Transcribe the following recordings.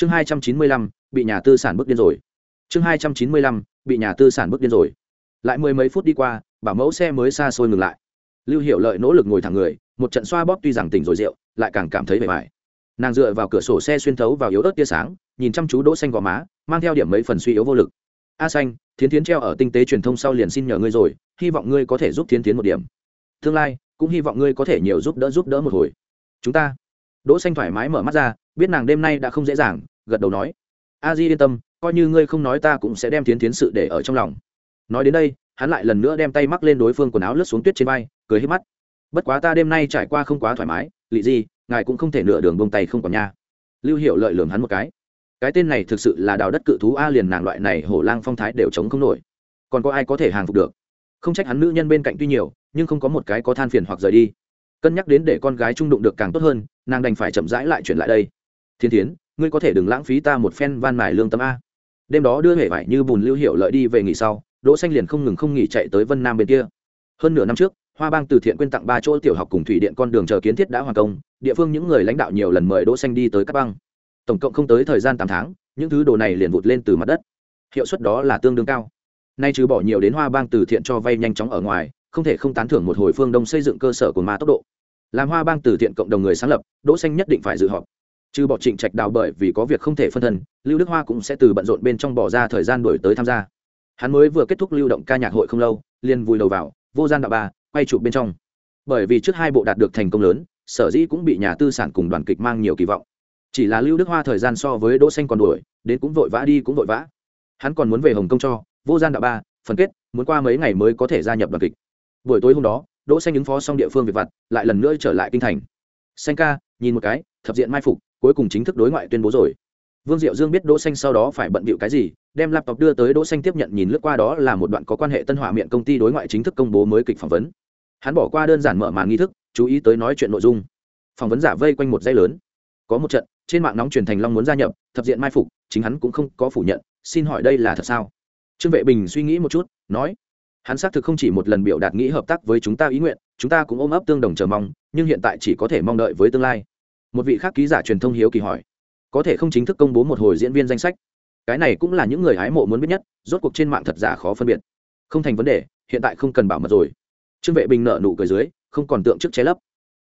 chương hai trăm chín mươi lăm, bị nhà tư sản bước điên rồi. Chương hai trăm chín mươi lăm, bị nhà tư sản bước điên rồi. Lại mười mấy phút đi qua, bảo mẫu xe mới xa xôi ngừng lại. Lưu hiệu lợi nỗ lực ngồi thẳng người, một trận xoa bóp tuy rằng tỉnh rồi rượu, lại càng cảm thấy bề mại nàng dựa vào cửa sổ xe xuyên thấu vào yếu ớt tia sáng, nhìn chăm chú đỗ xanh gò má, mang theo điểm mấy phần suy yếu vô lực. A xanh, thiến thiến treo ở tinh tế truyền thông sau liền xin nhờ ngươi rồi, hy vọng ngươi có thể giúp thiến thiến một điểm. Tương lai, cũng hy vọng ngươi có thể nhiều giúp đỡ giúp đỡ một hồi. Chúng ta đỗ xanh thoải mái mở mắt ra, biết nàng đêm nay đã không dễ dàng, gật đầu nói. A di yên tâm, coi như ngươi không nói ta cũng sẽ đem thiến thiến sự để ở trong lòng. Nói đến đây, hắn lại lần nữa đem tay mắc lên đối phương quần áo lướt xuống tuyết trên vai, cười hết mắt. Bất quá ta đêm nay trải qua không quá thoải mái, lị gì, ngài cũng không thể nửa đường bông tay không còn nha. Lưu hiệu lợi lường hắn một cái. Cái tên này thực sự là đào đất cự thú a liền nàng loại này hổ lang phong thái đều chống không nổi. Còn có ai có thể hàng phục được? Không trách hắn nữ nhân bên cạnh tuy nhiều, nhưng không có một cái có than phiền hoặc rời đi. Cân nhắc đến để con gái trung đụng được càng tốt hơn nàng đành phải chậm rãi lại chuyển lại đây. Thiên thiến, ngươi có thể đừng lãng phí ta một phen van mài lương tâm a. Đêm đó đưa hệ vải như bùn lưu hiệu lợi đi về nghỉ sau, đỗ xanh liền không ngừng không nghỉ chạy tới vân nam bên kia. Hơn nửa năm trước, hoa bang từ thiện quyên tặng ba chỗ tiểu học cùng thủy điện con đường chờ kiến thiết đã hoàn công, địa phương những người lãnh đạo nhiều lần mời đỗ xanh đi tới các bang. Tổng cộng không tới thời gian tám tháng, những thứ đồ này liền vụt lên từ mặt đất. Hiệu suất đó là tương đương cao. Nay trừ bỏ nhiều đến hoa bang từ thiện cho vay nhanh chóng ở ngoài, không thể không tán thưởng một hồi phương đông xây dựng cơ sở của ma tốc độ làm hoa bang từ thiện cộng đồng người sáng lập, đỗ xanh nhất định phải dự họp. Trừ bỏ trịnh trạch đào bởi vì có việc không thể phân thân, lưu đức hoa cũng sẽ từ bận rộn bên trong bỏ ra thời gian đổi tới tham gia. Hắn mới vừa kết thúc lưu động ca nhạc hội không lâu, liền vùi đầu vào, vô gian đạo ba, quay chụp bên trong. Bởi vì trước hai bộ đạt được thành công lớn, sở dĩ cũng bị nhà tư sản cùng đoàn kịch mang nhiều kỳ vọng. Chỉ là lưu đức hoa thời gian so với đỗ xanh còn đuổi, đến cũng vội vã đi cũng vội vã. Hắn còn muốn về hồng kông cho, vô gian đạo ba, phần kết, muốn qua mấy ngày mới có thể gia nhập đoàn kịch. Buổi tối hôm đó đỗ xanh ứng phó xong địa phương việc vặt, lại lần nữa trở lại kinh thành. Xanh ca, nhìn một cái, thập diện mai phục, cuối cùng chính thức đối ngoại tuyên bố rồi. Vương diệu dương biết đỗ xanh sau đó phải bận bịu cái gì, đem laptop đưa tới đỗ xanh tiếp nhận nhìn lướt qua đó là một đoạn có quan hệ tân hỏa miệng công ty đối ngoại chính thức công bố mới kịch phỏng vấn. Hắn bỏ qua đơn giản mở màn nghi thức, chú ý tới nói chuyện nội dung. Phỏng vấn giả vây quanh một dây lớn. Có một trận, trên mạng nóng truyền thành long muốn gia nhập, thập diện mai phục, chính hắn cũng không có phủ nhận, xin hỏi đây là thật sao? Trương vệ bình suy nghĩ một chút, nói hắn xác thực không chỉ một lần biểu đạt nghĩ hợp tác với chúng ta ý nguyện, chúng ta cũng ôm ấp tương đồng chờ mong, nhưng hiện tại chỉ có thể mong đợi với tương lai. Một vị khác ký giả truyền thông hiếu kỳ hỏi, có thể không chính thức công bố một hồi diễn viên danh sách? Cái này cũng là những người hái mộ muốn biết nhất, rốt cuộc trên mạng thật giả khó phân biệt. Không thành vấn đề, hiện tại không cần bảo mật rồi. Trương vệ bình nợ nụ cười dưới, không còn tượng trước che lấp.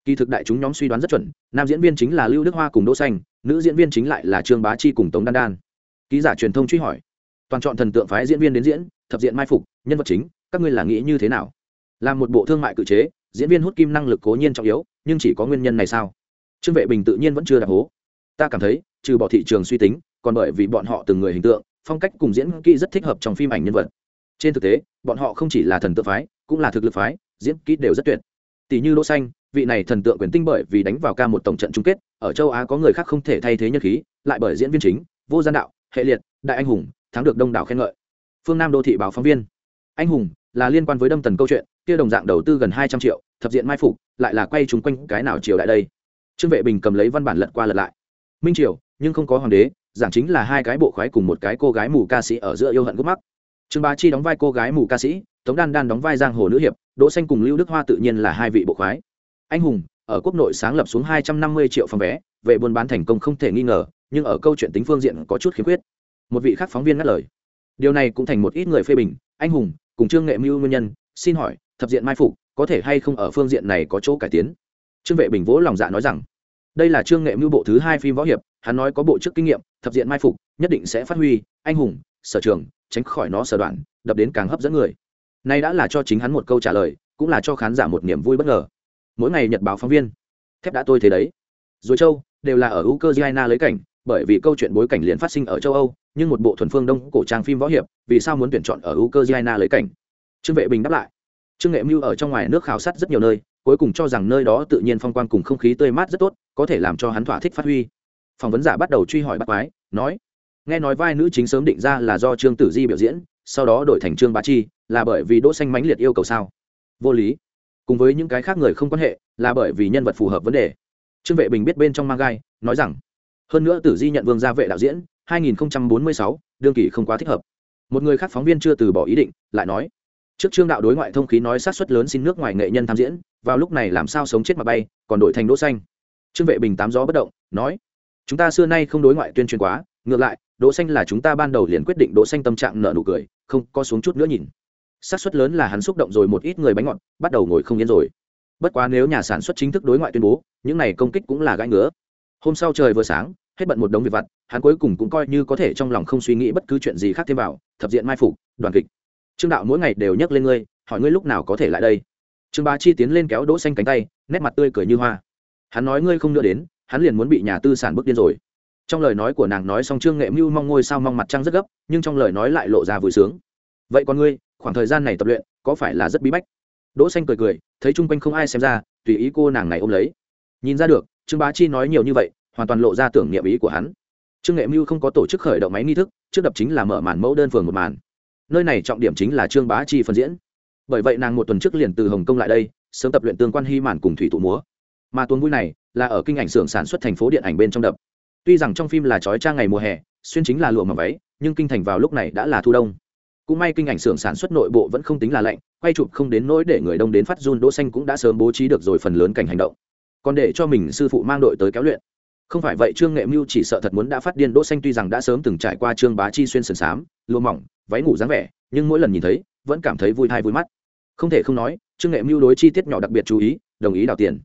Kỳ thực đại chúng nhóm suy đoán rất chuẩn, nam diễn viên chính là lưu đức hoa cùng đỗ xanh, nữ diễn viên chính lại là trương bá chi cùng tống đan đan. Ký giả truyền thông truy hỏi, toàn chọn thần tượng phái diễn viên đến diễn, thập diện mai phục, nhân vật chính các ngươi là nghĩ như thế nào? Là một bộ thương mại cự chế, diễn viên hút kim năng lực cố nhiên trọng yếu, nhưng chỉ có nguyên nhân này sao? Trương vệ bình tự nhiên vẫn chưa đạp hố. Ta cảm thấy, trừ bỏ thị trường suy tính, còn bởi vì bọn họ từng người hình tượng, phong cách cùng diễn kỹ rất thích hợp trong phim ảnh nhân vật. Trên thực tế, bọn họ không chỉ là thần tượng phái, cũng là thực lực phái, diễn kỹ đều rất tuyệt. Tỷ như Lỗ xanh, vị này thần tượng quyền tinh bởi vì đánh vào ca một tổng trận chung kết, ở châu á có người khác không thể thay thế nhân khí, lại bởi diễn viên chính, vô gian đạo, hệ liệt, đại anh hùng, thắng được đông đảo khen ngợi. Phương nam đô thị báo phóng viên. Anh hùng là liên quan với đâm tần câu chuyện, kia đồng dạng đầu tư gần hai trăm triệu, thập diện mai phục, lại là quay chúng quanh cái nào triều đại đây. Trương vệ bình cầm lấy văn bản lật qua lật lại. Minh triều, nhưng không có hoàng đế, giảng chính là hai cái bộ khoái cùng một cái cô gái mù ca sĩ ở giữa yêu hận gốc mắc. Trương bá chi đóng vai cô gái mù ca sĩ, tống đan đan đóng vai giang hồ nữ hiệp, đỗ xanh cùng lưu đức hoa tự nhiên là hai vị bộ khoái. Anh hùng, ở quốc nội sáng lập xuống hai trăm năm mươi triệu phòng vé vệ buôn bán thành công không thể nghi ngờ, nhưng ở câu chuyện tính phương diện có chút khiếm khuyết. Một vị khác phóng viên ngắt lời. Điều này cũng thành một ít người phê bình, anh hùng cùng trương nghệ mưu nguyên nhân, xin hỏi, thập diện mai phục, có thể hay không ở phương diện này có chỗ cải tiến? Trương vệ bình vỗ lòng dạ nói rằng, đây là trương nghệ mưu bộ thứ hai phim võ hiệp, hắn nói có bộ trước kinh nghiệm, thập diện mai phục, nhất định sẽ phát huy, anh hùng, sở trường, tránh khỏi nó sở đoạn, đập đến càng hấp dẫn người. Nay đã là cho chính hắn một câu trả lời, cũng là cho khán giả một niềm vui bất ngờ. Mỗi ngày nhật báo phóng viên, thép đã tôi thấy đấy. Dối châu, đều là ở ukraine lấy cảnh bởi vì câu chuyện bối cảnh liền phát sinh ở châu âu, nhưng một bộ thuần phương đông cổ trang phim võ hiệp, vì sao muốn tuyển chọn ở ukraine lấy cảnh? Trương vệ bình đáp lại. Trương nghệ mưu ở trong ngoài nước khảo sát rất nhiều nơi, cuối cùng cho rằng nơi đó tự nhiên phong quang cùng không khí tươi mát rất tốt, có thể làm cho hắn thỏa thích phát huy. Phỏng vấn giả bắt đầu truy hỏi bắt quái, nói, nghe nói vai nữ chính sớm định ra là do trương tử di biểu diễn, sau đó đổi thành trương bá chi, là bởi vì đỗ xanh mãnh liệt yêu cầu sao? Vô lý. Cùng với những cái khác người không quan hệ, là bởi vì nhân vật phù hợp vấn đề. Trương vệ bình biết bên trong mang gai nói rằng hơn nữa tử di nhận vương gia vệ đạo diễn 2046, đương kỳ không quá thích hợp. Một người khác phóng viên chưa từ bỏ ý định lại nói trước trương đạo đối ngoại thông khí nói sát xuất lớn xin nước ngoài nghệ nhân tham diễn vào lúc này làm sao sống chết mà bay còn đổi thành đỗ xanh. Trương vệ bình tám gió bất động nói chúng ta xưa nay không đối ngoại tuyên truyền quá ngược lại đỗ xanh là chúng ta ban đầu liền quyết định đỗ xanh tâm trạng nở nụ cười không có xuống chút nữa nhìn. Sát suất lớn là hắn xúc động rồi một ít người bánh ngọt bắt đầu ngồi không yên rồi. Bất quá nếu nhà sản xuất chính thức đối ngoại tuyên bố những này công kích cũng là gãi ngứa hôm sau trời vừa sáng, hết bận một đống việc vặt, hắn cuối cùng cũng coi như có thể trong lòng không suy nghĩ bất cứ chuyện gì khác thêm vào, thập diện mai phục, đoàn kịch. Trương đạo mỗi ngày đều nhắc lên ngươi, hỏi ngươi lúc nào có thể lại đây. Trương bá chi tiến lên kéo đỗ xanh cánh tay, nét mặt tươi cười như hoa. Hắn nói ngươi không nữa đến, hắn liền muốn bị nhà tư sản bước điên rồi. Trong lời nói của nàng nói xong trương nghệ mưu mong ngôi sao mong mặt trăng rất gấp, nhưng trong lời nói lại lộ ra vui sướng. Vậy còn ngươi, khoảng thời gian này tập luyện, có phải là rất bí bách? Đỗ xanh cười cười, thấy chung quanh không ai xem ra, tùy ý cô nàng này ôm lấy nhìn ra được, trương bá chi nói nhiều như vậy, hoàn toàn lộ ra tưởng niệm ý của hắn. Trương nghệ mưu không có tổ chức khởi động máy nghi thức, trước đập chính là mở màn mẫu đơn phường một màn. Nơi này trọng điểm chính là trương bá chi phân diễn. Bởi vậy nàng một tuần trước liền từ hồng kông lại đây, sớm tập luyện tương quan hy màn cùng thủy tụ múa. Mà tuần vui này là ở kinh ảnh xưởng sản xuất thành phố điện ảnh bên trong đập. Tuy rằng trong phim là trói trang ngày mùa hè, xuyên chính là lụa mà váy, nhưng kinh thành vào lúc này đã là thu đông. Cũng may kinh ảnh xưởng sản xuất nội bộ vẫn không tính là lạnh, quay chụp không đến nỗi để người đông đến phát run, đỗ xanh cũng đã sớm bố trí được rồi phần lớn cảnh hành động còn để cho mình sư phụ mang đội tới kéo luyện. Không phải vậy, trương nghệ mưu chỉ sợ thật muốn đã phát điên, đỗ xanh tuy rằng đã sớm từng trải qua trương bá chi xuyên sườn sám, lụa mỏng, váy ngủ dáng vẻ, nhưng mỗi lần nhìn thấy, vẫn cảm thấy vui thay vui mắt. Không thể không nói, trương nghệ mưu đối chi tiết nhỏ đặc biệt chú ý, đồng ý đào tiền.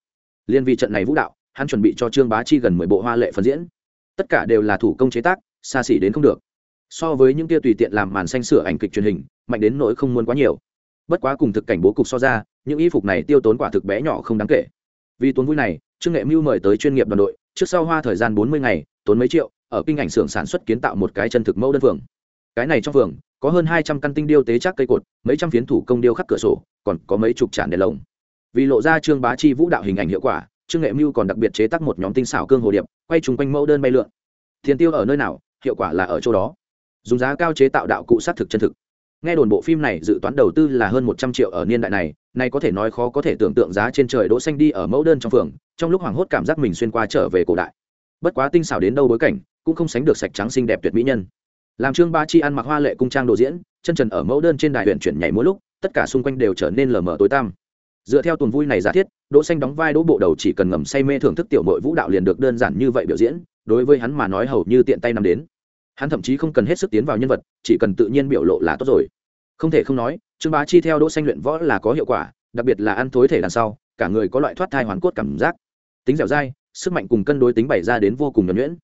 Liên vì trận này vũ đạo, hắn chuẩn bị cho trương bá chi gần mười bộ hoa lệ phần diễn. Tất cả đều là thủ công chế tác, xa xỉ đến không được. So với những kia tùy tiện làm màn xanh sửa ảnh kịch truyền hình, mạnh đến nỗi không muốn quá nhiều. Bất quá cùng thực cảnh bố cục so ra, những y phục này tiêu tốn quả thực bé nhỏ không đáng kể vì tuấn vui này, trương nghệ mưu mời tới chuyên nghiệp đoàn đội, trước sau hoa thời gian bốn mươi ngày, tốn mấy triệu, ở kinh ảnh xưởng sản xuất kiến tạo một cái chân thực mẫu đơn phường. Cái này trong phường, có hơn hai trăm căn tinh điêu tế chắc cây cột, mấy trăm phiến thủ công điêu khắc cửa sổ, còn có mấy chục tràn đèn lồng. Vì lộ ra trương bá chi vũ đạo hình ảnh hiệu quả, trương nghệ mưu còn đặc biệt chế tác một nhóm tinh xảo cương hồ điệp, quay chung quanh mẫu đơn bay lượn. Tiền tiêu ở nơi nào, hiệu quả là ở chỗ đó. Dùng giá cao chế tạo đạo cụ sát thực chân thực nghe đồn bộ phim này dự toán đầu tư là hơn một trăm triệu ở niên đại này, nay có thể nói khó có thể tưởng tượng giá trên trời đỗ xanh đi ở mẫu đơn trong phường, trong lúc hoảng hốt cảm giác mình xuyên qua trở về cổ đại. Bất quá tinh xảo đến đâu bối cảnh, cũng không sánh được sạch trắng xinh đẹp tuyệt mỹ nhân. Làm trương ba chi ăn mặc hoa lệ cung trang đồ diễn, chân trần ở mẫu đơn trên đài huyện chuyển nhảy mỗi lúc, tất cả xung quanh đều trở nên lờ mờ tối tăm. Dựa theo tuần vui này giả thiết, đỗ xanh đóng vai đỗ bộ đầu chỉ cần ngầm say mê thưởng thức tiểu nội vũ đạo liền được đơn giản như vậy biểu diễn, đối với hắn mà nói hầu như tiện tay nằm đến hắn thậm chí không cần hết sức tiến vào nhân vật, chỉ cần tự nhiên biểu lộ là tốt rồi. Không thể không nói, trương bá chi theo đỗ xanh luyện võ là có hiệu quả, đặc biệt là ăn thối thể đằng sau, cả người có loại thoát thai hoàn cốt cảm giác. Tính dẻo dai, sức mạnh cùng cân đối tính bày ra đến vô cùng nhuần nhuyễn.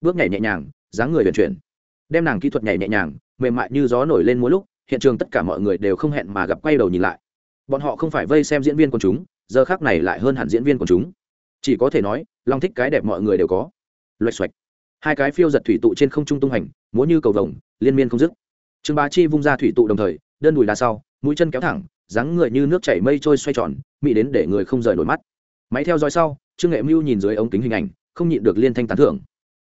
Bước nhảy nhẹ nhàng, dáng người vận chuyển. Đem nàng kỹ thuật nhảy nhẹ nhàng, mềm mại như gió nổi lên mỗi lúc, hiện trường tất cả mọi người đều không hẹn mà gặp quay đầu nhìn lại. Bọn họ không phải vây xem diễn viên của chúng, giờ khác này lại hơn hẳn diễn viên của chúng. Chỉ có thể nói long thích cái đẹp mọi người đều có. Loạch xoạch hai cái phiêu giật thủy tụ trên không trung tung hành múa như cầu vồng, liên miên không dứt. Trương bá chi vung ra thủy tụ đồng thời, đơn đùi đá sau, mũi chân kéo thẳng, dáng người như nước chảy mây trôi xoay tròn, mỹ đến để người không rời nổi mắt. Máy theo dõi sau, trương nghệ mưu nhìn dưới ống kính hình ảnh, không nhịn được liên thanh tán thưởng.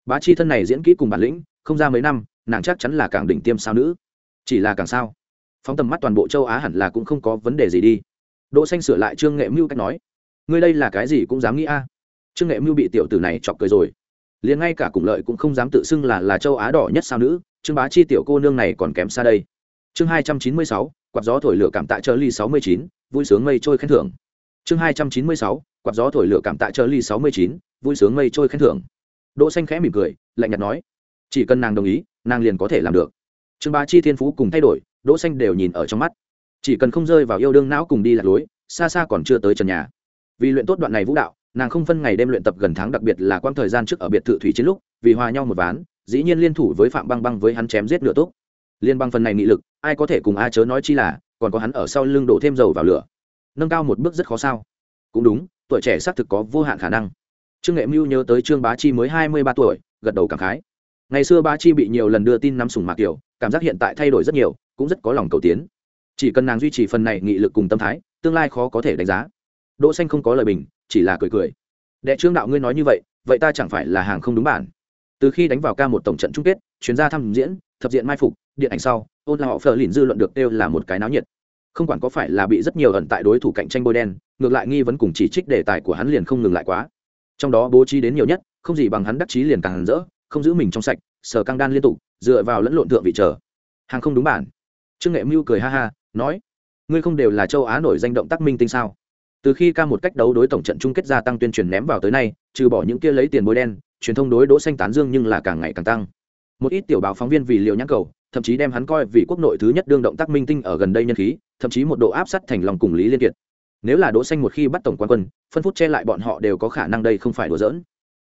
Bá chi thân này diễn kỹ cùng bản lĩnh, không ra mấy năm, nàng chắc chắn là càng đỉnh tiêm sao nữ. Chỉ là càng sao. Phóng tầm mắt toàn bộ châu á hẳn là cũng không có vấn đề gì đi. Đỗ xanh sửa lại trương nghệ mưu cách nói. Ngươi đây là cái gì cũng dám nghĩ a. Trương nghệ mưu bị tiểu tử này chọc cười rồi liền ngay cả cùng lợi cũng không dám tự xưng là là châu á đỏ nhất sao nữ, trương bá chi tiểu cô nương này còn kém xa đây. Chương hai trăm chín mươi sáu, quạt gió thổi lửa cảm tạ trợ ly sáu mươi chín, vui sướng mây trôi khen thưởng. Chương hai trăm chín mươi sáu, quạt gió thổi lửa cảm tạ trợ ly sáu mươi chín, vui sướng mây trôi khen thưởng. Đỗ xanh khẽ mỉm cười, lạnh nhạt nói, chỉ cần nàng đồng ý, nàng liền có thể làm được. Trương bá chi thiên phú cùng thay đổi, đỗ xanh đều nhìn ở trong mắt. Chỉ cần không rơi vào yêu đương não cùng đi lạc lối, xa xa còn chưa tới trần nhà. Vì luyện tốt đoạn này vũ đạo nàng không phân ngày đêm luyện tập gần tháng, đặc biệt là quãng thời gian trước ở biệt thự thủy chiến lúc, vì hòa nhau một ván, dĩ nhiên liên thủ với phạm băng băng với hắn chém giết lửa tốt liên băng phần này nghị lực, ai có thể cùng a chớ nói chi là, còn có hắn ở sau lưng đổ thêm dầu vào lửa. Nâng cao một bước rất khó sao. Cũng đúng, tuổi trẻ xác thực có vô hạn khả năng. Trương nghệ mưu nhớ tới trương bá chi mới hai mươi ba tuổi, gật đầu cảm khái. Ngày xưa bá chi bị nhiều lần đưa tin nắm sùng mạc kiểu cảm giác hiện tại thay đổi rất nhiều, cũng rất có lòng cầu tiến. Chỉ cần nàng duy trì phần này nghị lực cùng tâm thái, tương lai khó có thể đánh giá đỗ xanh không có lời bình, chỉ là cười cười. Đệ trương đạo ngươi nói như vậy vậy ta chẳng phải là hàng không đúng bản? Từ khi đánh vào ca một tổng trận chung kết, chuyên ra thăm diễn, thập diện mai phục, điện ảnh sau, ôn là họ phờ lìn dư luận được đều là một cái náo nhiệt. Không quản có phải là bị rất nhiều ẩn tại đối thủ cạnh tranh bôi đen, ngược lại nghi vấn cùng chỉ trích đề tài của hắn liền không ngừng lại quá. Trong đó bố trí đến nhiều nhất, không gì bằng hắn đắc chí liền càng rỡ, không giữ mình trong sạch, sờ căng đan liên tục, dựa vào lẫn lộn thượng vị chờ hàng không đúng bản. Trương nghệ mưu cười ha ha, nói, ngươi không đều là châu á nổi danh động tác minh tinh sao? Từ khi ca một cách đấu đối tổng trận chung kết gia tăng tuyên truyền ném vào tới nay, trừ bỏ những kia lấy tiền bôi đen, truyền thông đối đỗ xanh tán dương nhưng là càng ngày càng tăng. Một ít tiểu báo phóng viên vì liệu nhãn cầu, thậm chí đem hắn coi vì quốc nội thứ nhất đương động tác minh tinh ở gần đây nhân khí, thậm chí một độ áp sát thành lòng cùng lý liên kiệt. Nếu là đỗ xanh một khi bắt tổng quan quân, phân phút che lại bọn họ đều có khả năng đây không phải đùa giỡn.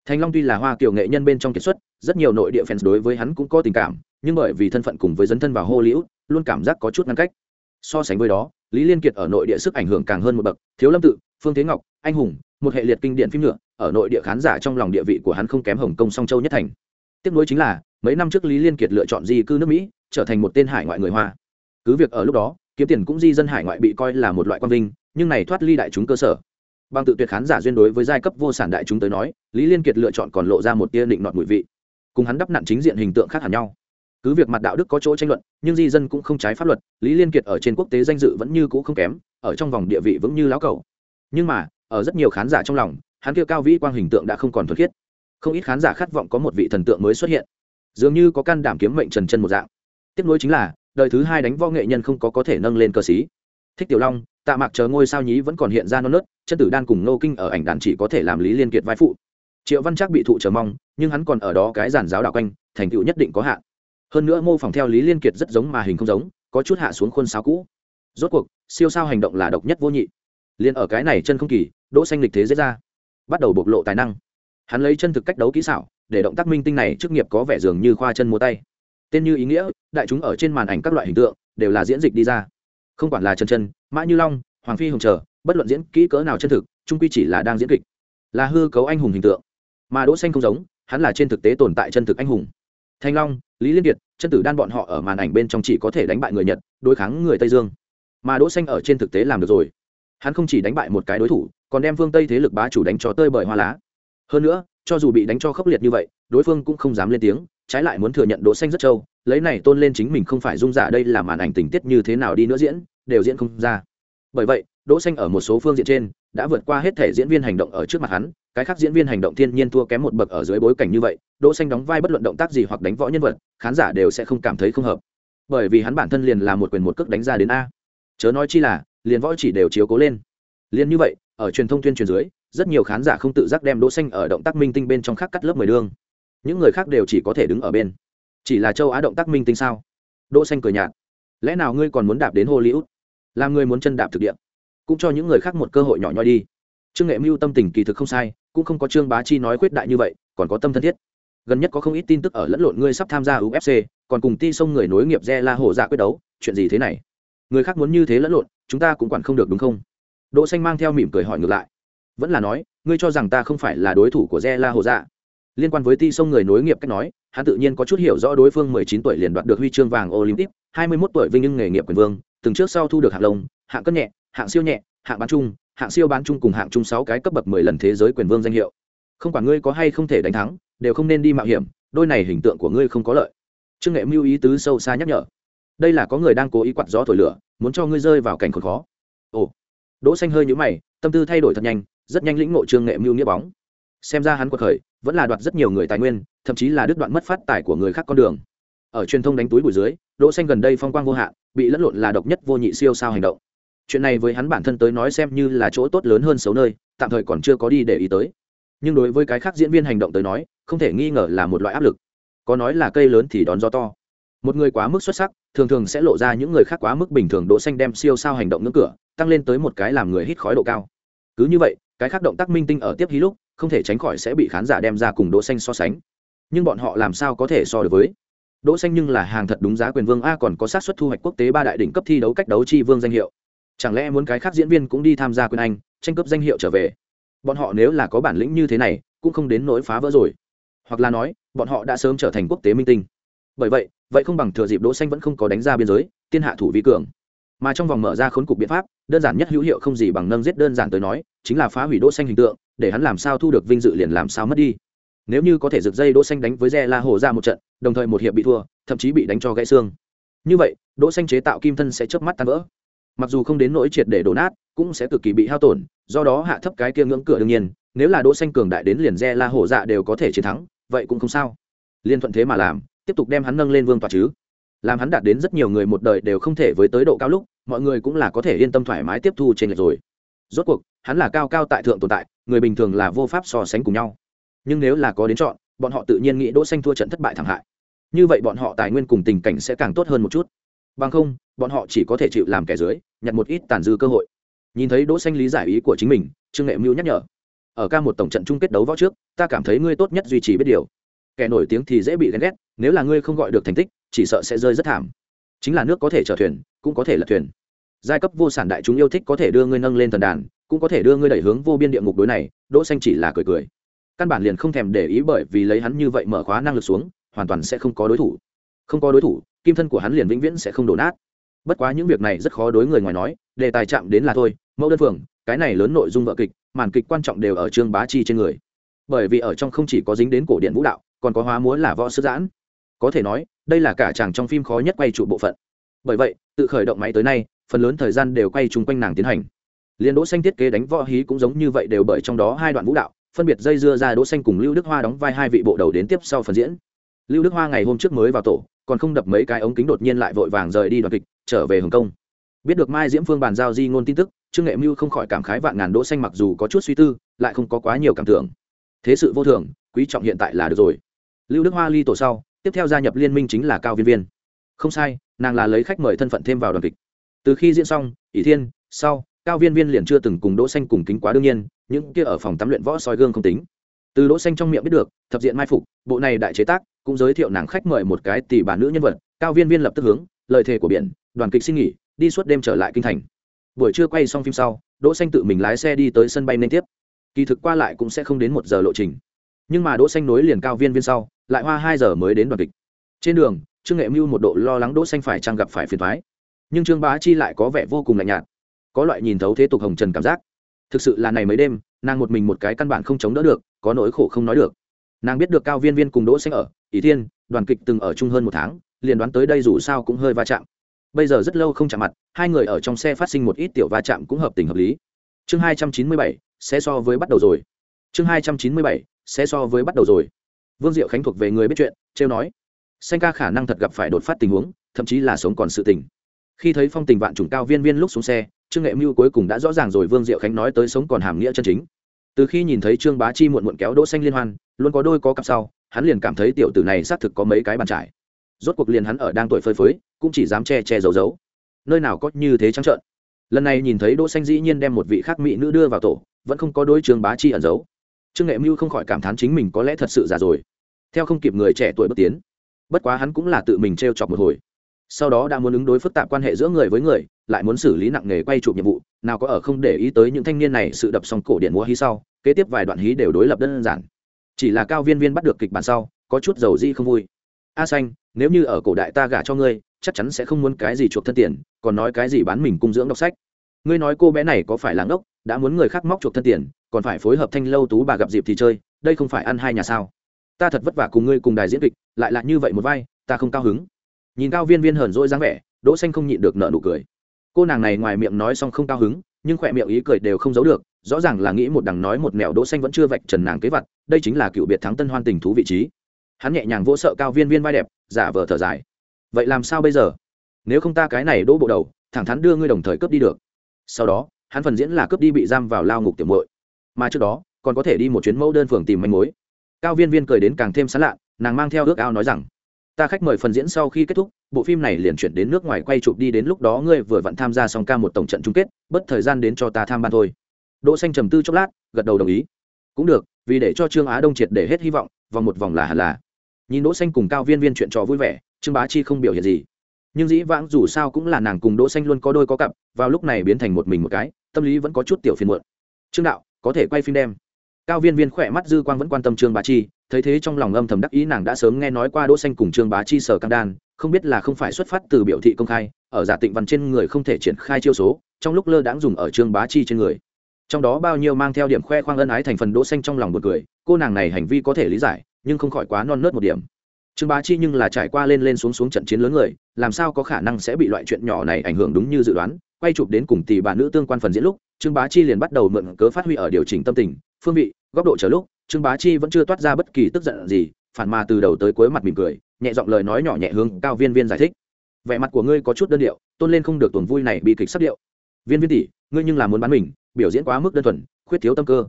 Thành long tuy là hoa kiểu nghệ nhân bên trong kiệt xuất, rất nhiều nội địa fans đối với hắn cũng có tình cảm, nhưng bởi vì thân phận cùng với dân thân vào hô liễu luôn cảm giác có chút ngăn cách. So sánh với đó lý liên kiệt ở nội địa sức ảnh hưởng càng hơn một bậc, thiếu lâm tự, phương thế ngọc, anh hùng, một hệ liệt kinh điển phim nhựa ở nội địa khán giả trong lòng địa vị của hắn không kém hồng kông song châu nhất thành. Tiếp nối chính là, mấy năm trước lý liên kiệt lựa chọn di cư nước mỹ, trở thành một tên hải ngoại người hoa. Cứ việc ở lúc đó, kiếm tiền cũng di dân hải ngoại bị coi là một loại quan vinh, nhưng này thoát ly đại chúng cơ sở. Bằng tự tuyệt khán giả duyên đối với giai cấp vô sản đại chúng tới nói, lý liên kiệt lựa chọn còn lộ ra một tia định nọt mùi vị. Cùng hắn đắp nặn chính diện hình tượng khác hẳn nhau cứ việc mặt đạo đức có chỗ tranh luận, nhưng di dân cũng không trái pháp luật, lý liên kiệt ở trên quốc tế danh dự vẫn như cũ không kém, ở trong vòng địa vị vững như lão cầu nhưng mà, ở rất nhiều khán giả trong lòng, hắn kia cao vĩ quang hình tượng đã không còn thuật khiết. Không ít khán giả khát vọng có một vị thần tượng mới xuất hiện. Dường như có can đảm kiếm mệnh trần chân một dạng. Tiếp nối chính là, đời thứ hai đánh võ nghệ nhân không có có thể nâng lên cơ sĩ. Thích tiểu long, tạ mạc chờ ngôi sao nhí vẫn còn hiện ra non nớt, chân tử đan cùng nô kinh ở ảnh đàn chỉ có thể làm lý liên kiệt vai phụ. Triệu văn Trác bị thụ chờ mong, nhưng hắn còn ở đó cái giản giáo đạo quanh, thành tựu nhất định có hạn hơn nữa mô phỏng theo lý liên kiệt rất giống mà hình không giống, có chút hạ xuống khuôn sáo cũ. Rốt cuộc, siêu sao hành động là độc nhất vô nhị. Liền ở cái này chân không kỳ, đỗ xanh lịch thế dễ ra. Bắt đầu bộc lộ tài năng. Hắn lấy chân thực cách đấu kỹ xảo, để động tác minh tinh này chức nghiệp có vẻ dường như khoa chân múa tay. Tên như ý nghĩa, đại chúng ở trên màn ảnh các loại hình tượng, đều là diễn dịch đi ra. Không quản là chân chân mã như long, hoàng phi hồng chờ, bất luận diễn kỹ cỡ nào chân thực trung quy chỉ là đang diễn kịch. Là hư cấu anh hùng hình tượng. Mà đỗ xanh không giống, hắn là trên thực tế tồn tại chân thực anh hùng thanh long, lý liên kiệt, chân tử đan bọn họ ở màn ảnh bên trong chỉ có thể đánh bại người nhật, đối kháng người tây dương. Mà đỗ xanh ở trên thực tế làm được rồi. Hắn không chỉ đánh bại một cái đối thủ, còn đem phương tây thế lực bá chủ đánh cho tơi bời hoa lá. Hơn nữa, cho dù bị đánh cho khốc liệt như vậy, đối phương cũng không dám lên tiếng, trái lại muốn thừa nhận đỗ xanh rất trâu, lấy này tôn lên chính mình không phải dung giả đây là màn ảnh tình tiết như thế nào đi nữa diễn, đều diễn không ra. Bởi vậy, đỗ xanh ở một số phương diện trên đã vượt qua hết thể diễn viên hành động ở trước mặt hắn cái khác diễn viên hành động thiên nhiên thua kém một bậc ở dưới bối cảnh như vậy đỗ xanh đóng vai bất luận động tác gì hoặc đánh võ nhân vật khán giả đều sẽ không cảm thấy không hợp. Bởi vì hắn bản thân liền là một quyền một cước đánh ra đến a. Chớ nói chi là liền võ chỉ đều chiếu cố lên. Liền như vậy ở truyền thông tuyên truyền dưới rất nhiều khán giả không tự giác đem đỗ xanh ở động tác minh tinh bên trong khác cắt lớp mười đường, những người khác đều chỉ có thể đứng ở bên. Chỉ là châu á động tác minh tinh sao? Đỗ xanh cười nhạt. Lẽ nào ngươi còn muốn đạp đến hollywood? Làm ngươi muốn chân đạp thực địa cũng cho những người khác một cơ hội nhỏ nhoi đi. Trương nghệ mưu tâm tình kỳ thực không sai, cũng không có trương bá chi nói khuyết đại như vậy, còn có tâm thân thiết. Gần nhất có không ít tin tức ở lẫn lộn ngươi sắp tham gia ufc còn cùng ti sông người nối nghiệp re la hổ dạ quyết đấu, chuyện gì thế này? Người khác muốn như thế lẫn lộn, chúng ta cũng quản không được đúng không? Đỗ xanh mang theo mỉm cười hỏi ngược lại. Vẫn là nói, ngươi cho rằng ta không phải là đối thủ của re la hổ dạ? Liên quan với ti sông người nối nghiệp cách nói, hắn tự nhiên có chút hiểu rõ đối phương 19 tuổi liền đoạt được huy chương vàng olympic 21 tuổi vinh nhưng nghề nghiệp quyền vương, từng trước sau thu được hạng lông, hạng cân nhẹ hạng siêu nhẹ, hạng bán trung hạng siêu bán trung cùng hạng trung sáu cái cấp bậc mười lần thế giới quyền vương danh hiệu. Không quản ngươi có hay không thể đánh thắng, đều không nên đi mạo hiểm, đôi này hình tượng của ngươi không có lợi. Trương nghệ mưu ý tứ sâu xa nhắc nhở. Đây là có người đang cố ý quặn gió thổi lửa, muốn cho ngươi rơi vào cảnh khốn khó. Ồ. Đỗ xanh hơi nhũ mày, tâm tư thay đổi thật nhanh, rất nhanh lĩnh ngộ trương nghệ mưu nghĩa bóng. Xem ra hắn quật khởi, vẫn là đoạt rất nhiều người tài nguyên, thậm chí là đứt đoạn mất phát tài của người khác con đường. Ở truyền thông đánh túi bụi dưới, đỗ xanh gần đây phong quang vô hạn, bị lẫn lộn là độc nhất vô nhị siêu sao hành động chuyện này với hắn bản thân tới nói xem như là chỗ tốt lớn hơn xấu nơi, tạm thời còn chưa có đi để ý tới. Nhưng đối với cái khác diễn viên hành động tới nói, không thể nghi ngờ là một loại áp lực. Có nói là cây lớn thì đón gió to. Một người quá mức xuất sắc, thường thường sẽ lộ ra những người khác quá mức bình thường đỗ xanh đem siêu sao hành động ngưỡng cửa, tăng lên tới một cái làm người hít khói độ cao. Cứ như vậy, cái khác động tác minh tinh ở tiếp hí lúc, không thể tránh khỏi sẽ bị khán giả đem ra cùng đỗ xanh so sánh. Nhưng bọn họ làm sao có thể so được với? Đỗ xanh nhưng là hàng thật đúng giá quyền vương a còn có sát suất thu hoạch quốc tế ba đại đỉnh cấp thi đấu cách đấu chi vương danh hiệu chẳng lẽ muốn cái khác diễn viên cũng đi tham gia quyền anh, tranh cướp danh hiệu trở về? Bọn họ nếu là có bản lĩnh như thế này, cũng không đến nỗi phá vỡ rồi. Hoặc là nói, bọn họ đã sớm trở thành quốc tế minh tinh. Bởi vậy vậy không bằng thừa dịp đỗ xanh vẫn không có đánh ra biên giới, tiên hạ thủ vi cường. Mà trong vòng mở ra khốn cục biện pháp, đơn giản nhất hữu hiệu không gì bằng nâng giết đơn giản tới nói, chính là phá hủy đỗ xanh hình tượng, để hắn làm sao thu được vinh dự liền làm sao mất đi. Nếu như có thể rực dây đỗ xanh đánh với re la hồ ra một trận, đồng thời một hiệp bị thua, thậm chí bị đánh cho gãy xương. Như vậy, đỗ xanh chế tạo kim thân sẽ chớp mắt tan vỡ mặc dù không đến nỗi triệt để đổ nát, cũng sẽ cực kỳ bị hao tổn, do đó hạ thấp cái kia ngưỡng cửa đương nhiên, nếu là đỗ xanh cường đại đến liền re la hổ dạ đều có thể chiến thắng, vậy cũng không sao. Liên thuận thế mà làm, tiếp tục đem hắn nâng lên vương tòa chứ. Làm hắn đạt đến rất nhiều người một đời đều không thể với tới độ cao lúc, mọi người cũng là có thể yên tâm thoải mái tiếp thu trên lệch rồi. Rốt cuộc, hắn là cao cao tại thượng tồn tại, người bình thường là vô pháp so sánh cùng nhau. Nhưng nếu là có đến chọn, bọn họ tự nhiên nghĩ đỗ xanh thua trận thất bại thảm hại. Như vậy bọn họ tài nguyên cùng tình cảnh sẽ càng tốt hơn một chút bằng không, bọn họ chỉ có thể chịu làm kẻ dưới, nhặt một ít tàn dư cơ hội. Nhìn thấy đỗ xanh lý giải ý của chính mình, trương nghệ mưu nhắc nhở. Ở ca một tổng trận chung kết đấu võ trước, ta cảm thấy ngươi tốt nhất duy trì biết điều. Kẻ nổi tiếng thì dễ bị ghen ghét, nếu là ngươi không gọi được thành tích, chỉ sợ sẽ rơi rất thảm. Chính là nước có thể chở thuyền, cũng có thể là thuyền. Giai cấp vô sản đại chúng yêu thích có thể đưa ngươi nâng lên thần đàn, cũng có thể đưa ngươi đẩy hướng vô biên địa ngục đối này, đỗ xanh chỉ là cười cười. Căn bản liền không thèm để ý bởi vì lấy hắn như vậy mở khóa năng lực xuống, hoàn toàn sẽ không có đối thủ không có đối thủ, kim thân của hắn liền vĩnh viễn sẽ không đổ nát. Bất quá những việc này rất khó đối người ngoài nói, đề tài chạm đến là thôi, mẫu đơn phường, cái này lớn nội dung vợ kịch, màn kịch quan trọng đều ở trương bá chi trên người. Bởi vì ở trong không chỉ có dính đến cổ điện vũ đạo, còn có hóa múa là võ sư giãn. Có thể nói, đây là cả chàng trong phim khó nhất quay trụ bộ phận. Bởi vậy, tự khởi động máy tới nay, phần lớn thời gian đều quay chung quanh nàng tiến hành. Liên đỗ xanh thiết kế đánh võ hí cũng giống như vậy đều bởi trong đó hai đoạn vũ đạo, phân biệt dây dưa ra đỗ xanh cùng lưu đức hoa đóng vai hai vị bộ đầu đến tiếp sau phần diễn. Lưu đức hoa ngày hôm trước mới vào tổ còn không đập mấy cái ống kính đột nhiên lại vội vàng rời đi đoàn kịch, trở về hồng kông. Biết được mai diễm phương bàn giao di ngôn tin tức, trương nghệ mưu không khỏi cảm khái vạn ngàn đỗ xanh mặc dù có chút suy tư, lại không có quá nhiều cảm tưởng. Thế sự vô thường, quý trọng hiện tại là được rồi. Lưu đức hoa ly tổ sau, tiếp theo gia nhập liên minh chính là cao viên viên. Không sai, nàng là lấy khách mời thân phận thêm vào đoàn kịch. Từ khi diễn xong, ỷ thiên, sau, cao viên viên liền chưa từng cùng đỗ xanh cùng kính quá đương nhiên, những kia ở phòng tắm luyện võ soi gương không tính từ đỗ xanh trong miệng biết được, thập diện mai phục, bộ này đại chế tác cũng giới thiệu nàng khách mời một cái tỷ bà nữ nhân vật, cao viên viên lập tức hướng, lời thề của biển, đoàn kịch xin nghỉ, đi suốt đêm trở lại kinh thành. Buổi trưa quay xong phim sau, đỗ xanh tự mình lái xe đi tới sân bay nên tiếp. Kỳ thực qua lại cũng sẽ không đến một giờ lộ trình. Nhưng mà đỗ xanh nối liền cao viên viên sau, lại hoa hai giờ mới đến đoàn kịch. Trên đường, trương nghệ mưu một độ lo lắng đỗ xanh phải trang gặp phải phiền toái. Nhưng trương bá chi lại có vẻ vô cùng lạnh nhạt, có loại nhìn thấu thế tục hồng trần cảm giác thực sự là này mấy đêm, nàng một mình một cái căn bản không chống đỡ được, có nỗi khổ không nói được. Nàng biết được cao viên viên cùng đỗ xanh ở ý thiên, đoàn kịch từng ở chung hơn một tháng, liền đoán tới đây dù sao cũng hơi va chạm. Bây giờ rất lâu không chạm mặt, hai người ở trong xe phát sinh một ít tiểu va chạm cũng hợp tình hợp lý. Chương hai trăm chín mươi bảy, sẽ so với bắt đầu rồi. Chương hai trăm chín mươi bảy, sẽ so với bắt đầu rồi. Vương diệu khánh thuộc về người biết chuyện, trêu nói. Xanh ca khả năng thật gặp phải đột phát tình huống, thậm chí là sống còn sự tình khi thấy phong tình vạn trùng cao viên viên lúc xuống xe, trương nghệ mưu cuối cùng đã rõ ràng rồi vương diệu khánh nói tới sống còn hàm nghĩa chân chính. Từ khi nhìn thấy trương bá chi muộn muộn kéo đỗ xanh liên hoan, luôn có đôi có cặp sau, hắn liền cảm thấy tiểu tử này xác thực có mấy cái bàn trải. Rốt cuộc liền hắn ở đang tuổi phơi phới, cũng chỉ dám che che giấu giấu. Nơi nào có như thế trắng trợn. Lần này nhìn thấy đỗ xanh dĩ nhiên đem một vị khác mỹ nữ đưa vào tổ, vẫn không có đối trương bá chi ẩn giấu. Trương nghệ mưu không khỏi cảm thán chính mình có lẽ thật sự già rồi. Theo không kịp người trẻ tuổi bất tiến, bất quá hắn cũng là tự mình treo chọc một hồi sau đó đã muốn ứng đối phức tạp quan hệ giữa người với người, lại muốn xử lý nặng nghề quay chụp nhiệm vụ, nào có ở không để ý tới những thanh niên này sự đập xong cổ điện múa hí sau, kế tiếp vài đoạn hí đều đối lập đơn giản. Chỉ là cao viên viên bắt được kịch bản sau, có chút dầu di không vui. A xanh, nếu như ở cổ đại ta gả cho ngươi, chắc chắn sẽ không muốn cái gì chuộc thân tiền, còn nói cái gì bán mình cung dưỡng đọc sách. Ngươi nói cô bé này có phải là ngốc, đã muốn người khác móc chuộc thân tiền, còn phải phối hợp thanh lâu tú bà gặp dịp thì chơi, đây không phải ăn hai nhà sao? Ta thật vất vả cùng ngươi cùng đài diễn kịch, lại là như vậy một vai, ta không cao hứng nhìn cao viên viên hờn dỗi dáng vẻ, đỗ xanh không nhịn được nở nụ cười. Cô nàng này ngoài miệng nói xong không cao hứng, nhưng khỏe miệng ý cười đều không giấu được, rõ ràng là nghĩ một đằng nói một mèo đỗ xanh vẫn chưa vạch trần nàng kế vật đây chính là cựu biệt thắng tân hoan tình thú vị trí. Hắn nhẹ nhàng vỗ sợ cao viên viên vai đẹp, giả vờ thở dài. Vậy làm sao bây giờ? Nếu không ta cái này đỗ bộ đầu, thẳng thắn đưa ngươi đồng thời cướp đi được. Sau đó, hắn phần diễn là cướp đi bị giam vào lao ngục tiểu muội. Mà trước đó, còn có thể đi một chuyến mẫu đơn phường tìm manh mối. Cao viên viên cười đến càng thêm sán lạ, nàng mang theo ước ao nói rằng ta khách mời phần diễn sau khi kết thúc, bộ phim này liền chuyển đến nước ngoài quay chụp đi đến lúc đó ngươi vừa vặn tham gia xong ca một tổng trận chung kết bất thời gian đến cho ta tham ban thôi. Đỗ xanh trầm tư chốc lát, gật đầu đồng ý. Cũng được, vì để cho trương á đông triệt để hết hy vọng, vòng một vòng là hẳn là. Nhìn đỗ xanh cùng cao viên viên chuyện trò vui vẻ, trương bá chi không biểu hiện gì. Nhưng dĩ vãng dù sao cũng là nàng cùng đỗ xanh luôn có đôi có cặp, vào lúc này biến thành một mình một cái, tâm lý vẫn có chút tiểu phiền muộn. Trương đạo, có thể quay phim đem cao viên viên khỏe mắt dư quang vẫn quan tâm trương bá chi, thấy thế trong lòng âm thầm đắc ý nàng đã sớm nghe nói qua đỗ xanh cùng trương bá chi sở cam đan, không biết là không phải xuất phát từ biểu thị công khai, ở giả tịnh văn trên người không thể triển khai chiêu số, trong lúc lơ đãng dùng ở trương bá chi trên người. Trong đó bao nhiêu mang theo điểm khoe khoang ân ái thành phần đỗ xanh trong lòng một cười, cô nàng này hành vi có thể lý giải, nhưng không khỏi quá non nớt một điểm. Trương bá chi nhưng là trải qua lên lên xuống xuống trận chiến lớn người, làm sao có khả năng sẽ bị loại chuyện nhỏ này ảnh hưởng đúng như dự đoán, quay chụp đến cùng tỷ bà nữ tương quan phần diễn lúc, trương bá chi liền bắt đầu mượn cớ phát huy ở điều chỉnh tâm tình, phương vị góc độ chờ lúc, trương bá chi vẫn chưa toát ra bất kỳ tức giận gì, phản mà từ đầu tới cuối mặt mỉm cười, nhẹ giọng lời nói nhỏ nhẹ hướng cao viên viên giải thích. Vẻ mặt của ngươi có chút đơn điệu, tôn lên không được tuần vui này bị kịch sắc điệu. Viên viên tỷ, ngươi nhưng là muốn bán mình, biểu diễn quá mức đơn thuần, khuyết thiếu tâm cơ.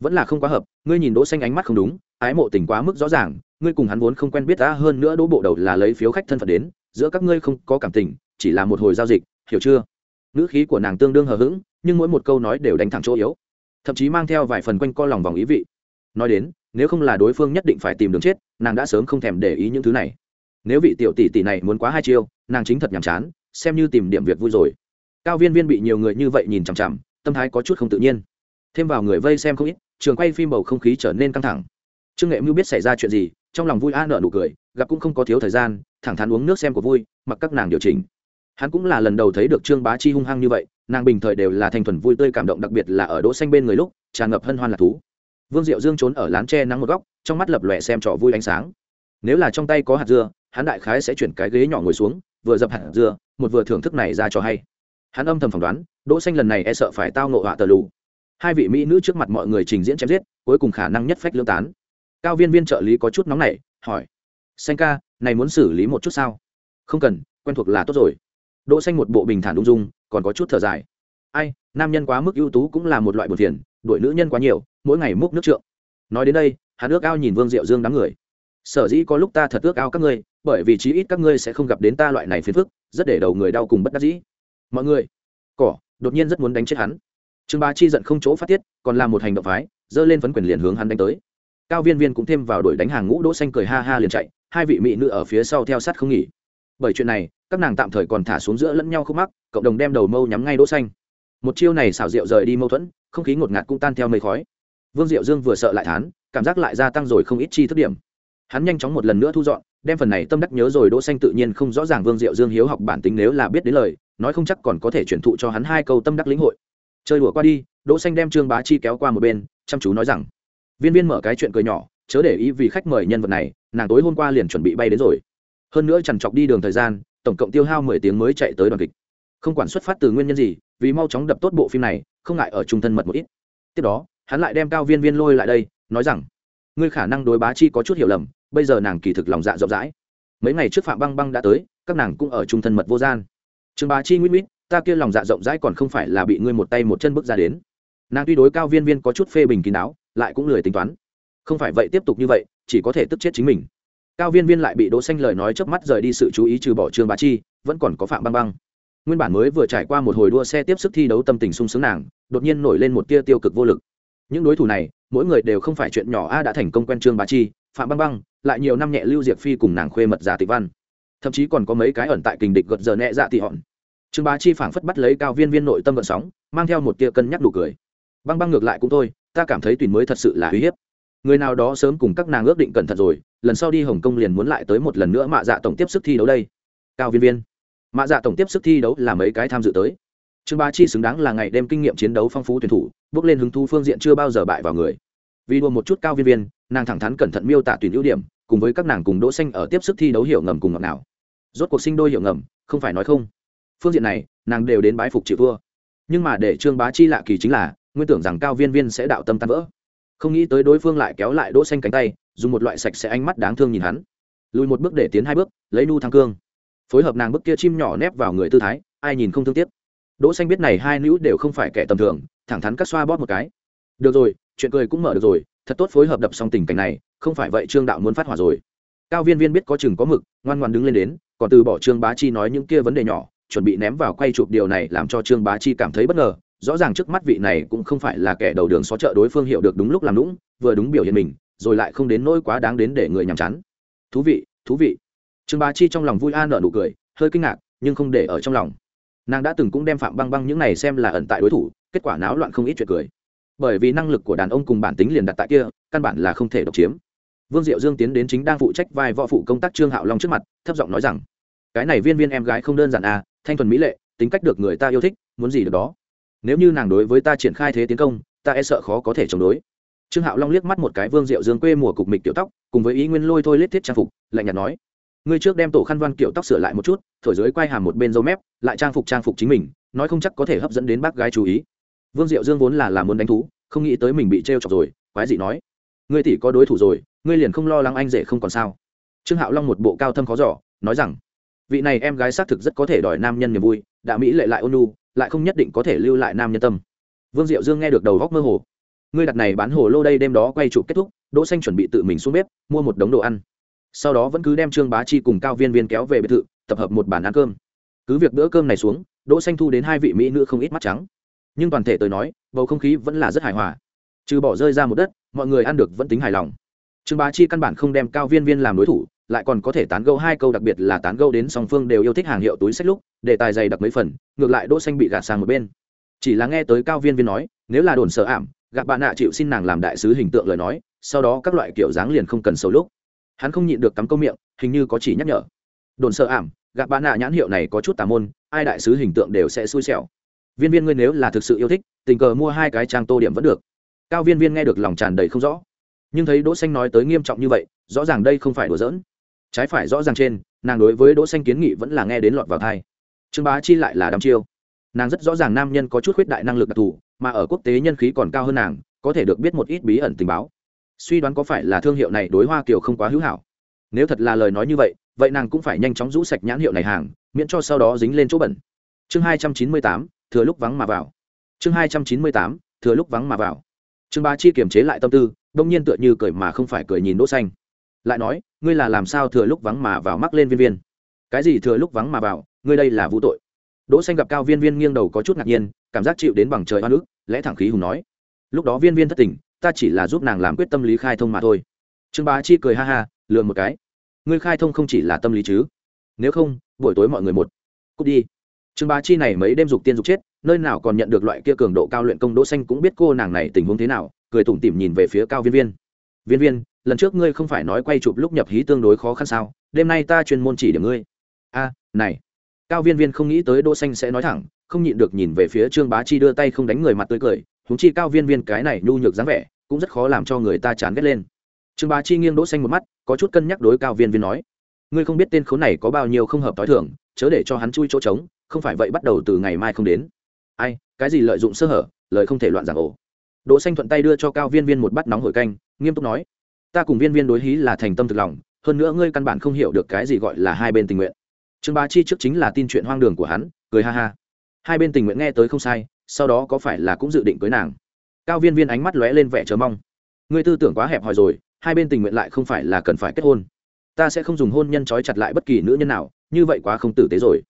Vẫn là không quá hợp, ngươi nhìn đỗ xanh ánh mắt không đúng, ái mộ tình quá mức rõ ràng, ngươi cùng hắn vốn không quen biết ta hơn nữa đỗ bộ đầu là lấy phiếu khách thân phận đến, giữa các ngươi không có cảm tình, chỉ là một hồi giao dịch, hiểu chưa? Ngữ khí của nàng tương đương hờ hững, nhưng mỗi một câu nói đều đánh thẳng chỗ yếu thậm chí mang theo vài phần quanh co lòng vòng ý vị. Nói đến, nếu không là đối phương nhất định phải tìm đường chết, nàng đã sớm không thèm để ý những thứ này. Nếu vị tiểu tỷ tỷ này muốn quá hai chiêu, nàng chính thật nhàm chán, xem như tìm điểm việc vui rồi. Cao viên viên bị nhiều người như vậy nhìn chằm chằm, tâm thái có chút không tự nhiên. Thêm vào người vây xem không ít, trường quay phim bầu không khí trở nên căng thẳng. Trương nghệ mưu biết xảy ra chuyện gì, trong lòng vui a nợ nụ cười, gặp cũng không có thiếu thời gian, thẳng thắn uống nước xem của vui, mặc các nàng điều chỉnh. Hắn cũng là lần đầu thấy được trương bá chi hung hăng như vậy nàng bình thời đều là thành thuần vui tươi cảm động, đặc biệt là ở đỗ xanh bên người lúc, tràn ngập hân hoan là thú. Vương diệu dương trốn ở lán tre nắng một góc, trong mắt lập lòe xem trò vui ánh sáng. Nếu là trong tay có hạt dưa, hắn đại khái sẽ chuyển cái ghế nhỏ ngồi xuống, vừa dập hạt dưa, một vừa thưởng thức này ra cho hay. Hắn âm thầm phỏng đoán, đỗ xanh lần này e sợ phải tao ngộ họa tờ lù. Hai vị mỹ nữ trước mặt mọi người trình diễn chém giết, cuối cùng khả năng nhất phách lương tán. Cao viên viên trợ lý có chút nóng nảy, hỏi, xanh ca, này muốn xử lý một chút sao? Không cần, quen thuộc là tốt rồi. Đỗ xanh một bộ bình thản ung dung còn có chút thở dài. Ai, nam nhân quá mức ưu tú cũng là một loại buồn phiền, đuổi nữ nhân quá nhiều, mỗi ngày múc nước trượng. Nói đến đây, hắn ước ao nhìn vương diệu dương đám người. Sở dĩ có lúc ta thật ước ao các ngươi, bởi vì chí ít các ngươi sẽ không gặp đến ta loại này phiền phức, rất để đầu người đau cùng bất đắc dĩ. Mọi người, cỏ, đột nhiên rất muốn đánh chết hắn. Trương bá chi giận không chỗ phát tiết, còn làm một hành động phái dơ lên phấn quyền liền hướng hắn đánh tới. Cao viên viên cũng thêm vào đuổi đánh hàng ngũ đỗ xanh cười ha ha liền chạy, hai vị mỹ nữ ở phía sau theo sát không nghỉ. Bởi chuyện này các nàng tạm thời còn thả xuống giữa lẫn nhau không mắc, cộng đồng đem đầu mâu nhắm ngay đỗ xanh. Một chiêu này xảo diệu rời đi mâu thuẫn, không khí ngột ngạt cũng tan theo mây khói. Vương diệu dương vừa sợ lại thán, cảm giác lại gia tăng rồi không ít chi thức điểm. Hắn nhanh chóng một lần nữa thu dọn, đem phần này tâm đắc nhớ rồi đỗ xanh tự nhiên không rõ ràng vương diệu dương hiếu học bản tính nếu là biết đến lời, nói không chắc còn có thể truyền thụ cho hắn hai câu tâm đắc lĩnh hội. Chơi đùa qua đi, đỗ xanh đem trương bá chi kéo qua một bên, chăm chú nói rằng, viên viên mở cái chuyện cười nhỏ, chớ để ý vì khách mời nhân vật này, nàng tối hôm qua liền chuẩn bị bay đến rồi. Hơn nữa chằn chọc đi đường thời gian tổng cộng tiêu hao mười tiếng mới chạy tới đoàn kịch. Không quản xuất phát từ nguyên nhân gì, vì mau chóng đập tốt bộ phim này, không ngại ở trung thân mật một ít. Tiếp đó, hắn lại đem cao viên viên lôi lại đây, nói rằng, ngươi khả năng đối bá chi có chút hiểu lầm, bây giờ nàng kỳ thực lòng dạ rộng rãi. Mấy ngày trước phạm băng băng đã tới, các nàng cũng ở trung thân mật vô gian. Trường bá chi nguyễn nguyễn ta kia lòng dạ rộng rãi còn không phải là bị ngươi một tay một chân bước ra đến. Nàng tuy đối cao viên viên có chút phê bình kín đáo, lại cũng lười tính toán. Không phải vậy, tiếp tục như vậy, chỉ có thể tức chết chính mình cao viên viên lại bị đỗ xanh lời nói chớp mắt rời đi sự chú ý trừ bỏ trương bá chi, vẫn còn có phạm băng băng. Nguyên bản mới vừa trải qua một hồi đua xe tiếp sức thi đấu tâm tình sung sướng nàng, đột nhiên nổi lên một tia tiêu cực vô lực. Những đối thủ này, mỗi người đều không phải chuyện nhỏ a đã thành công quen trương bá chi, phạm băng băng, lại nhiều năm nhẹ lưu diệp phi cùng nàng khuê mật giả tịch văn. Thậm chí còn có mấy cái ẩn tại kình địch gật giờ nhẹ dạ tị hòn trương bá chi phảng phất bắt lấy cao viên viên nội tâm vận sóng, mang theo một tia cân nhắc đủ cười. Băng băng ngược lại cũng thôi, ta cảm thấy tùy mới thật sự là uy hiếp. Người nào đó sớm cùng các nàng ước định cẩn thận rồi lần sau đi hồng kông liền muốn lại tới một lần nữa mạ dạ tổng tiếp sức thi đấu đây. Cao viên viên. Mạ dạ tổng tiếp sức thi đấu là mấy cái tham dự tới. Trương ba chi xứng đáng là ngày đêm kinh nghiệm chiến đấu phong phú tuyển thủ, bước lên hứng thu phương diện chưa bao giờ bại vào người. Vì đua một chút cao viên viên, nàng thẳng thắn cẩn thận miêu tả tuyển ưu điểm, cùng với các nàng cùng đỗ xanh ở tiếp sức thi đấu hiểu ngầm cùng ngọc nào rốt cuộc sinh đôi hiểu ngầm, không phải nói không. Phương diện này, nàng đều đến bái phục chịu thua. Nhưng mà để trương bá chi lạ kỳ chính là, nguyên tưởng rằng cao viên viên sẽ đạo tâm tan vỡ. Không nghĩ tới đối phương lại kéo lại đỗ xanh cánh tay dùng một loại sạch sẽ ánh mắt đáng thương nhìn hắn. Lùi một bước để tiến hai bước, lấy nu thăng cương. Phối hợp nàng bước kia chim nhỏ nép vào người tư thái, ai nhìn không thương tiếc. Đỗ xanh biết này hai nữ đều không phải kẻ tầm thường, thẳng thắn cắt xoa bóp một cái. Được rồi, chuyện cười cũng mở được rồi, thật tốt phối hợp đập xong tình cảnh này, không phải vậy trương đạo muốn phát hỏa rồi. Cao viên viên biết có chừng có mực, ngoan ngoan đứng lên đến, còn từ bỏ trương bá chi nói những kia vấn đề nhỏ, chuẩn bị ném vào quay chụp điều này làm cho trương bá chi cảm thấy bất ngờ. Rõ ràng trước mắt vị này cũng không phải là kẻ đầu đường xó chợ đối phương hiểu được đúng lúc làm lũng vừa đúng biểu hiện mình rồi lại không đến nỗi quá đáng đến để người nhàm chán. Thú vị thú vị. Trương bá chi trong lòng vui a nở nụ cười, hơi kinh ngạc, nhưng không để ở trong lòng. Nàng đã từng cũng đem phạm băng băng những này xem là ẩn tại đối thủ, kết quả náo loạn không ít chuyện cười. Bởi vì năng lực của đàn ông cùng bản tính liền đặt tại kia, căn bản là không thể độc chiếm. Vương diệu dương tiến đến chính đang phụ trách vai võ phụ công tác trương hạo long trước mặt, thấp giọng nói rằng, cái này viên viên em gái không đơn giản à thanh thuần mỹ lệ, tính cách được người ta yêu thích, muốn gì được đó. Nếu như nàng đối với ta triển khai thế tiến công, ta e sợ khó có thể chống đối trương hạo long liếc mắt một cái vương diệu dương quê mùa cục mịch kiểu tóc, cùng với ý nguyên lôi thôi lết thiết trang phục, lạnh nhạt nói, ngươi trước đem tổ khăn văn kiểu tóc sửa lại một chút, thổi dưới quay hàm một bên dâu mép, lại trang phục trang phục chính mình, nói không chắc có thể hấp dẫn đến bác gái chú ý. Vương diệu dương vốn là làm muốn đánh thú, không nghĩ tới mình bị trêu chọc rồi, quái dị nói, ngươi tỷ có đối thủ rồi, ngươi liền không lo lắng anh rể không còn sao? Trương hạo long một bộ cao thâm khó giỏ nói rằng, vị này em gái xác thực rất có thể đòi nam nhân niềm vui, đã mỹ lệ lại ôn nu lại không nhất định có thể lưu lại nam nhân tâm. Vương diệu dương nghe được đầu góc mơ hồ ngươi đặt này bán hồ lô đây đêm đó quay chụp kết thúc, đỗ xanh chuẩn bị tự mình xuống bếp, mua một đống đồ ăn. Sau đó vẫn cứ đem trương bá chi cùng cao viên viên kéo về biệt thự, tập hợp một bàn ăn cơm. Cứ việc bữa cơm này xuống, đỗ xanh thu đến hai vị mỹ nữ không ít mắt trắng. Nhưng toàn thể tôi nói, bầu không khí vẫn là rất hài hòa. Trừ bỏ rơi ra một đất, mọi người ăn được vẫn tính hài lòng. Trương bá chi căn bản không đem cao viên viên làm đối thủ, lại còn có thể tán gẫu hai câu đặc biệt là tán gẫu đến song phương đều yêu thích hàng hiệu túi sách lúc để tài dày đặc mấy phần, ngược lại đỗ xanh bị gạt sang một bên. Chỉ là nghe tới cao viên viên nói, nếu là đồn sợ ảm gặp bạn nạ chịu xin nàng làm đại sứ hình tượng lời nói, sau đó các loại kiểu dáng liền không cần sầu lúc. Hắn không nhịn được cắm câu miệng, hình như có chỉ nhắc nhở. Đồn sợ ảm gặp bạn nạ nhãn hiệu này có chút tà môn, ai đại sứ hình tượng đều sẽ xui xẻo. Viên viên ngươi nếu là thực sự yêu thích, tình cờ mua hai cái trang tô điểm vẫn được. Cao viên viên nghe được lòng tràn đầy không rõ. Nhưng thấy đỗ xanh nói tới nghiêm trọng như vậy, rõ ràng đây không phải đùa giỡn. Trái phải rõ ràng trên, nàng đối với đỗ xanh kiến nghị vẫn là nghe đến lọt vào tai. Trương bá chi lại là đăm chiêu nàng rất rõ ràng nam nhân có chút khuyết đại năng lực đặc thù, mà ở quốc tế nhân khí còn cao hơn nàng, có thể được biết một ít bí ẩn tình báo. Suy đoán có phải là thương hiệu này đối hoa kiều không quá hữu hảo. Nếu thật là lời nói như vậy vậy nàng cũng phải nhanh chóng rũ sạch nhãn hiệu này hàng, miễn cho sau đó dính lên chỗ bẩn. Chương hai trăm chín mươi tám, thừa lúc vắng mà vào. Chương hai trăm chín mươi tám, thừa lúc vắng mà vào. Chương ba chi kiềm chế lại tâm tư, đông nhiên tựa như cười mà không phải cười nhìn đỗ xanh. Lại nói, ngươi là làm sao thừa lúc vắng mà vào? Mắc lên viên viên. Cái gì thừa lúc vắng mà vào? Ngươi đây là vũ tội đỗ xanh gặp cao viên viên nghiêng đầu có chút ngạc nhiên cảm giác chịu đến bằng trời oan ức, lẽ thẳng khí hùng nói. Lúc đó viên viên thất tình ta chỉ là giúp nàng làm quyết tâm lý khai thông mà thôi. Trương bá chi cười ha ha lừa một cái. Ngươi khai thông không chỉ là tâm lý chứ? Nếu không buổi tối mọi người một cút đi. Trương bá chi này mấy đêm dục tiên dục chết nơi nào còn nhận được loại kia cường độ cao luyện công đỗ xanh cũng biết cô nàng này tình huống thế nào cười tủm tỉm nhìn về phía cao viên viên. Viên viên lần trước ngươi không phải nói quay chụp lúc nhập hí tương đối khó khăn sao? Đêm nay ta chuyên môn chỉ điểm ngươi. A này cao viên viên không nghĩ tới đỗ xanh sẽ nói thẳng, không nhịn được nhìn về phía trương bá chi đưa tay không đánh người mặt tươi cười chúng chi cao viên viên cái này nhu nhược dáng vẻ, cũng rất khó làm cho người ta chán ghét lên. Trương bá chi nghiêng đỗ xanh một mắt, có chút cân nhắc đối cao viên viên nói, ngươi không biết tên khốn này có bao nhiêu không hợp tối thường, chớ để cho hắn chui chỗ trống, không phải vậy bắt đầu từ ngày mai không đến. Ai, cái gì lợi dụng sơ hở, lời không thể loạn giảng ổ đỗ xanh thuận tay đưa cho cao viên viên một bát nóng hổi canh, nghiêm túc nói, ta cùng viên viên đối hí là thành tâm thực lòng, hơn nữa ngươi căn bản không hiểu được cái gì gọi là hai bên tình nguyện trương bá chi trước chính là tin chuyện hoang đường của hắn, cười ha ha. Hai bên tình nguyện nghe tới không sai, sau đó có phải là cũng dự định cưới nàng? Cao viên viên ánh mắt lóe lên vẻ chờ mong. Ngươi tư tưởng quá hẹp hòi rồi, hai bên tình nguyện lại không phải là cần phải kết hôn. Ta sẽ không dùng hôn nhân trói chặt lại bất kỳ nữ nhân nào, như vậy quá không tử tế rồi.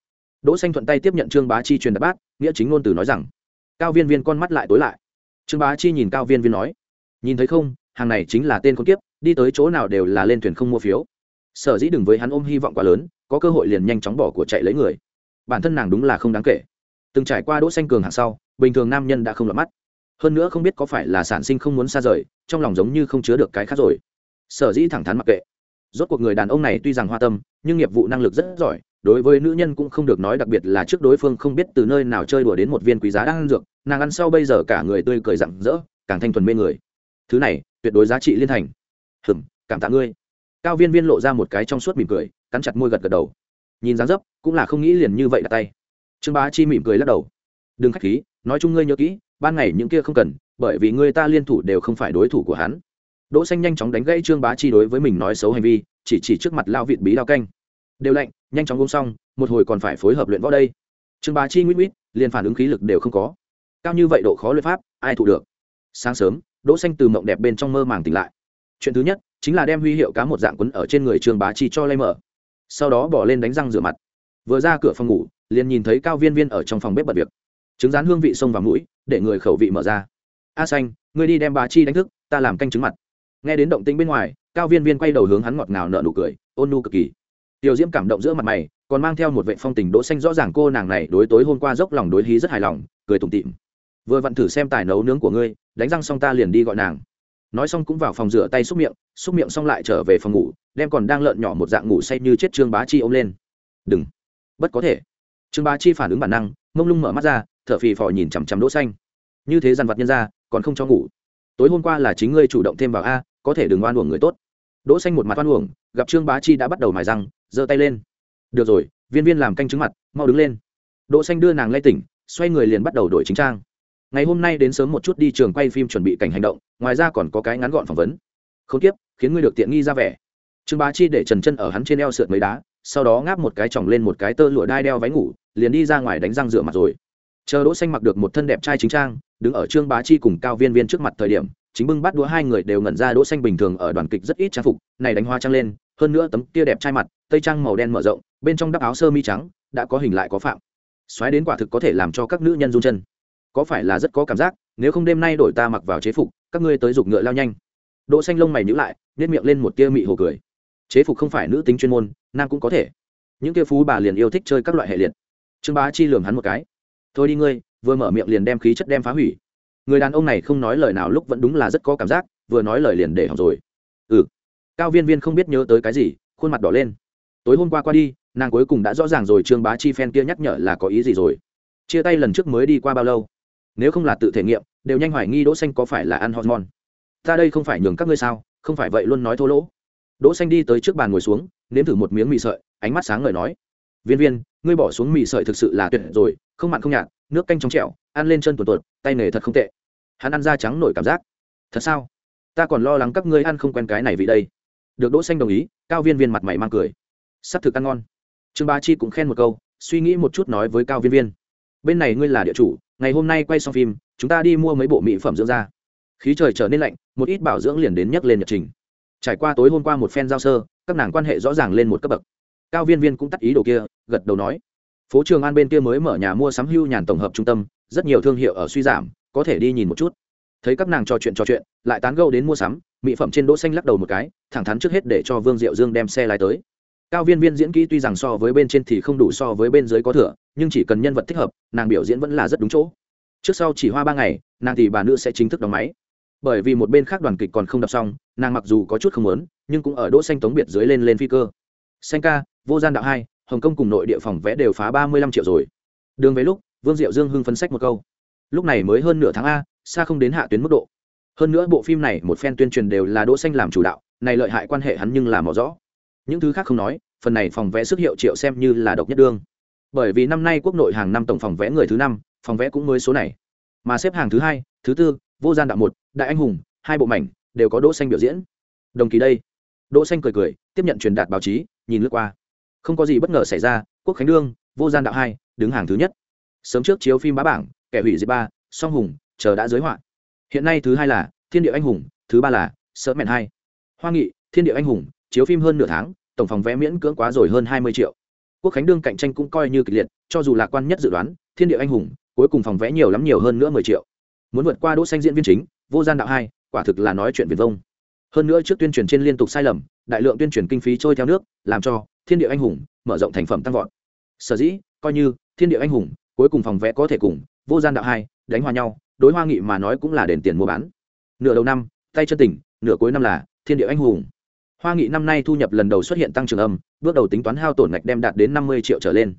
Đỗ xanh thuận tay tiếp nhận trương bá chi truyền đạt bát, nghĩa chính ngôn từ nói rằng. Cao viên viên con mắt lại tối lại. Trương bá chi nhìn cao viên viên nói. Nhìn thấy không, hàng này chính là tên con kiếp, đi tới chỗ nào đều là lên thuyền không mua phiếu sở dĩ đừng với hắn ôm hy vọng quá lớn, có cơ hội liền nhanh chóng bỏ của chạy lấy người. Bản thân nàng đúng là không đáng kể. Từng trải qua đỗ xanh cường hạng sau, bình thường nam nhân đã không lọt mắt. Hơn nữa không biết có phải là sản sinh không muốn xa rời, trong lòng giống như không chứa được cái khác rồi. Sở dĩ thẳng thắn mặc kệ. Rốt cuộc người đàn ông này tuy rằng hoa tâm, nhưng nghiệp vụ năng lực rất giỏi, đối với nữ nhân cũng không được nói đặc biệt là trước đối phương không biết từ nơi nào chơi đùa đến một viên quý giá đang ăn dược, nàng ăn sau bây giờ cả người tươi cười rặng rỡ, càng thanh thuần mê người. Thứ này, tuyệt đối giá trị liên thành. Hừm, cảm tạ ngươi cao viên viên lộ ra một cái trong suốt mỉm cười, cắn chặt môi gật gật đầu. Nhìn dáng dấp, cũng là không nghĩ liền như vậy đặt tay. Trương bá chi mỉm cười lắc đầu. Đừng khách khí, nói chung ngươi nhớ kỹ, ban ngày những kia không cần, bởi vì người ta liên thủ đều không phải đối thủ của hắn. Đỗ xanh nhanh chóng đánh gãy trương bá chi đối với mình nói xấu hành vi, chỉ chỉ trước mặt lao vịt bí đao canh. Đều lạnh, nhanh chóng uống xong, một hồi còn phải phối hợp luyện võ đây. Trương bá chi nguyễn nguyễn liền phản ứng khí lực đều không có. Cao như vậy độ khó luyện pháp, ai thụ được? Sáng sớm, đỗ xanh từ mộng đẹp bên trong mơ màng tỉnh lại. Chuyện thứ nhất chính là đem huy hiệu cá một dạng quấn ở trên người trương bá chi cho lay mở. Sau đó bỏ lên đánh răng rửa mặt. Vừa ra cửa phòng ngủ, liền nhìn thấy cao viên viên ở trong phòng bếp bật việc. Trứng rán hương vị xông vào mũi, để người khẩu vị mở ra. A xanh, ngươi đi đem bá chi đánh thức, ta làm canh trứng mặt. Nghe đến động tĩnh bên ngoài, cao viên viên quay đầu hướng hắn ngọt ngào nở nụ cười, ôn nu cực kỳ. Tiểu diễm cảm động giữa mặt mày, còn mang theo một vệ phong tình đỗ xanh rõ ràng cô nàng này đối tối hôm qua dốc lòng đối hí rất hài lòng, cười tủm tỉm. Vừa vặn thử xem tài nấu nướng của ngươi, đánh răng xong ta liền đi gọi nàng nói xong cũng vào phòng rửa tay xúc miệng xúc miệng xong lại trở về phòng ngủ, đem còn đang lợn nhỏ một dạng ngủ say như chết trương bá chi ôm lên. Đừng. Bất có thể. Trương bá chi phản ứng bản năng, mông lung mở mắt ra, thở phì phò nhìn chằm chằm đỗ xanh. Như thế dằn vặt nhân ra, còn không cho ngủ. Tối hôm qua là chính ngươi chủ động thêm vào a, có thể đừng oan uổng người tốt. Đỗ xanh một mặt oan uổng, gặp trương bá chi đã bắt đầu mài răng, giơ tay lên. Được rồi, viên viên làm canh trứng mặt, mau đứng lên. Đỗ xanh đưa nàng lay tỉnh, xoay người liền bắt đầu đổi chính trang. Ngày hôm nay đến sớm một chút đi trường quay phim chuẩn bị cảnh hành động ngoài ra còn có cái ngắn gọn phỏng vấn. Không tiếp khiến ngươi được tiện nghi ra vẻ. Trương bá chi để trần chân ở hắn trên eo sượt mấy đá, sau đó ngáp một cái chỏng lên một cái tơ lụa đai đeo váy ngủ, liền đi ra ngoài đánh răng rửa mặt rồi. Chờ đỗ xanh mặc được một thân đẹp trai chính trang, đứng ở trương bá chi cùng cao viên viên trước mặt thời điểm, chính bưng bắt đũa hai người đều ngẩn ra đỗ xanh bình thường ở đoàn kịch rất ít trang phục, này đánh hoa trang lên, hơn nữa tấm kia đẹp trai mặt, tây trang màu đen mở rộng, bên trong đắp áo sơ mi trắng, đã có hình lại có phạm. Xoáy đến quả thực có thể làm cho các nữ nhân run chân. Có phải là rất có cảm giác, nếu không đêm nay đổi ta mặc vào chế phục các ngươi tới giục ngựa lao nhanh. Đỗ xanh lông mày nhíu lại, nhếch miệng lên một tia mị hồ cười. Chế phục không phải nữ tính chuyên môn, nam cũng có thể. Những kia phú bà liền yêu thích chơi các loại hệ liệt. Trương bá chi lườm hắn một cái. Thôi đi ngươi, vừa mở miệng liền đem khí chất đem phá hủy. Người đàn ông này không nói lời nào lúc vẫn đúng là rất có cảm giác, vừa nói lời liền để hỏng rồi. Ừ. Cao viên viên không biết nhớ tới cái gì, khuôn mặt đỏ lên. Tối hôm qua qua đi, nàng cuối cùng đã rõ ràng rồi trương bá chi phen kia nhắc nhở là có ý gì rồi. Chia tay lần trước mới đi qua bao lâu? Nếu không là tự thể nghiệm đều nhanh hoài nghi đỗ xanh có phải là ăn hormone. Ta đây không phải nhường các ngươi sao, không phải vậy luôn nói thô lỗ. Đỗ xanh đi tới trước bàn ngồi xuống, nếm thử một miếng mì sợi, ánh mắt sáng ngời nói. Viên viên, ngươi bỏ xuống mì sợi thực sự là tuyệt rồi, không mặn không nhạt, nước canh trong trẻo, ăn lên chân tuột tuột, tay nghề thật không tệ. Hắn ăn da trắng nổi cảm giác. Thật sao? Ta còn lo lắng các ngươi ăn không quen cái này vị đây. Được đỗ xanh đồng ý, cao viên viên mặt mày mang cười. Sắp thực ăn ngon. Trương ba chi cũng khen một câu, suy nghĩ một chút nói với cao viên viên. Bên này ngươi là địa chủ, ngày hôm nay quay xong phim chúng ta đi mua mấy bộ mỹ phẩm dưỡng da. Khí trời trở nên lạnh, một ít bảo dưỡng liền đến nhắc lên nhật trình. Trải qua tối hôm qua một phen giao sơ, các nàng quan hệ rõ ràng lên một cấp bậc. Cao viên viên cũng tắt ý đồ kia, gật đầu nói. Phố trường an bên kia mới mở nhà mua sắm hưu nhàn tổng hợp trung tâm, rất nhiều thương hiệu ở suy giảm, có thể đi nhìn một chút. Thấy các nàng trò chuyện trò chuyện, lại tán gâu đến mua sắm, mỹ phẩm trên đỗ xanh lắc đầu một cái, thẳng thắn trước hết để cho vương diệu dương đem xe lái tới. Cao viên viên diễn kỹ tuy rằng so với bên trên thì không đủ so với bên dưới có thừa, nhưng chỉ cần nhân vật thích hợp, nàng biểu diễn vẫn là rất đúng chỗ trước sau chỉ hoa ba ngày, nàng thì bà nữ sẽ chính thức đóng máy. Bởi vì một bên khác đoàn kịch còn không đọc xong, nàng mặc dù có chút không lớn nhưng cũng ở đỗ xanh tống biệt dưới lên lên phi cơ. Xanh ca, vô gian đạo hai, hồng kông cùng nội địa phòng vẽ đều phá ba mươi lăm triệu rồi. Đường về lúc, vương diệu dương hưng phấn sách một câu. Lúc này mới hơn nửa tháng a, xa không đến hạ tuyến mức độ. Hơn nữa bộ phim này một phen tuyên truyền đều là đỗ xanh làm chủ đạo, này lợi hại quan hệ hắn nhưng là mỏ rõ. Những thứ khác không nói, phần này phòng vẽ sức hiệu triệu xem như là độc nhất đương. Bởi vì năm nay quốc nội hàng năm tổng phòng vẽ người thứ năm phòng vẽ cũng mới số này. Mà xếp hàng thứ hai, thứ tư, vô gian đạo một, đại anh hùng, hai bộ mảnh, đều có đỗ xanh biểu diễn. Đồng kỳ đây. Đỗ xanh cười cười, tiếp nhận truyền đạt báo chí, nhìn lướt qua. Không có gì bất ngờ xảy ra, quốc khánh đương, vô gian đạo hai, đứng hàng thứ nhất. Sớm trước chiếu phim bá bảng, kẻ hủy diệt ba, song hùng, chờ đã giới hoạn hiện nay thứ hai là thiên địa anh hùng, thứ ba là Sớm mẹn hai. Hoa nghị, thiên địa anh hùng, chiếu phim hơn nửa tháng, tổng phòng vé miễn cưỡng quá rồi hơn hai mươi triệu. Quốc khánh đương cạnh tranh cũng coi như kịch liệt, cho dù lạc quan nhất dự đoán, thiên địa anh hùng cuối cùng phòng vẽ nhiều lắm nhiều hơn nữa mười triệu. Muốn vượt qua đỗ xanh diễn viên chính, vô gian đạo hai, quả thực là nói chuyện việt vông. Hơn nữa trước tuyên truyền trên liên tục sai lầm, đại lượng tuyên truyền kinh phí trôi theo nước, làm cho thiên địa anh hùng mở rộng thành phẩm tăng vọt. Sở dĩ, coi như thiên địa anh hùng, cuối cùng phòng vẽ có thể cùng vô gian đạo hai đánh hòa nhau, đối hoa nghị mà nói cũng là đền tiền mua bán. Nửa đầu năm, tay chân tỉnh nửa cuối năm là thiên địa anh hùng. Hoa nghị năm nay thu nhập lần đầu xuất hiện tăng trưởng âm, bước đầu tính toán hao tổn ngạch đem đạt đến năm mươi triệu trở lên.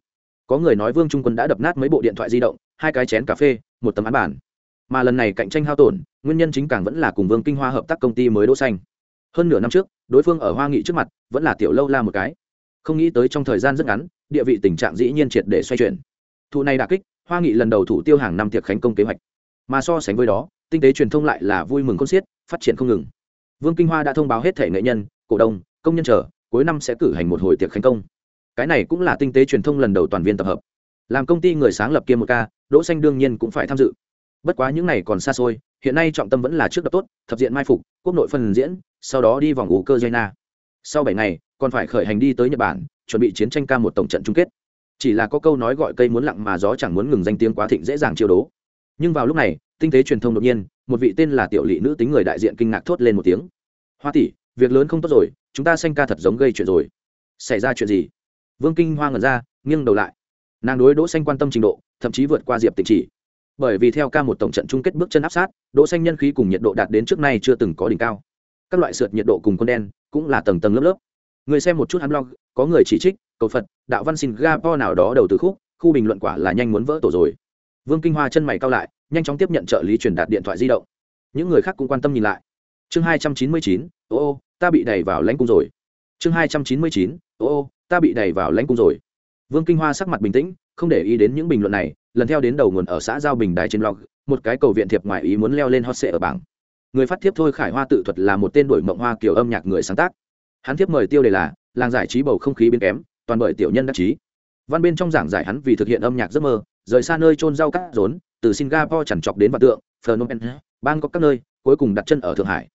Có người nói vương trung quân đã đập nát mấy bộ điện thoại di động hai cái chén cà phê, một tấm án bản. Mà lần này cạnh tranh hao tổn, nguyên nhân chính càng vẫn là cùng vương kinh hoa hợp tác công ty mới đỗ xanh. Hơn nửa năm trước, đối phương ở hoa nghị trước mặt, vẫn là tiểu lâu la một cái. Không nghĩ tới trong thời gian rất ngắn, địa vị tình trạng dĩ nhiên triệt để xoay chuyển. Thụ này đả kích, hoa nghị lần đầu thủ tiêu hàng năm tiệc khánh công kế hoạch. Mà so sánh với đó, tinh tế truyền thông lại là vui mừng con xiết, phát triển không ngừng. Vương kinh hoa đã thông báo hết thể nghệ nhân, cổ đông, công nhân chờ, cuối năm sẽ cử hành một hồi tiệc khánh công. Cái này cũng là tinh tế truyền thông lần đầu toàn viên tập hợp. Làm công ty người sáng lập kia một ca đỗ xanh đương nhiên cũng phải tham dự. Bất quá những này còn xa xôi, hiện nay trọng tâm vẫn là trước đập tốt, thập diện mai phục, quốc nội phần diễn, sau đó đi vòng ukraine. Sau bảy ngày, còn phải khởi hành đi tới nhật bản, chuẩn bị chiến tranh ca một tổng trận chung kết. Chỉ là có câu nói gọi cây muốn lặng mà gió chẳng muốn ngừng danh tiếng quá thịnh dễ dàng chiêu đố. Nhưng vào lúc này, tinh tế truyền thông đột nhiên, một vị tên là tiểu lỵ nữ tính người đại diện kinh ngạc thốt lên một tiếng. Hoa tỷ, việc lớn không tốt rồi, chúng ta xanh ca thật giống gây chuyện rồi. Xảy ra chuyện gì? Vương kinh hoa ngẩn ra, nghiêng đầu lại nàng đối đỗ xanh quan tâm trình độ, thậm chí vượt qua diệp tịnh chỉ. Bởi vì theo ca một tổng trận chung kết bước chân áp sát, đỗ xanh nhân khí cùng nhiệt độ đạt đến trước nay chưa từng có đỉnh cao. Các loại sượt nhiệt độ cùng con đen, cũng là tầng tầng lớp lớp. Người xem một chút hắn blog, có người chỉ trích, cầu phật, đạo văn singapore nào đó đầu từ khúc, khu bình luận quả là nhanh muốn vỡ tổ rồi. Vương kinh hoa chân mày cao lại, nhanh chóng tiếp nhận trợ lý truyền đạt điện thoại di động. Những người khác cũng quan tâm nhìn lại. Chương hai trăm chín mươi chín, ô ô, ta bị đẩy vào lãnh cung rồi. Chương hai trăm chín mươi chín, ô ô, ta bị đẩy vào lãnh cung rồi vương kinh hoa sắc mặt bình tĩnh, không để ý đến những bình luận này, lần theo đến đầu nguồn ở xã giao bình đài trên blog một cái cầu viện thiệp ngoại ý muốn leo lên hot sệ ở bảng. Người phát thiếp thôi khải hoa tự thuật là một tên đổi mộng hoa kiểu âm nhạc người sáng tác. Hắn thiếp mời tiêu đề là, làng giải trí bầu không khí biến kém, toàn bởi tiểu nhân đắc chí. Văn bên trong giảng giải hắn vì thực hiện âm nhạc giấc mơ, rời xa nơi trôn rau cắt rốn, từ singapore chẳng chọc đến vạn tượng, phnom penh bang có các nơi, cuối cùng đặt chân ở thượng hải.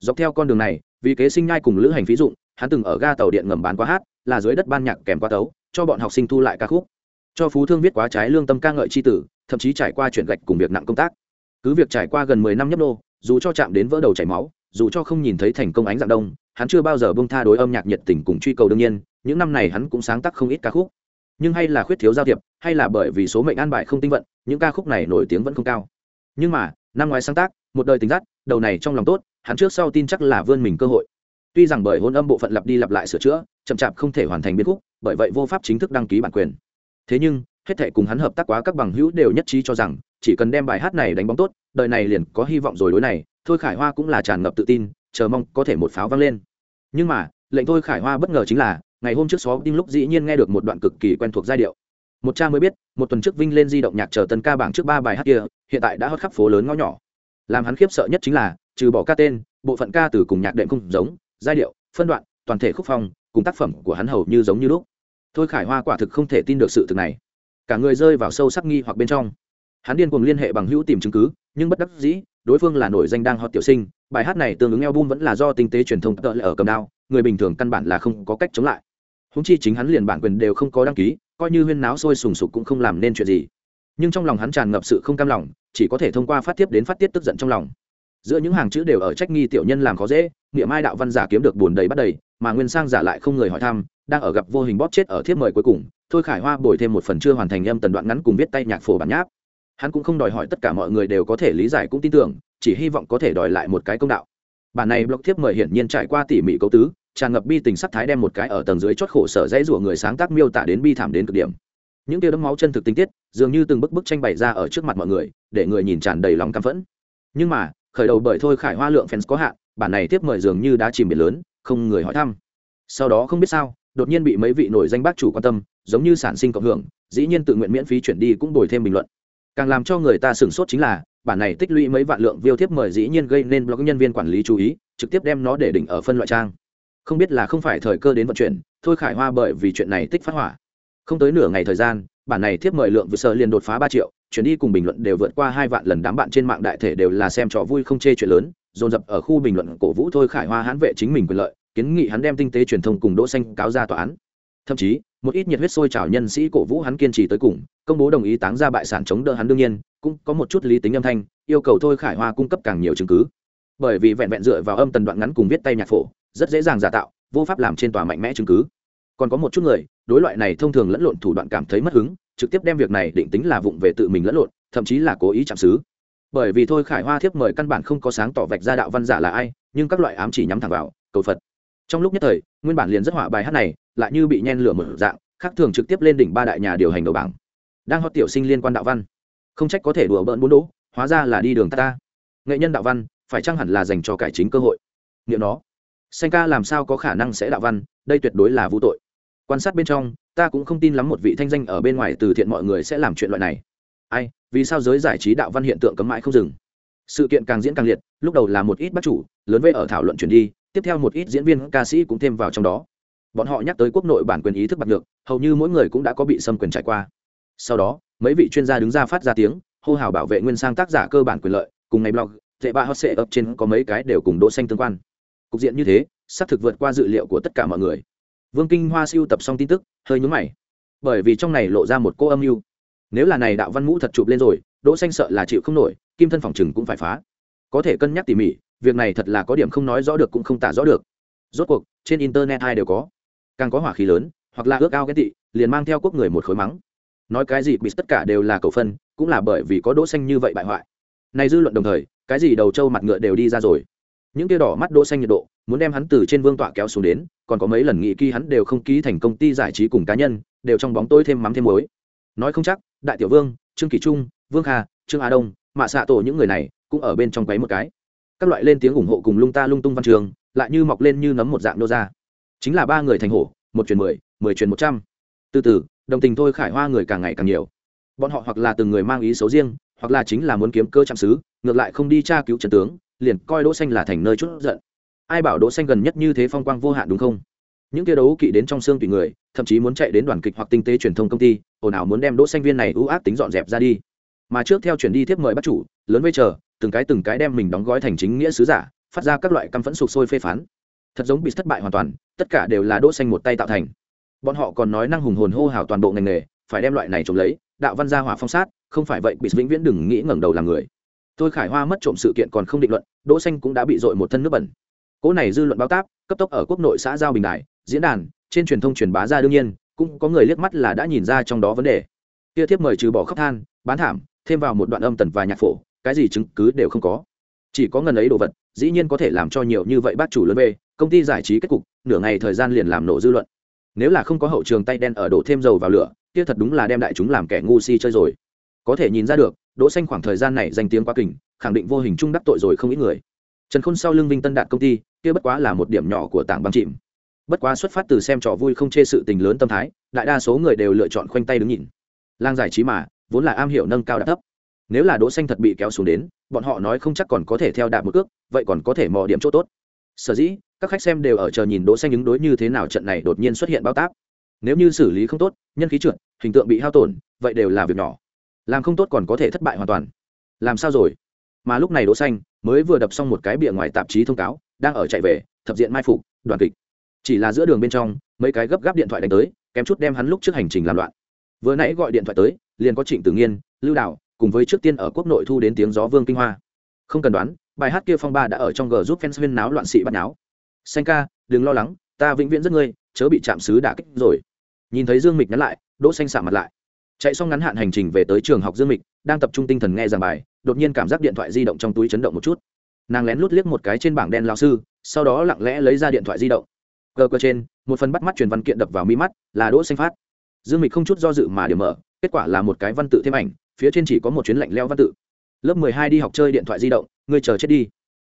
Dọc theo con đường này, vì kế sinh nhai cùng lữ hành phí dụng, hắn từng ở ga tàu điện ngầm bán quá hát, là dưới đất ban nhạc kèm qua tấu cho bọn học sinh thu lại ca khúc. Cho phú thương viết quá trái lương tâm ca ngợi c h i tử, thậm chí trải qua chuyển gạch cùng việc nặng công tác. Cứ việc trải qua gần mười năm nhấp nô, dù cho chạm đến vỡ đầu chảy máu, dù cho không nhìn thấy thành công ánh dạng đông, hắn chưa bao giờ bông tha đối âm nhạc nhiệt tình cùng truy cầu đương nhiên, những năm này hắn cũng sáng tác không ít ca khúc. Nhưng hay là khuyết thiếu giao thiệp, hay là bởi vì số mệnh an bài không tinh vận, những ca khúc này nổi tiếng vẫn không cao. Nhưng mà, năm ngoái sáng tác, một đời tính dắt, đầu này trong lòng tốt, hắn trước sau tin chắc là vươn mình cơ hội tuy rằng bởi hôn âm bộ phận lặp đi lặp lại sửa chữa, chậm chạp không thể hoàn thành biên khúc, bởi vậy vô pháp chính thức đăng ký bản quyền. Thế nhưng, hết thể cùng hắn hợp tác quá các bằng hữu đều nhất trí cho rằng, chỉ cần đem bài hát này đánh bóng tốt, đời này liền có hy vọng rồi đối này. Thôi khải hoa cũng là tràn ngập tự tin, chờ mong có thể một pháo vang lên. Nhưng mà, lệnh thôi khải hoa bất ngờ chính là, ngày hôm trước xó đinh lúc dĩ nhiên nghe được một đoạn cực kỳ quen thuộc giai điệu. Một cha mới biết, một tuần trước vinh lên di động nhạc chờ tân ca bảng trước ba bài hát kia, hiện tại đã hót khắp phố lớn ngõ nhỏ. Làm hắn khiếp sợ nhất chính là, trừ bỏ ca tên, bộ phận ca từ cùng nhạc đệm không giống giai điệu, phân đoạn, toàn thể khúc phong, cùng tác phẩm của hắn hầu như giống như lúc. Thôi khải hoa quả thực không thể tin được sự thực này. Cả người rơi vào sâu sắc nghi hoặc bên trong. Hắn điên cuồng liên hệ bằng hữu tìm chứng cứ, nhưng bất đắc dĩ, đối phương là nổi danh đang hot tiểu sinh, bài hát này tương ứng album vẫn là do tinh tế truyền thông tợ lệ ở cầm đao, người bình thường căn bản là không có cách chống lại. Húng chi chính hắn liền bản quyền đều không có đăng ký, coi như huyên náo sôi sùng sục cũng không làm nên chuyện gì. Nhưng trong lòng hắn tràn ngập sự không cam lòng, chỉ có thể thông qua phát tiếp đến phát tiết tức giận trong lòng giữa những hàng chữ đều ở trách nghi tiểu nhân làm khó dễ nghĩa mai đạo văn giả kiếm được buồn đầy bắt đầy, mà nguyên sang giả lại không người hỏi thăm, đang ở gặp vô hình bóp chết ở thiếp mời cuối cùng, thôi khải hoa bồi thêm một phần chưa hoàn thành âm tần đoạn ngắn cùng viết tay nhạc phổ bản nháp. Hắn cũng không đòi hỏi tất cả mọi người đều có thể lý giải cũng tin tưởng, chỉ hy vọng có thể đòi lại một cái công đạo. Bản này blog thiếp mời hiển nhiên trải qua tỉ mỉ cấu tứ, tràn ngập bi tình sắc thái đem một cái ở tầng dưới chót khổ sở dãy rủa người sáng tác miêu tả đến bi thảm đến cực điểm. Những tiêu đấm máu chân thực tinh tiết, dường như từng bức bức tranh bày ra ở trước mặt mọi người, để người nhìn tràn đầy lòng căm phẫn. Nhưng mà khởi đầu bởi thôi khải hoa lượng fans có hạn, bản này tiếp mời dường như đã chìm biển lớn, không người hỏi thăm. Sau đó không biết sao, đột nhiên bị mấy vị nổi danh bác chủ quan tâm, giống như sản sinh cộng hưởng, dĩ nhiên tự nguyện miễn phí chuyển đi cũng đổi thêm bình luận. Càng làm cho người ta sửng sốt chính là, bản này tích lũy mấy vạn lượng viêu thiếp mời dĩ nhiên gây nên blog nhân viên quản lý chú ý, trực tiếp đem nó để đỉnh ở phân loại trang. Không biết là không phải thời cơ đến vận chuyển, thôi khải hoa bởi vì chuyện này tích phát hỏa. Không tới nửa ngày thời gian bản này thiếp mời lượng vừa sợ liền đột phá ba triệu, chuyển đi cùng bình luận đều vượt qua hai vạn lần đám bạn trên mạng đại thể đều là xem trò vui không chê chuyện lớn, dồn dập ở khu bình luận cổ vũ thôi khải hoa hãn vệ chính mình quyền lợi, kiến nghị hắn đem tinh tế truyền thông cùng đỗ xanh cáo ra tòa án. Thậm chí, một ít nhiệt huyết sôi trào nhân sĩ cổ vũ hắn kiên trì tới cùng, công bố đồng ý táng ra bại sản chống đỡ hắn đương nhiên, cũng có một chút lý tính âm thanh, yêu cầu thôi khải hoa cung cấp càng nhiều chứng cứ. Bởi vì vẹn vẹn dựa vào âm tần đoạn ngắn cùng viết tay nhạc phổ, rất dễ dàng giả tạo, vô pháp làm trên tòa mạnh mẽ chứng cứ còn có một chút người đối loại này thông thường lẫn lộn thủ đoạn cảm thấy mất hứng trực tiếp đem việc này định tính là vụng về tự mình lẫn lộn thậm chí là cố ý chạm xứ. Bởi vì thôi khải hoa thiếp mời căn bản không có sáng tỏ vạch ra đạo văn giả là ai nhưng các loại ám chỉ nhắm thẳng vào cầu phật. Trong lúc nhất thời nguyên bản liền rất hỏa bài hát này lại như bị nhen lửa mở dạng khác thường trực tiếp lên đỉnh ba đại nhà điều hành đầu bảng. Đang hót tiểu sinh liên quan đạo văn. Không trách có thể đùa bỡn bốn đỗ hóa ra là đi đường ta, ta. nghệ nhân đạo văn phải chăng hẳn là dành cho cải chính cơ hội? Nghĩa nó. Xanh ca làm sao có khả năng sẽ đạo văn đây tuyệt đối là vũ tội quan sát bên trong, ta cũng không tin lắm một vị thanh danh ở bên ngoài từ thiện mọi người sẽ làm chuyện loại này. Ai, vì sao giới giải trí đạo văn hiện tượng cấm mãi không dừng? Sự kiện càng diễn càng liệt, lúc đầu là một ít bắt chủ, lớn với ở thảo luận chuyển đi, tiếp theo một ít diễn viên, ca sĩ cũng thêm vào trong đó. Bọn họ nhắc tới quốc nội bản quyền ý thức bạc được hầu như mỗi người cũng đã có bị xâm quyền trải qua. Sau đó, mấy vị chuyên gia đứng ra phát ra tiếng, hô hào bảo vệ nguyên sang tác giả cơ bản quyền lợi, cùng ngày blog, tệ ba hot sệ ập trên có mấy cái đều cùng đỗ xanh tương quan. Cục diện như thế, xác thực vượt qua dự liệu của tất cả mọi người vương kinh hoa siêu tập xong tin tức, hơi nhúng mày. Bởi vì trong này lộ ra một cô âm mưu. Nếu là này đạo văn mũ thật chụp lên rồi, đỗ xanh sợ là chịu không nổi, kim thân phòng trừng cũng phải phá. Có thể cân nhắc tỉ mỉ, việc này thật là có điểm không nói rõ được cũng không tả rõ được. Rốt cuộc, trên internet hai đều có. Càng có hỏa khí lớn, hoặc là ước ao cái tị, liền mang theo quốc người một khối mắng. Nói cái gì bị tất cả đều là cầu phân, cũng là bởi vì có đỗ xanh như vậy bại hoại. Này dư luận đồng thời, cái gì đầu trâu mặt ngựa đều đi ra rồi những tia đỏ mắt đỗ xanh nhiệt độ muốn đem hắn từ trên vương tọa kéo xuống đến, còn có mấy lần nghị ký hắn đều không ký thành công ty giải trí cùng cá nhân, đều trong bóng tối thêm mắm thêm muối. Nói không chắc, đại tiểu vương, trương kỳ trung, vương kha, trương a đông, mạ xạ tổ những người này cũng ở bên trong quấy một cái. Các loại lên tiếng ủng hộ cùng lung ta lung tung văn trường, lại như mọc lên như nấm một dạng nô ra. Chính là ba người thành hổ, một truyền mười mười truyền một trăm. Từ từ, đồng tình thôi khải hoa người càng ngày càng nhiều. Bọn họ hoặc là từng người mang ý xấu riêng, hoặc là chính là muốn kiếm cơ chạm xứ, ngược lại không đi tra cứu trần tướng liền coi đỗ xanh là thành nơi chút giận. Ai bảo đỗ xanh gần nhất như thế phong quang vô hạn đúng không? Những kia đấu kỵ đến trong xương tùy người, thậm chí muốn chạy đến đoàn kịch hoặc tinh tế truyền thông công ty, ồn ào muốn đem đỗ xanh viên này ưu ác tính dọn dẹp ra đi. Mà trước theo chuyển đi tiếp mời bắt chủ, lớn với chờ, từng cái từng cái đem mình đóng gói thành chính nghĩa sứ giả, phát ra các loại căm phẫn sụp sôi phê phán. Thật giống bị thất bại hoàn toàn, tất cả đều là đỗ xanh một tay tạo thành. Bọn họ còn nói năng hùng hồn hô hào toàn bộ ngành nghề, phải đem loại này trộm lấy, đạo văn gia hỏa phong sát, không phải vậy, bị vĩnh viễn đừng nghĩ ngẩng đầu làm người tôi khải hoa mất trộm sự kiện còn không định luận, đỗ xanh cũng đã bị dội một thân nước bẩn. Cỗ này dư luận báo táp, cấp tốc ở quốc nội xã giao bình đại, diễn đàn, trên truyền thông truyền bá ra đương nhiên, cũng có người liếc mắt là đã nhìn ra trong đó vấn đề. Kia thiếp mời trừ bỏ khóc than, bán thảm, thêm vào một đoạn âm tần và nhạc phổ, cái gì chứng cứ đều không có. Chỉ có ngần ấy đồ vật, dĩ nhiên có thể làm cho nhiều như vậy bác chủ lớn về, công ty giải trí kết cục, nửa ngày thời gian liền làm nổ dư luận. Nếu là không có hậu trường tay đen ở đổ thêm dầu vào lửa, kia thật đúng là đem đại chúng làm kẻ ngu si chơi rồi. Có thể nhìn ra được đỗ xanh khoảng thời gian này danh tiếng quá kình, khẳng định vô hình trung đắc tội rồi không ít người. Trần khôn sau lưng vinh tân đạt công ty, kia bất quá là một điểm nhỏ của tảng băng chìm. Bất quá xuất phát từ xem trò vui không chê sự tình lớn tâm thái, đại đa số người đều lựa chọn khoanh tay đứng nhìn. Lang giải trí mà, vốn là am hiểu nâng cao đạp thấp nếu là đỗ xanh thật bị kéo xuống đến, bọn họ nói không chắc còn có thể theo đạp một cước, vậy còn có thể mò điểm chỗ tốt. Sở dĩ, các khách xem đều ở chờ nhìn đỗ xanh ứng đối như thế nào trận này đột nhiên xuất hiện bao tác nếu như xử lý không tốt, nhân khí trượt, hình tượng bị hao tổn, vậy đều là việc nhỏ làm không tốt còn có thể thất bại hoàn toàn. Làm sao rồi? Mà lúc này đỗ xanh mới vừa đập xong một cái bìa ngoài tạp chí thông cáo, đang ở chạy về, thập diện mai phục, đoàn kịch. Chỉ là giữa đường bên trong, mấy cái gấp gáp điện thoại đánh tới, kém chút đem hắn lúc trước hành trình làm loạn. Vừa nãy gọi điện thoại tới, liền có trịnh tử nghiên, lưu Đào cùng với trước tiên ở quốc nội thu đến tiếng gió vương kinh hoa. Không cần đoán, bài hát kia phong ba đã ở trong g giúp fans viên náo loạn sĩ bắt náo. Xanh ca, đừng lo lắng, ta vĩnh viễn rất ngươi, chớ bị chạm xứ đả kích rồi. Nhìn thấy dương mịch nhắn lại, đỗ xanh sạm mặt lại chạy xong ngắn hạn hành trình về tới trường học dương mịch, đang tập trung tinh thần nghe giảng bài, đột nhiên cảm giác điện thoại di động trong túi chấn động một chút. Nàng lén lút liếc một cái trên bảng đen lao sư, sau đó lặng lẽ lấy ra điện thoại di động. Cơ cơ trên, một phần bắt mắt truyền văn kiện đập vào mi mắt, là đỗ xanh phát. Dương mịch không chút do dự mà điểm mở, kết quả là một cái văn tự thêm ảnh, phía trên chỉ có một chuyến lạnh leo văn tự. Lớp mười hai đi học chơi điện thoại di động, ngươi chờ chết đi.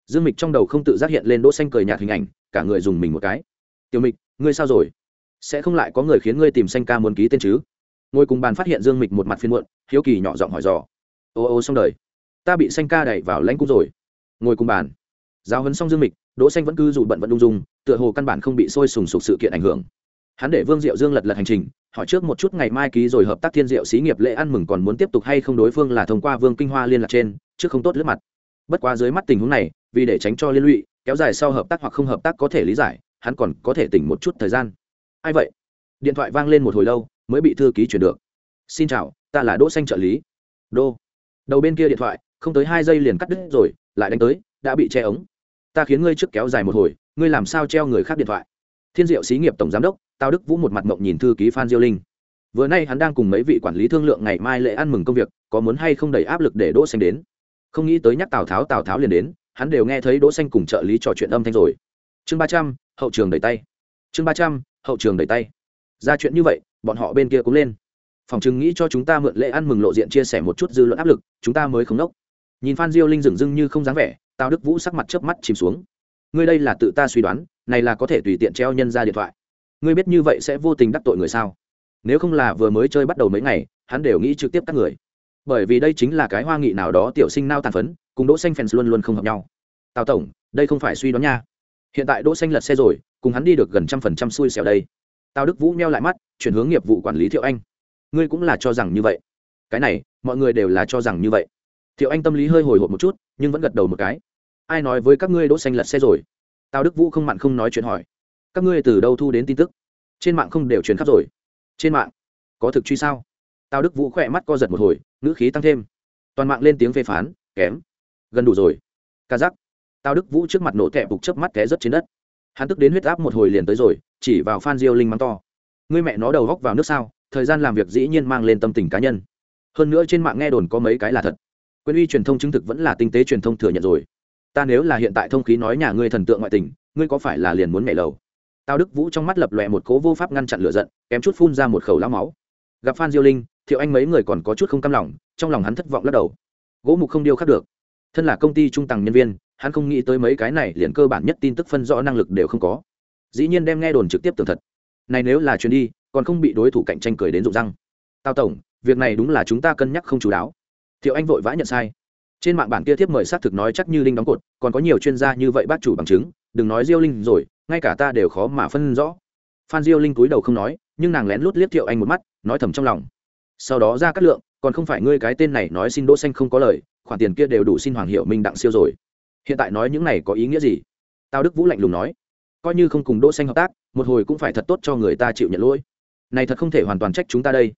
Dương mịch trong đầu không tự giác hiện lên đỗ xanh cười nhạt hình ảnh, cả người dùng mình một cái. Tiểu mịch, ngươi sao rồi? Sẽ không lại có người khiến ngươi tìm xanh ca muốn ký tên chứ? Ngồi cùng bàn phát hiện dương mịch một mặt phiên muộn, hiếu kỳ nhỏ giọng hỏi dò. Ô ô, xong đời. Ta bị xanh ca đẩy vào lãnh cung rồi. Ngồi cùng bàn. Giáo hấn xong dương mịch, đỗ xanh vẫn cứ dù bận vẫn đung dung, tựa hồ căn bản không bị sôi sùng sục sự kiện ảnh hưởng. Hắn để vương diệu dương lật lật hành trình, hỏi trước một chút ngày mai ký rồi hợp tác thiên diệu xí nghiệp lễ ăn mừng còn muốn tiếp tục hay không đối phương là thông qua vương kinh hoa liên lạc trên chứ không tốt lướt mặt. Bất quá dưới mắt tình huống này, vì để tránh cho liên lụy, kéo dài sau hợp tác hoặc không hợp tác có thể lý giải, hắn còn có thể tỉnh một chút thời gian. Ai vậy? Điện thoại vang lên một hồi lâu mới bị thư ký chuyển được. Xin chào, ta là đỗ xanh trợ lý. Đô. Đầu bên kia điện thoại, không tới hai giây liền cắt đứt rồi, lại đánh tới, đã bị che ống. Ta khiến ngươi trước kéo dài một hồi, ngươi làm sao treo người khác điện thoại? Thiên diệu xí nghiệp tổng giám đốc tao đức vũ một mặt mộng nhìn thư ký phan diêu linh. Vừa nay hắn đang cùng mấy vị quản lý thương lượng ngày mai lễ ăn mừng công việc, có muốn hay không đẩy áp lực để đỗ xanh đến? Không nghĩ tới nhắc tào tháo tào tháo liền đến, hắn đều nghe thấy đỗ xanh cùng trợ lý trò chuyện âm thanh rồi. Chương ba trăm, hậu trường đẩy tay. Chương ba trăm, hậu trường đẩy tay ra chuyện như vậy, bọn họ bên kia cũng lên. Phòng chừng nghĩ cho chúng ta mượn lễ ăn mừng lộ diện chia sẻ một chút dư luận áp lực, chúng ta mới không nốc. Nhìn phan diêu linh dừng dưng như không dáng vẻ, tào đức vũ sắc mặt chớp mắt chìm xuống. Ngươi đây là tự ta suy đoán, này là có thể tùy tiện treo nhân ra điện thoại. Ngươi biết như vậy sẽ vô tình đắc tội người sao? Nếu không là vừa mới chơi bắt đầu mấy ngày, hắn đều nghĩ trực tiếp các người. Bởi vì đây chính là cái hoa nghị nào đó tiểu sinh nao tàn phấn, cùng đỗ xanh fans luôn luôn không hợp nhau. Tào tổng, đây không phải suy đoán nha. Hiện tại đỗ xanh lật xe rồi, cùng hắn đi được gần trăm phần trăm xui xẻo đây tào đức vũ meo lại mắt, chuyển hướng nghiệp vụ quản lý thiệu anh. Ngươi cũng là cho rằng như vậy. Cái này, mọi người đều là cho rằng như vậy. Thiệu anh tâm lý hơi hồi hộp một chút, nhưng vẫn gật đầu một cái. Ai nói với các ngươi đỗ xanh lật xe rồi? Tào đức vũ không mặn không nói chuyện hỏi. Các ngươi từ đâu thu đến tin tức? Trên mạng không đều truyền khắp rồi. Trên mạng? Có thực truy sao? Tào đức vũ khỏe mắt co giật một hồi, ngữ khí tăng thêm. Toàn mạng lên tiếng phê phán, kém. Gần đủ rồi. Ca giắc tào đức vũ trước mặt nổ tẹp bục chớp mắt té rớt trên đất. Hắn tức đến huyết áp một hồi liền tới rồi chỉ vào phan diêu linh mắng to. Ngươi mẹ nó đầu góc vào nước sao, thời gian làm việc dĩ nhiên mang lên tâm tình cá nhân. Hơn nữa trên mạng nghe đồn có mấy cái là thật. Quyền uy truyền thông chứng thực vẫn là tinh tế truyền thông thừa nhận rồi. Ta nếu là hiện tại thông khí nói nhà ngươi thần tượng ngoại tình, ngươi có phải là liền muốn mẹ lầu? Tao đức vũ trong mắt lập lòe một cố vô pháp ngăn chặn lửa giận, kém chút phun ra một khẩu lao máu. Gặp phan diêu linh, thiệu anh mấy người còn có chút không cam lòng, trong lòng hắn thất vọng lắc đầu. Gỗ mục không điêu khắc được. Thân là công ty trung tầng nhân viên, hắn không nghĩ tới mấy cái này liền cơ bản nhất tin tức phân rõ năng lực đều không có dĩ nhiên đem nghe đồn trực tiếp tường thật. Này nếu là chuyến đi, còn không bị đối thủ cạnh tranh cười đến rụng răng. Tao tổng, việc này đúng là chúng ta cân nhắc không chú đáo. Thiệu anh vội vã nhận sai. Trên mạng bản kia tiếp mời xác thực nói chắc như linh đóng cột, còn có nhiều chuyên gia như vậy bác chủ bằng chứng, đừng nói diêu linh rồi, ngay cả ta đều khó mà phân rõ. Phan diêu linh cúi đầu không nói, nhưng nàng lén lút liếc thiệu anh một mắt, nói thầm trong lòng. Sau đó ra cắt lượng, còn không phải ngươi cái tên này nói xin đỗ xanh không có lời, khoản tiền kia đều đủ xin hoàng hiệu minh đặng siêu rồi. Hiện tại nói những này có ý nghĩa gì? Tao đức vũ lạnh lùng nói coi như không cùng đỗ xanh hợp tác, một hồi cũng phải thật tốt cho người ta chịu nhận lỗi. Này thật không thể hoàn toàn trách chúng ta đây.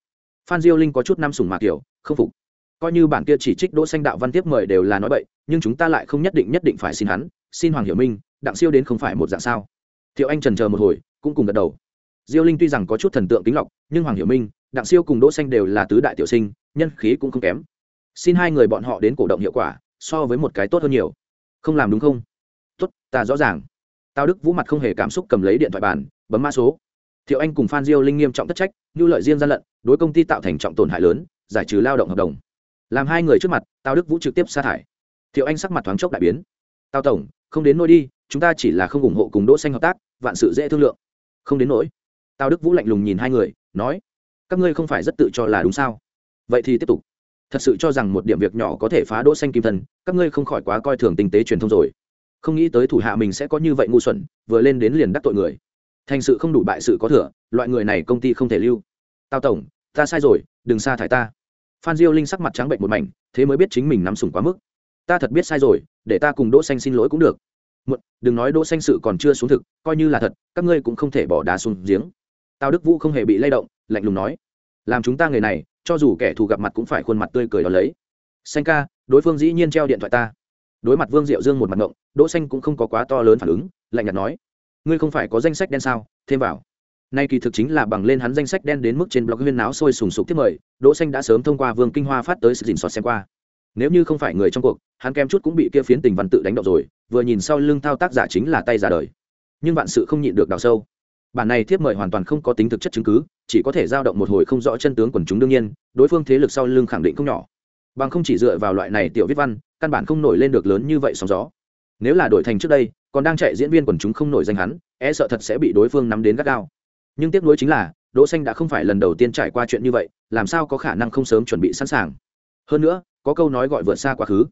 Phan diêu linh có chút năm sủng mạc kiểu, không phục. Coi như bản kia chỉ trích đỗ xanh đạo văn tiếp mời đều là nói bậy, nhưng chúng ta lại không nhất định nhất định phải xin hắn, xin hoàng hiểu minh, đặng siêu đến không phải một dạng sao. Thiệu anh trần chờ một hồi, cũng cùng gật đầu. Diêu linh tuy rằng có chút thần tượng kính lọc, nhưng hoàng hiểu minh, đặng siêu cùng đỗ xanh đều là tứ đại tiểu sinh, nhân khí cũng không kém. Xin hai người bọn họ đến cổ động hiệu quả, so với một cái tốt hơn nhiều. Không làm đúng không? Tốt, ta rõ ràng tao đức vũ mặt không hề cảm xúc cầm lấy điện thoại bàn, bấm mã số. Thiệu anh cùng phan diêu linh nghiêm trọng thất trách, như lợi riêng gian lận, đối công ty tạo thành trọng tổn hại lớn, giải trừ lao động hợp đồng. Làm hai người trước mặt tao đức vũ trực tiếp sa thải. Thiệu anh sắc mặt thoáng chốc đại biến. Tao tổng, không đến nỗi đi, chúng ta chỉ là không ủng hộ cùng đỗ xanh hợp tác, vạn sự dễ thương lượng. Không đến nỗi. Tao đức vũ lạnh lùng nhìn hai người, nói, các ngươi không phải rất tự cho là đúng sao? Vậy thì tiếp tục. Thật sự cho rằng một điểm việc nhỏ có thể phá đỗ xanh kim thân, các ngươi không khỏi quá coi thường tinh tế truyền thông rồi không nghĩ tới thủ hạ mình sẽ có như vậy ngu xuẩn, vừa lên đến liền đắc tội người. Thành sự không đủ bại sự có thừa, loại người này công ty không thể lưu. Tao tổng, ta sai rồi, đừng sa thải ta. Phan diêu linh sắc mặt trắng bệnh một mảnh, thế mới biết chính mình nắm sủng quá mức. Ta thật biết sai rồi, để ta cùng đỗ xanh xin lỗi cũng được. Một đừng nói đỗ xanh sự còn chưa xuống thực, coi như là thật, các ngươi cũng không thể bỏ đá xuống giếng. Tao đức vũ không hề bị lay động, lạnh lùng nói. Làm chúng ta người này, cho dù kẻ thù gặp mặt cũng phải khuôn mặt tươi cười đó lấy. Xanh ca, đối phương dĩ nhiên treo điện thoại ta đối mặt vương diệu dương một mặt ngộng, đỗ xanh cũng không có quá to lớn phản ứng, lạnh nhạt nói, ngươi không phải có danh sách đen sao? Thêm vào, nay kỳ thực chính là bằng lên hắn danh sách đen đến mức trên blog huyên náo sôi sùng sục tiếp mời, đỗ xanh đã sớm thông qua vương kinh hoa phát tới sự dình soát xem qua. Nếu như không phải người trong cuộc, hắn kem chút cũng bị kia phiến tình văn tự đánh động rồi, vừa nhìn sau lưng thao tác giả chính là tay giả đời. Nhưng vạn sự không nhịn được đào sâu. Bản này tiếp mời hoàn toàn không có tính thực chất chứng cứ, chỉ có thể giao động một hồi không rõ chân tướng quần chúng đương nhiên, đối phương thế lực sau lưng khẳng định không nhỏ. Bằng không chỉ dựa vào loại này tiểu viết văn căn bản không nổi lên được lớn như vậy sóng gió. Nếu là đổi thành trước đây, còn đang chạy diễn viên quần chúng không nổi danh hắn e sợ thật sẽ bị đối phương nắm đến gắt gao. Nhưng tiếc nuối chính là, đỗ xanh đã không phải lần đầu tiên trải qua chuyện như vậy, làm sao có khả năng không sớm chuẩn bị sẵn sàng? Hơn nữa, có câu nói gọi vượt xa quá khứ.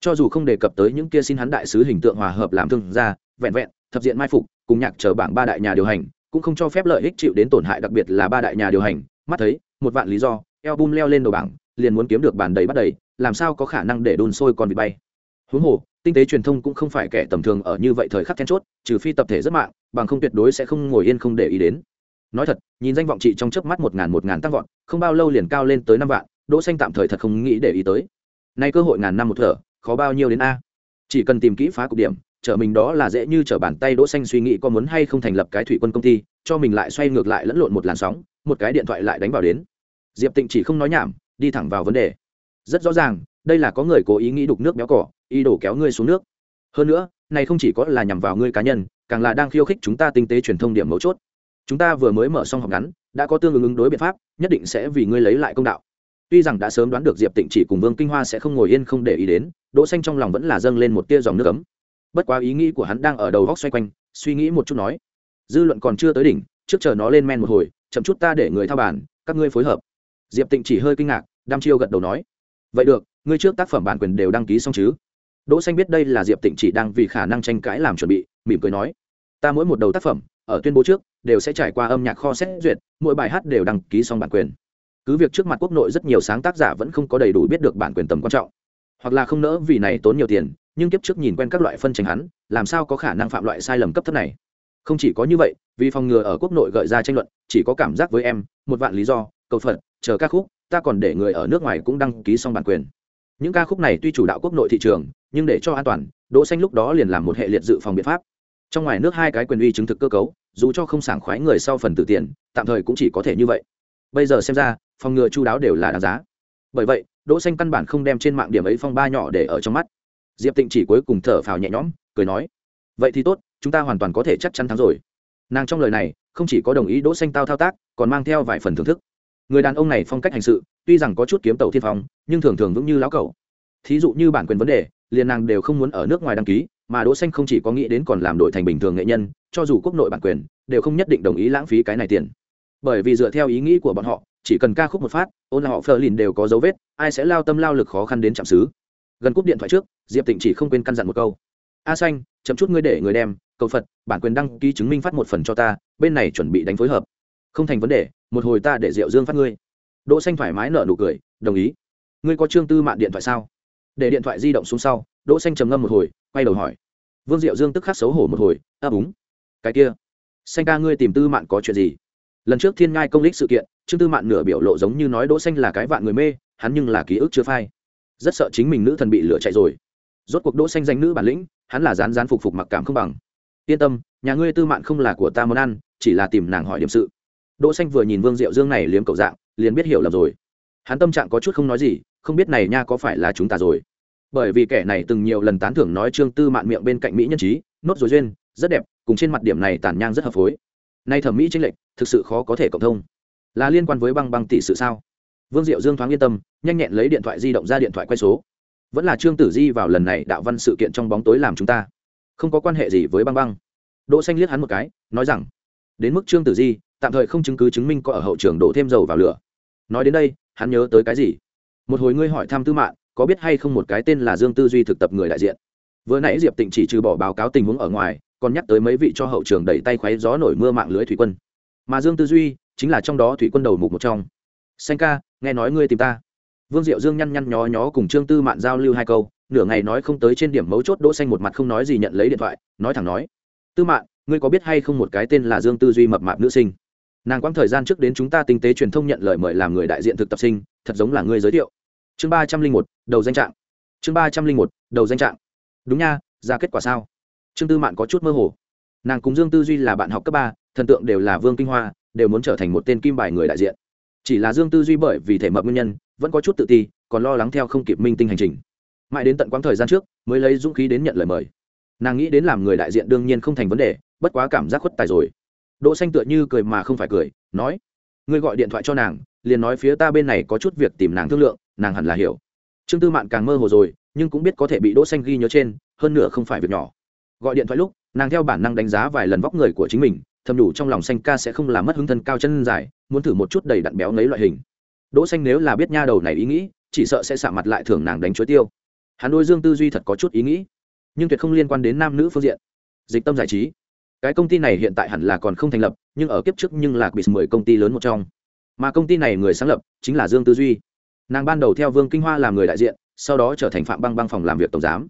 Cho dù không đề cập tới những kia xin hắn đại sứ hình tượng hòa hợp làm thương gia, vẹn vẹn, thập diện mai phục, cùng nhạc chờ bảng ba đại nhà điều hành, cũng không cho phép lợi ích chịu đến tổn hại đặc biệt là ba đại nhà điều hành. Mắt thấy, một vạn lý do, album leo lên đầu bảng, liền muốn kiếm được bản đầy bắt đầy làm sao có khả năng để đun sôi còn bị bay? Huống hồ, tinh tế truyền thông cũng không phải kẻ tầm thường ở như vậy thời khắc then chốt, trừ phi tập thể rất mạng, bằng không tuyệt đối sẽ không ngồi yên không để ý đến. Nói thật, nhìn danh vọng chị trong chớp mắt một ngàn một ngàn tăng vọt, không bao lâu liền cao lên tới năm vạn, đỗ xanh tạm thời thật không nghĩ để ý tới. Nay cơ hội ngàn năm một thở, khó bao nhiêu đến a? Chỉ cần tìm kỹ phá cục điểm trở mình đó là dễ như trở bàn tay đỗ xanh suy nghĩ có muốn hay không thành lập cái thủy quân công ty, cho mình lại xoay ngược lại lẫn lộn một làn sóng, một cái điện thoại lại đánh vào đến. Diệp tịnh chỉ không nói nhảm, đi thẳng vào vấn đề rất rõ ràng, đây là có người cố ý nghĩ đục nước béo cỏ, ý đồ kéo ngươi xuống nước. Hơn nữa, này không chỉ có là nhằm vào ngươi cá nhân, càng là đang khiêu khích chúng ta tinh tế truyền thông điểm mấu chốt. Chúng ta vừa mới mở xong học ngắn, đã có tương ứng ứng đối biện pháp, nhất định sẽ vì ngươi lấy lại công đạo. Tuy rằng đã sớm đoán được diệp tịnh chỉ cùng vương kinh hoa sẽ không ngồi yên không để ý đến, đỗ xanh trong lòng vẫn là dâng lên một tia dòng nước ấm. Bất quá ý nghĩ của hắn đang ở đầu góc xoay quanh, suy nghĩ một chút nói, dư luận còn chưa tới đỉnh, trước chờ nó lên men một hồi, chậm chút ta để người thao bàn, các ngươi phối hợp. Diệp tịnh chỉ hơi kinh ngạc đam chiêu gật đầu nói vậy được, ngươi trước tác phẩm bản quyền đều đăng ký xong chứ? Đỗ xanh biết đây là diệp tịnh chỉ đang vì khả năng tranh cãi làm chuẩn bị, mỉm cười nói, ta mỗi một đầu tác phẩm, ở tuyên bố trước, đều sẽ trải qua âm nhạc kho xét duyệt, mỗi bài hát đều đăng ký xong bản quyền. Cứ việc trước mặt quốc nội rất nhiều sáng tác giả vẫn không có đầy đủ biết được bản quyền tầm quan trọng, hoặc là không nỡ vì này tốn nhiều tiền, nhưng kiếp trước nhìn quen các loại phân tranh hắn, làm sao có khả năng phạm loại sai lầm cấp thấp này? Không chỉ có như vậy, vì phòng ngừa ở quốc nội gợi ra tranh luận, chỉ có cảm giác với em, một vạn lý do, cầu phật chờ ca khúc ta còn để người ở nước ngoài cũng đăng ký xong bản quyền. Những ca khúc này tuy chủ đạo quốc nội thị trường, nhưng để cho an toàn, đỗ xanh lúc đó liền làm một hệ liệt dự phòng biện pháp. Trong ngoài nước hai cái quyền uy chứng thực cơ cấu, dù cho không sảng khoái người sau phần tự tiền, tạm thời cũng chỉ có thể như vậy. Bây giờ xem ra, phòng ngừa chu đáo đều là đáng giá. Bởi vậy, đỗ xanh căn bản không đem trên mạng điểm ấy phong ba nhỏ để ở trong mắt. Diệp tịnh chỉ cuối cùng thở phào nhẹ nhõm, cười nói, vậy thì tốt, chúng ta hoàn toàn có thể chắc chắn thắng rồi. Nàng trong lời này, không chỉ có đồng ý đỗ xanh tao thao tác, còn mang theo vài phần thưởng thức người đàn ông này phong cách hành sự, tuy rằng có chút kiếm tàu thiên phong, nhưng thường thường vững như lão cẩu. Thí dụ như bản quyền vấn đề, liền nàng đều không muốn ở nước ngoài đăng ký, mà đỗ xanh không chỉ có nghĩ đến còn làm đổi thành bình thường nghệ nhân, cho dù quốc nội bản quyền, đều không nhất định đồng ý lãng phí cái này tiền. Bởi vì dựa theo ý nghĩ của bọn họ, chỉ cần ca khúc một phát, ôn là họ phờ lìn đều có dấu vết, ai sẽ lao tâm lao lực khó khăn đến chạm xứ. Gần cúp điện thoại trước, diệp tịnh chỉ không quên căn dặn một câu. A xanh, chậm chút ngươi để người đem, cầu phật, bản quyền đăng ký chứng minh phát một phần cho ta, bên này chuẩn bị đánh phối hợp. Không thành vấn đề một hồi ta để diệu dương phát ngươi. Đỗ xanh thoải mái nở nụ cười, đồng ý. Ngươi có trương tư mạng điện thoại sao? Để điện thoại di động xuống sau, đỗ xanh trầm ngâm một hồi, quay đầu hỏi. Vương diệu dương tức khắc xấu hổ một hồi, ấp úng. Cái kia, xanh ca ngươi tìm tư mạn có chuyện gì? Lần trước thiên ngai công lích sự kiện, trương tư mạn nửa biểu lộ giống như nói đỗ xanh là cái vạn người mê, hắn nhưng là ký ức chưa phai. Rất sợ chính mình nữ thần bị lửa chạy rồi. Rốt cuộc đỗ xanh danh nữ bản lĩnh, hắn là dán dán phục phục mặc cảm không bằng. Yên tâm, nhà ngươi tư mạn không là của ta muốn ăn, chỉ là tìm nàng hỏi điểm sự đỗ xanh vừa nhìn vương diệu dương này liếm cậu dạng, liền biết hiểu lầm rồi. Hắn tâm trạng có chút không nói gì, không biết này nha có phải là chúng ta rồi. Bởi vì kẻ này từng nhiều lần tán thưởng nói trương tư mạn miệng bên cạnh mỹ nhân trí, nốt rồi duyên, rất đẹp, cùng trên mặt điểm này tàn nhang rất hợp phối. Nay thẩm mỹ chính lệch, thực sự khó có thể cộng thông. Là liên quan với băng băng tỷ sự sao? Vương diệu dương thoáng yên tâm, nhanh nhẹn lấy điện thoại di động ra điện thoại quay số. Vẫn là trương tử di vào lần này đạo văn sự kiện trong bóng tối làm chúng ta. Không có quan hệ gì với băng băng. Đỗ xanh liếc hắn một cái, nói rằng đến mức trương tử di tạm thời không chứng cứ chứng minh có ở hậu trường đổ thêm dầu vào lửa. Nói đến đây, hắn nhớ tới cái gì? Một hồi ngươi hỏi thăm tư mạng có biết hay không một cái tên là dương tư duy thực tập người đại diện? Vừa nãy diệp tịnh chỉ trừ bỏ báo cáo tình huống ở ngoài, còn nhắc tới mấy vị cho hậu trường đẩy tay khoáy gió nổi mưa mạng lưới thủy quân. Mà dương tư duy chính là trong đó thủy quân đầu mục một trong. Xanh ca, nghe nói ngươi tìm ta. Vương diệu dương nhăn nhăn nhó nhó cùng trương tư mạn giao lưu hai câu, nửa ngày nói không tới trên điểm mấu chốt đỗ xanh một mặt không nói gì nhận lấy điện thoại, nói thẳng nói. Tư mạn ngươi có biết hay không một cái tên là dương tư duy mập mạp nữ sinh? Nàng quãng thời gian trước đến chúng ta tinh tế truyền thông nhận lời mời làm người đại diện thực tập sinh, thật giống là ngươi giới thiệu. Chương ba trăm linh một, đầu danh trạng. Chương ba trăm linh một, đầu danh trạng. Đúng nha, ra kết quả sao? Trương tư mạn có chút mơ hồ. Nàng cùng dương tư duy là bạn học cấp ba, thần tượng đều là vương kinh hoa, đều muốn trở thành một tên kim bài người đại diện. Chỉ là dương tư duy bởi vì thể mập nguyên nhân, vẫn có chút tự ti, còn lo lắng theo không kịp minh tinh hành trình. Mãi đến tận quãng thời gian trước, mới lấy dũng khí đến nhận lời mời. Nàng nghĩ đến làm người đại diện đương nhiên không thành vấn đề bất quá cảm giác khuất tài rồi. Đỗ xanh tựa như cười mà không phải cười, nói, ngươi gọi điện thoại cho nàng, liền nói phía ta bên này có chút việc tìm nàng thương lượng, nàng hẳn là hiểu. Trương tư mạn càng mơ hồ rồi, nhưng cũng biết có thể bị đỗ xanh ghi nhớ trên, hơn nữa không phải việc nhỏ. Gọi điện thoại lúc, nàng theo bản năng đánh giá vài lần vóc người của chính mình, thầm đủ trong lòng xanh ca sẽ không làm mất hứng thân cao chân dài, muốn thử một chút đầy đặn béo lấy loại hình. Đỗ xanh nếu là biết nha đầu này ý nghĩ, chỉ sợ sẽ xạ mặt lại thưởng nàng đánh chuối tiêu. Hắn đôi dương tư duy thật có chút ý nghĩ, nhưng tuyệt không liên quan đến nam nữ phương diện. Dịch tâm giải trí cái công ty này hiện tại hẳn là còn không thành lập, nhưng ở kiếp trước nhưng là bị mười công ty lớn một trong. Mà công ty này người sáng lập chính là dương tư duy. Nàng ban đầu theo vương kinh hoa làm người đại diện, sau đó trở thành phạm băng băng phòng làm việc tổng giám.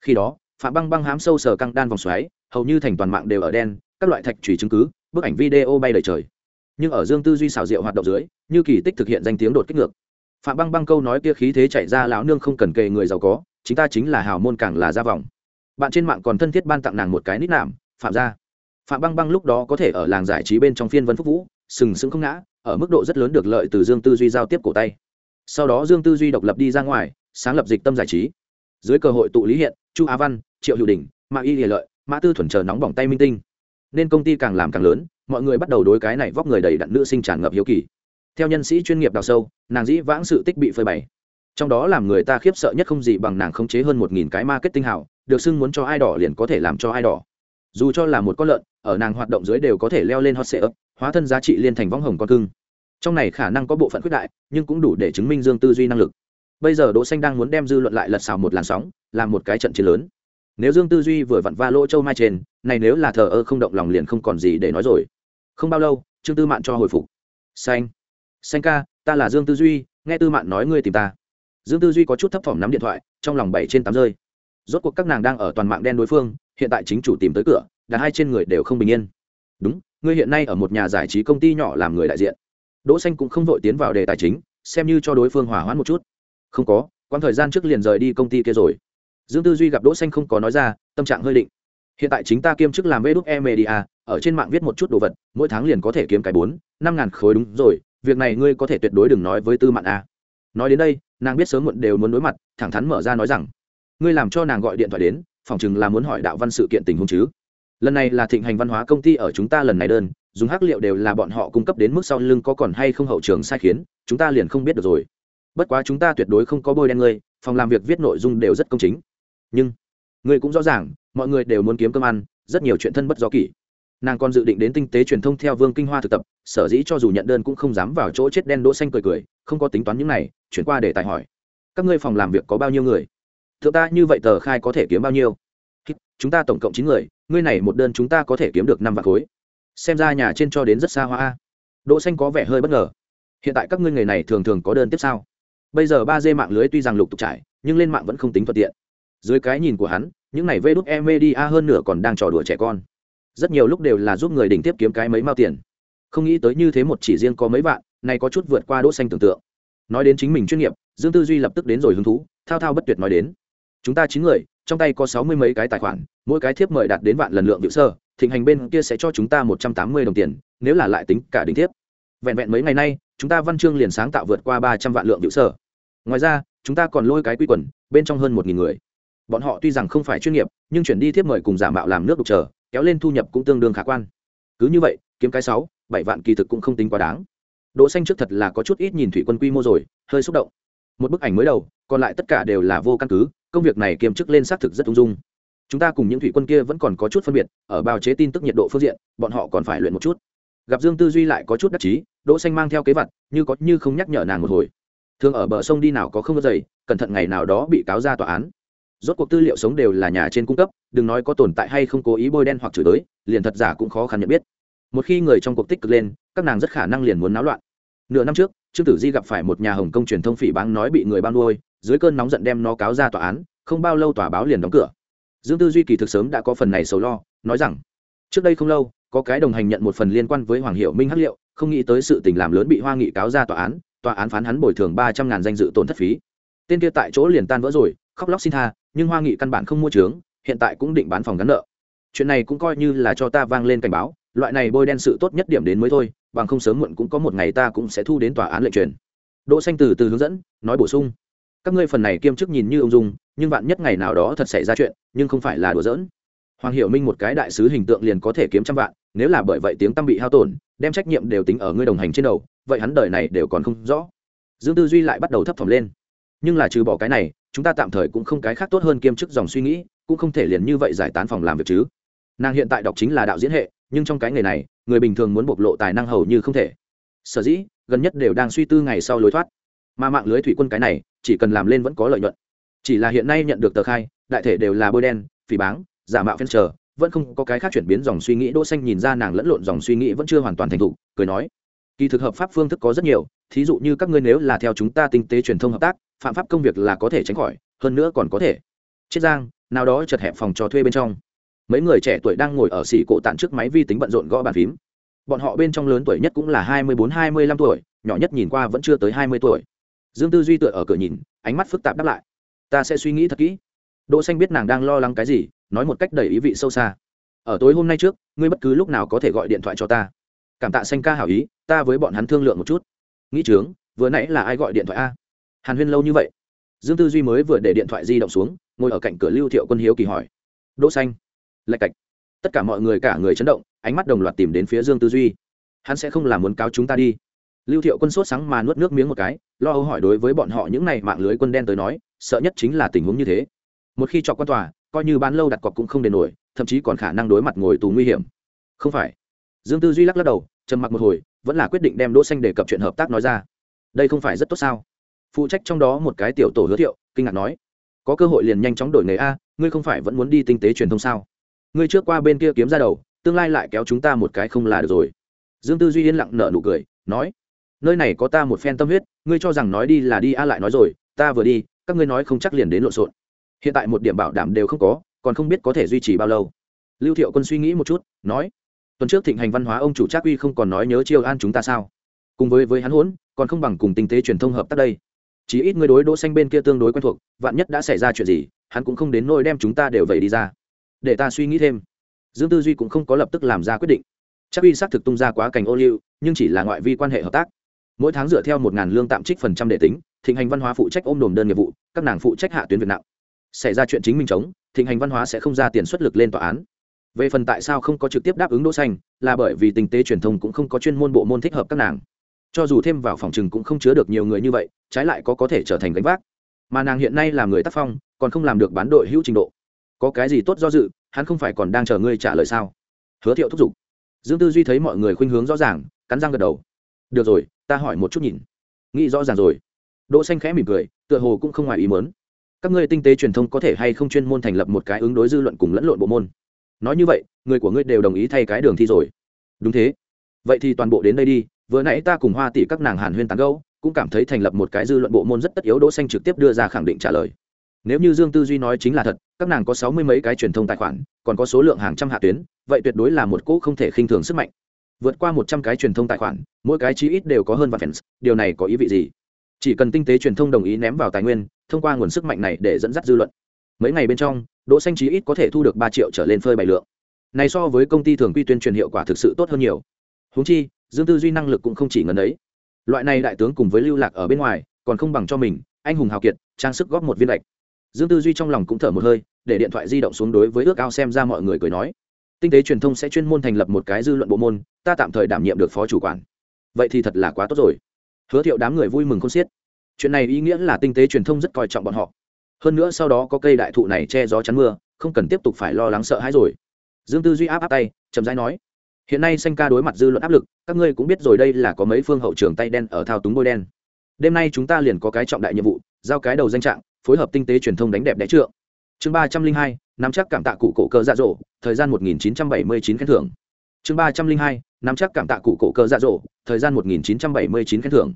Khi đó, phạm băng băng hám sâu sờ căng đan vòng xoáy, hầu như thành toàn mạng đều ở đen, các loại thạch trùy chứng cứ, bức ảnh video bay đầy trời. Nhưng ở dương tư duy xảo diệu hoạt động dưới, như kỳ tích thực hiện danh tiếng đột kích ngược. Phạm băng băng câu nói kia khí thế chạy ra lão nương không cần kề người giàu có, chính ta chính là hào môn càng là ra vòng. Bạn trên mạng còn thân thiết ban tặng nàng một cái nít nạm, phạm gia phạm băng băng lúc đó có thể ở làng giải trí bên trong phiên vân phúc vũ, sừng sững không ngã, ở mức độ rất lớn được lợi từ dương tư duy giao tiếp cổ tay. Sau đó dương tư duy độc lập đi ra ngoài, sáng lập dịch tâm giải trí. Dưới cơ hội tụ lý hiện, chu á văn, triệu hữu đình mã y hiền lợi, mã tư thuần chờ nóng bỏng tay minh tinh. Nên công ty càng làm càng lớn, mọi người bắt đầu đối cái này vóc người đầy đặn nữ sinh tràn ngập hiếu kỳ. Theo nhân sĩ chuyên nghiệp đào sâu, nàng dĩ vãng sự tích bị phơi bày. Trong đó làm người ta khiếp sợ nhất không gì bằng nàng khống chế hơn một nghìn cái marketing hảo được xưng muốn cho ai đỏ liền có thể làm cho ai đỏ dù cho là một con lợn ở nàng hoạt động dưới đều có thể leo lên hot sale hóa thân giá trị liên thành võng hồng con cưng. Trong này khả năng có bộ phận khuyết đại, nhưng cũng đủ để chứng minh dương tư duy năng lực. Bây giờ đỗ xanh đang muốn đem dư luận lại lật xào một làn sóng, làm một cái trận chiến lớn. Nếu dương tư duy vừa vặn va lỗ châu mai trên, này nếu là thờ ơ không động lòng liền không còn gì để nói rồi. Không bao lâu, trương tư mạn cho hồi phục. Xanh. Xanh ca, ta là dương tư duy, nghe tư mạn nói ngươi tìm ta. Dương tư duy có chút thấp thỏm nắm điện thoại, trong lòng bảy trên tám rơi. Rốt cuộc các nàng đang ở toàn mạng đen đối phương, hiện tại chính chủ tìm tới cửa đã hai trên người đều không bình yên. Đúng, ngươi hiện nay ở một nhà giải trí công ty nhỏ làm người đại diện. Đỗ xanh cũng không vội tiến vào đề tài chính, xem như cho đối phương hòa hoãn một chút. Không có, quãng thời gian trước liền rời đi công ty kia rồi. Dương tư duy gặp đỗ xanh không có nói ra, tâm trạng hơi định. Hiện tại chính ta kiêm chức làm vê e media, ở trên mạng viết một chút đồ vật, mỗi tháng liền có thể kiếm cái bốn, năm ngàn khối đúng rồi, việc này ngươi có thể tuyệt đối đừng nói với tư mạn a. Nói đến đây, nàng biết sớm muộn đều muốn đối mặt, thẳng thắn mở ra nói rằng, ngươi làm cho nàng gọi điện thoại đến phòng chừng là muốn hỏi đạo văn sự kiện tình huống chứ lần này là thịnh hành văn hóa công ty ở chúng ta lần này đơn, dùng hắc liệu đều là bọn họ cung cấp đến mức sau lưng có còn hay không hậu trường sai khiến, chúng ta liền không biết được rồi. Bất quá chúng ta tuyệt đối không có bôi đen ngươi, phòng làm việc viết nội dung đều rất công chính. Nhưng, ngươi cũng rõ ràng, mọi người đều muốn kiếm cơm ăn, rất nhiều chuyện thân bất do kỷ. Nàng còn dự định đến tinh tế truyền thông theo vương kinh hoa thực tập, sở dĩ cho dù nhận đơn cũng không dám vào chỗ chết đen đỗ xanh cười cười, không có tính toán những này, chuyển qua để tài hỏi. Các ngươi phòng làm việc có bao nhiêu người? Thượng ta như vậy tờ khai có thể kiếm bao nhiêu? Chúng ta tổng cộng chín người, ngươi này một đơn chúng ta có thể kiếm được năm vạn khối. Xem ra nhà trên cho đến rất xa hoa đỗ xanh có vẻ hơi bất ngờ. Hiện tại các ngươi người này thường thường có đơn tiếp sao bây giờ ba d mạng lưới tuy rằng lục tục trải, nhưng lên mạng vẫn không tính thuận tiện. Dưới cái nhìn của hắn, những này vê đúc e media hơn nửa còn đang trò đùa trẻ con. Rất nhiều lúc đều là giúp người đỉnh tiếp kiếm cái mấy mao tiền. Không nghĩ tới như thế một chỉ riêng có mấy vạn, này có chút vượt qua đỗ xanh tưởng tượng. Nói đến chính mình chuyên nghiệp, dương tư duy lập tức đến rồi hứng thú, thao thao bất tuyệt nói đến. Chúng ta chín người trong tay có sáu mươi mấy cái tài khoản, mỗi cái thiếp mời đạt đến vạn lần lượng hữu sơ, thịnh hành bên kia sẽ cho chúng ta một trăm tám mươi đồng tiền, nếu là lại tính cả đỉnh thiếp. Vẹn vẹn mấy ngày nay, chúng ta văn chương liền sáng tạo vượt qua ba trăm vạn lượng hữu sơ. Ngoài ra, chúng ta còn lôi cái quy quần, bên trong hơn một nghìn người. Bọn họ tuy rằng không phải chuyên nghiệp, nhưng chuyển đi thiếp mời cùng giả mạo làm nước đục chờ, kéo lên thu nhập cũng tương đương khả quan. Cứ như vậy, kiếm cái sáu, bảy vạn kỳ thực cũng không tính quá đáng. Đỗ xanh trước thật là có chút ít nhìn thủy quân quy mô rồi, hơi xúc động một bức ảnh mới đầu, còn lại tất cả đều là vô căn cứ, công việc này kiêm chức lên xác thực rất ung dung. Chúng ta cùng những thủy quân kia vẫn còn có chút phân biệt, ở bào chế tin tức nhiệt độ phương diện, bọn họ còn phải luyện một chút. Gặp dương tư duy lại có chút đắc chí, đỗ xanh mang theo kế vật, như có như không nhắc nhở nàng một hồi. Thường ở bờ sông đi nào có không có giày, cẩn thận ngày nào đó bị cáo ra tòa án. Rốt cuộc tư liệu sống đều là nhà trên cung cấp, đừng nói có tồn tại hay không cố ý bôi đen hoặc chửi tới liền thật giả cũng khó khăn nhận biết. Một khi người trong cuộc tích cực lên, các nàng rất khả năng liền muốn náo loạn. Nửa năm trước trương tử di gặp phải một nhà hồng kông truyền thông phỉ báng nói bị người ban nuôi, dưới cơn nóng giận đem nó cáo ra tòa án, không bao lâu tòa báo liền đóng cửa. Dương tư duy kỳ thực sớm đã có phần này sầu lo, nói rằng, trước đây không lâu, có cái đồng hành nhận một phần liên quan với hoàng hiệu minh hắc liệu, không nghĩ tới sự tình làm lớn bị hoa nghị cáo ra tòa án tòa án phán hắn bồi thường ba trăm ngàn danh dự tổn thất phí. Tên kia tại chỗ liền tan vỡ rồi, khóc lóc xin tha, nhưng hoa nghị căn bản không mua trướng, hiện tại cũng định bán phòng gắn nợ. Chuyện này cũng coi như là cho ta vang lên cảnh báo, loại này bôi đen sự tốt nhất điểm đến mới thôi bằng không sớm muộn cũng có một ngày ta cũng sẽ thu đến tòa án lệnh truyền. Đỗ xanh từ từ hướng dẫn, nói bổ sung. Các ngươi phần này kiêm chức nhìn như ông dung, nhưng vạn nhất ngày nào đó thật xảy ra chuyện, nhưng không phải là đùa giỡn. Hoàng hiểu minh một cái đại sứ hình tượng liền có thể kiếm trăm vạn, nếu là bởi vậy tiếng tâm bị hao tổn, đem trách nhiệm đều tính ở ngươi đồng hành trên đầu, vậy hắn đời này đều còn không rõ. Dương tư duy lại bắt đầu thấp thỏm lên. Nhưng là trừ bỏ cái này, chúng ta tạm thời cũng không cái khác tốt hơn kiêm chức dòng suy nghĩ, cũng không thể liền như vậy giải tán phòng làm việc chứ. Nàng hiện tại đọc chính là đạo diễn hệ nhưng trong cái nghề này, người bình thường muốn bộc lộ tài năng hầu như không thể. Sở dĩ, gần nhất đều đang suy tư ngày sau lối thoát. Mà mạng lưới thủy quân cái này, chỉ cần làm lên vẫn có lợi nhuận. Chỉ là hiện nay nhận được tờ khai, đại thể đều là bôi đen, phỉ báng, giả mạo phen chờ, vẫn không có cái khác chuyển biến dòng suy nghĩ. Đỗ xanh nhìn ra nàng lẫn lộn dòng suy nghĩ vẫn chưa hoàn toàn thành thục, cười nói, kỳ thực hợp pháp phương thức có rất nhiều, thí dụ như các ngươi nếu là theo chúng ta tinh tế truyền thông hợp tác, phạm pháp công việc là có thể tránh khỏi, hơn nữa còn có thể. Chiết giang, nào đó chật hẹp phòng cho thuê bên trong mấy người trẻ tuổi đang ngồi ở xỉ cổ tản trước máy vi tính bận rộn gõ bàn phím. Bọn họ bên trong lớn tuổi nhất cũng là hai mươi bốn, hai mươi lăm tuổi, nhỏ nhất nhìn qua vẫn chưa tới hai mươi tuổi. Dương tư duy tựa ở cửa nhìn, ánh mắt phức tạp đáp lại. Ta sẽ suy nghĩ thật kỹ. Đỗ xanh biết nàng đang lo lắng cái gì, nói một cách đầy ý vị sâu xa. Ở tối hôm nay trước, ngươi bất cứ lúc nào có thể gọi điện thoại cho ta. Cảm tạ xanh ca hảo ý, ta với bọn hắn thương lượng một chút. Nghĩ trướng, vừa nãy là ai gọi điện thoại a? Hàn huyên lâu như vậy. Dương tư duy mới vừa để điện thoại di động xuống, ngồi ở cạnh cửa lưu thiệu quân hiếu kỳ hỏi. Đỗ xanh lạch cạch. Tất cả mọi người cả người chấn động, ánh mắt đồng loạt tìm đến phía dương tư duy. Hắn sẽ không làm muốn cáo chúng ta đi. Lưu thiệu quân sốt sáng mà nuốt nước miếng một cái, lo âu hỏi đối với bọn họ những này mạng lưới quân đen tới nói, sợ nhất chính là tình huống như thế. Một khi chọc quan tòa, coi như bán lâu đặt cọc cũng không đền nổi, thậm chí còn khả năng đối mặt ngồi tù nguy hiểm. Không phải. Dương tư duy lắc lắc đầu, trầm mặc một hồi, vẫn là quyết định đem đỗ xanh đề cập chuyện hợp tác nói ra. Đây không phải rất tốt sao? Phụ trách trong đó một cái tiểu tổ hứa thiệu, kinh ngạc nói. Có cơ hội liền nhanh chóng đổi nghề a, ngươi không phải vẫn muốn đi tinh tế truyền thông sao? Ngươi trước qua bên kia kiếm ra đầu, tương lai lại kéo chúng ta một cái không là được rồi. Dương tư duy yên lặng nở nụ cười, nói, nơi này có ta một phen tâm huyết, ngươi cho rằng nói đi là đi a lại nói rồi, ta vừa đi, các ngươi nói không chắc liền đến lộn xộn. Hiện tại một điểm bảo đảm đều không có, còn không biết có thể duy trì bao lâu. Lưu thiệu quân suy nghĩ một chút, nói, tuần trước thịnh hành văn hóa ông chủ trác uy không còn nói nhớ chiêu an chúng ta sao? Cùng với với hắn hỗn, còn không bằng cùng tinh tế truyền thông hợp tác đây. Chỉ ít người đối đỗ xanh bên kia tương đối quen thuộc, vạn nhất đã xảy ra chuyện gì, hắn cũng không đến nỗi đem chúng ta đều vậy đi ra để ta suy nghĩ thêm. Dương tư duy cũng không có lập tức làm ra quyết định. Chắc uy xác thực tung ra quá cảnh ô liu, nhưng chỉ là ngoại vi quan hệ hợp tác. Mỗi tháng dựa theo một ngàn lương tạm trích phần trăm để tính, thịnh hành văn hóa phụ trách ôm đồm đơn nghiệp vụ, các nàng phụ trách hạ tuyến việt nặng. Xảy ra chuyện chính mình chống, thịnh hành văn hóa sẽ không ra tiền xuất lực lên tòa án. Về phần tại sao không có trực tiếp đáp ứng đỗ xanh, là bởi vì tình tế truyền thông cũng không có chuyên môn bộ môn thích hợp các nàng. Cho dù thêm vào phòng trừng cũng không chứa được nhiều người như vậy, trái lại có có thể trở thành gánh vác. Mà nàng hiện nay là người tác phong, còn không làm được bán đội hữu trình độ có cái gì tốt do dự, hắn không phải còn đang chờ ngươi trả lời sao? Hứa thiệu thúc giục. Dương tư duy thấy mọi người khuynh hướng rõ ràng, cắn răng gật đầu. Được rồi, ta hỏi một chút nhìn. Nghĩ rõ ràng rồi. Đỗ xanh khẽ mỉm cười, tựa hồ cũng không ngoài ý muốn. Các ngươi tinh tế truyền thông có thể hay không chuyên môn thành lập một cái ứng đối dư luận cùng lẫn lộn bộ môn? Nói như vậy, người của ngươi đều đồng ý thay cái đường thi rồi. Đúng thế. Vậy thì toàn bộ đến đây đi, vừa nãy ta cùng hoa tỷ các nàng hàn huyên tán gẫu, cũng cảm thấy thành lập một cái dư luận bộ môn rất tất yếu, đỗ xanh trực tiếp đưa ra khẳng định trả lời nếu như dương tư duy nói chính là thật, các nàng có sáu mươi mấy cái truyền thông tài khoản, còn có số lượng hàng trăm hạ tuyến, vậy tuyệt đối là một cỗ không thể khinh thường sức mạnh. Vượt qua một trăm cái truyền thông tài khoản, mỗi cái chí ít đều có hơn vạn fans, điều này có ý vị gì? Chỉ cần tinh tế truyền thông đồng ý ném vào tài nguyên, thông qua nguồn sức mạnh này để dẫn dắt dư luận. Mấy ngày bên trong, đỗ xanh chí ít có thể thu được ba triệu trở lên phơi bày lượng. Này so với công ty thường quy tuyên truyền hiệu quả thực sự tốt hơn nhiều. Huống chi, dương tư duy năng lực cũng không chỉ ngần ấy. Loại này đại tướng cùng với lưu lạc ở bên ngoài, còn không bằng cho mình, anh hùng hào kiệt, trang sức góp một viên lệch dương tư duy trong lòng cũng thở một hơi, để điện thoại di động xuống đối với ước ao xem ra mọi người cười nói, tinh tế truyền thông sẽ chuyên môn thành lập một cái dư luận bộ môn, ta tạm thời đảm nhiệm được phó chủ quản. Vậy thì thật là quá tốt rồi. Hứa thiệu đám người vui mừng không xiết. Chuyện này ý nghĩa là tinh tế truyền thông rất coi trọng bọn họ. Hơn nữa sau đó có cây đại thụ này che gió chắn mưa, không cần tiếp tục phải lo lắng sợ hãi rồi. Dương tư duy áp áp tay, chậm rãi nói, hiện nay xanh ca đối mặt dư luận áp lực, các ngươi cũng biết rồi đây là có mấy phương hậu trường tay đen ở thao túng bôi đen. Đêm nay chúng ta liền có cái trọng đại nhiệm vụ, giao cái đầu danh trạng phối hợp tinh tế truyền thông đánh đẹp đẽ trượng. Chương ba trăm linh hai, nắm chắc cảm tạ cụ cổ cơ dạ dỗ thời gian một nghìn chín trăm bảy mươi chín khen thưởng. Chương ba trăm linh hai, nắm chắc cảm tạ cụ cổ cơ dạ dỗ thời gian một nghìn chín trăm bảy mươi chín khen thưởng.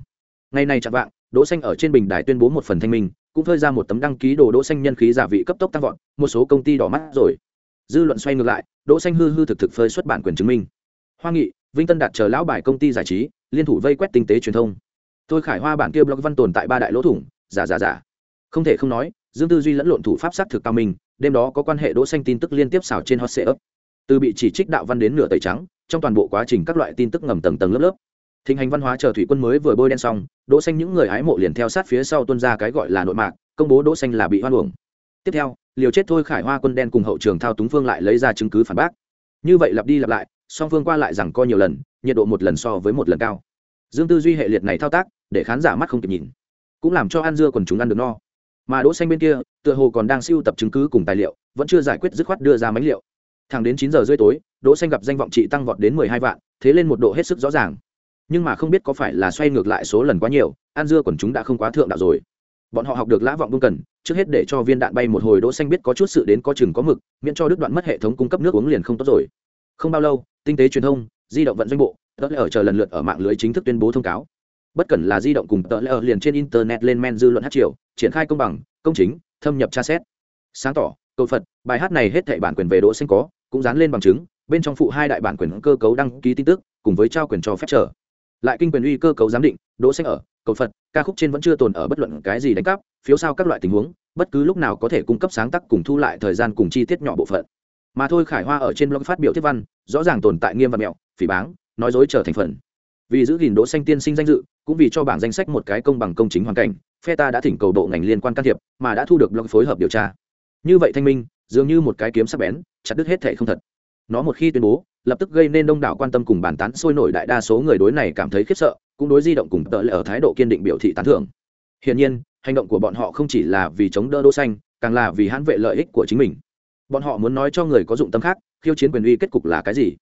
Ngày nay chạm vạng, đỗ xanh ở trên bình đài tuyên bố một phần thanh minh, cũng phơi ra một tấm đăng ký đồ đỗ xanh nhân khí giả vị cấp tốc tăng vọt, một số công ty đỏ mắt rồi. Dư luận xoay ngược lại, đỗ xanh hư hư thực thực phơi xuất bản quyền chứng minh. Hoa nghị, vinh tân đạt chờ lão bài công ty giải trí, liên thủ vây quét tinh tế truyền thông. Tôi khải hoa bản kia blog văn tồn tại ba đại lỗ thủng, giả giả giả không thể không nói, dương tư duy lẫn lộn thủ pháp xác thực cao minh, đêm đó có quan hệ đỗ xanh tin tức liên tiếp xảo trên hot setup từ bị chỉ trích đạo văn đến nửa tẩy trắng, trong toàn bộ quá trình các loại tin tức ngầm tầng tầng lớp lớp. Thịnh hành văn hóa chờ thủy quân mới vừa bôi đen xong, đỗ xanh những người hái mộ liền theo sát phía sau tuân ra cái gọi là nội mạc, công bố đỗ xanh là bị hoan uổng. Tiếp theo, liều chết thôi khải hoa quân đen cùng hậu trường thao túng phương lại lấy ra chứng cứ phản bác. Như vậy lặp đi lặp lại, song phương qua lại rằng co nhiều lần, nhiệt độ một lần so với một lần cao. Dương tư duy hệ liệt này thao tác, để khán giả mắt không kịp nhìn. Cũng làm cho ăn dưa quần chúng ăn được no mà đỗ xanh bên kia, tựa hồ còn đang siêu tập chứng cứ cùng tài liệu, vẫn chưa giải quyết dứt khoát đưa ra máy liệu. Thẳng đến chín giờ rưỡi tối, đỗ xanh gặp danh vọng trị tăng vọt đến mười hai vạn, thế lên một độ hết sức rõ ràng. Nhưng mà không biết có phải là xoay ngược lại số lần quá nhiều an dưa quần chúng đã không quá thượng đạo rồi. Bọn họ học được lã vọng buông cần, trước hết để cho viên đạn bay một hồi đỗ xanh biết có chút sự đến có chừng có mực, miễn cho đứt đoạn mất hệ thống cung cấp nước uống liền không tốt rồi. Không bao lâu, tinh tế truyền thông, di động vận doanh bộ tớ ở chờ lần lượt ở mạng lưới chính thức tuyên bố thông cáo bất cần là di động cùng tờ lẽ liền trên internet lên men dư luận hát triều, triển khai công bằng, công chính, thâm nhập tra xét. Sáng tỏ, cầu phật, bài hát này hết thệ bản quyền về đỗ xanh có, cũng dán lên bằng chứng, bên trong phụ hai đại bản quyền cơ cấu đăng ký tin tức, cùng với trao quyền cho phép trở lại kinh quyền uy cơ cấu giám định, đỗ xanh ở, cầu phật, ca khúc trên vẫn chưa tồn ở bất luận cái gì đánh cắp, phiếu sao các loại tình huống, bất cứ lúc nào có thể cung cấp sáng tác cùng thu lại thời gian cùng chi tiết nhỏ bộ phận. Mà thôi khải hoa ở trên blog phát biểu thuyết văn, rõ ràng tồn tại nghiêm và mẹo, phỉ báng, nói dối trở thành phần. Vì giữ gìn đỗ xanh tiên sinh danh dự cũng vì cho bảng danh sách một cái công bằng công chính hoàn cảnh, phe ta đã thỉnh cầu bộ ngành liên quan can thiệp, mà đã thu được blog phối hợp điều tra. Như vậy thanh minh, dường như một cái kiếm sắc bén, chặt đứt hết thệ không thật. Nó một khi tuyên bố, lập tức gây nên đông đảo quan tâm cùng bàn tán sôi nổi đại đa số người đối này cảm thấy khiếp sợ, cũng đối di động cùng tợ lệ ở thái độ kiên định biểu thị tán thưởng. Hiển nhiên, hành động của bọn họ không chỉ là vì chống đỡ đỗ xanh, càng là vì hãn vệ lợi ích của chính mình. Bọn họ muốn nói cho người có dụng tâm khác, khiêu chiến quyền uy kết cục là cái gì?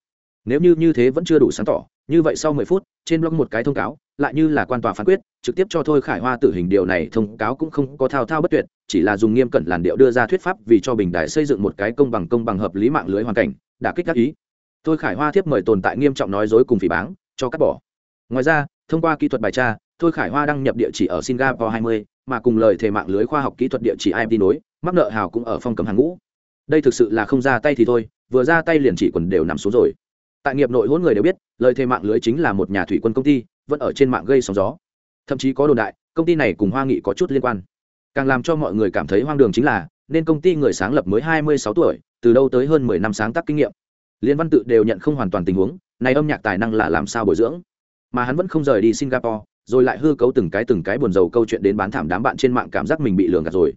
Nếu như như thế vẫn chưa đủ sáng tỏ như vậy sau 10 phút trên blog một cái thông cáo lại như là quan tòa phán quyết trực tiếp cho thôi khải hoa tử hình điều này thông cáo cũng không có thao thao bất tuyệt chỉ là dùng nghiêm cẩn làn điệu đưa ra thuyết pháp vì cho bình đại xây dựng một cái công bằng công bằng hợp lý mạng lưới hoàn cảnh đã kích các ý. Thôi khải hoa thiếp mời tồn tại nghiêm trọng nói dối cùng phỉ báng cho cắt bỏ. Ngoài ra thông qua kỹ thuật bài tra thôi khải hoa đăng nhập địa chỉ ở singapore 20, mà cùng lời thề mạng lưới khoa học kỹ thuật địa chỉ imt nối mắc nợ hào cũng ở phong cấm hàng ngũ. Đây thực sự là không ra tay thì thôi vừa ra tay liền chỉ quần đều nằm xuống rồi. Tại nghiệp nội hỗn người đều biết lời thề mạng lưới chính là một nhà thủy quân công ty, vẫn ở trên mạng gây sóng gió. Thậm chí có đồn đại, công ty này cùng hoa nghị có chút liên quan. Càng làm cho mọi người cảm thấy hoang đường chính là, nên công ty người sáng lập mới hai mươi sáu tuổi, từ đâu tới hơn mười năm sáng tác kinh nghiệm. Liên văn tự đều nhận không hoàn toàn tình huống, này âm nhạc tài năng là làm sao bồi dưỡng? Mà hắn vẫn không rời đi singapore, rồi lại hư cấu từng cái từng cái buồn rầu câu chuyện đến bán thảm đám bạn trên mạng cảm giác mình bị lường gạt rồi.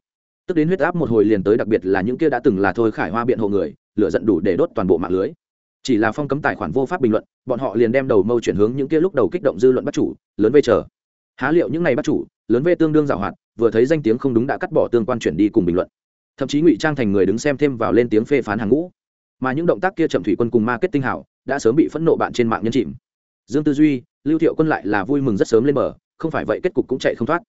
Tức đến huyết áp một hồi liền tới, đặc biệt là những kia đã từng là thôi khải hoa biện hộ người, lửa giận đủ để đốt toàn bộ mạng lưới chỉ là phong cấm tài khoản vô pháp bình luận, bọn họ liền đem đầu mâu chuyển hướng những kia lúc đầu kích động dư luận bắt chủ, lớn vây chờ. Há liệu những này bắt chủ, lớn vây tương đương giảo hoạt, vừa thấy danh tiếng không đúng đã cắt bỏ tương quan chuyển đi cùng bình luận. Thậm chí ngụy trang thành người đứng xem thêm vào lên tiếng phê phán hàng ngũ. Mà những động tác kia chậm thủy quân cùng marketing hảo, đã sớm bị phẫn nộ bạn trên mạng nhân chìm. Dương tư duy, lưu thiệu quân lại là vui mừng rất sớm lên bờ, không phải vậy kết cục cũng chạy không thoát.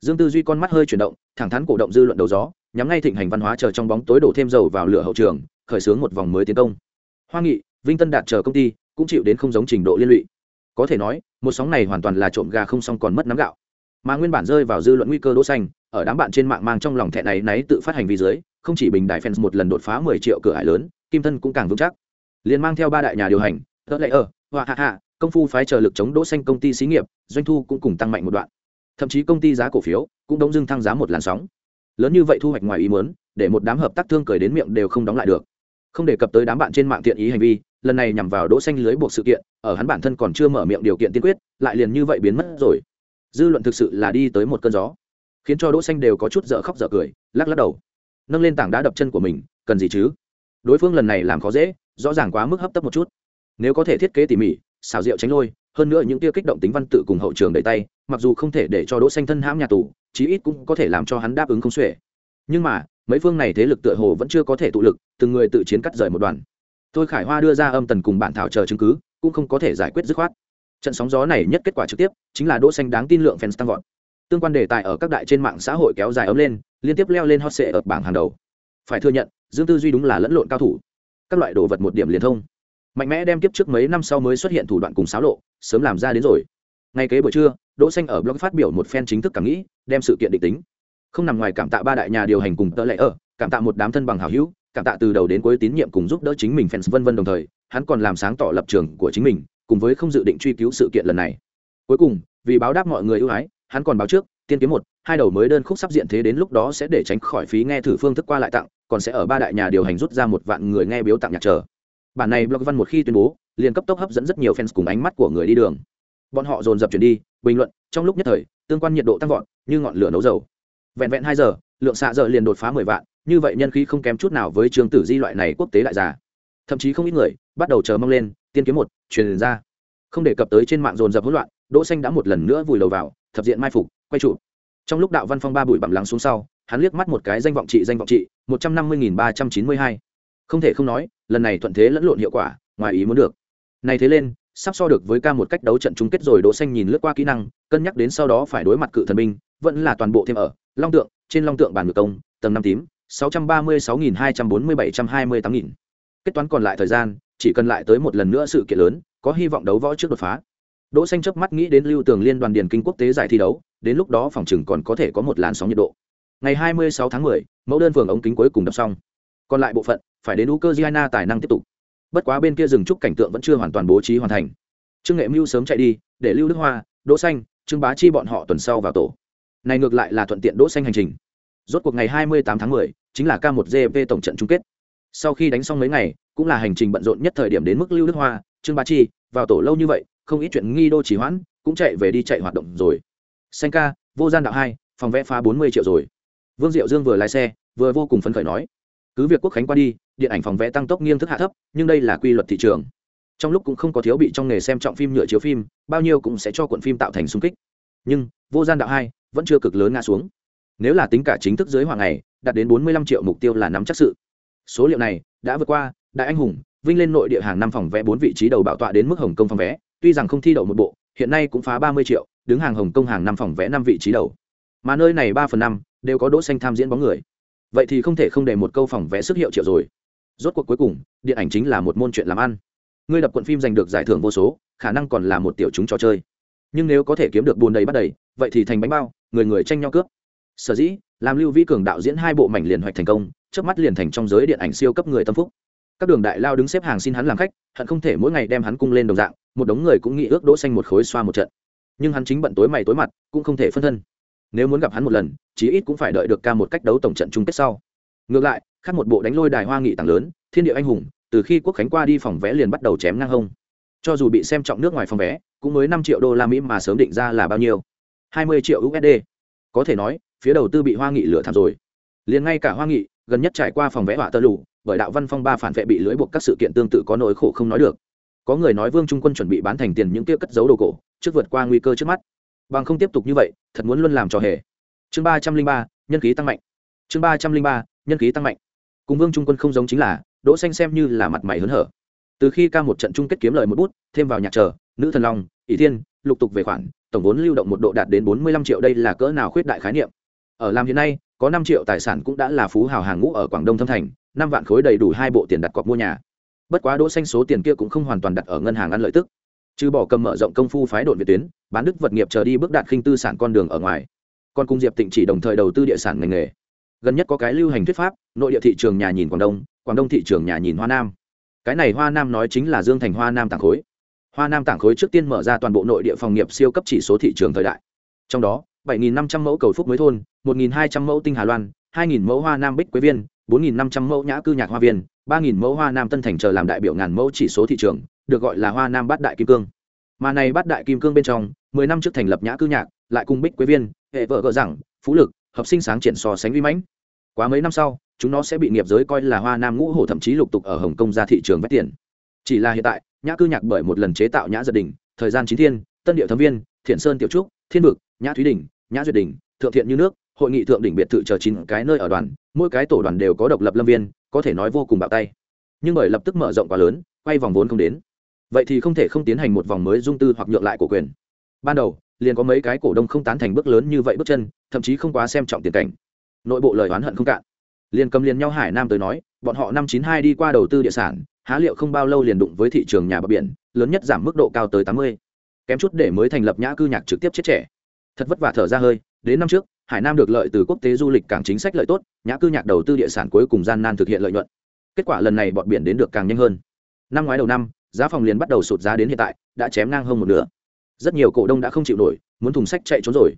Dương tư duy con mắt hơi chuyển động, thẳng thắn cổ động dư luận đầu gió, nhắm ngay thịnh hành văn hóa chờ trong bóng tối đổ thêm dầu vào lửa hậu trường, khởi xướng một vòng mới tiến công. Hoa nghị vinh tân đạt chờ công ty, cũng chịu đến không giống trình độ liên lụy. Có thể nói, một sóng này hoàn toàn là trộm gà không xong còn mất nắm gạo. Mà nguyên bản rơi vào dư luận nguy cơ đỗ xanh, ở đám bạn trên mạng mang trong lòng thẹn này náy tự phát hành vi dưới, không chỉ bình đại fans một lần đột phá 10 triệu cửa ải lớn, kim thân cũng càng vững chắc. Liền mang theo ba đại nhà điều hành, tớ lệ ở hoa hạ hạ, công phu phái chờ lực chống đỗ xanh công ty xí nghiệp, doanh thu cũng cùng tăng mạnh một đoạn. Thậm chí công ty giá cổ phiếu cũng đống dưng thăng giá một làn sóng. Lớn như vậy thu hoạch ngoài ý muốn, để một đám hợp tác thương cười đến miệng đều không đóng lại được. Không đề cập tới đám bạn trên mạng tiện ý hành vi lần này nhằm vào đỗ xanh lưới buộc sự kiện, ở hắn bản thân còn chưa mở miệng điều kiện tiên quyết, lại liền như vậy biến mất rồi. Dư luận thực sự là đi tới một cơn gió, khiến cho đỗ xanh đều có chút dở khóc dở cười, lắc lắc đầu. Nâng lên tảng đá đập chân của mình, cần gì chứ? Đối phương lần này làm khó dễ, rõ ràng quá mức hấp tấp một chút. Nếu có thể thiết kế tỉ mỉ, xào rượu tránh lôi, hơn nữa những tia kích động tính văn tự cùng hậu trường đẩy tay, mặc dù không thể để cho đỗ xanh thân hãm nhà tù, chí ít cũng có thể làm cho hắn đáp ứng không xuể. Nhưng mà, mấy phương này thế lực tựa hồ vẫn chưa có thể tụ lực, từng người tự chiến cắt rời một đoàn thôi khải hoa đưa ra âm tần cùng bản thảo chờ chứng cứ, cũng không có thể giải quyết dứt khoát. Trận sóng gió này nhất kết quả trực tiếp, chính là đỗ xanh đáng tin lượng fans tăng vọt. Tương quan đề tài ở các đại trên mạng xã hội kéo dài ấm lên, liên tiếp leo lên hot sệ ở bảng hàng đầu. Phải thừa nhận, dương tư duy đúng là lẫn lộn cao thủ. Các loại đồ vật một điểm liền thông. Mạnh mẽ đem kiếp trước mấy năm sau mới xuất hiện thủ đoạn cùng xáo lộ, sớm làm ra đến rồi. Ngay kế buổi trưa, đỗ xanh ở blog phát biểu một fan chính thức cảm nghĩ, đem sự kiện định tính. Không nằm ngoài cảm tạ ba đại nhà điều hành cùng tớ lệ ở, cảm tạ một đám thân bằng hảo hữu cảm tạ từ đầu đến cuối tín nhiệm cùng giúp đỡ chính mình fans vân vân đồng thời, hắn còn làm sáng tỏ lập trường của chính mình, cùng với không dự định truy cứu sự kiện lần này. Cuối cùng, vì báo đáp mọi người ưu ái, hắn còn báo trước, tiên kiếm một, hai đầu mới đơn khúc sắp diện thế đến lúc đó sẽ để tránh khỏi phí nghe thử phương thức qua lại tặng, còn sẽ ở ba đại nhà điều hành rút ra một vạn người nghe biếu tặng nhạc chờ. Bản này blog văn một khi tuyên bố, liền cấp tốc hấp dẫn rất nhiều fans cùng ánh mắt của người đi đường. Bọn họ dồn dập chuyển đi, bình luận, trong lúc nhất thời, tương quan nhiệt độ tăng vọt, như ngọn lửa nấu dầu. Vẹn vẹn hai giờ, lượng xạ giờ liền đột phá mười vạn như vậy nhân khí không kém chút nào với trường tử di loại này quốc tế đại giả thậm chí không ít người bắt đầu chờ mong lên, tiên kiếm một, truyền ra. Không đề cập tới trên mạng dồn dập hỗn loạn, đỗ xanh đã một lần nữa vùi đầu vào, thập diện mai phục, quay trụ. Trong lúc đạo văn phong ba bụi bặm lắng xuống sau, hắn liếc mắt một cái danh vọng trị, danh vọng trị, một trăm năm mươi nghìn ba trăm chín mươi hai. Không thể không nói, lần này thuận thế lẫn lộn hiệu quả, ngoài ý muốn được. Này thế lên, sắp so được với ca một cách đấu trận chung kết rồi, đỗ xanh nhìn lướt qua kỹ năng, cân nhắc đến sau đó phải đối mặt cự thần binh, vẫn là toàn bộ thêm ở, long tượng, trên long tượng bản ngược công, tầng năm tím sáu trăm ba mươi sáu nghìn hai trăm bốn mươi bảy trăm hai mươi tám nghìn. Kết toán còn lại thời gian chỉ cần lại tới một lần nữa sự kiện lớn có hy vọng đấu võ trước đột phá. Đỗ xanh chớp mắt nghĩ đến lưu tường liên đoàn điền kinh quốc tế giải thi đấu đến lúc đó phòng trường còn có thể có một làn sóng nhiệt độ. Ngày 26 tháng 10, mẫu đơn phường ống kính cuối cùng đập xong. Còn lại bộ phận phải đến ukraine tài năng tiếp tục. Bất quá bên kia rừng trúc cảnh tượng vẫn chưa hoàn toàn bố trí hoàn thành. Trương nghệ mưu sớm chạy đi để lưu đức hoa đỗ xanh trương bá chi bọn họ tuần sau vào tổ. Này ngược lại là thuận tiện đỗ xanh hành trình. Rốt cuộc ngày 28 tháng 10, chính là k 1 gp tổng trận chung kết. Sau khi đánh xong mấy ngày, cũng là hành trình bận rộn nhất thời điểm đến mức lưu đức hoa, trương bá chi, vào tổ lâu như vậy, không ít chuyện nghi đô chỉ hoãn, cũng chạy về đi chạy hoạt động rồi. Xanh ca, vô gian đạo hai, phòng vẽ phá 40 triệu rồi. Vương diệu dương vừa lái xe, vừa vô cùng phấn khởi nói, cứ việc quốc khánh qua đi, điện ảnh phòng vẽ tăng tốc nghiêng thức hạ thấp, nhưng đây là quy luật thị trường. Trong lúc cũng không có thiếu bị trong nghề xem trọng phim nhựa chiếu phim, bao nhiêu cũng sẽ cho cuộn phim tạo thành sung kích. Nhưng, vô gian đạo hai vẫn chưa cực lớn ngã xuống nếu là tính cả chính thức dưới hoàng này, đạt đến 45 triệu mục tiêu là nắm chắc sự. Số liệu này đã vượt qua đại anh hùng vinh lên nội địa hàng năm phòng vé bốn vị trí đầu bảo tọa đến mức hồng kông phòng vé tuy rằng không thi đậu một bộ hiện nay cũng phá 30 triệu đứng hàng hồng kông hàng năm phòng vé năm vị trí đầu. Mà nơi này ba phần năm đều có đỗ xanh tham diễn bóng người. Vậy thì không thể không để một câu phòng vé sức hiệu triệu rồi. Rốt cuộc cuối cùng điện ảnh chính là một môn chuyện làm ăn. Ngươi đập cuộn phim giành được giải thưởng vô số khả năng còn là một tiểu chúng trò chơi. Nhưng nếu có thể kiếm được buồn đầy bắt đầy vậy thì thành bánh bao người người tranh nhau cướp sở dĩ, làm lưu vĩ cường đạo diễn hai bộ mảnh liền hoạch thành công trước mắt liền thành trong giới điện ảnh siêu cấp người tâm phúc. Các đường đại lao đứng xếp hàng xin hắn làm khách, hận không thể mỗi ngày đem hắn cung lên đồng dạng, một đống người cũng nghĩ ước đỗ xanh một khối xoa một trận. Nhưng hắn chính bận tối mày tối mặt, cũng không thể phân thân. Nếu muốn gặp hắn một lần, chí ít cũng phải đợi được ca một cách đấu tổng trận chung kết sau. Ngược lại, khác một bộ đánh lôi đài hoa nghị tặng lớn, thiên địa anh hùng, từ khi quốc khánh qua đi phòng vé liền bắt đầu chém ngang hông. Cho dù bị xem trọng nước ngoài phòng vé, cũng mới năm triệu đô la mỹ mà sớm định ra là bao nhiêu? Hai mươi triệu usd có thể nói phía đầu tư bị hoa nghị lửa thảm rồi. Liền ngay cả hoa nghị gần nhất trải qua phòng vẽ họa tơ lụ bởi đạo văn phong ba phản vệ bị lưỡi buộc các sự kiện tương tự có nỗi khổ không nói được. Có người nói vương trung quân chuẩn bị bán thành tiền những kia cất giấu đồ cổ trước vượt qua nguy cơ trước mắt. Bằng không tiếp tục như vậy thật muốn luôn làm trò hề. Chương ba trăm linh ba nhân khí tăng mạnh. Chương ba trăm linh ba nhân khí tăng mạnh. Cùng vương trung quân không giống chính là đỗ xanh xem như là mặt mày hớn hở. Từ khi ca một trận chung kết kiếm lời một bút thêm vào nhạc trở, nữ thần long ỷ thiên lục tục về khoản tổng vốn lưu động một độ đạt đến bốn mươi lăm triệu đây là cỡ nào khuyết đại khái niệm? Ở làm hiện nay, có năm triệu tài sản cũng đã là phú hào hàng ngũ ở quảng đông thâm thành, năm vạn khối đầy đủ hai bộ tiền đặt cọc mua nhà. Bất quá đỗ xanh số tiền kia cũng không hoàn toàn đặt ở ngân hàng ăn lợi tức. Trừ bỏ cầm mở rộng công phu phái đồn việt tuyến, bán đức vật nghiệp chờ đi bước đạt khinh tư sản con đường ở ngoài. Còn cùng diệp tịnh chỉ đồng thời đầu tư địa sản ngành nghề. Gần nhất có cái lưu hành thuyết pháp, nội địa thị trường nhà nhìn quảng đông quảng đông thị trường nhà nhìn hoa nam. Cái này hoa nam nói chính là dương thành hoa nam tảng khối. Hoa nam tảng khối trước tiên mở ra toàn bộ nội địa phòng nghiệp siêu cấp chỉ số thị trường thời đại. Trong đó 7.500 mẫu cầu phúc mới thôn 1.200 mẫu tinh hà loan 2.000 mẫu hoa nam bích quế viên 4.500 mẫu nhã cư nhạc hoa viên 3.000 mẫu hoa nam tân thành chờ làm đại biểu ngàn mẫu chỉ số thị trường được gọi là hoa nam bát đại kim cương. Mà này bát đại kim cương bên trong 10 năm trước thành lập nhã cư nhạc lại cùng bích quế viên hệ vợ gỡ rằng phú lực hợp sinh sáng triển so sánh vi mãnh. Quá mấy năm sau chúng nó sẽ bị nghiệp giới coi là hoa nam ngũ hổ thậm chí lục tục ở hồng kông ra thị trường vét tiền. Chỉ là hiện tại nhã cư nhạc bởi một lần chế tạo nhã gia đình, thời gian chín thiên tân địa thấm viên thiện sơn tiểu trúc thiên vực nhã thúy Đình, nhã duyệt Đình, thượng thiện như nước hội nghị thượng đỉnh biệt thự chờ chín cái nơi ở đoàn mỗi cái tổ đoàn đều có độc lập lâm viên có thể nói vô cùng bạo tay. Nhưng bởi lập tức mở rộng quá lớn quay vòng vốn không đến. Vậy thì không thể không tiến hành một vòng mới dung tư hoặc nhượng lại cổ quyền. Ban đầu liền có mấy cái cổ đông không tán thành bước lớn như vậy bước chân thậm chí không quá xem trọng tiền cảnh. Nội bộ lời oán hận không cạn. Liền cầm liền nhau hải nam tới nói bọn họ năm chín hai đi qua đầu tư địa sản há liệu không bao lâu liền đụng với thị trường nhà bờ biển lớn nhất giảm mức độ cao tới tám mươi. Kém chút để mới thành lập nhã cư nhạc trực tiếp chết trẻ thật vất vả thở ra hơi, đến năm trước, hải nam được lợi từ quốc tế du lịch cảng chính sách lợi tốt, nhã cư nhạc đầu tư địa sản cuối cùng gian nan thực hiện lợi nhuận. Kết quả lần này bọn biển đến được càng nhanh hơn. Năm ngoái đầu năm, giá phòng liền bắt đầu sụt giá đến hiện tại, đã chém ngang hơn một nửa. Rất nhiều cổ đông đã không chịu nổi, muốn thùng sách chạy trốn rồi.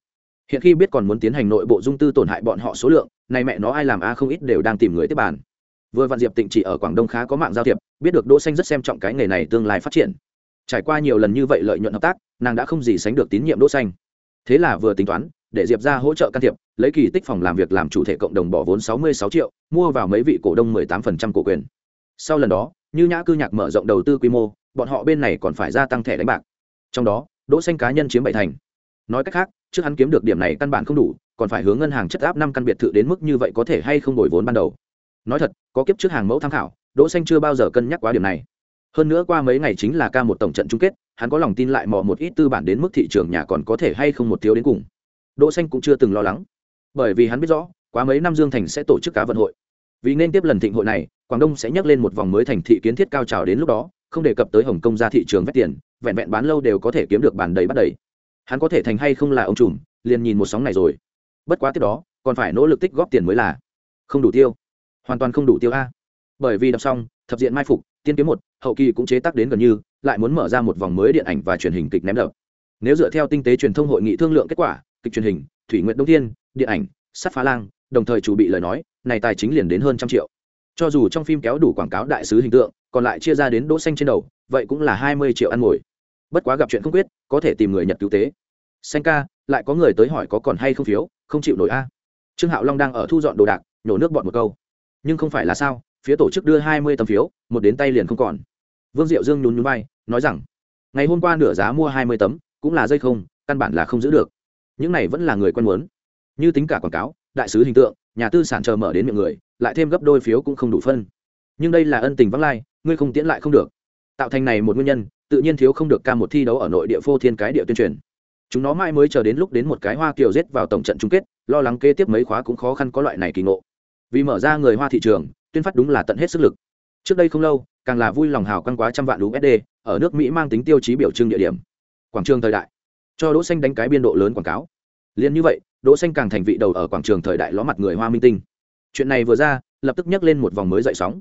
Hiện khi biết còn muốn tiến hành nội bộ dung tư tổn hại bọn họ số lượng, này mẹ nó ai làm a không ít đều đang tìm người tiếp bàn. Vừa vạn diệp tịnh chỉ ở quảng đông khá có mạng giao thiệp, biết được đỗ xanh rất xem trọng cái nghề này tương lai phát triển. Trải qua nhiều lần như vậy lợi nhuận hợp tác, nàng đã không gì sánh được tín nhiệm đỗ xanh thế là vừa tính toán, để diệp ra hỗ trợ can thiệp, lấy kỳ tích phòng làm việc làm chủ thể cộng đồng bỏ vốn 66 triệu, mua vào mấy vị cổ đông 18% cổ quyền. Sau lần đó, như nhã cư nhạc mở rộng đầu tư quy mô, bọn họ bên này còn phải gia tăng thẻ đánh bạc. Trong đó, đỗ xanh cá nhân chiếm bảy thành. Nói cách khác, trước hắn kiếm được điểm này căn bản không đủ, còn phải hướng ngân hàng chất áp năm căn biệt thự đến mức như vậy có thể hay không đổi vốn ban đầu. Nói thật, có kiếp trước hàng mẫu tham khảo, đỗ xanh chưa bao giờ cân nhắc quá điểm này. Hơn nữa qua mấy ngày chính là ca một tổng trận chung kết hắn có lòng tin lại mò một ít tư bản đến mức thị trường nhà còn có thể hay không một thiếu đến cùng. Đỗ xanh cũng chưa từng lo lắng. Bởi vì hắn biết rõ, quá mấy năm dương thành sẽ tổ chức cá vận hội. Vì nên tiếp lần thịnh hội này, quảng đông sẽ nhắc lên một vòng mới thành thị kiến thiết cao trào đến lúc đó, không đề cập tới hồng kông ra thị trường vét tiền, vẹn vẹn bán lâu đều có thể kiếm được bàn đầy bắt đầy. Hắn có thể thành hay không là ông trùm, liền nhìn một sóng này rồi. Bất quá tiếp đó, còn phải nỗ lực tích góp tiền mới là. Không đủ tiêu. Hoàn toàn không đủ tiêu a. Bởi vì đọc xong, thập diện mai phục, tiên kiếm một, hậu kỳ cũng chế tác đến gần như lại muốn mở ra một vòng mới điện ảnh và truyền hình kịch ném đập nếu dựa theo tinh tế truyền thông hội nghị thương lượng kết quả, kịch truyền hình, thủy nguyện đông thiên, điện ảnh, sắt phá lang, đồng thời chủ bị lời nói, này tài chính liền đến hơn trăm triệu. Cho dù trong phim kéo đủ quảng cáo đại sứ hình tượng, còn lại chia ra đến đỗ xanh trên đầu, vậy cũng là hai mươi triệu ăn ngồi. Bất quá gặp chuyện không quyết, có thể tìm người nhật cứu tế. Xanh ca, lại có người tới hỏi có còn hay không phiếu, không chịu nổi a. Trương hạo long đang ở thu dọn đồ đạc, nhổ nước bọn một câu. Nhưng không phải là sao, phía tổ chức đưa hai mươi tấm phiếu, một đến tay liền không còn. Vương diệu dương nhún nhún vai nói rằng, ngày hôm qua nửa giá mua hai mươi tấm, cũng là dây không, căn bản là không giữ được. Những này vẫn là người quen muốn. Như tính cả quảng cáo, đại sứ hình tượng, nhà tư sản chờ mở đến miệng người, lại thêm gấp đôi phiếu cũng không đủ phân. Nhưng đây là ân tình vắng lai, ngươi không tiễn lại không được. Tạo thành này một nguyên nhân, tự nhiên thiếu không được ca một thi đấu ở nội địa phô thiên cái địa tuyên truyền. Chúng nó mãi mới chờ đến lúc đến một cái hoa kiều giết vào tổng trận chung kết, lo lắng kế tiếp mấy khóa cũng khó khăn có loại này kỳ ngộ. Vì mở ra người hoa thị trường, tuyên phát đúng là tận hết sức lực. Trước đây không lâu càng là vui lòng hào căng quá trăm vạn usd ở nước mỹ mang tính tiêu chí biểu trưng địa điểm. Quảng trường thời đại. Cho đỗ xanh đánh cái biên độ lớn quảng cáo. Liên như vậy, đỗ xanh càng thành vị đầu ở quảng trường thời đại ló mặt người hoa minh tinh. Chuyện này vừa ra, lập tức nhấc lên một vòng mới dậy sóng.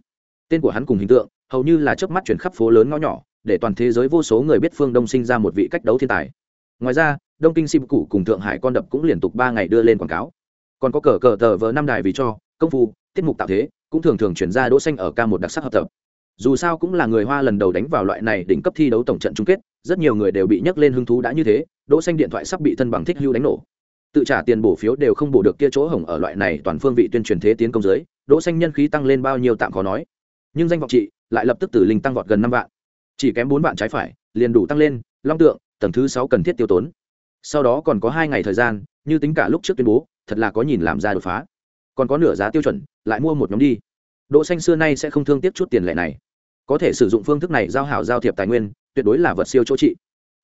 Tên của hắn cùng hình tượng, hầu như là chớp mắt chuyển khắp phố lớn ngõ nhỏ, để toàn thế giới vô số người biết phương đông sinh ra một vị cách đấu thiên tài. Ngoài ra, đông kinh sim cụ cùng thượng hải con đập cũng liên tục ba ngày đưa lên quảng cáo. Còn có cờ cờ tờ vờ năm đài vì cho, công phu, tiết mục tạo thế, cũng thường thường chuyển ra đỗ xanh ở ca một đặc sắc hợp tập dù sao cũng là người hoa lần đầu đánh vào loại này đỉnh cấp thi đấu tổng trận chung kết, rất nhiều người đều bị nhấc lên hứng thú đã như thế, đỗ xanh điện thoại sắp bị thân bằng thích hưu đánh nổ. Tự trả tiền bổ phiếu đều không bổ được kia chỗ hỏng ở loại này toàn phương vị tuyên truyền thế tiến công dưới. đỗ xanh nhân khí tăng lên bao nhiêu tạm khó nói. Nhưng danh vọng trị lại lập tức từ linh tăng vọt gần năm vạn. Chỉ kém bốn vạn trái phải, liền đủ tăng lên, long tượng, tầng thứ sáu cần thiết tiêu tốn. Sau đó còn có hai ngày thời gian, như tính cả lúc trước tuyên bố, thật là có nhìn làm ra đột phá. Còn có nửa giá tiêu chuẩn, lại mua một nhóm đi đỗ xanh xưa nay sẽ không thương tiếc chút tiền lệ này. Có thể sử dụng phương thức này giao hảo giao thiệp tài nguyên, tuyệt đối là vật siêu chỗ trị.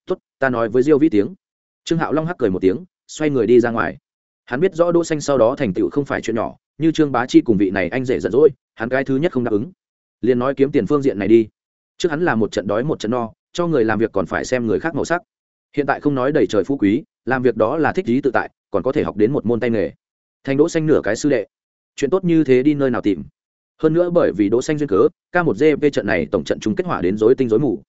Tốt, ta nói với diêu vĩ tiếng. Trương hạo long hắc cười một tiếng, xoay người đi ra ngoài. Hắn biết rõ đỗ xanh sau đó thành tựu không phải chuyện nhỏ, như trương bá chi cùng vị này anh rể giận dỗi, hắn cái thứ nhất không đáp ứng. Liền nói kiếm tiền phương diện này đi. Trước hắn là một trận đói một trận no, cho người làm việc còn phải xem người khác màu sắc. Hiện tại không nói đầy trời phú quý, làm việc đó là thích trí tự tại, còn có thể học đến một môn tay nghề. Thành đỗ xanh nửa cái sư đệ. Chuyện tốt như thế đi nơi nào tìm? Hơn nữa bởi vì đỗ xanh duyên cớ, k 1 gp trận này tổng trận chung kết hỏa đến rối tinh rối mù.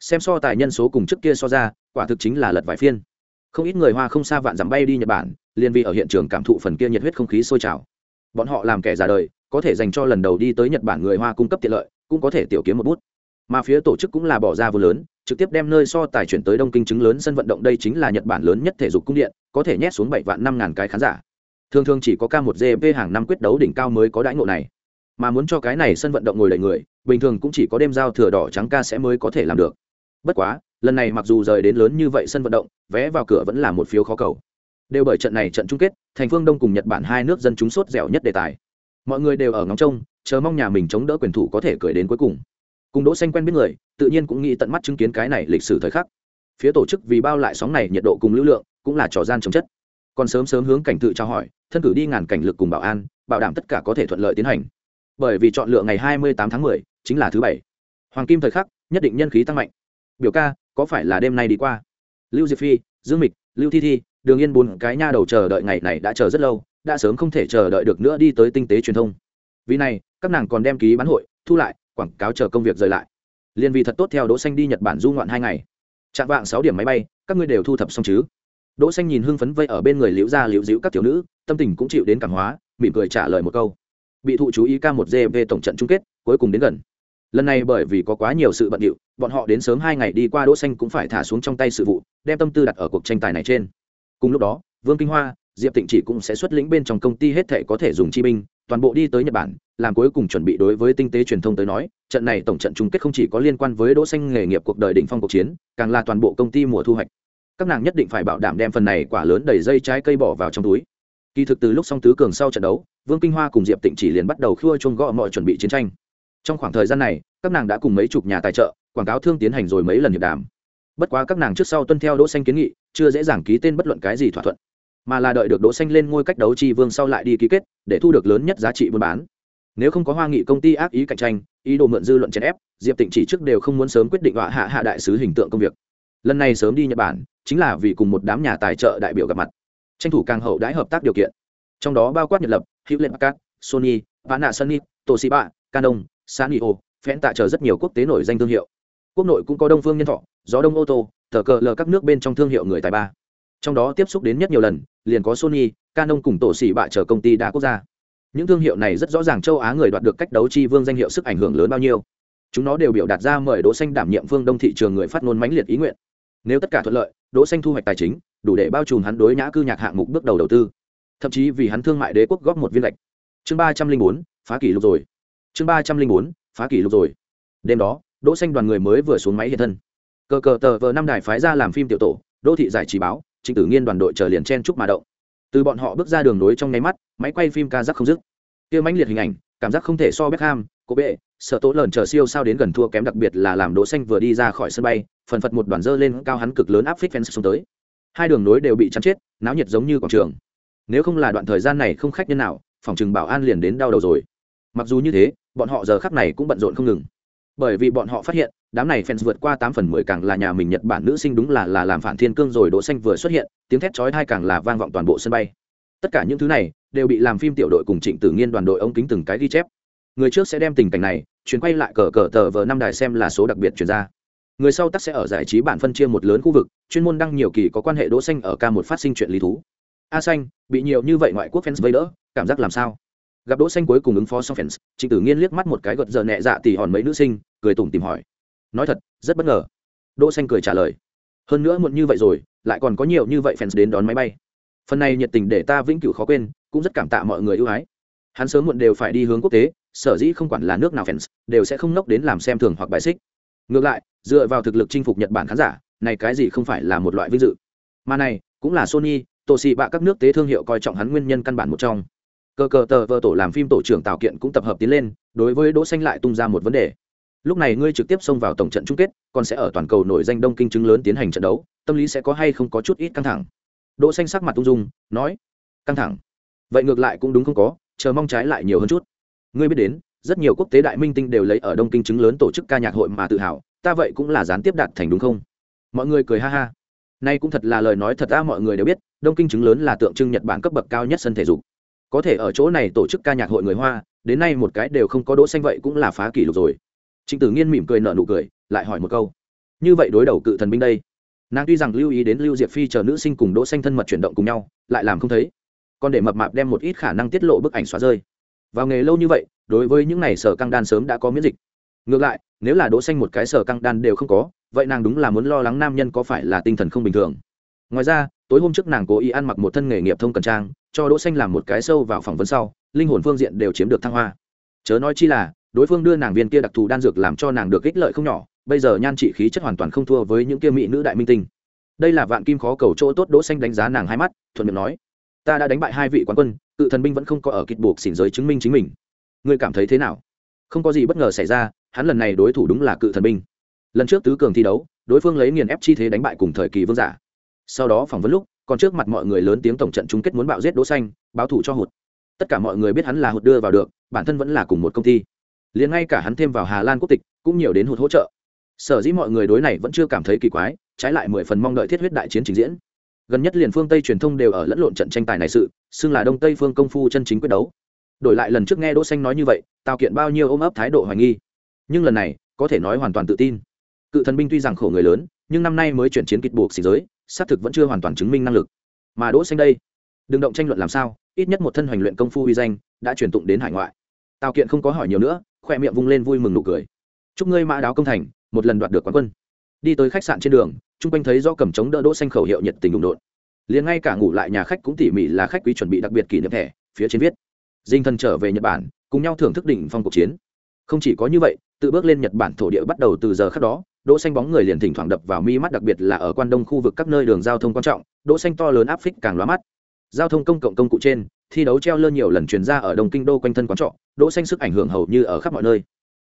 Xem so tài nhân số cùng trước kia so ra, quả thực chính là lật vài phiên. Không ít người hoa không xa vạn dặm bay đi nhật bản, liền vì ở hiện trường cảm thụ phần kia nhiệt huyết không khí sôi trào. Bọn họ làm kẻ già đời, có thể dành cho lần đầu đi tới nhật bản người hoa cung cấp tiện lợi, cũng có thể tiểu kiếm một bút. Mà phía tổ chức cũng là bỏ ra vô lớn, trực tiếp đem nơi so tài chuyển tới đông kinh chứng lớn sân vận động đây chính là nhật bản lớn nhất thể dục cung điện, có thể nhét xuống bảy vạn năm ngàn cái khán giả. Thường thường chỉ có k một gp hàng năm quyết đấu đỉnh cao mới có đãi ngộ này mà muốn cho cái này sân vận động ngồi đầy người, bình thường cũng chỉ có đêm giao thừa đỏ trắng ca sẽ mới có thể làm được. Bất quá, lần này mặc dù rời đến lớn như vậy sân vận động, vé vào cửa vẫn là một phiếu khó cầu. Đều bởi trận này trận chung kết, thành phương đông cùng nhật bản hai nước dân chúng sốt dẻo nhất đề tài. Mọi người đều ở ngóng trông, chờ mong nhà mình chống đỡ quyền thủ có thể cười đến cuối cùng. Cùng đỗ xanh quen biết người, tự nhiên cũng nghĩ tận mắt chứng kiến cái này lịch sử thời khắc. Phía tổ chức vì bao lại sóng này nhiệt độ cùng lưu lượng, cũng là trò gian chống chất. Còn sớm sớm hướng cảnh tự trao hỏi, thân cử đi ngàn cảnh lực cùng bảo an, bảo đảm tất cả có thể thuận lợi tiến hành bởi vì chọn lựa ngày 28 tháng 10 chính là thứ bảy. Hoàng kim thời khắc, nhất định nhân khí tăng mạnh. Biểu ca, có phải là đêm nay đi qua? Lưu diệp phi, dương mịch, lưu thi thi, đường yên bốn cái nha đầu chờ đợi ngày này đã chờ rất lâu, đã sớm không thể chờ đợi được nữa đi tới tinh tế truyền thông. Vì này, các nàng còn đem ký bán hội, thu lại, quảng cáo chờ công việc rời lại. Liên vì thật tốt theo đỗ xanh đi nhật bản du ngoạn hai ngày. Chạm vạng sáu điểm máy bay, các ngươi đều thu thập xong chứ? Đỗ xanh nhìn hưng phấn vây ở bên người liễu gia liễu diễu các tiểu nữ, tâm tình cũng chịu đến cảm hóa, mỉm cười trả lời một câu bị thụ chú ý ca một gv tổng trận chung kết, cuối cùng đến gần. Lần này bởi vì có quá nhiều sự bận điệu, bọn họ đến sớm hai ngày đi qua đỗ xanh cũng phải thả xuống trong tay sự vụ, đem tâm tư đặt ở cuộc tranh tài này trên. Cùng lúc đó, vương kinh hoa, diệp tịnh chỉ cũng sẽ xuất lĩnh bên trong công ty hết thể có thể dùng chi binh, toàn bộ đi tới nhật bản, làm cuối cùng chuẩn bị đối với tinh tế truyền thông tới nói, trận này tổng trận chung kết không chỉ có liên quan với đỗ xanh nghề nghiệp cuộc đời đỉnh phong cuộc chiến, càng là toàn bộ công ty mùa thu hoạch. Các nàng nhất định phải bảo đảm đem phần này quả lớn đầy dây trái cây bỏ vào trong túi. Kỳ thực từ lúc song tứ cường sau trận đấu vương kinh hoa cùng diệp tịnh chỉ liền bắt đầu khua chung gõ mọi chuẩn bị chiến tranh. Trong khoảng thời gian này, các nàng đã cùng mấy chục nhà tài trợ, quảng cáo thương tiến hành rồi mấy lần hiệp đàm. Bất quá các nàng trước sau tuân theo đỗ xanh kiến nghị, chưa dễ dàng ký tên bất luận cái gì thỏa thuận, mà là đợi được đỗ xanh lên ngôi cách đấu chi vương sau lại đi ký kết, để thu được lớn nhất giá trị buôn bán. Nếu không có hoa nghị công ty ác ý cạnh tranh, ý đồ mượn dư luận chèn ép, diệp tịnh chỉ trước đều không muốn sớm quyết định họa hạ hạ đại sứ hình tượng công việc. Lần này sớm đi nhật bản, chính là vì cùng một đám nhà tài trợ đại biểu gặp mặt. Tranh thủ càng hậu đãi hợp tác điều kiện trong đó bao quát nhật lập, hewlett packard, sony, panasonic, toshiba, canon sanio phen tạ chờ rất nhiều quốc tế nổi danh thương hiệu. Quốc nội cũng có đông phương nhân thọ, gió đông ô tô, tờ cờ lờ các nước bên trong thương hiệu người tài ba. Trong đó tiếp xúc đến nhất nhiều lần, liền có sony, canon cùng tổ xỉ bạ chờ công ty đa quốc gia. Những thương hiệu này rất rõ ràng châu á người đoạt được cách đấu chi vương danh hiệu sức ảnh hưởng lớn bao nhiêu. Chúng nó đều biểu đạt ra mời đỗ xanh đảm nhiệm phương đông thị trường người phát ngôn mãnh liệt ý nguyện. Nếu tất cả thuận lợi, đỗ xanh thu hoạch tài chính, đủ để bao trùm hắn đối nhã cư nhạc hạng mục bước đầu đầu tư thậm chí vì hắn thương mại đế quốc góp một viên lệch chương ba trăm linh bốn phá kỷ lục rồi. Chương ba trăm linh bốn phá kỷ lục rồi. Đêm đó đỗ xanh đoàn người mới vừa xuống máy hiện thân. Cờ cờ tờ vờ năm đài phái ra làm phim tiểu tổ đô thị giải trí báo trịnh tử nghiên đoàn đội chờ liền chen chúc mà động. Từ bọn họ bước ra đường nối trong nháy mắt máy quay phim ca giác không dứt. Kia mãnh liệt hình ảnh cảm giác không thể so Beckham, cô bệ sợ tố lợn chờ siêu sao đến gần thua kém đặc biệt là làm đỗ xanh vừa đi ra khỏi sân bay phần phật một đoàn dơ lên cao hắn cực lớn áp phích fans xuống tới. Hai đường nối đều bị chắn chết náo nhiệt giống như quảng trường nếu không là đoạn thời gian này không khách nhân nào, phòng trừng bảo an liền đến đau đầu rồi. Mặc dù như thế, bọn họ giờ khắc này cũng bận rộn không ngừng. Bởi vì bọn họ phát hiện, đám này fans vượt qua tám phần mười càng là nhà mình nhật bản nữ sinh đúng là là làm phản thiên cương rồi, đỗ xanh vừa xuất hiện, tiếng thét chói tai càng là vang vọng toàn bộ sân bay. Tất cả những thứ này đều bị làm phim tiểu đội cùng trịnh tử nghiên đoàn đội ống kính từng cái ghi chép. Người trước sẽ đem tình cảnh này chuyển quay lại cờ cờ tờ vờ năm đài xem là số đặc biệt chuyển ra. Người sau tắc sẽ ở giải trí bản phân chia một lớn khu vực, chuyên môn đăng nhiều kỳ có quan hệ đỗ xanh ở ca một phát sinh chuyện lý thú a xanh, bị nhiều như vậy ngoại quốc fans vây đỡ, cảm giác làm sao? Gặp đỗ xanh cuối cùng ứng phó xong fans, trịnh tử nghiên liếc mắt một cái gật giờ nhẹ dạ tỉ hòn mấy nữ sinh, cười tủm tìm hỏi. Nói thật, rất bất ngờ. Đỗ xanh cười trả lời. Hơn nữa muộn như vậy rồi, lại còn có nhiều như vậy fans đến đón máy bay. Phần này nhiệt tình để ta vĩnh cửu khó quên, cũng rất cảm tạ mọi người ưu ái. Hắn sớm muộn đều phải đi hướng quốc tế, sở dĩ không quản là nước nào fans, đều sẽ không nốc đến làm xem thường hoặc bài xích. Ngược lại, dựa vào thực lực chinh phục nhật bản khán giả, này cái gì không phải là một loại vinh dự. Mà này, cũng là sony tổ xì bạ các nước tế thương hiệu coi trọng hắn nguyên nhân căn bản một trong. Cờ cờ tờ vợ tổ làm phim tổ trưởng tạo kiện cũng tập hợp tiến lên, đối với đỗ xanh lại tung ra một vấn đề. Lúc này ngươi trực tiếp xông vào tổng trận chung kết, còn sẽ ở toàn cầu nổi danh đông kinh chứng lớn tiến hành trận đấu, tâm lý sẽ có hay không có chút ít căng thẳng? Đỗ xanh sắc mặt tung dung, nói, căng thẳng? Vậy ngược lại cũng đúng không có, chờ mong trái lại nhiều hơn chút. Ngươi biết đến, rất nhiều quốc tế đại minh tinh đều lấy ở đông kinh chứng lớn tổ chức ca nhạc hội mà tự hào, ta vậy cũng là gián tiếp đạt thành đúng không? Mọi người cười ha ha. Nay cũng thật là lời nói thật ra mọi người đều biết đông kinh chứng lớn là tượng trưng nhật bản cấp bậc cao nhất sân thể dục. Có thể ở chỗ này tổ chức ca nhạc hội người hoa, đến nay một cái đều không có đỗ xanh vậy cũng là phá kỷ lục rồi. Trịnh tử nghiên mỉm cười nở nụ cười, lại hỏi một câu. Như vậy đối đầu cự thần binh đây, nàng tuy rằng lưu ý đến lưu diệp phi chờ nữ sinh cùng đỗ xanh thân mật chuyển động cùng nhau, lại làm không thấy. Còn để mập mạp đem một ít khả năng tiết lộ bức ảnh xóa rơi. Vào nghề lâu như vậy, đối với những này sở căng đan sớm đã có miễn dịch. Ngược lại, nếu là đỗ xanh một cái sở căng đan đều không có, vậy nàng đúng là muốn lo lắng nam nhân có phải là tinh thần không bình thường. Ngoài ra tối hôm trước nàng cố ý ăn mặc một thân nghề nghiệp thông cần trang, cho đỗ xanh làm một cái sâu vào phỏng vấn sau, linh hồn phương diện đều chiếm được thăng hoa. Chớ nói chi là, đối phương đưa nàng viên kia đặc thù đan dược làm cho nàng được ích lợi không nhỏ, bây giờ nhan trị khí chất hoàn toàn không thua với những kia mỹ nữ đại minh tinh. Đây là vạn kim khó cầu chỗ tốt đỗ xanh đánh giá nàng hai mắt, thuận miệng nói, ta đã đánh bại hai vị quán quân, tự thần binh vẫn không có ở kịch buộc xỉn giới chứng minh chính mình. Ngươi cảm thấy thế nào? Không có gì bất ngờ xảy ra, hắn lần này đối thủ đúng là cự thần binh. Lần trước tứ cường thi đấu, đối phương lấy nghiền ép chi thế đánh bại cùng thời kỳ vương giả sau đó phỏng vấn lúc, còn trước mặt mọi người lớn tiếng tổng trận chung kết muốn bạo giết đỗ xanh, báo thủ cho hụt. Tất cả mọi người biết hắn là hụt đưa vào được, bản thân vẫn là cùng một công ty. Liền ngay cả hắn thêm vào hà lan quốc tịch, cũng nhiều đến hụt hỗ trợ. Sở dĩ mọi người đối này vẫn chưa cảm thấy kỳ quái, trái lại mười phần mong đợi thiết huyết đại chiến trình diễn. Gần nhất liền phương tây truyền thông đều ở lẫn lộn trận tranh tài này sự, xưng là đông tây phương công phu chân chính quyết đấu. Đổi lại lần trước nghe đỗ xanh nói như vậy, tào kiện bao nhiêu ôm ấp thái độ hoài nghi. Nhưng lần này, có thể nói hoàn toàn tự tin. Cự thần binh tuy rằng khổ người lớn, nhưng năm nay mới chuyển chiến kịch buộc xì giới xác thực vẫn chưa hoàn toàn chứng minh năng lực. Mà đỗ xanh đây, đừng động tranh luận làm sao, ít nhất một thân hoành luyện công phu uy danh đã truyền tụng đến hải ngoại. Tào kiện không có hỏi nhiều nữa, khoe miệng vung lên vui mừng nụ cười. Chúc ngươi mã đáo công thành, một lần đoạt được quán quân. Đi tới khách sạn trên đường, chung quanh thấy do cầm chống đỡ đỗ xanh khẩu hiệu nhiệt tình đụng đột liền ngay cả ngủ lại nhà khách cũng tỉ mỉ là khách quý chuẩn bị đặc biệt kỷ niệm thẻ, phía trên viết. Dinh Thần trở về nhật bản, cùng nhau thưởng thức đỉnh phong cuộc chiến. Không chỉ có như vậy, tự bước lên nhật bản thổ địa bắt đầu từ giờ khắc đó đỗ xanh bóng người liền thỉnh thoảng đập vào mi mắt, đặc biệt là ở quan đông khu vực các nơi đường giao thông quan trọng, đỗ xanh to lớn áp phích càng lóa mắt. Giao thông công cộng công cụ trên, thi đấu treo lơ nhiều lần truyền ra ở đông kinh đô quanh thân quán trọ, đỗ xanh sức ảnh hưởng hầu như ở khắp mọi nơi.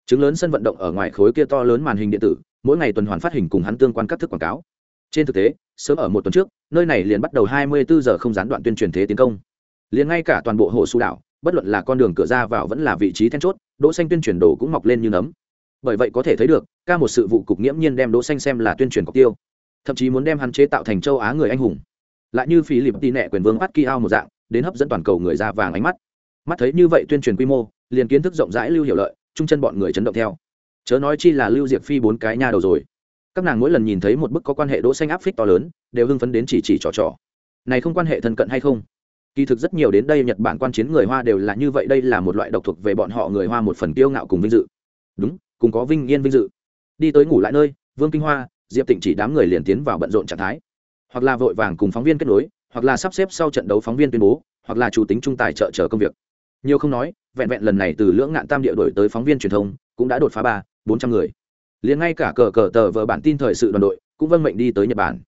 Chứng lớn sân vận động ở ngoài khối kia to lớn màn hình điện tử, mỗi ngày tuần hoàn phát hình cùng hắn tương quan các thức quảng cáo. Trên thực tế, sớm ở một tuần trước, nơi này liền bắt đầu 24 giờ không gián đoạn tuyên truyền thế tiến công. Liền ngay cả toàn bộ hồ su đảo, bất luận là con đường cửa ra vào vẫn là vị trí then chốt, đỗ xanh tuyên truyền đồ cũng mọc lên như nấm bởi vậy có thể thấy được, ca một sự vụ cục nghiễm nhiên đem đỗ xanh xem là tuyên truyền cọc tiêu. Thậm chí muốn đem hắn chế tạo thành châu á người anh hùng. Lại như phí lịp tì nẹ quyền vương bắt kia ao một dạng, đến hấp dẫn toàn cầu người ra vàng ánh mắt. Mắt thấy như vậy tuyên truyền quy mô, liền kiến thức rộng rãi lưu hiểu lợi trung chân bọn người chấn động theo. Chớ nói chi là lưu diệp phi bốn cái nha đầu rồi. Các nàng mỗi lần nhìn thấy một bức có quan hệ đỗ xanh áp phích to lớn, đều hưng phấn đến chỉ chỉ trò trò. Này không quan hệ thân cận hay không? Kỳ thực rất nhiều đến đây nhật bản quan chiến người hoa đều là như vậy, đây là một loại độc thuộc về bọn họ người hoa một phần kiêu ngạo cùng vinh dự. Đúng cùng có vinh yên vinh dự. Đi tới ngủ lại nơi, vương kinh hoa, diệp tịnh chỉ đám người liền tiến vào bận rộn trạng thái. Hoặc là vội vàng cùng phóng viên kết nối, hoặc là sắp xếp sau trận đấu phóng viên tuyên bố, hoặc là chủ tính trung tài trợ chờ công việc. Nhiều không nói, vẹn vẹn lần này từ lưỡng ngạn tam địa đổi tới phóng viên truyền thông, cũng đã đột phá ba, bốn trăm người. Liền ngay cả cờ cờ tờ vờ bản tin thời sự đoàn đội, cũng vâng mệnh đi tới nhật bản.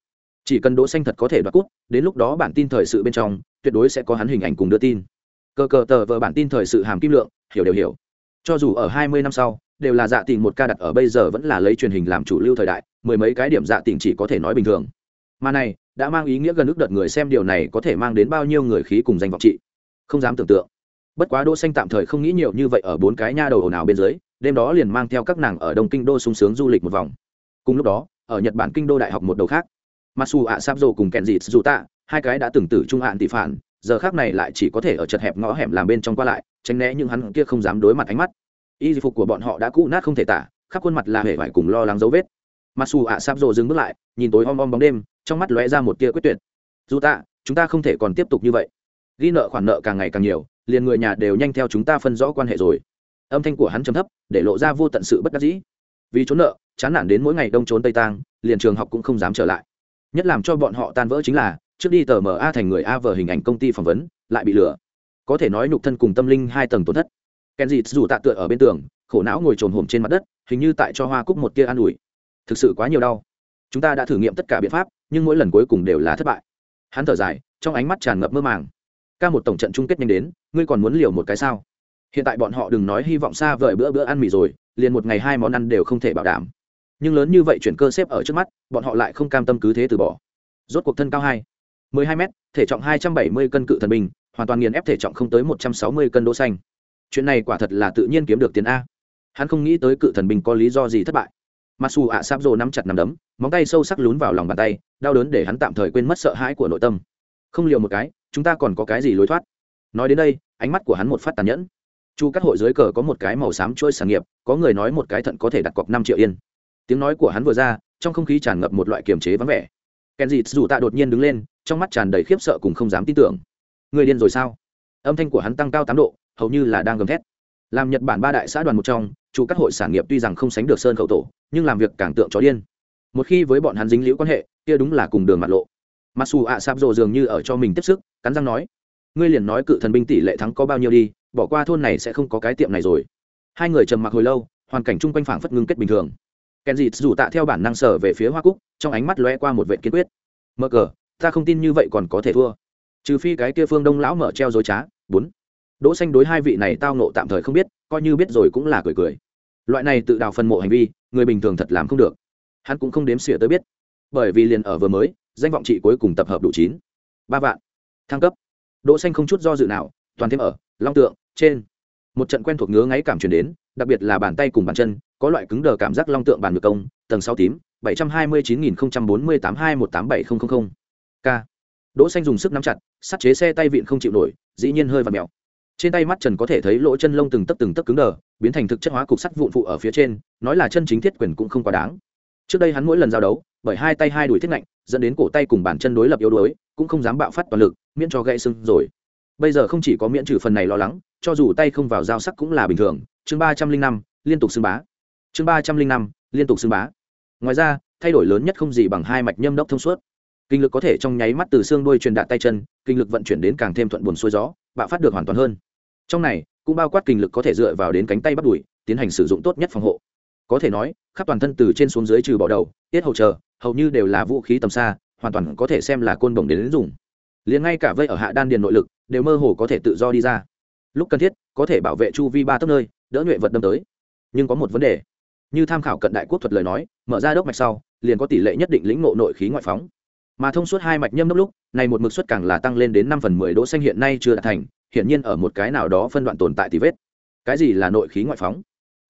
Chỉ cần đỗ xanh thật có thể đoạt cút đến lúc đó bản tin thời sự bên trong, tuyệt đối sẽ có hắn hình ảnh cùng đưa tin. Cờ cờ tờ vờ bản tin thời sự hàm kim lượng, hiểu đều hiểu cho dù ở hai mươi năm sau, đều là dạ tình một ca đặt ở bây giờ vẫn là lấy truyền hình làm chủ lưu thời đại, mười mấy cái điểm dạ tình chỉ có thể nói bình thường. Mà này, đã mang ý nghĩa gần ước đợt người xem điều này có thể mang đến bao nhiêu người khí cùng danh vọng trị không dám tưởng tượng. Bất quá đỗ xanh tạm thời không nghĩ nhiều như vậy ở bốn cái nha đầu nào bên dưới, đêm đó liền mang theo các nàng ở đông kinh đô sung sướng du lịch một vòng. Cùng lúc đó, ở nhật bản kinh đô đại học một đầu khác. Masu ạ sáp cùng kèn dịt dù tạ hai cái đã từng tử trung hạn tỷ phản giờ khác này lại chỉ có thể ở chật hẹp ngõ hẻm làm bên trong qua lại tránh né những hắn kia không dám đối mặt ánh mắt. Y phục của bọn họ đã cũ nát không thể tả khắp khuôn mặt là hề vải cùng lo lắng dấu vết. Masu ạ sáp dô dừng bước lại nhìn tối om om bóng đêm trong mắt lóe ra một tia quyết tuyệt. Dù ta, chúng ta không thể còn tiếp tục như vậy. Ghi nợ khoản nợ càng ngày càng nhiều liền người nhà đều nhanh theo chúng ta phân rõ quan hệ rồi. Âm thanh của hắn trầm thấp để lộ ra vô tận sự bất đắc dĩ. Vì trốn nợ chán nản đến mỗi ngày đông trốn tây tang liền trường học cũng không dám trở lại. Nhất làm cho bọn họ tan vỡ chính là trước đi tờ ma thành người a vờ hình ảnh công ty phỏng vấn, lại bị lừa. Có thể nói nhục thân cùng tâm linh hai tầng tổn thất. Kèn dịt dù tạ tựa ở bên tường, khổ não ngồi trồn hổm trên mặt đất, hình như tại cho hoa cúc một tia an ủi. Thực sự quá nhiều đau. Chúng ta đã thử nghiệm tất cả biện pháp, nhưng mỗi lần cuối cùng đều là thất bại. Hắn thở dài, trong ánh mắt tràn ngập mơ màng. Ca một tổng trận chung kết nhanh đến, ngươi còn muốn liều một cái sao? Hiện tại bọn họ đừng nói hy vọng xa vời bữa bữa ăn mì rồi, liền một ngày hai món ăn đều không thể bảo đảm. Nhưng lớn như vậy chuyển cơ xếp ở trước mắt, bọn họ lại không cam tâm cứ thế từ bỏ. Rốt cuộc thân cao hai mười hai m thể trọng hai trăm bảy mươi cân cự thần bình, hoàn toàn nghiền ép thể trọng không tới một trăm sáu mươi cân đỗ xanh. Chuyện này quả thật là tự nhiên kiếm được tiền a. Hắn không nghĩ tới cự thần bình có lý do gì thất bại. Masu dù ạ sáp rồ nắm chặt nắm đấm, móng tay sâu sắc lún vào lòng bàn tay, đau đớn để hắn tạm thời quên mất sợ hãi của nội tâm. Không liều một cái, chúng ta còn có cái gì lối thoát? Nói đến đây, ánh mắt của hắn một phát tàn nhẫn. Chu các hội dưới cờ có một cái màu xám trôi sản nghiệp, có người nói một cái thận có thể đặt cọc năm triệu yên. Tiếng nói của hắn vừa ra, trong không khí tràn ngập một loại kiềm chế vắng vẻ kèn dịt dù tạ đột nhiên đứng lên, trong mắt tràn đầy khiếp sợ cùng không dám tin tưởng. Người điên rồi sao? Âm thanh của hắn tăng cao tám độ, hầu như là đang gầm thét. Làm nhật bản ba đại xã đoàn một trong, chủ các hội sản nghiệp tuy rằng không sánh được sơn khẩu tổ, nhưng làm việc càng tượng chó điên. Một khi với bọn hắn dính liễu quan hệ, kia đúng là cùng đường mặt lộ. Mặc dù ạ sạp dường như ở cho mình tiếp sức, cắn răng nói, ngươi liền nói cự thần binh tỷ lệ thắng có bao nhiêu đi, bỏ qua thôn này sẽ không có cái tiệm này rồi. Hai người trầm mặc hồi lâu, hoàn cảnh chung quanh phảng phất ngưng kết bình thường kèn dịt dù tạ theo bản năng sở về phía hoa cúc, trong ánh mắt lóe qua một vệ kiên quyết. Mơ cờ, ta không tin như vậy còn có thể thua. Trừ phi cái kia phương đông lão mở treo dối trá. Bốn. Đỗ xanh đối hai vị này tao nộ tạm thời không biết, coi như biết rồi cũng là cười cười. Loại này tự đào phần mộ hành vi, người bình thường thật làm không được. Hắn cũng không đếm xỉa tới biết. Bởi vì liền ở vừa mới, danh vọng trị cuối cùng tập hợp đủ chín. Ba vạn. Thăng cấp. Đỗ xanh không chút do dự nào, toàn thêm ở, long tượng, trên. Một trận quen thuộc ngứa ngáy cảm truyền đến, đặc biệt là bàn tay cùng bàn chân có loại cứng đờ cảm giác long tượng bàn ngược công, tầng sáu tím, bảy trăm hai mươi chín nghìn bốn mươi tám hai một tám bảy không k. Đỗ xanh dùng sức nắm chặt, sắt chế xe tay vịn không chịu nổi, dĩ nhiên hơi và mèo. Trên tay mắt trần có thể thấy lỗ chân lông từng tấc từng tấc cứng đờ, biến thành thực chất hóa cục sắt vụn phụ ở phía trên, nói là chân chính thiết quyền cũng không quá đáng. Trước đây hắn mỗi lần giao đấu, bởi hai tay hai đuổi thiết ngạnh, dẫn đến cổ tay cùng bàn chân đối lập yếu đuối, cũng không dám bạo phát toàn lực, miễn cho gãy xương rồi. Bây giờ không chỉ có miễn trừ phần này lo lắng, cho dù tay không vào dao sắc cũng là bình thường. Chương ba trăm linh năm, liên tục xưng bá chương ba trăm linh năm liên tục xưng bá. Ngoài ra thay đổi lớn nhất không gì bằng hai mạch nhâm đốc thông suốt. Kinh lực có thể trong nháy mắt từ xương đuôi truyền đạt tay chân kinh lực vận chuyển đến càng thêm thuận buồn xuôi gió bạo phát được hoàn toàn hơn. Trong này cũng bao quát kinh lực có thể dựa vào đến cánh tay bắt đùi tiến hành sử dụng tốt nhất phòng hộ. Có thể nói khắp toàn thân từ trên xuống dưới trừ bỏ đầu tiết hậu chờ hầu như đều là vũ khí tầm xa hoàn toàn có thể xem là côn đồng đến, đến dùng. Liền ngay cả vây ở hạ đan điền nội lực đều mơ hồ có thể tự do đi ra. Lúc cần thiết có thể bảo vệ chu vi ba tấc nơi đỡ nhuệ vật đâm tới. Nhưng có một vấn đề như tham khảo cận đại quốc thuật lời nói, mở ra đốc mạch sau, liền có tỷ lệ nhất định lĩnh ngộ nội khí ngoại phóng. Mà thông suốt hai mạch nhâm đốc lúc, này một mực suất càng là tăng lên đến năm phần mười đỗ xanh hiện nay chưa đạt thành, hiển nhiên ở một cái nào đó phân đoạn tồn tại tỷ vết. Cái gì là nội khí ngoại phóng?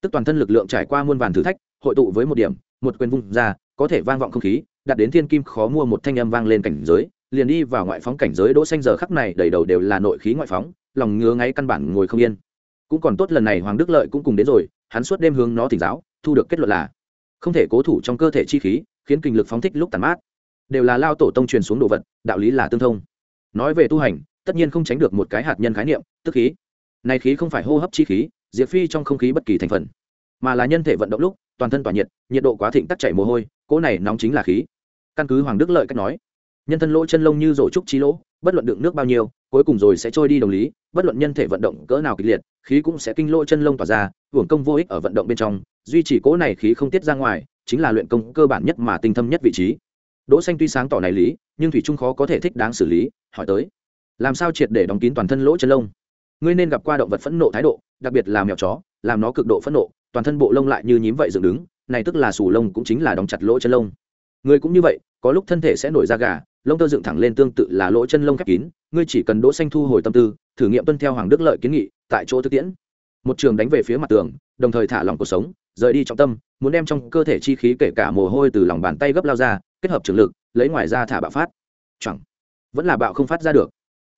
Tức toàn thân lực lượng trải qua muôn vàn thử thách, hội tụ với một điểm, một quyền vung ra, có thể vang vọng không khí đạt đến thiên kim khó mua một thanh âm vang lên cảnh giới, liền đi vào ngoại phóng cảnh giới đỗ xanh giờ khắc này đầy đầu đều là nội khí ngoại phóng, lòng ngứa ngáy căn bản ngồi không yên. Cũng còn tốt lần này hoàng đức lợi cũng cùng đến rồi, hắn suốt đêm hướng nó thỉnh giáo thu được kết luận là không thể cố thủ trong cơ thể chi khí, khiến kinh lực phóng thích lúc tàn mát. Đều là lao tổ tông truyền xuống đồ vật, đạo lý là tương thông. Nói về tu hành, tất nhiên không tránh được một cái hạt nhân khái niệm, tức khí. Này khí không phải hô hấp chi khí diệt phi trong không khí bất kỳ thành phần, mà là nhân thể vận động lúc, toàn thân tỏa nhiệt nhiệt độ quá thịnh tắc chảy mồ hôi, cỗ này nóng chính là khí. Căn cứ hoàng đức lợi cách nói, nhân thân lỗ chân lông như rổ trúc chi lỗ, bất luận đựng nước bao nhiêu, cuối cùng rồi sẽ trôi đi đồng lý, bất luận nhân thể vận động cỡ nào kịch liệt, khí cũng sẽ kinh lỗ chân lông tỏa ra, hưởng công vô ích ở vận động bên trong duy trì cỗ này khí không tiết ra ngoài, chính là luyện công cơ bản nhất mà tinh thâm nhất vị trí. Đỗ xanh tuy sáng tỏ này lý, nhưng thủy trung khó có thể thích đáng xử lý, hỏi tới. Làm sao triệt để đóng kín toàn thân lỗ chân lông? Ngươi nên gặp qua động vật phẫn nộ thái độ, đặc biệt là mèo chó, làm nó cực độ phẫn nộ, toàn thân bộ lông lại như nhím vậy dựng đứng, này tức là sù lông cũng chính là đóng chặt lỗ chân lông. Người cũng như vậy, có lúc thân thể sẽ nổi ra gà, lông tơ dựng thẳng lên tương tự là lỗ chân lông khép kín, ngươi chỉ cần đỗ xanh thu hồi tâm tư, thử nghiệm tuân theo hoàng đức lợi kiến nghị, tại chỗ thực tiễn. Một trường đánh về phía mặt tường, đồng thời thả lỏng cuộc sống rời đi trọng tâm, muốn đem trong cơ thể chi khí kể cả mồ hôi từ lòng bàn tay gấp lao ra, kết hợp trường lực, lấy ngoài ra thả bạo phát. Chẳng, vẫn là bạo không phát ra được.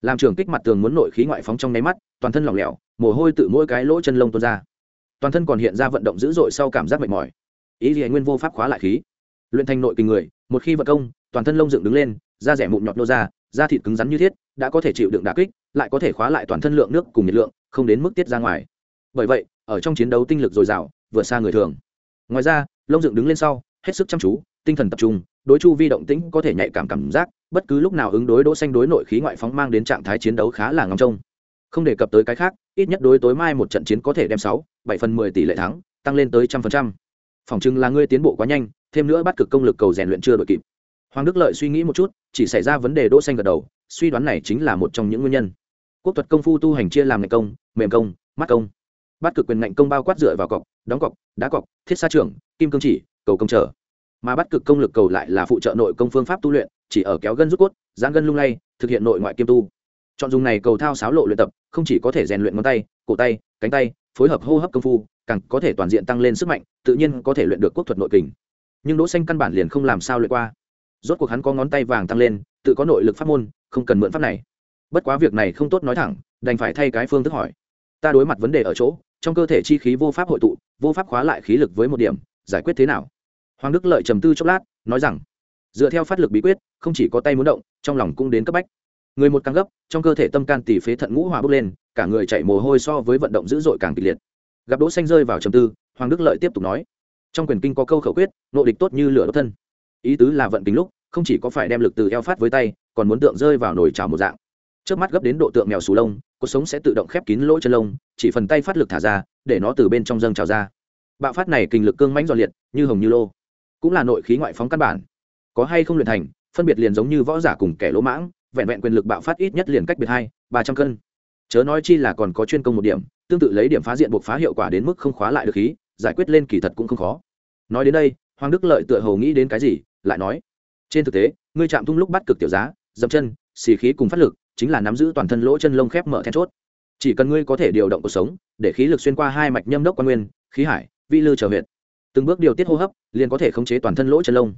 Làm trường kích mặt tường muốn nội khí ngoại phóng trong nháy mắt, toàn thân lỏng lẻo, mồ hôi tự mỗi cái lỗ chân lông tuôn ra. Toàn thân còn hiện ra vận động dữ dội sau cảm giác mệt mỏi. Ý gì nguyên vô pháp khóa lại khí. Luyện thành nội kinh người, một khi vận công, toàn thân lông dựng đứng lên, da rẻ mụn nhọt nô ra, da thịt cứng rắn như thiết, đã có thể chịu đựng đà kích, lại có thể khóa lại toàn thân lượng nước cùng nhiệt lượng, không đến mức tiết ra ngoài. Bởi vậy, ở trong chiến đấu tinh lực dồi dào vượt xa người thường. Ngoài ra, lông dựng đứng lên sau, hết sức chăm chú, tinh thần tập trung, đối chu vi động tĩnh có thể nhạy cảm cảm giác, bất cứ lúc nào ứng đối đỗ xanh đối nội khí ngoại phóng mang đến trạng thái chiến đấu khá là ngóng trông. Không đề cập tới cái khác, ít nhất đối tối mai một trận chiến có thể đem sáu, bảy phần mười tỷ lệ thắng, tăng lên tới trăm phần trăm. Phòng chừng là ngươi tiến bộ quá nhanh, thêm nữa bắt cực công lực cầu rèn luyện chưa đội kịp. Hoàng đức lợi suy nghĩ một chút, chỉ xảy ra vấn đề đỗ xanh gật đầu, suy đoán này chính là một trong những nguyên nhân. Quốc thuật công phu tu hành chia làm ngành công, mềm công, mắt công. Bắt cực quyền ngạnh công bao quát dựa vào cọc đóng cọc đá cọc thiết sa trường, kim cương chỉ cầu công trở. Mà bắt cực công lực cầu lại là phụ trợ nội công phương pháp tu luyện chỉ ở kéo gân rút cốt giãn gân lung lay thực hiện nội ngoại kiêm tu. Chọn dùng này cầu thao sáo lộ luyện tập không chỉ có thể rèn luyện ngón tay cổ tay cánh tay phối hợp hô hấp công phu càng có thể toàn diện tăng lên sức mạnh tự nhiên có thể luyện được quốc thuật nội kình. Nhưng đỗ xanh căn bản liền không làm sao luyện qua. Rốt cuộc hắn có ngón tay vàng tăng lên tự có nội lực pháp môn không cần mượn pháp này. Bất quá việc này không tốt nói thẳng đành phải thay cái phương thức hỏi. Ta đối mặt vấn đề ở chỗ trong cơ thể chi khí vô pháp hội tụ vô pháp khóa lại khí lực với một điểm, giải quyết thế nào? Hoàng đức lợi trầm tư chốc lát, nói rằng, dựa theo phát lực bí quyết, không chỉ có tay muốn động, trong lòng cũng đến cấp bách. Người một căng gấp, trong cơ thể tâm can tỷ phế thận ngũ hòa bốc lên, cả người chạy mồ hôi so với vận động dữ dội càng kịch liệt. Gặp đỗ xanh rơi vào trầm tư, hoàng đức lợi tiếp tục nói, trong quyền kinh có câu khẩu quyết nội địch tốt như lửa đốt thân. Ý tứ là vận kính lúc, không chỉ có phải đem lực từ eo phát với tay, còn muốn tượng rơi vào nồi chảo một dạng. Trước mắt gấp đến độ tượng mèo sù lông cuộc sống sẽ tự động khép kín lỗ chân lông, chỉ phần tay phát lực thả ra để nó từ bên trong dâng trào ra. Bạo phát này kinh lực cương mãnh do liệt, như hồng như lô. Cũng là nội khí ngoại phóng căn bản. Có hay không luyện thành, phân biệt liền giống như võ giả cùng kẻ lỗ mãng, vẹn vẹn quyền lực bạo phát ít nhất liền cách biệt hai, ba trăm cân. Chớ nói chi là còn có chuyên công một điểm, tương tự lấy điểm phá diện buộc phá hiệu quả đến mức không khóa lại được khí, giải quyết lên kỳ thật cũng không khó. Nói đến đây, hoàng đức lợi tựa hồ nghĩ đến cái gì, lại nói, trên thực tế, ngươi chạm thung lúc bắt cực tiểu giá, dậm chân, xì khí cùng phát lực, chính là nắm giữ toàn thân lỗ chân lông khép mở then chốt chỉ cần ngươi có thể điều động cuộc sống, để khí lực xuyên qua hai mạch nhâm đốc quan nguyên, khí hải vi lư trở huyện từng bước điều tiết hô hấp, liền có thể khống chế toàn thân lỗ chân lông.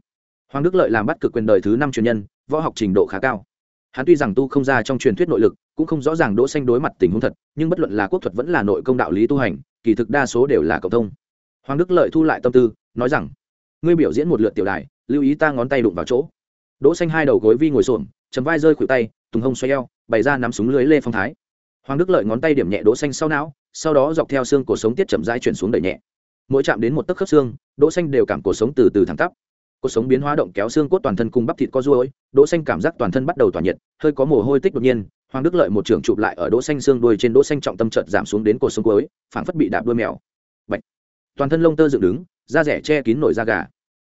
Hoàng đức lợi làm bắt cực quyền đời thứ năm truyền nhân, võ học trình độ khá cao. Hắn tuy rằng tu không ra trong truyền thuyết nội lực, cũng không rõ ràng đỗ xanh đối mặt tình huống thật, nhưng bất luận là quốc thuật vẫn là nội công đạo lý tu hành, kỳ thực đa số đều là cộng thông. Hoàng đức lợi thu lại tâm tư, nói rằng, ngươi biểu diễn một lượt tiểu đài, lưu ý ta ngón tay đụng vào chỗ. Đỗ xanh hai đầu gối vi ngồi xổm chấm vai rơi khuỷu tay, tùng hông xoay eo, bày ra nắm súng lưới lê phong thái hoàng đức lợi ngón tay điểm nhẹ đỗ xanh sau não, sau đó dọc theo xương cổ sống tiết chậm rãi chuyển xuống đẩy nhẹ mỗi chạm đến một tấc khớp xương, đỗ xanh đều cảm cổ sống từ từ thẳng tắp cuộc sống biến hóa động kéo xương cốt toàn thân cùng bắp thịt co duỗi. đỗ xanh cảm giác toàn thân bắt đầu tỏa nhiệt, hơi có mồ hôi tích đột nhiên, hoàng đức lợi một trường chụp lại ở đỗ xanh xương đuôi trên đỗ xanh trọng tâm chợt giảm xuống đến cổ sống cuối, phảng phất bị đạp đuôi mèo Bạch. toàn thân lông tơ dựng đứng, da rẻ che kín nổi da gà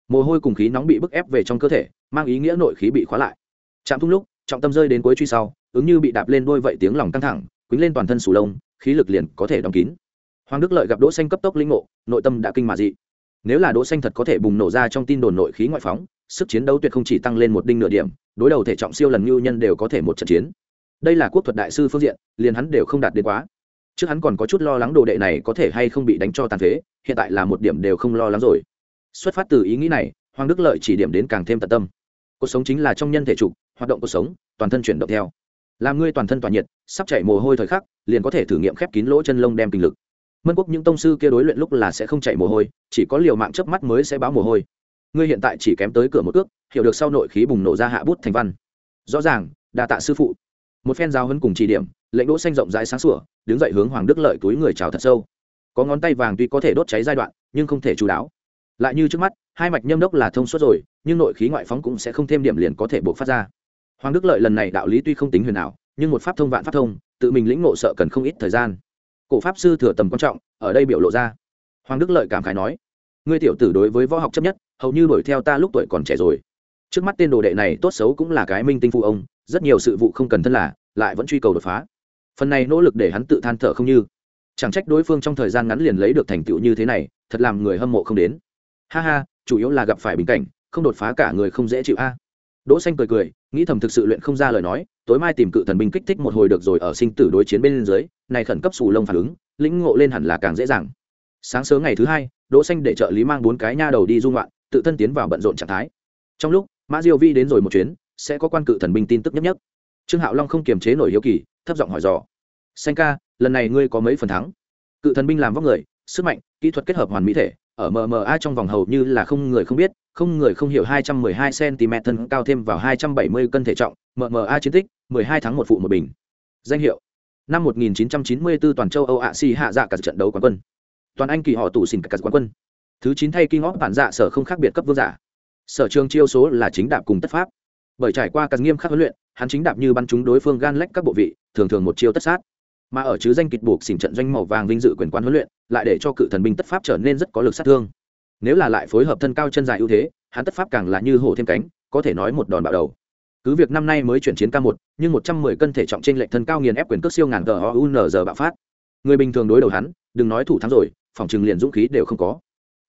mồ hôi cùng khí nóng bị bức ép về trong cơ thể, mang ý nghĩa nội khí bị khóa lại chạm thung lúc, trọng tâm rơi đến cuối truy sau, ứng như bị đạp lên đuôi vậy tiếng lòng căng thẳng quýnh lên toàn thân sù lông, khí lực liền có thể đóng kín. Hoàng đức lợi gặp đỗ xanh cấp tốc linh ngộ, nội tâm đã kinh mà dị. Nếu là đỗ xanh thật có thể bùng nổ ra trong tin đồn nội khí ngoại phóng, sức chiến đấu tuyệt không chỉ tăng lên một đinh nửa điểm, đối đầu thể trọng siêu lần như nhân đều có thể một trận chiến. Đây là quốc thuật đại sư phương diện, liền hắn đều không đạt đến quá. Trước hắn còn có chút lo lắng đồ đệ này có thể hay không bị đánh cho tàn phế, hiện tại là một điểm đều không lo lắng rồi. Xuất phát từ ý nghĩ này, hoàng đức lợi chỉ điểm đến càng thêm tận tâm. Cuộc sống chính là trong nhân thể trục hoạt động cuộc sống, toàn thân chuyển động theo làm ngươi toàn thân tỏa nhiệt, sắp chảy mồ hôi thời khắc, liền có thể thử nghiệm khép kín lỗ chân lông đem kinh lực. Mân quốc những tông sư kia đối luyện lúc là sẽ không chạy mồ hôi, chỉ có liều mạng chớp mắt mới sẽ báo mồ hôi. Ngươi hiện tại chỉ kém tới cửa một cước, hiểu được sau nội khí bùng nổ ra hạ bút thành văn. Rõ ràng đà tạ sư phụ. Một phen giao hấn cùng chỉ điểm, lệnh đỗ xanh rộng rãi sáng sủa, đứng dậy hướng hoàng đức lợi túi người chào thật sâu. Có ngón tay vàng tuy có thể đốt cháy giai đoạn, nhưng không thể chú đáo. Lại như trước mắt, hai mạch nhâm đốc là thông suốt rồi, nhưng nội khí ngoại phóng cũng sẽ không thêm điểm liền có thể buộc phát ra hoàng đức lợi lần này đạo lý tuy không tính huyền ảo, nhưng một pháp thông vạn pháp thông, tự mình lĩnh ngộ sợ cần không ít thời gian. Cổ pháp sư thừa tầm quan trọng, ở đây biểu lộ ra. Hoàng đức lợi cảm khái nói, ngươi tiểu tử đối với võ học chấp nhất, hầu như đuổi theo ta lúc tuổi còn trẻ rồi. Trước mắt tên đồ đệ này tốt xấu cũng là cái minh tinh phụ ông, rất nhiều sự vụ không cần thân là, lại vẫn truy cầu đột phá. Phần này nỗ lực để hắn tự than thở không như. Chẳng trách đối phương trong thời gian ngắn liền lấy được thành tựu như thế này, thật làm người hâm mộ không đến. Ha ha, chủ yếu là gặp phải bình cảnh, không đột phá cả người không dễ chịu a đỗ xanh cười cười, nghĩ thầm thực sự luyện không ra lời nói, tối mai tìm cự thần binh kích thích một hồi được rồi ở sinh tử đối chiến bên dưới, này khẩn cấp sù lông phản ứng, lĩnh ngộ lên hẳn là càng dễ dàng. Sáng sớm ngày thứ hai, đỗ xanh để trợ lý mang bốn cái nha đầu đi du ngoạn, tự thân tiến vào bận rộn trạng thái. Trong lúc, mã diêu vi đến rồi một chuyến, sẽ có quan cự thần binh tin tức nhất nhất trương hạo long không kiềm chế nổi hiếu kỳ, thấp giọng hỏi dò. Xanh ca, lần này ngươi có mấy phần thắng? Cự thần binh làm vóc người, sức mạnh, kỹ thuật kết hợp hoàn mỹ thể ở mma trong vòng hầu như là không người không biết, không người không hiểu 212 cm thân cao thêm vào 270 cân thể trọng mma chiến tích 12 tháng một phụ một bình. Danh hiệu. Năm 1994 toàn châu âu ạ si hạ dạ cả trận đấu quán quân. Toàn anh kỳ họ tủ xỉn cả quán quân. Thứ chín thay King ngõ bản dạ sở không khác biệt cấp vương giả. Sở trường chiêu số là chính đạp cùng tất pháp. Bởi trải qua các nghiêm khắc huấn luyện, hắn chính đạp như bắn chúng đối phương gan lách các bộ vị, thường thường một chiêu tất sát mà ở chứ danh kịch buộc xỉn trận doanh màu vàng vinh dự quyền quán huấn luyện, lại để cho cự thần binh tất pháp trở nên rất có lực sát thương. Nếu là lại phối hợp thân cao chân dài ưu thế, hắn tất pháp càng là như hổ thêm cánh, có thể nói một đòn bạo đầu. Cứ việc năm nay mới chuyển chiến k một, nhưng một trăm mười cân thể trọng trên lệnh thân cao nghiền ép quyền cước siêu ngàn tờ unz bạo phát. Người bình thường đối đầu hắn, đừng nói thủ thắng rồi, phòng trừng liền dũng khí đều không có.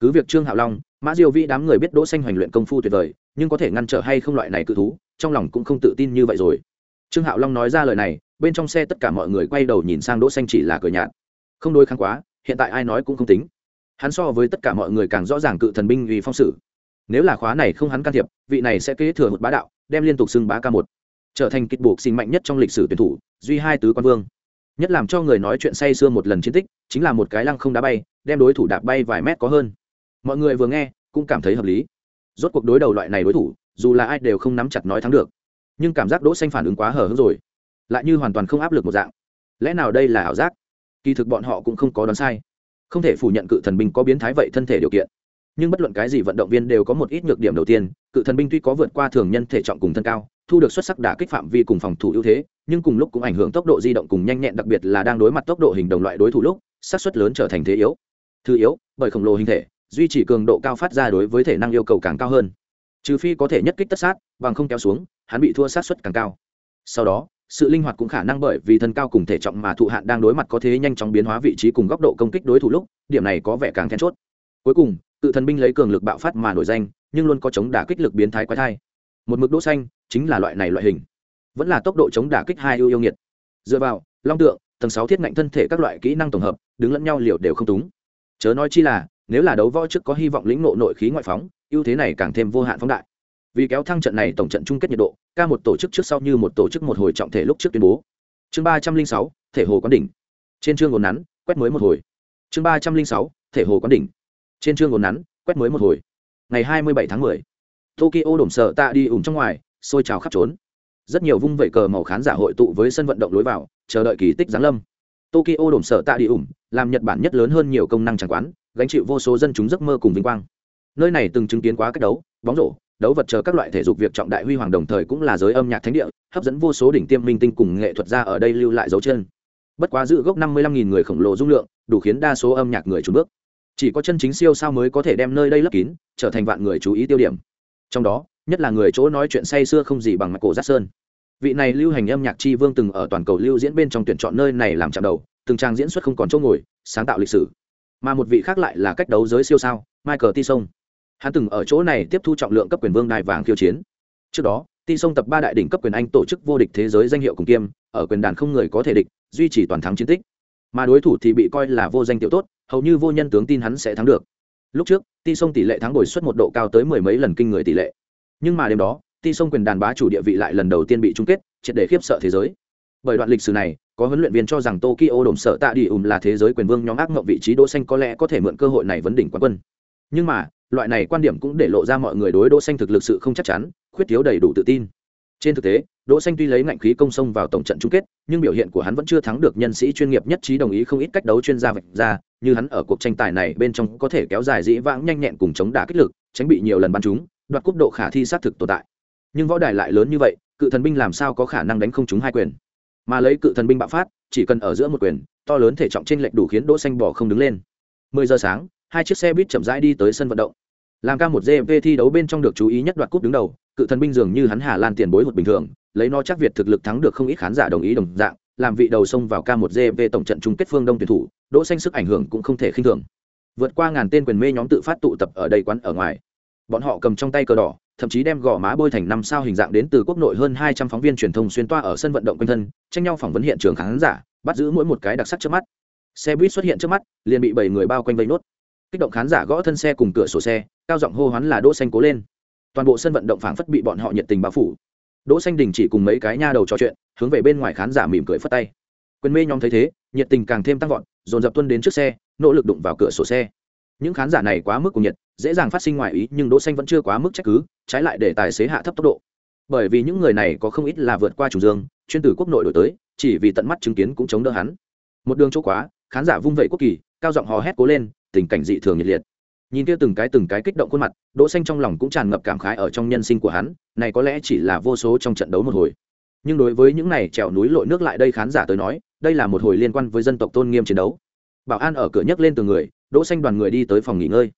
Cứ việc trương hạo long, mã diêu vi đám người biết đỗ xanh hoành luyện công phu tuyệt vời, nhưng có thể ngăn trở hay không loại này cự thú, trong lòng cũng không tự tin như vậy rồi trương hạo long nói ra lời này, bên trong xe tất cả mọi người quay đầu nhìn sang đỗ xanh chỉ là cười nhạt. Không đối kháng quá, hiện tại ai nói cũng không tính. Hắn so với tất cả mọi người càng rõ ràng cự thần binh uy phong sử. Nếu là khóa này không hắn can thiệp, vị này sẽ kế thừa một bá đạo, đem liên tục xưng bá ca một. Trở thành kịch buộc sinh mạnh nhất trong lịch sử tuyển thủ, duy hai tứ quan vương. Nhất làm cho người nói chuyện say sưa một lần chiến tích, chính là một cái lăng không đá bay, đem đối thủ đạp bay vài mét có hơn. Mọi người vừa nghe, cũng cảm thấy hợp lý. Rốt cuộc đối đầu loại này đối thủ, dù là ai đều không nắm chặt nói thắng được nhưng cảm giác đỗ xanh phản ứng quá hở hững rồi, lại như hoàn toàn không áp lực một dạng. Lẽ nào đây là ảo giác? Kỳ thực bọn họ cũng không có đoán sai. Không thể phủ nhận cự thần binh có biến thái vậy thân thể điều kiện. Nhưng bất luận cái gì vận động viên đều có một ít nhược điểm đầu tiên, cự thần binh tuy có vượt qua thường nhân thể trọng cùng thân cao, thu được xuất sắc đả kích phạm vi cùng phòng thủ ưu thế, nhưng cùng lúc cũng ảnh hưởng tốc độ di động cùng nhanh nhẹn, đặc biệt là đang đối mặt tốc độ hình đồng loại đối thủ lúc, xác suất lớn trở thành thế yếu. Thứ yếu, bởi khổng lồ hình thể, duy trì cường độ cao phát ra đối với thể năng yêu cầu càng cao hơn. Trừ phi có thể nhất kích tất sát, bằng không kéo xuống hắn bị thua sát suất càng cao. Sau đó, sự linh hoạt cũng khả năng bởi vì thân cao cùng thể trọng mà thụ hạn đang đối mặt có thế nhanh chóng biến hóa vị trí cùng góc độ công kích đối thủ lúc, điểm này có vẻ càng then chốt. Cuối cùng, cự thần binh lấy cường lực bạo phát mà nổi danh, nhưng luôn có chống đả kích lực biến thái quái thai. Một mực đỗ xanh, chính là loại này loại hình. Vẫn là tốc độ chống đả kích hai ưu yêu nghiệt. Dựa vào, long tượng, tầng sáu thiết ngạnh thân thể các loại kỹ năng tổng hợp, đứng lẫn nhau liều đều không túng. Chớ nói chi là, nếu là đấu võ trước có hy vọng lĩnh nộ nội khí ngoại phóng, ưu thế này càng thêm vô hạn phóng đại vì kéo thăng trận này tổng trận chung kết nhiệt độ, ca một tổ chức trước sau như một tổ chức một hồi trọng thể lúc trước tuyên bố. Chương ba trăm linh sáu, thể hồ quán đỉnh. Trên chương ngồn nắn quét mới một hồi. Chương ba trăm linh sáu, thể hồ quán đỉnh. Trên chương ngồn nắn quét mới một hồi. Ngày hai mươi bảy tháng mười. Tokyo đổm sợ tạ đi ủng trong ngoài, xôi trào khắp trốn. Rất nhiều vung vẩy cờ màu khán giả hội tụ với sân vận động lối vào, chờ đợi kỳ tích giáng lâm. Tokyo đổm sợ tạ đi ủng, làm nhật bản nhất lớn hơn nhiều công năng tràng quán, gánh chịu vô số dân chúng giấc mơ cùng vinh quang. Nơi này từng chứng kiến quá cách đấu, bóng rổ đấu vật chờ các loại thể dục việc trọng đại huy hoàng đồng thời cũng là giới âm nhạc thánh địa, hấp dẫn vô số đỉnh tiêm minh tinh cùng nghệ thuật gia ở đây lưu lại dấu chân. Bất quá giữ gốc năm mươi lăm nghìn người khổng lồ dung lượng, đủ khiến đa số âm nhạc người trùn bước. Chỉ có chân chính siêu sao mới có thể đem nơi đây lấp kín, trở thành vạn người chú ý tiêu điểm. Trong đó, nhất là người chỗ nói chuyện say xưa không gì bằng mặt cổ giác sơn. Vị này lưu hành âm nhạc chi vương từng ở toàn cầu lưu diễn bên trong tuyển chọn nơi này làm chạm đầu, từng trang diễn xuất không còn chỗ ngồi, sáng tạo lịch sử. Mà một vị khác lại là cách đấu giới siêu sao, michael t. Sông hắn từng ở chỗ này tiếp thu trọng lượng cấp quyền vương đài vàng khiêu chiến. Trước đó, ti sông tập ba đại đỉnh cấp quyền anh tổ chức vô địch thế giới danh hiệu cùng kiêm, ở quyền đàn không người có thể địch, duy trì toàn thắng chiến tích. Mà đối thủ thì bị coi là vô danh tiểu tốt, hầu như vô nhân tướng tin hắn sẽ thắng được. Lúc trước, ti sông tỷ lệ thắng bồi xuất một độ cao tới mười mấy lần kinh người tỷ lệ. Nhưng mà đêm đó, ti sông quyền đàn bá chủ địa vị lại lần đầu tiên bị chung kết, triệt để khiếp sợ thế giới. Bởi đoạn lịch sử này, có huấn luyện viên cho rằng tokyo đồn sợ tạ đi ùm là thế giới quyền vương nhóm ác mộng vị trí đỗ xanh có lẽ có thể mượn cơ hội này vấn đỉnh quán quân. Nhưng mà loại này quan điểm cũng để lộ ra mọi người đối đỗ xanh thực lực sự không chắc chắn, khuyết thiếu đầy đủ tự tin. Trên thực tế, đỗ xanh tuy lấy ngạnh khí công sông vào tổng trận chung kết, nhưng biểu hiện của hắn vẫn chưa thắng được nhân sĩ chuyên nghiệp nhất trí đồng ý không ít cách đấu chuyên gia vạch ra, như hắn ở cuộc tranh tài này bên trong có thể kéo dài dĩ vãng nhanh nhẹn cùng chống đả kích lực, tránh bị nhiều lần bắn trúng, đoạt cúp độ khả thi xác thực tồn tại. Nhưng võ đài lại lớn như vậy, cự thần binh làm sao có khả năng đánh không trúng hai quyền? Mà lấy cự thần binh bạo phát, chỉ cần ở giữa một quyền, to lớn thể trọng trên lệch đủ khiến đỗ xanh bỏ không đứng lên. 10 giờ sáng hai chiếc xe buýt chậm rãi đi tới sân vận động. Làm ca một gp thi đấu bên trong được chú ý nhất đoạt cúp đứng đầu, cự thần binh dường như hắn hà lan tiền bối hụt bình thường, lấy nó chắc việt thực lực thắng được không ít khán giả đồng ý đồng dạng, làm vị đầu sông vào ca một gp tổng trận chung kết phương đông tuyển thủ, đỗ xanh sức ảnh hưởng cũng không thể khinh thường. Vượt qua ngàn tên quyền mê nhóm tự phát tụ tập ở đây quán ở ngoài. Bọn họ cầm trong tay cờ đỏ, thậm chí đem gò má bôi thành năm sao hình dạng đến từ quốc nội hơn hai trăm phóng viên truyền thông xuyên toa ở sân vận động quanh thân, tranh nhau phỏng vấn hiện trường khán giả, bắt giữ mỗi một cái đặc sắc trước mắt. Xe buýt xuất hiện trước mắt, liền bị bảy người bao quanh vây nốt kích động khán giả gõ thân xe cùng cửa sổ xe, cao giọng hô hoán là đỗ xanh cố lên. Toàn bộ sân vận động phảng phất bị bọn họ nhiệt tình bao phủ. Đỗ xanh đình chỉ cùng mấy cái nha đầu trò chuyện, hướng về bên ngoài khán giả mỉm cười phất tay. Quyền mê nhóm thấy thế, nhiệt tình càng thêm tăng vọt, dồn dập tuân đến trước xe, nỗ lực đụng vào cửa sổ xe. Những khán giả này quá mức cùng nhiệt, dễ dàng phát sinh ngoài ý, nhưng đỗ xanh vẫn chưa quá mức trách cứ, trái lại để tài xế hạ thấp tốc độ. Bởi vì những người này có không ít là vượt qua chủ dương, chuyên từ quốc nội đổi tới, chỉ vì tận mắt chứng kiến cũng chống đỡ hắn. Một đường chỗ quá, khán giả vung vẩy quốc kỳ, cao giọng hò hét cố lên tình cảnh dị thường nhiệt liệt. Nhìn kia từng cái từng cái kích động khuôn mặt, đỗ xanh trong lòng cũng tràn ngập cảm khái ở trong nhân sinh của hắn, này có lẽ chỉ là vô số trong trận đấu một hồi. Nhưng đối với những này trèo núi lội nước lại đây khán giả tới nói, đây là một hồi liên quan với dân tộc tôn nghiêm chiến đấu. Bảo an ở cửa nhấc lên từ người, đỗ xanh đoàn người đi tới phòng nghỉ ngơi.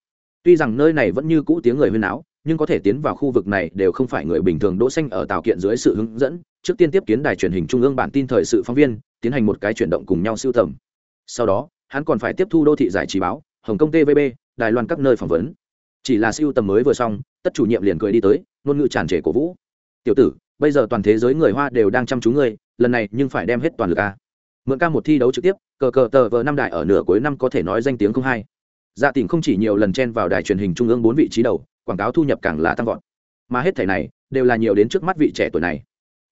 Tuy rằng nơi này vẫn như cũ tiếng người huyên náo, nhưng có thể tiến vào khu vực này đều không phải người bình thường đỗ xanh ở tạo kiện dưới sự hướng dẫn, trước tiên tiếp kiến đài truyền hình trung ương bản tin thời sự phóng viên, tiến hành một cái chuyển động cùng nhau siêu tầm. Sau đó, hắn còn phải tiếp thu đô thị giải trí báo hồng kông tvb đài loan các nơi phỏng vấn. Chỉ là siêu tầm mới vừa xong, tất chủ nhiệm liền cười đi tới, ngôn ngữ tràn trề cổ vũ. Tiểu tử, bây giờ toàn thế giới người hoa đều đang chăm chú ngươi, lần này nhưng phải đem hết toàn lực a mượn ca một thi đấu trực tiếp, cờ cờ tờ vờ năm đại ở nửa cuối năm có thể nói danh tiếng không hay dạ tỉnh không chỉ nhiều lần chen vào đài truyền hình trung ương bốn vị trí đầu, quảng cáo thu nhập càng là tăng vọt. Mà hết thẻ này, đều là nhiều đến trước mắt vị trẻ tuổi này.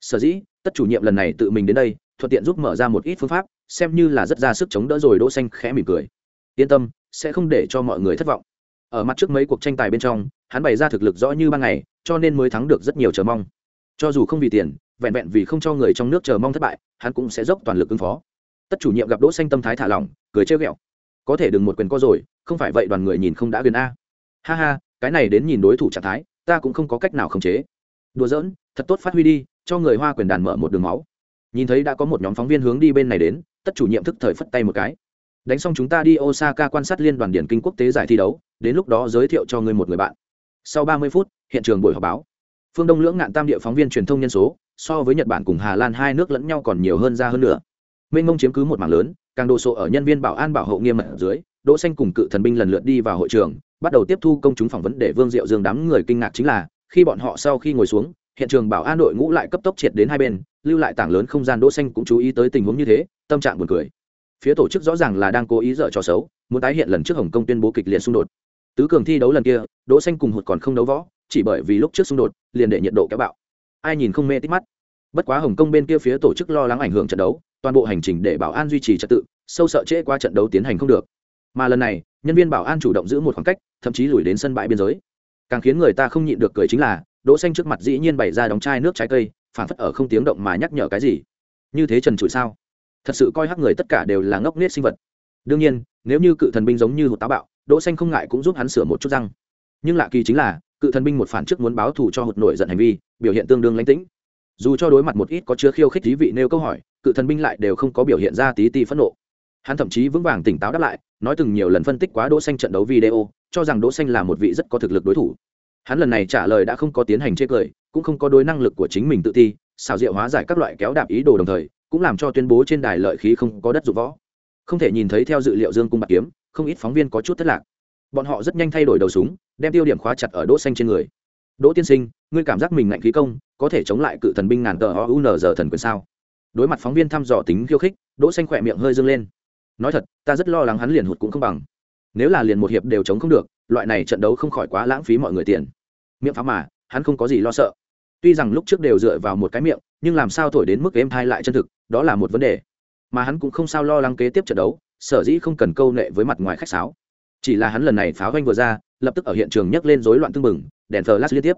Sở dĩ, tất chủ nhiệm lần này tự mình đến đây, thuận tiện giúp mở ra một ít phương pháp, xem như là rất ra sức chống đỡ rồi đỗ xanh khẽ mỉm cười. Yên tâm sẽ không để cho mọi người thất vọng. Ở mặt trước mấy cuộc tranh tài bên trong, hắn bày ra thực lực rõ như ban ngày, cho nên mới thắng được rất nhiều chờ mong. Cho dù không vì tiền, vẹn vẹn vì không cho người trong nước chờ mong thất bại, hắn cũng sẽ dốc toàn lực ứng phó. Tất chủ nhiệm gặp đỗ xanh tâm thái thả lỏng, cười trêu ghẹo. Có thể đừng một quyền co rồi, không phải vậy đoàn người nhìn không đã quyền a. Ha ha, cái này đến nhìn đối thủ trạng thái, ta cũng không có cách nào khống chế. Đùa giỡn, thật tốt phát huy đi, cho người hoa quyền đàn mở một đường máu. Nhìn thấy đã có một nhóm phóng viên hướng đi bên này đến, tất chủ nhiệm thức thời phất tay một cái đánh xong chúng ta đi osaka quan sát liên đoàn điển kinh quốc tế giải thi đấu, đến lúc đó giới thiệu cho ngươi một người bạn. Sau ba mươi phút, hiện trường buổi họp báo. Phương đông lưỡng ngạn tam địa phóng viên truyền thông nhân số, so với nhật bản cùng hà lan hai nước lẫn nhau còn nhiều hơn ra hơn nữa. Mênh mông chiếm cứ một mảng lớn, càng đồ sộ ở nhân viên bảo an bảo hộ nghiêm mật ở dưới, đỗ xanh cùng cự thần binh lần lượt đi vào hội trường, bắt đầu tiếp thu công chúng phỏng vấn để vương diệu dương đám người kinh ngạc chính là, khi bọn họ sau khi ngồi xuống, hiện trường bảo an đội ngũ lại cấp tốc triệt đến hai bên, lưu lại tảng lớn không gian, đỗ xanh cũng chú ý tới tình huống như thế, tâm trạng buồn cười phía tổ chức rõ ràng là đang cố ý dở trò xấu, muốn tái hiện lần trước hồng kông tuyên bố kịch liệt xung đột. Tứ cường thi đấu lần kia, đỗ xanh cùng hụt còn không đấu võ, chỉ bởi vì lúc trước xung đột, liền để nhiệt độ kéo bạo. Ai nhìn không mê tít mắt. Bất quá hồng kông bên kia phía tổ chức lo lắng ảnh hưởng trận đấu, toàn bộ hành trình để bảo an duy trì trật tự, sâu sợ trễ qua trận đấu tiến hành không được. Mà lần này, nhân viên bảo an chủ động giữ một khoảng cách, thậm chí lùi đến sân bãi biên giới. Càng khiến người ta không nhịn được cười chính là, đỗ xanh trước mặt dĩ nhiên bày ra đóng chai nước trái cây phản phất ở không tiếng động mà nhắc nhở cái gì. Như thế trần trụi sao? Thật sự coi hắc người tất cả đều là ngốc nghếch sinh vật. Đương nhiên, nếu như cự thần binh giống như hột táo bạo, đỗ xanh không ngại cũng giúp hắn sửa một chút răng. Nhưng lạ kỳ chính là, cự thần binh một phản trước muốn báo thù cho hột nổi giận hành vi, biểu hiện tương đương lãnh tĩnh. Dù cho đối mặt một ít có chứa khiêu khích thí vị nêu câu hỏi, cự thần binh lại đều không có biểu hiện ra tí tí phẫn nộ. Hắn thậm chí vững vàng tỉnh táo đáp lại, nói từng nhiều lần phân tích quá đỗ xanh trận đấu video, cho rằng đỗ xanh là một vị rất có thực lực đối thủ. Hắn lần này trả lời đã không có tiến hành chê cười, cũng không có đối năng lực của chính mình tự ti xào diệu hóa giải các loại kéo đạp ý đồ đồng thời cũng làm cho tuyên bố trên đài lợi khí không có đất dụng võ. Không thể nhìn thấy theo dự liệu dương cung bạc kiếm, không ít phóng viên có chút thất lạc. Bọn họ rất nhanh thay đổi đầu súng, đem tiêu điểm khóa chặt ở đỗ xanh trên người. Đỗ tiên sinh, ngươi cảm giác mình ngạnh khí công, có thể chống lại cự thần binh ngàn tờ o u n giờ thần quyền sao? Đối mặt phóng viên thăm dò tính khiêu khích, đỗ xanh khỏe miệng hơi dương lên. Nói thật, ta rất lo lắng hắn liền hụt cũng không bằng. Nếu là liền một hiệp đều chống không được, loại này trận đấu không khỏi quá lãng phí mọi người tiền. Miệng pháo mà, hắn không có gì lo sợ. Tuy rằng lúc trước đều dựa vào một cái miệng, nhưng làm sao thổi đến mức em thai lại chân thực đó là một vấn đề. Mà hắn cũng không sao lo lắng kế tiếp trận đấu, sở dĩ không cần câu nệ với mặt ngoài khách sáo. Chỉ là hắn lần này pháo doanh vừa ra, lập tức ở hiện trường nhấc lên rối loạn tưng bừng, đèn flash liên tiếp.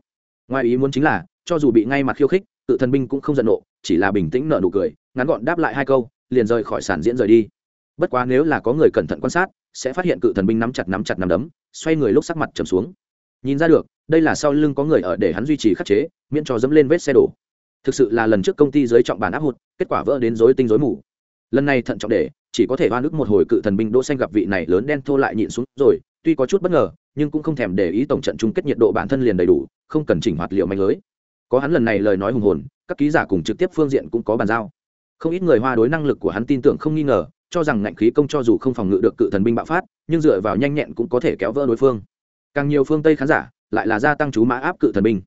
Ngoài ý muốn chính là, cho dù bị ngay mặt khiêu khích, tự thần binh cũng không giận nộ, chỉ là bình tĩnh nở nụ cười, ngắn gọn đáp lại hai câu, liền rời khỏi sản diễn rời đi. Bất quá nếu là có người cẩn thận quan sát, sẽ phát hiện cự thần binh nắm chặt nắm chặt nắm đấm, xoay người lúc sắc mặt trầm xuống. Nhìn ra được, đây là sau lưng có người ở để hắn duy trì khắc chế, miễn cho dẫm lên vết xe đổ thực sự là lần trước công ty giới trọng bản áp hụt, kết quả vỡ đến dối tinh dối mù. Lần này thận trọng để, chỉ có thể oan ức một hồi cự thần binh đỗ xanh gặp vị này lớn đen thô lại nhịn xuống rồi, tuy có chút bất ngờ, nhưng cũng không thèm để ý tổng trận chung kết nhiệt độ bản thân liền đầy đủ, không cần chỉnh hoạt liệu mạnh lưới. Có hắn lần này lời nói hùng hồn, các ký giả cùng trực tiếp phương diện cũng có bàn giao. Không ít người hoa đối năng lực của hắn tin tưởng không nghi ngờ, cho rằng ngạnh khí công cho dù không phòng ngự được cự thần binh bạo phát, nhưng dựa vào nhanh nhẹn cũng có thể kéo vỡ đối phương. Càng nhiều phương tây khán giả, lại là gia tăng chú mã áp cự thần binh.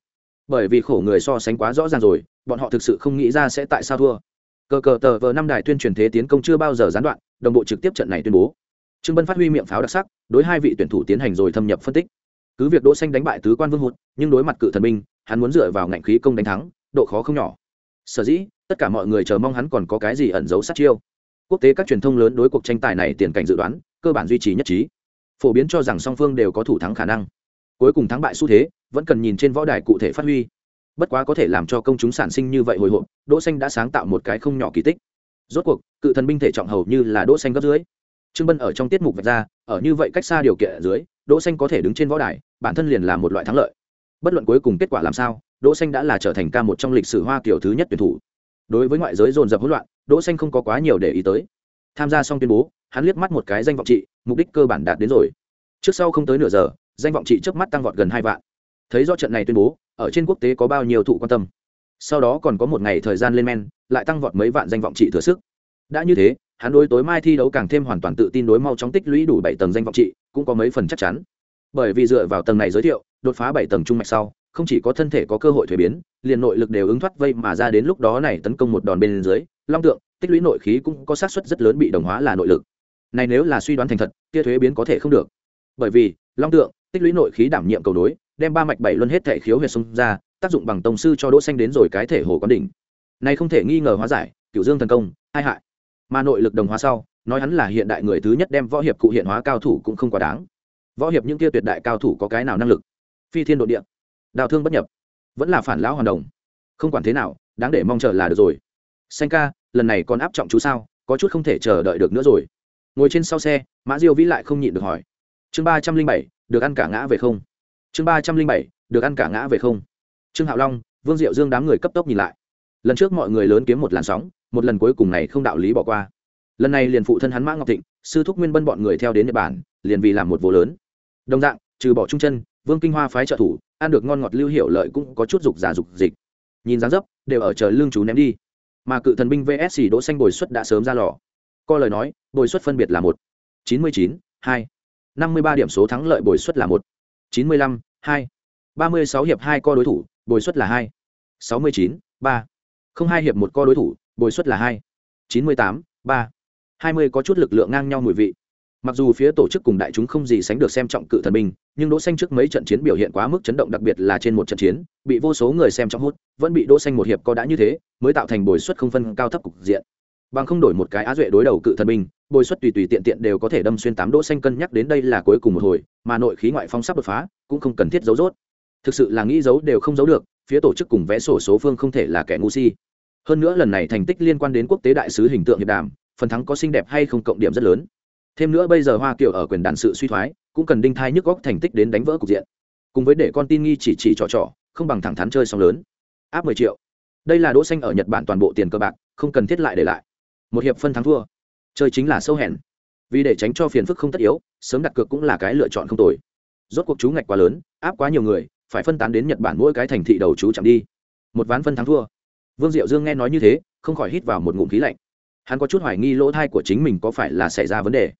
Bởi vì khổ người so sánh quá rõ ràng rồi bọn họ thực sự không nghĩ ra sẽ tại sao thua. Cờ cờ tờ vờ năm đài tuyên truyền thế tiến công chưa bao giờ gián đoạn, đồng bộ trực tiếp trận này tuyên bố. Trương bân phát huy miệng pháo đặc sắc, đối hai vị tuyển thủ tiến hành rồi thâm nhập phân tích. Cứ việc đỗ xanh đánh bại tứ quan vương hụt, nhưng đối mặt cự thần binh, hắn muốn dựa vào ngạnh khí công đánh thắng, độ khó không nhỏ. Sở dĩ, tất cả mọi người chờ mong hắn còn có cái gì ẩn giấu sát chiêu. Quốc tế các truyền thông lớn đối cuộc tranh tài này tiền cảnh dự đoán, cơ bản duy trì nhất trí. Phổ biến cho rằng song phương đều có thủ thắng khả năng. Cuối cùng thắng bại xu thế, vẫn cần nhìn trên võ đài cụ thể phát huy bất quá có thể làm cho công chúng sản sinh như vậy hồi hộp, đỗ xanh đã sáng tạo một cái không nhỏ kỳ tích. Rốt cuộc, cự thần binh thể trọng hầu như là đỗ xanh gấp dưới. Trương bân ở trong tiết mục vạch ra, ở như vậy cách xa điều kiện ở dưới, đỗ xanh có thể đứng trên võ đài, bản thân liền là một loại thắng lợi. Bất luận cuối cùng kết quả làm sao, đỗ xanh đã là trở thành ca một trong lịch sử hoa kiểu thứ nhất tuyển thủ. Đối với ngoại giới dồn dập hỗn loạn, đỗ xanh không có quá nhiều để ý tới. Tham gia xong tuyên bố, hắn liếc mắt một cái danh vọng trị, mục đích cơ bản đạt đến rồi. Trước sau không tới nửa giờ, danh vọng trị trước mắt tăng vọt gần hai vạn thấy do trận này tuyên bố, ở trên quốc tế có bao nhiêu thụ quan tâm. Sau đó còn có một ngày thời gian lên men, lại tăng vọt mấy vạn danh vọng trị thừa sức. Đã như thế, hắn đối tối mai thi đấu càng thêm hoàn toàn tự tin đối mau chóng tích lũy đủ bảy tầng danh vọng trị, cũng có mấy phần chắc chắn. Bởi vì dựa vào tầng này giới thiệu, đột phá bảy tầng trung mạch sau, không chỉ có thân thể có cơ hội thuế biến, liền nội lực đều ứng thoát vây mà ra đến lúc đó này tấn công một đòn bên dưới, long tượng, tích lũy nội khí cũng có xác suất rất lớn bị đồng hóa là nội lực. Này nếu là suy đoán thành thật, kia thuế biến có thể không được. Bởi vì, long tượng, tích lũy nội khí đảm nhiệm cầu đối đem ba mạch bảy luân hết thể khiếu huyệt xung ra, tác dụng bằng tông sư cho đỗ xanh đến rồi cái thể hồ quán đỉnh. Này không thể nghi ngờ hóa giải, cửu dương thần công, hai hại. Mà nội lực đồng hóa sau, nói hắn là hiện đại người thứ nhất đem võ hiệp cụ hiện hóa cao thủ cũng không quá đáng. Võ hiệp những kia tuyệt đại cao thủ có cái nào năng lực? Phi thiên độ địa. Đào thương bất nhập. Vẫn là phản lão hoàn đồng. Không quản thế nào, đáng để mong chờ là được rồi. Xanh ca, lần này còn áp trọng chú sao, có chút không thể chờ đợi được nữa rồi. Ngồi trên sau xe, mã diêu vĩ lại không nhịn được hỏi. Chương ba trăm linh bảy, được ăn cả ngã về không? Chương ba trăm linh bảy, được ăn cả ngã về không. Trương hạo long, vương diệu dương đám người cấp tốc nhìn lại. Lần trước mọi người lớn kiếm một làn sóng, một lần cuối cùng này không đạo lý bỏ qua. Lần này liền phụ thân hắn mã ngọc thịnh, sư thúc nguyên bân bọn người theo đến nhật bản, liền vì làm một vô lớn. Đồng dạng, trừ bỏ trung chân vương kinh hoa phái trợ thủ, ăn được ngon ngọt lưu hiệu lợi cũng có chút dục giả dục dịch. Nhìn dáng dấp, đều ở chờ lương chú ném đi. Mà cự thần binh vsc đỗ xanh bồi xuất đã sớm ra lò. Co lời nói, bồi xuất phân biệt là một. Chín mươi chín, hai. Năm mươi ba điểm số thắng lợi bồi xuất là một chín mươi lăm, hai. ba mươi sáu hiệp hai co đối thủ, bồi suất là hai. sáu mươi chín, ba. không hai hiệp một co đối thủ, bồi suất là hai. chín mươi tám, ba. hai mươi có chút lực lượng ngang nhau mùi vị. Mặc dù phía tổ chức cùng đại chúng không gì sánh được xem trọng cự thần binh, nhưng đỗ xanh trước mấy trận chiến biểu hiện quá mức chấn động đặc biệt là trên một trận chiến, bị vô số người xem trọng hút, vẫn bị đỗ xanh một hiệp có đã như thế, mới tạo thành bồi suất không phân cao thấp cục diện bằng không đổi một cái á duệ đối đầu cự thần binh, bồi xuất tùy tùy tiện tiện đều có thể đâm xuyên tám đỗ xanh cân nhắc đến đây là cuối cùng một hồi, mà nội khí ngoại phong sắp đột phá, cũng không cần thiết giấu rốt. Thực sự là nghĩ giấu đều không giấu được, phía tổ chức cùng vẽ sổ số phương không thể là kẻ ngu si. Hơn nữa lần này thành tích liên quan đến quốc tế đại sứ hình tượng hiệp đàm, phần thắng có xinh đẹp hay không cộng điểm rất lớn. Thêm nữa bây giờ hoa kiều ở quyền đàn sự suy thoái, cũng cần đinh thai nhức góc thành tích đến đánh vỡ cục diện. Cùng với để con tin nghi chỉ chỉ trò trò, không bằng thẳng thắn chơi song lớn. Áp mười triệu. Đây là đỗ xanh ở nhật bản toàn bộ tiền cơ bạc, không cần thiết lại để lại một hiệp phân thắng thua. Chơi chính là sâu hèn vì để tránh cho phiền phức không tất yếu, sớm đặt cược cũng là cái lựa chọn không tồi. Rốt cuộc chú ngạch quá lớn, áp quá nhiều người, phải phân tán đến nhật bản mỗi cái thành thị đầu chú chạm đi. Một ván phân thắng thua. Vương diệu dương nghe nói như thế, không khỏi hít vào một ngụm khí lạnh. Hắn có chút hoài nghi lỗ thai của chính mình có phải là xảy ra vấn đề.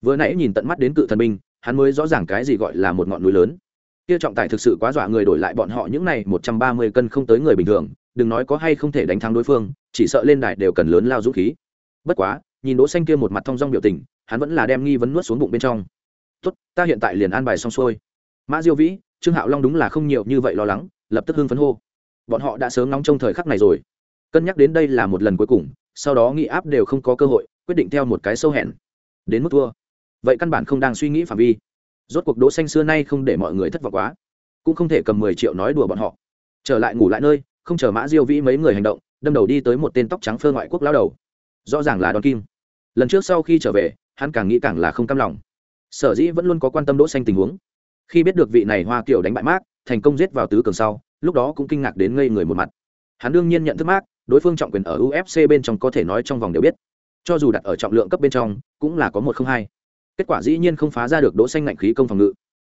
Vừa nãy nhìn tận mắt đến cự thần binh, hắn mới rõ ràng cái gì gọi là một ngọn núi lớn. Kia trọng tài thực sự quá dọa người đổi lại bọn họ những này một trăm ba mươi cân không tới người bình thường, đừng nói có hay không thể đánh thắng đối phương, chỉ sợ lên đài đều cần lớn lao dũng khí bất quá, nhìn đỗ xanh kia một mặt thông dong biểu tình, hắn vẫn là đem nghi vấn nuốt xuống bụng bên trong. Tốt, ta hiện tại liền an bài xong xuôi. Mã diêu vĩ, trương hạo long đúng là không nhiều như vậy lo lắng, lập tức hưng phấn hô. Bọn họ đã sớm nóng trong thời khắc này rồi. Cân nhắc đến đây là một lần cuối cùng, sau đó nghĩ áp đều không có cơ hội, quyết định theo một cái sâu hẹn. Đến mức thua. Vậy căn bản không đang suy nghĩ phạm vi. Rốt cuộc đỗ xanh xưa nay không để mọi người thất vọng quá, cũng không thể cầm mười triệu nói đùa bọn họ. Trở lại ngủ lại nơi, không chờ mã diêu vĩ mấy người hành động, đâm đầu đi tới một tên tóc trắng phơ ngoại quốc lao đầu rõ ràng là đòn kim. Lần trước sau khi trở về, hắn càng nghĩ càng là không cam lòng. Sở dĩ vẫn luôn có quan tâm đỗ xanh tình huống. Khi biết được vị này hoa kiều đánh bại mác thành công giết vào tứ cường sau, lúc đó cũng kinh ngạc đến ngây người một mặt. Hắn đương nhiên nhận thức mác đối phương trọng quyền ở ufc bên trong có thể nói trong vòng đều biết. Cho dù đặt ở trọng lượng cấp bên trong, cũng là có một không hai. Kết quả dĩ nhiên không phá ra được đỗ xanh ngạnh khí công phòng ngự.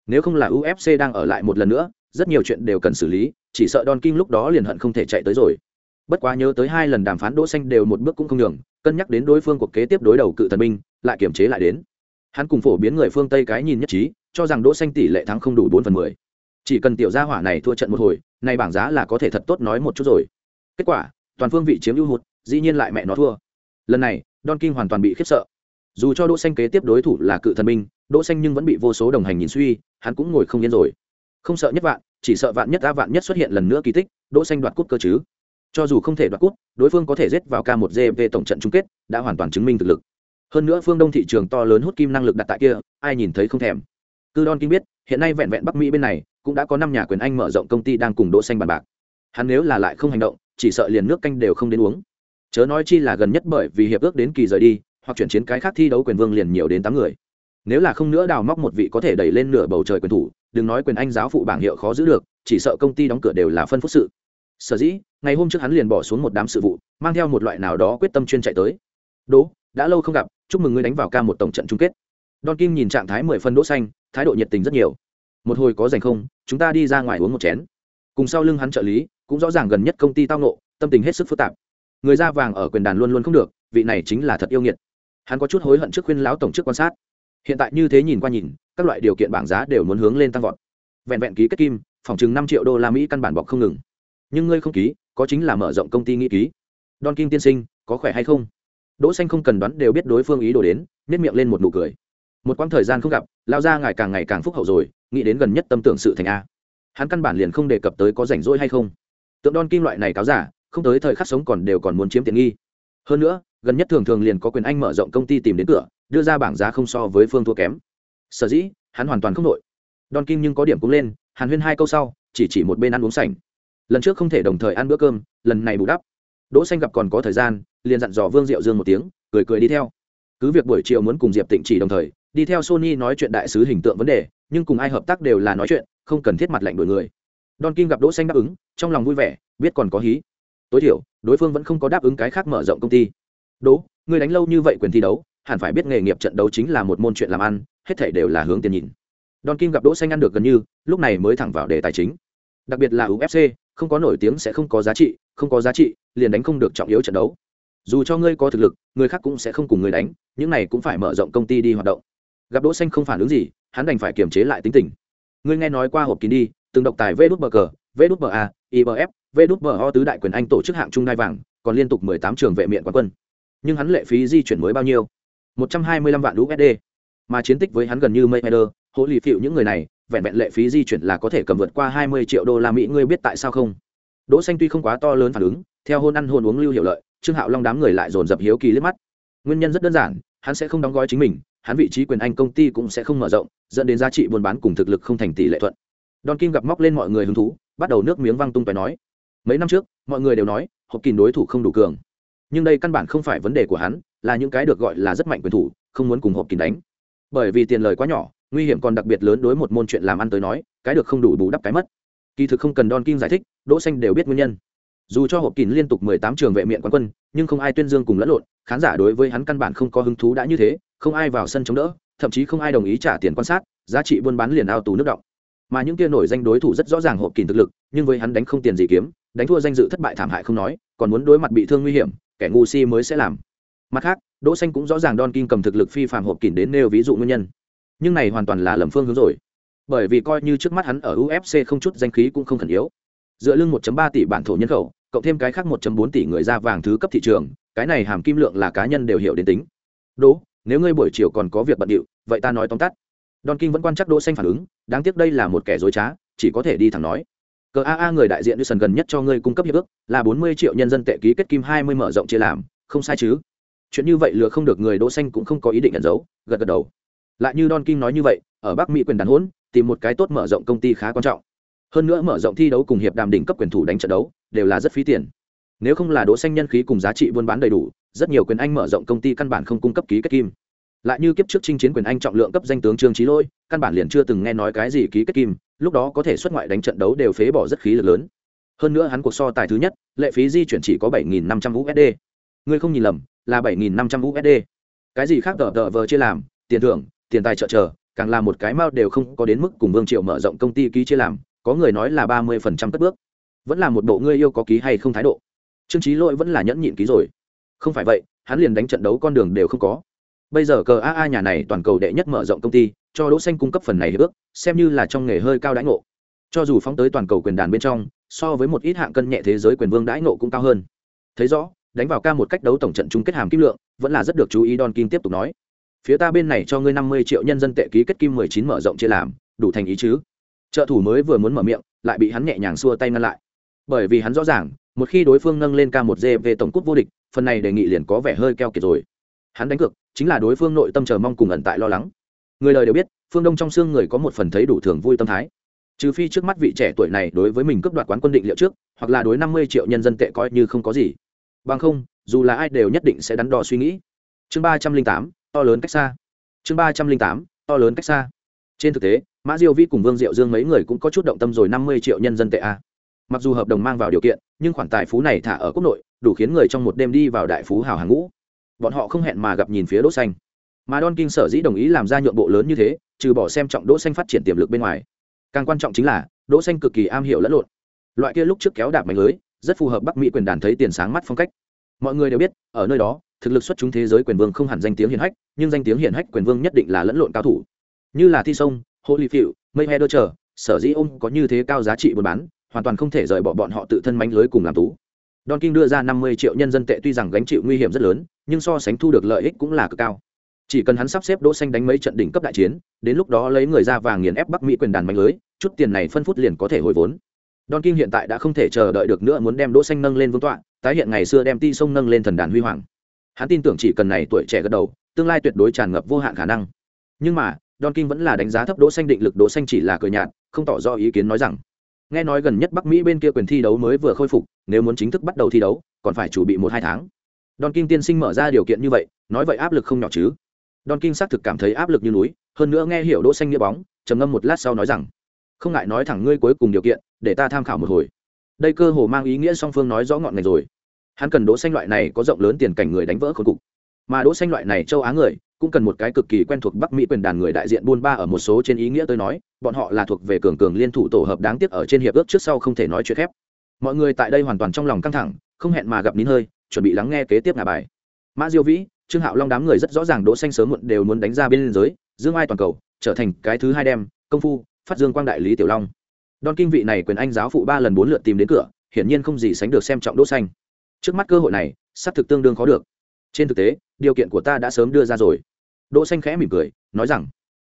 Nếu không là ufc đang ở lại một lần nữa, rất nhiều chuyện đều cần xử lý, chỉ sợ don king lúc đó liền hận không thể chạy tới rồi bất quá nhớ tới hai lần đàm phán đỗ xanh đều một bước cũng không nhường, cân nhắc đến đối phương cuộc kế tiếp đối đầu cự thần binh, lại kiềm chế lại đến. Hắn cùng phổ biến người phương tây cái nhìn nhất trí, cho rằng đỗ xanh tỷ lệ thắng không đủ bốn phần mười. Chỉ cần tiểu gia hỏa này thua trận một hồi này bảng giá là có thể thật tốt nói một chút rồi. Kết quả, toàn phương vị chiếm ưu hụt, dĩ nhiên lại mẹ nó thua. Lần này, don king hoàn toàn bị khiếp sợ. Dù cho đỗ xanh kế tiếp đối thủ là cự thần binh, đỗ xanh nhưng vẫn bị vô số đồng hành nhìn suy, hắn cũng ngồi không yên rồi. Không sợ nhất vạn, chỉ sợ vạn nhất a vạn nhất xuất hiện lần nữa kỳ tích, đỗ xanh đoạt cút cơ chứ cho dù không thể đoạt cút đối phương có thể rết vào k một gv tổng trận chung kết, đã hoàn toàn chứng minh thực lực. Hơn nữa phương đông thị trường to lớn hút kim năng lực đặt tại kia, ai nhìn thấy không thèm. Cư don kinh biết, hiện nay vẹn vẹn bắc mỹ bên này, cũng đã có năm nhà quyền anh mở rộng công ty đang cùng đỗ xanh bàn bạc. Hắn nếu là lại không hành động, chỉ sợ liền nước canh đều không đến uống. Chớ nói chi là gần nhất bởi vì hiệp ước đến kỳ rời đi, hoặc chuyển chiến cái khác thi đấu quyền vương liền nhiều đến tám người. Nếu là không nữa đào móc một vị có thể đẩy lên nửa bầu trời quyền thủ, đừng nói quyền anh giáo phụ bảng hiệu khó giữ được, chỉ sợ công ty đóng cửa đều là phân phúc sự sở dĩ, ngày hôm trước hắn liền bỏ xuống một đám sự vụ, mang theo một loại nào đó quyết tâm chuyên chạy tới. Đỗ, đã lâu không gặp, chúc mừng ngươi đánh vào ca một tổng trận chung kết. Don kim nhìn trạng thái mười phân đỗ xanh, thái độ nhiệt tình rất nhiều. Một hồi có dành không, chúng ta đi ra ngoài uống một chén. Cùng sau lưng hắn trợ lý, cũng rõ ràng gần nhất công ty tao nộ tâm tình hết sức phức tạp. Người da vàng ở quyền đàn luôn luôn không được, vị này chính là thật yêu nghiệt. Hắn có chút hối hận trước khuyên lão tổng trước quan sát. Hiện tại như thế nhìn qua nhìn, các loại điều kiện bảng giá đều muốn hướng lên tăng vọt. Vẹn vẹn ký kết kim, phòng chừng năm triệu đô la mỹ căn bản bọc không ngừng nhưng ngươi không ký, có chính là mở rộng công ty nghĩ ký. Don kim tiên sinh, có khỏe hay không? Đỗ xanh không cần đoán đều biết đối phương ý đồ đến nét miệng lên một nụ cười. Một quãng thời gian không gặp, lao ra ngày càng ngày càng phúc hậu rồi, nghĩ đến gần nhất tâm tưởng sự thành a. Hắn căn bản liền không đề cập tới có rảnh rỗi hay không. Tượng Don kim loại này cáo giả, không tới thời khắc sống còn đều còn muốn chiếm tiện nghi. Hơn nữa, gần nhất thường thường liền có quyền anh mở rộng công ty tìm đến cửa, đưa ra bảng giá không so với phương thua kém. Sở dĩ, hắn hoàn toàn không nội don kim nhưng có điểm cũng lên, hàn huyên hai câu sau, chỉ chỉ một bên ăn uống sảnh lần trước không thể đồng thời ăn bữa cơm, lần này bù đắp. Đỗ xanh gặp còn có thời gian, liền dặn dò vương diệu dương một tiếng, cười cười đi theo. Cứ việc buổi chiều muốn cùng diệp tịnh chỉ đồng thời, đi theo sony nói chuyện đại sứ hình tượng vấn đề, nhưng cùng ai hợp tác đều là nói chuyện, không cần thiết mặt lạnh đổi người. Don kim gặp đỗ xanh đáp ứng, trong lòng vui vẻ, biết còn có hí. Tối thiểu, đối phương vẫn không có đáp ứng cái khác mở rộng công ty. Đỗ, người đánh lâu như vậy quyền thi đấu, hẳn phải biết nghề nghiệp trận đấu chính là một môn chuyện làm ăn, hết thảy đều là hướng tiền nhìn. Don kim gặp đỗ xanh ăn được gần như, lúc này mới thẳng vào đề tài chính đặc biệt là ufc không có nổi tiếng sẽ không có giá trị không có giá trị liền đánh không được trọng yếu trận đấu. Dù cho ngươi có thực lực người khác cũng sẽ không cùng người đánh những này cũng phải mở rộng công ty đi hoạt động. Gặp đỗ xanh không phản ứng gì hắn đành phải kiềm chế lại tính tình. Ngươi nghe nói qua hộp kín đi từng độc tài vđbg vđba ibf vđbo tứ đại quyền anh tổ chức hạng trung đai vàng còn liên tục 18 trường vệ miện quán quân. Nhưng hắn lệ phí di chuyển mới bao nhiêu? 125 vạn usd mà chiến tích với hắn gần như Mayweather, hỗ lì phịu những người này, vẹn vẹn lệ phí di chuyển là có thể cầm vượt qua 20 triệu đô la Mỹ, ngươi biết tại sao không? Đỗ Xanh tuy không quá to lớn phản ứng, theo hôn ăn hôn uống lưu hiểu lợi, Trương Hạo Long đám người lại dồn dập hiếu kỳ liếc mắt. Nguyên nhân rất đơn giản, hắn sẽ không đóng gói chính mình, hắn vị trí quyền anh công ty cũng sẽ không mở rộng, dẫn đến giá trị buôn bán cùng thực lực không thành tỷ lệ thuận. Don Kim gặp móc lên mọi người hứng thú, bắt đầu nước miếng văng tung tóe nói. Mấy năm trước, mọi người đều nói, hộp kín đối thủ không đủ cường. Nhưng đây căn bản không phải vấn đề của hắn, là những cái được gọi là rất mạnh quyền thủ, không muốn cùng hộp kín đánh bởi vì tiền lời quá nhỏ nguy hiểm còn đặc biệt lớn đối một môn chuyện làm ăn tới nói, cái được không đủ bù đắp cái mất. Kỳ thực không cần don kim giải thích, đỗ xanh đều biết nguyên nhân. Dù cho hộp kín liên tục 18 trường vệ miệng quán quân, nhưng không ai tuyên dương cùng lẫn lộn, khán giả đối với hắn căn bản không có hứng thú đã như thế, không ai vào sân chống đỡ, thậm chí không ai đồng ý trả tiền quan sát, giá trị buôn bán liền ao tù nước động. Mà những kia nổi danh đối thủ rất rõ ràng hộp kín thực lực, nhưng với hắn đánh không tiền gì kiếm, đánh thua danh dự thất bại thảm hại không nói, còn muốn đối mặt bị thương nguy hiểm, kẻ ngu si mới sẽ làm. Mặt khác, đỗ xanh cũng rõ ràng don kim cầm thực lực phi phàm hộp kín đến nêu ví dụ nguyên nhân nhưng này hoàn toàn là lầm phương hướng rồi. Bởi vì coi như trước mắt hắn ở ufc không chút danh khí cũng không khẩn yếu. Dựa lưng 1.3 tỷ bản thổ nhân khẩu, cộng thêm cái khác 1.4 tỷ người ra vàng thứ cấp thị trường, cái này hàm kim lượng là cá nhân đều hiểu đến tính. Đỗ, nếu ngươi buổi chiều còn có việc bận điệu, vậy ta nói tóm tắt. Don Kinh vẫn quan chắc đỗ xanh phản ứng, đáng tiếc đây là một kẻ dối trá, chỉ có thể đi thẳng nói. Cờ aa người đại diện như gần nhất cho ngươi cung cấp hiệp ước, là 40 triệu nhân dân tệ ký kết kim 20 mở rộng chia làm, không sai chứ? Chuyện như vậy lừa không được người đỗ xanh cũng không có ý định ẩn giấu, gật gật đầu lại như don kim nói như vậy, ở bắc mỹ quyền đàn hỗn, tìm một cái tốt mở rộng công ty khá quan trọng. Hơn nữa mở rộng thi đấu cùng hiệp đàm đỉnh cấp quyền thủ đánh trận đấu, đều là rất phí tiền. Nếu không là đỗ xanh nhân khí cùng giá trị buôn bán đầy đủ, rất nhiều quyền anh mở rộng công ty căn bản không cung cấp ký kết kim. Lại như kiếp trước chinh chiến quyền anh trọng lượng cấp danh tướng trương trí lôi, căn bản liền chưa từng nghe nói cái gì ký kết kim, lúc đó có thể xuất ngoại đánh trận đấu đều phế bỏ rất khí lực lớn. Hơn nữa hắn cuộc so tài thứ nhất, lệ phí di chuyển chỉ có 7.500 usd ngươi không nhìn lầm, là bảy nghìn năm trăm usd cái gì khác tờ tờ vờ chia làm, tiền thưởng tiền tài trợ chờ, càng là một cái mao đều không có đến mức cùng vương triệu mở rộng công ty ký chia làm, có người nói là ba mươi phần trăm cất bước. Vẫn là một bộ ngươi yêu có ký hay không thái độ. Trương trí lỗi vẫn là nhẫn nhịn ký rồi. Không phải vậy, hắn liền đánh trận đấu con đường đều không có. Bây giờ cờ aa nhà này toàn cầu đệ nhất mở rộng công ty, cho đỗ xanh cung cấp phần này hiệp ước, xem như là trong nghề hơi cao đãi ngộ. Cho dù phóng tới toàn cầu quyền đàn bên trong, so với một ít hạng cân nhẹ thế giới quyền vương đãi ngộ cũng cao hơn. Thấy rõ, đánh vào ca một cách đấu tổng trận chung kết hàm kim lượng, vẫn là rất được chú ý don kim tiếp tục nói phía ta bên này cho ngươi năm mươi triệu nhân dân tệ ký kết kim mười chín mở rộng chia làm, đủ thành ý chứ? Trợ thủ mới vừa muốn mở miệng, lại bị hắn nhẹ nhàng xua tay ngăn lại. Bởi vì hắn rõ ràng, một khi đối phương nâng lên ca một d về tổng cúp vô địch, phần này đề nghị liền có vẻ hơi keo kiệt rồi. Hắn đánh cược, chính là đối phương nội tâm chờ mong cùng ẩn tại lo lắng. Người đời đều biết, phương đông trong xương người có một phần thấy đủ thường vui tâm thái. Trừ phi trước mắt vị trẻ tuổi này đối với mình cướp đoạt quán quân định liệu trước, hoặc là đối năm mươi triệu nhân dân tệ coi như không có gì. Bằng không, dù là ai đều nhất định sẽ đắn đo suy nghĩ. Chương ba trăm linh tám to lớn cách xa. Chương ba trăm linh tám, to lớn cách xa. Trên thực tế, mã diêu vi cùng vương diệu dương mấy người cũng có chút động tâm rồi năm mươi triệu nhân dân tệ a. Mặc dù hợp đồng mang vào điều kiện, nhưng khoản tài phú này thả ở quốc nội, đủ khiến người trong một đêm đi vào đại phú hào hàng ngũ. Bọn họ không hẹn mà gặp nhìn phía đỗ xanh. Mà don kinh sở dĩ đồng ý làm ra nhượng bộ lớn như thế, trừ bỏ xem trọng đỗ xanh phát triển tiềm lực bên ngoài. Càng quan trọng chính là, đỗ xanh cực kỳ am hiểu lẫn lộn. Loại kia lúc trước kéo đạp mạnh lưới, rất phù hợp bắc mỹ quyền đàn thấy tiền sáng mắt phong cách. Mọi người đều biết, ở nơi đó thực lực xuất chúng thế giới quyền vương không hẳn danh tiếng hiển hách nhưng danh tiếng hiển hách quyền vương nhất định là lẫn lộn cao thủ như là thi sông holy phiệu mây he đơ chờ sở dĩ ông có như thế cao giá trị buôn bán hoàn toàn không thể rời bỏ bọn họ tự thân mánh lưới cùng làm tú Don King đưa ra 50 triệu nhân dân tệ tuy rằng gánh chịu nguy hiểm rất lớn, nhưng so sánh thu được lợi ích cũng là cực cao. Chỉ cần hắn sắp xếp Đỗ Xanh đánh mấy trận đỉnh cấp đại chiến, đến lúc đó lấy người ra vàng nghiền ép Bắc Mỹ quyền đàn mạnh lưới, chút tiền này phân phút liền có thể hồi vốn. Don King hiện tại đã không thể chờ đợi được nữa muốn đem Đỗ Xanh nâng lên vương tọa, tái hiện ngày xưa đem Ti sông nâng lên thần đàn huy hoàng. Hắn tin tưởng chỉ cần này tuổi trẻ gật đầu, tương lai tuyệt đối tràn ngập vô hạn khả năng. Nhưng mà, Don King vẫn là đánh giá thấp Đỗ Xanh định lực, Đỗ Xanh chỉ là cười nhạt, không tỏ rõ ý kiến nói rằng: nghe nói gần nhất bắc mỹ bên kia quyền thi đấu mới vừa khôi phục nếu muốn chính thức bắt đầu thi đấu còn phải chuẩn bị một hai tháng. Don kim tiên sinh mở ra điều kiện như vậy nói vậy áp lực không nhỏ chứ. Don kim xác thực cảm thấy áp lực như núi hơn nữa nghe hiểu đỗ xanh nghĩa bóng trầm ngâm một lát sau nói rằng không ngại nói thẳng ngươi cuối cùng điều kiện để ta tham khảo một hồi. Đây cơ hồ mang ý nghĩa song phương nói rõ ngọn ngành rồi hắn cần đỗ xanh loại này có rộng lớn tiền cảnh người đánh vỡ khốn cục. Mà đỗ xanh loại này châu á người, cũng cần một cái cực kỳ quen thuộc bắc mỹ quyền đàn người đại diện buôn ba ở một số trên ý nghĩa tôi nói, bọn họ là thuộc về cường cường liên thủ tổ hợp đáng tiếc ở trên hiệp ước trước sau không thể nói chuyện khép. Mọi người tại đây hoàn toàn trong lòng căng thẳng, không hẹn mà gặp nín hơi, chuẩn bị lắng nghe kế tiếp ngả bài. Mã diêu vĩ, trương hạo long đám người rất rõ ràng đỗ xanh sớm muộn đều muốn đánh ra biên giới, dương ai toàn cầu, trở thành cái thứ hai đem, công phu, phát dương quang đại lý tiểu long. Đòn kinh vị này quyền anh giáo phụ ba lần bốn lượt tìm đến cửa, hiển nhiên không gì sánh được xem trọng đỗ xanh trước mắt cơ hội này, xác thực tương đương khó được. Trên thực tế, điều kiện của ta đã sớm đưa ra rồi. Đỗ xanh khẽ mỉm cười, nói rằng,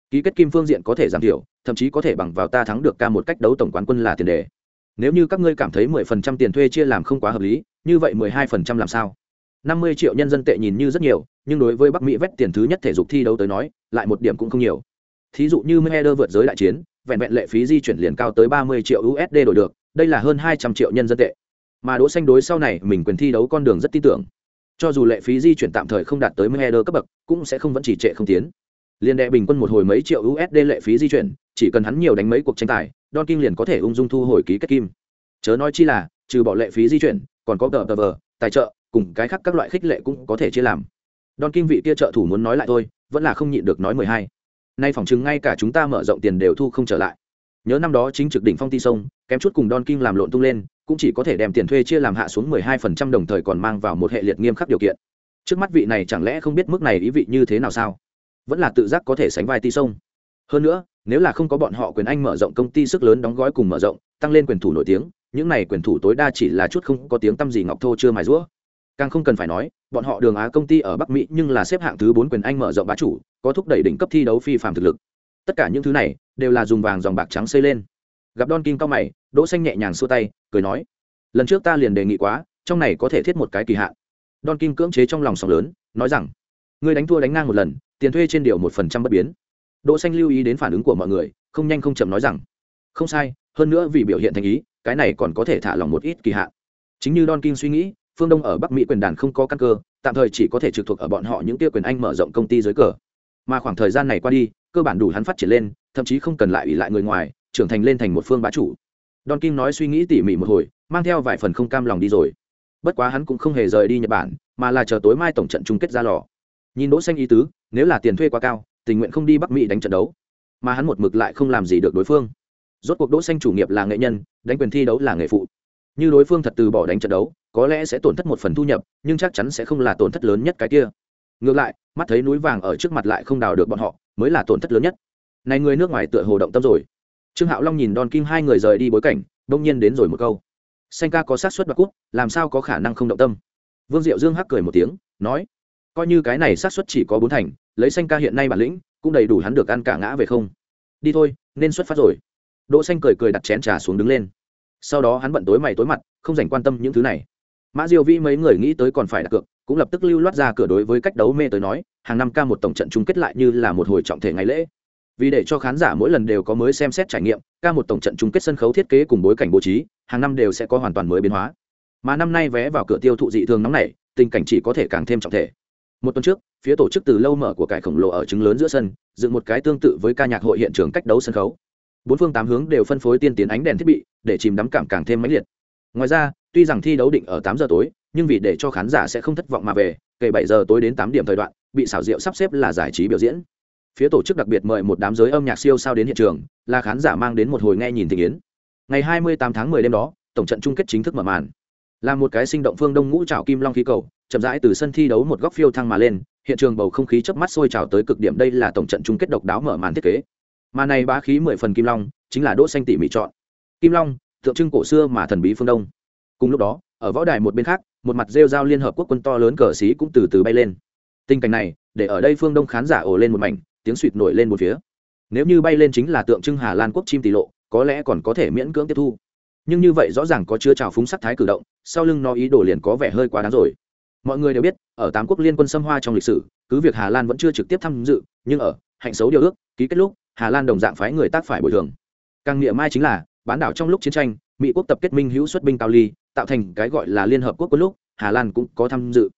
ký kết kim phương diện có thể giảm thiểu, thậm chí có thể bằng vào ta thắng được ca một cách đấu tổng quán quân là tiền đề. Nếu như các ngươi cảm thấy 10% tiền thuê chia làm không quá hợp lý, như vậy 12% làm sao? 50 triệu nhân dân tệ nhìn như rất nhiều, nhưng đối với bắc mỹ vét tiền thứ nhất thể dục thi đấu tới nói, lại một điểm cũng không nhiều. Thí dụ như Mayweather vượt giới đại chiến, vẹn vẹn lệ phí di chuyển liền cao tới 30 triệu USD đổi được, đây là hơn 200 triệu nhân dân tệ mà đỗ xanh đối sau này mình quyền thi đấu con đường rất tin tưởng. Cho dù lệ phí di chuyển tạm thời không đạt tới mười cấp bậc, cũng sẽ không vẫn chỉ trệ không tiến. Liên đệ bình quân một hồi mấy triệu usd lệ phí di chuyển, chỉ cần hắn nhiều đánh mấy cuộc tranh tài, don kim liền có thể ung dung thu hồi ký kết kim. Chớ nói chi là, trừ bỏ lệ phí di chuyển, còn có tờ tờ vờ, tài trợ, cùng cái khác các loại khích lệ cũng có thể chia làm. Don kim vị kia trợ thủ muốn nói lại thôi, vẫn là không nhịn được nói mười hai. Nay phỏng chứng ngay cả chúng ta mở rộng tiền đều thu không trở lại. Nhớ năm đó chính trực đỉnh phong ti sông, kém chút cùng don kim làm lộn tung lên cũng chỉ có thể đem tiền thuê chia làm hạ xuống mười hai phần trăm đồng thời còn mang vào một hệ liệt nghiêm khắc điều kiện. Trước mắt vị này chẳng lẽ không biết mức này ý vị như thế nào sao? Vẫn là tự giác có thể sánh vai ti sông. Hơn nữa, nếu là không có bọn họ quyền anh mở rộng công ty sức lớn đóng gói cùng mở rộng, tăng lên quyền thủ nổi tiếng, những này quyền thủ tối đa chỉ là chút không có tiếng tăm gì ngọc thô chưa mài rũa. Càng không cần phải nói, bọn họ đường á công ty ở bắc mỹ nhưng là xếp hạng thứ bốn quyền anh mở rộng bá chủ, có thúc đẩy đỉnh cấp thi đấu phi phạm thực lực. Tất cả những thứ này đều là dùng vàng dòng bạc trắng xây lên gặp don kim cao mày, đỗ xanh nhẹ nhàng xua tay, cười nói, lần trước ta liền đề nghị quá, trong này có thể thiết một cái kỳ hạn. Don kim cưỡng chế trong lòng sóng lớn, nói rằng, ngươi đánh thua đánh ngang một lần, tiền thuê trên điều một phần trăm bất biến. Đỗ xanh lưu ý đến phản ứng của mọi người, không nhanh không chậm nói rằng, không sai, hơn nữa vì biểu hiện thành ý, cái này còn có thể thả lòng một ít kỳ hạn. Chính như don kim suy nghĩ, phương đông ở bắc mỹ quyền đàn không có căn cơ, tạm thời chỉ có thể trực thuộc ở bọn họ những tia quyền anh mở rộng công ty dưới cờ. Mà khoảng thời gian này qua đi, cơ bản đủ hắn phát triển lên, thậm chí không cần lại ủy lại người ngoài trưởng thành lên thành một phương bá chủ. Don kim nói suy nghĩ tỉ mỉ một hồi, mang theo vài phần không cam lòng đi rồi. Bất quá hắn cũng không hề rời đi nhật bản, mà là chờ tối mai tổng trận chung kết ra lò. Nhìn đỗ xanh ý tứ, nếu là tiền thuê quá cao, tình nguyện không đi bắc mỹ đánh trận đấu. Mà hắn một mực lại không làm gì được đối phương. Rốt cuộc đỗ xanh chủ nghiệp là nghệ nhân, đánh quyền thi đấu là nghề phụ. Như đối phương thật từ bỏ đánh trận đấu, có lẽ sẽ tổn thất một phần thu nhập, nhưng chắc chắn sẽ không là tổn thất lớn nhất cái kia. Ngược lại, mắt thấy núi vàng ở trước mặt lại không đào được bọn họ, mới là tổn thất lớn nhất. Này người nước ngoài tựa hồ động tâm rồi trương hạo long nhìn don kim hai người rời đi bối cảnh đông nhiên đến rồi một câu. Xanh ca có sát xuất đoạt cút làm sao có khả năng không động tâm? Vương diệu dương hắc cười một tiếng, nói, coi như cái này sát xuất chỉ có bốn thành, lấy xanh ca hiện nay bản lĩnh, cũng đầy đủ hắn được ăn cả ngã về không. Đi thôi, nên xuất phát rồi. Đỗ xanh cười cười đặt chén trà xuống đứng lên. Sau đó hắn bận tối mày tối mặt, không dành quan tâm những thứ này. Mã diêu vĩ mấy người nghĩ tới còn phải đặt cược, cũng lập tức lưu loát ra cửa đối với cách đấu mê tới nói, hàng năm ca một tổng trận chung kết lại như là một hồi trọng thể ngày lễ vì để cho khán giả mỗi lần đều có mới xem xét trải nghiệm, ca một tổng trận chung kết sân khấu thiết kế cùng bối cảnh bố trí, hàng năm đều sẽ có hoàn toàn mới biến hóa. Mà năm nay vé vào cửa tiêu thụ dị thường nóng này tình cảnh chỉ có thể càng thêm trọng thể. Một tuần trước, phía tổ chức từ lâu mở của cải khổng lồ ở trứng lớn giữa sân, dựng một cái tương tự với ca nhạc hội hiện trường cách đấu sân khấu. Bốn phương tám hướng đều phân phối tiên tiến ánh đèn thiết bị, để chìm đắm cảm càng thêm mãnh liệt. Ngoài ra, tuy rằng thi đấu định ở tám giờ tối, nhưng vì để cho khán giả sẽ không thất vọng mà về, kể bảy giờ tối đến tám điểm thời đoạn, bị xảo diệu sắp xếp là giải trí biểu diễn phía tổ chức đặc biệt mời một đám giới âm nhạc siêu sao đến hiện trường, là khán giả mang đến một hồi nghe nhìn tình yến. Ngày hai mươi tám tháng 10 đêm đó, tổng trận chung kết chính thức mở màn. Là một cái sinh động phương đông ngũ trào kim long khí cầu, chậm rãi từ sân thi đấu một góc phiêu thăng mà lên, hiện trường bầu không khí chớp mắt sôi trào tới cực điểm đây là tổng trận chung kết độc đáo mở màn thiết kế. Mà này bá khí mười phần kim long, chính là đỗ xanh tỉ mỉ chọn. Kim long, tượng trưng cổ xưa mà thần bí phương đông. Cùng lúc đó, ở võ đài một bên khác, một mặt rêu giao liên hợp quốc quân to lớn cờ xí cũng từ từ bay lên. Tình cảnh này, để ở đây phương đông khán giả ồ lên một mảnh tiếng suýt nổi lên một phía. Nếu như bay lên chính là tượng trưng hà lan quốc chim tỷ lộ, có lẽ còn có thể miễn cưỡng tiếp thu. Nhưng như vậy rõ ràng có chứa trào phúng sắc thái cử động, sau lưng nó ý đồ liền có vẻ hơi quá đáng rồi. Mọi người đều biết, ở tám quốc liên quân xâm hoa trong lịch sử, cứ việc hà lan vẫn chưa trực tiếp tham dự, nhưng ở, hạnh xấu điều ước, ký kết lúc, hà lan đồng dạng phái người tác phải bồi thường. Càng nghĩa mai chính là, bán đảo trong lúc chiến tranh, mỹ quốc tập kết minh hữu xuất binh cao ly, tạo thành cái gọi là liên hợp quốc quân lúc, hà lan cũng có tham dự.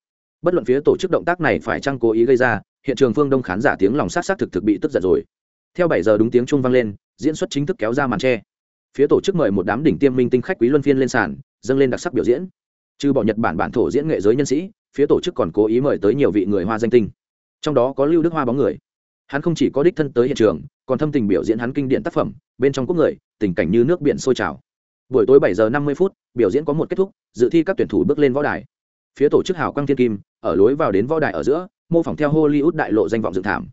Bất luận phía tổ chức động tác này phải chăng cố ý gây ra hiện trường phương đông khán giả tiếng lòng sát sát thực thực bị tức giận rồi. Theo bảy giờ đúng tiếng chuông vang lên, diễn xuất chính thức kéo ra màn tre. Phía tổ chức mời một đám đỉnh tiêm minh tinh khách quý luân phiên lên sàn, dâng lên đặc sắc biểu diễn. Trừ bỏ nhật bản bản thổ diễn nghệ giới nhân sĩ, phía tổ chức còn cố ý mời tới nhiều vị người hoa danh tinh. Trong đó có lưu đức hoa bóng người. Hắn không chỉ có đích thân tới hiện trường, còn thâm tình biểu diễn hắn kinh điển tác phẩm, bên trong quốc người, tình cảnh như nước biển sôi trào. Buổi tối bảy giờ năm mươi phút, biểu diễn có một kết thúc, dự thi các tuyển thủ bước lên võ đài. Phía tổ chức hào quang thiên kim, ở lối vào đến võ đài ở giữa mô phỏng theo hollywood đại lộ danh vọng dựng thảm.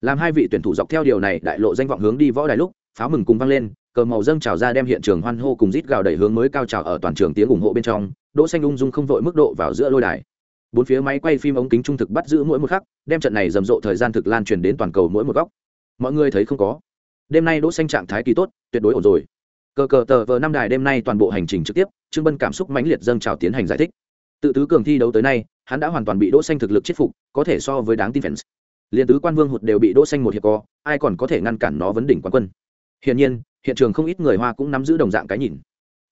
Làm hai vị tuyển thủ dọc theo điều này đại lộ danh vọng hướng đi võ đài lúc, pháo mừng cùng vang lên, cờ màu dâng trào ra đem hiện trường hoan hô cùng rít gào đẩy hướng mới cao trào ở toàn trường tiếng ủng hộ bên trong, đỗ xanh ung dung không vội mức độ vào giữa lôi đài. Bốn phía máy quay phim ống kính trung thực bắt giữ mỗi một khắc, đem trận này rầm rộ thời gian thực lan truyền đến toàn cầu mỗi một góc. Mọi người thấy không có. Đêm nay đỗ xanh trạng thái kỳ tốt, tuyệt đối ổn rồi. Cờ cờ tờ vờ năm đài đêm nay toàn bộ hành trình trực tiếp, trương bân cảm xúc mãnh liệt dâng trào tiến hành giải thích. Tự tứ cường thi đấu tới nay hắn đã hoàn toàn bị đỗ xanh thực lực chết phục, có thể so với đáng tin fans. Liên tứ quan vương hụt đều bị đỗ xanh một hiệp co, ai còn có thể ngăn cản nó vấn đỉnh quán quân? Hiển nhiên, hiện trường không ít người hoa cũng nắm giữ đồng dạng cái nhìn.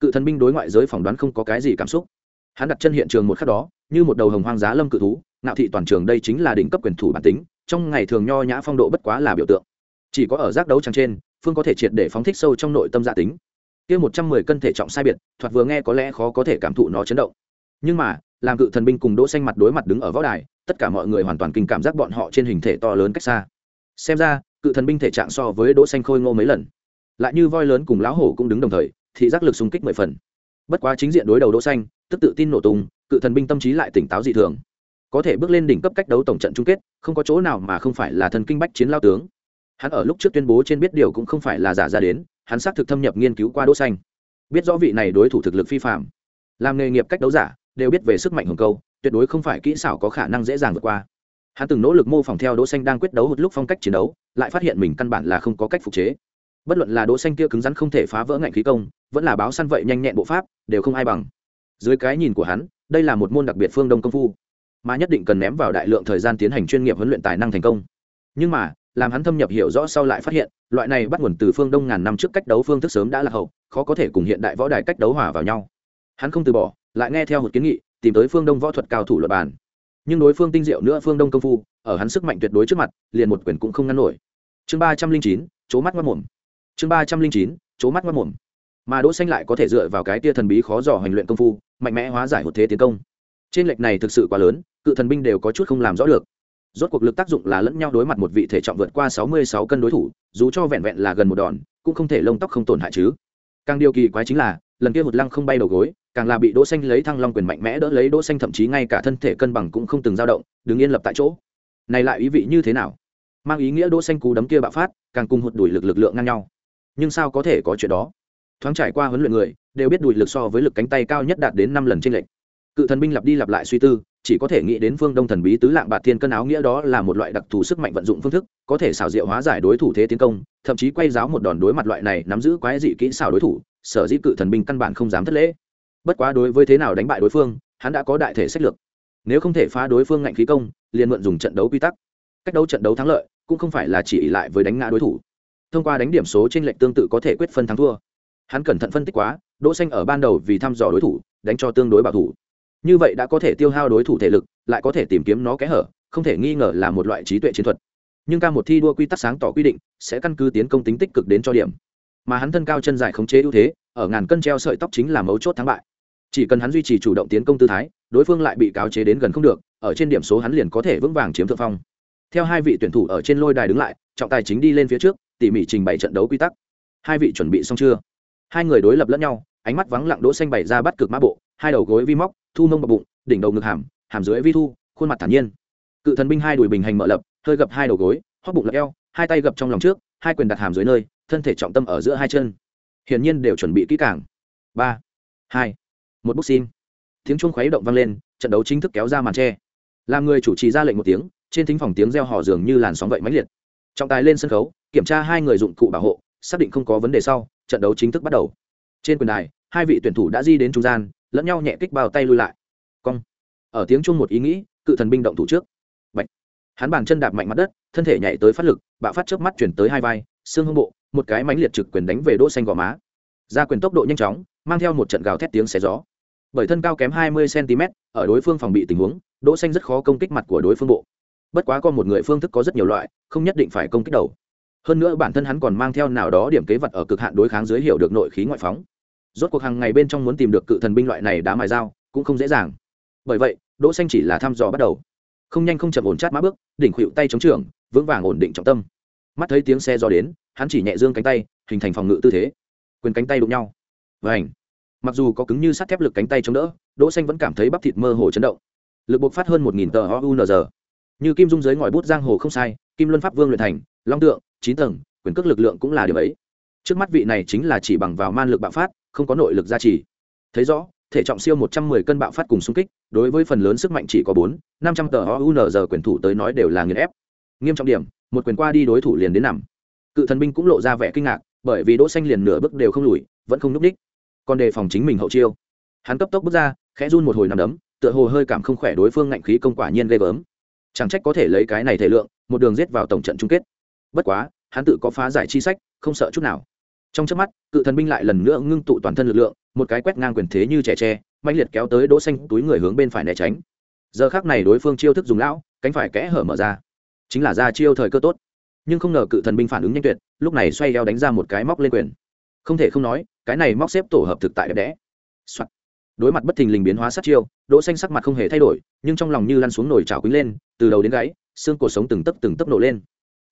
Cự thần binh đối ngoại giới phỏng đoán không có cái gì cảm xúc. Hắn đặt chân hiện trường một khắc đó, như một đầu hồng hoang giá lâm cự thú nạo thị toàn trường đây chính là đỉnh cấp quyền thủ bản tính, trong ngày thường nho nhã phong độ bất quá là biểu tượng. Chỉ có ở giác đấu trang trên, phương có thể triệt để phóng thích sâu trong nội tâm giả tính. Kia một trăm mười cân thể trọng sai biệt, thoạt vừa nghe có lẽ khó có thể cảm thụ nó chấn động. Nhưng mà làm cự thần binh cùng đỗ xanh mặt đối mặt đứng ở võ đài, tất cả mọi người hoàn toàn kinh cảm giác bọn họ trên hình thể to lớn cách xa. Xem ra, cự thần binh thể trạng so với đỗ xanh khôi ngô mấy lần. Lại như voi lớn cùng lão hổ cũng đứng đồng thời thì giác lực xung kích mười phần. Bất quá chính diện đối đầu đỗ xanh, tức tự tin nổ tung, cự thần binh tâm trí lại tỉnh táo dị thường. Có thể bước lên đỉnh cấp cách đấu tổng trận chung kết, không có chỗ nào mà không phải là thần kinh bách chiến lao tướng. Hắn ở lúc trước tuyên bố trên biết điều cũng không phải là giả ra đến, hắn xác thực thâm nhập nghiên cứu qua đỗ xanh. Biết rõ vị này đối thủ thực lực phi phạm làm nghề nghiệp cách đấu giả đều biết về sức mạnh hồng câu, tuyệt đối không phải kỹ xảo có khả năng dễ dàng vượt qua. Hắn từng nỗ lực mô phỏng theo đỗ xanh đang quyết đấu một lúc phong cách chiến đấu, lại phát hiện mình căn bản là không có cách phục chế. Bất luận là đỗ xanh kia cứng rắn không thể phá vỡ ngạnh khí công, vẫn là báo săn vậy nhanh nhẹn bộ pháp, đều không ai bằng. Dưới cái nhìn của hắn, đây là một môn đặc biệt phương đông công phu, mà nhất định cần ném vào đại lượng thời gian tiến hành chuyên nghiệp huấn luyện tài năng thành công. Nhưng mà, làm hắn thâm nhập hiểu rõ sau lại phát hiện, loại này bắt nguồn từ phương đông ngàn năm trước cách đấu phương thức sớm đã là hậu, khó có thể cùng hiện đại võ đài cách đấu hòa vào nhau. Hắn không từ bỏ lại nghe theo một kiến nghị, tìm tới phương đông võ thuật cao thủ luật bàn. Nhưng đối phương tinh diệu nữa phương đông công phu, ở hắn sức mạnh tuyệt đối trước mặt, liền một quyền cũng không ngăn nổi. Chương ba trăm linh chín, chỗ mắt mất mồm. Chương ba trăm linh chín, chỗ mắt mất mồm. Mà đỗ xanh lại có thể dựa vào cái tia thần bí khó dò hành luyện công phu, mạnh mẽ hóa giải một thế tiến công. Trên lệch này thực sự quá lớn, cự thần binh đều có chút không làm rõ được. Rốt cuộc lực tác dụng là lẫn nhau đối mặt một vị thể trọng vượt qua sáu mươi sáu cân đối thủ, dù cho vẹn vẹn là gần một đòn, cũng không thể lông tóc không tổn hại chứ. Càng điều kỳ quái chính là, lần kia một lăng không bay đầu gối càng là bị đỗ xanh lấy thăng long quyền mạnh mẽ đỡ lấy đỗ xanh, thậm chí ngay cả thân thể cân bằng cũng không từng dao động, đứng yên lập tại chỗ. Này lại ý vị như thế nào? Mang ý nghĩa đỗ xanh cú đấm kia bạo phát, càng cùng hụt đuổi lực lực lượng ngang nhau. Nhưng sao có thể có chuyện đó? Thoáng trải qua huấn luyện người, đều biết đuổi lực so với lực cánh tay cao nhất đạt đến năm lần trên lệnh cự thần binh lặp đi lặp lại suy tư, chỉ có thể nghĩ đến phương đông thần bí tứ lạng bạt thiên cân áo nghĩa đó là một loại đặc thù sức mạnh vận dụng phương thức, có thể xảo diệu hóa giải đối thủ thế tiến công, thậm chí quay giáo một đòn đối mặt loại này nắm giữ quái dị kỹ xảo đối thủ, sở dĩ cự thần binh căn bản không dám thất lễ bất quá đối với thế nào đánh bại đối phương, hắn đã có đại thể sách lược. Nếu không thể phá đối phương ngạnh khí công, liền mượn dùng trận đấu quy tắc. Cách đấu trận đấu thắng lợi, cũng không phải là chỉ ỉ lại với đánh ngã đối thủ. Thông qua đánh điểm số trên lệnh tương tự có thể quyết phân thắng thua. Hắn cẩn thận phân tích quá, đỗ xanh ở ban đầu vì thăm dò đối thủ, đánh cho tương đối bảo thủ. Như vậy đã có thể tiêu hao đối thủ thể lực, lại có thể tìm kiếm nó kẽ hở, không thể nghi ngờ là một loại trí tuệ chiến thuật. Nhưng ca một thi đua quy tắc sáng tỏ quy định, sẽ căn cứ tiến công tính tích cực đến cho điểm. Mà hắn thân cao chân dài khống chế ưu thế, ở ngàn cân treo sợi tóc chính là mấu chốt thắng bại chỉ cần hắn duy trì chủ động tiến công tư thái, đối phương lại bị cáo chế đến gần không được, ở trên điểm số hắn liền có thể vững vàng chiếm thượng phong. Theo hai vị tuyển thủ ở trên lôi đài đứng lại, trọng tài chính đi lên phía trước, tỉ mỉ trình bày trận đấu quy tắc. Hai vị chuẩn bị xong chưa? Hai người đối lập lẫn nhau, ánh mắt vắng lặng đỗ xanh bày ra bắt cực mã bộ, hai đầu gối vi móc, thu mông bọc bụng, đỉnh đầu ngực hàm hàm dưới vi thu, khuôn mặt thản nhiên. Cự thần binh hai đùi bình hành mở lập, hơi gập hai đầu gối, hóp bụng lật eo, hai tay gập trong lòng trước, hai quyền đặt hàm dưới nơi, thân thể trọng tâm ở giữa hai chân. Hiển nhiên đều chuẩn bị kỹ càng. Ba, hai một bút xin tiếng chuông khuấy động vang lên, trận đấu chính thức kéo ra màn tre. Làm người chủ trì ra lệnh một tiếng, trên thính phòng tiếng reo hò dường như làn sóng vậy mãnh liệt. Trọng tài lên sân khấu, kiểm tra hai người dụng cụ bảo hộ, xác định không có vấn đề sau, trận đấu chính thức bắt đầu. Trên quyền đài, hai vị tuyển thủ đã di đến trung gian, lẫn nhau nhẹ kích bao tay lui lại. Cong. Ở tiếng chung một ý nghĩ, cự thần binh động thủ trước. Bạch. hắn bàn chân đạp mạnh mặt đất, thân thể nhảy tới phát lực, bạo phát trước mắt chuyển tới hai vai, xương hông bộ, một cái mánh liệt trực quyền đánh về đỗ xanh gò má. Ra quyền tốc độ nhanh chóng, mang theo một trận gào thét tiếng xé gió bởi thân cao kém 20 cm, ở đối phương phòng bị tình huống, đỗ xanh rất khó công kích mặt của đối phương bộ. Bất quá có một người phương thức có rất nhiều loại, không nhất định phải công kích đầu. Hơn nữa bản thân hắn còn mang theo nào đó điểm kế vật ở cực hạn đối kháng dưới hiểu được nội khí ngoại phóng. Rốt cuộc hàng ngày bên trong muốn tìm được cự thần binh loại này đá mài dao, cũng không dễ dàng. Bởi vậy, đỗ xanh chỉ là thăm dò bắt đầu. Không nhanh không chậm ổn chát mã bước, đỉnh khuỵu tay chống trường, vững vàng ổn định trọng tâm. Mắt thấy tiếng xe gió đến, hắn chỉ nhẹ dương cánh tay, hình thành phòng ngự tư thế. Quyền cánh tay đụng nhau. Vành mặc dù có cứng như sắt thép lực cánh tay chống đỡ, đỗ xanh vẫn cảm thấy bắp thịt mơ hồ chấn động. Lực bộc phát hơn một nghìn tờ ounz như kim dung dưới ngòi bút giang hồ không sai, kim luân pháp vương luyện thành, long tượng, chín tầng, quyền cước lực lượng cũng là điều ấy. Trước mắt vị này chính là chỉ bằng vào man lực bạo phát, không có nội lực gia trì. Thấy rõ, thể trọng siêu một trăm mười cân bạo phát cùng xung kích, đối với phần lớn sức mạnh chỉ có bốn, năm trăm tờ ounz quyền thủ tới nói đều là nghiền ép. Nghiêm trọng điểm, một quyền qua đi đối thủ liền đến nằm. Cự thần binh cũng lộ ra vẻ kinh ngạc, bởi vì đỗ xanh liền nửa bước đều không lùi, vẫn không núp đích còn đề phòng chính mình hậu chiêu. Hắn cấp tốc bước ra, khẽ run một hồi nằm đấm, tựa hồ hơi cảm không khỏe đối phương ngạnh khí công quả nhiên ghê gớm. Chẳng trách có thể lấy cái này thể lượng, một đường rết vào tổng trận chung kết. Bất quá, hắn tự có phá giải chi sách, không sợ chút nào. Trong chớp mắt, cự thần binh lại lần nữa ngưng tụ toàn thân lực lượng, một cái quét ngang quyền thế như trẻ tre mạnh liệt kéo tới đỗ xanh túi người hướng bên phải né tránh. Giờ khắc này đối phương chiêu thức dùng lão, cánh phải kẽ hở mở ra. Chính là ra chiêu thời cơ tốt. Nhưng không ngờ cự thần binh phản ứng nhanh tuyệt, lúc này xoay eo đánh ra một cái móc lên quyền không thể không nói, cái này móc xếp tổ hợp thực tại đẹp đẽ、Soạn. đối mặt bất thình lình biến hóa sát chiêu, đỗ xanh sắc mặt không hề thay đổi, nhưng trong lòng như lăn xuống nồi trào quýnh lên, từ đầu đến gáy, xương cổ sống từng tấc từng tấc nổ lên.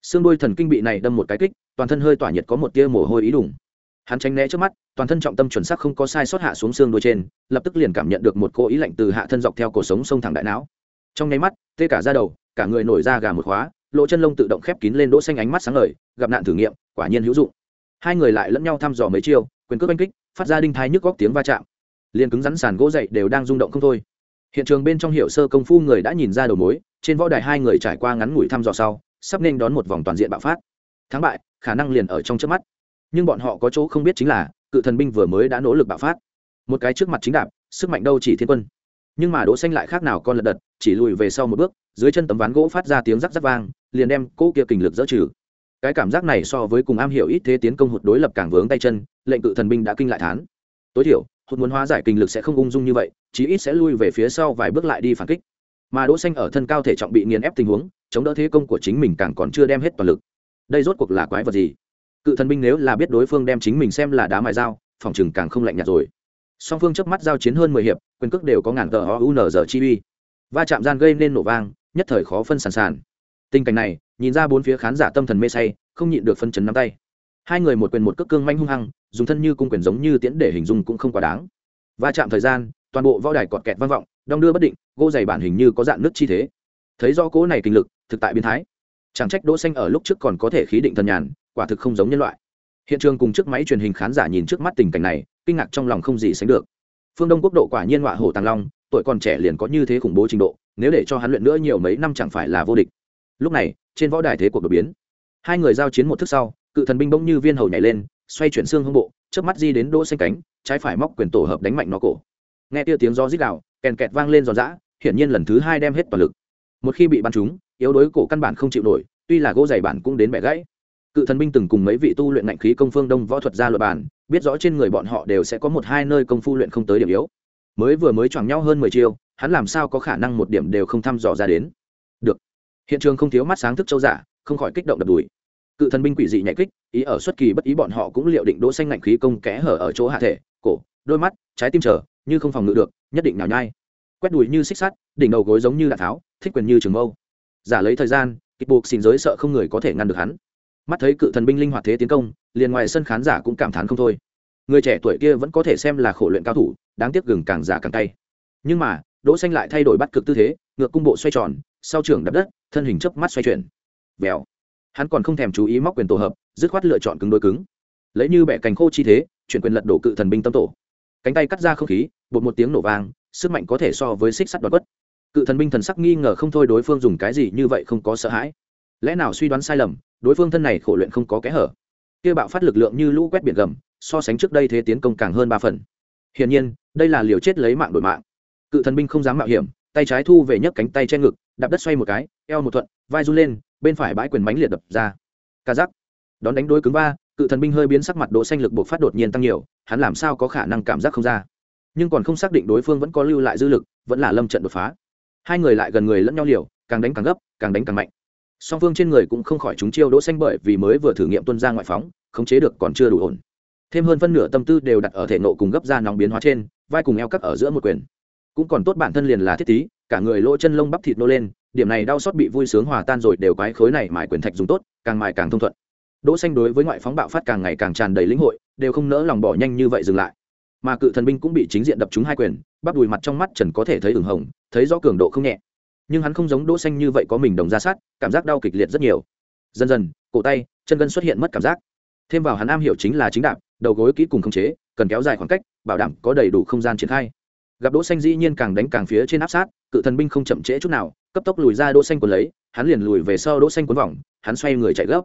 Xương đôi thần kinh bị này đâm một cái kích, toàn thân hơi tỏa nhiệt có một tia mồ hôi ý đủng hắn tránh né trước mắt, toàn thân trọng tâm chuẩn xác không có sai sót hạ xuống xương đôi trên, lập tức liền cảm nhận được một cỗ ý lạnh từ hạ thân dọc theo cổ sống sông thẳng đại não. Trong nháy mắt, tê cả ra đầu, cả người nổi ra gà một khóa, lỗ chân lông tự động khép kín lên đỗ xanh ánh mắt sáng ngời, gặp nạn thử nghiệm, quả nhiên hữu dụng hai người lại lẫn nhau thăm dò mấy chiêu, quyền cước oanh kích, phát ra đinh thái nhức góc tiếng va chạm. Liền cứng rắn sàn gỗ dậy đều đang rung động không thôi. Hiện trường bên trong hiệu sơ công phu người đã nhìn ra đầu mối, trên võ đài hai người trải qua ngắn ngủi thăm dò sau, sắp nên đón một vòng toàn diện bạo phát. Thắng bại, khả năng liền ở trong trước mắt. Nhưng bọn họ có chỗ không biết chính là, cự thần binh vừa mới đã nỗ lực bạo phát. Một cái trước mặt chính đạp, sức mạnh đâu chỉ thiên quân. Nhưng mà đỗ xanh lại khác nào con lật đật, chỉ lùi về sau một bước, dưới chân tấm ván gỗ phát ra tiếng rắc rắc vang, liền đem cỗ kia kình lực dỡ trừ cái cảm giác này so với cùng am hiểu ít thế tiến công hụt đối lập càng vướng tay chân, lệnh cự thần binh đã kinh lại thán. Tối thiểu, hụt muốn hóa giải kinh lực sẽ không ung dung như vậy, chí ít sẽ lui về phía sau vài bước lại đi phản kích. Mà đỗ xanh ở thân cao thể trọng bị nghiền ép tình huống, chống đỡ thế công của chính mình càng còn chưa đem hết toàn lực. Đây rốt cuộc là quái vật gì? Cự thần binh nếu là biết đối phương đem chính mình xem là đá mài dao, phòng trường càng không lạnh nhạt rồi. Song phương chớp mắt giao chiến hơn mười hiệp, quyền cước đều có ngàn tờ o u n giờ chi uy. Va chạm gian gây nên nổ vang, nhất thời khó phân sàn sàn. Tình cảnh này nhìn ra bốn phía khán giả tâm thần mê say, không nhịn được phân chấn nắm tay. Hai người một quyền một cước cương manh hung hăng, dùng thân như cung quyền giống như tiễn để hình dung cũng không quá đáng. Va chạm thời gian, toàn bộ võ đài cọt kẹt vang vọng, đong đưa bất định, gỗ dày bản hình như có dạng nước chi thế. Thấy do cố này kinh lực, thực tại biến thái. Chẳng trách đỗ xanh ở lúc trước còn có thể khí định thần nhàn, quả thực không giống nhân loại. Hiện trường cùng trước máy truyền hình khán giả nhìn trước mắt tình cảnh này, kinh ngạc trong lòng không gì sánh được. Phương đông quốc độ quả nhiên họa hổ tàng long, tuổi còn trẻ liền có như thế khủng bố trình độ, nếu để cho hắn luyện nữa nhiều mấy năm chẳng phải là vô địch lúc này, trên võ đài thế cuộc đột biến. Hai người giao chiến một thức sau, cự thần binh bỗng như viên hầu nhảy lên, xoay chuyển xương hông bộ trước mắt di đến đỗ xanh cánh, trái phải móc quyền tổ hợp đánh mạnh nó cổ. Nghe tia tiếng gió rít gào, kèn kẹt vang lên giòn giã, hiển nhiên lần thứ hai đem hết toàn lực. Một khi bị bắn trúng, yếu đối cổ căn bản không chịu nổi, tuy là gỗ dày bản cũng đến bẻ gãy. Cự thần binh từng cùng mấy vị tu luyện ngạnh khí công phương đông võ thuật gia luật bản, biết rõ trên người bọn họ đều sẽ có một hai nơi công phu luyện không tới điểm yếu. Mới vừa mới choảng nhau hơn mười chiêu, hắn làm sao có khả năng một điểm đều không thăm dò ra đến? Được hiện trường không thiếu mắt sáng thức châu giả, không khỏi kích động đập đùi. Cự thần binh quỷ dị nhạy kích, ý ở xuất kỳ bất ý bọn họ cũng liệu định đỗ xanh ngạnh khí công kẽ hở ở chỗ hạ thể, cổ, đôi mắt, trái tim trở như không phòng ngự được, nhất định nào nhai. Quét đùi như xích sắt, đỉnh đầu gối giống như đạn tháo, thích quyền như trường mâu. Giả lấy thời gian, kịch buộc xin giới sợ không người có thể ngăn được hắn. Mắt thấy cự thần binh linh hoạt thế tiến công, liền ngoài sân khán giả cũng cảm thán không thôi. Người trẻ tuổi kia vẫn có thể xem là khổ luyện cao thủ, đáng tiếc gừng càng giả càng tay. Nhưng mà, đỗ xanh lại thay đổi bắt cực tư thế, ngược cung bộ xoay tròn sau trưởng đập đất, thân hình chớp mắt xoay chuyển. Vèo. Hắn còn không thèm chú ý móc quyền tổ hợp, dứt khoát lựa chọn cứng đối cứng. Lấy như bẻ cành khô chi thế, chuyển quyền lật đổ cự thần binh tâm tổ. Cánh tay cắt ra không khí, bột một tiếng nổ vang, sức mạnh có thể so với xích sắt đoạt quất. Cự thần binh thần sắc nghi ngờ không thôi đối phương dùng cái gì như vậy không có sợ hãi. Lẽ nào suy đoán sai lầm, đối phương thân này khổ luyện không có kẽ hở? Kia bạo phát lực lượng như lũ quét biển gầm, so sánh trước đây thế tiến công càng hơn ba phần. Hiển nhiên, đây là liều chết lấy mạng đổi mạng. Cự thần binh không dám mạo hiểm tay trái thu về nhấc cánh tay che ngực đạp đất xoay một cái eo một thuận vai run lên bên phải bãi quyền mánh liệt đập ra. Ca giắc đón đánh đôi cứng ba, cự thần binh hơi biến sắc mặt độ xanh lực buộc phát đột nhiên tăng nhiều hắn làm sao có khả năng cảm giác không ra. Nhưng còn không xác định đối phương vẫn có lưu lại dư lực vẫn là lâm trận đột phá. Hai người lại gần người lẫn nhau liều càng đánh càng gấp càng đánh càng mạnh. Song phương trên người cũng không khỏi chúng chiêu đỗ xanh bởi vì mới vừa thử nghiệm tuân ra ngoại phóng khống chế được còn chưa đủ ổn. Thêm hơn phân nửa tâm tư đều đặt ở thể nộ cùng gấp ra nóng biến hóa trên vai cùng eo cắt ở giữa một quyền cũng còn tốt bản thân liền là thiết tí, cả người lỗ chân lông bắp thịt nô lên, điểm này đau xót bị vui sướng hòa tan rồi đều quái khối này mài quyền thạch dùng tốt, càng mài càng thông thuận. Đỗ xanh đối với ngoại phóng bạo phát càng ngày càng tràn đầy lĩnh hội, đều không nỡ lòng bỏ nhanh như vậy dừng lại. Mà cự thần binh cũng bị chính diện đập trúng hai quyền, bắp đùi mặt trong mắt trần có thể thấy ửng hồng, thấy rõ cường độ không nhẹ. Nhưng hắn không giống đỗ xanh như vậy có mình đồng ra sát, cảm giác đau kịch liệt rất nhiều. Dần dần, cổ tay, chân gân xuất hiện mất cảm giác. Thêm vào hắn am hiểu chính là chính đạp, đầu gối kỹ cùng khống chế, cần kéo dài khoảng cách, bảo đảm có đầy đủ không gian triển khai gặp đỗ xanh dĩ nhiên càng đánh càng phía trên áp sát, cự thần binh không chậm trễ chút nào, cấp tốc lùi ra đỗ xanh cuốn lấy, hắn liền lùi về sau đỗ xanh cuốn vòng, hắn xoay người chạy gấp.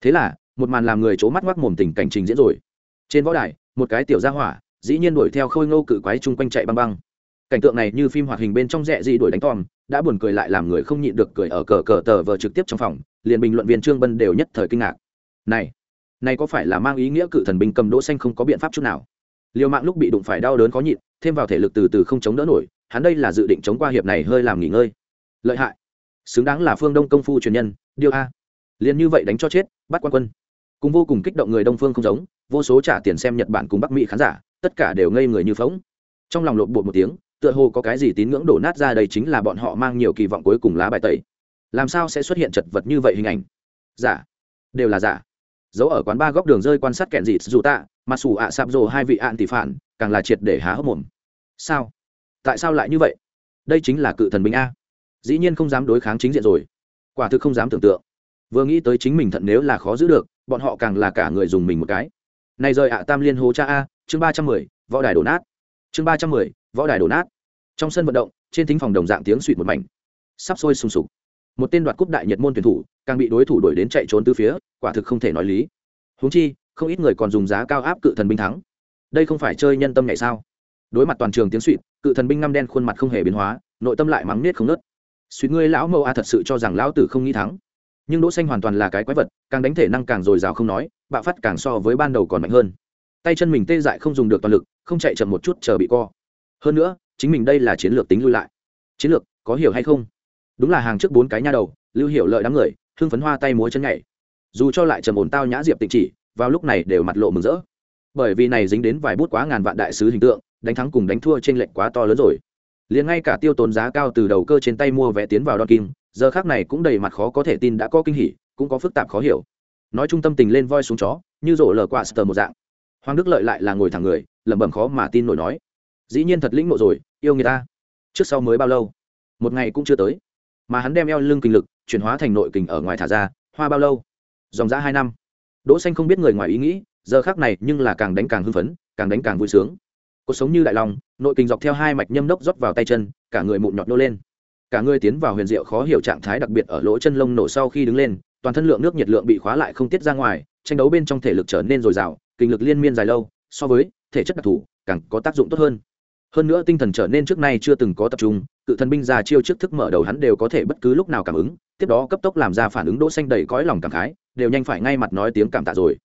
Thế là, một màn làm người chố mắt ngoác mồm tình cảnh trình diễn rồi. Trên võ đài, một cái tiểu gia hỏa, dĩ nhiên đuổi theo khôi ngô cự quái chung quanh chạy băng băng. Cảnh tượng này như phim hoạt hình bên trong rẻ gì đuổi đánh tom, đã buồn cười lại làm người không nhịn được cười ở cờ cờ tờ vờ trực tiếp trong phòng, liền bình luận viên trương bân đều nhất thời kinh ngạc. Này này có phải là mang ý nghĩa cự thần binh cầm đỗ xanh không có biện pháp chút nào? Liều mạng lúc bị đụng phải đau đớn khó nhịn, thêm vào thể lực từ từ không chống đỡ nổi, hắn đây là dự định chống qua hiệp này hơi làm nghỉ ngơi. Lợi hại. Xứng đáng là phương đông công phu truyền nhân điêu a. Liền như vậy đánh cho chết, bắt quan quân. Cùng vô cùng kích động người đông phương không giống, vô số trả tiền xem nhật bản cùng bắc mỹ khán giả, tất cả đều ngây người như phóng trong lòng lộn bột một tiếng, tựa hồ có cái gì tín ngưỡng đổ nát ra đây chính là bọn họ mang nhiều kỳ vọng cuối cùng lá bài tẩy. Làm sao sẽ xuất hiện chật vật như vậy hình ảnh? Giả. Đều là giả. Giấu ở quán ba góc đường rơi quan sát kẹn dịt dù tạ mà xù ạ sạp rồ hai vị ạn tỷ phản, càng là triệt để há hốc mồm. Sao? Tại sao lại như vậy? Đây chính là cự thần binh a. Dĩ nhiên không dám đối kháng chính diện rồi. Quả thực không dám tưởng tượng. Vừa nghĩ tới chính mình thận nếu là khó giữ được, bọn họ càng là cả người dùng mình một cái. Này rời ạ tam liên hố cha a, chương ba trăm mười, võ đài đổ nát. Chương ba trăm mười, võ đài đổ nát. Trong sân vận động, trên thính phòng đồng dạng tiếng suỵt một mảnh. Sắp sôi sùng sục. Một tên đoạt cúp đại nhật môn tuyển thủ, càng bị đối thủ đuổi đến chạy trốn từ phía, quả thực không thể nói lý. Huống chi không ít người còn dùng giá cao áp cự thần binh thắng. Đây không phải chơi nhân tâm ngày sao? Đối mặt toàn trường tiếng suỵt, cự thần binh ngăm đen khuôn mặt không hề biến hóa, nội tâm lại mắng nết không nớt suỵt ngươi lão mẫu a thật sự cho rằng lão tử không nghĩ thắng. Nhưng đỗ xanh hoàn toàn là cái quái vật, càng đánh thể năng càng dồi dào không nói, bạo phát càng so với ban đầu còn mạnh hơn. Tay chân mình tê dại không dùng được toàn lực, không chạy chậm một chút chờ bị co. Hơn nữa, chính mình đây là chiến lược tính lui lại. Chiến lược, có hiểu hay không? Đúng là hàng trước bốn cái nha đầu, lưu hiểu lợi đám người, hưng phấn hoa tay múa chân nhảy. Dù cho lại trầm ổn tao nhã diệp tịnh chỉ vào lúc này đều mặt lộ mừng rỡ. Bởi vì này dính đến vài bút quá ngàn vạn đại sứ hình tượng, đánh thắng cùng đánh thua trên lệnh quá to lớn rồi. Liền ngay cả tiêu tốn giá cao từ đầu cơ trên tay mua vé tiến vào đòn kim giờ khác này cũng đầy mặt khó có thể tin đã có kinh hỉ, cũng có phức tạp khó hiểu. Nói trung tâm tình lên voi xuống chó, như rổ lờ qua sờ một dạng. Hoàng đức lợi lại là ngồi thẳng người, lẩm bẩm khó mà tin nổi nói. Dĩ nhiên thật lĩnh nộ rồi, yêu người ta. Trước sau mới bao lâu? Một ngày cũng chưa tới. Mà hắn đem eo lưng kinh lực, chuyển hóa thành nội kình ở ngoài thả ra, hoa bao lâu? Dòng ra hai năm đỗ xanh không biết người ngoài ý nghĩ, giờ khác này nhưng là càng đánh càng hưng phấn, càng đánh càng vui sướng. Cuộc sống như đại long, nội kinh dọc theo hai mạch nhâm đốc rót vào tay chân, cả người mụn nhọt nô lên. Cả người tiến vào huyền diệu khó hiểu trạng thái đặc biệt ở lỗ chân lông nổ sau khi đứng lên, toàn thân lượng nước nhiệt lượng bị khóa lại không tiết ra ngoài, tranh đấu bên trong thể lực trở nên dồi dào, kinh lực liên miên dài lâu, so với thể chất đặc thù, càng có tác dụng tốt hơn. Hơn nữa tinh thần trở nên trước nay chưa từng có tập trung, cự thần binh già chiêu trước thức mở đầu hắn đều có thể bất cứ lúc nào cảm ứng, tiếp đó cấp tốc làm ra phản ứng đỗ xanh đầy cõi lòng cảm khái đều nhanh phải ngay mặt nói tiếng cảm tạ rồi.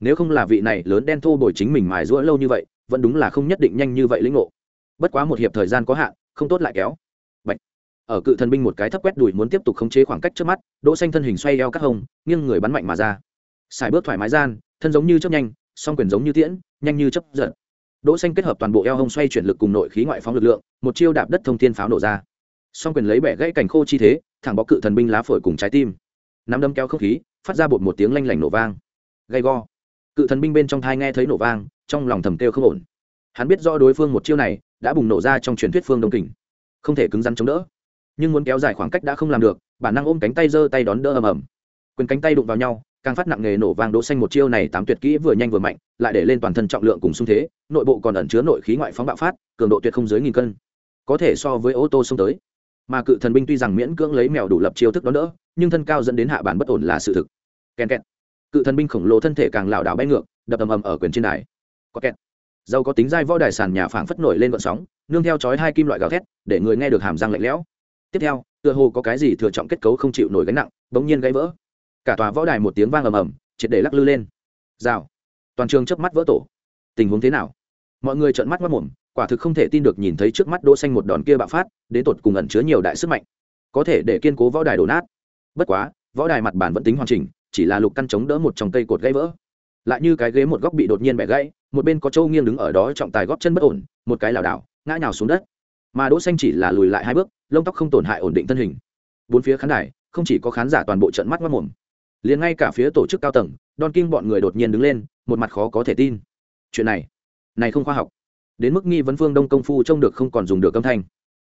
Nếu không là vị này lớn đen thô bồi chính mình mài rũa lâu như vậy, vẫn đúng là không nhất định nhanh như vậy lĩnh ngộ. Bất quá một hiệp thời gian có hạn, không tốt lại kéo. Bạch. ở cự thần binh một cái thấp quét đùi muốn tiếp tục khống chế khoảng cách trước mắt, đỗ xanh thân hình xoay eo các hông, nghiêng người bắn mạnh mà ra. Xài bước thoải mái gian, thân giống như chớp nhanh, song quyền giống như tiễn, nhanh như chớp giật. Đỗ xanh kết hợp toàn bộ eo hông xoay chuyển lực cùng nội khí ngoại phóng lực lượng, một chiêu đạp đất thông thiên pháo nổ ra. Song quyền lấy bẻ gãy cảnh khô chi thế, thẳng bó cự thần binh lá phổi cùng trái tim nắm đâm kéo không khí, phát ra bột một tiếng lanh lảnh nổ vang. Gay go. Cự thần binh bên trong thai nghe thấy nổ vang, trong lòng thầm kêu không ổn. Hắn biết rõ đối phương một chiêu này đã bùng nổ ra trong truyền thuyết phương đông kình, không thể cứng rắn chống đỡ. Nhưng muốn kéo dài khoảng cách đã không làm được, bản năng ôm cánh tay giơ tay đón đỡ ầm ầm. Quyền cánh tay đụng vào nhau, càng phát nặng nghề nổ vang đỗ xanh một chiêu này tám tuyệt kỹ vừa nhanh vừa mạnh, lại để lên toàn thân trọng lượng cùng xung thế, nội bộ còn ẩn chứa nội khí ngoại phóng bạo phát, cường độ tuyệt không dưới nghìn cân. Có thể so với ô tô xông tới mà cự thần binh tuy rằng miễn cưỡng lấy mèo đủ lập chiêu thức đón đỡ, nhưng thân cao dẫn đến hạ bản bất ổn là sự thực. Kèn kẹt. Cự thần binh khổng lồ thân thể càng lảo đảo bay ngược, đập ầm ầm ở quyền trên đài. Có kẹt. Dầu có tính dai võ đài sàn nhà phảng phất nổi lên vận sóng, nương theo chói hai kim loại gào thét, để người nghe được hàm răng lạnh lẽo. Tiếp theo, tựa hồ có cái gì thừa trọng kết cấu không chịu nổi gánh nặng, bỗng nhiên gãy vỡ. Cả tòa võ đài một tiếng vang ầm ầm, triệt để lắc lư lên. Rào. Toàn trường chớp mắt vỡ tổ. Tình huống thế nào? Mọi người trợn mắt mất mồm quả thực không thể tin được nhìn thấy trước mắt đỗ xanh một đòn kia bạo phát, đến tột cùng ẩn chứa nhiều đại sức mạnh. Có thể để kiên cố võ đài đổ nát. Bất quá, võ đài mặt bàn vẫn tính hoàn chỉnh, chỉ là lục căn chống đỡ một trong cây cột gãy vỡ. Lại như cái ghế một góc bị đột nhiên bẻ gãy, một bên có châu nghiêng đứng ở đó trọng tài góp chân bất ổn, một cái lảo đảo, ngã nhào xuống đất. Mà đỗ xanh chỉ là lùi lại hai bước, lông tóc không tổn hại ổn định thân hình. Bốn phía khán đài, không chỉ có khán giả toàn bộ trận mắt mất mồm liền ngay cả phía tổ chức cao tầng, don kinh bọn người đột nhiên đứng lên, một mặt khó có thể tin. Chuyện này này không khoa học đến mức nghi vấn phương đông công phu trông được không còn dùng được âm thanh.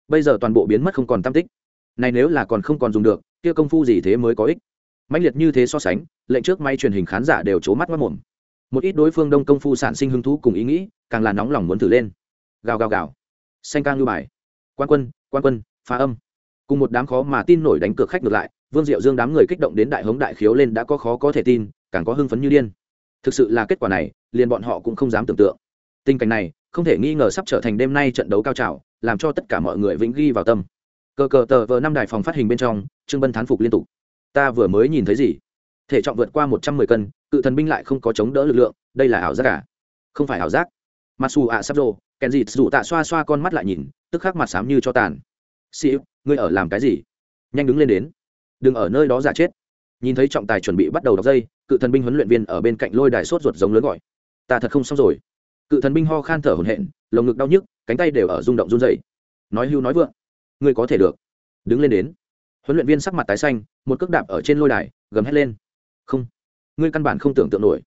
Bây giờ toàn bộ biến mất không còn tam tích. Này nếu là còn không còn dùng được, kia công phu gì thế mới có ích? Mãnh liệt như thế so sánh, lệnh trước may truyền hình khán giả đều c mắt mất mồm. Một ít đối phương đông công phu sản sinh hứng thú cùng ý nghĩ, càng là nóng lòng muốn thử lên. Gào gào gào. Xanh ca ngư bài. Quan quân quan quân, phá âm. Cùng một đám khó mà tin nổi đánh cược khách ngược lại, vương diệu dương đám người kích động đến đại hống đại khiếu lên đã có khó có thể tin, càng có hưng phấn như điên. Thực sự là kết quả này, liền bọn họ cũng không dám tưởng tượng. Tình cảnh này không thể nghi ngờ sắp trở thành đêm nay trận đấu cao trào, làm cho tất cả mọi người vĩnh ghi vào tâm. Cờ cờ tờ vờ năm đài phòng phát hình bên trong, trương bân thán phục liên tục. Ta vừa mới nhìn thấy gì? Thể trọng vượt qua một trăm mười cân, cự thần binh lại không có chống đỡ lực lượng, đây là ảo giác cả không phải ảo giác. Masu ạ sắp rồ, kèn dịt dù tạ xoa xoa con mắt lại nhìn, tức khắc mặt xám như cho tàn. Sĩ ngươi ở làm cái gì? Nhanh đứng lên đến. Đừng ở nơi đó giả chết. Nhìn thấy trọng tài chuẩn bị bắt đầu đọc dây, cự thần binh huấn luyện viên ở bên cạnh lôi đài sốt ruột giống lớn gọi. Ta thật không xong rồi cự thần binh ho khan thở hổn hển, lồng ngực đau nhức, cánh tay đều ở rung động run dày nói hưu nói vượng, ngươi có thể được. Đứng lên đến. Huấn luyện viên sắc mặt tái xanh, một cước đạp ở trên lôi đài, gầm hét lên. Không, ngươi căn bản không tưởng tượng nổi.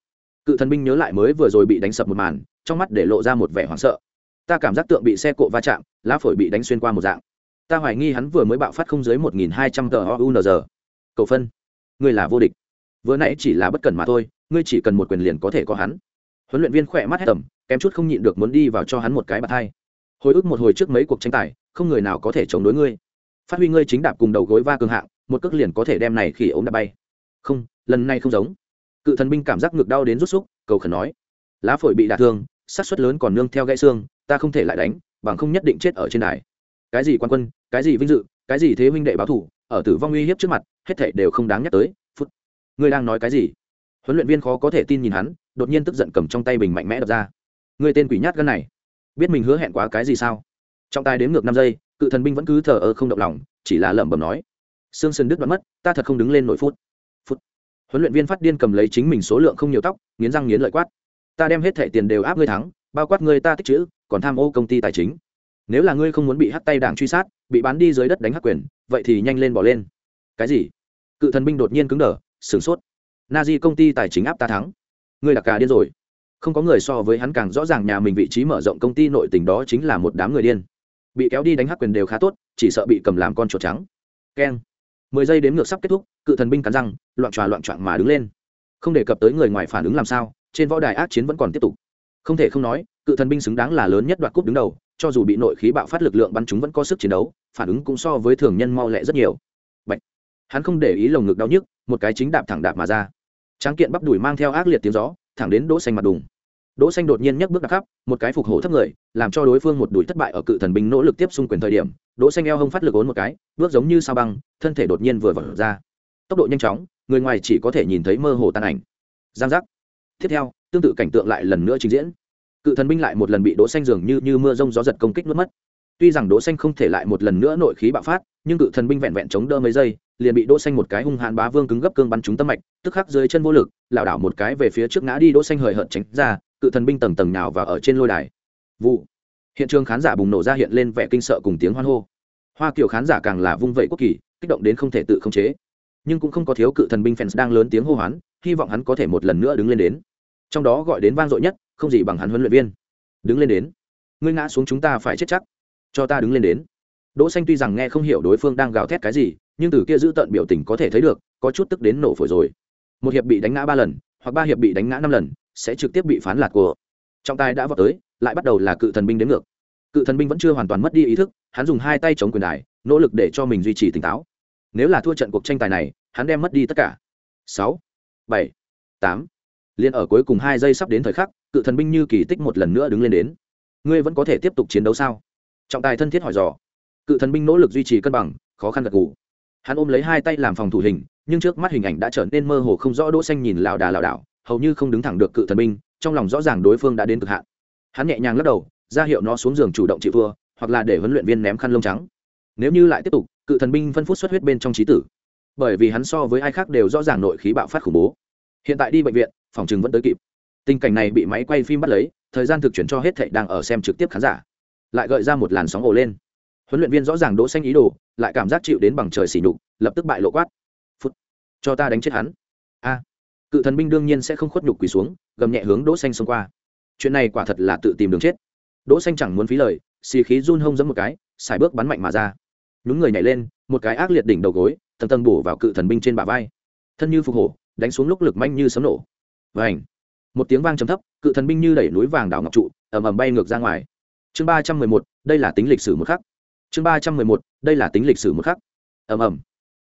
Cự thần binh nhớ lại mới vừa rồi bị đánh sập một màn, trong mắt để lộ ra một vẻ hoảng sợ. Ta cảm giác tượng bị xe cộ va chạm, lá phổi bị đánh xuyên qua một dạng. Ta hoài nghi hắn vừa mới bạo phát không dưới một nghìn hai trăm tờ ounz cầu phân, ngươi là vô địch. Vừa nãy chỉ là bất cần mà thôi, ngươi chỉ cần một quyền liền có thể có hắn huấn luyện viên khỏe mắt hết tầm, kém chút không nhịn được muốn đi vào cho hắn một cái bạt hai. Hồi ức một hồi trước mấy cuộc tranh tài, không người nào có thể chống đối ngươi. Phát huy ngươi chính đạp cùng đầu gối va cường hạng, một cước liền có thể đem này khi ống đã bay. Không, lần này không giống. Cự thần binh cảm giác ngực đau đến rút xúc, cầu khẩn nói. Lá phổi bị đả thương sát suất lớn còn nương theo gãy xương, ta không thể lại đánh, bằng không nhất định chết ở trên đài. Cái gì quan quân, cái gì vinh dự, cái gì thế huynh đệ báo thủ, ở tử vong uy hiếp trước mặt, hết thảy đều không đáng nhắc tới. Phút. Ngươi đang nói cái gì? Huấn luyện viên khó có thể tin nhìn hắn, đột nhiên tức giận cầm trong tay bình mạnh mẽ đập ra. Ngươi tên quỷ nhát gân này, biết mình hứa hẹn quá cái gì sao? Trọng tài đếm ngược năm giây, cự thần binh vẫn cứ thờ ơ không động lòng, chỉ là lẩm bẩm nói, sương sơn đứt đoạn mất, ta thật không đứng lên nổi phút. Phút. Huấn luyện viên phát điên cầm lấy chính mình số lượng không nhiều tóc, nghiến răng nghiến lợi quát, ta đem hết thẻ tiền đều áp ngươi thắng, bao quát ngươi ta tích chữ, còn tham ô công ty tài chính. Nếu là ngươi không muốn bị hắt tay đảng truy sát, bị bán đi dưới đất đánh hắc quyền, vậy thì nhanh lên bỏ lên. Cái gì? Cự thần binh đột nhiên cứng đờ, sửng sốt na di công ty tài chính áp ta thắng. Ngươi là cả điên rồi. Không có người so với hắn càng rõ ràng nhà mình vị trí mở rộng công ty nội tình đó chính là một đám người điên. Bị kéo đi đánh hắc quyền đều khá tốt, chỉ sợ bị cầm làm con chuột trắng. Keng. Mười giây đếm ngược sắp kết thúc, cự thần binh cắn răng, loạn tròa loạn trọn mà đứng lên. Không đề cập tới người ngoài phản ứng làm sao, trên võ đài ác chiến vẫn còn tiếp tục. Không thể không nói, cự thần binh xứng đáng là lớn nhất đoạt cúp đứng đầu, cho dù bị nội khí bạo phát lực lượng bắn chúng vẫn có sức chiến đấu, phản ứng cũng so với thường nhân mau lẹ rất nhiều. Bạch. hắn không để ý lồng ngực đau nhức một cái chính đạp thẳng đạp mà ra. Tráng kiện bắp đùi mang theo ác liệt tiếng gió, thẳng đến đỗ xanh mặt đùng. Đỗ xanh đột nhiên nhấc bước đạp khắp, một cái phục hổ thấp người, làm cho đối phương một đuổi thất bại ở cự thần binh nỗ lực tiếp xung quyền thời điểm, đỗ xanh eo hông phát lực ốn một cái, bước giống như sao băng, thân thể đột nhiên vừa vặn ra. Tốc độ nhanh chóng, người ngoài chỉ có thể nhìn thấy mơ hồ tan ảnh. Giang giác. Tiếp theo, tương tự cảnh tượng lại lần nữa trình diễn. Cự thần binh lại một lần bị đỗ xanh dường như như mưa rông gió giật công kích nuốt mất. Tuy rằng đỗ xanh không thể lại một lần nữa nội khí bạo phát, nhưng cự thần binh vẹn vẹn chống đỡ mấy giây liền bị đỗ xanh một cái hung hãn bá vương cứng gấp cương bắn trúng tâm mạch, tức khắc dưới chân vô lực, lảo đảo một cái về phía trước ngã đi đỗ xanh hời hợt tránh ra, cự thần binh tầng tầng nhào vào ở trên lôi đài. Vụ. Hiện trường khán giả bùng nổ ra hiện lên vẻ kinh sợ cùng tiếng hoan hô. Hoa kiều khán giả càng là vung vẩy quốc kỳ, kích động đến không thể tự khống chế. Nhưng cũng không có thiếu cự thần binh fans đang lớn tiếng hô hoán, hy vọng hắn có thể một lần nữa đứng lên đến. Trong đó gọi đến vang dội nhất, không gì bằng hắn huấn luyện viên. Đứng lên đến. Ngươi ngã xuống chúng ta phải chết chắc. Cho ta đứng lên đến. Đỗ xanh tuy rằng nghe không hiểu đối phương đang gào thét cái gì nhưng từ kia giữ tận biểu tình có thể thấy được, có chút tức đến nổ phổi rồi. Một hiệp bị đánh ngã ba lần, hoặc ba hiệp bị đánh ngã năm lần, sẽ trực tiếp bị phán lạt của. Trọng tài đã vào tới, lại bắt đầu là cự thần binh đến ngược. Cự thần binh vẫn chưa hoàn toàn mất đi ý thức, hắn dùng hai tay chống quyền đài, nỗ lực để cho mình duy trì tỉnh táo. Nếu là thua trận cuộc tranh tài này, hắn đem mất đi tất cả. Sáu, bảy, tám. Liền ở cuối cùng hai giây sắp đến thời khắc, cự thần binh như kỳ tích một lần nữa đứng lên đến. Ngươi vẫn có thể tiếp tục chiến đấu sao? Trọng tài thân thiết hỏi dò. Cự thần binh nỗ lực duy trì cân bằng, khó khăn gật gù hắn ôm lấy hai tay làm phòng thủ hình, nhưng trước mắt hình ảnh đã trở nên mơ hồ không rõ đỗ xanh nhìn lảo đà lảo đảo, hầu như không đứng thẳng được cự thần binh, trong lòng rõ ràng đối phương đã đến cực hạn. Hắn nhẹ nhàng lắc đầu, ra hiệu nó xuống giường chủ động chịu thua, hoặc là để huấn luyện viên ném khăn lông trắng. Nếu như lại tiếp tục, cự thần binh phân phút xuất huyết bên trong trí tử. Bởi vì hắn so với ai khác đều rõ ràng nội khí bạo phát khủng bố. Hiện tại đi bệnh viện, phòng chừng vẫn tới kịp. Tình cảnh này bị máy quay phim bắt lấy, thời gian thực chuyển cho hết thảy đang ở xem trực tiếp khán giả. Lại gợi ra một làn sóng ồ lên huấn luyện viên rõ ràng đỗ xanh ý đồ, lại cảm giác chịu đến bằng trời xỉ nhục, lập tức bại lộ quát. Phút. Cho ta đánh chết hắn. A. Cự thần binh đương nhiên sẽ không khuất nhục quỳ xuống, gầm nhẹ hướng đỗ xanh xông qua. Chuyện này quả thật là tự tìm đường chết. Đỗ xanh chẳng muốn phí lời, xì khí run hông giẫm một cái, xài bước bắn mạnh mà ra. Nhún người nhảy lên, một cái ác liệt đỉnh đầu gối, tầng tầng bổ vào cự thần binh trên bả vai. Thân như phục hổ, đánh xuống lúc lực manh như sấm nổ. Vảnh một tiếng vang trầm thấp, cự thần binh như đẩy núi vàng đảo ngọc trụ, ầm ầm bay ngược ra ngoài. Chương ba trăm mười một, đây là tính lịch sử một khắc chương ba trăm mười một, đây là tính lịch sử một khắc. Ầm ầm.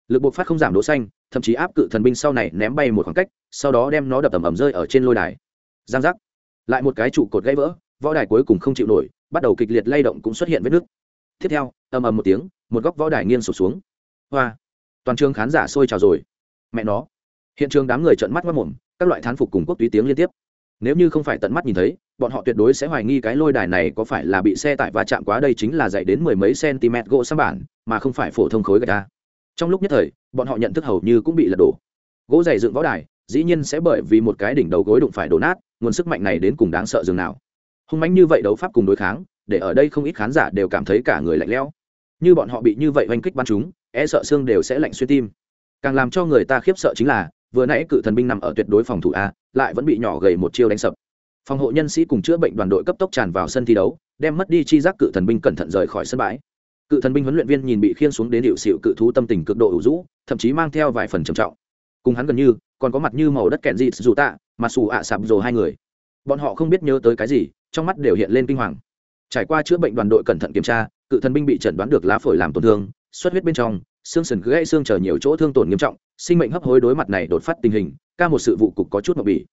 Lực bộc phát không giảm đỗ xanh, thậm chí áp cự thần binh sau này ném bay một khoảng cách, sau đó đem nó đập ầm ầm rơi ở trên lôi đài. Giang giác. Lại một cái trụ cột gãy vỡ, võ đài cuối cùng không chịu nổi, bắt đầu kịch liệt lay động cũng xuất hiện vết nứt. Tiếp theo, ầm ầm một tiếng, một góc võ đài nghiêng sụp xuống. Hoa. Toàn trường khán giả sôi trào rồi. Mẹ nó. Hiện trường đám người trợn mắt mất mồm, các loại thán phục cùng quốc túy tiếng liên tiếp. Nếu như không phải tận mắt nhìn thấy bọn họ tuyệt đối sẽ hoài nghi cái lôi đài này có phải là bị xe tải va chạm quá đây chính là dày đến mười mấy cm gỗ sang bản, mà không phải phổ thông khối gạch đá. Trong lúc nhất thời, bọn họ nhận thức hầu như cũng bị lật đổ. Gỗ dày dựng võ đài, dĩ nhiên sẽ bởi vì một cái đỉnh đầu gối đụng phải đổ nát, nguồn sức mạnh này đến cùng đáng sợ dường nào. Hung mánh như vậy đấu pháp cùng đối kháng, để ở đây không ít khán giả đều cảm thấy cả người lạnh lẽo. Như bọn họ bị như vậy oanh kích bắn chúng e sợ xương đều sẽ lạnh xuyên tim. Càng làm cho người ta khiếp sợ chính là, vừa nãy cự thần binh nằm ở tuyệt đối phòng thủ a, lại vẫn bị nhỏ gầy một chiêu đánh sập phòng hộ nhân sĩ cùng chữa bệnh đoàn đội cấp tốc tràn vào sân thi đấu, đem mất đi chi giác cự thần binh cẩn thận rời khỏi sân bãi. Cự thần binh huấn luyện viên nhìn bị khiên xuống đến hiệu xịu cự thú tâm tình cực độ ủ rũ, thậm chí mang theo vài phần trầm trọng. Cùng hắn gần như, còn có mặt như màu đất kẹn dịt dù tạ, mà xù ạ sạp rồ hai người. Bọn họ không biết nhớ tới cái gì, trong mắt đều hiện lên kinh hoàng. Trải qua chữa bệnh đoàn đội cẩn thận kiểm tra, cự thần binh bị chẩn đoán được lá phổi làm tổn thương, xuất huyết bên trong, xương sườn gãy xương chờ nhiều chỗ thương tổn nghiêm trọng, sinh mệnh hấp hối đối mặt này đột phát tình hình, ca một sự vụ cục có chút mập bỉ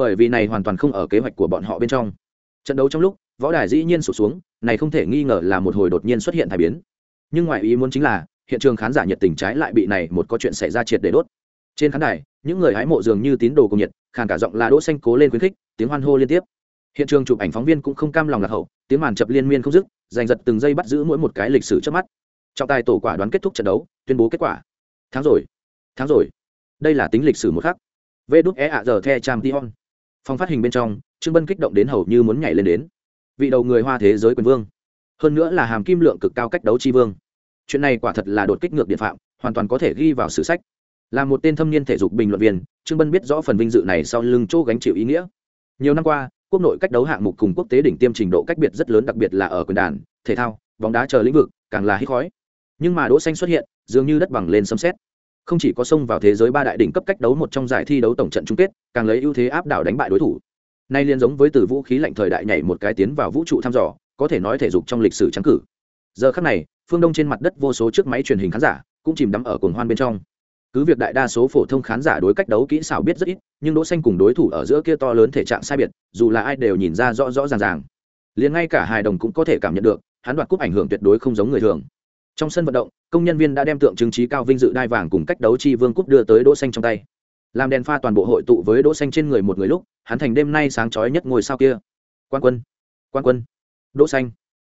bởi vì này hoàn toàn không ở kế hoạch của bọn họ bên trong. Trận đấu trong lúc, võ đài dĩ nhiên sụt xuống, này không thể nghi ngờ là một hồi đột nhiên xuất hiện thay biến. Nhưng ngoại ý muốn chính là, hiện trường khán giả nhiệt tình trái lại bị này một có chuyện xảy ra triệt để đốt. Trên khán đài, những người hái mộ dường như tín đồ cùng nhiệt, khàn cả giọng là đỗ xanh cố lên khuyến khích, tiếng hoan hô liên tiếp. Hiện trường chụp ảnh phóng viên cũng không cam lòng lạc hậu, tiếng màn chập liên miên không dứt, giành giật từng giây bắt giữ mỗi một cái lịch sử trước mắt. Trọng tài tổ quả đoán kết thúc trận đấu, tuyên bố kết quả. Thắng rồi. Thắng rồi. Đây là tính lịch sử một khắc. Vê đúc é ạ giờ the trang tion phòng phát hình bên trong, trương bân kích động đến hầu như muốn nhảy lên đến. Vị đầu người hoa thế giới quyền vương. Hơn nữa là hàm kim lượng cực cao cách đấu tri vương. Chuyện này quả thật là đột kích ngược điện phạm, hoàn toàn có thể ghi vào sử sách. Là một tên thâm niên thể dục bình luận viên, trương bân biết rõ phần vinh dự này sau lưng chỗ gánh chịu ý nghĩa. Nhiều năm qua, quốc nội cách đấu hạng mục cùng quốc tế đỉnh tiêm trình độ cách biệt rất lớn, đặc biệt là ở quyền đàn, thể thao, bóng đá chờ lĩnh vực, càng là hít khói. Nhưng mà đỗ xanh xuất hiện, dường như đất bằng lên xâm xét không chỉ có xông vào thế giới ba đại đỉnh cấp cách đấu một trong giải thi đấu tổng trận chung kết, càng lấy ưu thế áp đảo đánh bại đối thủ. Nay liên giống với từ vũ khí lạnh thời đại nhảy một cái tiến vào vũ trụ thăm dò, có thể nói thể dục trong lịch sử trắng cử. Giờ khắc này, phương đông trên mặt đất vô số chiếc máy truyền hình khán giả cũng chìm đắm ở cuồng hoan bên trong. Cứ việc đại đa số phổ thông khán giả đối cách đấu kỹ xảo biết rất ít, nhưng đỗ xanh cùng đối thủ ở giữa kia to lớn thể trạng sai biệt, dù là ai đều nhìn ra rõ rõ ràng ràng. Liền ngay cả hài đồng cũng có thể cảm nhận được, hắn đoạt cúp ảnh hưởng tuyệt đối không giống người thường trong sân vận động, công nhân viên đã đem tượng trưng trí cao vinh dự đai vàng cùng cách đấu chi vương cúp đưa tới đỗ xanh trong tay. Làm đèn pha toàn bộ hội tụ với đỗ xanh trên người một người lúc, hắn thành đêm nay sáng chói nhất ngôi sao kia. Quan quân quan quân, đỗ xanh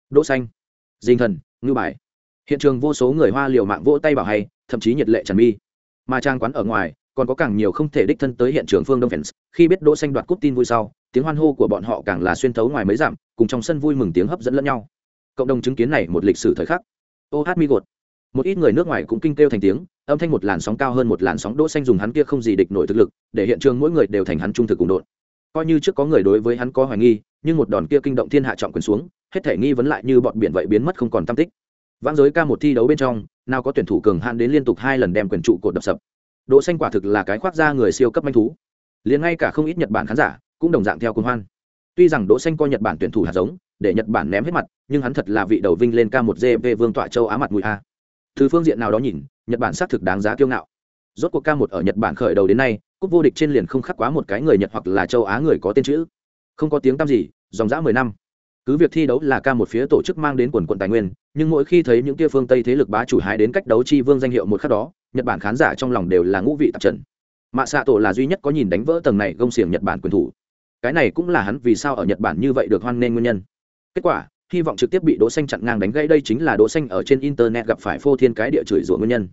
đỗ xanh, dinh thần ngư bài. Hiện trường vô số người hoa liều mạng vỗ tay bảo hay, thậm chí nhiệt lệ tràn mi. Mà trang quán ở ngoài, còn có càng nhiều không thể đích thân tới hiện trường phương đông fans, khi biết đỗ xanh đoạt cúp tin vui sau, tiếng hoan hô của bọn họ càng là xuyên thấu ngoài mấy dặm, cùng trong sân vui mừng tiếng hấp dẫn lẫn nhau. Cộng đồng chứng kiến này một lịch sử thời khắc ô hát mi gột. Một ít người nước ngoài cũng kinh kêu thành tiếng, âm thanh một làn sóng cao hơn một làn sóng đỗ xanh dùng hắn kia không gì địch nổi thực lực, để hiện trường mỗi người đều thành hắn trung thực cùng đột coi như trước có người đối với hắn có hoài nghi, nhưng một đòn kia kinh động thiên hạ trọng quyền xuống, hết thể nghi vấn lại như bọn biển vậy biến mất không còn tâm tích. Vãng giới ca một thi đấu bên trong, nào có tuyển thủ cường hạn đến liên tục hai lần đem quyền trụ cột đập sập. Đỗ xanh quả thực là cái khoác ra người siêu cấp manh thú. Liền ngay cả không ít nhật bản khán giả cũng đồng dạng theo cuồng hoan. Tuy rằng đỗ xanh coi nhật bản tuyển thủ hạt giống để nhật bản ném hết mặt, nhưng hắn thật là vị đầu vinh lên ca một gv vương tọa châu á mặt mũi a. Từ phương diện nào đó nhìn, nhật bản xác thực đáng giá kiêu ngạo. Rốt cuộc ca một ở nhật bản khởi đầu đến nay, cúp vô địch trên liền không khắc quá một cái người nhật hoặc là châu á người có tên chữ. Không có tiếng tăm gì, dòng dã mười năm. Cứ việc thi đấu là ca một phía tổ chức mang đến quần quận tài nguyên, nhưng mỗi khi thấy những kia phương tây thế lực bá chủ hái đến cách đấu chi vương danh hiệu một khắc đó, nhật bản khán giả trong lòng đều là ngũ vị tạp trần. Mạ xạ tổ là duy nhất có nhìn đánh vỡ tầng này gông xiềng nhật bản quyền thủ. Cái này cũng là hắn vì sao ở nhật bản như vậy được hoan nghênh nguyên nhân kết quả, hy vọng trực tiếp bị đỗ xanh chặn ngang đánh gãy đây chính là đỗ xanh ở trên internet gặp phải phô thiên cái địa chửi rủa nguyên nhân.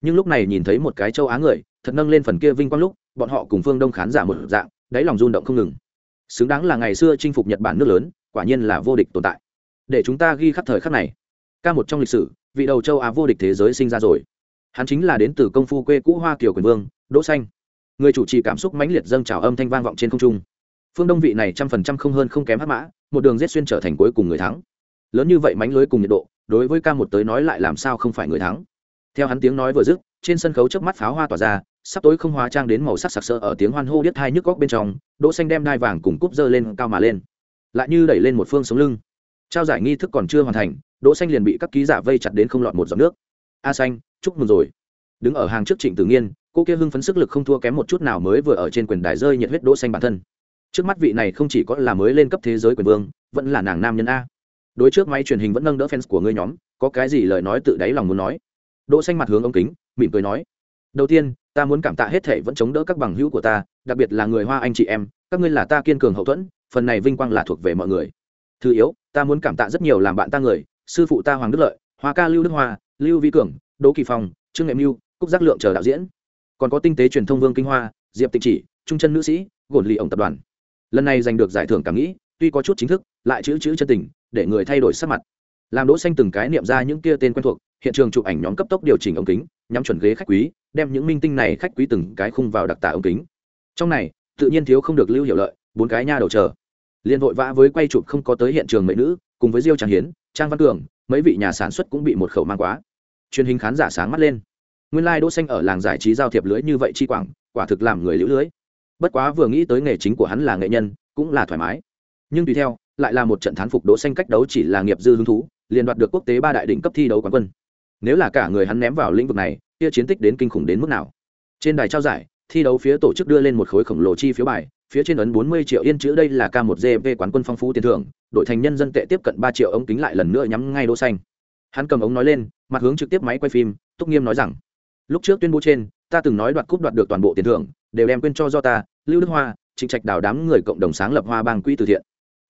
Nhưng lúc này nhìn thấy một cái châu á người, thật nâng lên phần kia vinh quang lúc, bọn họ cùng phương đông khán giả một dạng, đáy lòng rung động không ngừng. Xứng đáng là ngày xưa chinh phục nhật bản nước lớn, quả nhiên là vô địch tồn tại. Để chúng ta ghi khắc thời khắc này, ca một trong lịch sử, vị đầu châu á vô địch thế giới sinh ra rồi. Hắn chính là đến từ công phu quê cũ hoa kiều quyền vương, đỗ xanh. Người chủ trì cảm xúc mãnh liệt dâng trào âm thanh vang vọng trên không trung. Phương đông vị này trăm phần trăm không hơn không kém hắc mã một đường giết xuyên trở thành cuối cùng người thắng. Lớn như vậy mánh lưới cùng nhiệt độ, đối với ca một tới nói lại làm sao không phải người thắng. Theo hắn tiếng nói vừa dứt, trên sân khấu trước mắt pháo hoa tỏa ra, sắp tối không hóa trang đến màu sắc sặc sỡ ở tiếng hoan hô điếc hai nhức góc bên trong, đỗ xanh đem đai vàng cùng cúp dơ lên, cao mà lên. Lại như đẩy lên một phương sống lưng. Trao giải nghi thức còn chưa hoàn thành, đỗ xanh liền bị các ký giả vây chặt đến không lọt một giọt nước. A xanh, chúc mừng rồi. Đứng ở hàng trước trịnh tử nghiên, cô kia hưng phấn sức lực không thua kém một chút nào mới vừa ở trên quyền đài rơi nhiệt huyết đỗ xanh bản thân trước mắt vị này không chỉ có là mới lên cấp thế giới quyền vương, vẫn là nàng nam nhân a. Đối trước máy truyền hình vẫn nâng đỡ fans của ngươi nhóm, có cái gì lời nói tự đáy lòng muốn nói? Đỗ xanh mặt hướng ống kính, mỉm cười nói. Đầu tiên, ta muốn cảm tạ hết thảy vẫn chống đỡ các bằng hữu của ta, đặc biệt là người hoa anh chị em, các ngươi là ta kiên cường hậu thuẫn, phần này vinh quang là thuộc về mọi người. Thứ yếu, ta muốn cảm tạ rất nhiều làm bạn ta người, sư phụ ta hoàng đức lợi, hoa ca lưu đức hoa, lưu vi cường, đỗ kỳ phong, trương nghệ mưu, cúc giác lượng chờ đạo diễn. Còn có tinh tế truyền thông vương kinh hoa, diệp tịnh chỉ, trung chân nữ sĩ gồn lì ổng tập đoàn lần này giành được giải thưởng cảm nghĩ, tuy có chút chính thức, lại chữ chữ chân tình, để người thay đổi sắc mặt. Làm đỗ xanh từng cái niệm ra những kia tên quen thuộc, hiện trường chụp ảnh nhóm cấp tốc điều chỉnh ống kính, nhắm chuẩn ghế khách quý, đem những minh tinh này khách quý từng cái khung vào đặc tả ống kính. Trong này, tự nhiên thiếu không được lưu hiệu lợi, bốn cái nha đầu chờ. Liên vội vã với quay chụp không có tới hiện trường mấy nữ, cùng với diêu trang hiến, trang văn cường, mấy vị nhà sản xuất cũng bị một khẩu mang quá. Truyền hình khán giả sáng mắt lên. Nguyên lai like đỗ xanh ở làng giải trí giao thiệp lưới như vậy chi quảng, quả thực làm người liễu lưới bất quá vừa nghĩ tới nghề chính của hắn là nghệ nhân, cũng là thoải mái. Nhưng tùy theo, lại là một trận thán phục đỗ xanh cách đấu chỉ là nghiệp dư hứng thú, liền đoạt được quốc tế ba đại đỉnh cấp thi đấu quán quân. Nếu là cả người hắn ném vào lĩnh vực này, kia chiến tích đến kinh khủng đến mức nào? Trên đài trao giải, thi đấu phía tổ chức đưa lên một khối khổng lồ chi phiếu bài, phía trên ấn 40 triệu yên chữ đây là k 1 gv quán quân phong phú tiền thưởng, đội thành nhân dân tệ tiếp cận 3 triệu ống kính lại lần nữa nhắm ngay đỗ xanh. Hắn cầm ống nói lên, mặt hướng trực tiếp máy quay phim, túc nghiêm nói rằng, lúc trước tuyên bố trên, ta từng nói đoạt cúp đoạt được toàn bộ tiền thưởng đều đem quên cho do ta, lưu đức hoa, trịnh trạch đào đám người cộng đồng sáng lập hoa bang quỹ từ thiện.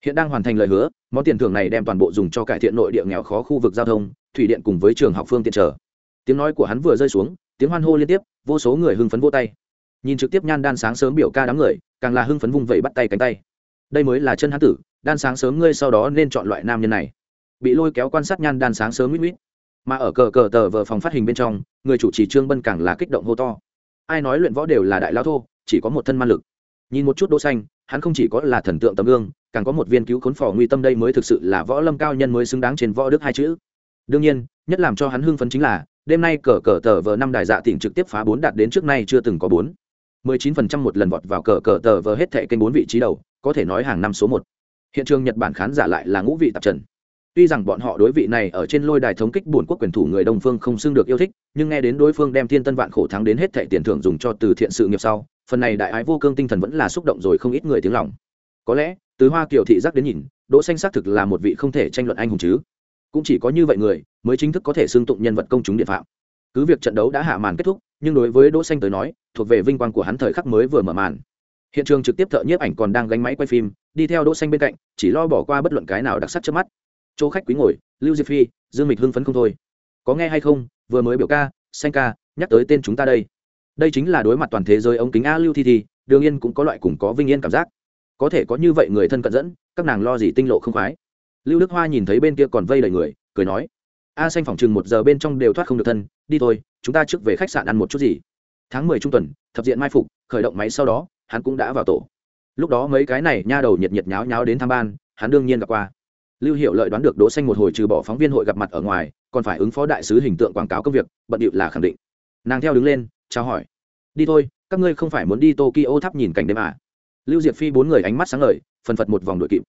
Hiện đang hoàn thành lời hứa, món tiền thưởng này đem toàn bộ dùng cho cải thiện nội địa nghèo khó khu vực giao thông, thủy điện cùng với trường học phương tiện trở tiếng nói của hắn vừa rơi xuống, tiếng hoan hô liên tiếp, vô số người hưng phấn vô tay. Nhìn trực tiếp nhan đan sáng sớm biểu ca đám người, càng là hưng phấn vung vẩy bắt tay cánh tay. Đây mới là chân hán tử, đan sáng sớm ngươi sau đó nên chọn loại nam nhân này. Bị lôi kéo quan sát nhan đan sáng sớm mít mít mà ở cờ cờ tờ vờ phòng phát hình bên trong, người chủ trì trương bân càng là kích động hô to ai nói luyện võ đều là đại lao thô, chỉ có một thân man lực. Nhìn một chút đỗ xanh, hắn không chỉ có là thần tượng tấm gương, càng có một viên cứu khốn phò nguy tâm đây mới thực sự là võ lâm cao nhân mới xứng đáng trên võ đức hai chữ. Đương nhiên, nhất làm cho hắn hưng phấn chính là, đêm nay cờ cờ tờ vờ năm đài dạ tỉnh trực tiếp phá bốn đạt đến trước nay chưa từng có bốn. Mười chín phần trăm một lần vọt vào cờ cờ tờ vờ hết thệ kênh bốn vị trí đầu, có thể nói hàng năm số một. Hiện trường nhật bản khán giả lại là ngũ vị tạp trần tuy rằng bọn họ đối vị này ở trên lôi đài thống kích bổn quốc quyền thủ người đông phương không xưng được yêu thích, nhưng nghe đến đối phương đem thiên tân vạn khổ thắng đến hết thệ tiền thưởng dùng cho từ thiện sự nghiệp sau, phần này đại ái vô cương tinh thần vẫn là xúc động rồi không ít người tiếng lòng. Có lẽ, từ hoa kiều thị giác đến nhìn, đỗ xanh xác thực là một vị không thể tranh luận anh hùng chứ. Cũng chỉ có như vậy người, mới chính thức có thể xưng tụng nhân vật công chúng địa phạm. Cứ việc trận đấu đã hạ màn kết thúc, nhưng đối với đỗ xanh tới nói, thuộc về vinh quang của hắn thời khắc mới vừa mở màn. Hiện trường trực tiếp thợ nhiếp ảnh còn đang gánh máy quay phim, đi theo đỗ xanh bên cạnh, chỉ lo bỏ qua bất luận cái nào đặc sắc trước mắt chỗ khách quý ngồi, lưu diệp phi, dương mịch hưng phấn không thôi. Có nghe hay không, vừa mới biểu ca, xanh ca, nhắc tới tên chúng ta đây. Đây chính là đối mặt toàn thế giới ống kính a lưu thi thi, đương nhiên cũng có loại cùng có vinh yên cảm giác. Có thể có như vậy người thân cận dẫn, các nàng lo gì tinh lộ không khoái. Lưu đức hoa nhìn thấy bên kia còn vây đầy người, cười nói, a xanh phòng chừng một giờ bên trong đều thoát không được thân, đi thôi, chúng ta trước về khách sạn ăn một chút gì. Tháng mười trung tuần, thập diện mai phục, khởi động máy sau đó, hắn cũng đã vào tổ. Lúc đó mấy cái này nha đầu nhiệt nhiệt nháo nháo đến tham ban, hắn đương nhiên gặp qua lưu hiệu lợi đoán được đỗ xanh một hồi trừ bỏ phóng viên hội gặp mặt ở ngoài, còn phải ứng phó đại sứ hình tượng quảng cáo công việc, bận điệu là khẳng định. Nàng theo đứng lên, chào hỏi. Đi thôi, các ngươi không phải muốn đi tokyo tháp nhìn cảnh đêm à? Lưu diệp phi bốn người ánh mắt sáng ngời, phần phật một vòng đội kịp.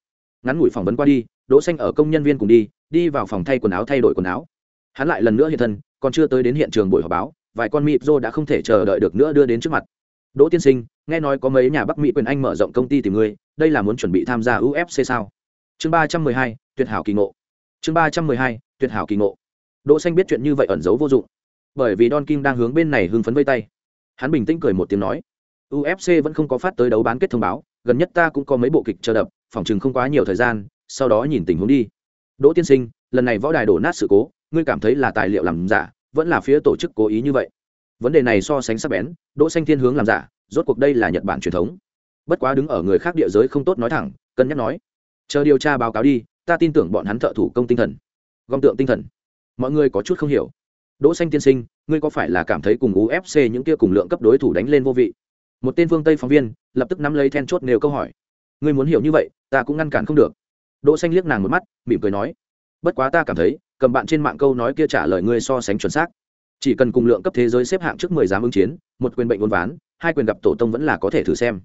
Ngắn ngủi phỏng vấn qua đi, đỗ xanh ở công nhân viên cùng đi đi vào phòng thay quần áo thay đổi quần áo. Hắn lại lần nữa hiện thân, còn chưa tới đến hiện trường buổi họp báo, vài con mịp rô đã không thể chờ đợi được nữa đưa đến trước mặt. Đỗ tiên sinh, nghe nói có mấy nhà bắc mỹ quyền anh mở rộng công ty tìm ngươi, đây là muốn chuẩn bị tham gia ufc sao? Chương ba trăm mười hai, tuyệt hảo kỳ ngộ. Chương ba trăm mười hai, tuyệt hảo kỳ ngộ. Đỗ xanh biết chuyện như vậy ẩn giấu vô dụng, bởi vì don kim đang hướng bên này hưng phấn vây tay. Hắn bình tĩnh cười một tiếng nói ufc vẫn không có phát tới đấu bán kết thông báo, gần nhất ta cũng có mấy bộ kịch chờ đập, phòng chừng không quá nhiều thời gian, sau đó nhìn tình huống đi. Đỗ tiên sinh, lần này võ đài đổ nát sự cố, ngươi cảm thấy là tài liệu làm giả, vẫn là phía tổ chức cố ý như vậy? Vấn đề này so sánh sắc bén, đỗ xanh thiên hướng làm giả, rốt cuộc đây là nhật bản truyền thống. Bất quá đứng ở người khác địa giới không tốt nói thẳng, cân nhắc nói chờ điều tra báo cáo đi, ta tin tưởng bọn hắn thợ thủ công tinh thần. Gom tượng tinh thần. Mọi người có chút không hiểu. Đỗ xanh tiên sinh, ngươi có phải là cảm thấy cùng ufc những kia cùng lượng cấp đối thủ đánh lên vô vị? Một tên vương tây phóng viên, lập tức nắm lấy then chốt nêu câu hỏi. Ngươi muốn hiểu như vậy, ta cũng ngăn cản không được. Đỗ xanh liếc nàng một mắt, mỉm cười nói. Bất quá ta cảm thấy, cầm bạn trên mạng câu nói kia trả lời ngươi so sánh chuẩn xác. Chỉ cần cùng lượng cấp thế giới xếp hạng trước mười dám ứng chiến, một quyền bệnh uốn ván, hai quyền gặp tổ tông vẫn là có thể thử xem.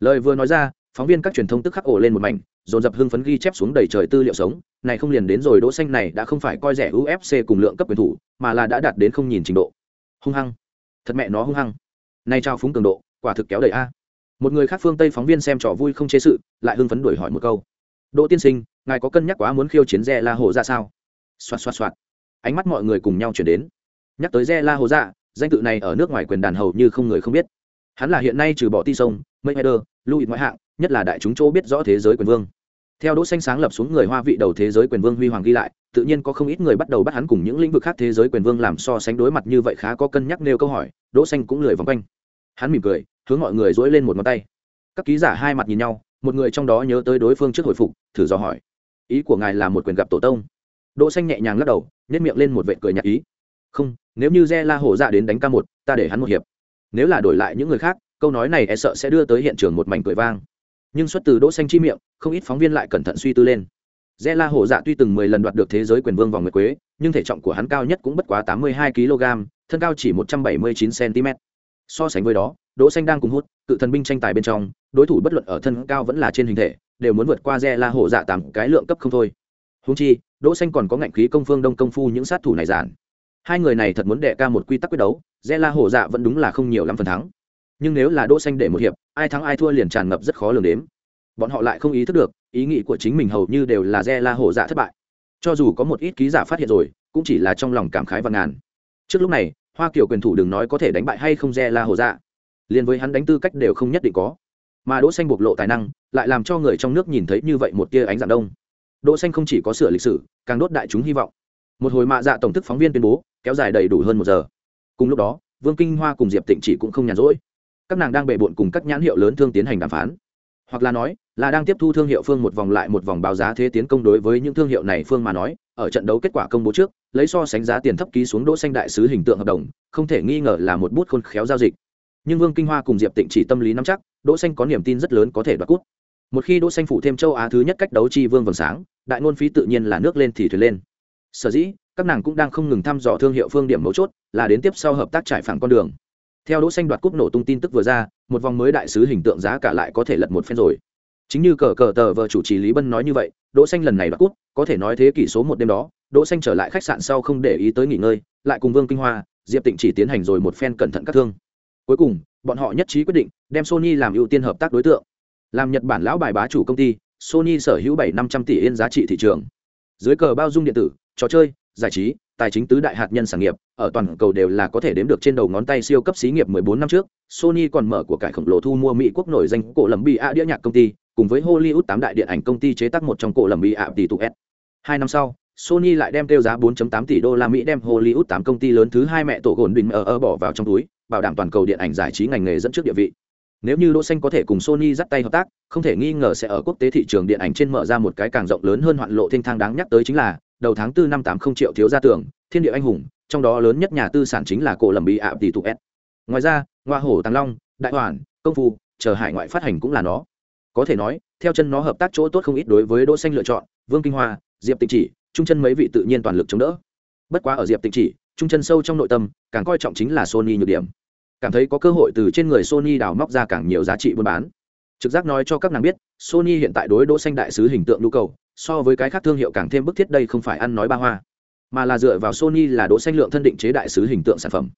Lời vừa nói ra phóng viên các truyền thông tức khắc ổ lên một mảnh dồn dập hưng phấn ghi chép xuống đầy trời tư liệu sống. Này không liền đến rồi đỗ xanh này đã không phải coi rẻ ufc cùng lượng cấp quyền thủ mà là đã đạt đến không nhìn trình độ. Hung hăng. Thật mẹ nó hung hăng. Nay trao phúng cường độ quả thực kéo đầy a. Một người khác phương tây phóng viên xem trò vui không chế sự lại hưng phấn đuổi hỏi một câu. Đỗ tiên sinh ngài có cân nhắc quá muốn khiêu chiến re la hồ ra sao? Xoát xoát xoát. ánh mắt mọi người cùng nhau chuyển đến. Nhắc tới re la hồ ra, danh tự này ở nước ngoài quyền đàn hầu như không người không biết. Hắn là hiện nay trừ bỏ ti sông mayweather louis ngoại hạng nhất là đại chúng chỗ biết rõ thế giới quyền vương. Theo đỗ xanh sáng lập xuống người hoa vị đầu thế giới quyền vương huy hoàng ghi lại, tự nhiên có không ít người bắt đầu bắt hắn cùng những lĩnh vực khác thế giới quyền vương làm so sánh đối mặt như vậy khá có cân nhắc nêu câu hỏi, đỗ xanh cũng lười vòng quanh. Hắn mỉm cười, hướng mọi người dỗi lên một ngón tay. Các ký giả hai mặt nhìn nhau, một người trong đó nhớ tới đối phương trước hồi phục, thử dò hỏi, ý của ngài là một quyền gặp tổ tông? Đỗ xanh nhẹ nhàng lắc đầu nét miệng lên một vệt cười nhạt ý, không, nếu như re la hổ dạ đến đánh ca một, ta để hắn một hiệp. Nếu là đổi lại những người khác, câu nói này e sợ sẽ đưa tới hiện trường một mảnh cười vang nhưng xuất từ đỗ xanh chi miệng, không ít phóng viên lại cẩn thận suy tư lên. Rẽ la hổ dạ tuy từng mười lần đoạt được thế giới quyền vương vòng nguyệt quế, nhưng thể trọng của hắn cao nhất cũng bất quá tám mươi hai kg, thân cao chỉ một trăm bảy mươi chín cm so sánh với đó, đỗ xanh đang cùng hút, cự thần binh tranh tài bên trong, đối thủ bất luận ở thân cao vẫn là trên hình thể, đều muốn vượt qua rẽ la hổ dạ tám cái lượng cấp không thôi. Huống chi, đỗ xanh còn có ngạnh khí công phương đông công phu những sát thủ này giản. Hai người này thật muốn đệ ca một quy tắc quyết đấu rẽ la hổ dạ vẫn đúng là không nhiều lắm phần thắng nhưng nếu là đỗ xanh để một hiệp, ai thắng ai thua liền tràn ngập rất khó lường đếm. Bọn họ lại không ý thức được, ý nghĩ của chính mình hầu như đều là re la hổ dạ thất bại. Cho dù có một ít ký giả phát hiện rồi, cũng chỉ là trong lòng cảm khái và ngàn. Trước lúc này, hoa kiều quyền thủ đừng nói có thể đánh bại hay không re la hổ dạ liền với hắn đánh tư cách đều không nhất định có. Mà đỗ xanh bộc lộ tài năng, lại làm cho người trong nước nhìn thấy như vậy một tia ánh dạng đông. Đỗ xanh không chỉ có sửa lịch sử, càng đốt đại chúng hy vọng. Một hồi mạ dạ tổng thức phóng viên tuyên bố, kéo dài đầy đủ hơn một giờ. Cùng lúc đó, vương kinh hoa cùng diệp tịnh chỉ cũng không nhàn rỗi các nàng đang bề bộn cùng các nhãn hiệu lớn thương tiến hành đàm phán. Hoặc là nói, là đang tiếp thu thương hiệu phương một vòng lại một vòng báo giá thế tiến công đối với những thương hiệu này phương mà nói, ở trận đấu kết quả công bố trước, lấy so sánh giá tiền thấp ký xuống đỗ xanh đại sứ hình tượng hợp đồng, không thể nghi ngờ là một bút khôn khéo giao dịch. Nhưng vương kinh hoa cùng diệp tịnh chỉ tâm lý nắm chắc, đỗ xanh có niềm tin rất lớn có thể đoạt cút một khi đỗ xanh phụ thêm châu á thứ nhất cách đấu chi vương vầng sáng, đại ngôn phí tự nhiên là nước lên thì thuyền lên. Sở dĩ, các nàng cũng đang không ngừng thăm dò thương hiệu phương điểm mấu chốt, là đến tiếp sau hợp tác trải phẳng con đường theo đỗ xanh đoạt cúp nổ tung tin tức vừa ra, một vòng mới đại sứ hình tượng giá cả lại có thể lật một phen rồi. Chính như cờ cờ tờ vợ chủ trì lý bân nói như vậy, đỗ xanh lần này đoạt cúp, có thể nói thế kỷ số một đêm đó, đỗ xanh trở lại khách sạn sau không để ý tới nghỉ ngơi, lại cùng vương kinh hoa, diệp tịnh chỉ tiến hành rồi một phen cẩn thận các thương. Cuối cùng, bọn họ nhất trí quyết định đem sony làm ưu tiên hợp tác đối tượng. Làm nhật bản lão bài bá chủ công ty, sony sở hữu bảy năm trăm tỷ yên giá trị thị trường. Dưới cờ bao dung điện tử, trò chơi, giải trí, tài chính tứ đại hạt nhân sản nghiệp ở toàn cầu đều là có thể đếm được trên đầu ngón tay siêu cấp xí nghiệp 14 năm trước, sony còn mở của cải khổng lồ thu mua mỹ quốc nổi danh cổ lầm bị ạ đĩa nhạc công ty, cùng với hollywood tám đại điện ảnh công ty chế tác một trong cổ lầm bị ạ tỷ tụ s. Hai năm sau, sony lại đem tiêu giá 4.8 tỷ đô la mỹ đem hollywood tám công ty lớn thứ hai mẹ tổ gồn bình ở ở bỏ vào trong túi, bảo đảm toàn cầu điện ảnh giải trí ngành nghề dẫn trước địa vị. Nếu như đỗ xanh có thể cùng sony dắt tay hợp tác, không thể nghi ngờ sẽ ở quốc tế thị trường điện ảnh trên mở ra một cái càng rộng lớn hơn hoạn lộ thiên thang đáng nhắc tới chính là, đầu tháng 4 năm 80 triệu thiếu gia tưởng, thiên địa anh hùng trong đó lớn nhất nhà tư sản chính là cổ lầm bị ạ tỷ tụ s ngoài ra, ngoa hổ tàng long, đại hoàn, công phu, chờ hải ngoại phát hành cũng là nó. Có thể nói, theo chân nó hợp tác chỗ tốt không ít đối với đỗ xanh lựa chọn, vương kinh hoa, diệp tịnh chỉ, trung chân mấy vị tự nhiên toàn lực chống đỡ. Bất quá ở diệp tịnh chỉ, trung chân sâu trong nội tâm, càng coi trọng chính là sony nhược điểm. Cảm thấy có cơ hội từ trên người sony đào móc ra càng nhiều giá trị buôn bán. Trực giác nói cho các nàng biết, sony hiện tại đối đỗ xanh đại sứ hình tượng nhu cầu, so với cái khác thương hiệu càng thêm bức thiết đây không phải ăn nói ba hoa mà là dựa vào sony là đỗ xanh lượng thân định chế đại sứ hình tượng sản phẩm.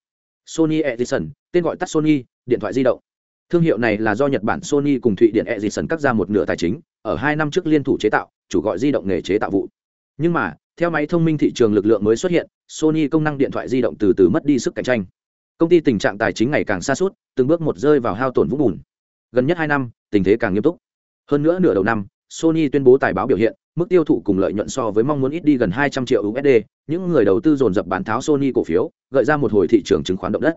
Sony edison, tên gọi tắt sony, điện thoại di động. Thương hiệu này là do nhật bản sony cùng thụy điển edison cắt ra một nửa tài chính, ở hai năm trước liên thủ chế tạo, chủ gọi di động nghề chế tạo vụ. Nhưng mà, theo máy thông minh thị trường lực lượng mới xuất hiện, sony công năng điện thoại di động từ từ mất đi sức cạnh tranh. Công ty tình trạng tài chính ngày càng xa suốt từng bước một rơi vào hao tổn vũng bùn. Gần nhất hai năm, tình thế càng nghiêm túc. Hơn nữa nửa đầu năm sony tuyên bố tài báo biểu hiện, mức tiêu thụ cùng lợi nhuận so với mong muốn ít đi gần 200 triệu usd những người đầu tư dồn dập bán tháo sony cổ phiếu, gợi ra một hồi thị trường chứng khoán động đất.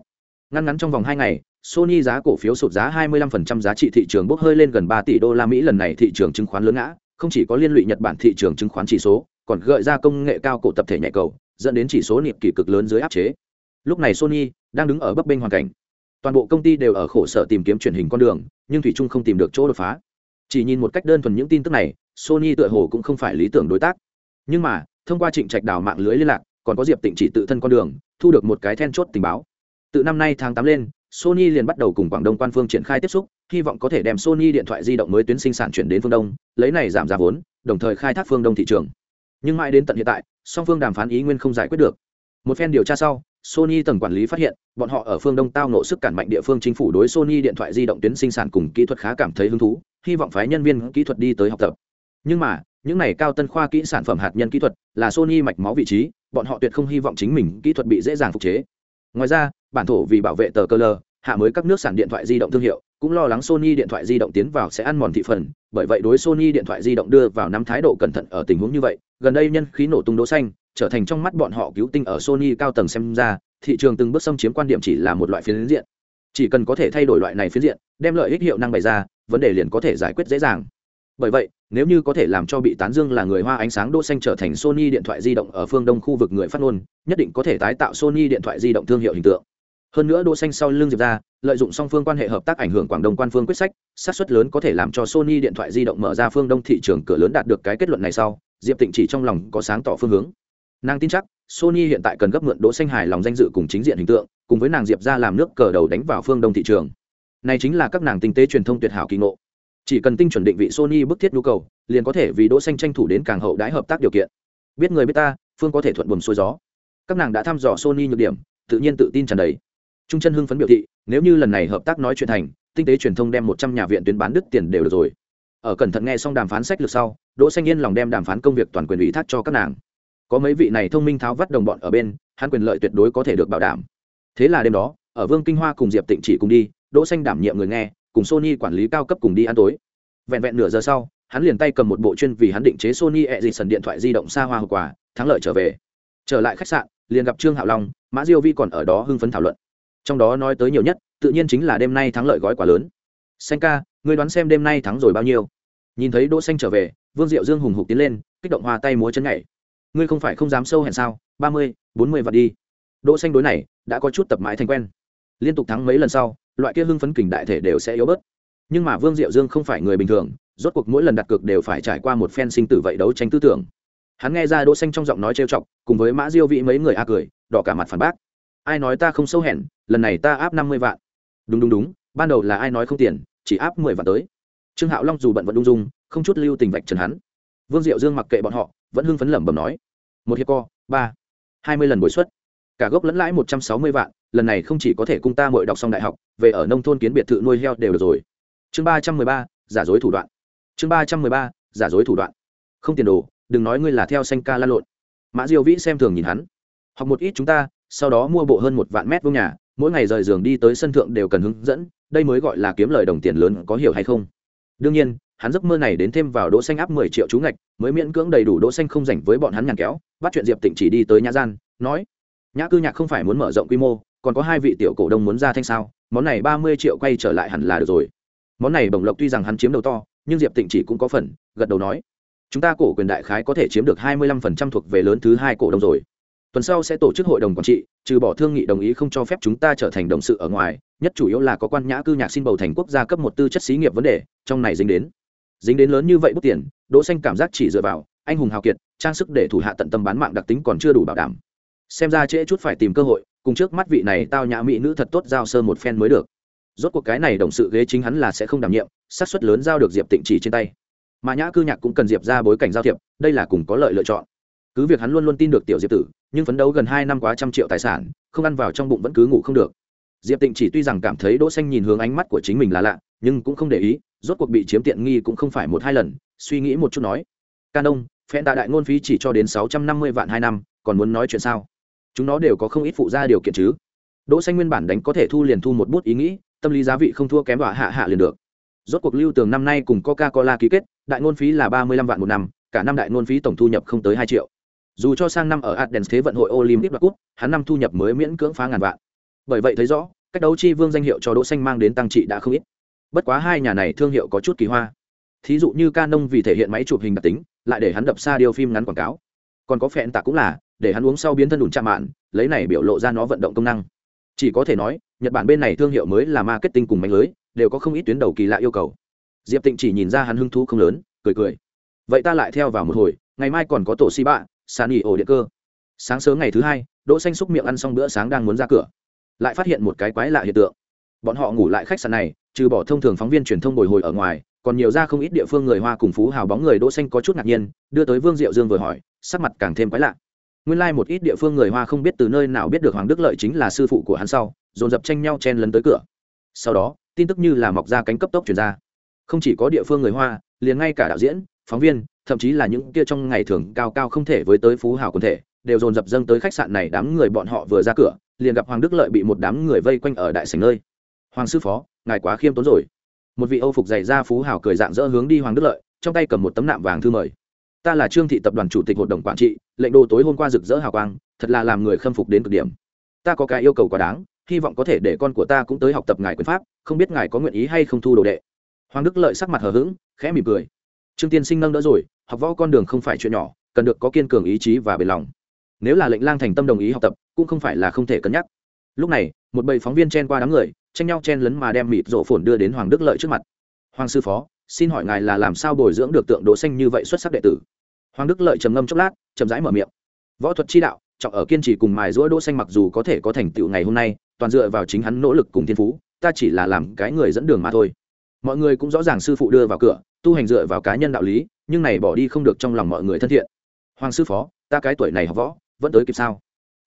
Ngắn ngắn trong vòng hai ngày, sony giá cổ phiếu sụt giá 25% giá trị thị trường bốc hơi lên gần 3 tỷ đô la mỹ. Lần này thị trường chứng khoán lớn ngã, không chỉ có liên lụy nhật bản thị trường chứng khoán chỉ số, còn gợi ra công nghệ cao cổ tập thể nhảy cầu, dẫn đến chỉ số niệm kỷ cực lớn dưới áp chế. Lúc này sony đang đứng ở bấp bênh hoàn cảnh. Toàn bộ công ty đều ở khổ sở tìm kiếm truyền hình con đường, nhưng thủy trung không tìm được chỗ đột phá chỉ nhìn một cách đơn thuần những tin tức này, sony tựa hồ cũng không phải lý tưởng đối tác. Nhưng mà, thông qua trịnh trạch đào mạng lưới liên lạc, còn có diệp tịnh chỉ tự thân con đường, thu được một cái then chốt tình báo. Từ năm nay tháng tám lên, sony liền bắt đầu cùng quảng đông quan phương triển khai tiếp xúc, hy vọng có thể đem sony điện thoại di động mới tuyến sinh sản chuyển đến phương đông, lấy này giảm giá vốn, đồng thời khai thác phương đông thị trường. Nhưng mãi đến tận hiện tại, song phương đàm phán ý nguyên không giải quyết được một phen điều tra sau, sony tầng quản lý phát hiện, bọn họ ở phương đông tao nộ sức cản mạnh địa phương chính phủ đối sony điện thoại di động tuyến sinh sản cùng kỹ thuật khá cảm thấy hứng thú, hy vọng phái nhân viên kỹ thuật đi tới học tập. Nhưng mà, những này cao tân khoa kỹ sản phẩm hạt nhân kỹ thuật là sony mạch máu vị trí, bọn họ tuyệt không hy vọng chính mình kỹ thuật bị dễ dàng phục chế. Ngoài ra, bản thổ vì bảo vệ tờ cơ lờ, hạ mới các nước sản điện thoại di động thương hiệu cũng lo lắng sony điện thoại di động tiến vào sẽ ăn mòn thị phần, bởi vậy đối sony điện thoại di động đưa vào năm thái độ cẩn thận ở tình huống như vậy, gần đây nhân khí nổ tung đỗ xanh, trở thành trong mắt bọn họ cứu tinh ở sony cao tầng xem ra, thị trường từng bước xâm chiếm quan điểm chỉ là một loại phiến diện. Chỉ cần có thể thay đổi loại này phiến diện, đem lợi ích hiệu năng bày ra, vấn đề liền có thể giải quyết dễ dàng. Bởi vậy, nếu như có thể làm cho bị tán dương là người hoa ánh sáng đỗ xanh trở thành sony điện thoại di động ở phương đông khu vực người phát ngôn, nhất định có thể tái tạo sony điện thoại di động thương hiệu hình tượng hơn nữa đỗ xanh sau lưng diệp ra lợi dụng song phương quan hệ hợp tác ảnh hưởng quảng đông quan phương quyết sách sát suất lớn có thể làm cho sony điện thoại di động mở ra phương đông thị trường cửa lớn đạt được cái kết luận này sau, diệp tịnh chỉ trong lòng có sáng tỏ phương hướng. Nàng tin chắc, sony hiện tại cần gấp mượn đỗ xanh hài lòng danh dự cùng chính diện hình tượng, cùng với nàng diệp ra làm nước cờ đầu đánh vào phương đông thị trường. Này chính là các nàng tinh tế truyền thông tuyệt hảo kỳ ngộ. Chỉ cần tinh chuẩn định vị sony bức thiết nhu cầu, liền có thể vì đỗ xanh tranh thủ đến càng hậu đãi hợp tác điều kiện. Biết người biết ta, phương có thể thuận buồm xuôi gió. Các nàng đã thăm dò sony nhược điểm, tự nhiên tự tin tràn đầy trung chân hưng phấn biểu thị, nếu như lần này hợp tác nói chuyện thành, tinh tế truyền thông đem một trăm nhà viện tuyến bán đứt tiền đều được rồi. Ở cẩn thận nghe xong đàm phán sách lược sau, đỗ xanh yên lòng đem đàm phán công việc toàn quyền ủy thác cho các nàng. Có mấy vị này thông minh tháo vắt đồng bọn ở bên, hắn quyền lợi tuyệt đối có thể được bảo đảm. Thế là đêm đó, ở vương kinh hoa cùng diệp tịnh chỉ cùng đi, đỗ xanh đảm nhiệm người nghe, cùng sony quản lý cao cấp cùng đi ăn tối. Vẹn vẹn nửa giờ sau, hắn liền tay cầm một bộ chuyên vì hắn định chế sony e dì sần điện thoại di động xa hoa hậu quả, thắng lợi trở về. Trở lại khách sạn, liền gặp trương hạo long, mã diêu vi còn ở đó hưng phấn thảo luận trong đó nói tới nhiều nhất, tự nhiên chính là đêm nay thắng lợi gói quả lớn. Xanh ca, ngươi đoán xem đêm nay thắng rồi bao nhiêu? Nhìn thấy đỗ xanh trở về, vương diệu dương hùng hục tiến lên, kích động hòa tay múa chân nhảy. Ngươi không phải không dám sâu hẹn sao? Ba mươi, bốn mươi vạn đi. Đỗ xanh đối này, đã có chút tập mãi thành quen. Liên tục thắng mấy lần sau, loại kia hưng phấn kình đại thể đều sẽ yếu bớt. Nhưng mà vương diệu dương không phải người bình thường, rốt cuộc mỗi lần đặt cược đều phải trải qua một phen sinh tử vậy đấu tranh tư tưởng. Hắn nghe ra đỗ xanh trong giọng nói trêu chọc, cùng với mã diêu Vị mấy người a cười, đỏ cả mặt phản bác ai nói ta không sâu hẹn, lần này ta áp năm mươi vạn. Đúng đúng đúng, ban đầu là ai nói không tiền, chỉ áp mười vạn tới. Trương hạo long dù bận vẫn đung dung, không chút lưu tình vạch trần hắn. Vương diệu dương mặc kệ bọn họ, vẫn hưng phấn lẩm bẩm nói. Một hiệp co, ba, hai mươi lần bồi xuất cả gốc lẫn lãi một trăm sáu mươi vạn, lần này không chỉ có thể cung ta mội đọc xong đại học, về ở nông thôn kiến biệt thự nuôi heo đều được rồi. Chương ba trăm mười ba, giả dối thủ đoạn. Chương ba trăm mười ba, giả dối thủ đoạn. Không tiền đồ, đừng nói ngươi là theo xanh ca lan lộn. Mã diêu vĩ xem thường nhìn hắn. Học một ít chúng ta sau đó mua bộ hơn một vạn mét vuông nhà, mỗi ngày rời giường đi tới sân thượng đều cần hướng dẫn, đây mới gọi là kiếm lời đồng tiền lớn, có hiểu hay không? Đương nhiên, hắn giấc mơ này đến thêm vào đỗ xanh áp mười triệu chú ngạch, mới miễn cưỡng đầy đủ đỗ xanh không rảnh với bọn hắn nhàn kéo, bắt chuyện diệp tịnh chỉ đi tới nhã gian, nói, nhã cư nhạc không phải muốn mở rộng quy mô, còn có hai vị tiểu cổ đông muốn ra thanh sao, món này ba mươi triệu quay trở lại hẳn là được rồi. Món này bổng lộc tuy rằng hắn chiếm đầu to, nhưng diệp tịnh chỉ cũng có phần, gật đầu nói, chúng ta cổ quyền đại khái có thể chiếm được hai mươi lăm phần trăm thuộc về lớn thứ hai cổ đông rồi tuần sau sẽ tổ chức hội đồng quản trị, trừ bỏ thương nghị đồng ý không cho phép chúng ta trở thành đồng sự ở ngoài, nhất chủ yếu là có quan nhã cư nhạc xin bầu thành quốc gia cấp một tư chất xí nghiệp vấn đề, trong này dính đến. Dính đến lớn như vậy bút tiền, đỗ xanh cảm giác chỉ dựa vào, anh hùng hào kiệt, trang sức để thủ hạ tận tâm bán mạng đặc tính còn chưa đủ bảo đảm. Xem ra trễ chút phải tìm cơ hội, cùng trước mắt vị này tao nhã mỹ nữ thật tốt giao sơ một phen mới được. Rốt cuộc cái này đồng sự ghế chính hắn là sẽ không đảm nhiệm, xác suất lớn giao được diệp tịnh chỉ trên tay. Mà nhã cư nhạc cũng cần diệp ra bối cảnh giao thiệp, đây là cùng có lợi lựa chọn cứ việc hắn luôn luôn tin được tiểu diệp tử, nhưng phấn đấu gần hai năm quá trăm triệu tài sản, không ăn vào trong bụng vẫn cứ ngủ không được. Diệp tịnh chỉ tuy rằng cảm thấy đỗ xanh nhìn hướng ánh mắt của chính mình là lạ, nhưng cũng không để ý, rốt cuộc bị chiếm tiện nghi cũng không phải một hai lần, suy nghĩ một chút nói. Ca đông phen tạ đại ngôn phí chỉ cho đến sáu trăm năm mươi vạn hai năm, còn muốn nói chuyện sao? Chúng nó đều có không ít phụ gia điều kiện chứ. Đỗ xanh nguyên bản đánh có thể thu liền thu một bút ý nghĩ, tâm lý giá vị không thua kém đọa hạ hạ liền được. Rốt cuộc lưu tường năm nay cùng coca cola ký kết, đại ngôn phí là ba mươi lăm vạn một năm, cả năm đại ngôn phí tổng thu nhập không tới hai triệu dù cho sang năm ở Athens thế vận hội Olympic đoạt cúp, hắn năm thu nhập mới miễn cưỡng phá ngàn vạn. Bởi vậy thấy rõ, cách đấu chi vương danh hiệu cho Đỗ Xanh mang đến tăng trị đã không ít. Bất quá hai nhà này thương hiệu có chút kỳ hoa. Thí dụ như Canon vì thể hiện máy chụp hình đặc tính, lại để hắn đập xa điều phim ngắn quảng cáo. Còn có phẹn tạ cũng là, để hắn uống sau biến thân đùn chạm mạn, lấy này biểu lộ ra nó vận động công năng. Chỉ có thể nói, Nhật Bản bên này thương hiệu mới là marketing cùng mạnh lưới, đều có không ít tuyến đầu kỳ lạ yêu cầu. Diệp Tịnh chỉ nhìn ra hắn hứng thú không lớn, cười cười. Vậy ta lại theo vào một hồi, ngày mai còn có tổ si bạ, sàn nghỉ ổ điện cơ. Sáng sớm ngày thứ hai, đỗ xanh xúc miệng ăn xong bữa sáng đang muốn ra cửa, lại phát hiện một cái quái lạ hiện tượng. Bọn họ ngủ lại khách sạn này, trừ bỏ thông thường phóng viên truyền thông bồi hồi ở ngoài, còn nhiều ra không ít địa phương người hoa cùng phú hào bóng người đỗ xanh có chút ngạc nhiên, đưa tới vương diệu dương vừa hỏi, sắc mặt càng thêm quái lạ. Nguyên lai like một ít địa phương người hoa không biết từ nơi nào biết được hoàng đức lợi chính là sư phụ của hắn sau, dồn dập tranh nhau chen lấn tới cửa. Sau đó, tin tức như là mọc ra cánh cấp tốc truyền ra. Không chỉ có địa phương người hoa, liền ngay cả đạo diễn phóng viên, thậm chí là những kia trong ngày thường cao cao không thể với tới phú hào quần thể, đều dồn dập dâng tới khách sạn này đám người bọn họ vừa ra cửa, liền gặp hoàng đức lợi bị một đám người vây quanh ở đại sảnh nơi. Hoàng sư phó, ngài quá khiêm tốn rồi. Một vị âu phục dày ra phú hào cười dạng dỡ hướng đi hoàng đức lợi, trong tay cầm một tấm nạm vàng thư mời. Ta là trương thị tập đoàn chủ tịch hội đồng quản trị, lệnh đồ tối hôm qua rực rỡ hào quang, thật là làm người khâm phục đến cực điểm. Ta có cái yêu cầu quá đáng, hy vọng có thể để con của ta cũng tới học tập ngài quyền pháp, không biết ngài có nguyện ý hay không thu đồ đệ. Hoàng đức lợi sắc mặt hờ hững, khẽ mỉm cười trương tiên sinh nâng đỡ rồi, học võ con đường không phải chuyện nhỏ, cần được có kiên cường ý chí và bền lòng. Nếu là lệnh lang thành tâm đồng ý học tập, cũng không phải là không thể cân nhắc. Lúc này, một bầy phóng viên chen qua đám người, tranh nhau chen lấn mà đem mịt rổ phồn đưa đến hoàng đức lợi trước mặt. Hoàng sư phó, xin hỏi ngài là làm sao bồi dưỡng được tượng đỗ xanh như vậy xuất sắc đệ tử? Hoàng đức lợi trầm ngâm chốc lát, chậm rãi mở miệng. Võ thuật chi đạo, trọng ở kiên trì cùng mài giũa đỗ xanh mặc dù có thể có thành tựu ngày hôm nay, toàn dựa vào chính hắn nỗ lực cùng thiên phú, ta chỉ là làm cái người dẫn đường mà thôi. Mọi người cũng rõ ràng sư phụ đưa vào cửa tu hành dựa vào cá nhân đạo lý, nhưng này bỏ đi không được trong lòng mọi người thân thiện. Hoàng sư phó, ta cái tuổi này học võ, vẫn tới kịp sao?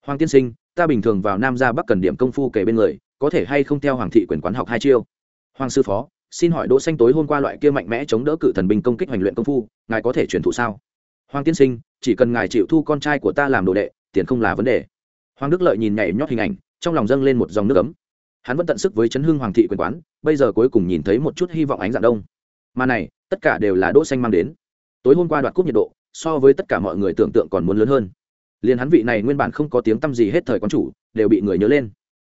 Hoàng tiên sinh, ta bình thường vào nam ra bắc cần điểm công phu kể bên người, có thể hay không theo hoàng thị quyền quán học hai chiêu? Hoàng sư phó, xin hỏi đỗ xanh tối hôm qua loại kia mạnh mẽ chống đỡ cự thần binh công kích hoành luyện công phu, ngài có thể truyền thụ sao? Hoàng tiên sinh, chỉ cần ngài chịu thu con trai của ta làm đồ đệ, tiền không là vấn đề. Hoàng đức lợi nhìn nhảy nhót hình ảnh, trong lòng dâng lên một dòng nước ấm. Hắn vẫn tận sức với chấn hương hoàng thị quyền quán, bây giờ cuối cùng nhìn thấy một chút hy vọng ánh dạng đông mà này, tất cả đều là đỗ xanh mang đến. Tối hôm qua đoạt cúp nhiệt độ, so với tất cả mọi người tưởng tượng còn muốn lớn hơn. Liền hắn vị này nguyên bản không có tiếng tăm gì hết thời quán chủ, đều bị người nhớ lên.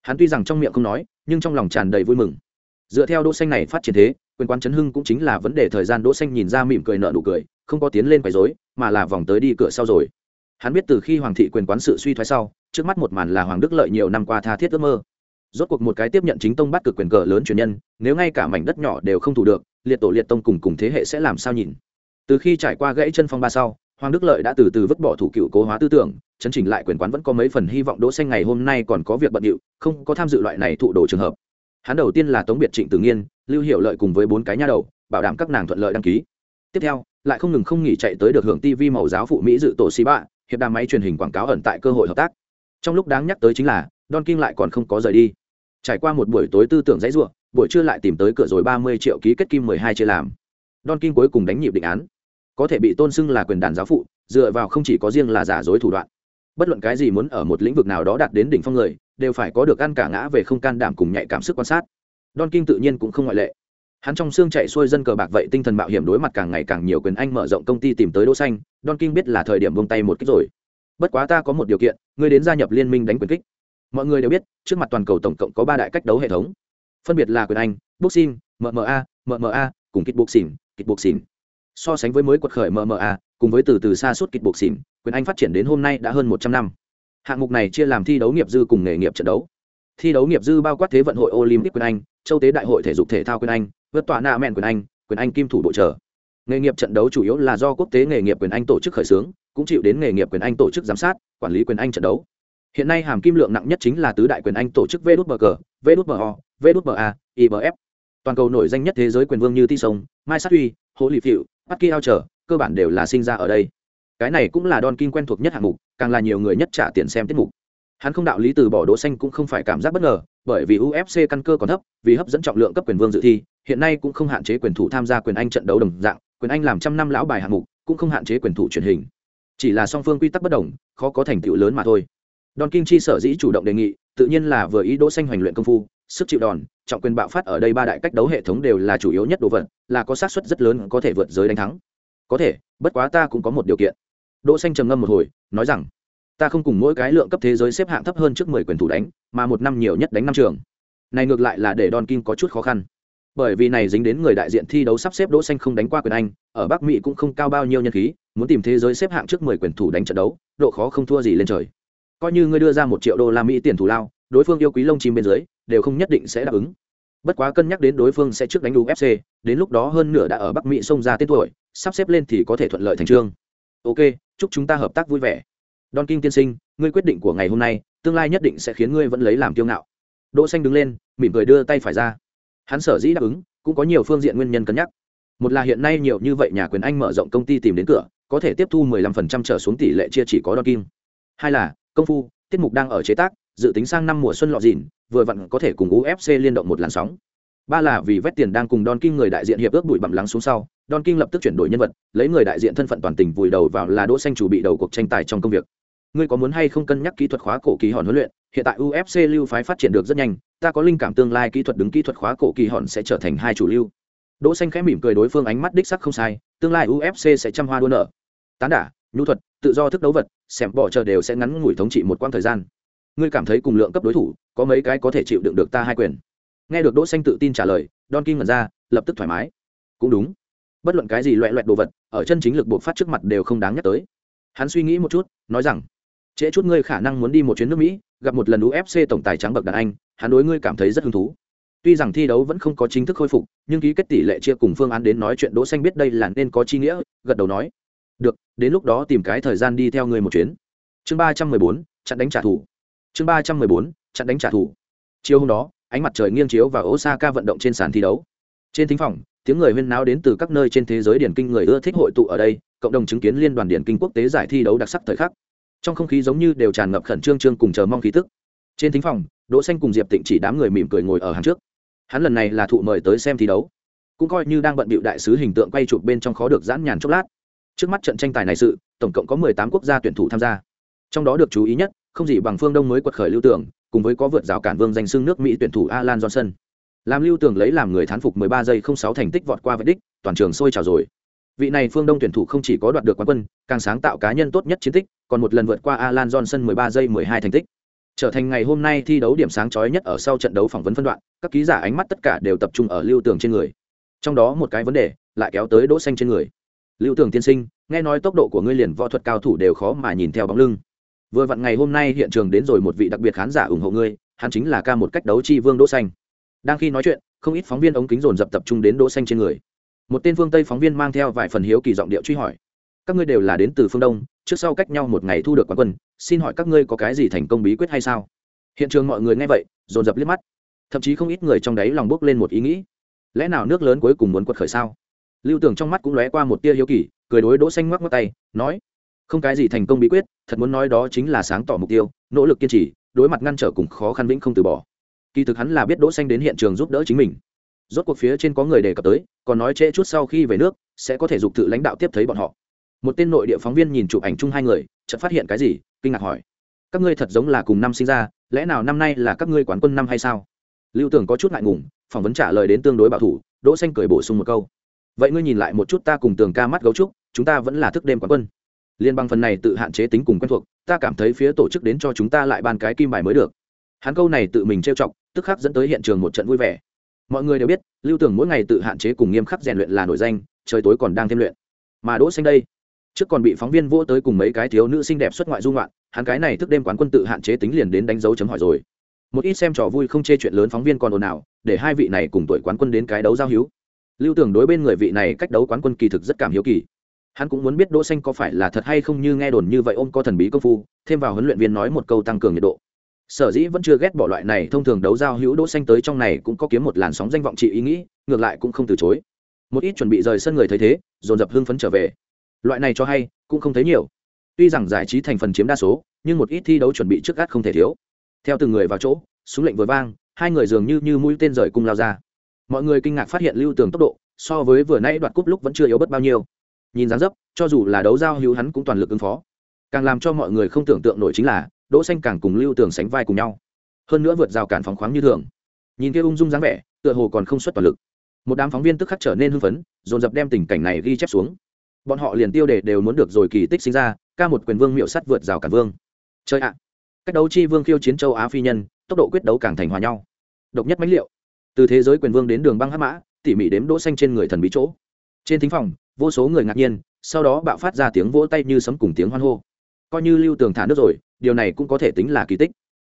Hắn tuy rằng trong miệng không nói, nhưng trong lòng tràn đầy vui mừng. Dựa theo đỗ xanh này phát triển thế, quyền quán chấn hưng cũng chính là vấn đề thời gian đỗ xanh nhìn ra mỉm cười nở nụ cười, không có tiến lên quấy rối, mà là vòng tới đi cửa sau rồi. Hắn biết từ khi hoàng thị quyền quán sự suy thoái sau, trước mắt một màn là hoàng đức lợi nhiều năm qua tha thiết ước mơ rốt cuộc một cái tiếp nhận chính tông bắt cực quyền cờ lớn truyền nhân, nếu ngay cả mảnh đất nhỏ đều không thủ được, liệt tổ liệt tông cùng cùng thế hệ sẽ làm sao nhìn? Từ khi trải qua gãy chân phong ba sau, hoàng đức lợi đã từ từ vứt bỏ thủ cựu cố hóa tư tưởng, chấn chỉnh lại quyền quán vẫn có mấy phần hy vọng đỗ xanh ngày hôm nay còn có việc bận điệu, không có tham dự loại này thụ đồ trường hợp. Hắn đầu tiên là tống biệt trịnh tử nghiên, lưu hiệu lợi cùng với bốn cái nha đầu, bảo đảm các nàng thuận lợi đăng ký. Tiếp theo, lại không ngừng không nghỉ chạy tới được hưởng tv màu giáo phụ mỹ dự tổ xí bạ, hiệp đàm máy truyền hình quảng cáo ẩn tại cơ hội hợp tác. Trong lúc đáng nhắc tới chính là, don king lại còn không có rời đi trải qua một buổi tối tư tưởng dãy ruộng buổi trưa lại tìm tới cửa rồi ba mươi triệu ký kết kim mười hai chia làm. Don kim cuối cùng đánh nhịp định án. Có thể bị tôn xưng là quyền đàn giáo phụ, dựa vào không chỉ có riêng là giả dối thủ đoạn. Bất luận cái gì muốn ở một lĩnh vực nào đó đạt đến đỉnh phong người, đều phải có được ăn cả ngã về không can đảm cùng nhạy cảm sức quan sát. Don kim tự nhiên cũng không ngoại lệ. Hắn trong xương chạy xuôi dân cờ bạc vậy tinh thần mạo hiểm đối mặt càng ngày càng nhiều quyền anh mở rộng công ty tìm tới đỗ xanh, don kim biết là thời điểm buông tay một kích rồi. Bất quá ta có một điều kiện, ngươi đến gia nhập liên minh đánh quyền kích mọi người đều biết, trước mặt toàn cầu tổng cộng có ba đại cách đấu hệ thống. Phân biệt là quyền anh, boxing mma mma cùng kịch boxing kịch boxing so sánh với mới quật khởi mma cùng với từ từ xa suốt kịch boxing quyền anh phát triển đến hôm nay đã hơn một trăm năm. Hạng mục này chia làm thi đấu nghiệp dư cùng nghề nghiệp trận đấu. Thi đấu nghiệp dư bao quát thế vận hội olympic quyền anh, châu tế đại hội thể dục thể thao quyền anh, vượt tọa nạ mẹn quyền anh quyền anh kim thủ bộ trở. Nghề nghiệp trận đấu chủ yếu là do quốc tế nghề nghiệp quyền anh tổ chức khởi xướng, cũng chịu đến nghề nghiệp quyền anh tổ chức giám sát, quản lý quyền anh trận đấu hiện nay hàm kim lượng nặng nhất chính là tứ đại quyền anh tổ chức vđbg vđbo a ibf toàn cầu nổi danh nhất thế giới quyền vương như ti sông, mai sát uy, hồ lì phịu, bắc kia ao trở, cơ bản đều là sinh ra ở đây. Cái này cũng là đòn kim quen thuộc nhất hạng mục, càng là nhiều người nhất trả tiền xem tiết mục. Hắn không đạo lý từ bỏ đỗ xanh cũng không phải cảm giác bất ngờ, bởi vì ufc căn cơ còn thấp, vì hấp dẫn trọng lượng cấp quyền vương dự thi, hiện nay cũng không hạn chế quyền thủ tham gia quyền anh trận đấu đồng dạng, quyền anh làm trăm năm lão bài hạng mục, cũng không hạn chế quyền thủ truyền hình. Chỉ là song phương quy tắc bất đồng, khó có thành tựu lớn mà thôi. Don Kim chi sở dĩ chủ động đề nghị, tự nhiên là vừa ý đỗ xanh hoành luyện công phu, sức chịu đòn, trọng quyền bạo phát ở đây ba đại cách đấu hệ thống đều là chủ yếu nhất đồ vật, là có xác suất rất lớn có thể vượt giới đánh thắng. Có thể, bất quá ta cũng có một điều kiện. Đỗ xanh trầm ngâm một hồi, nói rằng, ta không cùng mỗi cái lượng cấp thế giới xếp hạng thấp hơn trước 10 quyền thủ đánh, mà một năm nhiều nhất đánh năm trường. Này ngược lại là để Don Kim có chút khó khăn. Bởi vì này dính đến người đại diện thi đấu sắp xếp Đỗ xanh không đánh qua quyền Anh, ở Bắc Mỹ cũng không cao bao nhiêu nhân khí, muốn tìm thế giới xếp hạng trước 10 quyền thủ đánh trận đấu, độ khó không thua gì lên trời coi như ngươi đưa ra một triệu đô la mỹ tiền thù lao đối phương yêu quý lông chim bên dưới đều không nhất định sẽ đáp ứng. Bất quá cân nhắc đến đối phương sẽ trước đánh UFC, fc đến lúc đó hơn nửa đã ở bắc mỹ xông ra tên tuổi sắp xếp lên thì có thể thuận lợi thành trương. Ok chúc chúng ta hợp tác vui vẻ. Don king tiên sinh ngươi quyết định của ngày hôm nay tương lai nhất định sẽ khiến ngươi vẫn lấy làm kiêu ngạo. Đỗ xanh đứng lên mỉm cười đưa tay phải ra. Hắn sở dĩ đáp ứng cũng có nhiều phương diện nguyên nhân cân nhắc. Một là hiện nay nhiều như vậy nhà quyền anh mở rộng công ty tìm đến cửa có thể tiếp thu 15% trở xuống tỷ lệ chia chỉ có don kim hai là công phu, tiết mục đang ở chế tác, dự tính sang năm mùa xuân lọ dìn vừa vặn có thể cùng ufc liên động một làn sóng. Ba là vì vét tiền đang cùng don king người đại diện hiệp ước bụi bặm lắng xuống sau, don king lập tức chuyển đổi nhân vật, lấy người đại diện thân phận toàn tình vùi đầu vào là đỗ xanh chủ bị đầu cuộc tranh tài trong công việc. Ngươi có muốn hay không cân nhắc kỹ thuật khóa cổ kỳ hòn huấn luyện? Hiện tại ufc lưu phái phát triển được rất nhanh, ta có linh cảm tương lai kỹ thuật đứng kỹ thuật khóa cổ kỳ hòn sẽ trở thành hai chủ lưu. Đỗ xanh khẽ mỉm cười đối phương ánh mắt đích sắc không sai, tương lai ufc sẽ trăm hoa đua nở. Tán đả, nhu thuật tự do thức đấu vật, xem bỏ chờ đều sẽ ngắn ngủi thống trị một quãng thời gian. Ngươi cảm thấy cùng lượng cấp đối thủ, có mấy cái có thể chịu đựng được ta hai quyền? Nghe được đỗ xanh tự tin trả lời, don kim ngẩn ra, lập tức thoải mái. Cũng đúng. Bất luận cái gì loẹ loẹt đồ vật, ở chân chính lực buộc phát trước mặt đều không đáng nhắc tới. Hắn suy nghĩ một chút, nói rằng, trễ chút ngươi khả năng muốn đi một chuyến nước mỹ, gặp một lần ufc tổng tài trắng bậc đàn anh, hắn đối ngươi cảm thấy rất hứng thú. Tuy rằng thi đấu vẫn không có chính thức khôi phục, nhưng ký kết tỷ lệ chia cùng phương án đến nói chuyện đỗ xanh biết đây là nên có chi nghĩa, gật đầu nói được, đến lúc đó tìm cái thời gian đi theo người một chuyến. Chương ba trăm mười bốn, chặn đánh trả thù. Chương ba trăm mười bốn, chặn đánh trả thù. Chiều hôm đó, ánh mặt trời nghiêng chiếu và osaka vận động trên sàn thi đấu. Trên thính phòng, tiếng người huyên náo đến từ các nơi trên thế giới điển kinh người ưa thích hội tụ ở đây, cộng đồng chứng kiến liên đoàn điển kinh quốc tế giải thi đấu đặc sắc thời khắc. Trong không khí giống như đều tràn ngập khẩn trương trương cùng chờ mong khí tức. Trên thính phòng, đỗ xanh cùng diệp tịnh chỉ đám người mỉm cười ngồi ở hàng trước. Hắn lần này là thụ mời tới xem thi đấu. Cũng coi như đang bận bịu đại sứ hình tượng quay chụp bên trong khó được giãn nhàn chốc lát trước mắt trận tranh tài này sự, tổng cộng có 18 quốc gia tuyển thủ tham gia. Trong đó được chú ý nhất, không gì bằng phương đông mới quật khởi lưu tưởng, cùng với có vượt rào cản vương danh xưng nước mỹ tuyển thủ alan johnson. Làm lưu tưởng lấy làm người thán phục 13 giây 06 thành tích vọt qua vết đích, toàn trường sôi trào rồi. Vị này phương đông tuyển thủ không chỉ có đoạt được quán quân, càng sáng tạo cá nhân tốt nhất chiến tích, còn một lần vượt qua alan johnson 13 giây 12 thành tích. Trở thành ngày hôm nay thi đấu điểm sáng chói nhất ở sau trận đấu phỏng vấn phân đoạn, các ký giả ánh mắt tất cả đều tập trung ở lưu tưởng trên người. Trong đó một cái vấn đề, lại kéo tới đỗ xanh trên người lưu tưởng tiên sinh, nghe nói tốc độ của ngươi liền võ thuật cao thủ đều khó mà nhìn theo bóng lưng. Vừa vặn ngày hôm nay hiện trường đến rồi một vị đặc biệt khán giả ủng hộ ngươi, hắn chính là ca một cách đấu chi vương đỗ xanh. Đang khi nói chuyện, không ít phóng viên ống kính dồn dập tập trung đến đỗ xanh trên người. Một tên phương tây phóng viên mang theo vài phần hiếu kỳ giọng điệu truy hỏi, các ngươi đều là đến từ phương đông, trước sau cách nhau một ngày thu được quán quân, xin hỏi các ngươi có cái gì thành công bí quyết hay sao? Hiện trường mọi người nghe vậy, dồn dập liếc mắt. Thậm chí không ít người trong đấy lòng bước lên một ý nghĩ. Lẽ nào nước lớn cuối cùng muốn quật khởi sao? Lưu tưởng trong mắt cũng lóe qua một tia hiếu kỳ, cười đối đỗ xanh ngoắc ngoắc tay, nói, không cái gì thành công bí quyết, thật muốn nói đó chính là sáng tỏ mục tiêu, nỗ lực kiên trì, đối mặt ngăn trở cùng khó khăn vĩnh không từ bỏ. Kỳ thực hắn là biết đỗ xanh đến hiện trường giúp đỡ chính mình. Rốt cuộc phía trên có người đề cập tới, còn nói trễ chút sau khi về nước, sẽ có thể dục tự lãnh đạo tiếp thấy bọn họ. Một tên nội địa phóng viên nhìn chụp ảnh chung hai người, chợt phát hiện cái gì, kinh ngạc hỏi, các ngươi thật giống là cùng năm sinh ra, lẽ nào năm nay là các ngươi quán quân năm hay sao? Lưu tưởng có chút ngại ngùng, phỏng vấn trả lời đến tương đối bảo thủ, đỗ xanh cười bổ sung một câu vậy ngươi nhìn lại một chút ta cùng tường ca mắt gấu trúc, chúng ta vẫn là thức đêm quán quân. Liên bang phần này tự hạn chế tính cùng quen thuộc, ta cảm thấy phía tổ chức đến cho chúng ta lại ban cái kim bài mới được. Hắn câu này tự mình trêu chọc, tức khắc dẫn tới hiện trường một trận vui vẻ. Mọi người đều biết, lưu tưởng mỗi ngày tự hạn chế cùng nghiêm khắc rèn luyện là nổi danh, trời tối còn đang thêm luyện. Mà đỗ xanh đây, trước còn bị phóng viên vỗ tới cùng mấy cái thiếu nữ xinh đẹp xuất ngoại du ngoạn, hắn cái này thức đêm quán quân tự hạn chế tính liền đến đánh dấu chấm hỏi rồi. Một ít xem trò vui không chê chuyện lớn phóng viên còn ồn ào, để hai vị này cùng tuổi quán quân đến cái đấu giao hữu lưu tưởng đối bên người vị này cách đấu quán quân kỳ thực rất cảm hiếu kỳ. Hắn cũng muốn biết đỗ xanh có phải là thật hay không như nghe đồn như vậy ôm có thần bí công phu, thêm vào huấn luyện viên nói một câu tăng cường nhiệt độ. Sở dĩ vẫn chưa ghét bỏ loại này thông thường đấu giao hữu đỗ xanh tới trong này cũng có kiếm một làn sóng danh vọng trị ý nghĩ, ngược lại cũng không từ chối. Một ít chuẩn bị rời sân người thấy thế, dồn dập hưng phấn trở về. Loại này cho hay, cũng không thấy nhiều. Tuy rằng giải trí thành phần chiếm đa số, nhưng một ít thi đấu chuẩn bị trước gắt không thể thiếu. Theo từng người vào chỗ, súng lệnh vừa vang, hai người dường như như mũi tên rời cung lao ra mọi người kinh ngạc phát hiện lưu tường tốc độ, so với vừa nãy đoạt cúp lúc vẫn chưa yếu bất bao nhiêu. Nhìn dáng dấp, cho dù là đấu giao hữu hắn cũng toàn lực ứng phó. Càng làm cho mọi người không tưởng tượng nổi chính là, đỗ xanh càng cùng lưu tường sánh vai cùng nhau. Hơn nữa vượt rào cản phóng khoáng như thường. Nhìn kia ung dung dáng vẻ, tựa hồ còn không xuất toàn lực. Một đám phóng viên tức khắc trở nên hưng phấn, dồn dập đem tình cảnh này ghi chép xuống. Bọn họ liền tiêu đề đều muốn được rồi kỳ tích sinh ra, ca một quyền vương miệu sắt vượt rào cản vương. Chơi ạ. Cách đấu chi vương khiêu chiến châu á phi nhân, tốc độ quyết đấu càng thành hòa nhau. Độc nhất mãnh liệu từ thế giới quyền vương đến đường băng hắc mã, tỉ mỉ đếm đỗ xanh trên người thần bí chỗ. Trên thính phòng, vô số người ngạc nhiên, sau đó bạo phát ra tiếng vỗ tay như sấm cùng tiếng hoan hô. Coi như lưu tường thả nước rồi, điều này cũng có thể tính là kỳ tích.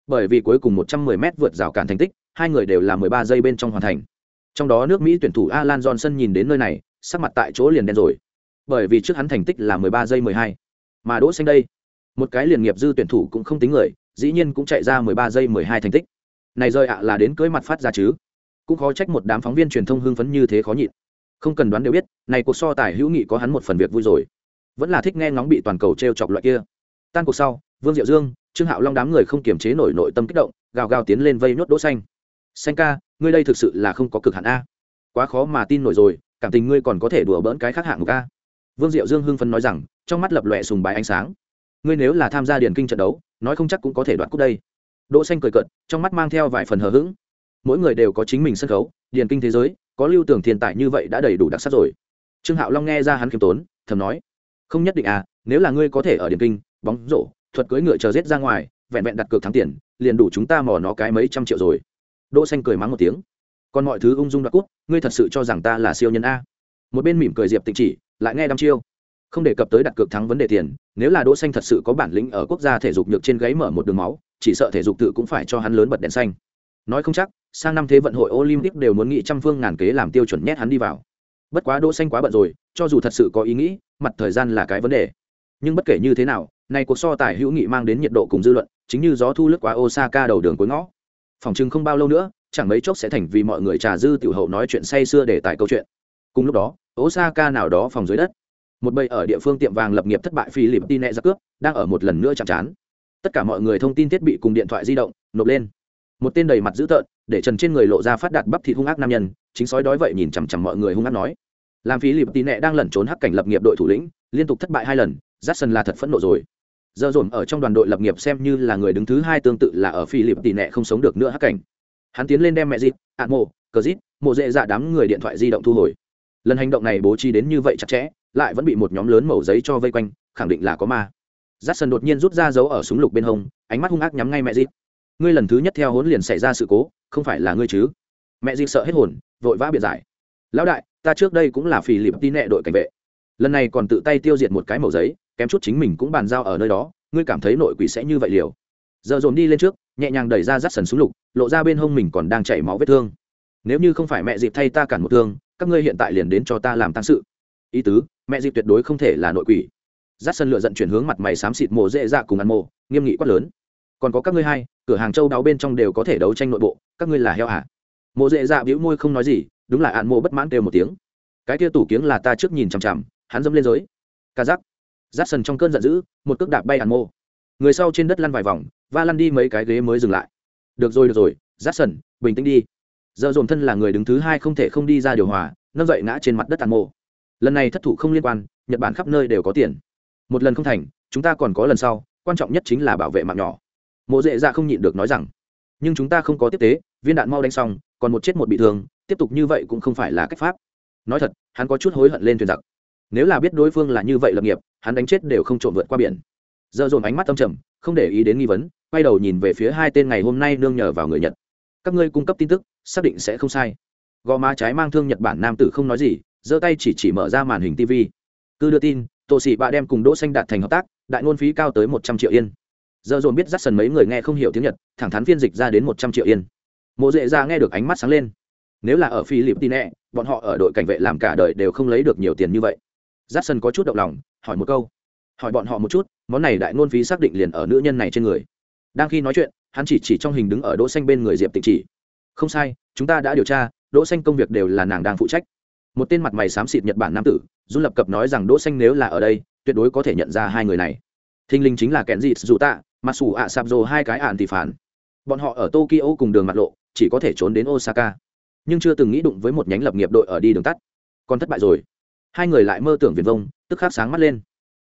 Bởi vì cuối cùng 110 m vượt rào cản thành tích, hai người đều là 13 giây bên trong hoàn thành. Trong đó nước mỹ tuyển thủ alan johnson nhìn đến nơi này, sắc mặt tại chỗ liền đen rồi. Bởi vì trước hắn thành tích là 13 giây 12. mà đỗ xanh đây, một cái liền nghiệp dư tuyển thủ cũng không tính người, dĩ nhiên cũng chạy ra 13 giây 12 thành tích. Này rơi ạ là đến cưới mặt phát ra chứ cũng khó trách một đám phóng viên truyền thông hưng phấn như thế khó nhịn. Không cần đoán đều biết, này cuộc so tài hữu nghị có hắn một phần việc vui rồi. Vẫn là thích nghe ngóng bị toàn cầu t r e o chọc loại kia. Tan cuộc sau, vương diệu dương, trương hạo long đám người không kiềm chế nổi nội tâm kích động, gào gào tiến lên vây nhốt đỗ xanh. Xanh ca, ngươi đây thực sự là không có cực hạn a. Quá khó mà tin nổi rồi, cảm tình ngươi còn có thể đùa bỡn cái khác hạng mục a. Vương diệu dương hưng phấn nói rằng, trong mắt lập lòe sùng bái ánh sáng. Ngươi nếu là tham gia điền kinh trận đấu, nói không chắc cũng có thể đoạt cúp đây. Đỗ xanh cười cợt, trong mắt mang theo vài phần hờ hững mỗi người đều có chính mình sân khấu, điền kinh thế giới, có lưu tưởng thiên tài như vậy đã đầy đủ đặc sắc rồi. Trương hạo long nghe ra hắn khiêm tốn, thầm nói, không nhất định à nếu là ngươi có thể ở điền kinh, bóng rổ, thuật cưỡi ngựa chờ rết ra ngoài, vẹn vẹn đặt cược thắng tiền, liền đủ chúng ta mò nó cái mấy trăm triệu rồi. Đỗ xanh cười mắng một tiếng, còn mọi thứ ung dung đoạt cút ngươi thật sự cho rằng ta là siêu nhân a? Một bên mỉm cười diệp tịnh chỉ, lại nghe đăm chiêu. Không đề cập tới đặt cược thắng vấn đề tiền, nếu là đỗ xanh thật sự có bản lĩnh ở quốc gia thể dục nhược trên gáy mở một đường máu, chỉ sợ thể dục tự cũng phải cho hắn lớn bật đèn xanh. Nói không chắc sang năm thế vận hội olympic đều muốn nghị trăm phương ngàn kế làm tiêu chuẩn nhét hắn đi vào. Bất quá đỗ xanh quá bận rồi, cho dù thật sự có ý nghĩ, mặt thời gian là cái vấn đề. Nhưng bất kể như thế nào, này cuộc so tài hữu nghị mang đến nhiệt độ cùng dư luận, chính như gió thu lướt qua osaka đầu đường cuối ngõ. Phòng chừng không bao lâu nữa, chẳng mấy chốc sẽ thành vì mọi người trà dư tiểu hậu nói chuyện say xưa để tại câu chuyện. Cùng lúc đó, osaka nào đó phòng dưới đất. Một bầy ở địa phương tiệm vàng lập nghiệp thất bại phi lịp tin nẹ ra cướp, đang ở một lần nữa chạm chán tất cả mọi người thông tin thiết bị cùng điện thoại di động, nộp lên. Một tên đầy mặt dữ tợn để trần trên người lộ ra phát đạt bắp thịt hung ác nam nhân, chính sói đói vậy nhìn chằm chằm mọi người hung ác nói. Làm phí lịp tì nẹ đang lẩn trốn hắc cảnh lập nghiệp đội thủ lĩnh, liên tục thất bại hai lần j a là thật phẫn nộ rồi. Giờ dồn ở trong đoàn đội lập nghiệp xem như là người đứng thứ hai tương tự là ở phi lịp tì nẹ không sống được nữa hắc cảnh. Hắn tiến lên đem mẹ dịp ạn mộ, cờ dít mộ dễ dạ đám người điện thoại di động thu hồi. Lần hành động này bố trí đến như vậy chặt chẽ, lại vẫn bị một nhóm lớn mẩu giấy cho vây quanh, khẳng định là có ma. J a đột nhiên rút ra dấu ở súng lục bên hông, ánh mắt hung ác nhắm ngay mẹ dịp ngươi lần thứ nhất theo hốn liền xảy ra sự cố không phải là ngươi chứ? Mẹ dịp sợ hết hồn, vội vã biện giải. Lão đại, ta trước đây cũng là phì lịp tin nệ đội cảnh vệ. Lần này còn tự tay tiêu diệt một cái màu giấy, kém chút chính mình cũng bàn giao ở nơi đó, ngươi cảm thấy nội quỷ sẽ như vậy liều. Giờ dồn đi lên trước, nhẹ nhàng đẩy ra rắt sần súng lục, lộ ra bên hông mình còn đang chảy máu vết thương. Nếu như không phải mẹ dịp thay ta cản một thương, các ngươi hiện tại liền đến cho ta làm tăng sự. Ý tứ, mẹ dịp tuyệt đối không thể là nội quỷ. Rắt sân lựa dận chuyển hướng mặt mày xám xịt mồ dễ dạ cùng ăn mồ, nghiêm nghị quát lớn. Còn có các ngươi hai cửa hàng châu đáo bên trong đều có thể đấu tranh nội bộ, các ngươi là heo hả? Mộ dễ dạ bĩu môi không nói gì, đúng là ạn mộ bất mãn kêu một tiếng. Cái kia tủ kiếng là ta trước nhìn chằm chằm, hắn dâm lên giới. Ca giắc giáp sần trong cơn giận dữ, một cước đạp bay ạn mộ. Người sau trên đất lăn vài vòng và lăn đi mấy cái ghế mới dừng lại. Được rồi được rồi giáp sần, bình tĩnh đi. Giờ dồn thân là người đứng thứ hai không thể không đi ra điều hòa, nâng dậy ngã trên mặt đất ạn mộ. Lần này thất thủ không liên quan, nhật bản khắp nơi đều có tiền. Một lần không thành, chúng ta còn có lần sau, quan trọng nhất chính là bảo vệ mạng nhỏ mộ dễ dạ không nhịn được nói rằng, nhưng chúng ta không có tiếp tế, viên đạn mau đánh xong, còn một chết một bị thương, tiếp tục như vậy cũng không phải là cách pháp. Nói thật, hắn có chút hối hận lên thuyền giặc. Nếu là biết đối phương là như vậy lập nghiệp, hắn đánh chết đều không trộm vượt qua biển. Giờ dồn ánh mắt tâm trầm, không để ý đến nghi vấn, quay đầu nhìn về phía hai tên ngày hôm nay nương nhờ vào người nhật. Các ngươi cung cấp tin tức, xác định sẽ không sai. Gò má trái mang thương nhật bản nam tử không nói gì, giơ tay chỉ chỉ mở ra màn hình tv cứ đưa tin tổ sĩ bạ đem cùng đỗ xanh đạt thành hợp tác, đại ngôn phí cao tới một trăm triệu yên giờ dồn biết dắt sần mấy người nghe không hiểu tiếng nhật, thẳng thắn phiên dịch ra đến một trăm triệu yên. Mộ dễ ra dạ nghe được ánh mắt sáng lên. Nếu là ở philippines, bọn họ ở đội cảnh vệ làm cả đời đều không lấy được nhiều tiền như vậy. Dắt sần có chút động lòng, hỏi một câu. Hỏi bọn họ một chút, món này đại ngôn phí xác định liền ở nữ nhân này trên người. Đang khi nói chuyện, hắn chỉ chỉ trong hình đứng ở đỗ xanh bên người diệp tịnh chỉ. Không sai, chúng ta đã điều tra, đỗ xanh công việc đều là nàng đang phụ trách. Một tên mặt mày xám xịt nhật bản nam tử run lập cập nói rằng đỗ xanh nếu là ở đây, tuyệt đối có thể nhận ra hai người này. Thinh linh chính là kẹn dịt dù tạ mà sủ ạ sạp rồ hai cái ạn thì phản. Bọn họ ở tokyo cùng đường mặt lộ, chỉ có thể trốn đến osaka. Nhưng chưa từng nghĩ đụng với một nhánh lập nghiệp đội ở đi đường tắt. Còn thất bại rồi. Hai người lại mơ tưởng viền vông, tức khắc sáng mắt lên.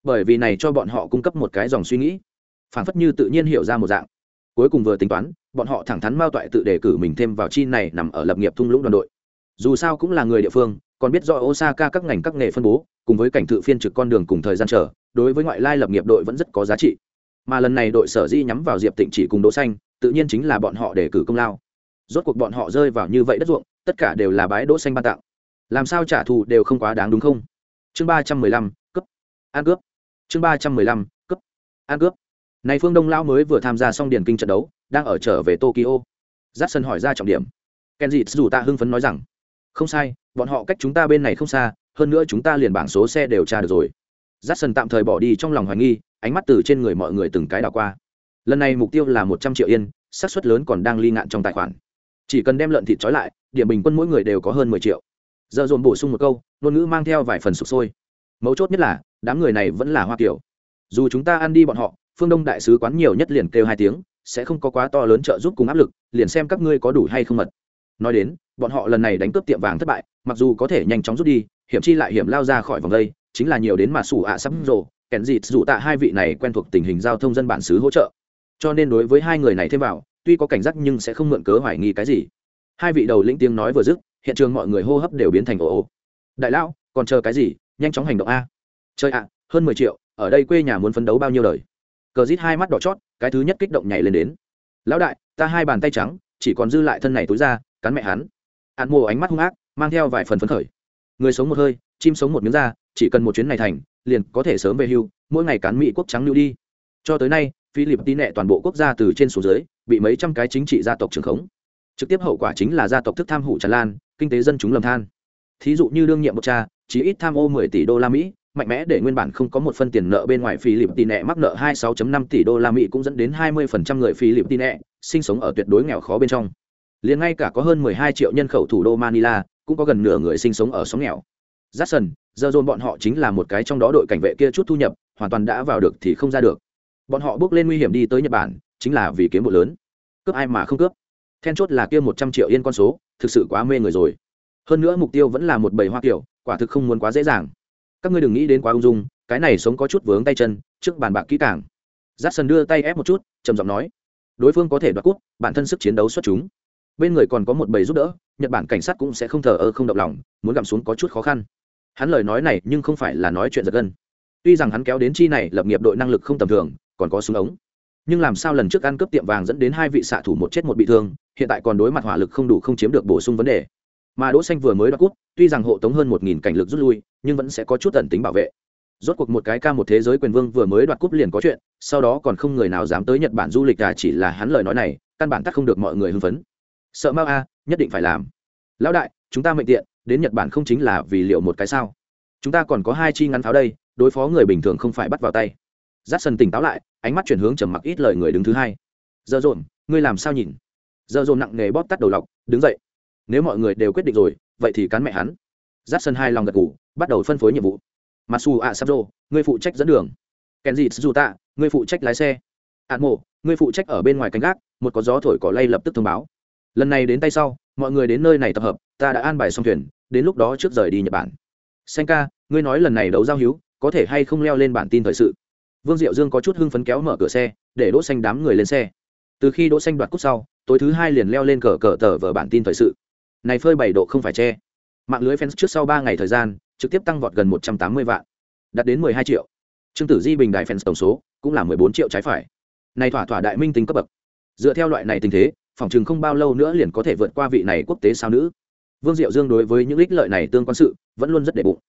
Bởi vì này cho bọn họ cung cấp một cái dòng suy nghĩ. Phản phất như tự nhiên hiểu ra một dạng. Cuối cùng vừa tính toán, bọn họ thẳng thắn mao toại tự đề cử mình thêm vào chi này nằm ở lập nghiệp thung lũng đoàn đội. Dù sao cũng là người địa phương, còn biết do osaka các ngành các nghề phân bố, cùng với cảnh tự phiên trực con đường cùng thời gian chờ, đối với ngoại lai lập nghiệp đội vẫn rất có giá trị mà lần này đội sở di nhắm vào diệp tịnh chỉ cùng đỗ xanh, tự nhiên chính là bọn họ để cử công lao. Rốt cuộc bọn họ rơi vào như vậy đất ruộng, tất cả đều là bái đỗ xanh ban tặng. Làm sao trả thù đều không quá đáng đúng không? Chương ba trăm mười lăm cấp an cướp. Chương ba trăm mười lăm cấp an cướp. Này phương đông lão mới vừa tham gia xong điền kinh trận đấu, đang ở trở về tokyo. Giắt sân hỏi ra trọng điểm. Kenji dù ta hưng phấn nói rằng, không sai, bọn họ cách chúng ta bên này không xa, hơn nữa chúng ta liền bảng số xe đều tra được rồi giắt sần tạm thời bỏ đi trong lòng hoài nghi, ánh mắt từ trên người mọi người từng cái đảo qua. Lần này mục tiêu là một trăm triệu yên, xác suất lớn còn đang ly ngạn trong tài khoản. Chỉ cần đem lợn thịt trói lại, điểm bình quân mỗi người đều có hơn mười triệu. Giờ dồn bổ sung một câu, ngôn ngữ mang theo vài phần sụp sôi. Mấu chốt nhất là, đám người này vẫn là hoa kiểu dù chúng ta ăn đi bọn họ, phương đông đại sứ quán nhiều nhất liền kêu hai tiếng, sẽ không có quá to lớn trợ giúp cùng áp lực, liền xem các ngươi có đủ hay không mật. Nói đến, bọn họ lần này đánh cướp tiệm vàng thất bại, mặc dù có thể nhanh chóng rút đi, hiểm chi lại hiểm lao ra khỏi vòng đây chính là nhiều đến mà sủ ạ sắm rồ, kèn dịt dù tạ hai vị này quen thuộc tình hình giao thông dân bản xứ hỗ trợ. Cho nên đối với hai người này thêm vào, tuy có cảnh giác nhưng sẽ không mượn cớ hoài nghi cái gì. Hai vị đầu lĩnh tiếng nói vừa dứt, hiện trường mọi người hô hấp đều biến thành ồ ồ. Đại lão, còn chờ cái gì? Nhanh chóng hành động a. Chơi ạ, hơn mười triệu, ở đây quê nhà muốn phấn đấu bao nhiêu đời? Cờ rít hai mắt đỏ chót, cái thứ nhất kích động nhảy lên đến. Lão đại, ta hai bàn tay trắng, chỉ còn dư lại thân này túi ra, cắn mẹ hắn. Ạn mồ ánh mắt hung ác, mang theo vài phần phấn khởi. Người sống một hơi, chim sống một miếng da chỉ cần một chuyến này thành liền có thể sớm về hưu mỗi ngày cán mỹ quốc trắng lưu đi cho tới nay philippines toàn bộ quốc gia từ trên xuống dưới bị mấy trăm cái chính trị gia tộc trường khống trực tiếp hậu quả chính là gia tộc thức tham hủ tràn lan kinh tế dân chúng lầm than thí dụ như đương nhiệm một cha chỉ ít tham ô 10 tỷ đô la mỹ mạnh mẽ để nguyên bản không có một phân tiền nợ bên ngoài Philippines mắc nợ 26.5 tỷ đô la Mỹ cũng dẫn đến 20% người Philippines sinh sống ở tuyệt đối nghèo khó bên trong. Liền ngay cả có hơn 12 triệu nhân khẩu thủ đô Manila, cũng có gần nửa người sinh sống ở xóm nghèo. Jackson, giờ dồn bọn họ chính là một cái trong đó đội cảnh vệ kia chút thu nhập, hoàn toàn đã vào được thì không ra được. Bọn họ bước lên nguy hiểm đi tới Nhật Bản, chính là vì kiếm bộ lớn. Cướp ai mà không cướp. Then chốt là kia 100 triệu yên con số, thực sự quá mê người rồi. Hơn nữa mục tiêu vẫn là một bầy hoa kiểu, quả thực không muốn quá dễ dàng các ngươi đừng nghĩ đến quá ung dung cái này sống có chút vướng tay chân trước bàn bạc kỹ càng giáp sân đưa tay ép một chút trầm giọng nói đối phương có thể đoạt cút bản thân sức chiến đấu xuất chúng bên người còn có một bầy giúp đỡ nhật bản cảnh sát cũng sẽ không thờ ơ không động lòng muốn gặm xuống có chút khó khăn hắn lời nói này nhưng không phải là nói chuyện giật gân. Tuy rằng hắn kéo đến chi này, lập nghiệp đội năng lực không tầm thường, còn có súng ống. Nhưng làm sao lần trước ăn cướp tiệm vàng dẫn đến hai vị xạ thủ một chết một bị thương, hiện tại còn đối mặt hỏa lực không đủ không chiếm được bổ sung vấn đề. Mà đỗ xanh vừa mới đoạt cút tuy rằng hộ tống hơn một nghìn cảnh lực rút lui, nhưng vẫn sẽ có chút ẩn tính bảo vệ. Rốt cuộc một cái ca một thế giới quyền vương vừa mới đoạt cúp liền có chuyện, sau đó còn không người nào dám tới nhật bản du lịch cả chỉ là hắn lời nói này, căn bản tắt không được mọi người hưng phấn. Sợ mau a nhất định phải làm. Lão đại, chúng ta mệnh tiện đến nhật bản không chính là vì liệu một cái sao? Chúng ta còn có hai chi ngắn pháo đây, đối phó người bình thường không phải bắt vào tay. J a tỉnh táo lại, ánh mắt chuyển hướng trầm mặc ít lời người đứng thứ hai. Dơ dồn, ngươi làm sao nhìn? Dơ dồn nặng nề bóp tắt đầu lọc, đứng dậy. Nếu mọi người đều quyết định rồi, vậy thì cắn mẹ hắn. J a hai lòng gật ngủ bắt đầu phân phối nhiệm vụ. Masu a sabro ngươi phụ trách dẫn đường. Kenji suzuta ngươi phụ trách lái xe. Ạn ngươi phụ trách ở bên ngoài canh gác, một có gió thổi cỏ lay lập tức thông báo. Lần này đến tay sau, mọi người đến nơi này tập hợp ta đã an bài xong thuyền đến lúc đó trước rời đi nhật bản. Senka, ngươi nói lần này đấu giao hữu có thể hay không leo lên bản tin thời sự? Vương diệu dương có chút hưng phấn kéo mở cửa xe để đỗ xanh đám người lên xe. Từ khi đỗ xanh đoạt cúp sau tối thứ hai liền leo lên cờ cờ tờ vở bản tin thời sự. Này phơi bảy độ không phải che. Mạng lưới fans trước sau ba ngày thời gian trực tiếp tăng vọt gần một trăm tám mươi vạn. Đạt đến mười hai triệu. Trương tử di bình đại fans tổng số cũng là mười bốn triệu trái phải. Này thỏa thỏa đại minh tính cấp bậc. Dựa theo loại này tình thế phòng trường không bao lâu nữa liền có thể vượt qua vị này quốc tế sao nữ vương diệu dương đối với những ích lợi này tương quan sự, vẫn luôn rất đệ bụng.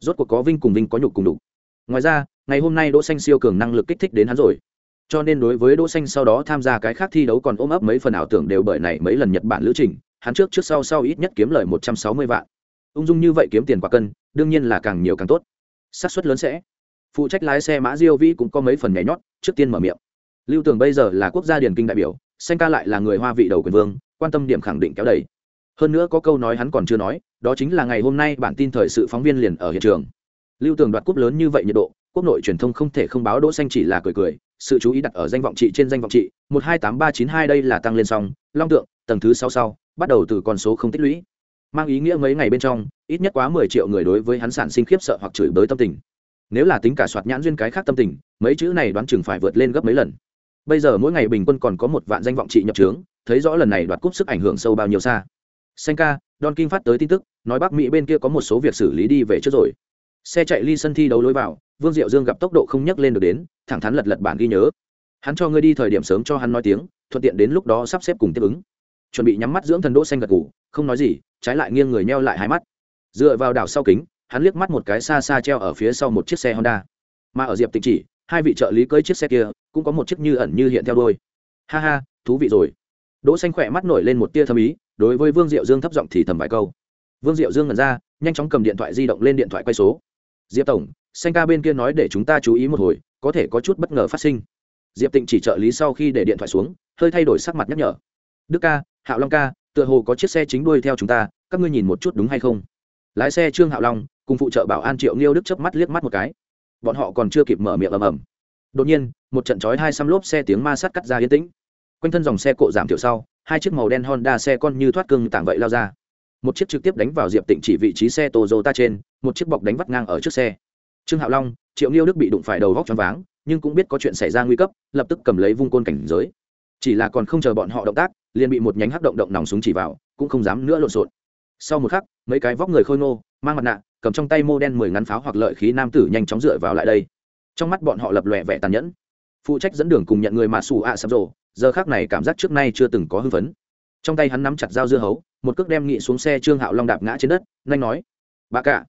Rốt cuộc có vinh cùng vinh có nhục cùng đủ ngoài ra, ngày hôm nay đỗ xanh siêu cường năng lực kích thích đến hắn rồi. Cho nên đối với đỗ xanh sau đó tham gia cái khác thi đấu còn ôm ấp mấy phần ảo tưởng đều bởi này mấy lần nhật bản lữ trình, hắn trước trước sau sau ít nhất kiếm lời một trăm sáu mươi vạn. Ung dung như vậy kiếm tiền quả cân, đương nhiên là càng nhiều càng tốt. Xác suất lớn sẽ. Phụ trách lái xe mã diêu vĩ cũng có mấy phần nhảy nhót, trước tiên mở miệng. Lưu tường bây giờ là quốc gia điển kinh đại biểu, xanh ca lại là người hoa vị đầu quyền vương, quan tâm điểm khẳng định kéo đẩy hơn nữa có câu nói hắn còn chưa nói, đó chính là ngày hôm nay bản tin thời sự phóng viên liền ở hiện trường. Lưu tường đoạt cúp lớn như vậy nhiệt độ, quốc nội truyền thông không thể không báo đỗ xanh chỉ là cười cười, sự chú ý đặt ở danh vọng trị trên danh vọng trị, một hai tám ba chín hai đây là tăng lên song long tượng, tầng thứ sau sau, bắt đầu từ con số không tích lũy. Mang ý nghĩa mấy ngày bên trong, ít nhất quá mười triệu người đối với hắn sản sinh khiếp sợ hoặc chửi bới tâm tình. Nếu là tính cả soạt nhãn duyên cái khác tâm tình, mấy chữ này đoán chừng phải vượt lên gấp mấy lần. Bây giờ mỗi ngày bình quân còn có một vạn danh vọng trị nhập trướng, thấy rõ lần này đoạt cúp sức ảnh hưởng sâu bao nhiêu xa xanh ca don kim phát tới tin tức nói bắc mỹ bên kia có một số việc xử lý đi về trước rồi. Xe chạy ly sân thi đấu lối vào vương diệu dương gặp tốc độ không nhấc lên được đến thẳng thắn lật lật bản ghi nhớ. Hắn cho ngươi đi thời điểm sớm cho hắn nói tiếng thuận tiện đến lúc đó sắp xếp cùng tiếp ứng. Chuẩn bị nhắm mắt dưỡng thần đỗ xanh gật gù, không nói gì trái lại nghiêng người neo lại hai mắt. Dựa vào đảo sau kính hắn liếc mắt một cái xa xa treo ở phía sau một chiếc xe honda. Mà ở diệp tịnh chỉ hai vị trợ lý cưỡi chiếc xe kia cũng có một chiếc như ẩn như hiện theo đôi ha ha thú vị rồi. Đỗ xanh khỏe mắt nổi lên một tia thâm ý đối với vương diệu dương thấp giọng thì thầm vài câu. Vương diệu dương ngẩn ra, nhanh chóng cầm điện thoại di động lên điện thoại quay số. Diệp tổng, xanh ca bên kia nói để chúng ta chú ý một hồi, có thể có chút bất ngờ phát sinh. Diệp tịnh chỉ trợ lý sau khi để điện thoại xuống, hơi thay đổi sắc mặt nhắc nhở. Đức ca, hạo long ca, tựa hồ có chiếc xe chính đuôi theo chúng ta, các ngươi nhìn một chút đúng hay không? Lái xe trương hạo long cùng phụ trợ bảo an triệu nghiêu đức chớp mắt liếc mắt một cái. Bọn họ còn chưa kịp mở miệng ầm ầm. Đột nhiên, một trận chói hai xăm lốp xe tiếng ma sát cắt ra yên tĩnh. Quanh thân dòng xe cộ giảm thiểu sau hai chiếc màu đen honda xe con như thoát cương tảng vậy lao ra. Một chiếc trực tiếp đánh vào diệp tịnh chỉ vị trí xe Toyota trên, một chiếc bọc đánh vắt ngang ở trước xe. Trương hạo long, triệu nghiêu đức bị đụng phải đầu góc choáng váng, nhưng cũng biết có chuyện xảy ra nguy cấp, lập tức cầm lấy vung côn cảnh giới. Chỉ là còn không chờ bọn họ động tác, liền bị một nhánh hắc động động nòng súng chỉ vào, cũng không dám nữa lộn xộn. Sau một khắc, mấy cái vóc người khôi ngô, mang mặt nạ, cầm trong tay mô đen mười ngắn pháo hoặc lợi khí nam tử nhanh chóng dựa vào lại đây. Trong mắt bọn họ lập lòe vẻ tàn nhẫn. Phụ trách dẫn đường cùng nhận người mà xù ạ sập rồ giờ khác này cảm giác trước nay chưa từng có hưng phấn. Trong tay hắn nắm chặt dao dưa hấu, một cước đem nghị xuống xe trương hạo long đạp ngã trên đất, nhanh nói, bà cả,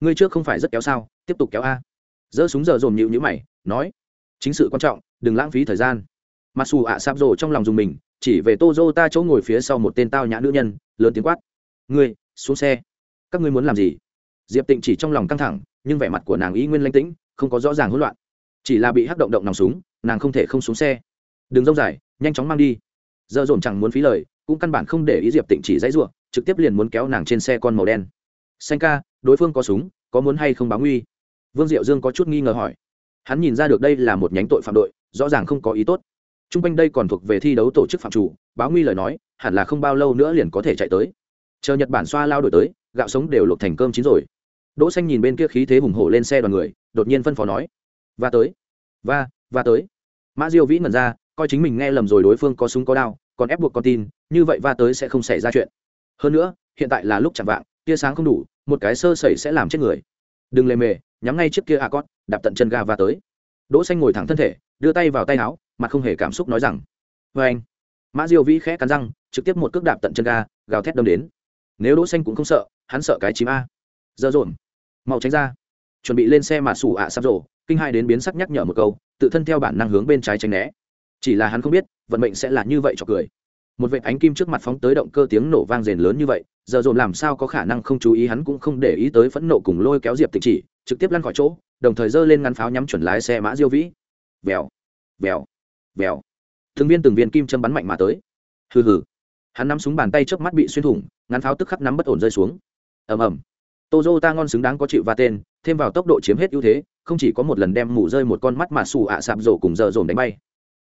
ngươi trước không phải rất kéo sao, tiếp tục kéo a. Giơ súng giờ dồn nhịu nhữ mày, nói, chính sự quan trọng, đừng lãng phí thời gian. Mặc dù ạ sạp rồ trong lòng dùng mình, chỉ về tô dô ta chỗ ngồi phía sau một tên tao nhã nữ nhân, lớn tiếng quát, ngươi, xuống xe. Các ngươi muốn làm gì? Diệp tịnh chỉ trong lòng căng thẳng, nhưng vẻ mặt của nàng ý nguyên lanh tĩnh, không có rõ ràng hỗn loạn. Chỉ là bị hắc động động nòng súng, nàng không thể không xuống xe. Đừng rông dài nhanh chóng mang đi. Giờ dồn chẳng muốn phí lời, cũng căn bản không để ý diệp tịnh chỉ dãy ruộng trực tiếp liền muốn kéo nàng trên xe con màu đen. Xanh ca, đối phương có súng, có muốn hay không báo nguy? Vương diệu dương có chút nghi ngờ hỏi. Hắn nhìn ra được đây là một nhánh tội phạm đội, rõ ràng không có ý tốt. T r u n g quanh đây còn thuộc về thi đấu tổ chức phạm chủ, báo nguy lời nói, hẳn là không bao lâu nữa liền có thể chạy tới. Chờ nhật bản xoa lao đổi tới, gạo sống đều luộc thành cơm chín rồi. Đỗ xanh nhìn bên kia khí thế hùng hổ lên xe đoàn người, đột nhiên phân phó nói. Và tới và và tới. Mã diêu vĩ ngẩn ra coi chính mình nghe lầm rồi đối phương có súng có đao, còn ép buộc con tin, như vậy va tới sẽ không xảy ra chuyện. Hơn nữa, hiện tại là lúc chạm vạng, tia sáng không đủ, một cái sơ sẩy sẽ làm chết người. Đừng lề mề, nhắm ngay trước kia a cót đạp tận chân ga va tới. Đỗ xanh ngồi thẳng thân thể, đưa tay vào tay áo, mặt không hề cảm xúc nói rằng với anh. Mã diêu vĩ khẽ cắn răng, trực tiếp một cước đạp tận chân ga, gào thét đâm đến. Nếu đỗ xanh cũng không sợ, hắn sợ cái chim a. Dơ dồn mau tránh ra. Chuẩn bị lên xe mà sủ ạ sắp rổ, kinh hai đến biến sắc nhắc nhở một câu, tự thân theo bản năng hướng bên trái tránh né chỉ là hắn không biết, vận mệnh sẽ là như vậy cho cười. Một vệt ánh kim trước mặt phóng tới động cơ tiếng nổ vang rền lớn như vậy, giờ dồn làm sao có khả năng không chú ý hắn cũng không để ý tới phẫn nộ cùng lôi kéo diệp tịch chỉ, trực tiếp lăn khỏi chỗ, đồng thời giơ lên ngắn pháo nhắm chuẩn lái xe mã diêu vĩ. Vèo vèo vèo. Từng viên từng viên kim châm bắn mạnh mà tới. Hừ hừ. Hắn nắm súng bàn tay trước mắt bị xuyên thủng, ngắn pháo tức khắc nắm bất ổn rơi xuống. Ầm ầm. Tozo ta ngon xứng đáng có chịu va tên, thêm vào tốc độ chiếm hết ưu thế, không chỉ có một lần đem mủ rơi một con mắt mà xù ạ sạp rổ cùng giờ dồn đánh bay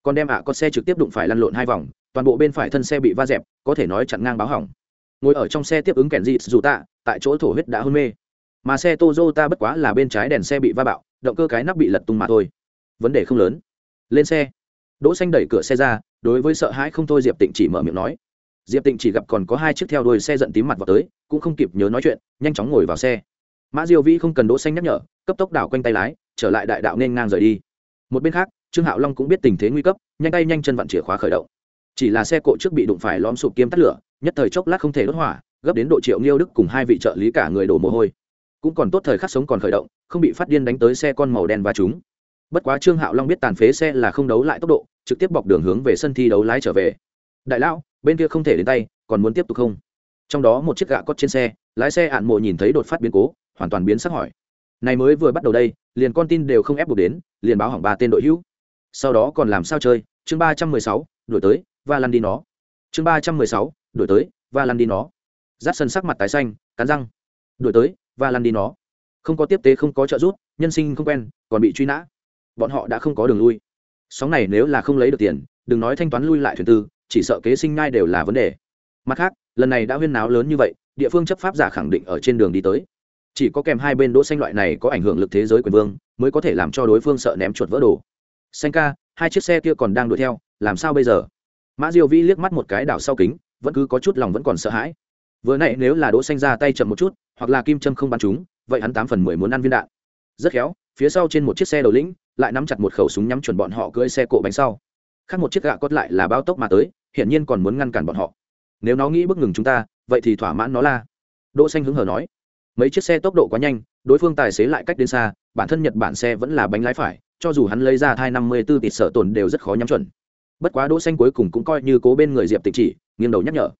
còn đem ạ à con xe trực tiếp đụng phải lăn lộn hai vòng, toàn bộ bên phải thân xe bị va dẹp, có thể nói chặn ngang báo hỏng. Ngồi ở trong xe tiếp ứng kèn dị dù tạ, tại chỗ thổ huyết đã hôn mê. Mà xe Toyota bất quá là bên trái đèn xe bị va bạo, động cơ cái nắp bị lật tung mà thôi. Vấn đề không lớn. Lên xe. Đỗ xanh đẩy cửa xe ra, đối với sợ hãi không thôi diệp tịnh chỉ mở miệng nói. Diệp tịnh chỉ gặp còn có hai chiếc theo đuôi xe giận tím mặt vào tới, cũng không kịp nhớ nói chuyện, nhanh chóng ngồi vào xe. Mã diêu vĩ không cần đỗ xanh nhắc nhở, cấp tốc đảo quanh tay lái, trở lại đại đạo nên ngang rời đi. Một bên khác trương hạo long cũng biết tình thế nguy cấp, nhanh tay nhanh chân vặn chìa khóa khởi động. Chỉ là xe cộ trước bị đụng phải lõm sụp kiếm tắt lửa, nhất thời chốc lát không thể đốt hỏa, gấp đến độ triệu nghiêu đức cùng hai vị trợ lý cả người đổ mồ hôi. Cũng còn tốt thời khắc sống còn khởi động, không bị phát điên đánh tới xe con màu đen và chúng bất quá trương hạo long biết tàn phế xe là không đấu lại tốc độ, trực tiếp bọc đường hướng về sân thi đấu lái trở về. Đại lão, bên kia không thể đến tay, còn muốn tiếp tục không? Trong đó một chiếc gạ cốt trên xe, lái xe ạn mộ nhìn thấy đột phát biến cố, hoàn toàn biến sắc hỏi. Này mới vừa bắt đầu đây, liền con tin đều không ép buộc đến, liền báo hỏng ba tên đội hữu sau đó còn làm sao chơi? Chương ba trăm mười sáu đổi tới và lăn đi nó. Chương ba trăm mười sáu đổi tới và lăn đi nó. Rát sân sắc mặt tái xanh, cắn răng. Đổi tới và lăn đi nó. Không có tiếp tế, không có trợ giúp, nhân sinh không quen, còn bị truy nã. Bọn họ đã không có đường lui. Sóng này nếu là không lấy được tiền, đừng nói thanh toán lui lại thuyền tư, chỉ sợ kế sinh ngai đều là vấn đề. Mặt khác, lần này đã huyên náo lớn như vậy, địa phương chấp pháp giả khẳng định ở trên đường đi tới. Chỉ có kèm hai bên đỗ xanh loại này có ảnh hưởng lực thế giới quyền vương, mới có thể làm cho đối phương sợ ném chuột vỡ đồ xanh ca, hai chiếc xe kia còn đang đuổi theo, làm sao bây giờ? Mã diêu vĩ liếc mắt một cái đảo sau kính, vẫn cứ có chút lòng vẫn còn sợ hãi. Vừa nãy nếu là đỗ xanh ra tay chậm một chút, hoặc là kim châm không bắn chúng, vậy hắn tám phần mười muốn ăn viên đạn. Rất khéo, phía sau trên một chiếc xe đầu lĩnh, lại nắm chặt một khẩu súng nhắm chuẩn bọn họ cưỡi xe cộ bánh sau. Khác một chiếc gạ cốt lại là bao tốc mà tới, hiển nhiên còn muốn ngăn cản bọn họ. Nếu nó nghĩ bước ngừng chúng ta, vậy thì thỏa mãn nó la. Đỗ xanh hứng hờ nói, mấy chiếc xe tốc độ quá nhanh, đối phương tài xế lại cách đến xa, bản thân nhật bản xe vẫn là bánh lái phải cho dù hắn lấy ra thai năm mươi 54 tịt sở tổn đều rất khó nhắm chuẩn. Bất quá đỗ xanh cuối cùng cũng coi như cố bên người diệp tịch chỉ, nghiêng đầu nhắc nhở.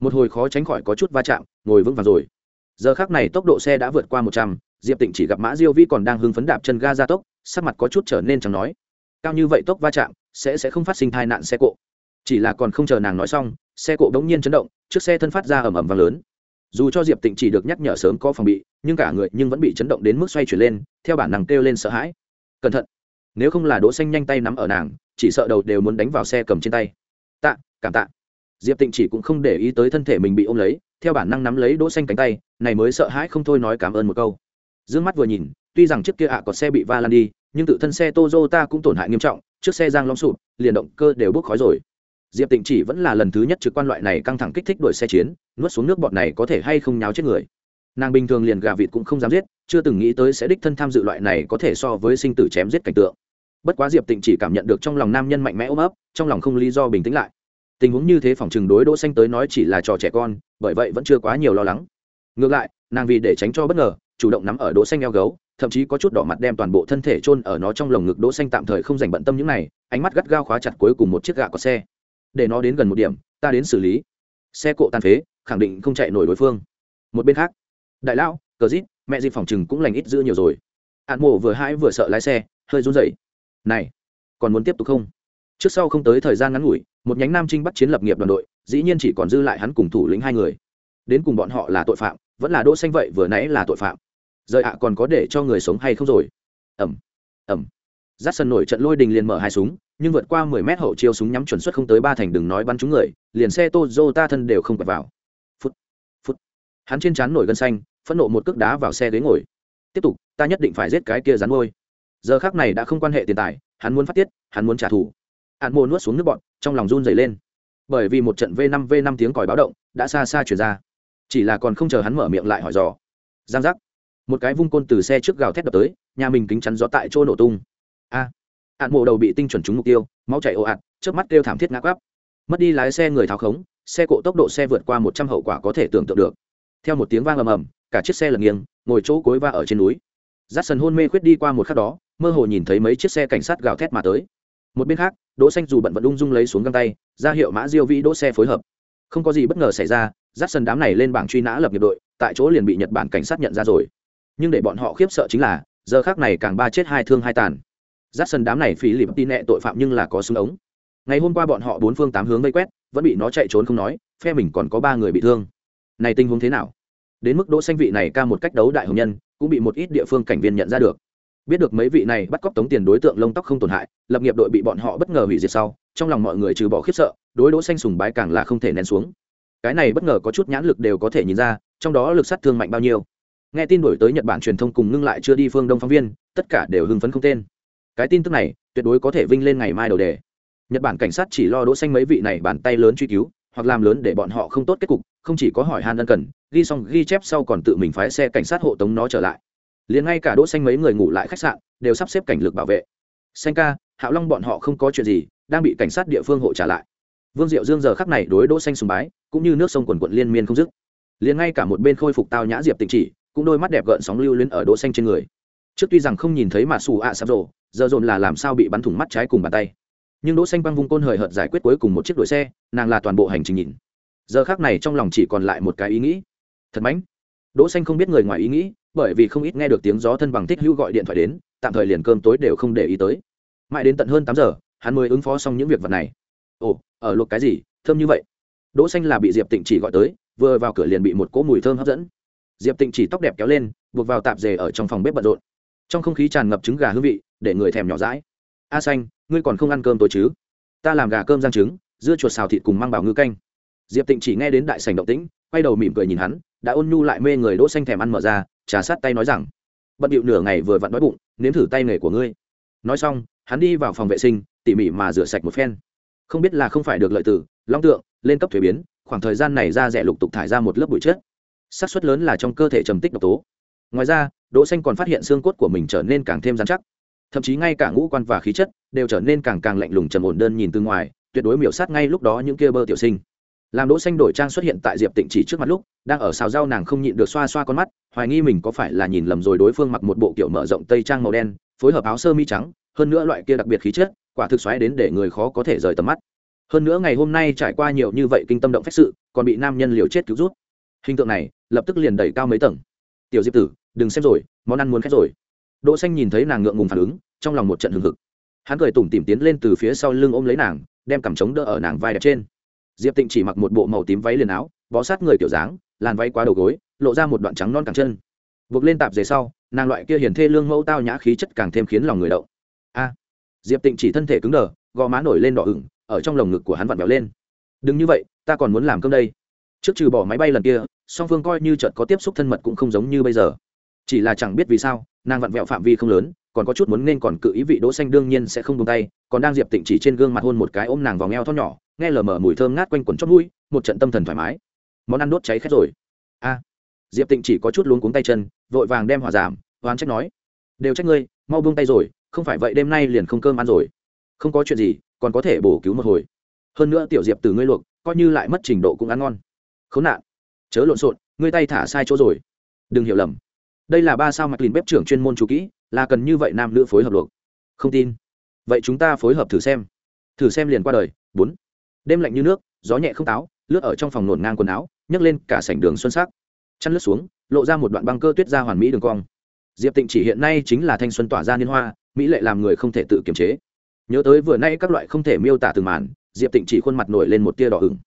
Một hồi khó tránh khỏi có chút va chạm, ngồi vững vàng rồi. Giờ khắc này tốc độ xe đã vượt qua một trăm, diệp tịnh chỉ gặp mã diêu vi còn đang hưng phấn đạp chân ga ra tốc, sắc mặt có chút trở nên chẳng nói cao như vậy tốc va chạm, sẽ sẽ không phát sinh tai nạn xe cộ. Chỉ là còn không chờ nàng nói xong, xe cộ đống nhiên chấn động, trước xe thân phát ra ầm ầm vang lớn. Dù cho diệp tịnh chỉ được nhắc nhở sớm có phòng bị, nhưng cả người nhưng vẫn bị chấn động đến mức xoay chuyển lên, theo bản năng kêu lên sợ hãi. Cẩn thận nếu không là đỗ xanh nhanh tay nắm ở nàng, chỉ sợ đầu đều muốn đánh vào xe cầm trên tay. Tạ, cảm tạ. Diệp tịnh chỉ cũng không để ý tới thân thể mình bị ôm lấy, theo bản năng nắm lấy đỗ xanh cánh tay, này mới sợ hãi không thôi nói cảm ơn một câu. Dương mắt vừa nhìn, tuy rằng chiếc kia ạ có xe bị va lan đi, nhưng tự thân xe Toyota cũng tổn hại nghiêm trọng, chiếc xe giang lõm sụp, liền động cơ đều bốc khói rồi. Diệp tịnh chỉ vẫn là lần thứ nhất trực quan loại này căng thẳng kích thích đuổi xe chiến, nuốt xuống nước bọt này có thể hay không nháo chết người nàng bình thường liền gà vịt cũng không dám giết, chưa từng nghĩ tới sẽ đích thân tham dự loại này có thể so với sinh tử chém giết cảnh tượng. Bất quá diệp tịnh chỉ cảm nhận được trong lòng nam nhân mạnh mẽ ôm ấp, trong lòng không lý do bình tĩnh lại. Tình huống như thế phòng chừng đối đỗ xanh tới nói chỉ là trò trẻ con, bởi vậy vẫn chưa quá nhiều lo lắng. Ngược lại, nàng vì để tránh cho bất ngờ, chủ động nắm ở đỗ xanh eo gấu, thậm chí có chút đỏ mặt đem toàn bộ thân thể chôn ở nó trong lồng ngực đỗ xanh tạm thời không dành bận tâm những này, ánh mắt gắt gao khóa chặt cuối cùng một chiếc gạ của xe. Để nó đến gần một điểm, ta đến xử lý. Xe cộ tan phế, khẳng định không chạy nổi đối phương. Một bên khác đại lão, cờ dít mẹ dịp phòng chừng cũng lành ít giữ nhiều rồi. Ạn mộ vừa hãi vừa sợ lái xe, hơi run rẩy. Này, còn muốn tiếp tục không? Trước sau không tới thời gian ngắn ngủi, một nhánh nam trinh bắt chiến lập nghiệp đoàn đội, dĩ nhiên chỉ còn dư lại hắn cùng thủ lĩnh hai người. Đến cùng bọn họ là tội phạm, vẫn là đỗ xanh vậy vừa nãy là tội phạm. Rời ạ, còn có để cho người sống hay không rồi? Ẩm ẩm. Giắt sân nổi trận lôi đình liền mở hai súng, nhưng vượt qua mười mét hậu chiêu súng nhắm chuẩn suất không tới ba thành đừng nói bắn trúng người, liền xe Toyota thân đều không quẹt vào. Phút phút. Hắn trên chán nổi gân xanh phẫn nộ một cước đá vào xe ghế ngồi. Tiếp tục ta nhất định phải giết cái kia rắn môi giờ khác này đã không quan hệ tiền tài hắn muốn phát tiết hắn muốn trả thù. Hạn mô nuốt xuống nước bọn trong lòng run dày lên. Bởi vì một trận v năm v năm tiếng còi báo động đã xa xa chuyển ra. Chỉ là còn không chờ hắn mở miệng lại hỏi dò. Giang giác. Một cái vung côn từ xe trước gào thét đập tới nhà mình kính chắn gió tại chỗ nổ tung. A. À, hạn mộ đầu bị tinh chuẩn trúng mục tiêu máu chảy ồ ạt trước mắt kêu thảm thiết ngã quắp. Mất đi lái xe người tháo khống xe cộ tốc độ xe vượt qua một trăm hậu quả có thể tưởng tượng được theo một tiếng vang ầm ầm, cả chiếc xe lật nghiêng, ngồi chỗ cối va ở trên núi. Rát sần hôn mê khuyết đi qua một khắc đó, mơ hồ nhìn thấy mấy chiếc xe cảnh sát gào thét mà tới. Một bên khác, đỗ xanh dù bận vận ung dung lấy xuống găng tay, ra hiệu mã diêu vĩ đỗ xe phối hợp. Không có gì bất ngờ xảy ra rát sần đám này lên bảng truy nã lập nghiệp đội, tại chỗ liền bị nhật bản cảnh sát nhận ra rồi. Nhưng để bọn họ khiếp sợ chính là, giờ khác này càng ba chết hai thương hai tàn. Rát sần đám này phí lịp tin nẹ tội phạm nhưng là có súng ống. Ngày hôm qua bọn họ bốn phương tám hướng vây quét, vẫn bị nó chạy trốn không nói, phe mình còn có ba người bị thương này tình huống thế nào? Đến mức đỗ xanh vị này ca một cách đấu đại hồng nhân, cũng bị một ít địa phương cảnh viên nhận ra được. Biết được mấy vị này bắt cóc tống tiền đối tượng lông tóc không tổn hại, lập nghiệp đội bị bọn họ bất ngờ hủy diệt sau, trong lòng mọi người trừ bỏ khiếp sợ, đối đỗ xanh sùng bái càng là không thể nén xuống. Cái này bất ngờ có chút nhãn lực đều có thể nhìn ra, trong đó lực sát thương mạnh bao nhiêu. Nghe tin đổi tới nhật bản truyền thông cùng ngưng lại chưa đi phương đông phóng viên, tất cả đều hưng phấn không tên. Cái tin tức này, tuyệt đối có thể vinh lên ngày mai đầu đề. Nhật bản cảnh sát chỉ lo đỗ xanh mấy vị này bàn tay lớn truy cứu hoặc làm lớn để bọn họ không tốt kết cục, không chỉ có hỏi han ân cần, ghi xong ghi chép sau còn tự mình phái xe cảnh sát hộ tống nó trở lại. Liền ngay cả đỗ xanh mấy người ngủ lại khách sạn, đều sắp xếp cảnh lực bảo vệ. Xanh ca, hạo long bọn họ không có chuyện gì, đang bị cảnh sát địa phương hộ trả lại. Vương diệu dương giờ khắc này đối đỗ xanh sùng bái, cũng như nước sông quần quận liên miên không dứt. Liền ngay cả một bên khôi phục tao nhã diệp tịnh chỉ, cũng đôi mắt đẹp gợn sóng lưu luyến ở đỗ xanh trên người. Trước tuy rằng không nhìn thấy mà sù ạ sắp rồ, giờ dồn là làm sao bị bắn thủng mắt trái cùng bàn tay nhưng đỗ xanh băng vung côn hời hợt giải quyết cuối cùng một chiếc đuổi xe, nàng là toàn bộ hành trình nhìn. Giờ khắc này trong lòng chỉ còn lại một cái ý nghĩ. Thật mãnh. Đỗ xanh không biết người ngoài ý nghĩ, bởi vì không ít nghe được tiếng gió thân bằng thích hữu gọi điện thoại đến, tạm thời liền cơm tối đều không để ý tới. Mãi đến tận hơn tám giờ, hắn mới ứng phó xong những việc vật này. Ồ, ở luộc cái gì? Thơm như vậy. Đỗ xanh là bị diệp tịnh chỉ gọi tới, vừa vào cửa liền bị một cỗ mùi thơm hấp dẫn. Diệp tịnh chỉ tóc đẹp kéo lên, buộc vào tạp dề ở trong phòng bếp bận rộn. Trong không khí tràn ngập trứng gà hương vị, để người thèm nhỏ rãi a xanh ngươi còn không ăn cơm tối chứ? Ta làm gà cơm giang trứng, dưa chuột xào thịt cùng mang bảo ngư canh. Diệp tịnh chỉ nghe đến đại sành động tĩnh, quay đầu mỉm cười nhìn hắn, đã ôn nhu lại mê người đỗ xanh thèm ăn mở ra, trà sát tay nói rằng, bận điệu nửa ngày vừa vặn đói bụng, nếm thử tay nghề của ngươi. Nói xong, hắn đi vào phòng vệ sinh, tỉ mỉ mà rửa sạch một phen. Không biết là không phải được lợi từ long tượng, lên cấp thuế biến, khoảng thời gian này da rẻ lục tục thải ra một lớp bụi chất. Xác suất lớn là trong cơ thể trầm tích độc tố. Ngoài ra, đỗ xanh còn phát hiện xương cốt của mình trở nên càng thêm rắn chắc. Thậm chí ngay cả ngũ quan và khí chất đều trở nên càng càng lạnh lùng trầm ổn đơn nhìn từ ngoài, tuyệt đối miểu sát ngay lúc đó những kia bơ tiểu sinh. Làm đỗ xanh đổi trang xuất hiện tại diệp tịnh chỉ trước mặt lúc, đang ở xào rau nàng không nhịn được xoa xoa con mắt, hoài nghi mình có phải là nhìn lầm rồi đối phương mặc một bộ kiểu mở rộng tây trang màu đen, phối hợp áo sơ mi trắng, hơn nữa loại kia đặc biệt khí chất, quả thực xoáy đến để người khó có thể rời tầm mắt. Hơn nữa ngày hôm nay trải qua nhiều như vậy kinh tâm động phách sự, còn bị nam nhân liều chết cứu rút. Hình tượng này, lập tức liền đẩy cao mấy tầng. Tiểu diệp tử, đừng xem rồi, món ăn muốn khét rồi. Đỗ xanh nhìn thấy nàng ngượng ngùng phản ứng, trong lòng một trận hừng hực hắn cười tủm tỉm tiến lên từ phía sau lưng ôm lấy nàng, đem cằm trống đỡ ở nàng vai đẹp trên. Diệp tịnh chỉ mặc một bộ màu tím váy liền áo, bó sát người kiểu dáng, làn váy quá đầu gối, lộ ra một đoạn trắng non càng chân. Buộc lên tạp dề sau, nàng loại kia hiển thê lương mẫu tao nhã khí chất càng thêm khiến lòng người động. A! Diệp tịnh chỉ thân thể cứng đờ, gò má nổi lên đỏ ửng, ở trong lồng ngực của hắn vặn vẹo lên. Đừng như vậy, ta còn muốn làm cơm đây. Trước trừ bỏ máy bay lần kia, song phương coi như chợt có tiếp xúc thân mật cũng không giống như bây giờ. Chỉ là chẳng biết vì sao, nàng vặn vẹo phạm vi không lớn còn có chút muốn nên còn cự ý vị đỗ xanh đương nhiên sẽ không buông tay, còn đang diệp tịnh chỉ trên gương mặt hôn một cái ôm nàng vào ngheo thon nhỏ, nghe lờ mờ mùi thơm ngát quanh quẩn chót mũi, một trận tâm thần thoải mái. Món ăn đốt cháy khét rồi. A. Diệp tịnh chỉ có chút luống cuống tay chân, vội vàng đem hỏa giảm, oán trách nói, đều trách ngươi, mau buông tay rồi, không phải vậy đêm nay liền không cơm ăn rồi. Không có chuyện gì, còn có thể bổ cứu một hồi. Hơn nữa tiểu diệp từ ngươi luộc, coi như lại mất trình độ cũng ăn ngon. Khốn nạn. Chớ lộn xộn, ngươi tay thả sai chỗ rồi. Đừng hiểu lầm. Đây là ba sao mạch lìn bếp trưởng chuyên môn chú kỹ là cần như vậy nam nữ phối hợp luộc. Không tin. Vậy chúng ta phối hợp thử xem. Thử xem liền qua đời. Bốn. Đêm lạnh như nước, gió nhẹ không táo, lướt ở trong phòng nổn ngang quần áo, nhấc lên cả sảnh đường xuân sắc. Chăn lướt xuống, lộ ra một đoạn băng cơ tuyết ra hoàn mỹ đường cong. Diệp tịnh chỉ hiện nay chính là thanh xuân tỏa ra liên hoa, mỹ lệ làm người không thể tự kiềm chế. Nhớ tới vừa nay các loại không thể miêu tả từng màn, diệp tịnh chỉ khuôn mặt nổi lên một tia đỏ ửng.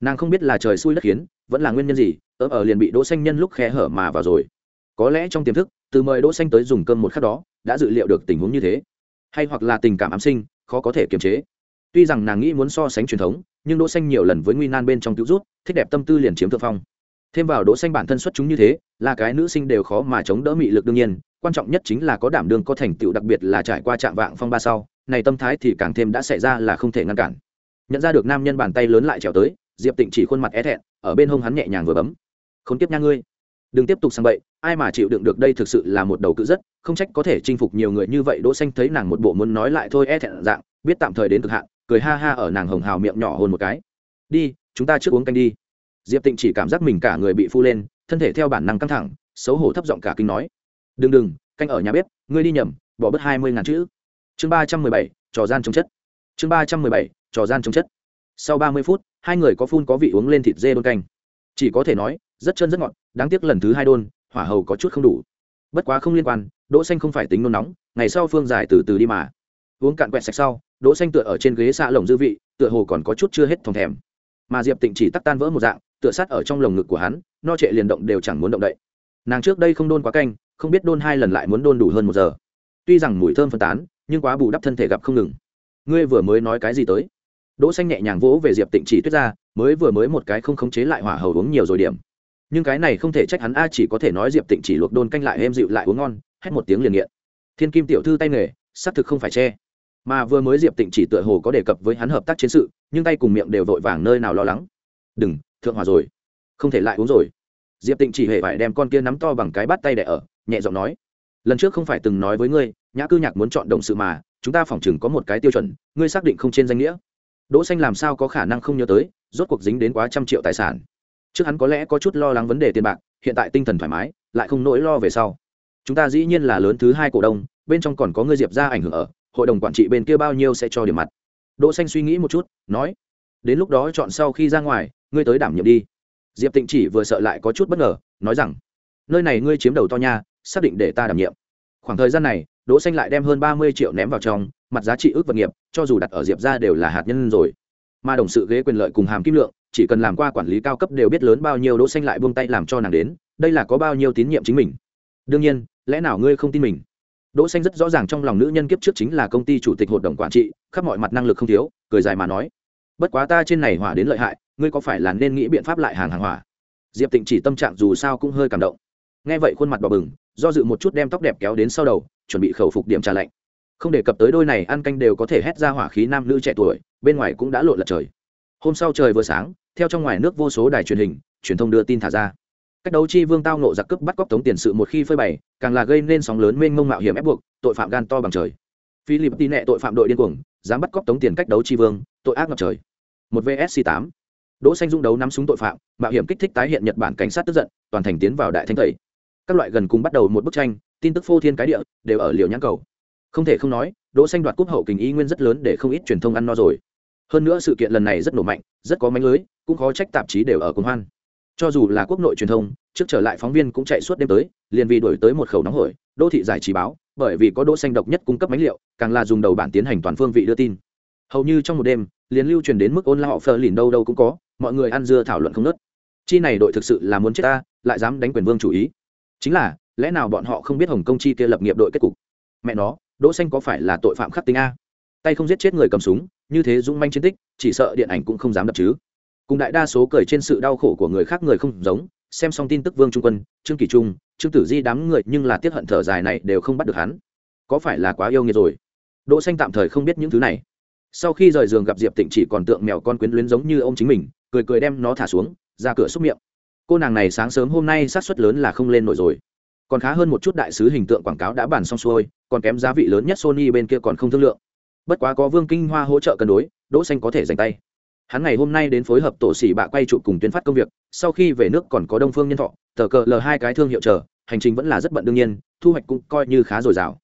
Nàng không biết là trời xui đất khiến, vẫn là nguyên nhân gì, ớ ở liền bị đỗ xanh nhân lúc khe hở mà vào rồi. Có lẽ trong tiềm thức từ mời đỗ xanh tới dùng cơm một khắc đó, đã dự liệu được tình huống như thế. Hay hoặc là tình cảm ám sinh, khó có thể kiềm chế. Tuy rằng nàng nghĩ muốn so sánh truyền thống, nhưng đỗ xanh nhiều lần với nguy nan bên trong cứu rút thích đẹp tâm tư liền chiếm thượng phong. Thêm vào đỗ xanh bản thân xuất chúng như thế, là cái nữ sinh đều khó mà chống đỡ mị lực đương nhiên, quan trọng nhất chính là có đảm đương có thành tựu đặc biệt là trải qua trạng vạng phong ba sau, này tâm thái thì càng thêm đã xảy ra là không thể ngăn cản. Nhận ra được nam nhân bàn tay lớn lại trèo tới, diệp tịnh chỉ khuôn mặt é thẹn, ở bên hông hắn nhẹ nhàng vừa bấm. Khốn tiếp nha ngươi đừng tiếp tục sang bậy, ai mà chịu đựng được đây thực sự là một đầu cự rất, không trách có thể chinh phục nhiều người như vậy. Đỗ xanh thấy nàng một bộ muốn nói lại thôi e thẹn dạng, biết tạm thời đến cực hạn, cười ha ha ở nàng hồng hào miệng nhỏ hôn một cái. Đi, chúng ta trước uống canh đi. Diệp tịnh chỉ cảm giác mình cả người bị phu lên, thân thể theo bản năng căng thẳng, xấu hổ thấp giọng cả kinh nói. Đừng đừng, canh ở nhà bếp, ngươi đi nhầm, bỏ bớt hai mươi ngàn chữ. Chương ba trăm mười bảy, trò gian chống chất. Chương ba trăm mười bảy, trò gian chống chất. Sau ba mươi phút, hai người có phun có vị uống lên thịt dê đôn canh. Chỉ có thể nói rất chân rất ngọt, đáng tiếc lần thứ hai đôn, hỏa hầu có chút không đủ. Bất quá không liên quan, đỗ xanh không phải tính nôn nóng, ngày sau phương giải từ từ đi mà. Uống cạn quẹt sạch sau, đỗ xanh tựa ở trên ghế xạ lồng dư vị, tựa hồ còn có chút chưa hết thòng thèm. Mà diệp tịnh chỉ tắc tan vỡ một dạng, tựa sát ở trong lồng ngực của hắn, no trệ liền động đều chẳng muốn động đậy. Nàng trước đây không đôn quá canh, không biết đôn hai lần lại muốn đôn đủ hơn một giờ. Tuy rằng mùi thơm phân tán, nhưng quá bù đắp thân thể gặp không ngừng. Ngươi vừa mới nói cái gì tới? Đỗ xanh nhẹ nhàng vỗ về diệp tịnh chỉ tuyết ra, mới vừa mới một cái không khống chế lại hỏa hầu uống nhiều rồi điểm nhưng cái này không thể trách hắn a, chỉ có thể nói diệp tịnh chỉ luộc đôn canh lại êm dịu lại uống ngon, hét một tiếng liền nghiện. Thiên kim tiểu thư tay nghề, xác thực không phải che. Mà vừa mới diệp tịnh chỉ tựa hồ có đề cập với hắn hợp tác chiến sự, nhưng tay cùng miệng đều vội vàng nơi nào lo lắng. Đừng, thượng hòa rồi. Không thể lại uống rồi. Diệp tịnh chỉ hề phải đem con kia nắm to bằng cái bắt tay đẻ ở, nhẹ giọng nói, lần trước không phải từng nói với ngươi, nhã cư nhạc muốn chọn đồng sự mà, chúng ta phỏng chừng có một cái tiêu chuẩn, ngươi xác định không trên danh nghĩa. Đỗ xanh làm sao có khả năng không nhớ tới, rốt cuộc dính đến quá trăm triệu tài sản trước hắn có lẽ có chút lo lắng vấn đề tiền bạc hiện tại tinh thần thoải mái lại không nỗi lo về sau chúng ta dĩ nhiên là lớn thứ hai cổ đông bên trong còn có ngươi diệp ra ảnh hưởng ở hội đồng quản trị bên kia bao nhiêu sẽ cho điểm mặt đỗ xanh suy nghĩ một chút nói đến lúc đó chọn sau khi ra ngoài ngươi tới đảm nhiệm đi diệp tịnh chỉ vừa sợ lại có chút bất ngờ nói rằng nơi này ngươi chiếm đầu to nha xác định để ta đảm nhiệm khoảng thời gian này đỗ xanh lại đem hơn ba mươi triệu ném vào trong mặt giá trị ước vật nghiệp cho dù đặt ở diệp ra đều là hạt nhân rồi mà đồng sự ghế quyền lợi cùng hàm kim lượng chỉ cần làm qua quản lý cao cấp đều biết lớn bao nhiêu đỗ xanh lại buông tay làm cho nàng đến, đây là có bao nhiêu tín nhiệm chính mình. Đương nhiên, lẽ nào ngươi không tin mình? Đỗ xanh rất rõ ràng trong lòng nữ nhân kiếp trước chính là công ty chủ tịch hội đồng quản trị, khắp mọi mặt năng lực không thiếu, cười dài mà nói. Bất quá ta trên này hỏa đến lợi hại, ngươi có phải là nên nghĩ biện pháp lại hàng hàng hỏa? Diệp tịnh chỉ tâm trạng dù sao cũng hơi cảm động. Nghe vậy khuôn mặt đỏ bừng, do dự một chút đem tóc đẹp kéo đến sau đầu, chuẩn bị khẩu phục điểm trà lạnh. Không đề cập tới đôi này ăn canh đều có thể hét ra hỏa khí nam nữ trẻ tuổi, bên ngoài cũng đã lộn lật trời. Hôm sau trời vừa sáng theo trong ngoài nước vô số đài truyền hình, truyền thông đưa tin thả ra. Cách đấu chi vương tao nộ giặc cướp bắt cóc tống tiền sự một khi phơi bày, càng là gây nên sóng lớn mênh mông mạo hiểm ép buộc, tội phạm gan to bằng trời. Philip tin nệ tội phạm đội điên cuồng, dám bắt cóc tống tiền cách đấu chi vương, tội ác ngập trời. Một vsc tám. Đỗ xanh dung đấu nắm súng tội phạm, mạo hiểm kích thích tái hiện nhật bản cảnh sát tức giận, toàn thành tiến vào đại thanh tẩy các loại gần cùng bắt đầu một bức tranh, tin tức phô thiên cái địa, đều ở liều nhãn cầu. Không thể không nói, đỗ xanh đoạt cúp hậu kình ý nguyên rất lớn để không ít truyền thông ăn no rồi hơn nữa sự kiện lần này rất nổ mạnh, rất có mánh lưới, cũng khó trách tạp chí đều ở cùng hoan. Cho dù là quốc nội truyền thông, trước trở lại phóng viên cũng chạy suốt đêm tới, liền vì đổi tới một khẩu nóng hổi, đô thị giải trí báo, bởi vì có đỗ xanh độc nhất cung cấp mánh liệu, càng là dùng đầu bản tiến hành toàn phương vị đưa tin. Hầu như trong một đêm, liền lưu truyền đến mức ôn la họ phờ lìn đâu đâu cũng có, mọi người ăn dưa thảo luận không nớt chi này đội thực sự là muốn chết ta, lại dám đánh quyền vương chủ ý. Chính là, lẽ nào bọn họ không biết hồng công chi kia lập nghiệp đội kết cục? Mẹ nó, đỗ xanh có phải là tội phạm khắc tính a? Tay không giết chết người cầm súng như thế dũng manh chiến tích, chỉ sợ điện ảnh cũng không dám đập chứ. Cùng đại đa số cười trên sự đau khổ của người khác người không giống, xem xong tin tức vương trung quân, trương kỳ trung, trương tử di đám người nhưng là tiết hận thở dài này đều không bắt được hắn. Có phải là quá yêu nghiệt rồi? Đỗ xanh tạm thời không biết những thứ này. Sau khi rời giường gặp diệp tịnh chỉ còn tượng mèo con quyến luyến giống như ông chính mình, cười cười đem nó thả xuống, ra cửa xúc miệng. Cô nàng này sáng sớm hôm nay sát suất lớn là không lên nổi rồi. Còn khá hơn một chút đại sứ hình tượng quảng cáo đã bàn xong xuôi, còn kém giá vị lớn nhất sony bên kia còn không thương lượng bất quá có vương kinh hoa hỗ trợ cân đối, đỗ xanh có thể giành tay. Hắn ngày hôm nay đến phối hợp tổ sĩ bạ quay trụ cùng tuyên phát công việc, sau khi về nước còn có đông phương nhân thọ, tờ cờ l hai cái thương hiệu chờ, hành trình vẫn là rất bận đương nhiên, thu hoạch cũng coi như khá dồi dào.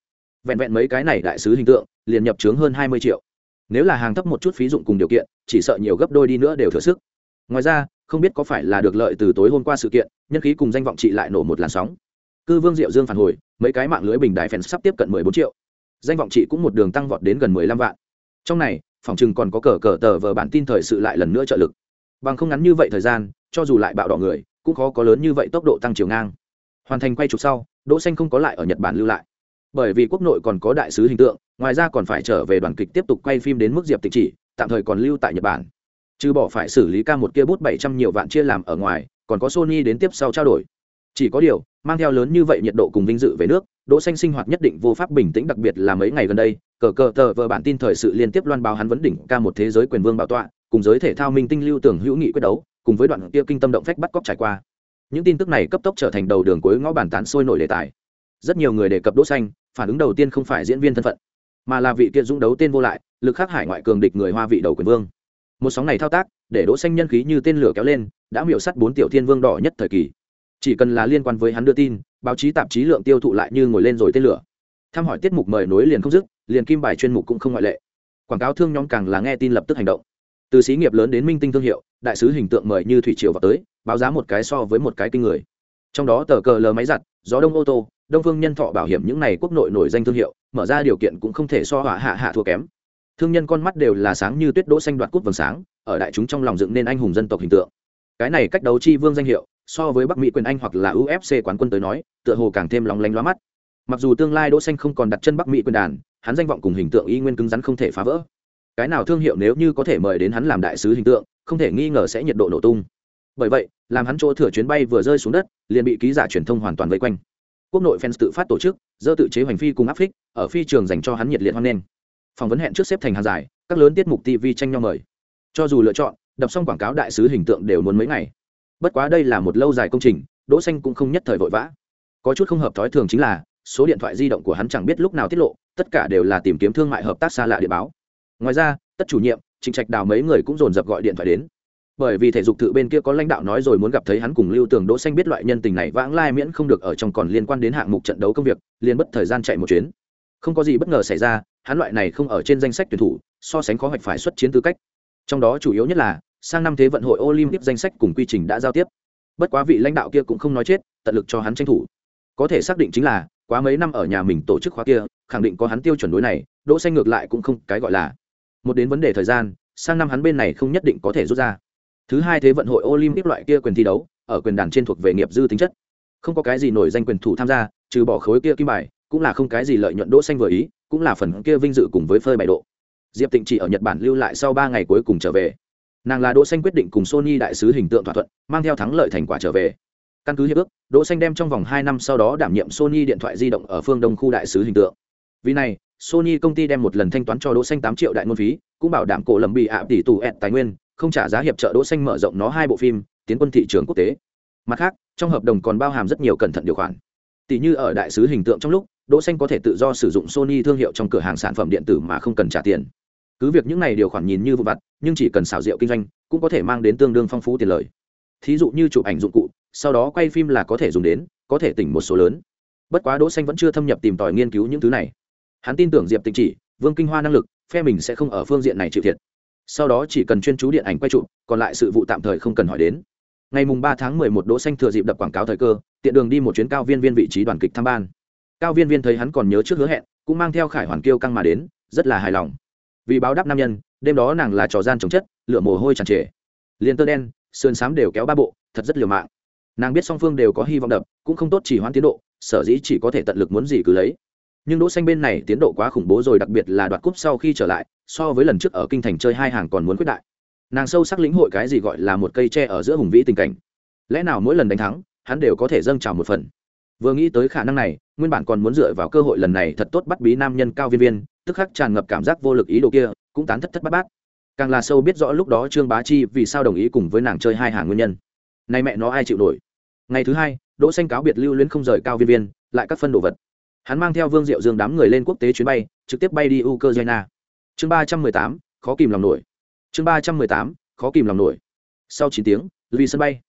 Vẹn vẹn mấy cái này đại sứ hình tượng, liền nhập trướng hơn hai mươi triệu. Nếu là hàng thấp một chút phí dụng cùng điều kiện, chỉ sợ nhiều gấp đôi đi nữa đều thừa sức. Ngoài ra, không biết có phải là được lợi từ tối hôm qua sự kiện, nhân khí cùng danh vọng chị lại nổ một làn sóng. Cư vương diệu dương phản hồi, mấy cái mạng lưới bình đại phèn sắp tiếp cận mười bốn triệu danh vọng chị cũng một đường tăng vọt đến gần mười lăm vạn. Trong này, phòng chừng còn có cờ cờ tờ vờ bản tin thời sự lại lần nữa trợ lực. Bằng không ngắn như vậy thời gian, cho dù lại bạo đỏ người, cũng khó có lớn như vậy tốc độ tăng chiều ngang. Hoàn thành quay trục sau, đỗ xanh không có lại ở nhật bản lưu lại. Bởi vì quốc nội còn có đại sứ hình tượng, ngoài ra còn phải trở về đoàn kịch tiếp tục quay phim đến mức diệp tịch chỉ, tạm thời còn lưu tại nhật bản. Trừ bỏ phải xử lý ca một kia bút bảy trăm nhiều vạn chia làm ở ngoài, còn có sony đến tiếp sau trao đổi. Chỉ có điều, mang theo lớn như vậy nhiệt độ cùng vinh dự về nước đỗ xanh sinh hoạt nhất định vô pháp bình tĩnh, đặc biệt là mấy ngày gần đây, cờ cờ tờ vờ bản tin thời sự liên tiếp loan báo hắn vấn đỉnh ca một thế giới quyền vương bảo tọa, cùng giới thể thao minh tinh lưu tưởng hữu nghị quyết đấu, cùng với đoạn kia kinh tâm động phách bắt cóc trải qua. Những tin tức này cấp tốc trở thành đầu đường cuối ngõ bàn tán sôi nổi đề tài. Rất nhiều người đề cập đỗ xanh, phản ứng đầu tiên không phải diễn viên thân phận, mà là vị kia dũng đấu tên vô lại, lực khắc hải ngoại cường địch người hoa vị đầu quyền vương. Một sóng này thao tác, để đỗ xanh nhân khí như tên lửa kéo lên, đã miểu sát bốn tiểu thiên vương đỏ nhất thời kỳ. Chỉ cần là liên quan với hắn đưa tin báo chí tạp chí lượng tiêu thụ lại như ngồi lên rồi tên lửa. Tham hỏi tiết mục mời nối liền không dứt, liền kim bài chuyên mục cũng không ngoại lệ. Quảng cáo thương nhóm càng là nghe tin lập tức hành động. Từ xí nghiệp lớn đến minh tinh thương hiệu, đại sứ hình tượng mời như thủy triều vào tới, báo giá một cái so với một cái kinh người. Trong đó tờ cờ lờ máy giặt, gió đông ô tô, đông phương nhân thọ bảo hiểm những này quốc nội nổi danh thương hiệu, mở ra điều kiện cũng không thể so hỏa hạ hạ thua kém. Thương nhân con mắt đều là sáng như tuyết đỗ xanh đoạt cút vầng sáng, ở đại chúng trong lòng dựng nên anh hùng dân tộc hình tượng. Cái này cách đấu chi vương danh hiệu so với bắc mỹ quyền anh hoặc là ufc quán quân tới nói, tựa hồ càng thêm lóng lánh lóa mắt. Mặc dù tương lai đỗ xanh không còn đặt chân bắc mỹ quyền đàn, hắn danh vọng cùng hình tượng y nguyên cứng rắn không thể phá vỡ. Cái nào thương hiệu nếu như có thể mời đến hắn làm đại sứ hình tượng, không thể nghi ngờ sẽ nhiệt độ nổ tung. Bởi vậy, làm hắn chỗ thừa chuyến bay vừa rơi xuống đất, liền bị ký giả truyền thông hoàn toàn vây quanh. Quốc nội fans tự phát tổ chức, dơ tự chế hoành phi cùng áp phích ở phi trường dành cho hắn nhiệt liệt hoan nghênh. Phỏng vấn hẹn trước xếp thành hàng dài, các lớn tiết mục tv tranh nhau mời. Cho dù lựa chọn đập xong quảng cáo đại sứ hình tượng đều muốn mấy ngày bất quá đây là một lâu dài công trình, đỗ xanh cũng không nhất thời vội vã. Có chút không hợp thói thường chính là, số điện thoại di động của hắn chẳng biết lúc nào tiết lộ, tất cả đều là tìm kiếm thương mại hợp tác xa lạ điện báo. Ngoài ra, tất chủ nhiệm, trịnh trạch đào mấy người cũng dồn dập gọi điện thoại đến. Bởi vì thể dục tự bên kia có lãnh đạo nói rồi muốn gặp thấy hắn cùng lưu tường, đỗ xanh biết loại nhân tình này vãng lai miễn không được ở trong còn liên quan đến hạng mục trận đấu công việc, liền bất thời gian chạy một chuyến. Không có gì bất ngờ xảy ra, hắn loại này không ở trên danh sách tuyển thủ, so sánh khó hoạch phải xuất chiến tư cách. Trong đó chủ yếu nhất là sang năm thế vận hội olympic danh sách cùng quy trình đã giao tiếp. Bất quá vị lãnh đạo kia cũng không nói chết, tận lực cho hắn tranh thủ. Có thể xác định chính là, quá mấy năm ở nhà mình tổ chức khóa kia, khẳng định có hắn tiêu chuẩn đối này, đỗ xanh ngược lại cũng không cái gọi là. Một đến vấn đề thời gian, sang năm hắn bên này không nhất định có thể rút ra. Thứ hai thế vận hội olympic loại kia quyền thi đấu, ở quyền đàn trên thuộc về nghiệp dư tính chất. Không có cái gì nổi danh quyền thủ tham gia, trừ bỏ khối kia kim bài, cũng là không cái gì lợi nhuận đỗ xanh vừa ý, cũng là phần kia vinh dự cùng với phơi bày độ. Diệp tịnh chỉ ở nhật bản lưu lại sau ba ngày cuối cùng trở về nàng là đỗ xanh quyết định cùng sony đại sứ hình tượng thỏa thuận, mang theo thắng lợi thành quả trở về. căn cứ hiệp ước, đỗ xanh đem trong vòng hai năm sau đó đảm nhiệm sony điện thoại di động ở phương đông khu đại sứ hình tượng. vì này, sony công ty đem một lần thanh toán cho đỗ xanh 8 triệu đại ngôn phí, cũng bảo đảm cổ lầm bị ạ tỷ tù ẹt tài nguyên, không trả giá hiệp trợ đỗ xanh mở rộng nó hai bộ phim, tiến quân thị trường quốc tế. mặt khác, trong hợp đồng còn bao hàm rất nhiều cẩn thận điều khoản. tỷ như ở đại sứ hình tượng trong lúc, đỗ xanh có thể tự do sử dụng sony thương hiệu trong cửa hàng sản phẩm điện tử mà không cần trả tiền cứ việc những này điều khoản nhìn như vụ vặt, nhưng chỉ cần xảo diệu kinh doanh, cũng có thể mang đến tương đương phong phú tiền lời. Thí dụ như chụp ảnh dụng cụ, sau đó quay phim là có thể dùng đến, có thể tỉnh một số lớn. Bất quá đỗ xanh vẫn chưa thâm nhập tìm tòi nghiên cứu những thứ này. Hắn tin tưởng diệp tịnh chỉ, vương kinh hoa năng lực, phe mình sẽ không ở phương diện này chịu thiệt. Sau đó chỉ cần chuyên chú điện ảnh quay chụp, còn lại sự vụ tạm thời không cần hỏi đến. Ngày mùng ba tháng mười một, đỗ xanh thừa dịp đập quảng cáo thời cơ, tiện đường đi một chuyến cao viên viên vị trí đoàn kịch tham ban. Cao viên viên thấy hắn còn nhớ trước hứa hẹn, cũng mang theo khải hoàn kiêu căng mà đến, rất là hài lòng vì báo đáp nam nhân, đêm đó nàng là trò gian chống chất, lửa mồ hôi tràn trề. Liền tơ đen, sườn xám đều kéo ba bộ, thật rất liều mạng. Nàng biết song phương đều có hy vọng đập, cũng không tốt chỉ hoãn tiến độ, sở dĩ chỉ có thể tận lực muốn gì cứ lấy. Nhưng đỗ xanh bên này tiến độ quá khủng bố rồi, đặc biệt là đoạt cúp sau khi trở lại, so với lần trước ở kinh thành chơi hai hàng còn muốn quyết đại. Nàng sâu sắc lĩnh hội cái gì gọi là một cây tre ở giữa hùng vĩ tình cảnh. Lẽ nào mỗi lần đánh thắng, hắn đều có thể dâng trào một phần? Vừa nghĩ tới khả năng này, nguyên bản còn muốn dựa vào cơ hội lần này thật tốt bắt bí nam nhân cao viên viên tức khắc tràn ngập cảm giác vô lực ý đồ kia, cũng tán thất thất bát bát. Càng là sâu biết rõ lúc đó trương bá chi vì sao đồng ý cùng với nàng chơi hai hàng nguyên nhân. Nay mẹ nó ai chịu nổi? Ngày thứ hai, đỗ xanh cáo biệt lưu luyến không rời cao viên viên, lại các phân đồ vật. Hắn mang theo vương diệu dương đám người lên quốc tế chuyến bay, trực tiếp bay đi ukraine. Chương ba trăm mười tám, khó kìm lòng nổi. Chương ba trăm mười tám, khó kìm lòng nổi. Sau chín tiếng vì sân bay.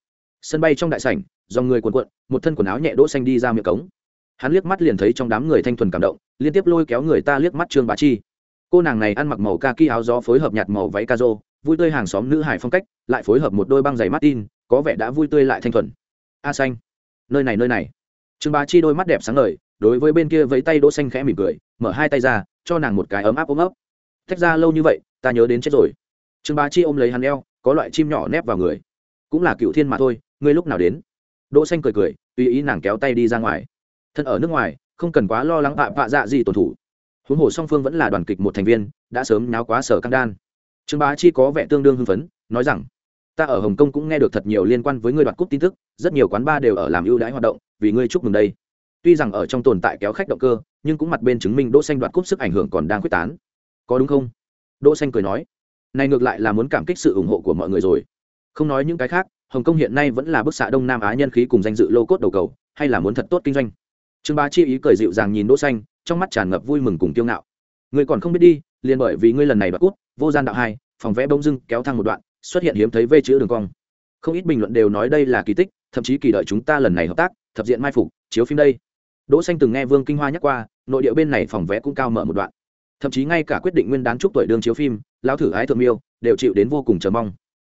Sân bay trong đại sảnh, dòng người cuồn cuộn, một thân quần áo nhẹ đỗ xanh đi ra miệng cống hắn liếc mắt liền thấy trong đám người thanh thuần cảm động, liên tiếp lôi kéo người ta liếc mắt trương bá chi. Cô nàng này ăn mặc màu kaki áo gió phối hợp nhạt màu váy ca rô vui tươi hàng xóm nữ hải phong cách, lại phối hợp một đôi băng giày martin, có vẻ đã vui tươi lại thanh thuần. A xanh. Nơi này nơi này. Trương bá chi đôi mắt đẹp sáng ngời, đối với bên kia vẫy tay đỗ xanh khẽ mỉm cười, mở hai tay ra, cho nàng một cái ấm áp ôm ấp. Tách ra lâu như vậy, ta nhớ đến chết rồi. Trương bá chi ôm lấy hắn eo, có loại chim nhỏ nép vào người. Cũng là cựu thiên mà thôi, ngươi lúc nào đến? Đỗ xanh cười cười, tùy ý nàng kéo tay đi ra ngoài thân ở nước ngoài, không cần quá lo lắng bạ bạ dạ gì tổn thủ huống hồ song phương vẫn là đoàn kịch một thành viên, đã sớm náo quá sở căng đan. Trương bá chi có vẻ tương đương hưng phấn, nói rằng, ta ở hồng kông cũng nghe được thật nhiều liên quan với ngươi đoạt cúp tin tức, rất nhiều quán bar đều ở làm ưu đãi hoạt động, vì ngươi chúc mừng đây. Tuy rằng ở trong tồn tại kéo khách động cơ, nhưng cũng mặt bên chứng minh đỗ xanh đoạt cúp sức ảnh hưởng còn đang quyết tán. Có đúng không? Đỗ xanh cười nói. Này ngược lại là muốn cảm kích sự ủng hộ của mọi người rồi. Không nói những cái khác, hồng kông hiện nay vẫn là bức xạ đông nam á nhân khí cùng danh dự lô cốt đầu cầu, hay là muốn thật tốt kinh doanh? Trương bá chi ý cười dịu dàng nhìn đỗ xanh, trong mắt tràn ngập vui mừng cùng kiêu ngạo. Ngươi còn không biết đi, liền bởi vì ngươi lần này bạc cút vô gian đạo hai, phòng vẽ bỗng dưng kéo thang một đoạn, xuất hiện hiếm thấy vê chữ đường cong. Không ít bình luận đều nói đây là kỳ tích, thậm chí kỳ đợi chúng ta lần này hợp tác, thập diện mai phục, chiếu phim đây. Đỗ xanh từng nghe vương kinh hoa nhắc qua, nội địa bên này phòng vẽ cũng cao mở một đoạn. Thậm chí ngay cả quyết định nguyên đán chúc tuổi đường chiếu phim, lão thử ái thượng miêu, đều chịu đến vô cùng chờ mong.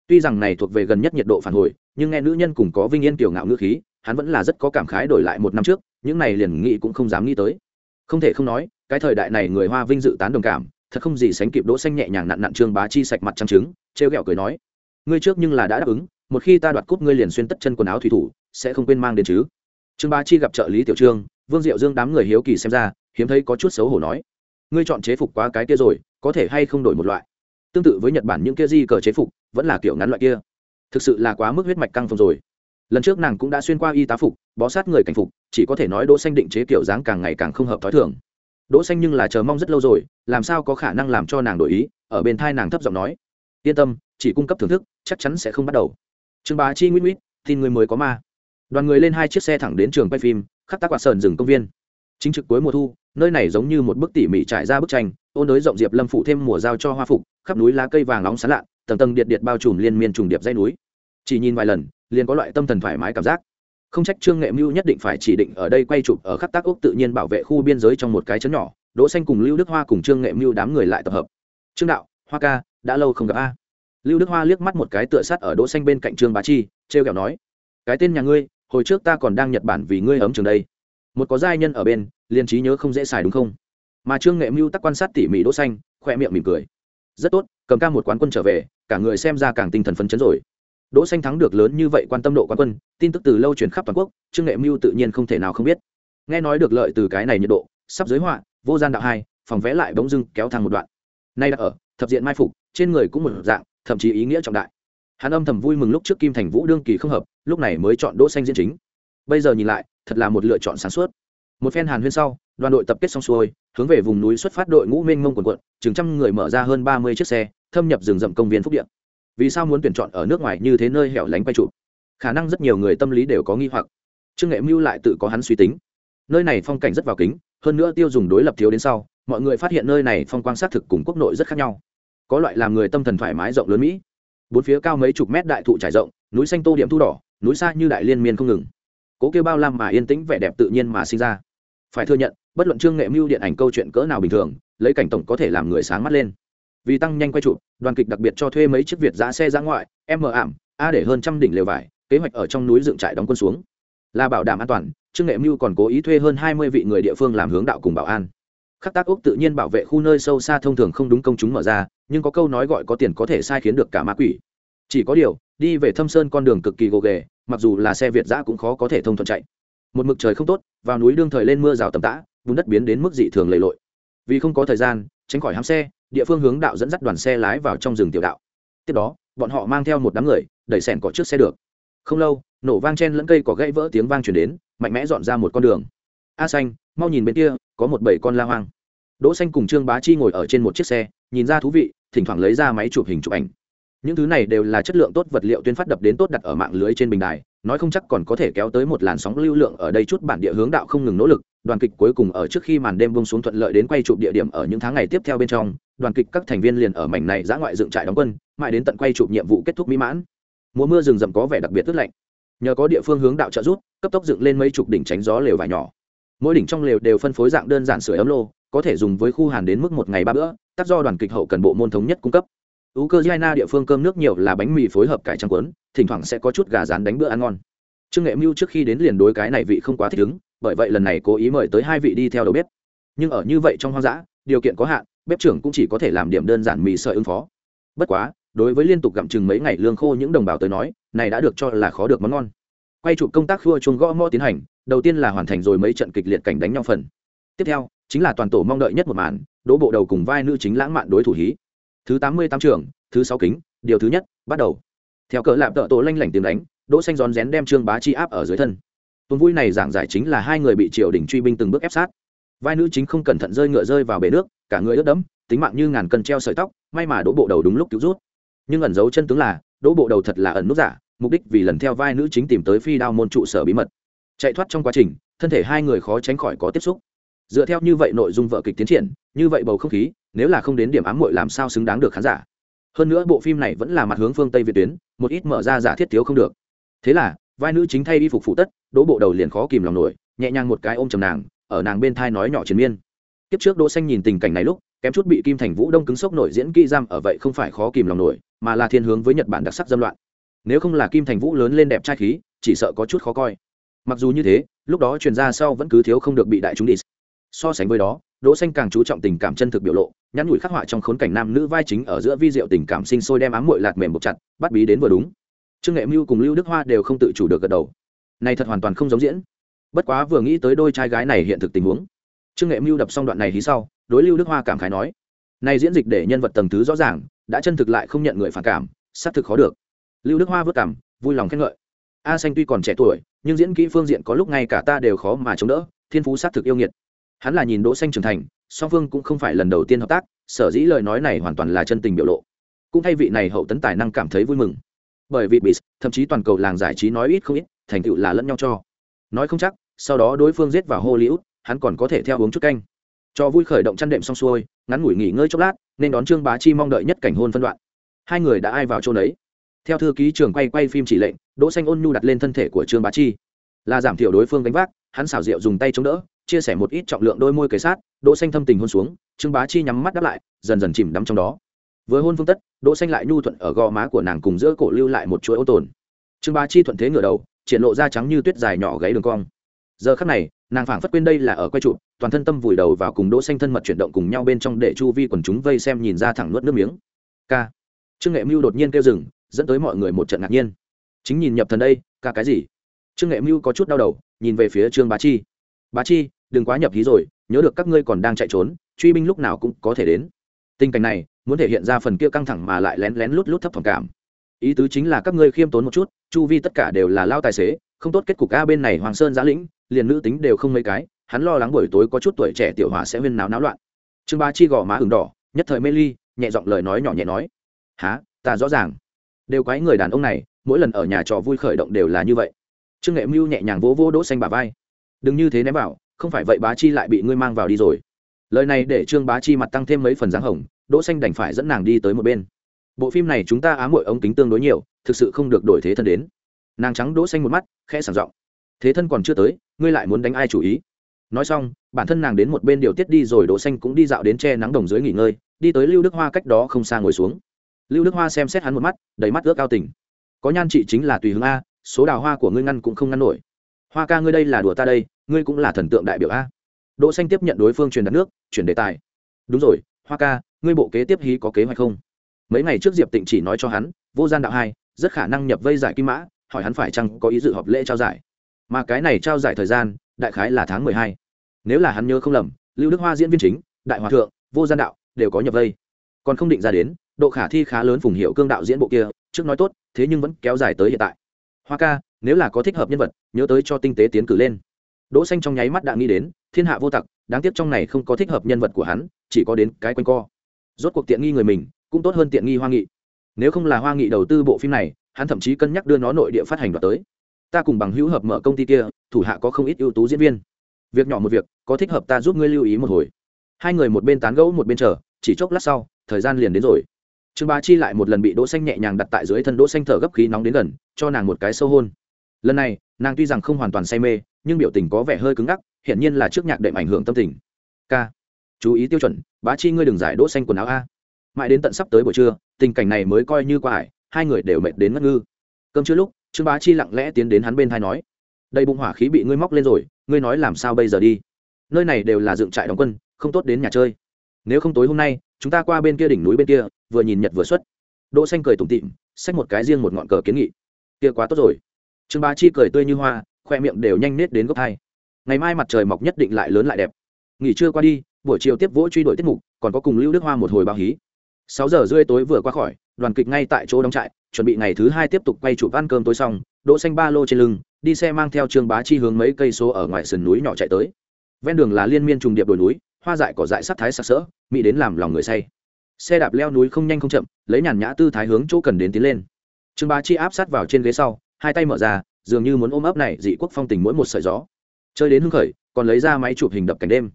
Tuy rằng này thuộc về gần nhất nhiệt độ phản hồi, nhưng nghe nữ nhân cùng có vinh yên tiểu ngạo ngữ khí, hắn vẫn là rất có cảm khái đổi lại một năm trước những này liền nghĩ cũng không dám nghĩ tới. Không thể không nói, cái thời đại này người hoa vinh dự tán đồng cảm, thật không gì sánh kịp đỗ xanh nhẹ nhàng nặn nặn trương bá chi sạch mặt trắng trứng treo gẹo cười nói, ngươi trước nhưng là đã đáp ứng, một khi ta đoạt cúp ngươi liền xuyên tất chân quần áo thủy thủ, sẽ không quên mang đến chứ. Trương bá chi gặp trợ lý tiểu trương, vương diệu dương đám người hiếu kỳ xem ra, hiếm thấy có chút xấu hổ nói, ngươi chọn chế phục quá cái kia rồi, có thể hay không đổi một loại? Tương tự với nhật bản những kia di cờ chế phục, vẫn là kiểu ngắn loại kia. Thực sự là quá mức huyết mạch căng phồng rồi lần trước nàng cũng đã xuyên qua y tá phục, bó sát người cảnh phục, chỉ có thể nói đỗ xanh định chế kiểu dáng càng ngày càng không hợp thói thường. Đỗ xanh nhưng là chờ mong rất lâu rồi, làm sao có khả năng làm cho nàng đổi ý, ở bên thai nàng thấp giọng nói. Yên tâm, chỉ cung cấp thưởng thức, chắc chắn sẽ không bắt đầu. Trương bá chi nguyễn nguyễn, tin người mới có ma. Đoàn người lên hai chiếc xe thẳng đến trường quay phim khắc tác quạt sờn rừng công viên. Chính trực cuối mùa thu, nơi này giống như một bức tỉ mỉ trải ra bức tranh, ôn đới rộng diệp lâm phụ thêm mùa giao cho hoa phục, khắp núi lá cây vàng nóng sán lạ, tầng tầng điện điện bao trùm liên miên trùng điệp dây núi. Chỉ nhìn vài lần liền có loại tâm thần thoải mái cảm giác. Không trách trương nghệ mưu nhất định phải chỉ định ở đây quay chụp ở khắp tác úc tự nhiên bảo vệ khu biên giới trong một cái chấn nhỏ. Đỗ xanh cùng lưu đức hoa cùng trương nghệ mưu đám người lại tập hợp. Trương đạo, hoa ca, đã lâu không gặp a. Lưu đức hoa liếc mắt một cái tựa sát ở đỗ xanh bên cạnh trương bá chi treo kẹo nói, cái tên nhà ngươi, hồi trước ta còn đang nhật bản vì ngươi ấm trường đây. Một có giai nhân ở bên liên trí nhớ không dễ xài đúng không? Mà trương nghệ mưu tắc quan sát tỉ mỉ đỗ xanh khoe miệng mỉm cười. Rất tốt, cầm ca một quán quân trở về, cả người xem ra càng tinh thần phấn chấn rồi đỗ xanh thắng được lớn như vậy quan tâm độ quan quân, tin tức từ lâu truyền khắp toàn quốc, trương nghệ mưu tự nhiên không thể nào không biết. Nghe nói được lợi từ cái này nhiệt độ, sắp giới họa, vô gian đạo hai, phòng vẽ lại bỗng dưng kéo thang một đoạn. Nay đã ở, thập diện mai phục, trên người cũng một dạng, thậm chí ý nghĩa trọng đại. Hắn âm thầm vui mừng lúc trước kim thành vũ đương kỳ không hợp, lúc này mới chọn đỗ xanh diễn chính. Bây giờ nhìn lại, thật là một lựa chọn sáng suốt. Một phen hàn huyên sau, đoàn đội tập kết xong xuôi, hướng về vùng núi xuất phát đội ngũ mênh mông quần quận, chừng trăm người mở ra hơn ba mươi chiếc xe, thâm nhập rừng rậm công viên phúc điện vì sao muốn tuyển chọn ở nước ngoài như thế nơi hẻo lánh quay trụ khả năng rất nhiều người tâm lý đều có nghi hoặc. Trương nghệ mưu lại tự có hắn suy tính. Nơi này phong cảnh rất vào kính, hơn nữa tiêu dùng đối lập thiếu đến sau, mọi người phát hiện nơi này phong quang xác thực cùng quốc nội rất khác nhau. Có loại làm người tâm thần thoải mái rộng lớn mỹ. Bốn phía cao mấy chục mét đại thụ trải rộng, núi xanh tô điểm thu đỏ, núi xa như đại liên miên không ngừng. Cố kêu bao lam mà yên tĩnh vẻ đẹp tự nhiên mà sinh ra. Phải thừa nhận, bất luận trương nghệ mưu điện ảnh câu chuyện cỡ nào bình thường, lấy cảnh tổng có thể làm người sáng mắt lên vì tăng nhanh quay trụ, đoàn kịch đặc biệt cho thuê mấy chiếc việt giá xe ra ngoại m ảm, a để hơn trăm đỉnh lều vải, kế hoạch ở trong núi dựng trại đóng quân xuống. Là bảo đảm an toàn, trương nghệ mưu còn cố ý thuê hơn hai mươi vị người địa phương làm hướng đạo cùng bảo an. Khắc tác úc tự nhiên bảo vệ khu nơi sâu xa thông thường không đúng công chúng mở ra, nhưng có câu nói gọi có tiền có thể sai khiến được cả ma quỷ. Chỉ có điều, đi về thâm sơn con đường cực kỳ gồ ghề, mặc dù là xe việt giã cũng khó có thể thông thuận chạy. Một mực trời không tốt, vào núi đương thời lên mưa rào tầm tã vùng đất biến đến mức dị thường lầy lội. Vì không có thời gian, tránh khỏi hãm xe địa phương hướng đạo dẫn dắt đoàn xe lái vào trong rừng tiểu đạo. Tiếp đó, bọn họ mang theo một đám người, đẩy sẻn cỏ trước xe được. Không lâu, nổ vang chen lẫn cây cỏ gãy vỡ tiếng vang chuyển đến, mạnh mẽ dọn ra một con đường. A xanh, mau nhìn bên kia, có một bảy con la hoang. Đỗ xanh cùng trương bá chi ngồi ở trên một chiếc xe, nhìn ra thú vị, thỉnh thoảng lấy ra máy chụp hình chụp ảnh những thứ này đều là chất lượng tốt vật liệu tuyên phát đập đến tốt đặt ở mạng lưới trên bình đài, nói không chắc còn có thể kéo tới một làn sóng lưu lượng ở đây chút bản địa hướng đạo không ngừng nỗ lực, đoàn kịch cuối cùng ở trước khi màn đêm bông xuống thuận lợi đến quay chụp địa điểm ở những tháng ngày tiếp theo bên trong, đoàn kịch các thành viên liền ở mảnh này giã ngoại dựng trại đóng quân, mãi đến tận quay chụp nhiệm vụ kết thúc mỹ mãn. Mùa mưa rừng rậm có vẻ đặc biệt tức lạnh. Nhờ có địa phương hướng đạo trợ rút cấp tốc dựng lên mấy chục đỉnh tránh gió lều vải nhỏ. Mỗi đỉnh trong lều đều phân phối dạng đơn giản sửa ấm lô, có thể dùng với khu hàn đến mức một ngày ba bữa, tác do đoàn kịch hậu cần bộ môn thống nhất cung cấp. Ukraine địa phương cơm nước nhiều là bánh mì phối hợp cải trắng cuốn, thỉnh thoảng sẽ có chút gà rán đánh bữa ăn ngon. Trương Nghệ Mưu trước khi đến liền đối cái này vị không quá thích ứng, bởi vậy lần này cố ý mời tới hai vị đi theo đầu bếp. Nhưng ở như vậy trong hoang dã, điều kiện có hạn, bếp trưởng cũng chỉ có thể làm điểm đơn giản mì sợi ứng phó. Bất quá, đối với liên tục gặm chừng mấy ngày lương khô những đồng bào tới nói, này đã được cho là khó được món ngon. Quay chụp công tác khua chuông gõ mõ tiến hành, đầu tiên là hoàn thành rồi mấy trận kịch liệt cảnh đánh nhau phần. Tiếp theo, chính là toàn tổ mong đợi nhất một màn, đỗ bộ đầu cùng vai nữ chính lãng mạn đối thủ hí. Thứ tám mươi tám trưởng, thứ sáu kính điều thứ nhất bắt đầu. Theo cỡ lạp tợ tổ lanh lảnh tiếng đánh đỗ xanh rón rén đem trương bá chi áp ở dưới thân. Tuần vui này giảng giải chính là hai người bị triều đình truy binh từng bước ép sát. Vai nữ chính không cẩn thận rơi ngựa rơi vào bể nước cả người ướt đẫm tính mạng như ngàn cân treo sợi tóc may mà đỗ bộ đầu đúng lúc cứu rút. Nhưng ẩn giấu chân tướng là đỗ bộ đầu thật là ẩn nút giả mục đích vì lần theo vai nữ chính tìm tới phi đao môn trụ sở bí mật. Chạy thoát trong quá trình thân thể hai người khó tránh khỏi có tiếp xúc. Dựa theo như vậy nội dung vở kịch tiến triển như vậy bầu không khí nếu là không đến điểm ám muội làm sao xứng đáng được khán giả? Hơn nữa bộ phim này vẫn là mặt hướng phương tây việt tuyến, một ít mở ra giả thiết thiếu không được. Thế là, vai nữ chính thay đi phục phụ tất, đỗ bộ đầu liền khó kìm lòng nổi, nhẹ nhàng một cái ôm chầm nàng, ở nàng bên thai nói nhỏ chiến miên. Kiếp trước đỗ xanh nhìn tình cảnh này lúc, kém chút bị kim thành vũ đông cứng sốc nổi diễn kỹ giam, ở vậy không phải khó kìm lòng nổi, mà là thiên hướng với nhật bản đặc sắc dâm loạn. Nếu không là kim thành vũ lớn lên đẹp trai khí, chỉ sợ có chút khó coi. Mặc dù như thế, lúc đó truyền ra sau vẫn cứ thiếu không được bị đại chúng đi. So sánh với đó, đỗ xanh càng chú trọng tình cảm chân thực biểu lộ nhắn nhủi khắc họa trong khốn cảnh nam nữ vai chính ở giữa vi diệu tình cảm sinh sôi đem ám muội lạt mềm buộc chặt, bắt bí đến vừa đúng. Trương nghệ mưu cùng lưu đức hoa đều không tự chủ được gật đầu. Này thật hoàn toàn không giống diễn. Bất quá vừa nghĩ tới đôi trai gái này hiện thực tình huống. Trương nghệ mưu đập xong đoạn này hí sau, đối lưu đức hoa cảm khái nói, này diễn dịch để nhân vật tầng thứ rõ ràng, đã chân thực lại không nhận người phản cảm, xác thực khó được. Lưu đức hoa vất cảm, vui lòng khen ngợi. A xanh tuy còn trẻ tuổi, nhưng diễn kỹ phương diện có lúc ngay cả ta đều khó mà chống đỡ, thiên phú xác thực yêu nghiệt. Hắn là nhìn đỗ xanh trưởng thành song phương cũng không phải lần đầu tiên hợp tác, sở dĩ lời nói này hoàn toàn là chân tình biểu lộ. Cũng thay vị này hậu tấn tài năng cảm thấy vui mừng. Bởi vì bis thậm chí toàn cầu làng giải trí nói ít không ít, thành tựu là lẫn nhau cho. Nói không chắc, sau đó đối phương giết vào hollywood, hắn còn có thể theo uống chút canh. Cho vui khởi động chăn đệm xong xuôi, ngắn ngủi nghỉ ngơi chốc lát, nên đón trương bá chi mong đợi nhất cảnh hôn phân đoạn. Hai người đã ai vào chỗ đấy theo thư ký trường quay quay phim chỉ lệnh, đỗ xanh ôn nhu đặt lên thân thể của trương bá chi. Là giảm thiểu đối phương đánh vác, hắn xảo diệu dùng tay chống đỡ chia sẻ một ít trọng lượng đôi môi kế sát, đỗ xanh thâm tình hôn xuống, trương bá chi nhắm mắt đáp lại, dần dần chìm đắm trong đó. Với hôn phương tất, đỗ xanh lại nhu thuận ở gò má của nàng cùng giữa cổ lưu lại một chuỗi ô tồn. Trương bá chi thuận thế ngửa đầu, triển lộ da trắng như tuyết dài nhỏ gáy đường cong. Giờ khắc này, nàng phảng phất quên đây là ở quay trụ, toàn thân tâm vùi đầu vào cùng đỗ xanh thân mật chuyển động cùng nhau bên trong để chu vi quần chúng vây xem nhìn ra thẳng nuốt nước miếng. Ca. Trương nghệ mưu đột nhiên kêu dừng, dẫn tới mọi người một trận ngạc nhiên. Chính nhìn nhập thần đây, ca cái gì? Trương nghệ mưu có chút đau đầu, nhìn về phía trương bá chi bá chi, đừng quá nhập hí rồi, nhớ được các ngươi còn đang chạy trốn, truy binh lúc nào cũng có thể đến. Tình cảnh này, muốn thể hiện ra phần kia căng thẳng mà lại lén lén lút lút thấp thỏm cảm. Ý tứ chính là các ngươi khiêm tốn một chút, chu vi tất cả đều là lao tài xế, không tốt kết cục a bên này hoàng sơn giã lĩnh, liền nữ tính đều không mấy cái, hắn lo lắng buổi tối có chút tuổi trẻ tiểu hòa sẽ huyên náo náo loạn. Trương ba chi gò má ửng đỏ, nhất thời mê ly, nhẹ giọng lời nói nhỏ nhẹ nói há ta rõ ràng. Đều quái người đàn ông này, mỗi lần ở nhà trò vui khởi động đều là như vậy. Trương nghệ mưu nhẹ nhàng vỗ vỗ đỗ xanh bà vai đừng như thế ném bảo không phải vậy bá chi lại bị ngươi mang vào đi rồi. Lời này để trương bá chi mặt tăng thêm mấy phần dáng hồng, đỗ xanh đành phải dẫn nàng đi tới một bên. Bộ phim này chúng ta ám muội ống kính tương đối nhiều, thực sự không được đổi thế thân đến. Nàng trắng đỗ xanh một mắt, khẽ sảng giọng. Thế thân còn chưa tới, ngươi lại muốn đánh ai chủ ý? Nói xong, bản thân nàng đến một bên điều tiết đi rồi đỗ xanh cũng đi dạo đến che nắng đồng dưới nghỉ ngơi, đi tới lưu đức hoa cách đó không xa ngồi xuống. Lưu đức hoa xem xét hắn một mắt, đầy mắt ước cao tình. Có nhan chị chính là tùy hướng a, số đào hoa của ngươi ngăn cũng không ngăn nổi hoa ca ngươi đây là đùa ta đây, ngươi cũng là thần tượng đại biểu a. Đỗ xanh tiếp nhận đối phương truyền đặt nước, chuyển đề tài. Đúng rồi, hoa ca, ngươi bộ kế tiếp hí có kế hoạch không? Mấy ngày trước diệp tịnh chỉ nói cho hắn, vô gian đạo hai, rất khả năng nhập vây giải kim mã, hỏi hắn phải chăng có ý dự họp lễ trao giải. Mà cái này trao giải thời gian, đại khái là tháng mười hai. Nếu là hắn nhớ không lầm, lưu đức hoa diễn viên chính, đại hòa thượng, vô gian đạo đều có nhập vây. Còn không định ra đến, độ khả thi khá lớn phùng hiệu cương đạo diễn bộ kia, trước nói tốt, thế nhưng vẫn kéo dài tới hiện tại. Hoa ca nếu là có thích hợp nhân vật, nhớ tới cho tinh tế tiến cử lên. Đỗ xanh trong nháy mắt đã nghĩ đến, thiên hạ vô tặc, đáng tiếc trong này không có thích hợp nhân vật của hắn, chỉ có đến cái quanh co. Rốt cuộc tiện nghi người mình, cũng tốt hơn tiện nghi hoa nghị. Nếu không là hoa nghị đầu tư bộ phim này, hắn thậm chí cân nhắc đưa nó nội địa phát hành vào tới. Ta cùng bằng hữu hợp mở công ty kia, thủ hạ có không ít ưu tú diễn viên. Việc nhỏ một việc, có thích hợp ta giúp ngươi lưu ý một hồi. Hai người một bên tán gẫu một bên chờ, chỉ chốc lát sau, thời gian liền đến rồi. Trương bá chi lại một lần bị đỗ xanh nhẹ nhàng đặt tại dưới thân đỗ xanh thở gấp khí nóng đến gần, cho nàng một cái sâu hôn lần này, nàng tuy rằng không hoàn toàn say mê, nhưng biểu tình có vẻ hơi cứng ngắc, hiển nhiên là trước nhạc đệm ảnh hưởng tâm tình. K chú ý tiêu chuẩn, bá chi ngươi đừng giải đỗ xanh quần áo a. Mãi đến tận sắp tới buổi trưa, tình cảnh này mới coi như qua ải, hai người đều mệt đến ngất ngư. Cơm chưa lúc, trương bá chi lặng lẽ tiến đến hắn bên thay nói, đầy bụng hỏa khí bị ngươi móc lên rồi, ngươi nói làm sao bây giờ đi? Nơi này đều là dựng trại đóng quân, không tốt đến nhà chơi. Nếu không tối hôm nay, chúng ta qua bên kia đỉnh núi bên kia, vừa nhìn nhật vừa xuất. Đỗ xanh cười tủm tỉm, xách một cái riêng một ngọn cờ kiến nghị. Kia quá tốt rồi trương bá chi cười tươi như hoa, khoe miệng đều nhanh nết đến gốc hai. Ngày mai mặt trời mọc nhất định lại lớn lại đẹp. Nghỉ trưa qua đi, buổi chiều tiếp vỗ truy đuổi tiết mục, còn có cùng lưu đức hoa một hồi báo hí. Sáu giờ rưỡi tối vừa qua khỏi, đoàn kịch ngay tại chỗ đóng trại, chuẩn bị ngày thứ hai tiếp tục quay chụp ăn cơm tối xong, đỗ xanh ba lô trên lưng, đi xe mang theo trương bá chi hướng mấy cây số ở ngoài sườn núi nhỏ chạy tới. Ven đường là liên miên trùng điệp đồi núi, hoa dại cỏ dại sắc thái sắc sỡ, mỹ đến làm lòng người say. Xe đạp leo núi không nhanh không chậm, lấy nhàn nhã tư thái hướng chỗ cần đến tiến lên. Trương bá chi áp sát vào trên ghế sau hai tay mở ra, dường như muốn ôm ấp này dị quốc phong tình mỗi một sợi gió. Chơi đến hưng khởi, còn lấy ra máy chụp hình đập cảnh đêm.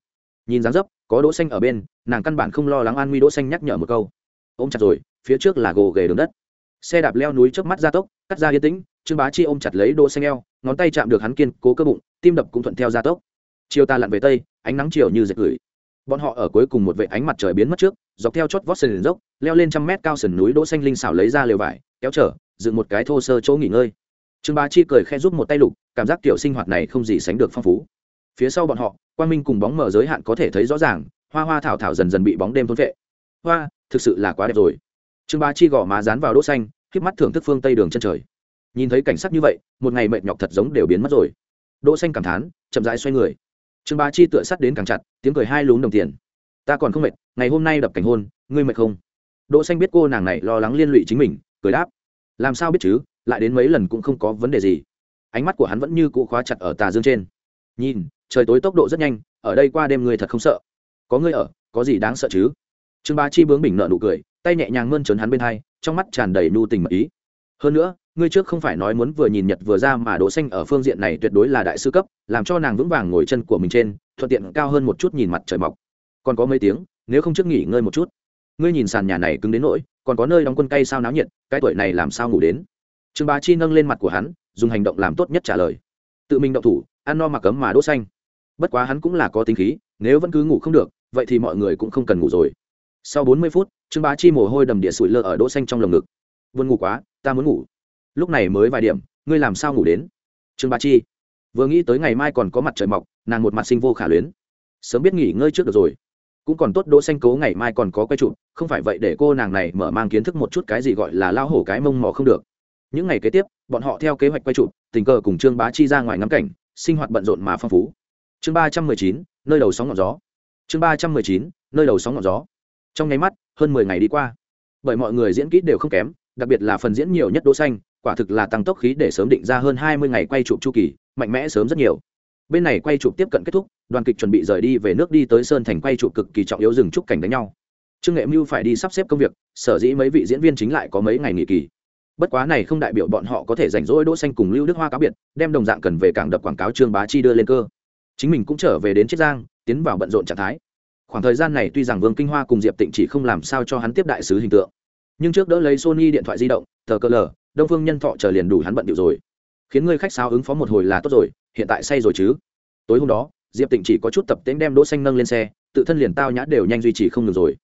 Nhìn dáng dấp, có đỗ xanh ở bên, nàng căn bản không lo lắng an nguy đỗ xanh nhắc nhở một câu. Ôm chặt rồi, phía trước là gồ ghề đường đất. Xe đạp leo núi trước mắt gia tốc, cắt ra yên tĩnh, trương bá chi ôm chặt lấy đỗ xanh eo, ngón tay chạm được hắn kiên cố cơ bụng, tim đập cũng thuận theo gia tốc. Chiều ta lặn về tây, ánh nắng chiều như dệt gửi. Bọn họ ở cuối cùng một vệ ánh mặt trời biến mất trước, dọc theo chót vót sườn dốc, leo lên trăm mét cao sườn núi đỗ xanh linh xảo lấy ra lều vải, kéo trở dựng một cái thô sơ chỗ nghỉ ngơi trương bá chi cười khẽ giúp một tay lục, cảm giác tiểu sinh hoạt này không gì sánh được phong phú. Phía sau bọn họ, quang minh cùng bóng mở giới hạn có thể thấy rõ ràng, hoa hoa thảo thảo dần dần bị bóng đêm thôn vệ. Hoa, thực sự là quá đẹp rồi. Trương bá chi gõ má dán vào đỗ xanh khép mắt thưởng thức phương tây đường chân trời. Nhìn thấy cảnh sắc như vậy, một ngày mệt nhọc thật giống đều biến mất rồi. Đỗ xanh cảm thán, chậm rãi xoay người. Trương bá chi tựa sát đến càng chặt, tiếng cười hai lúm đồng tiền. Ta còn không mệt, ngày hôm nay đập cảnh hôn, ngươi mệt không? Đỗ xanh biết cô nàng này lo lắng liên lụy chính mình, cười đáp làm sao biết chứ, lại đến mấy lần cũng không có vấn đề gì. Ánh mắt của hắn vẫn như cũ khóa chặt ở tà dương trên. Nhìn, trời tối tốc độ rất nhanh, ở đây qua đêm người thật không sợ. Có người ở, có gì đáng sợ chứ? Trương bá chi bướng bình nợ nụ cười, tay nhẹ nhàng mơn trớn hắn bên hai, trong mắt tràn đầy nu tình mật ý. Hơn nữa ngươi trước không phải nói muốn vừa nhìn nhật vừa ra mà đỗ xanh ở phương diện này tuyệt đối là đại sư cấp, làm cho nàng vững vàng ngồi chân của mình trên, thuận tiện cao hơn một chút nhìn mặt trời mọc. Còn có mấy tiếng, nếu không trước nghỉ ngơi một chút. Ngươi nhìn sàn nhà này cứng đến nỗi còn có nơi đóng quân cây sao náo nhiệt, cái tuổi này làm sao ngủ đến? Trương bá chi nâng lên mặt của hắn, dùng hành động làm tốt nhất trả lời. Tự mình động thủ, ăn no mà cấm mà đỗ xanh. Bất quá hắn cũng là có tính khí, nếu vẫn cứ ngủ không được, vậy thì mọi người cũng không cần ngủ rồi. Sau bốn mươi phút, trương bá chi mồ hôi đầm địa sủi lơ ở đỗ xanh trong lồng ngực. Buồn ngủ quá, ta muốn ngủ. Lúc này mới vài điểm, ngươi làm sao ngủ đến? Trương bá chi vừa nghĩ tới ngày mai còn có mặt trời mọc, nàng một mặt sinh vô khả luyến. Sớm biết nghỉ ngơi trước được rồi, cũng còn tốt đỗ xanh cố ngày mai còn có quay trụ không phải vậy để cô nàng này mở mang kiến thức một chút cái gì gọi là lao hổ cái mông mò không được. Những ngày kế tiếp, bọn họ theo kế hoạch quay chụp, tình cờ cùng trương bá chi ra ngoài ngắm cảnh, sinh hoạt bận rộn mà phong phú. Chương ba trăm mười chín, nơi đầu sóng ngọn gió. Chương ba trăm mười chín, nơi đầu sóng ngọn gió. Trong nháy mắt, hơn mười ngày đi qua. Bởi mọi người diễn kỹ đều không kém, đặc biệt là phần diễn nhiều nhất đỗ xanh, quả thực là tăng tốc khí để sớm định ra hơn hai mươi ngày quay chụp chu kỳ, mạnh mẽ sớm rất nhiều. Bên này quay chụp tiếp cận kết thúc, đoàn kịch chuẩn bị rời đi về nước đi tới sơn thành quay chụp cực kỳ trọng yếu dừng trúc cảnh đánh nhau trương nghệ mưu phải đi sắp xếp công việc, sở dĩ mấy vị diễn viên chính lại có mấy ngày nghỉ kỳ. Bất quá này không đại biểu bọn họ có thể rảnh rỗi đỗ xanh cùng lưu đức hoa cáo biệt, đem đồng dạng cần về cảng đập quảng cáo trương bá chi đưa lên cơ. Chính mình cũng trở về đến chiết giang, tiến vào bận rộn trạng thái. Khoảng thời gian này tuy rằng vương kinh hoa cùng diệp tịnh chỉ không làm sao cho hắn tiếp đại sứ hình tượng, nhưng trước đỡ lấy sony điện thoại di động, tờ cơ lờ, đông phương nhân thọ chờ liền đủ hắn bận điệu rồi. Khiến người khách sao ứng phó một hồi là tốt rồi, hiện tại say rồi chứ? Tối hôm đó, diệp tịnh chỉ có chút tập tễnh đem đỗ xanh nâng lên xe, tự thân liền tao nhã đều nhanh duy trì không được rồi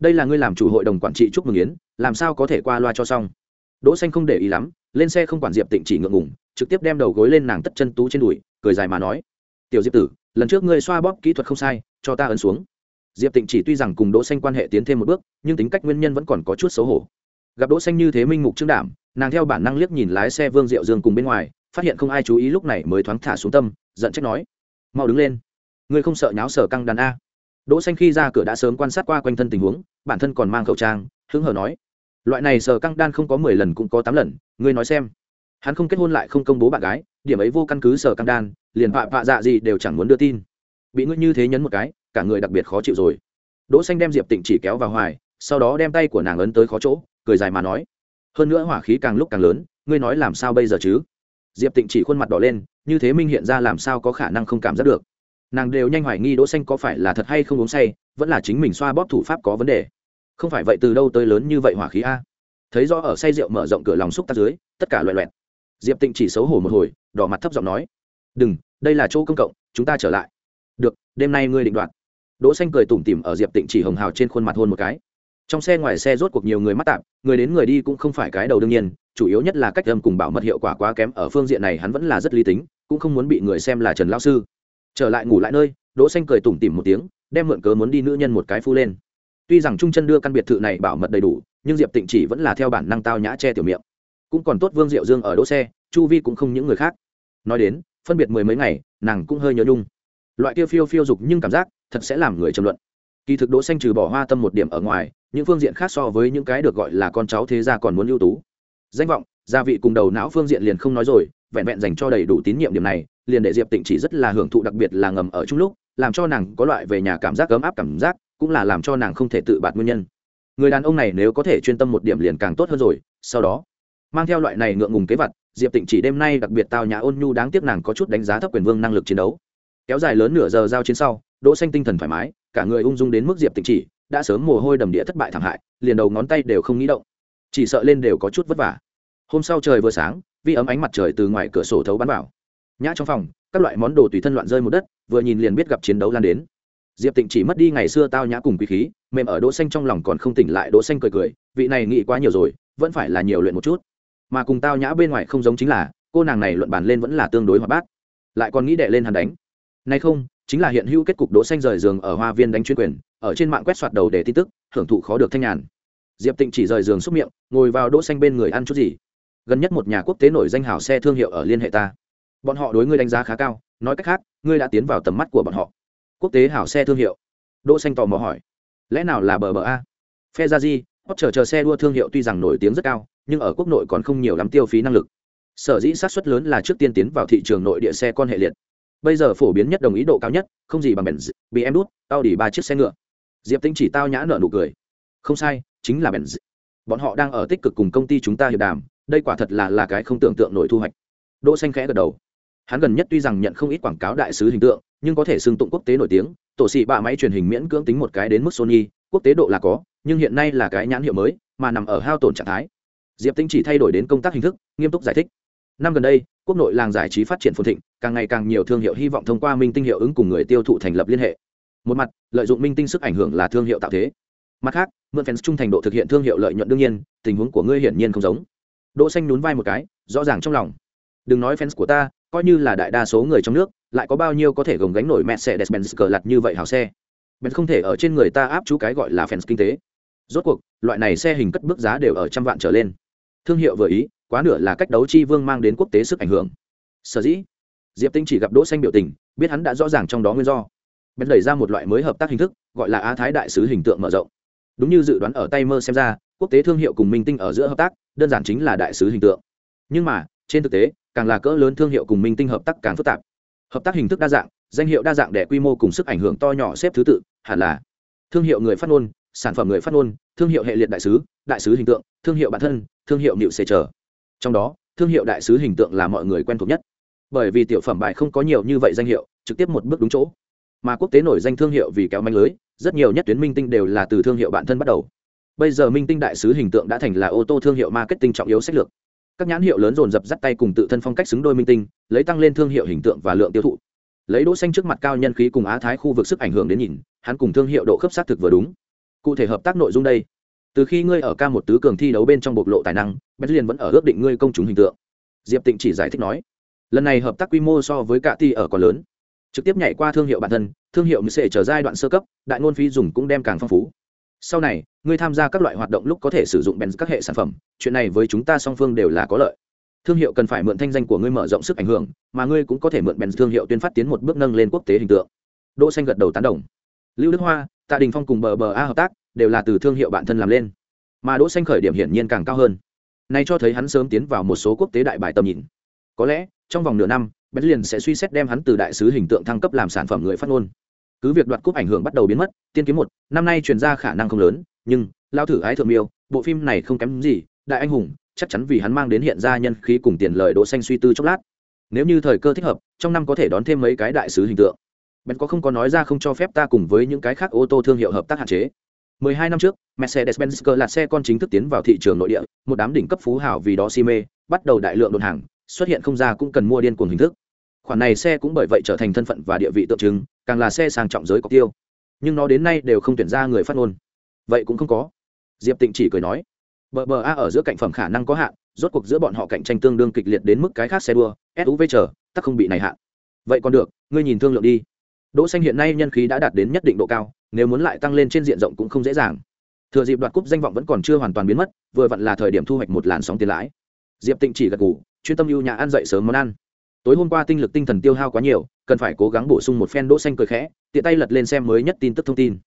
đây là ngươi làm chủ hội đồng quản trị chúc mừng yến, làm sao có thể qua loa cho xong? Đỗ xanh không để ý lắm, lên xe không quản diệp tịnh chỉ ngượng ngùng, trực tiếp đem đầu gối lên nàng tất chân tú trên đùi, cười dài mà nói, tiểu diệp tử, lần trước ngươi xoa bóp kỹ thuật không sai, cho ta ấn xuống. Diệp tịnh chỉ tuy rằng cùng đỗ xanh quan hệ tiến thêm một bước, nhưng tính cách nguyên nhân vẫn còn có chút xấu hổ. Gặp đỗ xanh như thế minh mục trương đảm, nàng theo bản năng liếc nhìn lái xe vương diệu dương cùng bên ngoài, phát hiện không ai chú ý lúc này mới thoáng thả xuống tâm, giận trách nói, mau đứng lên, ngươi không sợ nháo sở căng đàn a? Đỗ xanh khi ra cửa đã sớm quan sát qua quanh thân tình huống, bản thân còn mang khẩu trang, hứng hờ nói, loại này sở căng đan không có mười lần cũng có tám lần, ngươi nói xem. Hắn không kết hôn lại không công bố bạn gái, điểm ấy vô căn cứ sở căng đan, liền vạ vạ dạ gì đều chẳng muốn đưa tin. Bị ngươi như thế nhấn một cái, cả người đặc biệt khó chịu rồi. Đỗ xanh đem diệp tịnh chỉ kéo vào hoài, sau đó đem tay của nàng ấn tới khó chỗ, cười dài mà nói, hơn nữa hỏa khí càng lúc càng lớn, ngươi nói làm sao bây giờ chứ? Diệp tịnh chỉ khuôn mặt đỏ lên, như thế minh hiện ra làm sao có khả năng không cảm giác được? Nàng đều nhanh hoài nghi đỗ xanh có phải là thật hay không uống say, vẫn là chính mình xoa bóp thủ pháp có vấn đề. Không phải vậy từ đâu tới lớn như vậy hỏa khí a? Thấy rõ ở say rượu mở rộng cửa lòng xúc tác dưới, tất cả loẹ loẹt. Diệp tịnh chỉ xấu hổ một hồi, đỏ mặt thấp giọng nói, đừng, đây là chỗ công cộng, chúng ta trở lại. Được, đêm nay ngươi định đoạt. Đỗ xanh cười tủm tỉm ở diệp tịnh chỉ hồng hào trên khuôn mặt hôn một cái. Trong xe ngoài xe rốt cuộc nhiều người mắt tạm người đến người đi cũng không phải cái đầu đương nhiên, chủ yếu nhất là cách âm cùng bảo mật hiệu quả quá kém, ở phương diện này hắn vẫn là rất lý tính, cũng không muốn bị người xem là trần lão sư trở lại ngủ lại nơi, đỗ xanh cười tủm tỉm một tiếng, đem mượn cớ muốn đi nữ nhân một cái phu lên. Tuy rằng trung chân đưa căn biệt thự này bảo mật đầy đủ, nhưng diệp tịnh chỉ vẫn là theo bản năng tao nhã che tiểu miệng. Cũng còn tốt vương diệu dương ở đỗ xe, chu vi cũng không những người khác. Nói đến, phân biệt mười mấy ngày, nàng cũng hơi nhớ nhung. Loại kia phiêu phiêu dục nhưng cảm giác, thật sẽ làm người trầm luận. Kỳ thực đỗ xanh trừ bỏ hoa tâm một điểm ở ngoài, những phương diện khác so với những cái được gọi là con cháu thế gia còn muốn ưu tú. Danh vọng, gia vị cùng đầu não phương diện liền không nói rồi, vẹn vẹn dành cho đầy đủ tín nhiệm điểm này liền để diệp tịnh chỉ rất là hưởng thụ đặc biệt là ngầm ở chung lúc, làm cho nàng có loại về nhà cảm giác ấm áp cảm giác, cũng là làm cho nàng không thể tự bạt nguyên nhân. Người đàn ông này nếu có thể chuyên tâm một điểm liền càng tốt hơn rồi, sau đó, mang theo loại này ngượng ngùng kế vật, diệp tịnh chỉ đêm nay đặc biệt tao nhà ôn nhu đáng tiếc nàng có chút đánh giá thấp quyền vương năng lực chiến đấu. Kéo dài lớn nửa giờ giao chiến sau, đỗ xanh tinh thần thoải mái, cả người ung dung đến mức diệp tịnh chỉ đã sớm mồ hôi đầm địa thất bại thảm hại, liền đầu ngón tay đều không nghĩ động. Chỉ sợ lên đều có chút vất vả. Hôm sau trời vừa sáng, vi ấm ánh mặt trời từ ngoài cửa sổ thấu bắn vào nhã trong phòng, các loại món đồ tùy thân loạn rơi một đất, vừa nhìn liền biết gặp chiến đấu lan đến. Diệp tịnh chỉ mất đi ngày xưa tao nhã cùng quý khí, mềm ở đỗ xanh trong lòng còn không tỉnh lại, đỗ xanh cười cười, vị này nghĩ quá nhiều rồi, vẫn phải là nhiều luyện một chút. Mà cùng tao nhã bên ngoài không giống chính là, cô nàng này luận bàn lên vẫn là tương đối hoạt bát. Lại còn nghĩ đệ lên hắn đánh. Nay không, chính là hiện hữu kết cục đỗ xanh rời giường ở hoa viên đánh chuyên quyền, ở trên mạng quét soạt đầu để tin tức, hưởng thụ khó được thanh nhàn. Diệp tịnh chỉ rời giường xúc miệng, ngồi vào đỗ xanh bên người ăn chút gì. Gần nhất một nhà quốc tế nổi danh hào xe thương hiệu ở liên hệ ta bọn họ đối ngươi đánh giá khá cao, nói cách khác, ngươi đã tiến vào tầm mắt của bọn họ. Quốc tế hảo xe thương hiệu. Đỗ xanh tò mò hỏi. Lẽ nào là bờ bờ a? Phe ra di, hot chờ chờ xe đua thương hiệu tuy rằng nổi tiếng rất cao, nhưng ở quốc nội còn không nhiều lắm tiêu phí năng lực. Sở dĩ sát suất lớn là trước tiên tiến vào thị trường nội địa xe con hệ liệt. Bây giờ phổ biến nhất đồng ý độ cao nhất, không gì bằng benz bm đút audi ba chiếc xe ngựa. Diệp tinh chỉ tao nhã nở nụ cười. Không sai, chính là benz. Bọn họ đang ở tích cực cùng công ty chúng ta hiệp đàm, đây quả thật là là cái không tưởng tượng nổi thu hoạch. Đỗ xanh khẽ gật đầu hắn gần nhất tuy rằng nhận không ít quảng cáo đại sứ hình tượng, nhưng có thể xưng tụng quốc tế nổi tiếng. Tổ sĩ bạ máy truyền hình miễn cưỡng tính một cái đến mức sony, quốc tế độ là có, nhưng hiện nay là cái nhãn hiệu mới, mà nằm ở hao tổn trạng thái. Diệp tinh chỉ thay đổi đến công tác hình thức, nghiêm túc giải thích. Năm gần đây, quốc nội làng giải trí phát triển phồn thịnh, càng ngày càng nhiều thương hiệu hy vọng thông qua minh tinh hiệu ứng cùng người tiêu thụ thành lập liên hệ. Một mặt, lợi dụng minh tinh sức ảnh hưởng là thương hiệu tạo thế. Mặt khác, mượn fans trung thành độ thực hiện thương hiệu lợi nhuận đương nhiên, tình huống của ngươi hiển nhiên không giống. Đỗ xanh nhún vai một cái, rõ ràng trong lòng. Đừng nói fans của ta coi như là đại đa số người trong nước lại có bao nhiêu có thể gồng gánh nổi Mercedes-Benz cờ lật như vậy hào xe. Benz không thể ở trên người ta áp chú cái gọi là fans kinh tế. Rốt cuộc, loại này xe hình cất bước giá đều ở trăm vạn trở lên. Thương hiệu vừa ý, quá nửa là cách đấu chi vương mang đến quốc tế sức ảnh hưởng. Sở dĩ, Diệp Tinh chỉ gặp Đỗ Xanh biểu tình, biết hắn đã rõ ràng trong đó nguyên do. Bên đẩy ra một loại mới hợp tác hình thức gọi là á thái đại sứ hình tượng mở rộng đúng như dự đoán ở tay mơ xem ra quốc tế thương hiệu cùng minh tinh ở giữa hợp tác đơn giản chính là đại sứ hình tượng nhưng mà trên thực tế càng là cỡ lớn thương hiệu cùng minh tinh hợp tác càng phức tạp. Hợp tác hình thức đa dạng, danh hiệu đa dạng để quy mô cùng sức ảnh hưởng to nhỏ xếp thứ tự, hẳn là thương hiệu người phát ngôn, sản phẩm người phát ngôn, thương hiệu hệ liệt đại sứ đại sứ hình tượng, thương hiệu bản thân, thương hiệu nịu xề trở trong đó, thương hiệu đại sứ hình tượng là mọi người quen thuộc nhất. Bởi vì tiểu phẩm bài không có nhiều như vậy danh hiệu, trực tiếp một bước đúng chỗ. Mà quốc tế nổi danh thương hiệu vì kéo manh lưới, rất nhiều nhất tuyến minh tinh đều là từ thương hiệu bản thân bắt đầu. Bây giờ minh tinh đại sứ hình tượng đã thành là ô tô thương hiệu marketing trọng yếu sách lược các nhãn hiệu lớn dồn dập dắt tay cùng tự thân phong cách xứng đôi minh tinh, lấy tăng lên thương hiệu hình tượng và lượng tiêu thụ. Lấy đỗ xanh trước mặt cao nhân khí cùng á thái khu vực sức ảnh hưởng đến nhìn, hắn cùng thương hiệu độ khớp sát thực vừa đúng. Cụ thể hợp tác nội dung đây. Từ khi ngươi ở ca một tứ cường thi đấu bên trong bộc lộ tài năng, bét liền vẫn ở ước định ngươi công chúng hình tượng. Diệp tịnh chỉ giải thích nói, lần này hợp tác quy mô so với cả ti ở còn lớn. Trực tiếp nhảy qua thương hiệu bản thân, thương hiệu mới sẽ trở giai đoạn sơ cấp, đại ngôn phí dùng cũng đem càng phong phú sau này, ngươi tham gia các loại hoạt động lúc có thể sử dụng bèn các hệ sản phẩm, chuyện này với chúng ta song phương đều là có lợi. Thương hiệu cần phải mượn thanh danh của ngươi mở rộng sức ảnh hưởng, mà ngươi cũng có thể mượn bèn thương hiệu tuyên phát tiến một bước nâng lên quốc tế hình tượng. Đỗ xanh gật đầu tán đồng. Lưu đức hoa, tạ đình phong cùng bờ bờ a hợp tác, đều là từ thương hiệu bản thân làm lên. Mà đỗ xanh khởi điểm hiển nhiên càng cao hơn. Nay cho thấy hắn sớm tiến vào một số quốc tế đại bài tầm nhìn. Có lẽ, trong vòng nửa năm bèn liền sẽ suy xét đem hắn từ đại sứ hình tượng thăng cấp làm sản phẩm người phát ngôn cứ việc đoạt cúp ảnh hưởng bắt đầu biến mất, tiên kiếm một, năm nay truyền ra khả năng không lớn, nhưng lao thử ái thượng miêu, bộ phim này không kém gì, đại anh hùng, chắc chắn vì hắn mang đến hiện ra nhân khí cùng tiền lời đỗ xanh suy tư chốc lát. Nếu như thời cơ thích hợp, trong năm có thể đón thêm mấy cái đại sứ hình tượng. Bèn có không có nói ra không cho phép ta cùng với những cái khác ô tô thương hiệu hợp tác hạn chế. 12 năm trước, Mercedes-Benz là xe con chính thức tiến vào thị trường nội địa, một đám đỉnh cấp phú hào vì đó si mê, bắt đầu đại lượng đột hàng, xuất hiện không ra cũng cần mua điên cuồng hình thức khoản này xe cũng bởi vậy trở thành thân phận và địa vị tượng trưng, càng là xe sang trọng giới có tiêu. Nhưng nó đến nay đều không tuyển ra người phát ngôn. Vậy cũng không có. Diệp tịnh chỉ cười nói, bờ bờ a ở giữa cạnh phẩm khả năng có hạn, rốt cuộc giữa bọn họ cạnh tranh tương đương kịch liệt đến mức cái khác xe đua suv chờ, tắc không bị này hạn. Vậy còn được, ngươi nhìn thương lượng đi. Đỗ xanh hiện nay nhân khí đã đạt đến nhất định độ cao, nếu muốn lại tăng lên trên diện rộng cũng không dễ dàng. Thừa dịp đoạt cúp danh vọng vẫn còn chưa hoàn toàn biến mất, vừa vặn là thời điểm thu hoạch một làn sóng tiền lãi. Diệp tịnh chỉ gật gù, chuyên tâm ưu nhà ăn dậy sớm món ăn tối hôm qua tinh lực tinh thần tiêu hao quá nhiều cần phải cố gắng bổ sung một phen đỗ xanh cười khẽ tiện tay lật lên xem mới nhất tin tức thông tin.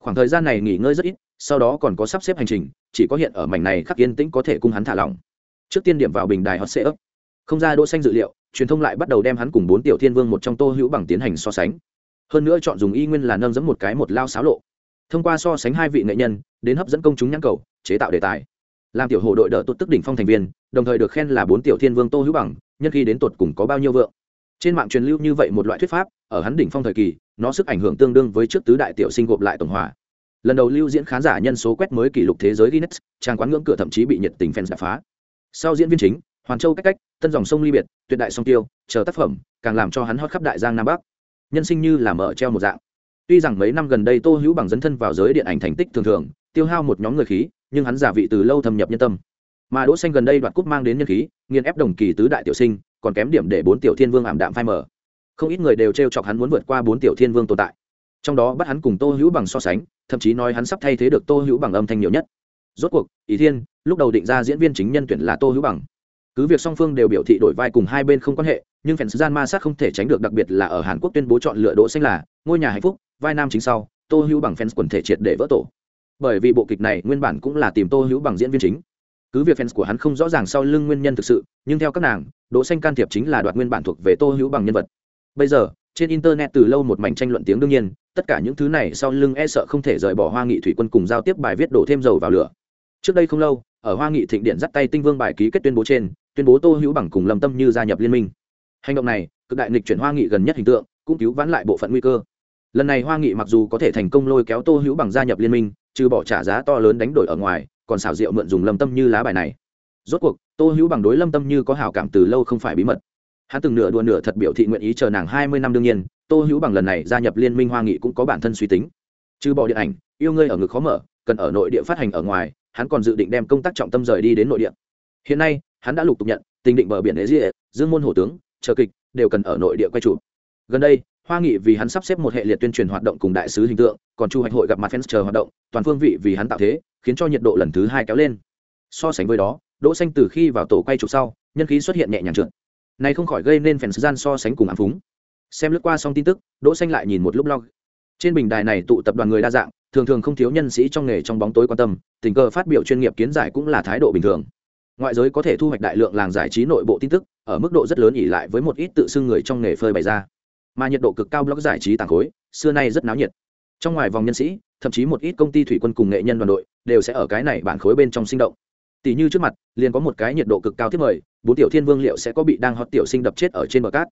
Khoảng thời gian này nghỉ ngơi rất ít sau đó còn có sắp xếp hành trình chỉ có hiện ở mảnh này khắc yên tĩnh có thể cung hắn thả lỏng. Trước tiên điểm vào bình đài hot seat, ấp không ra đỗ xanh dự liệu truyền thông lại bắt đầu đem hắn cùng bốn tiểu thiên vương một trong tô hữu bằng tiến hành so sánh. Hơn nữa chọn dùng y nguyên là nâng dẫm một cái một lao xáo lộ. Thông qua so sánh hai vị nghệ nhân đến hấp dẫn công chúng nhãn cầu chế tạo đề tài. Làm tiểu hồ đội đỡ tốt tức đỉnh phong thành viên đồng thời được khen là bốn tiểu thiên vương tô hữu bằng, nhân khi đến tột cùng có bao nhiêu vượng. Trên mạng truyền lưu như vậy một loại thuyết pháp, ở hắn đỉnh phong thời kỳ, nó sức ảnh hưởng tương đương với trước tứ đại tiểu sinh gộp lại tổng hòa. Lần đầu lưu diễn khán giả nhân số quét mới kỷ lục thế giới guinness, trang quán ngưỡng cửa thậm chí bị nhiệt tình fans đập phá. Sau diễn viên chính, hoàn châu cách cách, tân dòng sông ly biệt, tuyệt đại sông tiêu, chờ tác phẩm, càng làm cho hắn hót khắp đại giang nam bắc. Nhân sinh như là mở treo một dạng. Tuy rằng mấy năm gần đây tô hữu bằng dấn thân vào giới điện ảnh thành tích thường thường, tiêu hao một nhóm người khí, nhưng hắn giả vị từ lâu thâm nhập nhân tâm mà đỗ xanh gần đây đoạt cúp mang đến nhân khí, nghiền ép đồng kỳ tứ đại tiểu sinh, còn kém điểm để bốn tiểu thiên vương ảm đạm phai mở không ít người đều treo chọc hắn muốn vượt qua bốn tiểu thiên vương tồn tại. Trong đó bắt hắn cùng tô hữu bằng so sánh, thậm chí nói hắn sắp thay thế được tô hữu bằng âm thanh nhiều nhất. Rốt cuộc, ý thiên, lúc đầu định ra diễn viên chính nhân tuyển là tô hữu bằng. Cứ việc song phương đều biểu thị đổi vai cùng hai bên không quan hệ, nhưng fans gian ma sát không thể tránh được đặc biệt là ở hàn quốc tuyên bố chọn lựa đỗ xanh là ngôi nhà hạnh phúc, vai nam chính sau, tô hữu bằng fans quần thể triệt để vỡ tổ. Bởi vì bộ kịch này nguyên bản cũng là tìm tô hữu bằng diễn viên chính cứ việc fans của hắn không rõ ràng sau lưng nguyên nhân thực sự, nhưng theo các nàng, đỗ xanh can thiệp chính là đoạt nguyên bản thuộc về tô hữu bằng nhân vật. Bây giờ, trên internet từ lâu một mảnh tranh luận tiếng đương nhiên, tất cả những thứ này sau lưng e sợ không thể rời bỏ hoa nghị thủy quân cùng giao tiếp bài viết đổ thêm dầu vào lửa. Trước đây không lâu, ở hoa nghị thịnh điện dắt tay tinh vương bài ký kết tuyên bố trên, tuyên bố tô hữu bằng cùng lâm tâm như gia nhập liên minh. Hành động này, cực đại nghịch chuyển hoa nghị gần nhất hình tượng, cũng cứu vãn lại bộ phận nguy cơ. Lần này hoa nghị mặc dù có thể thành công lôi kéo tô hữu bằng gia nhập liên minh, trừ bỏ trả giá to lớn đánh đổi ở ngoài còn xảo diệu mượn dùng lâm tâm như lá bài này. Rốt cuộc, tô hữu bằng đối lâm tâm như có hảo cảm từ lâu không phải bí mật. Hắn từng nửa đùa nửa thật biểu thị nguyện ý chờ nàng hai mươi năm đương nhiên, tô hữu bằng lần này gia nhập liên minh hoa nghị cũng có bản thân suy tính. Trừ bỏ điện ảnh, yêu ngươi ở ngực khó mở, cần ở nội địa phát hành ở ngoài, hắn còn dự định đem công tác trọng tâm rời đi đến nội địa. Hiện nay, hắn đã lục tục nhận, tình định bờ biển đế diệ dương môn hổ tướng, chờ kịch, đều cần ở nội địa quay trụ gần đây hoa nghị vì hắn sắp xếp một hệ liệt tuyên truyền hoạt động cùng đại sứ hình tượng, còn chu hoạch hội gặp mặt fans chờ hoạt động, toàn phương vị vì hắn tạo thế, khiến cho nhiệt độ lần thứ hai kéo lên. So sánh với đó, đỗ xanh từ khi vào tổ quay chụp sau, nhân khí xuất hiện nhẹ nhàng trượt. Này không khỏi gây nên fans gian so sánh cùng ám phúng. Xem lướt qua xong tin tức, đỗ xanh lại nhìn một lúc log trên bình đài này tụ tập đoàn người đa dạng, thường thường không thiếu nhân sĩ trong nghề trong bóng tối quan tâm, tình cờ phát biểu chuyên nghiệp kiến giải cũng là thái độ bình thường. Ngoại giới có thể thu hoạch đại lượng làng giải trí nội bộ tin tức, ở mức độ rất lớn ỉ lại với một ít tự xưng người trong nghề phơi bày ra mà nhiệt độ cực cao blog giải trí tàng khối, xưa nay rất náo nhiệt. Trong ngoài vòng nhân sĩ, thậm chí một ít công ty thủy quân cùng nghệ nhân đoàn đội, đều sẽ ở cái này bản khối bên trong sinh động. Tỷ như trước mặt, liền có một cái nhiệt độ cực cao thiết mời, bốn tiểu thiên vương liệu sẽ có bị đang hot tiểu sinh đập chết ở trên bờ cát.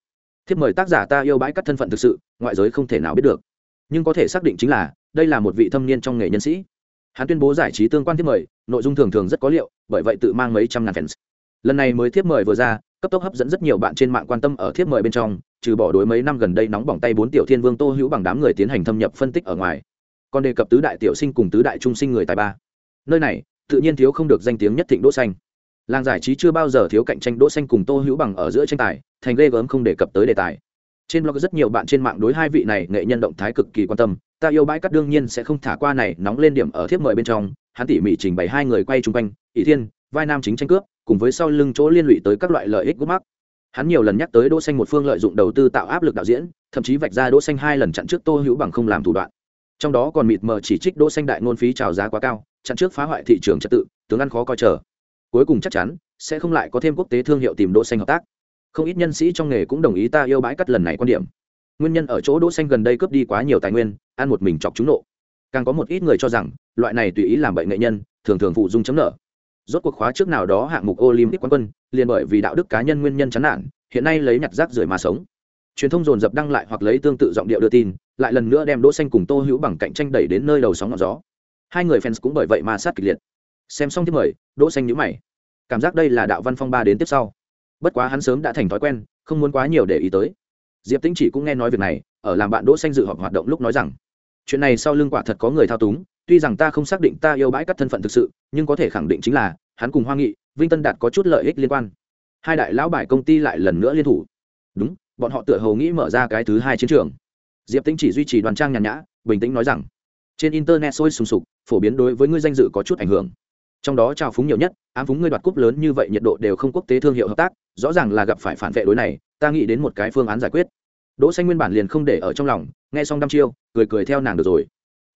Thiết mời tác giả ta yêu bãi cắt thân phận thực sự, ngoại giới không thể nào biết được. Nhưng có thể xác định chính là, đây là một vị thâm niên trong nghề nhân sĩ. Hắn tuyên bố giải trí tương quan thiết mời, nội dung thường thường rất có liệu, bởi vậy tự mang mấy trăm ngàn fans. Lần này mới thiếp mời vừa ra, cấp tốc hấp dẫn rất nhiều bạn trên mạng quan tâm ở thiếp mời bên trong trừ bỏ đối mấy năm gần đây nóng bỏng tay bốn tiểu thiên vương tô hữu bằng đám người tiến hành thâm nhập phân tích ở ngoài, còn đề cập tứ đại tiểu sinh cùng tứ đại trung sinh người tài ba. Nơi này, tự nhiên thiếu không được danh tiếng nhất thịnh đỗ xanh. Làng giải trí chưa bao giờ thiếu cạnh tranh đỗ xanh cùng tô hữu bằng ở giữa tranh tài, thành ghê gớm không đề cập tới đề tài. Trên blog rất nhiều bạn trên mạng đối hai vị này nghệ nhân động thái cực kỳ quan tâm, ta yêu bãi cắt đương nhiên sẽ không thả qua này nóng lên điểm ở thiếp mời bên trong, hắn tỉ mỉ trình bày hai người quay chung quanh, ỷ thiên, vai nam chính tranh cướp, cùng với sau lưng chỗ liên lụy tới các loại lợi ích gút mắc hắn nhiều lần nhắc tới đỗ xanh một phương lợi dụng đầu tư tạo áp lực đạo diễn, thậm chí vạch ra đỗ xanh hai lần chặn trước tô hữu bằng không làm thủ đoạn. Trong đó còn mịt mờ chỉ trích đỗ xanh đại ngôn phí trào giá quá cao, chặn trước phá hoại thị trường trật tự, tướng ăn khó coi chờ. Cuối cùng chắc chắn, sẽ không lại có thêm quốc tế thương hiệu tìm đỗ xanh hợp tác. Không ít nhân sĩ trong nghề cũng đồng ý ta yêu bãi cắt lần này quan điểm. Nguyên nhân ở chỗ đỗ xanh gần đây cướp đi quá nhiều tài nguyên, ăn một mình chọc chúng nộ. Càng có một ít người cho rằng, loại này tùy ý làm bệnh nghệ nhân, thường thường phụ dung chấm nợ. Rốt cuộc khóa trước nào đó hạng mục olympic quán quân liền bởi vì đạo đức cá nhân nguyên nhân chán nản, hiện nay lấy nhặt rác rưởi mà sống. Truyền thông dồn dập đăng lại hoặc lấy tương tự giọng điệu đưa tin, lại lần nữa đem đỗ xanh cùng tô hữu bằng cạnh tranh đẩy đến nơi đầu sóng ngọn gió. Hai người fans cũng bởi vậy mà sát kịch liệt. Xem xong tiếp mời, đỗ xanh nhíu mày. Cảm giác đây là đạo văn phong ba đến tiếp sau. Bất quá hắn sớm đã thành thói quen, không muốn quá nhiều để ý tới. Diệp tĩnh chỉ cũng nghe nói việc này, ở làm bạn đỗ xanh dự họp hoạt động lúc nói rằng, chuyện này sau lưng quả thật có người thao túng, tuy rằng ta không xác định ta yêu bãi cắt thân phận thực sự, nhưng có thể khẳng định chính là, hắn cùng hoa nghị vinh tân đạt có chút lợi ích liên quan. Hai đại lão bài công ty lại lần nữa liên thủ. Đúng, bọn họ tựa hồ nghĩ mở ra cái thứ hai chiến trường. Diệp tĩnh chỉ duy trì đoàn trang nhàn nhã, bình tĩnh nói rằng, trên internet sôi sùng sục, phổ biến đối với ngươi danh dự có chút ảnh hưởng. Trong đó trào phúng nhiều nhất, ám phúng ngươi đoạt cúp lớn như vậy nhiệt độ đều không quốc tế thương hiệu hợp tác, rõ ràng là gặp phải phản vệ đối này, ta nghĩ đến một cái phương án giải quyết. Đỗ xanh nguyên bản liền không để ở trong lòng, nghe xong đăm chiêu, cười cười theo nàng được rồi.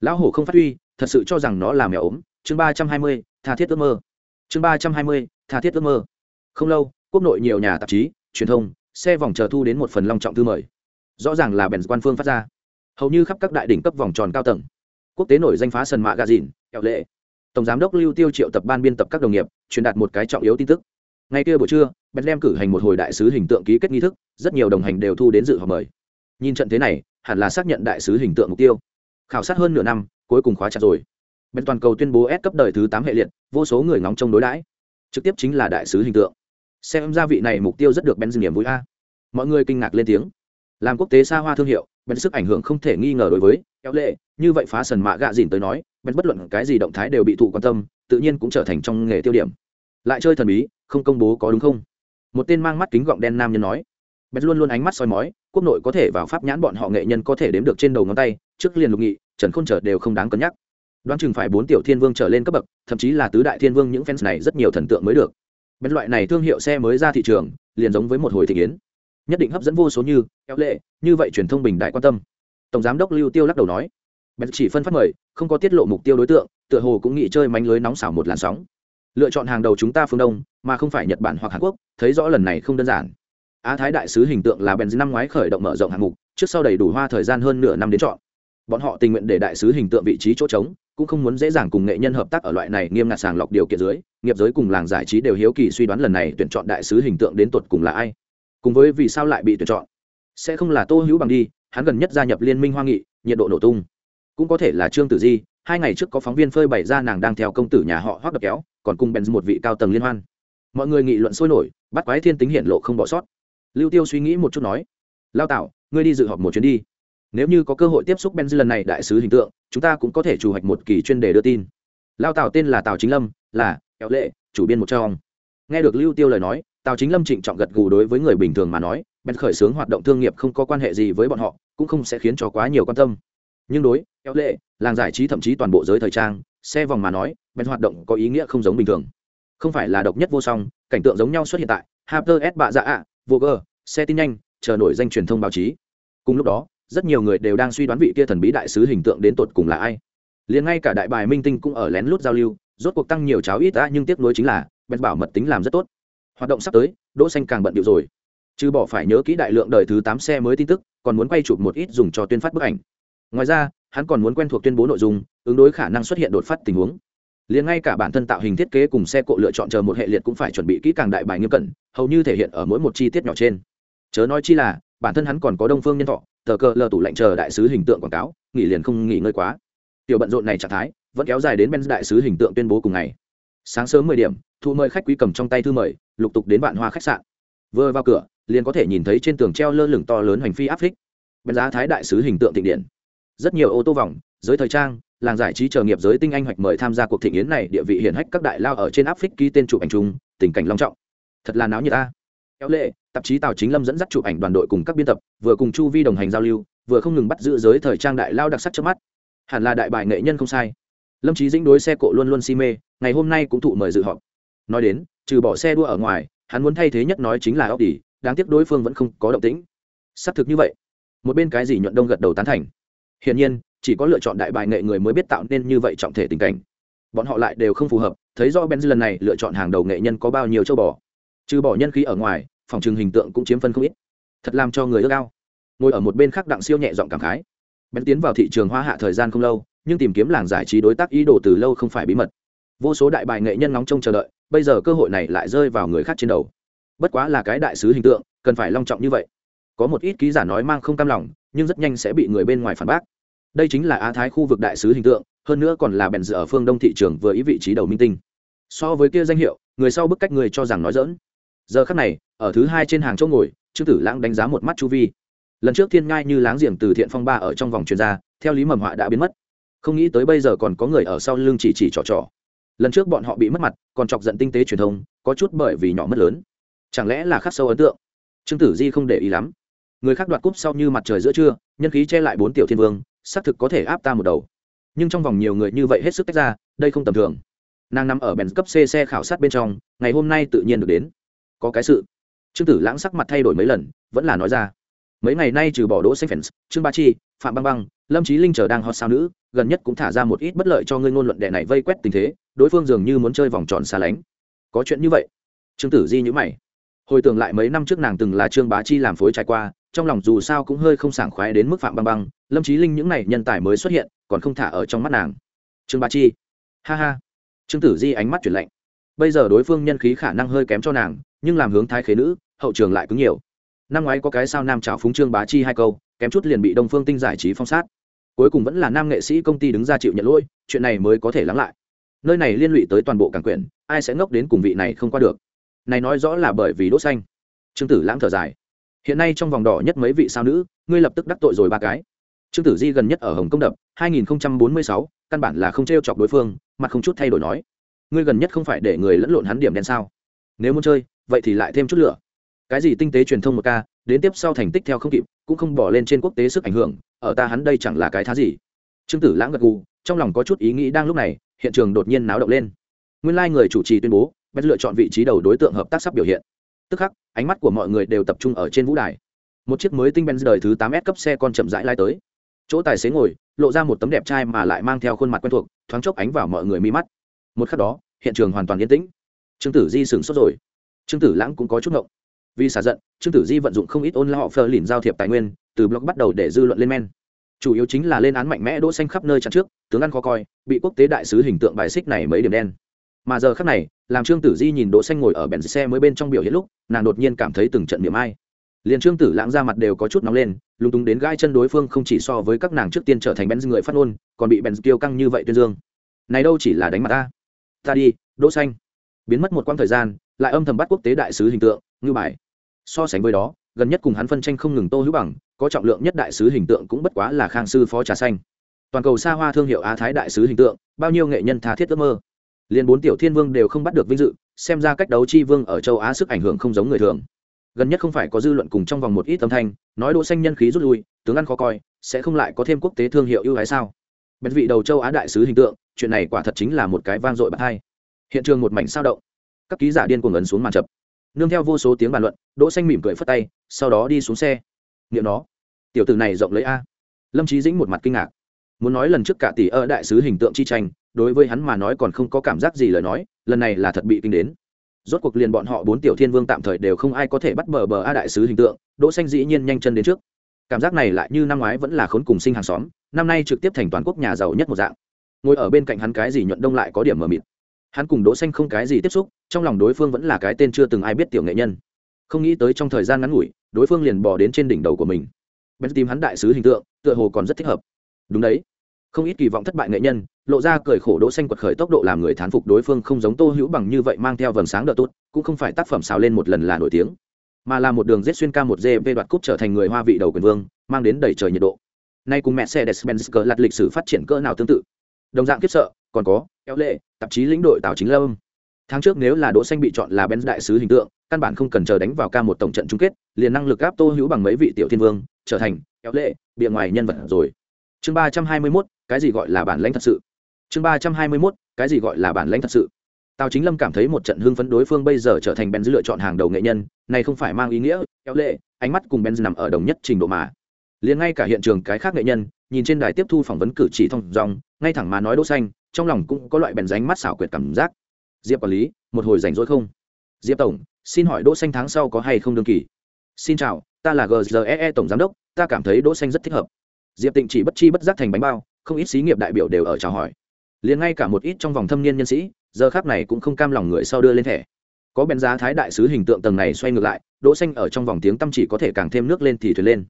Lão hổ không phát huy, thật sự cho rằng nó là mèo ốm. Chương ba trăm hai mươi, tha thiết ước mơ. Chương ba trăm hai mươi tha thiết ước mơ. Không lâu, quốc nội nhiều nhà tạp chí, truyền thông, xe vòng chờ thu đến một phần long trọng thư mời. Rõ ràng là bèn quan phương phát ra. Hầu như khắp các đại đỉnh cấp vòng tròn cao tầng. Quốc tế nổi danh phá sân mạ gà dìn kẹo lệ. Tổng giám đốc lưu tiêu triệu tập ban biên tập các đồng nghiệp, truyền đạt một cái trọng yếu tin tức. Ngay kia buổi trưa, bèn đem cử hành một hồi đại sứ hình tượng ký kết nghi thức, rất nhiều đồng hành đều thu đến dự họp mời. Nhìn trận thế này, hẳn là xác nhận đại sứ hình tượng mục tiêu. Khảo sát hơn nửa năm, cuối cùng khóa chặt rồi. Bên toàn cầu tuyên bố S cấp đời thứ tám hệ liệt, vô số người ngóng trông đối đãi trực tiếp chính là đại sứ hình tượng. Xem ra vị này mục tiêu rất được ben niềm vui a. Mọi người kinh ngạc lên tiếng. Làm quốc tế xa hoa thương hiệu ben sức ảnh hưởng không thể nghi ngờ đối với kéo lệ. Như vậy phá sần mạ gạ dìn tới nói ben bất luận cái gì động thái đều bị thụ quan tâm, tự nhiên cũng trở thành trong nghề tiêu điểm. Lại chơi thần bí, không công bố có đúng không? Một tên mang mắt kính gọng đen nam nhân nói. Ben luôn luôn ánh mắt soi mói, quốc nội có thể vào pháp nhãn bọn họ nghệ nhân có thể đếm được trên đầu ngón tay, trước liền lục nghị, trần khôn trở đều không đáng cân nhắc đoán chừng phải bốn tiểu thiên vương trở lên cấp bậc, thậm chí là tứ đại thiên vương những fans này rất nhiều thần tượng mới được. Bên loại này thương hiệu xe mới ra thị trường, liền giống với một hồi thị kiến nhất định hấp dẫn vô số như, kéo lệ, như vậy truyền thông bình đại quan tâm. Tổng giám đốc lưu tiêu lắc đầu nói. Bên chỉ phân phát mời, không có tiết lộ mục tiêu đối tượng, tựa hồ cũng nghĩ chơi mánh lưới nóng xảo một làn sóng. Lựa chọn hàng đầu chúng ta phương đông, mà không phải nhật bản hoặc hàn quốc, thấy rõ lần này không đơn giản. Á thái đại sứ hình tượng là bèn năm ngoái khởi động mở rộng hạng mục, trước sau đầy đủ hoa thời gian hơn nửa năm đến chọn. Bọn họ tình nguyện để đại sứ hình tượng vị trí chỗ trống cũng không muốn dễ dàng cùng nghệ nhân hợp tác ở loại này nghiêm ngặt sàng lọc điều kiện dưới, nghiệp giới cùng làng giải trí đều hiếu kỳ suy đoán lần này tuyển chọn đại sứ hình tượng đến tuột cùng là ai. Cùng với vì sao lại bị tuyển chọn? Sẽ không là tô hữu bằng đi, hắn gần nhất gia nhập liên minh hoa nghị, nhiệt độ nổ tung. Cũng có thể là trương tử di, hai ngày trước có phóng viên phơi bày ra nàng đang theo công tử nhà họ hoác đập kéo, còn cùng bèn một vị cao tầng liên hoan. Mọi người nghị luận sôi nổi, bắt quái thiên tính hiện lộ không bỏ sót. Lưu tiêu suy nghĩ một chút nói, lao tạo ngươi đi dự họp một chuyến đi nếu như có cơ hội tiếp xúc benz lần này đại sứ hình tượng chúng ta cũng có thể chủ hoạch một kỳ chuyên đề đưa tin. Lao tào tên là tào chính lâm là kéo lệ chủ biên một trong. Nghe được lưu tiêu lời nói tào chính lâm trịnh trọng gật gù đối với người bình thường mà nói benz khởi xướng hoạt động thương nghiệp không có quan hệ gì với bọn họ cũng không sẽ khiến cho quá nhiều quan tâm. Nhưng đối kéo lệ làng giải trí thậm chí toàn bộ giới thời trang xe vòng mà nói benz hoạt động có ý nghĩa không giống bình thường. Không phải là độc nhất vô song cảnh tượng giống nhau xuất hiện tại Harper S bạ dạ ạ, Vogue, xe tin nhanh, chờ nổi danh truyền thông báo chí. Cùng lúc đó, rất nhiều người đều đang suy đoán vị kia thần bí đại sứ hình tượng đến tột cùng là ai. Liền ngay cả đại bài minh tinh cũng ở lén lút giao lưu, rốt cuộc tăng nhiều cháo ít đã nhưng tiếc nuối chính là bèn bảo mật tính làm rất tốt. Hoạt động sắp tới, đỗ xanh càng bận điệu rồi. Chứ bỏ phải nhớ kỹ đại lượng đời thứ tám xe mới tin tức, còn muốn quay chụp một ít dùng cho tuyên phát bức ảnh. Ngoài ra, hắn còn muốn quen thuộc tuyên bố nội dung, ứng đối khả năng xuất hiện đột phát tình huống. Liền ngay cả bản thân tạo hình thiết kế cùng xe cộ lựa chọn chờ một hệ liệt cũng phải chuẩn bị kỹ càng đại bài nghiêm cẩn, hầu như thể hiện ở mỗi một chi tiết nhỏ trên. Chớ nói chi là, bản thân hắn còn có đông phương nhân thọ tờ cờ lờ tủ lạnh chờ đại sứ hình tượng quảng cáo, nghỉ liền không nghỉ ngơi quá. Tiểu bận rộn này trạng thái, vẫn kéo dài đến bên đại sứ hình tượng tuyên bố cùng ngày. Sáng sớm mười điểm, thu mời khách quý cầm trong tay thư mời, lục tục đến vạn hoa khách sạn. Vừa vào cửa, liền có thể nhìn thấy trên tường treo lơ lửng to lớn hành phi áp phích. Bên giá thái đại sứ hình tượng thịnh điện. Rất nhiều ô tô vòng, giới thời trang, làng giải trí chờ nghiệp giới tinh anh hoạch mời tham gia cuộc thịnh yến này, địa vị hiển hách các đại lao ở trên áp phích ký tên chụp ảnh chung, tình cảnh long trọng. Thật là náo như ta kéo lệ tạp chí tào chính lâm dẫn dắt chụp ảnh đoàn đội cùng các biên tập, vừa cùng chu vi đồng hành giao lưu, vừa không ngừng bắt giữ giới thời trang đại lao đặc sắc trước mắt. Hẳn là đại bài nghệ nhân không sai. Lâm trí dĩnh đối xe cộ luôn luôn si mê, ngày hôm nay cũng thụ mời dự họp. Nói đến, trừ bỏ xe đua ở ngoài, hắn muốn thay thế nhất nói chính là ốc đỉ. đáng tiếc đối phương vẫn không có động tĩnh. Xác thực như vậy. Một bên cái gì nhuận đông gật đầu tán thành. Hiển nhiên, chỉ có lựa chọn đại bài nghệ người mới biết tạo nên như vậy trọng thể tình cảnh. Bọn họ lại đều không phù hợp, thấy do benz lần này lựa chọn hàng đầu nghệ nhân có bao nhiêu châu bò. Trừ bỏ nhân khí ở ngoài phòng trường hình tượng cũng chiếm phân không ít. Thật làm cho người ước ao. Ngồi ở một bên khác đặng siêu nhẹ giọng cảm khái. Bén tiến vào thị trường hoa hạ thời gian không lâu, nhưng tìm kiếm làng giải trí đối tác ý đồ từ lâu không phải bí mật. Vô số đại bài nghệ nhân nóng trông chờ đợi, bây giờ cơ hội này lại rơi vào người khác trên đầu. Bất quá là cái đại sứ hình tượng, cần phải long trọng như vậy. Có một ít ký giả nói mang không cam lòng, nhưng rất nhanh sẽ bị người bên ngoài phản bác. Đây chính là á thái khu vực đại sứ hình tượng, hơn nữa còn là bèn dự ở phương đông thị trường vừa ý vị trí đầu minh tinh. So với kia danh hiệu, người sau bức cách người cho rằng nói dỡn giờ khắc này, ở thứ hai trên hàng chỗ ngồi, trương tử lãng đánh giá một mắt chu vi. Lần trước thiên ngai như láng giềng từ thiện phong ba ở trong vòng chuyên gia theo lý mầm họa đã biến mất. Không nghĩ tới bây giờ còn có người ở sau lưng chỉ chỉ trò trò. Lần trước bọn họ bị mất mặt, còn chọc giận tinh tế truyền thông, có chút bởi vì nhỏ mất lớn. Chẳng lẽ là khắc sâu ấn tượng? Trương tử di không để ý lắm. Người khác đoạt cúp sau như mặt trời giữa trưa, nhân khí che lại bốn tiểu thiên vương, xác thực có thể áp ta một đầu. Nhưng trong vòng nhiều người như vậy hết sức tách ra, đây không tầm thường. Nàng nằm ở bèn cấp c xe khảo sát bên trong, ngày hôm nay tự nhiên được đến có cái sự. Trương tử lãng sắc mặt thay đổi mấy lần, vẫn là nói ra. Mấy ngày nay trừ bỏ đỗ xanh fans, trương ba chi, phạm băng băng, lâm trí linh chờ đang hot sao nữ, gần nhất cũng thả ra một ít bất lợi cho ngươi ngôn luận đệ này vây quét tình thế, đối phương dường như muốn chơi vòng tròn xa lánh. Có chuyện như vậy? Trương tử di nhữ mày. Hồi tưởng lại mấy năm trước nàng từng là trương bá chi làm phối trải qua, trong lòng dù sao cũng hơi không sảng khoái đến mức phạm băng băng, lâm trí linh những này nhân tài mới xuất hiện, còn không thả ở trong mắt nàng. Trương bá chi. Ha ha. Trương tử di ánh mắt chuyển lạnh. Bây giờ đối phương nhân khí khả năng hơi kém cho nàng nhưng làm hướng thái khế nữ hậu trường lại cứng nhiều. Năm ngoái có cái sao nam trào phúng trương bá chi hai câu kém chút liền bị đông phương tinh giải trí phong sát. Cuối cùng vẫn là nam nghệ sĩ công ty đứng ra chịu nhận lỗi chuyện này mới có thể lắng lại. Nơi này liên lụy tới toàn bộ cảng quyền ai sẽ ngốc đến cùng vị này không qua được. Này nói rõ là bởi vì đỗ xanh. Trương tử lãng thở dài. Hiện nay trong vòng đỏ nhất mấy vị sao nữ ngươi lập tức đắc tội rồi ba cái. Trương tử di gần nhất ở hồng công đập 2046, căn bản là không treo chọc đối phương mặt không chút thay đổi nói. Ngươi gần nhất không phải để người lẫn lộn hắn điểm đen sao? Nếu muốn chơi vậy thì lại thêm chút lửa. Cái gì tinh tế truyền thông một ca, đến tiếp sau thành tích theo không kịp, cũng không bỏ lên trên quốc tế sức ảnh hưởng, ở ta hắn đây chẳng là cái thá gì. Trương tử lãng gật gù, trong lòng có chút ý nghĩ đang lúc này, hiện trường đột nhiên náo động lên. Nguyên lai người chủ trì tuyên bố, bét lựa chọn vị trí đầu đối tượng hợp tác sắp biểu hiện. Tức khắc, ánh mắt của mọi người đều tập trung ở trên vũ đài. Một chiếc mới tinh benz đời thứ tám s cấp xe con chậm rãi lai tới. Chỗ tài xế ngồi, lộ ra một tấm đẹp trai mà lại mang theo khuôn mặt quen thuộc, thoáng chốc ánh vào mọi người mi mắt. Một khắc đó, hiện trường hoàn toàn yên tĩnh. Trương tử di sửng sốt rồi trương tử lãng cũng có chút ngộng. Vì xả giận, trương tử di vận dụng không ít ôn la họ phờ lìn giao thiệp tài nguyên, từ blog bắt đầu để dư luận lên men. Chủ yếu chính là lên án mạnh mẽ đỗ xanh khắp nơi chặn trước, tướng ăn khó coi, bị quốc tế đại sứ hình tượng bài xích này mấy điểm đen. Mà giờ khắc này, làm trương tử di nhìn đỗ xanh ngồi ở bèn xe mới bên trong biểu hiện lúc, nàng đột nhiên cảm thấy từng trận niệm ai. Liền trương tử lãng ra mặt đều có chút nóng lên, lúng túng đến gai chân đối phương không chỉ so với các nàng trước tiên trở thành bèn người phát ngôn, còn bị bèn kêu căng như vậy tuyên dương. Này đâu chỉ là đánh mặt ta. Ta đi, đỗ xanh. Biến mất một quãng thời gian lại âm thầm bắt quốc tế đại sứ hình tượng ngưu bài. So sánh với đó, gần nhất cùng hắn phân tranh không ngừng tô hữu bằng, có trọng lượng nhất đại sứ hình tượng cũng bất quá là khang sư phó trà xanh. Toàn cầu xa hoa thương hiệu á thái đại sứ hình tượng, bao nhiêu nghệ nhân tha thiết ước mơ. Liền bốn tiểu thiên vương đều không bắt được vinh dự, xem ra cách đấu chi vương ở châu á sức ảnh hưởng không giống người thường. Gần nhất không phải có dư luận cùng trong vòng một ít âm thanh, nói đỗ xanh nhân khí rút lui, tướng ăn khó coi, sẽ không lại có thêm quốc tế thương hiệu ưu ái sao? Bên vị đầu châu á đại sứ hình tượng, chuyện này quả thật chính là một cái vang dội bạc hai. Hiện trường một mảnh sao động các ký giả điên cuồng ấn xuống màn chập. Nương theo vô số tiếng bàn luận, đỗ xanh mỉm cười phất tay, sau đó đi xuống xe. Niệm nó. Tiểu tử này rộng lấy a. Lâm trí dĩnh một mặt kinh ngạc. Muốn nói lần trước cả tỷ ơ đại sứ hình tượng chi tranh, đối với hắn mà nói còn không có cảm giác gì lời nói, lần này là thật bị kinh đến. Rốt cuộc liền bọn họ bốn tiểu thiên vương tạm thời đều không ai có thể bắt bờ bờ a đại sứ hình tượng, đỗ xanh dĩ nhiên nhanh chân đến trước. Cảm giác này lại như năm ngoái vẫn là khốn cùng sinh hàng xóm, năm nay trực tiếp thành toàn quốc nhà giàu nhất một dạng. Ngồi ở bên cạnh hắn cái gì nhuận đông lại có điểm mờ mịt hắn cùng đỗ xanh không cái gì tiếp xúc, trong lòng đối phương vẫn là cái tên chưa từng ai biết tiểu nghệ nhân. Không nghĩ tới trong thời gian ngắn ngủi, đối phương liền bò đến trên đỉnh đầu của mình. Bên tìm hắn đại sứ hình tượng, tựa hồ còn rất thích hợp. Đúng đấy. Không ít kỳ vọng thất bại nghệ nhân, lộ ra cười khổ đỗ xanh quật khởi tốc độ làm người thán phục đối phương không giống tô hữu bằng như vậy mang theo vầng sáng đỡ tốt cũng không phải tác phẩm xào lên một lần là nổi tiếng, mà là một đường giết xuyên ca một gp đoạt cúp trở thành người hoa vị đầu quyền vương, mang đến đầy trời nhiệt độ. Nay cùng mẹ xe despensker lật lịch sử phát triển cỡ nào tương tự đồng dạng kiếp sợ còn có kéo lệ tạp chí lĩnh đội tào chính lâm. Tháng trước nếu là đỗ xanh bị chọn là benz đại sứ hình tượng căn bản không cần chờ đánh vào ca một tổng trận chung kết liền năng lực áp tô hữu bằng mấy vị tiểu thiên vương trở thành kéo lệ bìa ngoài nhân vật rồi. Chương ba trăm hai mươi 321, cái gì gọi là bản lãnh thật sự? Chương ba trăm hai mươi 321, cái gì gọi là bản lãnh thật sự? Tào chính lâm cảm thấy một trận hưng phấn đối phương bây giờ trở thành benz lựa chọn hàng đầu nghệ nhân này không phải mang ý nghĩa kéo lệ ánh mắt cùng benz nằm ở đồng nhất trình độ mà. Liền ngay cả hiện trường cái khác nghệ nhân nhìn trên đài tiếp thu phỏng vấn cử chỉ thông dòng ngay thẳng mà nói đỗ xanh, trong lòng cũng có loại bèn ránh mắt xảo quyệt cảm giác. Diệp quản lý, một hồi rảnh rỗi không? Diệp tổng, xin hỏi đỗ xanh tháng sau có hay không đương kỳ? Xin chào, ta là gzee tổng giám đốc, ta cảm thấy đỗ xanh rất thích hợp. Diệp tịnh chỉ bất chi bất giác thành bánh bao, không ít xí nghiệp đại biểu đều ở chào hỏi. Liền ngay cả một ít trong vòng thâm niên nhân sĩ, giờ khắc này cũng không cam lòng người sau đưa lên thẻ. Có bèn giá thái đại sứ hình tượng tầng này xoay ngược lại, đỗ xanh ở trong vòng tiếng tâm chỉ có thể càng thêm nước lên thì thuyền lên.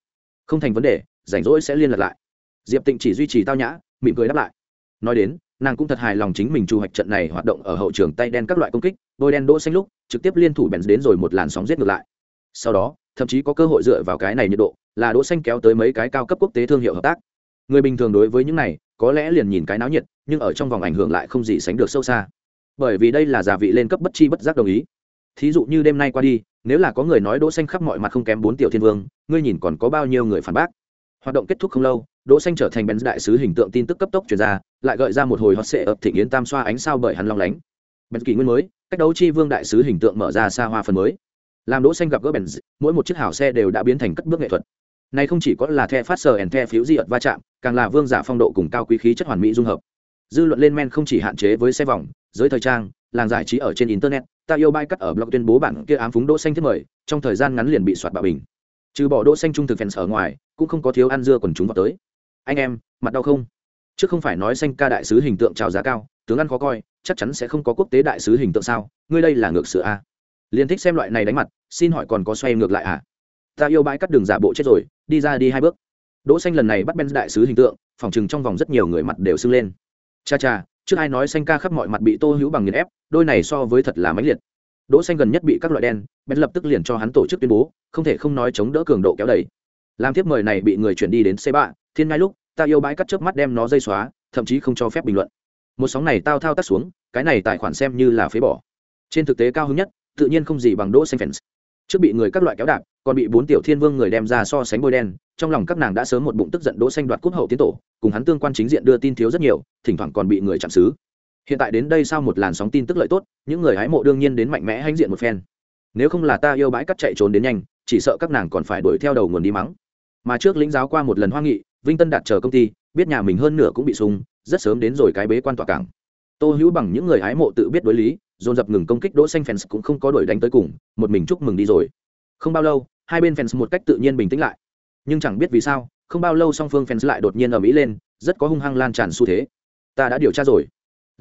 Không thành vấn đề, rảnh rỗi sẽ liên lạc lại. Diệp tịnh chỉ duy trì tao nhã, mỉm cười đáp lại nói đến, nàng cũng thật hài lòng chính mình chu hoạch trận này hoạt động ở hậu trường tay đen các loại công kích đôi đen đỗ xanh lúc, trực tiếp liên thủ bèn đến rồi một làn sóng giết ngược lại. Sau đó, thậm chí có cơ hội dựa vào cái này nhiệt độ, là đỗ xanh kéo tới mấy cái cao cấp quốc tế thương hiệu hợp tác. Người bình thường đối với những này, có lẽ liền nhìn cái náo nhiệt, nhưng ở trong vòng ảnh hưởng lại không gì sánh được sâu xa. Bởi vì đây là giả vị lên cấp bất chi bất giác đồng ý. Thí dụ như đêm nay qua đi, nếu là có người nói đỗ xanh khắp mọi mặt không kém bốn tiểu thiên vương, ngươi nhìn còn có bao nhiêu người phản bác? Hoạt động kết thúc không lâu đỗ xanh trở thành bén đại sứ hình tượng tin tức cấp tốc truyền ra lại gợi ra một hồi hot sệ ập thịnh yến tam xoa ánh sao bởi hắn long lánh. Benz kỳ nguyên mới cách đấu chi vương đại sứ hình tượng mở ra xa hoa phần mới. Làm đỗ xanh gặp gỡ bén, mỗi một chiếc hảo xe đều đã biến thành cất bước nghệ thuật. Này không chỉ có là the phát sờ and the phiếu di va chạm càng là vương giả phong độ cùng cao quý khí chất hoàn mỹ dung hợp. Dư luận lên men không chỉ hạn chế với xe vòng giới thời trang làng giải trí ở trên internet ta yêu bay cắt ở blog tuyên bố bản kia ám phúng đỗ xanh thiết mời trong thời gian ngắn liền bị soạt bạo bình trừ bỏ đỗ xanh trung thực fans ở ngoài, cũng không có thiếu ăn dưa quần chúng vào tới. Anh em, mặt đau không? Chứ không phải nói xanh ca đại sứ hình tượng chào giá cao, tướng ăn khó coi, chắc chắn sẽ không có quốc tế đại sứ hình tượng sao? Ngươi đây là ngược sửa a à? liên thích xem loại này đánh mặt, xin hỏi còn có xoay ngược lại à? Ta yêu bãi cắt đường giả bộ chết rồi, đi ra đi hai bước. Đỗ xanh lần này bắt ben đại sứ hình tượng, phòng trừng trong vòng rất nhiều người mặt đều sưng lên. Cha cha, trước ai nói xanh ca khắp mọi mặt bị tô hữu bằng nghiền ép, đôi này so với thật là mãnh liệt đỗ xanh gần nhất bị các loại đen bèn lập tức liền cho hắn tổ chức tuyên bố, không thể không nói chống đỡ cường độ kéo đẩy làm tiếp mời này bị người chuyển đi đến c ba, thiên ngay lúc, ta yêu bãi cắt chớp mắt đem nó dây xóa, thậm chí không cho phép bình luận. Một sóng này tao thao tác xuống, cái này tài khoản xem như là phế bỏ. Trên thực tế cao hứng nhất, tự nhiên không gì bằng đỗ xanh fans. Trước bị người các loại kéo đạp, còn bị bốn tiểu thiên vương người đem ra so sánh bôi đen, trong lòng các nàng đã sớm một bụng tức giận đỗ xanh đoạt cúp hậu tiến tổ, cùng hắn tương quan chính diện đưa tin thiếu rất nhiều, thỉnh thoảng còn bị người chạm xứ hiện tại đến đây sau một làn sóng tin tức lợi tốt, những người hái mộ đương nhiên đến mạnh mẽ hãnh diện một phen. Nếu không là ta yêu bãi cắt chạy trốn đến nhanh, chỉ sợ các nàng còn phải đuổi theo đầu nguồn đi mắng. Mà trước lĩnh giáo qua một lần hoa nghị, vinh tân đạt chờ công ty, biết nhà mình hơn nửa cũng bị sung, rất sớm đến rồi cái bế quan tỏa cảng. Tô hữu bằng những người hái mộ tự biết đối lý, dồn dập ngừng công kích đỗ xanh fans cũng không có đuổi đánh tới cùng, một mình chúc mừng đi rồi. Không bao lâu, hai bên fans một cách tự nhiên bình tĩnh lại. Nhưng chẳng biết vì sao, không bao lâu song phương fans lại đột nhiên ở mỹ lên, rất có hung hăng lan tràn xu thế. Ta đã điều tra rồi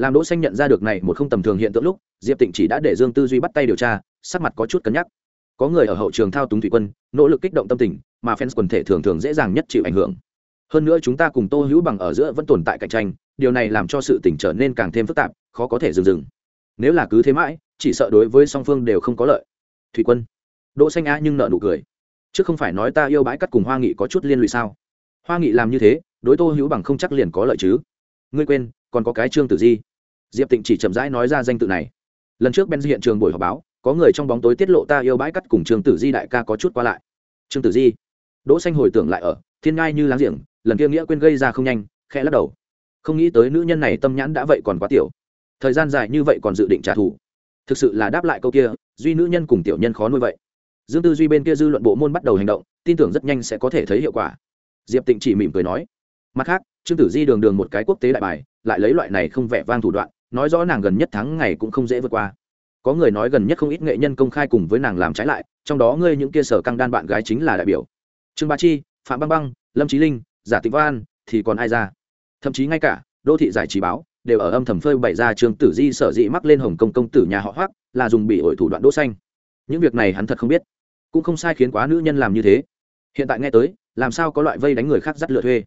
làm đỗ xanh nhận ra được này một không tầm thường hiện tượng lúc, diệp tịnh chỉ đã để dương tư duy bắt tay điều tra, sắc mặt có chút cân nhắc. Có người ở hậu trường thao túng thủy quân, nỗ lực kích động tâm tình, mà fans quần thể thường thường dễ dàng nhất chịu ảnh hưởng. Hơn nữa chúng ta cùng tô hữu bằng ở giữa vẫn tồn tại cạnh tranh, điều này làm cho sự tình trở nên càng thêm phức tạp, khó có thể dừng dừng. Nếu là cứ thế mãi, chỉ sợ đối với song phương đều không có lợi. Thủy quân. Đỗ xanh á nhưng nợ nụ cười. Chứ không phải nói ta yêu bãi cắt cùng hoa nghị có chút liên lụy sao? Hoa nghị làm như thế, đối tô hữu bằng không chắc liền có lợi chứ. Ngươi quên, còn có cái trương tử di diệp tịnh chỉ chậm rãi nói ra danh tự này. Lần trước ben hiện trường buổi họp báo, có người trong bóng tối tiết lộ ta yêu bãi cắt cùng trương tử di đại ca có chút qua lại. Trương tử di, đỗ xanh hồi tưởng lại ở, thiên ngai như láng giềng, lần kia nghĩa quên gây ra không nhanh, khẽ lắc đầu. Không nghĩ tới nữ nhân này tâm nhãn đã vậy còn quá tiểu. Thời gian dài như vậy còn dự định trả thù. Thực sự là đáp lại câu kia, duy nữ nhân cùng tiểu nhân khó nuôi vậy. Dương tư duy bên kia dư luận bộ môn bắt đầu hành động, tin tưởng rất nhanh sẽ có thể thấy hiệu quả. Diệp tịnh chỉ mỉm cười nói. Mặt khác, trương tử di đường đường một cái quốc tế đại bài, lại lấy loại này không vẻ vang thủ đoạn nói rõ nàng gần nhất tháng ngày cũng không dễ vượt qua. Có người nói gần nhất không ít nghệ nhân công khai cùng với nàng làm trái lại, trong đó ngươi những kia sở căng đan bạn gái chính là đại biểu. Trương ba chi, phạm băng băng, lâm trí linh, giả tịnh văn, thì còn ai ra? Thậm chí ngay cả đô thị giải trí báo, đều ở âm thầm phơi bày ra trương tử di sở dĩ mắc lên hồng công công tử nhà họ hoác là dùng bị ổi thủ đoạn đỗ xanh. Những việc này hắn thật không biết. Cũng không sai khiến quá nữ nhân làm như thế. Hiện tại nghe tới, làm sao có loại vây đánh người khác dắt lựa thuê?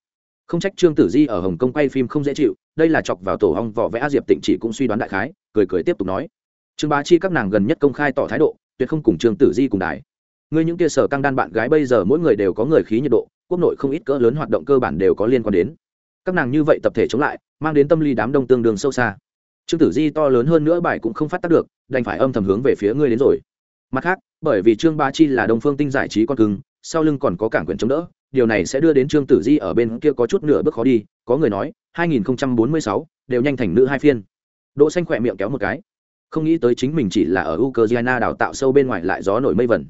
Không trách trương tử di ở hồng kông quay phim không dễ chịu, đây là chọc vào tổ hong vỏ vẽ diệp tịnh chỉ cũng suy đoán đại khái, cười cười tiếp tục nói. Trương bá chi các nàng gần nhất công khai tỏ thái độ, tuyệt không cùng trương tử di cùng đài. Ngươi những kia sở căng đan bạn gái bây giờ mỗi người đều có người khí nhiệt độ, quốc nội không ít cỡ lớn hoạt động cơ bản đều có liên quan đến. Các nàng như vậy tập thể chống lại, mang đến tâm lý đám đông tương đương sâu xa. Trương tử di to lớn hơn nữa bài cũng không phát tác được, đành phải âm thầm hướng về phía ngươi đến rồi. Mặt khác, bởi vì trương ba chi là đông phương tinh giải trí con cưng, sau lưng còn có cảng quyền chống đỡ điều này sẽ đưa đến trương tử di ở bên kia có chút nửa bước khó đi có người nói 2046, đều nhanh thành nữ hai phiên. Đỗ xanh khỏe miệng kéo một cái. Không nghĩ tới chính mình chỉ là ở ukraine đào tạo sâu bên ngoài lại gió nổi mây vẩn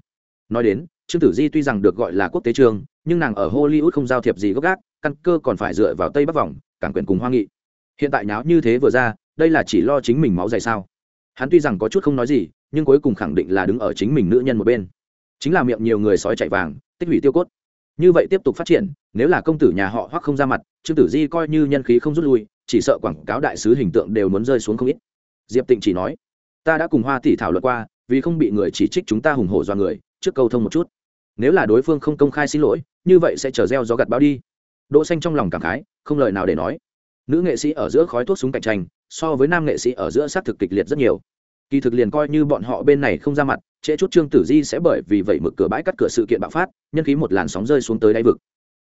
nói đến trương tử di tuy rằng được gọi là quốc tế trường nhưng nàng ở hollywood không giao thiệp gì gốc gác căn cơ còn phải dựa vào tây bắc vòng cảng quyền cùng hoa nghị. Hiện tại nháo như thế vừa ra đây là chỉ lo chính mình máu dày sao? Hắn tuy rằng có chút không nói gì nhưng cuối cùng khẳng định là đứng ở chính mình nữ nhân một bên. Chính là miệng nhiều người sói chạy vàng tích hủy tiêu cốt như vậy tiếp tục phát triển, nếu là công tử nhà họ hoặc không ra mặt, trương tử di coi như nhân khí không rút lui, chỉ sợ quảng cáo đại sứ hình tượng đều muốn rơi xuống không ít. Diệp tịnh chỉ nói, ta đã cùng hoa tỷ thảo luận qua, vì không bị người chỉ trích chúng ta hùng hổ do người, trước câu thông một chút. Nếu là đối phương không công khai xin lỗi, như vậy sẽ chờ gieo gió gặt báo đi. Đỗ xanh trong lòng cảm khái, không lời nào để nói. Nữ nghệ sĩ ở giữa khói thuốc súng cạnh tranh, so với nam nghệ sĩ ở giữa sát thực kịch liệt rất nhiều kỳ thực liền coi như bọn họ bên này không ra mặt trễ chút trương tử di sẽ bởi vì vậy mực cửa bãi cắt cửa sự kiện bạo phát nhân khí một làn sóng rơi xuống tới đáy vực.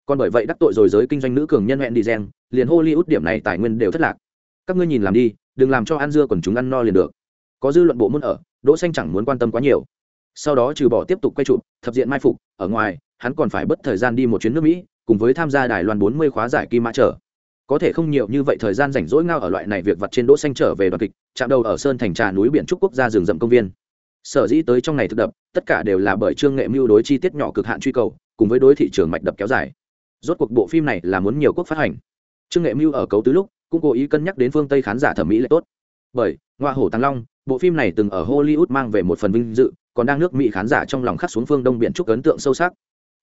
Còn bởi vậy đắc tội rồi giới kinh doanh nữ cường nhân hẹn đi gen liền hollywood điểm này tài nguyên đều thất lạc. Các ngươi nhìn làm đi đừng làm cho ăn dưa còn chúng ăn no liền được. Có dư luận bộ môn ở đỗ xanh chẳng muốn quan tâm quá nhiều. Sau đó trừ bỏ tiếp tục quay trụ, thập diện mai phục ở ngoài hắn còn phải bất thời gian đi một chuyến nước mỹ cùng với tham gia đài loan 40 khóa giải kim mã trở có thể không nhiều như vậy thời gian rảnh rỗi ngao ở loại này việc vặt trên đỗ xanh trở về đoàn kịch, chạm đầu ở sơn thành trà núi biển trúc quốc gia rừng rậm công viên. Sở dĩ tới trong này thực đập, tất cả đều là bởi trương nghệ mưu đối chi tiết nhỏ cực hạn truy cầu, cùng với đối thị trường mạch đập kéo dài. Rốt cuộc bộ phim này là muốn nhiều quốc phát hành. Trương nghệ mưu ở cấu tứ lúc, cũng cố ý cân nhắc đến phương tây khán giả thẩm mỹ lại tốt. Bởi, ngoa hổ tăng long, bộ phim này từng ở hollywood mang về một phần vinh dự, còn đang nước mỹ khán giả trong lòng khắc xuống phương đông biển trúc ấn tượng sâu sắc.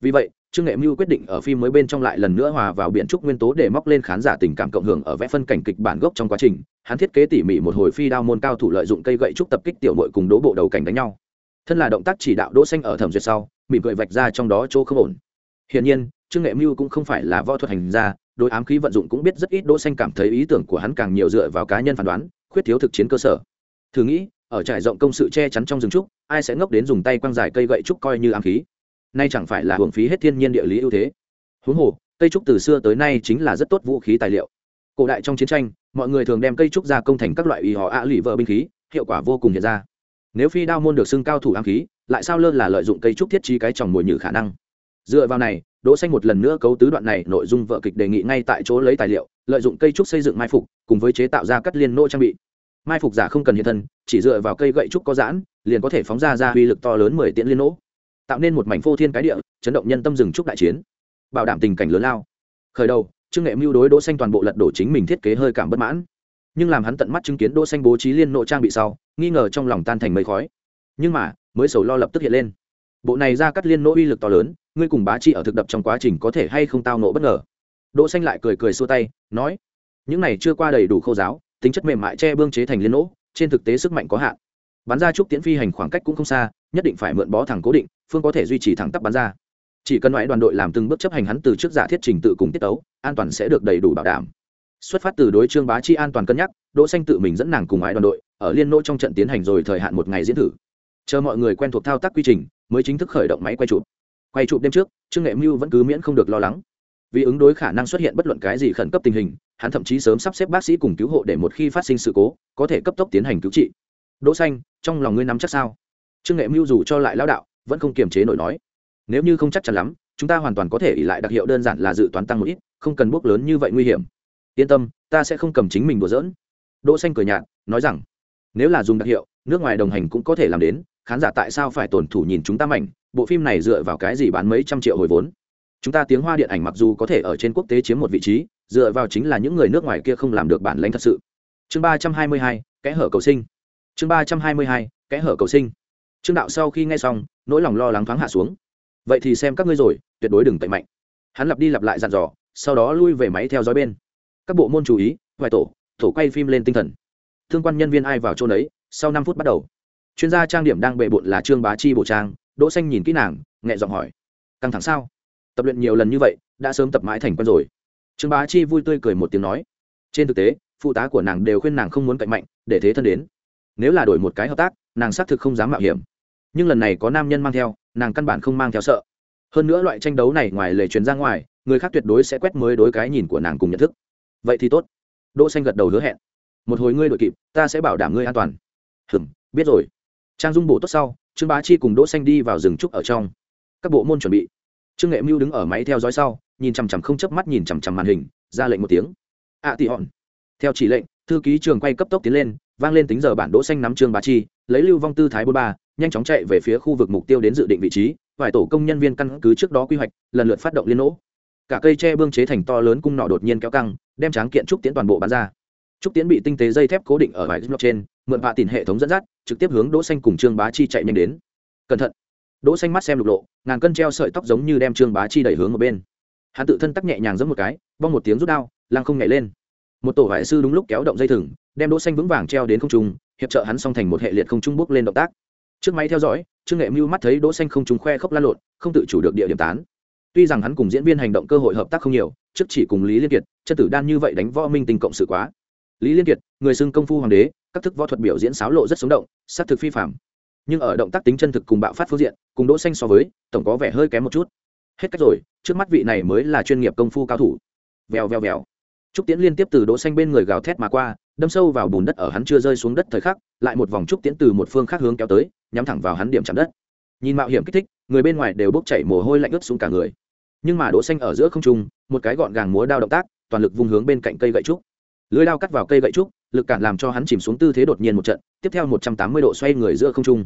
Vì vậy trương nghệ mưu quyết định ở phim mới bên trong lại lần nữa hòa vào biện trúc nguyên tố để móc lên khán giả tình cảm cộng hưởng ở vẽ phân cảnh kịch bản gốc trong quá trình. Hắn thiết kế tỉ mỉ một hồi phi đao môn cao thủ lợi dụng cây gậy trúc tập kích tiểu đội cùng đố bộ đầu cảnh đánh nhau. Thân là động tác chỉ đạo đỗ xanh ở thẩm duyệt sau, mỉm cười vạch ra trong đó chỗ không ổn. Hiển nhiên, trương nghệ mưu cũng không phải là võ thuật hành gia, đối ám khí vận dụng cũng biết rất ít đỗ xanh cảm thấy ý tưởng của hắn càng nhiều dựa vào cá nhân phán đoán, khuyết thiếu thực chiến cơ sở. Thử nghĩ, ở trải rộng công sự che chắn trong rừng trúc, ai sẽ ngốc đến dùng tay quăng dài cây gậy trúc coi như ám khí? Nay chẳng phải là hưởng phí hết thiên nhiên địa lý ưu thế. Huống hồ, cây trúc từ xưa tới nay chính là rất tốt vũ khí tài liệu. Cổ đại trong chiến tranh, mọi người thường đem cây trúc ra công thành các loại y họ ạ lụy vợ binh khí, hiệu quả vô cùng hiện ra. Nếu phi đao môn được xưng cao thủ ám khí, lại sao lơ là lợi dụng cây trúc thiết trí cái tròng mồi nhử khả năng? Dựa vào này, đỗ xanh một lần nữa cấu tứ đoạn này nội dung vợ kịch đề nghị ngay tại chỗ lấy tài liệu, lợi dụng cây trúc xây dựng mai phục, cùng với chế tạo ra cắt liên nô trang bị. Mai phục giả không cần hiện thân, chỉ dựa vào cây gậy trúc có giãn, liền có thể phóng ra ra uy lực to lớn mười tiễn liên nỗ tạo nên một mảnh phô thiên cái địa, chấn động nhân tâm rừng trúc đại chiến. Bảo đảm tình cảnh lớn lao. Khởi đầu, trương nghệ mưu đối đỗ xanh toàn bộ lật đổ chính mình thiết kế hơi cảm bất mãn. Nhưng làm hắn tận mắt chứng kiến đỗ xanh bố trí liên nội trang bị sau, nghi ngờ trong lòng tan thành mây khói. Nhưng mà, mới sầu lo lập tức hiện lên. Bộ này ra cắt liên nỗ uy lực to lớn, ngươi cùng bá chi ở thực đập trong quá trình có thể hay không tao nộ bất ngờ? Đỗ xanh lại cười cười xua tay, nói, những này chưa qua đầy đủ khâu giáo, tính chất mềm mại che bương chế thành liên nỗ trên thực tế sức mạnh có hạn bắn ra trúc tiễn phi hành khoảng cách cũng không xa, nhất định phải mượn bó thẳng cố định, phương có thể duy trì thẳng tắp bắn ra. Chỉ cần loại đoàn đội làm từng bước chấp hành hắn từ trước giả thiết trình tự cùng tiết tấu, an toàn sẽ được đầy đủ bảo đảm. Xuất phát từ đối trương bá chi an toàn cân nhắc, đỗ xanh tự mình dẫn nàng cùng ái đoàn đội, ở liên nỗ trong trận tiến hành rồi thời hạn một ngày diễn thử. Chờ mọi người quen thuộc thao tác quy trình, mới chính thức khởi động máy quay chụp. Quay chụp đêm trước, trương nghệ mưu vẫn cứ miễn không được lo lắng. Vì ứng đối khả năng xuất hiện bất luận cái gì khẩn cấp tình hình, hắn thậm chí sớm sắp xếp bác sĩ cùng cứu hộ để một khi phát sinh sự cố, có thể cấp tốc tiến hành cứu trị đỗ xanh, trong lòng ngươi nắm chắc sao? Trương nghệ mưu dù cho lại lao đạo, vẫn không kiềm chế nổi nói. Nếu như không chắc chắn lắm, chúng ta hoàn toàn có thể ỉ lại đặc hiệu đơn giản là dự toán tăng một ít, không cần bước lớn như vậy nguy hiểm. Yên tâm, ta sẽ không cầm chính mình đùa giỡn. Đỗ xanh cười nhạt, nói rằng, nếu là dùng đặc hiệu, nước ngoài đồng hành cũng có thể làm đến, khán giả tại sao phải tổn thủ nhìn chúng ta mạnh bộ phim này dựa vào cái gì bán mấy trăm triệu hồi vốn? Chúng ta tiếng hoa điện ảnh mặc dù có thể ở trên quốc tế chiếm một vị trí, dựa vào chính là những người nước ngoài kia không làm được bản lãnh thật sự. Chương ba trăm hai mươi hai, kẽ hở cầu sinh chương ba trăm hai mươi hai, kẽ hở cầu sinh. Trương đạo sau khi nghe xong, nỗi lòng lo lắng thoáng hạ xuống. Vậy thì xem các ngươi rồi, tuyệt đối đừng tẩy mạnh. Hắn lặp đi lặp lại dặn dò, sau đó lui về máy theo dõi bên. Các bộ môn chú ý, hoài tổ tổ quay phim lên tinh thần. Thương quan nhân viên ai vào chỗ đấy sau năm phút bắt đầu. Chuyên gia trang điểm đang bệ bộn là trương bá chi bộ trang, đỗ xanh nhìn kỹ nàng, nhẹ giọng hỏi, căng thẳng sao? Tập luyện nhiều lần như vậy, đã sớm tập mãi thành quen rồi. Trương bá chi vui tươi cười một tiếng nói, trên thực tế, phụ tá của nàng đều khuyên nàng không muốn cạnh mạnh, để thế thân đến nếu là đổi một cái hợp tác nàng xác thực không dám mạo hiểm. Nhưng lần này có nam nhân mang theo nàng căn bản không mang theo sợ. Hơn nữa loại tranh đấu này ngoài lề truyền ra ngoài người khác tuyệt đối sẽ quét mới đối cái nhìn của nàng cùng nhận thức. Vậy thì tốt. Đỗ xanh gật đầu hứa hẹn. Một hồi ngươi đội kịp ta sẽ bảo đảm ngươi an toàn. Hừm biết rồi. Trang dung bổ tốt sau trương bá chi cùng đỗ xanh đi vào rừng trúc ở trong. Các bộ môn chuẩn bị. Trương nghệ mưu đứng ở máy theo dõi sau nhìn chằm chằm không chớp mắt nhìn chằm chằm màn hình ra lệnh một tiếng. Ạ à, tị hòn. Theo chỉ lệnh thư ký trường quay cấp tốc tiến lên vang lên tính giờ bản đỗ xanh nắm trương bá chi, lấy lưu vong tư thái bốn ba, nhanh chóng chạy về phía khu vực mục tiêu đến dự định vị trí, vài tổ công nhân viên căn cứ trước đó quy hoạch, lần lượt phát động liên nỗ. Cả cây tre bương chế thành to lớn cung nỏ đột nhiên kéo căng, đem tráng kiện trúc tiễn toàn bộ bắn ra. Trúc tiễn bị tinh tế dây thép cố định ở vài trên, mượn vạ tìm hệ thống dẫn dắt, trực tiếp hướng đỗ xanh cùng trương bá chi chạy nhanh đến. Cẩn thận! Đỗ xanh mắt xem lục lộ, ngàn cân treo sợi tóc giống như đem trương bá chi đẩy hướng một bên. Hắn tự thân tắc nhẹ nhàng giẫm một cái, bong một tiếng rút đao, lăng không nhảy lên. Một tổ vải sư đúng lúc kéo động dây thừng đem đỗ xanh vững vàng treo đến không trung, hiệp trợ hắn xong thành một hệ liệt không trung bước lên động tác. Trước máy theo dõi, trương nghệ mưu mắt thấy đỗ xanh không trung khoe khốc lan lộn, không tự chủ được địa điểm tán. Tuy rằng hắn cùng diễn viên hành động cơ hội hợp tác không nhiều, trước chỉ cùng lý liên kiệt, chân tử đan như vậy đánh võ minh tình cộng sự quá. Lý liên kiệt, người xưng công phu hoàng đế, các thức võ thuật biểu diễn sáo lộ rất sống động, sát thực phi phàm. nhưng ở động tác tính chân thực cùng bạo phát phương diện, cùng đỗ xanh so với, tổng có vẻ hơi kém một chút. Hết cách rồi, trước mắt vị này mới là chuyên nghiệp công phu cao thủ. Vèo vèo vèo trúc tiễn liên tiếp từ đỗ xanh bên người gào thét mà qua, đâm sâu vào bùn đất ở hắn chưa rơi xuống đất thời khắc, lại một vòng trúc tiễn từ một phương khác hướng kéo tới, nhắm thẳng vào hắn điểm chạm đất. Nhìn mạo hiểm kích thích, người bên ngoài đều bốc chảy mồ hôi lạnh ướt xuống cả người. Nhưng mà đỗ xanh ở giữa không trung, một cái gọn gàng múa đao động tác, toàn lực vung hướng bên cạnh cây gậy trúc. Lưỡi đao cắt vào cây gậy trúc, lực cản làm cho hắn chìm xuống tư thế đột nhiên một trận, tiếp theo 180 độ xoay người giữa không trung.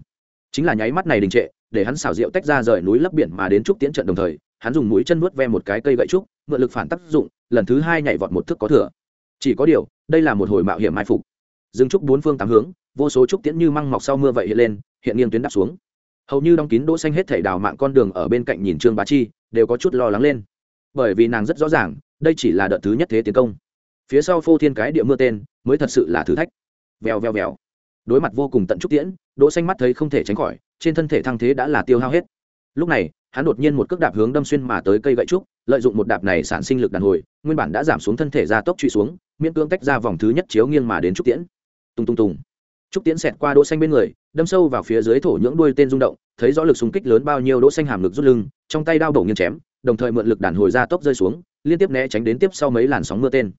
Chính là nháy mắt này đình trệ, để hắn xảo diệu tách ra rời núi lấp biển mà đến trúc tiễn trận đồng thời, hắn dùng mũi chân nuốt ve một cái cây gậy trúc mượn lực phản tác dụng, lần thứ hai nhảy vọt một thước có thừa. Chỉ có điều, đây là một hồi mạo hiểm mai phục. Dừng trúc bốn phương tám hướng, vô số trúc tiễn như măng mọc sau mưa vậy hiện lên, hiện nghiêng tuyến đáp xuống. Hầu như đóng kín đỗ xanh hết thảy đào mạng con đường ở bên cạnh nhìn trương bá chi, đều có chút lo lắng lên. Bởi vì nàng rất rõ ràng, đây chỉ là đợt thứ nhất thế tiến công. Phía sau phô thiên cái địa mưa tên, mới thật sự là thử thách. Vèo vèo vèo. Đối mặt vô cùng tận trúc tiễn, đỗ xanh mắt thấy không thể tránh khỏi, trên thân thể thăng thế đã là tiêu hao hết lúc này, hắn đột nhiên một cước đạp hướng đâm xuyên mà tới cây gậy trúc, lợi dụng một đạp này sản sinh lực đàn hồi, nguyên bản đã giảm xuống thân thể ra tốc truy xuống, miễn cưỡng tách ra vòng thứ nhất chiếu nghiêng mà đến trúc tiễn. Tung tung tung trúc tiễn xẹt qua đỗ xanh bên người, đâm sâu vào phía dưới thổ nhưỡng đuôi tên rung động, thấy rõ lực xung kích lớn bao nhiêu đỗ xanh hàm lực rút lưng, trong tay đao đổ nghiêng chém, đồng thời mượn lực đàn hồi ra tốc rơi xuống, liên tiếp né tránh đến tiếp sau mấy làn sóng mưa tên.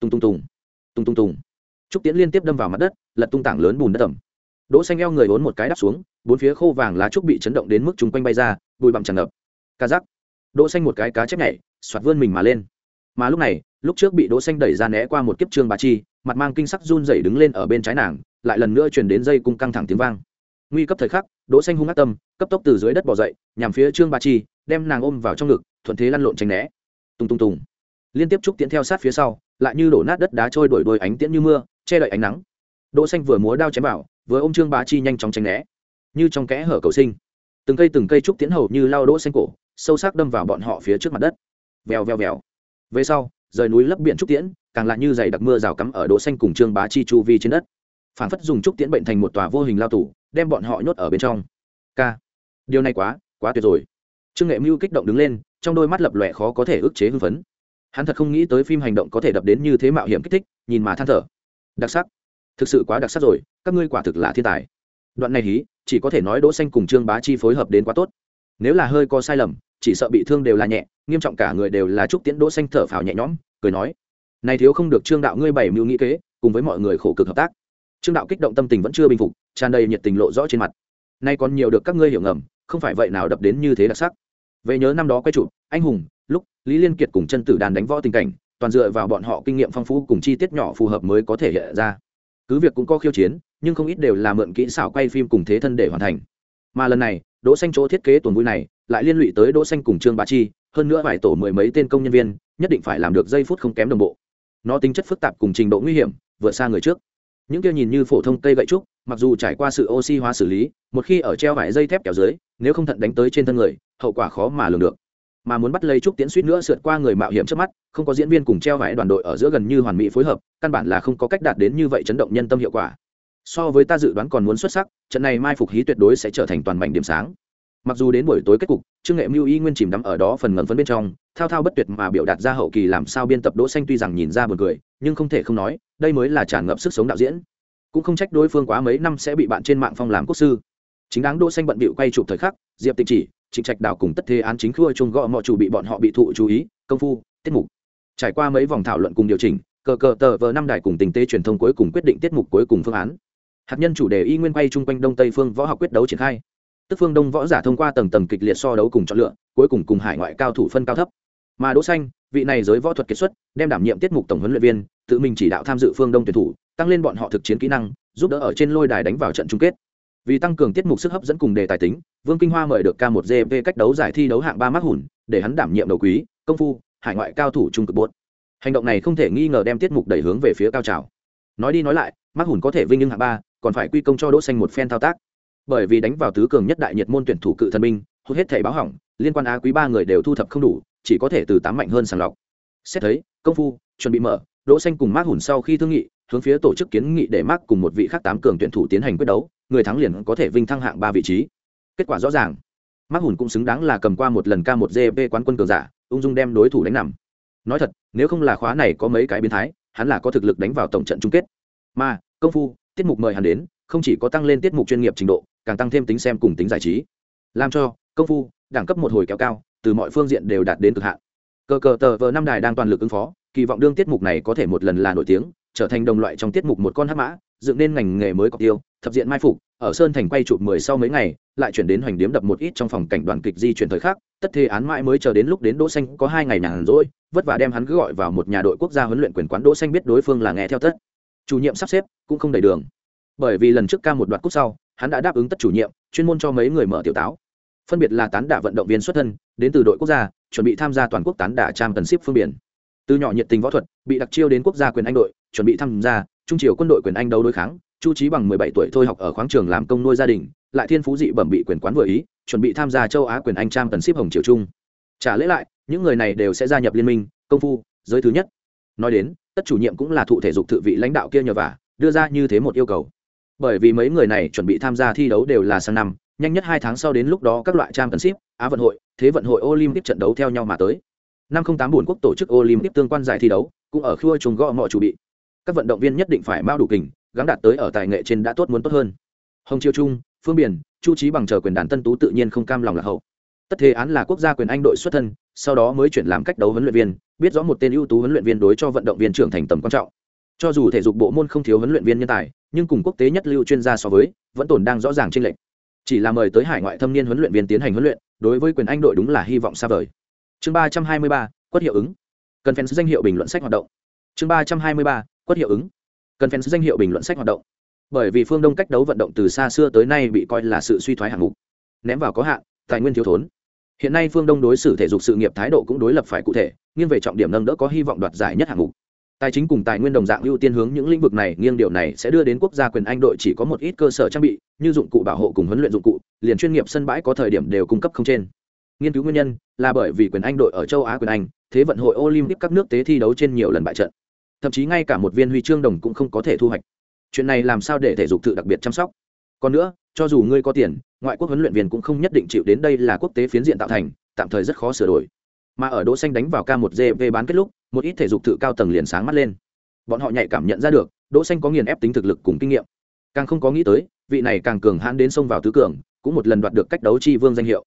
Tung tung tung tung tung tung trúc tiễn liên tiếp đâm vào mặt đất, lật tung tảng lớn bùn đất tầm đỗ xanh eo người vốn một cái đáp xuống bốn phía khô vàng lá trúc bị chấn động đến mức chúng quanh bay ra, bụi bặm tràn ngập. Ca giác đỗ xanh một cái cá chép nhảy, xoạt vươn mình mà lên. Mà lúc này, lúc trước bị đỗ xanh đẩy ra né qua một kiếp trương bá chi, mặt mang kinh sắc run rẩy đứng lên ở bên trái nàng, lại lần nữa truyền đến dây cung căng thẳng tiếng vang. Nguy cấp thời khắc, đỗ xanh hung ác tâm, cấp tốc từ dưới đất bò dậy, nhằm phía trương bá chi, đem nàng ôm vào trong ngực, thuận thế lăn lộn tránh né. Tung tung tung liên tiếp trúc tiễn theo sát phía sau, lại như đổ nát đất đá trôi đuổi đôi ánh tiễn như mưa, che đậy ánh nắng. Đỗ xanh vừa múa đao chém vào, vừa ôm trương bá chi nhanh chóng tránh né như trong kẽ hở cầu sinh. Từng cây từng cây trúc tiễn hầu như lao đỗ xanh cổ, sâu sắc đâm vào bọn họ phía trước mặt đất. Vèo vèo vèo. Về sau, rời núi lấp biển trúc tiễn, càng lại như dày đặc mưa rào cắm ở đỗ xanh cùng trương bá chi chu vi trên đất. Phản phất dùng trúc tiễn bệnh thành một tòa vô hình lao tủ đem bọn họ nhốt ở bên trong. K điều này quá quá tuyệt rồi. Trương nghệ mưu kích động đứng lên, trong đôi mắt lập lòe khó có thể ức chế hưng phấn. Hắn thật không nghĩ tới phim hành động có thể đập đến như thế mạo hiểm kích thích, nhìn mà than thở. Đặc sắc. Thực sự quá đặc sắc rồi, các ngươi quả thực là thiên tài. Đoạn này hí chỉ có thể nói đỗ xanh cùng trương bá chi phối hợp đến quá tốt. Nếu là hơi có sai lầm, chỉ sợ bị thương đều là nhẹ, nghiêm trọng cả người đều là trúc tiễn đỗ xanh thở phào nhẹ nhõm, cười nói, này thiếu không được trương đạo ngươi bảy mưu nghĩ kế, cùng với mọi người khổ cực hợp tác. Trương đạo kích động tâm tình vẫn chưa bình phục, tràn đầy nhiệt tình lộ rõ trên mặt. Nay còn nhiều được các ngươi hiểu ngầm, không phải vậy nào đập đến như thế đặc sắc. Về nhớ năm đó quay chụp, anh hùng, lúc lý liên kiệt cùng chân tử đàn đánh võ tình cảnh, toàn dựa vào bọn họ kinh nghiệm phong phú cùng chi tiết nhỏ phù hợp mới có thể hiện ra. Cứ việc cũng có khiêu chiến nhưng không ít đều là mượn kỹ xảo quay phim cùng thế thân để hoàn thành. Mà lần này, đỗ xanh chỗ thiết kế tuần vui này, lại liên lụy tới đỗ xanh cùng trương bá chi, hơn nữa vài tổ mười mấy tên công nhân viên, nhất định phải làm được giây phút không kém đồng bộ. Nó tính chất phức tạp cùng trình độ nguy hiểm, vượt xa người trước. Những kia nhìn như phổ thông cây gậy trúc, mặc dù trải qua sự oxy hóa xử lý, một khi ở treo vải dây thép kéo dưới, nếu không thận đánh tới trên thân người, hậu quả khó mà lường được. Mà muốn bắt lấy trúc tiến suýt nữa sượt qua người mạo hiểm trước mắt, không có diễn viên cùng treo vải đoàn đội ở giữa gần như hoàn mỹ phối hợp, căn bản là không có cách đạt đến như vậy chấn động nhân tâm hiệu quả so với ta dự đoán còn muốn xuất sắc, trận này mai phục hí tuyệt đối sẽ trở thành toàn mảnh điểm sáng. Mặc dù đến buổi tối kết cục, trương nghệ mưu y nguyên chìm đắm ở đó phần ngầm phấn bên trong, thao thao bất tuyệt mà biểu đạt ra hậu kỳ làm sao biên tập đỗ xanh tuy rằng nhìn ra buồn cười, nhưng không thể không nói, đây mới là tràn ngập sức sống đạo diễn. Cũng không trách đối phương quá mấy năm sẽ bị bạn trên mạng phong làm quốc sư. Chính đáng đỗ xanh bận bịu quay chụp thời khắc, diệp tịnh chỉ, trịnh trạch đảo cùng tất thế án chính khua chung gõ mọi chủ bị bọn họ bị thụ chú ý, công phu, tiết mục. Trải qua mấy vòng thảo luận cùng điều chỉnh, cờ cờ tờ vờ năm đài cùng tình tế truyền thông cuối cùng quyết định tiết mục cuối cùng phương án hạt nhân chủ đề y nguyên quay chung quanh đông tây phương võ học quyết đấu triển khai. Tức phương đông võ giả thông qua tầng tầng kịch liệt so đấu cùng chọn lựa, cuối cùng cùng hải ngoại cao thủ phân cao thấp. Mà đỗ xanh, vị này giới võ thuật kết xuất, đem đảm nhiệm tiết mục tổng huấn luyện viên, tự mình chỉ đạo tham dự phương đông tuyển thủ, tăng lên bọn họ thực chiến kỹ năng, giúp đỡ ở trên lôi đài đánh vào trận chung kết. Vì tăng cường tiết mục sức hấp dẫn cùng đề tài tính, vương kinh hoa mời được k 1 gp cách đấu giải thi đấu hạng ba mắc hùn để hắn đảm nhiệm đầu quý, công phu, hải ngoại cao thủ trung cực bột. Hành động này không thể nghi ngờ đem tiết mục đẩy hướng về phía cao trào. Nói đi nói lại mắc hùn có thể vinh nhưng hạng ba còn phải quy công cho đỗ xanh một phen thao tác. Bởi vì đánh vào tứ cường nhất đại nhiệt môn tuyển thủ cự thần binh, hút hết thẻ báo hỏng, liên quan á quý ba người đều thu thập không đủ, chỉ có thể từ tám mạnh hơn sàng lọc. Xét thấy, công phu, chuẩn bị mở, đỗ xanh cùng mác hùn sau khi thương nghị, hướng phía tổ chức kiến nghị để mác cùng một vị khác tám cường tuyển thủ tiến hành quyết đấu, người thắng liền có thể vinh thăng hạng ba vị trí. Kết quả rõ ràng mác hùn cũng xứng đáng là cầm qua một lần k một gp quán quân cường giả, ung dung đem đối thủ đánh nằm. Nói thật, nếu không là khóa này có mấy cái biến thái, hắn là có thực lực đánh vào tổng trận chung kết. Mà, công phu tiết mục mời hắn đến, không chỉ có tăng lên tiết mục chuyên nghiệp trình độ, càng tăng thêm tính xem cùng tính giải trí. Làm cho, công phu, đẳng cấp một hồi kéo cao, từ mọi phương diện đều đạt đến cực hạn. Cờ cờ tờ vờ năm đài đang toàn lực ứng phó, kỳ vọng đương tiết mục này có thể một lần là nổi tiếng, trở thành đồng loại trong tiết mục một con hát mã, dựng nên ngành nghề mới có tiêu, thập diện mai phục, ở sơn thành quay chụp mười sau mấy ngày, lại chuyển đến hoành điếm đập một ít trong phòng cảnh đoàn kịch di chuyển thời khắc, tất thế án mãi mới chờ đến lúc đến đỗ xanh có hai ngày nhàn rỗi, vất vả đem hắn cứ gọi vào một nhà đội quốc gia huấn luyện quyền quán đỗ xanh biết đối phương là nghe theo tất chủ nhiệm sắp xếp cũng không đầy đường. Bởi vì lần trước ca một đoạn cút sau, hắn đã đáp ứng tất chủ nhiệm, chuyên môn cho mấy người mở tiểu táo. Phân biệt là tán đả vận động viên xuất thân, đến từ đội quốc gia, chuẩn bị tham gia toàn quốc tán đả trang tần ship phương biển. Từ nhỏ nhiệt tình võ thuật, bị đặc chiêu đến quốc gia quyền anh đội, chuẩn bị tham gia trung triều quân đội quyền anh đấu đối kháng, chu trí bằng mười bảy tuổi thôi học ở khoáng trường làm công nuôi gia đình, lại thiên phú dị bẩm bị quyền quán vừa ý, chuẩn bị tham gia châu á quyền anh trang tần ship hồng triều trung. Trả lễ lại, những người này đều sẽ gia nhập liên minh, công phu, giới thứ nhất nói đến, tất chủ nhiệm cũng là thụ thể dục thự vị lãnh đạo kia nhờ vả, đưa ra như thế một yêu cầu. Bởi vì mấy người này chuẩn bị tham gia thi đấu đều là sang năm, nhanh nhất hai tháng sau đến lúc đó các loại trang tần ship á vận hội, thế vận hội olympic trận đấu theo nhau mà tới. Năm không tám buồn quốc tổ chức olympic tương quan giải thi đấu, cũng ở khua trùng gõ mọi chủ bị. Các vận động viên nhất định phải bao đủ kình, gắng đạt tới ở tài nghệ trên đã tốt muốn tốt hơn. Hồng chiêu trung, phương biển, chu trí bằng chờ quyền đàn tân tú tự nhiên không cam lòng là hậu. Tất thế án là quốc gia quyền anh đội xuất thân sau đó mới chuyển làm cách đấu huấn luyện viên, biết rõ một tên ưu tú huấn luyện viên đối cho vận động viên trưởng thành tầm quan trọng. Cho dù thể dục bộ môn không thiếu huấn luyện viên nhân tài, nhưng cùng quốc tế nhất lưu chuyên gia so với, vẫn tồn đang rõ ràng chênh lệnh chỉ là mời tới hải ngoại thâm niên huấn luyện viên tiến hành huấn luyện, đối với quyền anh đội đúng là hy vọng xa vời. Chương ba trăm hai mươi ba, quất hiệu ứng. Cần fans danh hiệu bình luận sách hoạt động. Chương ba trăm hai mươi ba, quất hiệu ứng. Cần fans danh hiệu bình luận sách hoạt động. Bởi vì phương đông cách đấu vận động từ xa xưa tới nay bị coi là sự suy thoái hạng mục. Ném vào có hạn, tài nguyên thiếu thốn hiện nay phương đông đối xử thể dục sự nghiệp thái độ cũng đối lập phải cụ thể, nghiêng về trọng điểm nâng đỡ có hy vọng đoạt giải nhất hạng mục. Tài chính cùng tài nguyên đồng dạng ưu tiên hướng những lĩnh vực này, nghiêng điều này sẽ đưa đến quốc gia quyền anh đội chỉ có một ít cơ sở trang bị, như dụng cụ bảo hộ cùng huấn luyện dụng cụ, liền chuyên nghiệp sân bãi có thời điểm đều cung cấp không trên. Nghiên cứu nguyên nhân là bởi vì quyền anh đội ở châu á quyền anh, thế vận hội olympic các nước tế thi đấu trên nhiều lần bại trận. Thậm chí ngay cả một viên huy chương đồng cũng không có thể thu hoạch. Chuyện này làm sao để thể dục tự đặc biệt chăm sóc? Còn nữa cho dù ngươi có tiền, ngoại quốc huấn luyện viên cũng không nhất định chịu đến đây là quốc tế phiến diện tạo thành, tạm thời rất khó sửa đổi. Mà ở đỗ xanh đánh vào k một gv bán kết lúc, một ít thể dục tự cao tầng liền sáng mắt lên. Bọn họ nhạy cảm nhận ra được, đỗ xanh có nghiền ép tính thực lực cùng kinh nghiệm. Càng không có nghĩ tới, vị này càng cường hãn đến sông vào tứ cường, cũng một lần đoạt được cách đấu chi vương danh hiệu.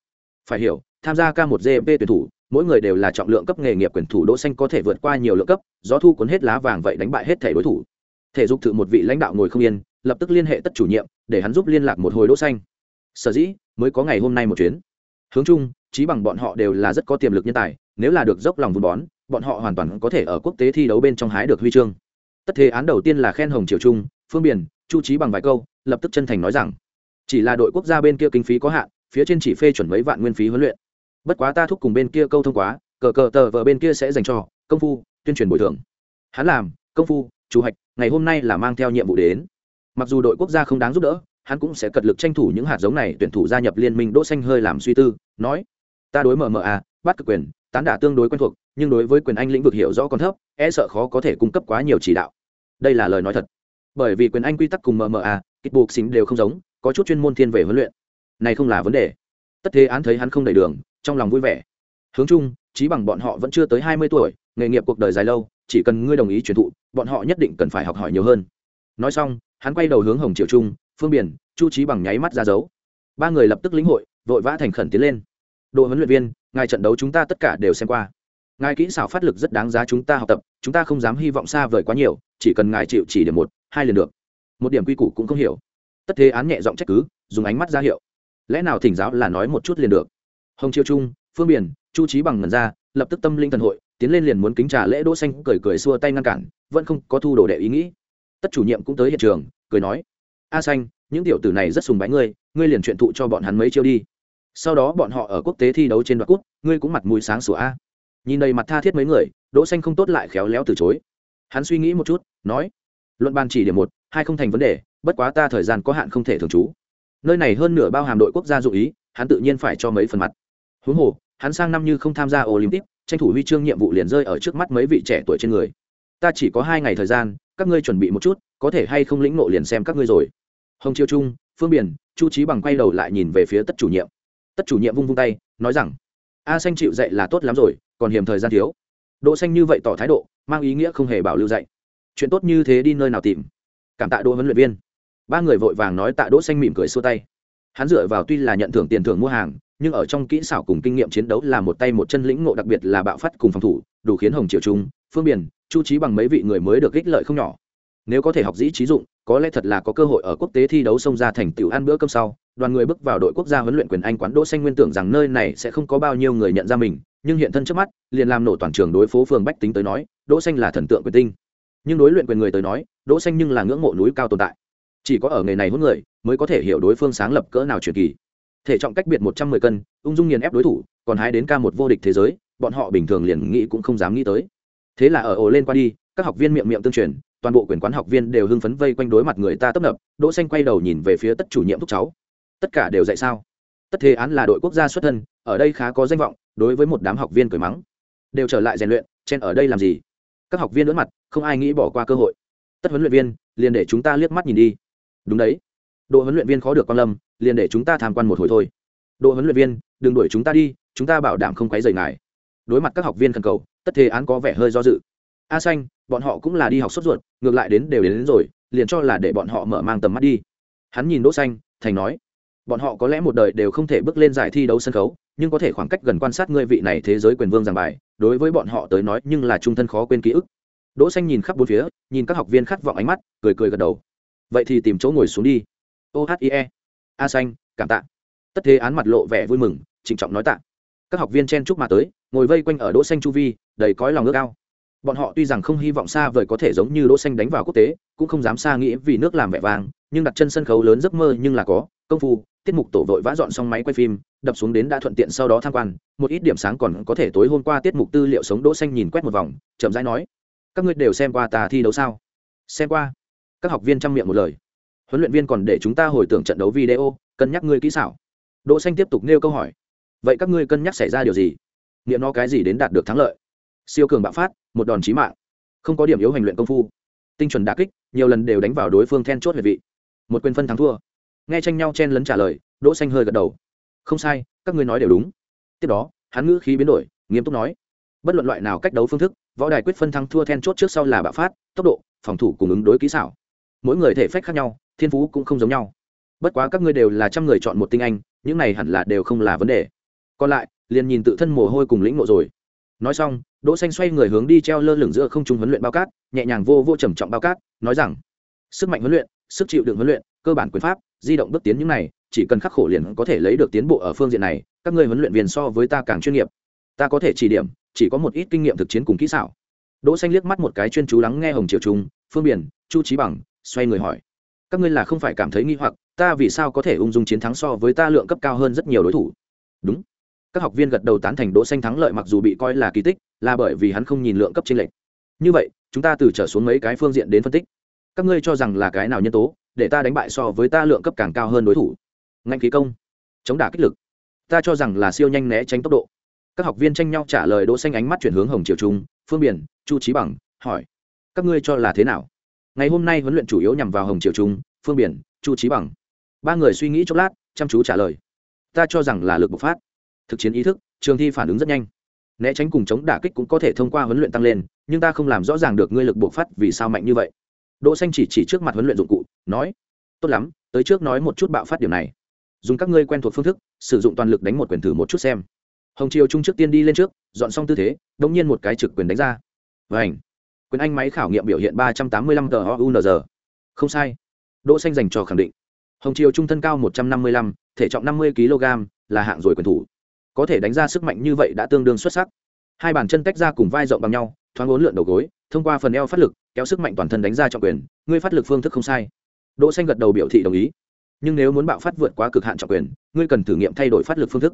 Phải hiểu, tham gia k một gv tuyển thủ, mỗi người đều là trọng lượng cấp nghề nghiệp quyền thủ, đỗ xanh có thể vượt qua nhiều lượng cấp, gió thu cuốn hết lá vàng vậy đánh bại hết thể đối thủ. Thể dục thử một vị lãnh đạo ngồi không yên lập tức liên hệ tất chủ nhiệm, để hắn giúp liên lạc một hồi đỗ xanh. Sở dĩ, mới có ngày hôm nay một chuyến. Hướng chung trí bằng bọn họ đều là rất có tiềm lực nhân tài, nếu là được dốc lòng vun bón, bọn họ hoàn toàn có thể ở quốc tế thi đấu bên trong hái được huy chương. Tất thế án đầu tiên là khen hồng triều trung, phương biển, chu trí bằng vài câu, lập tức chân thành nói rằng, chỉ là đội quốc gia bên kia kinh phí có hạn, phía trên chỉ phê chuẩn mấy vạn nguyên phí huấn luyện. Bất quá ta thúc cùng bên kia câu thông quá, cờ cờ tờ vợ bên kia sẽ dành cho công phu tuyên truyền bồi thường. Hắn làm, công phu, chủ hạch, ngày hôm nay là mang theo nhiệm vụ đến mặc dù đội quốc gia không đáng giúp đỡ, hắn cũng sẽ cật lực tranh thủ những hạt giống này tuyển thủ gia nhập liên minh đỗ xanh hơi làm suy tư, nói, ta đối mở a à, bắt cực quyền, tán đả tương đối quen thuộc, nhưng đối với quyền anh lĩnh vực hiểu rõ còn thấp e sợ khó có thể cung cấp quá nhiều chỉ đạo. Đây là lời nói thật. Bởi vì quyền anh quy tắc cùng mma à, kịch buộc xính đều không giống, có chút chuyên môn thiên về huấn luyện. Này không là vấn đề. Tất thế án thấy hắn không đầy đường, trong lòng vui vẻ. Hướng chung trí bằng bọn họ vẫn chưa tới hai mươi tuổi, nghề nghiệp cuộc đời dài lâu, chỉ cần ngươi đồng ý truyền thụ, bọn họ nhất định cần phải học hỏi nhiều hơn. Nói xong hắn quay đầu hướng hồng Triệu trung, phương biển, chu trí bằng nháy mắt ra dấu. Ba người lập tức lĩnh hội, vội vã thành khẩn tiến lên. Đội huấn luyện viên, ngài trận đấu chúng ta tất cả đều xem qua. Ngài kỹ xảo phát lực rất đáng giá chúng ta học tập, chúng ta không dám hy vọng xa vời quá nhiều, chỉ cần ngài chịu chỉ điểm một, hai lần được. Một điểm quy củ cũng không hiểu. Tất thế án nhẹ giọng trách cứ, dùng ánh mắt ra hiệu. Lẽ nào thỉnh giáo là nói một chút liền được? Hồng Triệu trung, phương biển, chu trí bằng ngần ra, lập tức tâm linh thần hội, tiến lên liền muốn kính trà lễ đỗ xanh, cười cười xua tay ngăn cản, vẫn không có thu đồ đệ ý nghĩ tất chủ nhiệm cũng tới hiện trường, cười nói, a xanh, những tiểu tử này rất sùng bái ngươi ngươi liền chuyện thụ cho bọn hắn mấy chiêu đi. Sau đó bọn họ ở quốc tế thi đấu trên đoạt cút ngươi cũng mặt mũi sáng sủa a. Nhìn đầy mặt tha thiết mấy người, đỗ xanh không tốt lại khéo léo từ chối. Hắn suy nghĩ một chút, nói, luận bàn chỉ điểm một, hai không thành vấn đề, bất quá ta thời gian có hạn không thể thường trú. Nơi này hơn nửa bao hàm đội quốc gia dụ ý, hắn tự nhiên phải cho mấy phần mặt. Huống hồ, hắn sang năm như không tham gia olympic, tranh thủ huy chương nhiệm vụ liền rơi ở trước mắt mấy vị trẻ tuổi trên người ta chỉ có hai ngày thời gian, các ngươi chuẩn bị một chút, có thể hay không lĩnh nộ liền xem các ngươi rồi. Hồng chiêu trung, phương biển, chu trí bằng quay đầu lại nhìn về phía tất chủ nhiệm. Tất chủ nhiệm vung vung tay, nói rằng, a xanh chịu dạy là tốt lắm rồi, còn hiểm thời gian thiếu. Đỗ xanh như vậy tỏ thái độ, mang ý nghĩa không hề bảo lưu dạy. Chuyện tốt như thế đi nơi nào tìm? Cảm tạ đỗ huấn luyện viên. Ba người vội vàng nói tạ đỗ xanh mỉm cười xua tay. Hắn dựa vào tuy là nhận thưởng tiền thưởng mua hàng, nhưng ở trong kỹ xảo cùng kinh nghiệm chiến đấu là một tay một chân lĩnh ngộ đặc biệt là bạo phát cùng phòng thủ, đủ khiến hồng triều trung phương biển, chu trí bằng mấy vị người mới được ích lợi không nhỏ. Nếu có thể học dĩ trí dụng, có lẽ thật là có cơ hội ở quốc tế thi đấu xông ra thành tựu ăn bữa cơm sau. Đoàn người bước vào đội quốc gia huấn luyện quyền anh quán đỗ xanh nguyên tưởng rằng nơi này sẽ không có bao nhiêu người nhận ra mình, nhưng hiện thân trước mắt, liền làm nổ toàn trường đối phố phường bách tính tới nói, đỗ xanh là thần tượng quyền tinh. Nhưng đối luyện quyền người tới nói, đỗ xanh nhưng là ngưỡng mộ núi cao tồn tại. Chỉ có ở nghề này hút người, mới có thể hiểu đối phương sáng lập cỡ nào truyền kỳ. Thể trọng cách biệt một trăm mười cân, ung dung nghiền ép đối thủ, còn hái đến ca một vô địch thế giới, bọn họ bình thường liền nghĩ cũng không dám nghĩ tới thế là ở ổ lên qua đi, các học viên miệng miệng tương truyền, toàn bộ quyền quán học viên đều hưng phấn vây quanh đối mặt người ta tấp nập, đỗ xanh quay đầu nhìn về phía tất chủ nhiệm thúc cháu. Tất cả đều dạy sao? Tất thế án là đội quốc gia xuất thân, ở đây khá có danh vọng, đối với một đám học viên cười mắng. Đều trở lại rèn luyện, chen ở đây làm gì? Các học viên lẫn mặt, không ai nghĩ bỏ qua cơ hội. Tất huấn luyện viên, liền để chúng ta liếc mắt nhìn đi. Đúng đấy. Đội huấn luyện viên khó được quan lâm, liền để chúng ta tham quan một hồi thôi. Đội huấn luyện viên, đừng đuổi chúng ta đi, chúng ta bảo đảm không quấy rầy ngài đối mặt các học viên khẩn cầu tất thế án có vẻ hơi do dự. A xanh bọn họ cũng là đi học sốt ruột ngược lại đến đều đến, đến rồi liền cho là để bọn họ mở mang tầm mắt đi. Hắn nhìn đỗ xanh thành nói bọn họ có lẽ một đời đều không thể bước lên giải thi đấu sân khấu nhưng có thể khoảng cách gần quan sát ngươi vị này thế giới quyền vương giảng bài đối với bọn họ tới nói nhưng là trung thân khó quên ký ức. Đỗ xanh nhìn khắp bốn phía nhìn các học viên khát vọng ánh mắt cười cười gật đầu. Vậy thì tìm chỗ ngồi xuống đi. O h i e. A xanh cảm tạ. Tất thế án mặt lộ vẻ vui mừng trịnh trọng nói tạ. Các học viên chen chúc mà tới ngồi vây quanh ở đỗ xanh chu vi, đầy cõi lòng ước ao. Bọn họ tuy rằng không hy vọng xa vời có thể giống như đỗ xanh đánh vào quốc tế, cũng không dám xa nghĩ vì nước làm vẻ vang, nhưng đặt chân sân khấu lớn giấc mơ nhưng là có, công phu, tiết mục tổ vội vã dọn xong máy quay phim, đập xuống đến đã thuận tiện sau đó tham quan, một ít điểm sáng còn có thể tối hôm qua tiết mục tư liệu sống đỗ xanh nhìn quét một vòng, chậm rãi nói, các ngươi đều xem qua tà thi đấu sao? Xem qua. Các học viên trong miệng một lời. Huấn luyện viên còn để chúng ta hồi tưởng trận đấu video, cân nhắc ngươi kỹ xảo. Đỗ xanh tiếp tục nêu câu hỏi, vậy các ngươi cân nhắc xảy ra điều gì? Nghĩa nó cái gì đến đạt được thắng lợi. Siêu cường bạo phát, một đòn chí mạng. Không có điểm yếu hành luyện công phu. Tinh chuẩn đả kích, nhiều lần đều đánh vào đối phương then chốt huyệt vị. Một quyền phân thắng thua. Nghe tranh nhau chen lấn trả lời, đỗ xanh hơi gật đầu. Không sai, các ngươi nói đều đúng. Tiếp đó, hắn ngữ khí biến đổi, nghiêm túc nói. Bất luận loại nào cách đấu phương thức, võ đài quyết phân thắng thua then chốt trước sau là bạo phát, tốc độ, phòng thủ cùng ứng đối kỹ xảo. Mỗi người thể phách khác nhau, thiên phú cũng không giống nhau. Bất quá các ngươi đều là trăm người chọn một tinh anh, những này hẳn là đều không là vấn đề còn lại, liền nhìn tự thân mồ hôi cùng lĩnh nộ rồi. Nói xong, đỗ xanh xoay người hướng đi treo lơ lửng giữa không trung huấn luyện bao cát, nhẹ nhàng vô vô trầm trọng bao cát, nói rằng, sức mạnh huấn luyện, sức chịu đựng huấn luyện, cơ bản quyền pháp, di động bước tiến những này, chỉ cần khắc khổ liền có thể lấy được tiến bộ ở phương diện này, các ngươi huấn luyện viên so với ta càng chuyên nghiệp. Ta có thể chỉ điểm, chỉ có một ít kinh nghiệm thực chiến cùng kỹ xảo. Đỗ xanh liếc mắt một cái chuyên chú lắng nghe hồng triều trung, phương biển, chu trí bằng, xoay người hỏi, các ngươi là không phải cảm thấy nghi hoặc, ta vì sao có thể ung dung chiến thắng so với ta lượng cấp cao hơn rất nhiều đối thủ? Đúng các học viên gật đầu tán thành đỗ xanh thắng lợi mặc dù bị coi là kỳ tích, là bởi vì hắn không nhìn lượng cấp trên lệnh như vậy, chúng ta từ trở xuống mấy cái phương diện đến phân tích. Các ngươi cho rằng là cái nào nhân tố, để ta đánh bại so với ta lượng cấp càng cao hơn đối thủ? Ngạnh khí công. Chống đả kích lực. Ta cho rằng là siêu nhanh né tránh tốc độ. Các học viên tranh nhau trả lời đỗ xanh ánh mắt chuyển hướng hồng triều trung, phương biển, chu trí bằng, hỏi, các ngươi cho là thế nào? Ngày hôm nay huấn luyện chủ yếu nhằm vào hồng triều trung, phương biển, chu trí bằng. Ba người suy nghĩ chốc lát, chăm chú trả lời. Ta cho rằng là lực bộc phát thực chiến ý thức, trường thi phản ứng rất nhanh. Né tránh cùng chống đả kích cũng có thể thông qua huấn luyện tăng lên, nhưng ta không làm rõ ràng được ngươi lực bộc phát vì sao mạnh như vậy. Đỗ xanh chỉ chỉ trước mặt huấn luyện dụng cụ, nói, tốt lắm, tới trước nói một chút bạo phát điểm này. Dùng các ngươi quen thuộc phương thức, sử dụng toàn lực đánh một quyền thử một chút xem. Hồng triều trung trước tiên đi lên trước, dọn xong tư thế đống nhiên một cái trực quyền đánh ra. Vảnh quyền anh máy khảo nghiệm biểu hiện ba trăm tám mươi lăm tờ unz không sai. Đỗ xanh dành cho khẳng định. Hồng triều trung thân cao một trăm năm mươi lăm, thể trọng năm mươi kg là hạng rồi quyền thủ có thể đánh ra sức mạnh như vậy đã tương đương xuất sắc. Hai bàn chân tách ra cùng vai rộng bằng nhau, thoáng ốn lượn đầu gối, thông qua phần eo phát lực, kéo sức mạnh toàn thân đánh ra trọng quyền, ngươi phát lực phương thức không sai. Đỗ xanh gật đầu biểu thị đồng ý. Nhưng nếu muốn bạo phát vượt quá cực hạn trọng quyền, ngươi cần thử nghiệm thay đổi phát lực phương thức.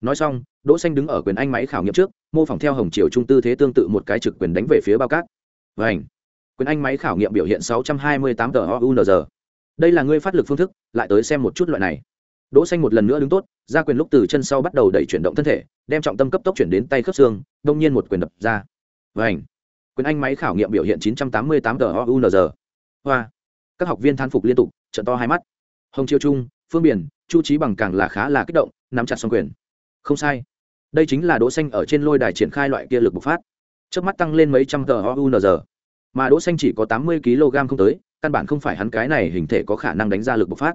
Nói xong, đỗ xanh đứng ở quyền anh máy khảo nghiệm trước, mô phỏng theo hồng triều trung tư thế tương tự một cái trực quyền đánh về phía bao cát. Vành. quyền anh máy khảo nghiệm biểu hiện 628 tờ unz đây là ngươi phát lực phương thức, lại tới xem một chút loại này đỗ xanh một lần nữa đứng tốt ra quyền lúc từ chân sau bắt đầu đẩy chuyển động thân thể, đem trọng tâm cấp tốc chuyển đến tay khớp xương, đông nhiên một quyền đập ra. Vành! Quyền anh máy khảo nghiệm biểu hiện 988 tờ unz hoa! Các học viên thán phục liên tục, trận to hai mắt. Hồng chiêu trung, phương biển, chu trí bằng càng là khá là kích động, nắm chặt song quyền. Không sai. Đây chính là đỗ xanh ở trên lôi đài triển khai loại kia lực bộc phát. Trước mắt tăng lên mấy trăm tờ unz mà đỗ xanh chỉ có 80 kg không tới, căn bản không phải hắn cái này hình thể có khả năng đánh ra lực bộc phát.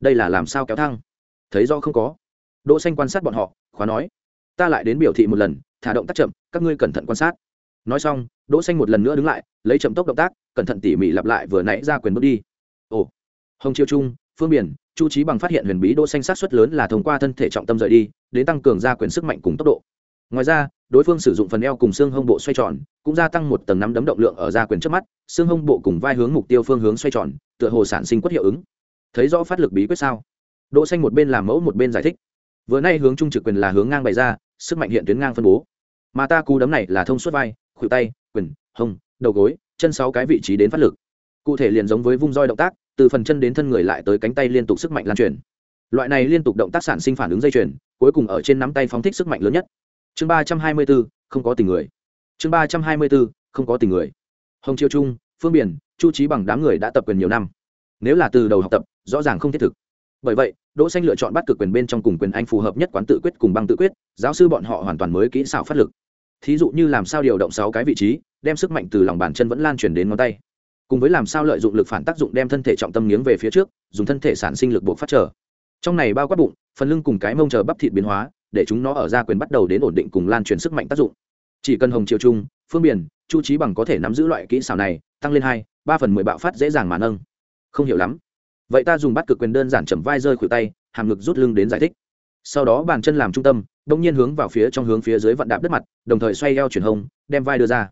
Đây là làm sao kéo thăng? Thấy do không có. Đỗ xanh quan sát bọn họ, khóa nói, ta lại đến biểu thị một lần, thả động tác chậm, các ngươi cẩn thận quan sát. Nói xong, đỗ xanh một lần nữa đứng lại, lấy chậm tốc động tác, cẩn thận tỉ mỉ lặp lại vừa nãy ra quyền bước đi. Ồ, hồng chiêu trung, phương biển, chu trí bằng phát hiện huyền bí đỗ xanh sát suất lớn là thông qua thân thể trọng tâm rời đi, đến tăng cường ra quyền sức mạnh cùng tốc độ. Ngoài ra, đối phương sử dụng phần eo cùng xương hông bộ xoay tròn, cũng gia tăng một tầng nắm đấm động lượng ở ra quyền trước mắt, xương hông bộ cùng vai hướng mục tiêu phương hướng xoay tròn, tựa hồ sản sinh quất hiệu ứng. Thấy rõ phát lực bí quyết sao? Đỗ xanh một bên làm mẫu một bên giải thích. Vừa nay hướng trung trực quyền là hướng ngang bày ra, sức mạnh hiện tuyến ngang phân bố. Mà ta cú đấm này là thông suốt vai, khuỷu tay, quyền, hông, đầu gối, chân sáu cái vị trí đến phát lực. Cụ thể liền giống với vung roi động tác, từ phần chân đến thân người lại tới cánh tay liên tục sức mạnh lan truyền. Loại này liên tục động tác sản sinh phản ứng dây chuyền, cuối cùng ở trên nắm tay phóng thích sức mạnh lớn nhất. Chương ba trăm hai mươi bốn, không có tình người. Chương ba trăm hai mươi bốn, không có tình người. Hồng chiêu trung, phương biển, chu trí bằng đám người đã tập quyền nhiều năm. Nếu là từ đầu học tập, rõ ràng không thiết thực. Bởi vậy đỗ xanh lựa chọn bắt cực quyền bên trong cùng quyền anh phù hợp nhất quán tự quyết cùng băng tự quyết, giáo sư bọn họ hoàn toàn mới kỹ xảo phát lực. Thí dụ như làm sao điều động sáu cái vị trí, đem sức mạnh từ lòng bàn chân vẫn lan truyền đến ngón tay. Cùng với làm sao lợi dụng lực phản tác dụng đem thân thể trọng tâm nghiêng về phía trước, dùng thân thể sản sinh lực buộc phát trở. Trong này bao quát bụng, phần lưng cùng cái mông chờ bắp thịt biến hóa, để chúng nó ở ra quyền bắt đầu đến ổn định cùng lan truyền sức mạnh tác dụng. Chỉ cần hồng chiều trung, phương biển, chu trí bằng có thể nắm giữ loại kỹ xảo này, tăng lên hai, ba phần mười bạo phát dễ dàng mà nâng. Không hiểu lắm vậy ta dùng bắt cực quyền đơn giản chầm vai rơi khuỷu tay, hàm ngực rút lưng đến giải thích. Sau đó bàn chân làm trung tâm, đông nhiên hướng vào phía trong hướng phía dưới vận đạp đất mặt, đồng thời xoay eo chuyển hông, đem vai đưa ra.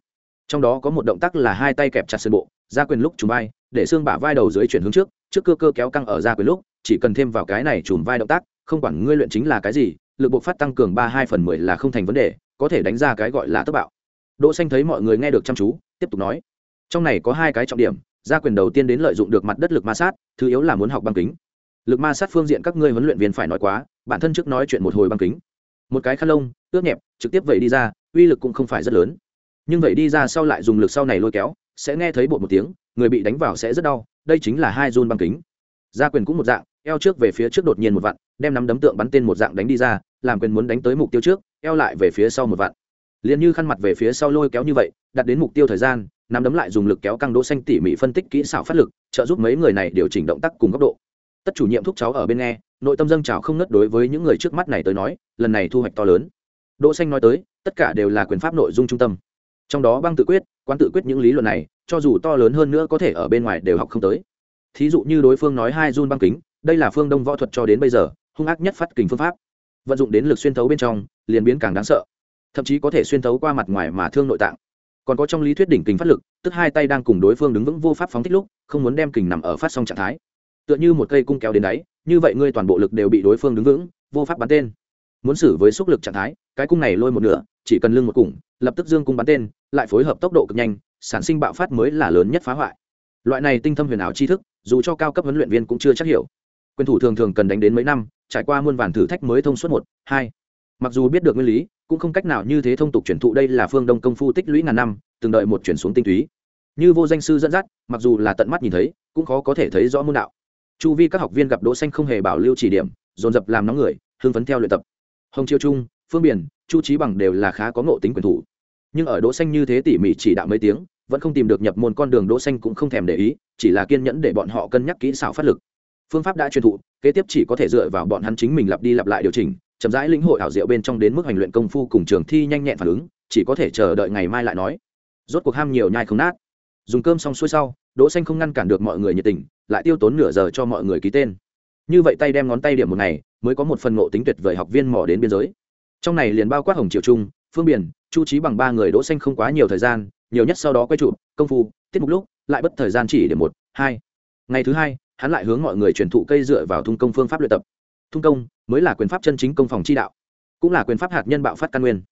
Trong đó có một động tác là hai tay kẹp chặt sân bộ, ra quyền lúc trùm vai, để xương bả vai đầu dưới chuyển hướng trước trước cơ cơ kéo căng ở ra quyền lúc, chỉ cần thêm vào cái này trùm vai động tác, không quản ngươi luyện chính là cái gì, lực bộ phát tăng cường ba hai phần mười là không thành vấn đề, có thể đánh ra cái gọi là tức bạo. Đỗ xanh thấy mọi người nghe được chăm chú, tiếp tục nói. Trong này có hai cái trọng điểm ra quyền đầu tiên đến lợi dụng được mặt đất lực ma sát, thứ yếu là muốn học băng kính. Lực ma sát phương diện các ngươi huấn luyện viên phải nói quá, bản thân trước nói chuyện một hồi băng kính. Một cái khăn lông, ướt nhẹp, trực tiếp vậy đi ra, uy lực cũng không phải rất lớn. Nhưng vậy đi ra sau lại dùng lực sau này lôi kéo, sẽ nghe thấy bột một tiếng, người bị đánh vào sẽ rất đau, đây chính là hai run băng kính. Ra quyền cũng một dạng, eo trước về phía trước đột nhiên một vặn đem nắm đấm tượng bắn tên một dạng đánh đi ra, làm quyền muốn đánh tới mục tiêu trước, eo lại về phía sau một vặn liền như khăn mặt về phía sau lôi kéo như vậy, đặt đến mục tiêu thời gian nắm đấm lại dùng lực kéo căng đỗ xanh tỉ mỉ phân tích kỹ xảo phát lực, trợ giúp mấy người này điều chỉnh động tác cùng góc độ. Tất chủ nhiệm thúc cháu ở bên nghe, nội tâm dâng trào không nứt đối với những người trước mắt này tới nói, lần này thu hoạch to lớn. Đỗ xanh nói tới, tất cả đều là quyền pháp nội dung trung tâm. Trong đó băng tự quyết quan tự quyết những lý luận này, cho dù to lớn hơn nữa có thể ở bên ngoài đều học không tới. Thí dụ như đối phương nói hai run băng kính, đây là phương đông võ thuật cho đến bây giờ, hung ác nhất phát kình phương pháp. Vận dụng đến lực xuyên thấu bên trong, liền biến càng đáng sợ. Thậm chí có thể xuyên thấu qua mặt ngoài mà thương nội tạng còn có trong lý thuyết đỉnh kình phát lực, tức hai tay đang cùng đối phương đứng vững vô pháp phóng thích lúc, không muốn đem kình nằm ở phát song trạng thái. Tựa như một cây cung kéo đến đáy, như vậy ngươi toàn bộ lực đều bị đối phương đứng vững, vô pháp bắn tên. Muốn xử với xúc lực trạng thái, cái cung này lôi một nửa, chỉ cần lưng một cung lập tức dương cung bắn tên, lại phối hợp tốc độ cực nhanh, sản sinh bạo phát mới là lớn nhất phá hoại. Loại này tinh thâm huyền ảo tri thức, dù cho cao cấp huấn luyện viên cũng chưa chắc hiểu. Quyền thủ thường thường cần đánh đến mấy năm, trải qua muôn vàn thử thách mới thông suốt một, hai mặc dù biết được nguyên lý, cũng không cách nào như thế thông tục truyền thụ đây là phương đông công phu tích lũy ngàn năm, từng đợi một chuyển xuống tinh túy. Như vô danh sư dẫn dắt, mặc dù là tận mắt nhìn thấy, cũng khó có thể thấy rõ môn đạo. Chu vi các học viên gặp đỗ xanh không hề bảo lưu chỉ điểm, dồn dập làm nóng người, hưng phấn theo luyện tập. Hồng chiêu trung, phương biển, chu trí bằng đều là khá có ngộ tính quyền thủ. Nhưng ở đỗ xanh như thế tỉ mỉ chỉ đạo mấy tiếng, vẫn không tìm được nhập môn con đường đỗ xanh cũng không thèm để ý, chỉ là kiên nhẫn để bọn họ cân nhắc kỹ xảo phát lực. Phương pháp đã truyền thụ, kế tiếp chỉ có thể dựa vào bọn hắn chính mình lặp đi lặp lại điều chỉnh chậm rãi lĩnh hội ảo diệu bên trong đến mức hành luyện công phu cùng trường thi nhanh nhẹn phản ứng, chỉ có thể chờ đợi ngày mai lại nói. Rốt cuộc ham nhiều nhai không nát. Dùng cơm xong xuôi sau, đỗ xanh không ngăn cản được mọi người nhiệt tình, lại tiêu tốn nửa giờ cho mọi người ký tên. Như vậy tay đem ngón tay điểm một ngày, mới có một phần ngộ tính tuyệt vời học viên mò đến biên giới. Trong này liền bao quát hồng triệu trung, phương biển, chu trí bằng ba người đỗ xanh không quá nhiều thời gian, nhiều nhất sau đó quay trụ công phu, tiết mục lúc, lại bất thời gian chỉ để một, hai. Ngày thứ hai, hắn lại hướng mọi người truyền thụ cây dựa vào thung công phương pháp luyện tập thung công, mới là quyền pháp chân chính công phòng chi đạo, cũng là quyền pháp hạt nhân bạo phát căn nguyên.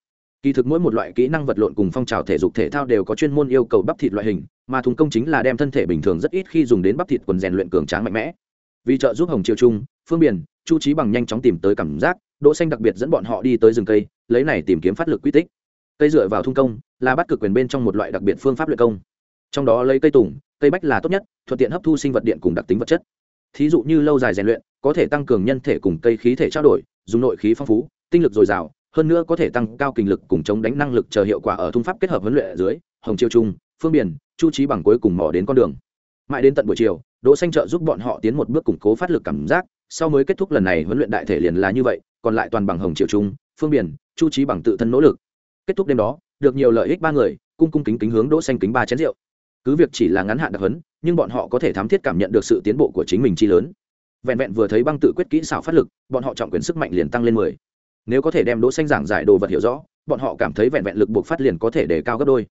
Kỳ thực mỗi một loại kỹ năng vật lộn cùng phong trào thể dục thể thao đều có chuyên môn yêu cầu bắp thịt loại hình, mà thùng công chính là đem thân thể bình thường rất ít khi dùng đến bắp thịt quần rèn luyện cường tráng mạnh mẽ. Vì trợ giúp hồng triều trung, phương biển, chu trí bằng nhanh chóng tìm tới cảm giác, đỗ xanh đặc biệt dẫn bọn họ đi tới rừng cây, lấy này tìm kiếm phát lực quy tích. Cây dựa vào thung công, là bắt cực quyền bên trong một loại đặc biệt phương pháp luyện công. Trong đó lấy cây tùng, cây bách là tốt nhất, thuận tiện hấp thu sinh vật điện cùng đặc tính vật chất thí dụ như lâu dài rèn luyện, có thể tăng cường nhân thể cùng cây khí thể trao đổi, dùng nội khí phong phú, tinh lực dồi dào, hơn nữa có thể tăng cao kinh lực cùng chống đánh năng lực chờ hiệu quả ở thung pháp kết hợp huấn luyện ở dưới, hồng chiêu trung, phương biển, chu trí bằng cuối cùng mò đến con đường. Mãi đến tận buổi chiều, đỗ xanh trợ giúp bọn họ tiến một bước củng cố phát lực cảm giác, sau mới kết thúc lần này huấn luyện đại thể liền là như vậy, còn lại toàn bằng hồng chiêu trung, phương biển, chu trí bằng tự thân nỗ lực. Kết thúc đêm đó, được nhiều lợi ích ba người, cung cung kính kính hướng đỗ xanh kính ba chén rượu. Cứ việc chỉ là ngắn hạn đặc huấn nhưng bọn họ có thể thám thiết cảm nhận được sự tiến bộ của chính mình chi lớn. Vẹn vẹn vừa thấy băng tự quyết kỹ xảo phát lực, bọn họ trọng quyền sức mạnh liền tăng lên mười. Nếu có thể đem đỗ xanh giảng giải đồ vật hiểu rõ, bọn họ cảm thấy vẹn vẹn lực buộc phát liền có thể đề cao gấp đôi.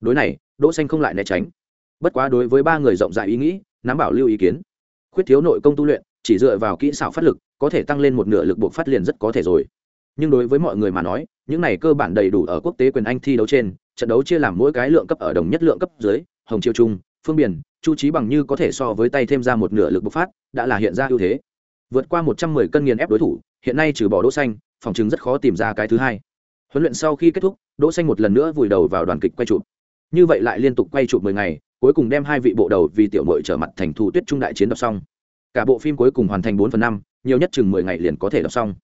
Đối này, đỗ xanh không lại né tránh. Bất quá đối với ba người rộng rãi ý nghĩ, nắm bảo lưu ý kiến. Khuyết thiếu nội công tu luyện, chỉ dựa vào kỹ xảo phát lực, có thể tăng lên một nửa lực buộc phát liền rất có thể rồi. Nhưng đối với mọi người mà nói, những này cơ bản đầy đủ ở quốc tế quyền anh thi đấu trên, trận đấu chia làm mỗi cái lượng cấp ở đồng nhất lượng cấp dưới, hồng chiêu trung phương biển, chu trí bằng như có thể so với tay thêm ra một nửa lực bộc phát, đã là hiện ra ưu thế. Vượt qua một trăm mười cân nghiền ép đối thủ, hiện nay trừ bỏ đỗ xanh, phòng chứng rất khó tìm ra cái thứ hai. Huấn luyện sau khi kết thúc, đỗ xanh một lần nữa vùi đầu vào đoàn kịch quay chụp. Như vậy lại liên tục quay chụp mười ngày, cuối cùng đem hai vị bộ đầu vì tiểu nội trở mặt thành thủ tuyết trung đại chiến đọc xong. Cả bộ phim cuối cùng hoàn thành bốn phần năm, nhiều nhất chừng mười ngày liền có thể đọc xong.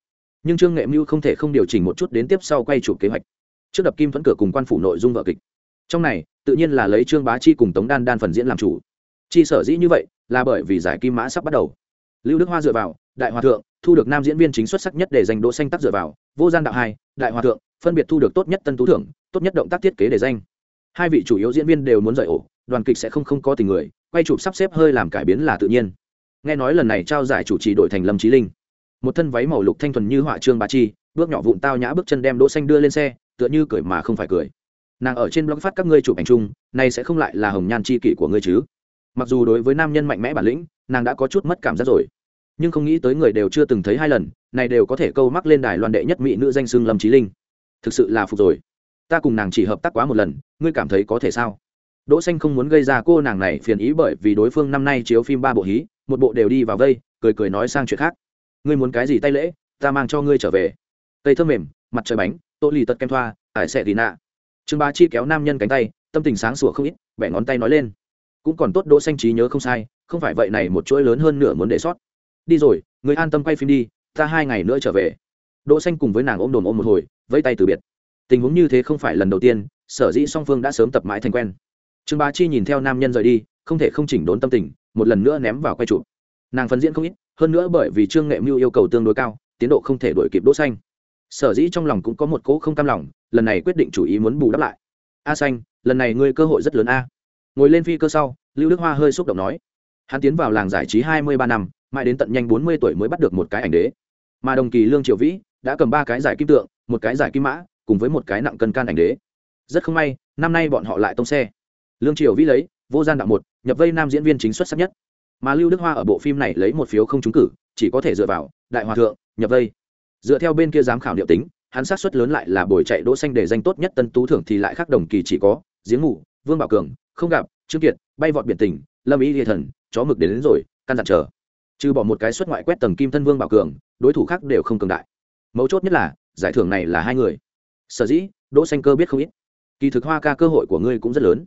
Nhưng trương nghệ mưu không thể không điều chỉnh một chút đến tiếp sau quay chụp kế hoạch. Trước đập kim thuẫn cửa cùng quan phủ nội dung vợ kịch trong này, tự nhiên là lấy trương bá chi cùng tống đan đan phần diễn làm chủ. Chi sở dĩ như vậy, là bởi vì giải kim mã sắp bắt đầu. Lưu đức hoa dựa vào, đại hòa thượng, thu được nam diễn viên chính xuất sắc nhất để giành đỗ xanh tác dựa vào, vô gian đạo hai, đại hòa thượng, phân biệt thu được tốt nhất tân tú thưởng, tốt nhất động tác thiết kế để danh. Hai vị chủ yếu diễn viên đều muốn rời ổ, đoàn kịch sẽ không không có tình người, quay chụp sắp xếp hơi làm cải biến là tự nhiên. Nghe nói lần này trao giải chủ trì đội thành lâm trí linh. Một thân váy màu lục thanh thuần như họa trương bá chi, bước nhỏ vụn tao nhã bước chân đem đỗ xanh đưa lên xe, tựa như cười mà không phải cười nàng ở trên blog phát các ngươi chụp ảnh chung này sẽ không lại là hồng nhan chi kỷ của ngươi chứ. Mặc dù đối với nam nhân mạnh mẽ bản lĩnh, nàng đã có chút mất cảm giác rồi. Nhưng không nghĩ tới người đều chưa từng thấy hai lần, này đều có thể câu mắc lên đài loan đệ nhất mỹ nữ danh xưng lâm trí linh. Thực sự là phục rồi. Ta cùng nàng chỉ hợp tác quá một lần, ngươi cảm thấy có thể sao? Đỗ xanh không muốn gây ra cô nàng này phiền ý bởi vì đối phương năm nay chiếu phim ba bộ hí, một bộ đều đi vào vây, cười cười nói sang chuyện khác. Ngươi muốn cái gì tay lễ, ta mang cho ngươi trở về. Cây thơm mềm, mặt trời bánh, tô lì tật kem thoa, ải xẻ tì nạ trương bá chi kéo nam nhân cánh tay, tâm tình sáng sủa không ít, bẻ ngón tay nói lên. Cũng còn tốt đỗ xanh trí nhớ không sai, không phải vậy này một chuỗi lớn hơn nửa muốn để sót. Đi rồi, người an tâm quay phim đi, ta hai ngày nữa trở về. Đỗ xanh cùng với nàng ôm đồn ôm một hồi, vẫy tay từ biệt. Tình huống như thế không phải lần đầu tiên, sở dĩ song phương đã sớm tập mãi thành quen. Trương bá chi nhìn theo nam nhân rời đi, không thể không chỉnh đốn tâm tình, một lần nữa ném vào quay trụ. nàng phân diễn không ít, hơn nữa bởi vì trương nghệ mưu yêu cầu tương đối cao, tiến độ không thể đuổi kịp đỗ xanh. Sở dĩ trong lòng cũng có một cố không cam lòng lần này quyết định chủ ý muốn bù đắp lại. A xanh, lần này ngươi cơ hội rất lớn a. Ngồi lên phi cơ sau, lưu đức hoa hơi xúc động nói. Hắn tiến vào làng giải trí hai mươi ba năm, mãi đến tận nhanh bốn mươi tuổi mới bắt được một cái ảnh đế. Mà đồng kỳ lương triều vĩ đã cầm ba cái giải kim tượng, một cái giải kim mã, cùng với một cái nặng cân can ảnh đế. Rất không may, năm nay bọn họ lại tông xe. Lương triều vĩ lấy, vô gian đạo một, nhập vây nam diễn viên chính xuất sắc nhất. Mà lưu đức hoa ở bộ phim này lấy một phiếu không trúng cử, chỉ có thể dựa vào, đại hòa thượng, nhập vây. Dựa theo bên kia giám khảo điệu tính hắn sát suất lớn lại là buổi chạy đỗ xanh để danh tốt nhất tân tú thưởng thì lại khác đồng kỳ chỉ có giếng ngủ vương bảo cường không gặp trương kiệt bay vọt biển tình lâm ý địa thần chó mực đến, đến rồi căn dặn chờ. Trừ bỏ một cái xuất ngoại quét tầng kim thân vương bảo cường đối thủ khác đều không cường đại. Mấu chốt nhất là giải thưởng này là hai người. Sở dĩ đỗ xanh cơ biết không ít. Kỳ thực hoa ca cơ hội của ngươi cũng rất lớn.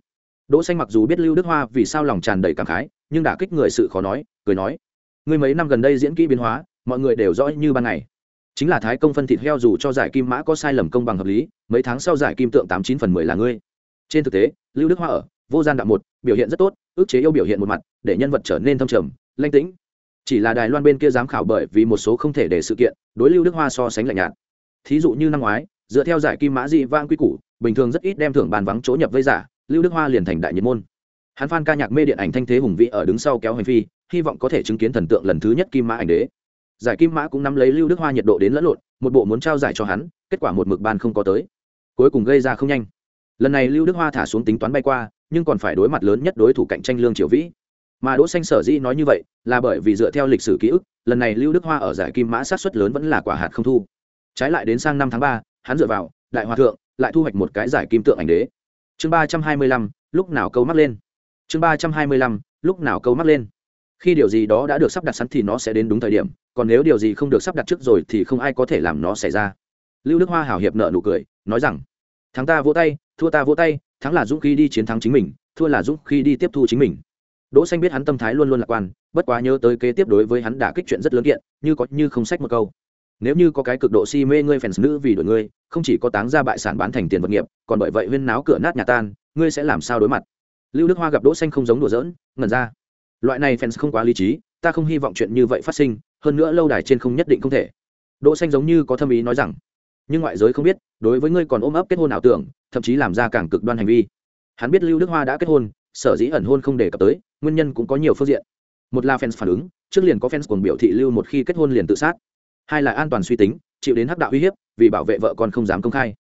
Đỗ xanh mặc dù biết lưu đức hoa vì sao lòng tràn đầy cảm khái nhưng đã kích người sự khó nói cười nói. Ngươi mấy năm gần đây diễn kỹ biến hóa mọi người đều rõ như ban ngày chính là thái công phân thịt heo dù cho giải kim mã có sai lầm công bằng hợp lý, mấy tháng sau giải kim tượng tám chín phần mười là ngươi. Trên thực tế, lưu đức hoa ở, vô gian đạo một, biểu hiện rất tốt, ước chế yêu biểu hiện một mặt, để nhân vật trở nên thâm trầm, lanh tĩnh. Chỉ là đài loan bên kia giám khảo bởi vì một số không thể để sự kiện, đối lưu đức hoa so sánh lạnh nhạt. Thí dụ như năm ngoái, dựa theo giải kim mã dị vang quy củ, bình thường rất ít đem thưởng bàn vắng chỗ nhập vây giả, lưu đức hoa liền thành đại nhiệt môn. Hắn phan ca nhạc mê điện ảnh thanh thế hùng vĩ ở đứng sau kéo hành phi, hy vọng có thể chứng kiến thần tượng lần thứ nhất kim mã ảnh đế giải kim mã cũng nắm lấy lưu đức hoa nhiệt độ đến lẫn lộn, một bộ muốn trao giải cho hắn, kết quả một mực ban không có tới. Cuối cùng gây ra không nhanh. Lần này lưu đức hoa thả xuống tính toán bay qua, nhưng còn phải đối mặt lớn nhất đối thủ cạnh tranh lương triều vĩ. Mà đỗ xanh sở dĩ nói như vậy, là bởi vì dựa theo lịch sử ký ức, lần này lưu đức hoa ở giải kim mã sát suất lớn vẫn là quả hạt không thu. Trái lại đến sang năm tháng ba, hắn dựa vào, đại hòa thượng, lại thu hoạch một cái giải kim tượng ảnh đế. Chương ba trăm hai mươi lăm, lúc nào câu mắt lên? Chương ba trăm hai mươi lăm, lúc nào câu mắt lên? Khi điều gì đó đã được sắp đặt sẵn thì nó sẽ đến đúng thời điểm, còn nếu điều gì không được sắp đặt trước rồi thì không ai có thể làm nó xảy ra. Lưu đức hoa hảo hiệp nợ nụ cười, nói rằng, thắng ta vỗ tay, thua ta vỗ tay, thắng là dũng khi đi chiến thắng chính mình, thua là dũng khi đi tiếp thu chính mình. Đỗ xanh biết hắn tâm thái luôn luôn lạc quan, bất quá nhớ tới kế tiếp đối với hắn đã kích chuyện rất lớn kiện, như có như không sách một câu. Nếu như có cái cực độ si mê ngươi phèn nữ vì đổi ngươi, không chỉ có táng ra bại sản bán thành tiền vật nghiệp, còn bởi vậy huyên náo cửa nát nhà tan, ngươi sẽ làm sao đối mặt? Lưu đức hoa gặp đỗ xanh không giống đùa giỡn, ngẩn ra loại này fans không quá lý trí, ta không hy vọng chuyện như vậy phát sinh, hơn nữa lâu đài trên không nhất định không thể. Đỗ xanh giống như có thâm ý nói rằng, nhưng ngoại giới không biết, đối với ngươi còn ôm ấp kết hôn ảo tưởng, thậm chí làm ra càng cực đoan hành vi. Hắn biết lưu đức hoa đã kết hôn, sở dĩ ẩn hôn không đề cập tới, nguyên nhân cũng có nhiều phương diện. Một là fans phản ứng, trước liền có fans cuồng biểu thị lưu một khi kết hôn liền tự sát. Hai là an toàn suy tính, chịu đến hắc đạo uy hiếp, vì bảo vệ vợ con không dám công khai.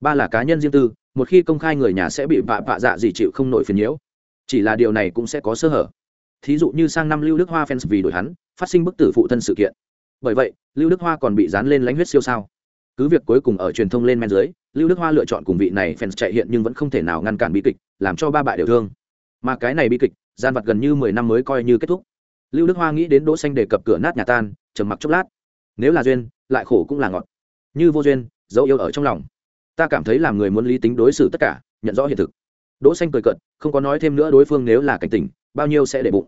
Ba là cá nhân riêng tư, một khi công khai người nhà sẽ bị vạ vạ dạ gì chịu không nổi phiền nhiễu. Chỉ là điều này cũng sẽ có sơ hở thí dụ như sang năm lưu đức hoa fans vì đổi hắn, phát sinh bức tử phụ thân sự kiện. Bởi vậy, lưu đức hoa còn bị dán lên lãnh huyết siêu sao. Cứ việc cuối cùng ở truyền thông lên men dưới, lưu đức hoa lựa chọn cùng vị này fans chạy hiện nhưng vẫn không thể nào ngăn cản bi kịch, làm cho ba bại đều thương. Mà cái này bi kịch, gian vật gần như mười năm mới coi như kết thúc. Lưu đức hoa nghĩ đến đỗ xanh đề cập cửa nát nhà tan, trầm mặc chốc lát. Nếu là duyên, lại khổ cũng là ngọt. Như vô duyên dẫu yêu ở trong lòng. Ta cảm thấy làm người muốn lý tính đối xử tất cả, nhận rõ hiện thực. Đỗ xanh cười cợt, không có nói thêm nữa đối phương nếu là cảnh tỉnh bao nhiêu sẽ để bụng.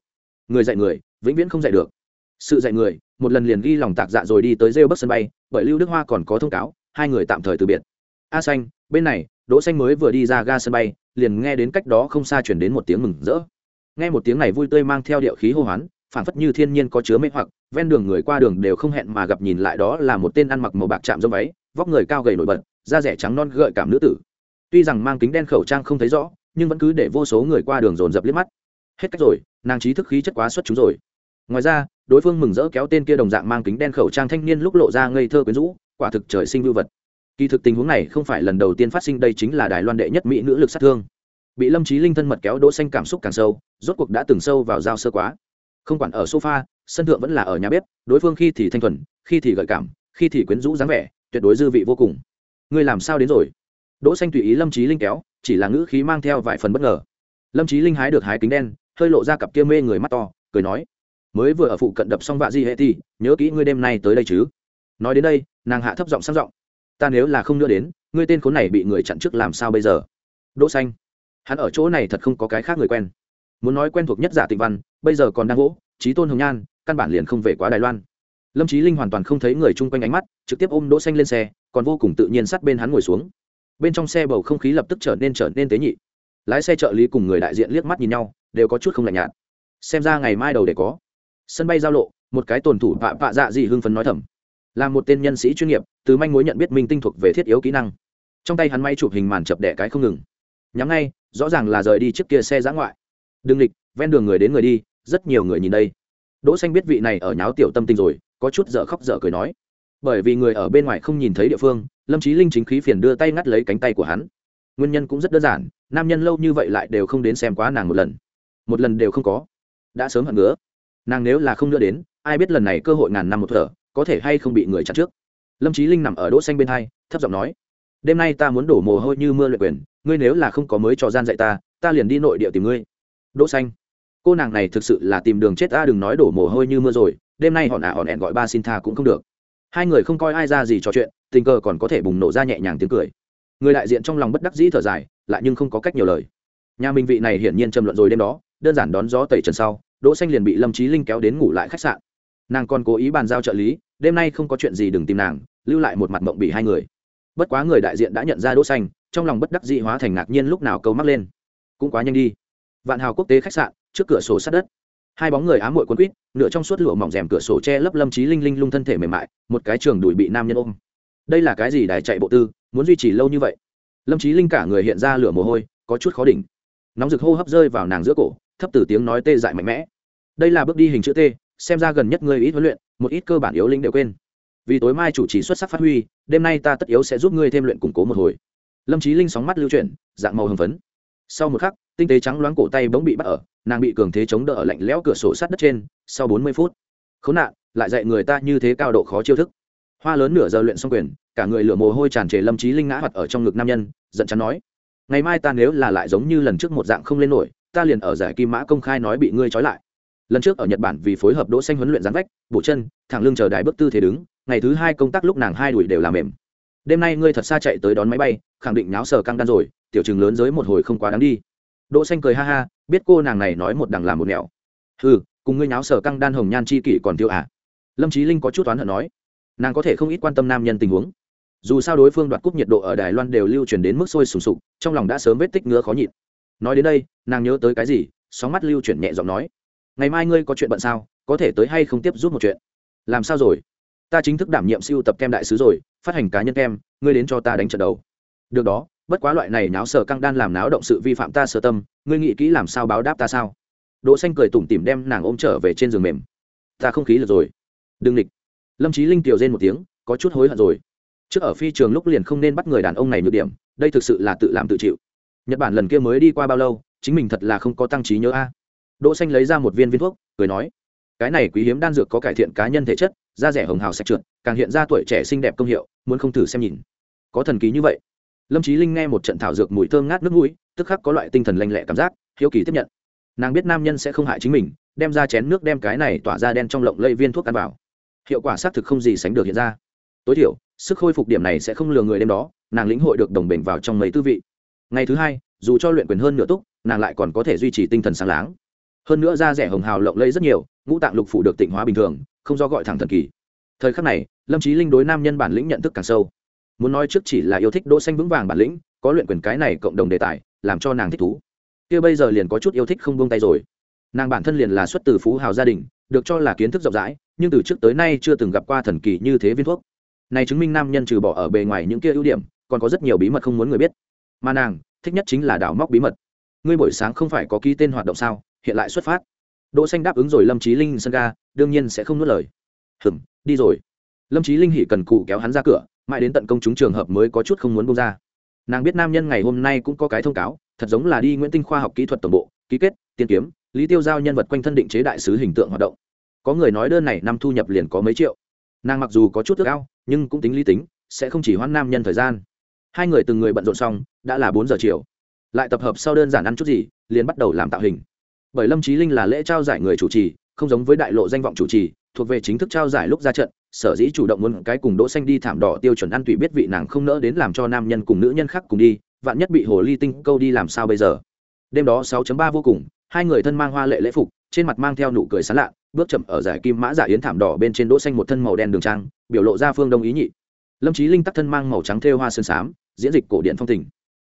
Người dạy người, vĩnh viễn không dạy được. Sự dạy người, một lần liền ghi lòng tạc dạ rồi đi tới rêu bắc sân bay, bởi lưu đức hoa còn có thông cáo, hai người tạm thời từ biệt. A xanh, bên này, đỗ xanh mới vừa đi ra ga sân bay, liền nghe đến cách đó không xa chuyển đến một tiếng mừng rỡ. Nghe một tiếng này vui tươi mang theo điệu khí hô hoán phản phất như thiên nhiên có chứa mê hoặc, ven đường người qua đường đều không hẹn mà gặp nhìn lại đó là một tên ăn mặc màu bạc chạm dông váy, vóc người cao gầy nổi bật, da rẻ trắng non gợi cảm nữ tử. Tuy rằng mang kính đen khẩu trang không thấy rõ, nhưng vẫn cứ để vô số người qua đường dồn dập liếc mắt hết cách rồi, nàng trí thức khí chất quá xuất chúng rồi. Ngoài ra, đối phương mừng rỡ kéo tên kia đồng dạng mang kính đen khẩu trang thanh niên lúc lộ ra ngây thơ quyến rũ, quả thực trời sinh vưu vật. Kỳ thực tình huống này không phải lần đầu tiên phát sinh, đây chính là đài loan đệ nhất mỹ nữ lực sát thương. Bị lâm trí linh thân mật kéo đỗ xanh cảm xúc càng sâu, rốt cuộc đã từng sâu vào dao sơ quá. Không quản ở sofa, sân thượng vẫn là ở nhà bếp, đối phương khi thì thanh thuần, khi thì gợi cảm, khi thì quyến rũ dáng vẻ, tuyệt đối dư vị vô cùng. Ngươi làm sao đến rồi? Đỗ xanh tùy ý lâm trí linh kéo, chỉ là ngữ khí mang theo vài phần bất ngờ. Lâm trí linh hái được hái kính đen hơi lộ ra cặp kia mê người mắt to, cười nói, mới vừa ở phụ cận đập xong vạ di hệ thì, nhớ kỹ ngươi đêm nay tới đây chứ? Nói đến đây, nàng hạ thấp giọng sang giọng, ta nếu là không nữa đến, ngươi tên khốn này bị người chặn trước làm sao bây giờ? Đỗ xanh, hắn ở chỗ này thật không có cái khác người quen. Muốn nói quen thuộc nhất giả tịnh văn, bây giờ còn đang gỗ, trí tôn hồng nhan, căn bản liền không về quá đài loan. Lâm trí linh hoàn toàn không thấy người chung quanh ánh mắt, trực tiếp ôm đỗ xanh lên xe, còn vô cùng tự nhiên sát bên hắn ngồi xuống. Bên trong xe bầu không khí lập tức trở nên trở nên tế nhị. Lái xe trợ lý cùng người đại diện liếc mắt nhìn nhau đều có chút không lạnh nhạt. Xem ra ngày mai đầu để có. Sân bay giao lộ, một cái tổn thủ vạ vạ dạ gì hưng phấn nói thầm. Là một tên nhân sĩ chuyên nghiệp, từ manh mối nhận biết minh tinh thuộc về thiết yếu kỹ năng. Trong tay hắn may chụp hình màn chập đẻ cái không ngừng. Nhắm ngay, rõ ràng là rời đi trước kia xe giã ngoại. Đừng lịch ven đường người đến người đi, rất nhiều người nhìn đây. Đỗ xanh biết vị này ở nháo tiểu tâm tình rồi, có chút dở khóc dở cười nói. Bởi vì người ở bên ngoài không nhìn thấy địa phương, lâm Chí linh chính khí phiền đưa tay ngắt lấy cánh tay của hắn. Nguyên nhân cũng rất đơn giản, nam nhân lâu như vậy lại đều không đến xem quá nàng một lần một lần đều không có. Đã sớm hận ngứa. Nàng nếu là không nữa đến, ai biết lần này cơ hội ngàn năm một thở, có thể hay không bị người chặn trước. Lâm trí linh nằm ở đỗ xanh bên hai, thấp giọng nói, đêm nay ta muốn đổ mồ hôi như mưa luyện quyền, ngươi nếu là không có mới trò gian dạy ta ta liền đi nội địa tìm ngươi. Đỗ xanh, cô nàng này thực sự là tìm đường chết ta, đừng nói đổ mồ hôi như mưa rồi, đêm nay hòn ả hòn ẹn gọi ba xin tha cũng không được. Hai người không coi ai ra gì trò chuyện, tình cờ còn có thể bùng nổ ra nhẹ nhàng tiếng cười. Người đại diện trong lòng bất đắc dĩ thở dài, lại nhưng không có cách nhiều lời. Nhà minh vị này hiển nhiên trầm luận rồi đêm đó đơn giản đón gió tẩy trần sau, đỗ xanh liền bị lâm trí linh kéo đến ngủ lại khách sạn. Nàng còn cố ý bàn giao trợ lý, đêm nay không có chuyện gì đừng tìm nàng, lưu lại một mặt mộng bị hai người. Bất quá người đại diện đã nhận ra đỗ xanh, trong lòng bất đắc dĩ hóa thành ngạc nhiên lúc nào câu mắc lên. Cũng quá nhanh đi. Vạn hào quốc tế khách sạn, trước cửa sổ sát đất. Hai bóng người ám muội quấn quýt, nửa trong suốt lụa mỏng rèm cửa sổ che lấp lâm trí linh linh lung thân thể mềm mại, một cái trường đùi bị nam nhân ôm. Đây là cái gì đài chạy bộ tư, muốn duy trì lâu như vậy? Lâm trí linh cả người hiện ra lửa mồ hôi, có chút khó đỉnh. Nóng rực hô hấp rơi vào nàng giữa cổ thấp từ tiếng nói tê dại mạnh mẽ. Đây là bước đi hình chữ t, xem ra gần nhất ngươi ít huấn luyện, một ít cơ bản yếu linh đều quên. Vì tối mai chủ trì xuất sắc phát huy, đêm nay ta tất yếu sẽ giúp ngươi thêm luyện củng cố một hồi. Lâm trí linh sóng mắt lưu chuyển, dạng màu hồng phấn. Sau một khắc, tinh tế trắng loáng cổ tay bỗng bị bắt ở, nàng bị cường thế chống đỡ ở lạnh lẽo cửa sổ sát đất trên, sau bốn mươi phút, khốn nạn, lại dạy người ta như thế cao độ khó chiêu thức. Hoa lớn nửa giờ luyện xong quyền, cả người lửa mồ hôi tràn trề lâm trí linh ngã hoặc ở trong ngực nam nhân, giận chắn nói, ngày mai ta nếu là lại giống như lần trước một dạng không lên nổi ta liền ở giải kim mã công khai nói bị ngươi trói lại. Lần trước ở nhật bản vì phối hợp đỗ xanh huấn luyện gián vách, bổ chân, thẳng lưng chờ đài bước tư thế đứng, ngày thứ hai công tác lúc nàng hai đuổi đều làm mềm. Đêm nay ngươi thật xa chạy tới đón máy bay, khẳng định nháo sờ căng đan rồi, tiểu trường lớn giới một hồi không quá đáng đi. Đỗ xanh cười ha ha, biết cô nàng này nói một đằng làm một nẻo. Hừ, cùng ngươi nháo sờ căng đan hồng nhan chi kỷ còn tiêu à? Lâm trí linh có chút toán hận nói. Nàng có thể không ít quan tâm nam nhân tình huống. Dù sao đối phương đoạt cúp nhiệt độ ở đài loan đều lưu truyền đến mức sôi sùng sục, trong lòng đã sớm vết tích ngứa khó nhịn nói đến đây, nàng nhớ tới cái gì, sóng mắt lưu chuyển nhẹ giọng nói. Ngày mai ngươi có chuyện bận sao, có thể tới hay không tiếp giúp một chuyện? Làm sao rồi? Ta chính thức đảm nhiệm siêu tập kem đại sứ rồi, phát hành cá nhân kem, ngươi đến cho ta đánh trận đầu. Được đó, bất quá loại này náo sở căng đan làm náo động sự vi phạm ta sơ tâm, ngươi nghĩ kỹ làm sao báo đáp ta sao? Đỗ xanh cười tủm tỉm đem nàng ôm trở về trên giường mềm. Ta không khí được rồi. Đừng địch lâm trí linh tiểu rên một tiếng, có chút hối hận rồi. Trước ở phi trường lúc liền không nên bắt người đàn ông này nhược điểm, đây thực sự là tự làm tự chịu nhật bản lần kia mới đi qua bao lâu chính mình thật là không có tăng trí nhớ a đỗ xanh lấy ra một viên viên thuốc cười nói cái này quý hiếm đan dược có cải thiện cá nhân thể chất da rẻ hồng hào sạch trượt càng hiện ra tuổi trẻ xinh đẹp công hiệu muốn không thử xem nhìn có thần kỳ như vậy lâm trí linh nghe một trận thảo dược mùi thơm ngát nước mũi tức khắc có loại tinh thần lanh lẹ cảm giác hiếu kỳ tiếp nhận nàng biết nam nhân sẽ không hại chính mình đem ra chén nước đem cái này tỏa ra đen trong lộng lây viên thuốc ăn vào hiệu quả xác thực không gì sánh được hiện ra tối thiểu sức khôi phục điểm này sẽ không lừa người đêm đó nàng lĩnh hội được đồng bền vào trong mấy tư vị ngày thứ hai, dù cho luyện quyền hơn nửa túc, nàng lại còn có thể duy trì tinh thần sáng láng. Hơn nữa da rẻ hồng hào lộng lây rất nhiều, ngũ tạng lục phủ được tịnh hóa bình thường, không do gọi thẳng thần kỳ. Thời khắc này, lâm trí linh đối nam nhân bản lĩnh nhận thức càng sâu. Muốn nói trước chỉ là yêu thích đỗ xanh vững vàng bản lĩnh, có luyện quyền cái này cộng đồng đề tài, làm cho nàng thích thú. Kia bây giờ liền có chút yêu thích không buông tay rồi. Nàng bản thân liền là xuất từ phú hào gia đình, được cho là kiến thức rộng rãi, nhưng từ trước tới nay chưa từng gặp qua thần kỳ như thế viên thuốc. Này chứng minh nam nhân trừ bỏ ở bề ngoài những kia ưu điểm, còn có rất nhiều bí mật không muốn người biết mà nàng thích nhất chính là đào móc bí mật. Ngươi buổi sáng không phải có ký tên hoạt động sao? Hiện lại xuất phát. Đỗ xanh đáp ứng rồi lâm trí linh sân ga, đương nhiên sẽ không nuốt lời. Hừm, đi rồi. Lâm trí linh hỉ cần cụ kéo hắn ra cửa, mãi đến tận công chúng trường hợp mới có chút không muốn bông ra. Nàng biết nam nhân ngày hôm nay cũng có cái thông cáo, thật giống là đi nguyễn tinh khoa học kỹ thuật tổng bộ, ký kết, tiên kiếm, lý tiêu giao nhân vật quanh thân định chế đại sứ hình tượng hoạt động. Có người nói đơn này năm thu nhập liền có mấy triệu. Nàng mặc dù có chút ước ao, nhưng cũng tính lý tính, sẽ không chỉ hoãn nam nhân thời gian hai người từng người bận rộn xong, đã là bốn giờ chiều. Lại tập hợp sau đơn giản ăn chút gì, liền bắt đầu làm tạo hình. Bởi lâm trí linh là lễ trao giải người chủ trì, không giống với đại lộ danh vọng chủ trì, thuộc về chính thức trao giải lúc ra trận, sở dĩ chủ động muốn cái cùng đỗ xanh đi thảm đỏ tiêu chuẩn ăn tùy biết vị nàng không nỡ đến làm cho nam nhân cùng nữ nhân khác cùng đi, vạn nhất bị hồ ly tinh câu đi làm sao bây giờ? Đêm đó 6.3 vô cùng, hai người thân mang hoa lệ lễ phục, trên mặt mang theo nụ cười sán lạ, bước chậm ở giải kim mã giả yến thảm đỏ bên trên đỗ xanh một thân màu đen đường trang, biểu lộ ra phương đông ý nhị. Lâm trí linh tắc thân mang màu trắng thêu hoa sơn sám diễn dịch cổ điện phong tình.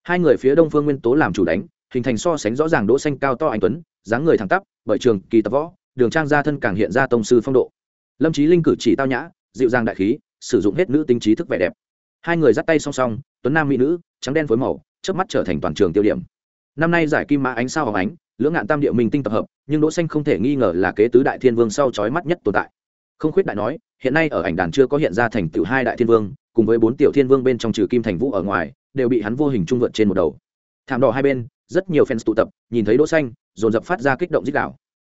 Hai người phía đông phương nguyên tố làm chủ đánh, hình thành so sánh rõ ràng đỗ xanh cao to anh tuấn, dáng người thẳng tắp, bởi trường, kỳ tập võ, đường trang gia thân càng hiện ra tông sư phong độ. Lâm trí linh cử chỉ tao nhã, dịu dàng đại khí, sử dụng hết nữ tính trí thức vẻ đẹp. Hai người dắt tay song song, tuấn nam mỹ nữ, trắng đen phối màu, chớp mắt trở thành toàn trường tiêu điểm. Năm nay giải kim mã ánh sao hồng ánh, lưỡng ngạn tam địa minh tinh tập hợp, nhưng đỗ xanh không thể nghi ngờ là kế tứ đại thiên vương sau chói mắt nhất tồn tại. Không khuyết đại nói, hiện nay ở ảnh đàn chưa có hiện ra thành tựu hai đại thiên vương cùng với bốn tiểu thiên vương bên trong trừ kim thành vũ ở ngoài, đều bị hắn vô hình trung vượt trên một đầu. Thảm đỏ hai bên, rất nhiều fans tụ tập, nhìn thấy đỗ xanh, dồn dập phát ra kích động dích dỏm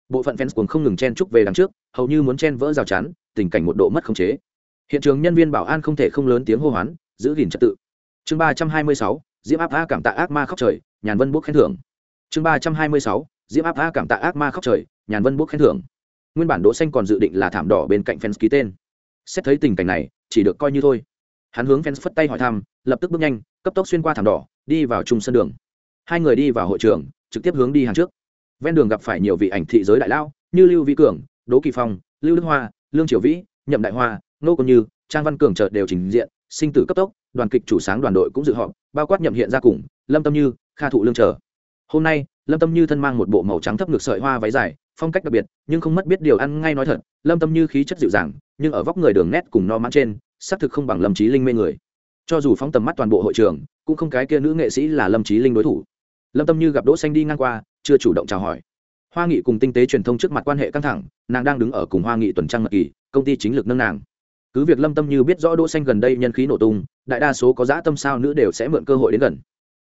bộ phận fans cuồng không ngừng chen chúc về đằng trước, hầu như muốn chen vỡ rào chắn, tình cảnh một độ mất khống chế. Hiện trường nhân viên bảo an không thể không lớn tiếng hô hoán, giữ gìn trật tự. Chương ba trăm hai mươi sáu, diễm áp a cảm tạ ác ma khóc trời, nhàn vân bốc khen thưởng. Chương ba trăm hai mươi sáu, diễm áp a cảm tạ ác ma khóc trời, nhàn vân bốc khen thưởng. Nguyên bản đỗ xanh còn dự định là thảm đỏ bên cạnh fans ký tên. Xét thấy tình cảnh này, chỉ được coi như thôi hắn hướng fans phất tay hỏi thăm, lập tức bước nhanh, cấp tốc xuyên qua thảm đỏ, đi vào trung sân đường. Hai người đi vào hội trường, trực tiếp hướng đi hàng trước. Ven đường gặp phải nhiều vị ảnh thị giới đại lao, như lưu vĩ cường, đỗ kỳ phong, lưu đức hoa, lương triều vĩ, nhậm đại hoa nô công như, trang văn cường chợt đều trình diện, sinh tử cấp tốc, đoàn kịch chủ sáng đoàn đội cũng dự họp, bao quát nhậm hiện ra cùng, lâm tâm như, kha thụ lương chờ. Hôm nay, lâm tâm như thân mang một bộ màu trắng thấp ngược sợi hoa váy dài, phong cách đặc biệt, nhưng không mất biết điều ăn ngay nói thật, lâm tâm như khí chất dịu dàng, nhưng ở vóc người đường nét cùng no mãn trên xác thực không bằng lâm trí linh mê người. Cho dù phóng tầm mắt toàn bộ hội trường, cũng không cái kia nữ nghệ sĩ là lâm trí linh đối thủ. Lâm tâm như gặp đỗ xanh đi ngang qua, chưa chủ động chào hỏi. Hoa nghị cùng tinh tế truyền thông trước mặt quan hệ căng thẳng, nàng đang đứng ở cùng hoa nghị tuần trăng mật kỳ, công ty chính lực nâng nàng. Cứ việc lâm tâm như biết rõ đỗ xanh gần đây nhân khí nổ tung, đại đa số có dã tâm sao nữ đều sẽ mượn cơ hội đến gần.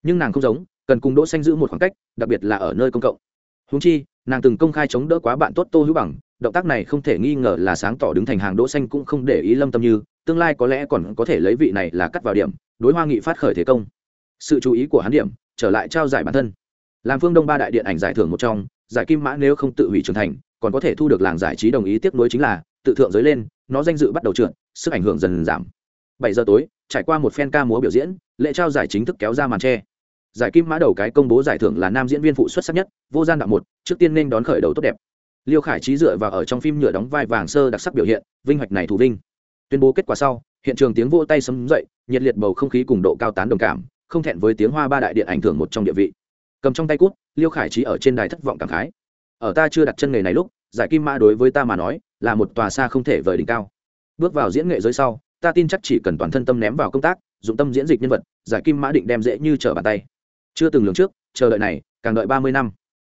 Nhưng nàng không giống, cần cùng đỗ xanh giữ một khoảng cách, đặc biệt là ở nơi công cộng. Huống chi, nàng từng công khai chống đỡ quá bạn tốt tô hữu bằng, động tác này không thể nghi ngờ là sáng tỏ đứng thành hàng đỗ xanh cũng không để ý lâm tâm như tương lai có lẽ còn có thể lấy vị này là cắt vào điểm, đối hoa nghị phát khởi thế công. Sự chú ý của hắn điểm, trở lại trao giải bản thân. Làm phương đông ba đại điện ảnh giải thưởng một trong, giải kim mã nếu không tự hủy trưởng thành, còn có thể thu được làng giải trí đồng ý tiếp nối chính là, tự thượng giới lên, nó danh dự bắt đầu trượt, sức ảnh hưởng dần giảm. Bảy giờ tối, trải qua một phen ca múa biểu diễn, lễ trao giải chính thức kéo ra màn tre. Giải kim mã đầu cái công bố giải thưởng là nam diễn viên phụ xuất sắc nhất, vô gian đạo một, trước tiên nên đón khởi đầu tốt đẹp. Liêu khải trí dựa vào ở trong phim nhựa đóng vai vàng sơ đặc sắc biểu hiện, vinh hoạch này thủ vinh tuyên bố kết quả sau, hiện trường tiếng vỗ tay sấm dậy, nhiệt liệt bầu không khí cùng độ cao tán đồng cảm, không thẹn với tiếng hoa ba đại điện ảnh thưởng một trong địa vị. Cầm trong tay cút, liêu khải trí ở trên đài thất vọng cảm khái. Ở ta chưa đặt chân nghề này lúc, giải kim mã đối với ta mà nói, là một tòa xa không thể vời đỉnh cao. Bước vào diễn nghệ giới sau, ta tin chắc chỉ cần toàn thân tâm ném vào công tác, dụng tâm diễn dịch nhân vật, giải kim mã định đem dễ như trở bàn tay. Chưa từng lường trước, chờ đợi này, càng đợi ba mươi năm.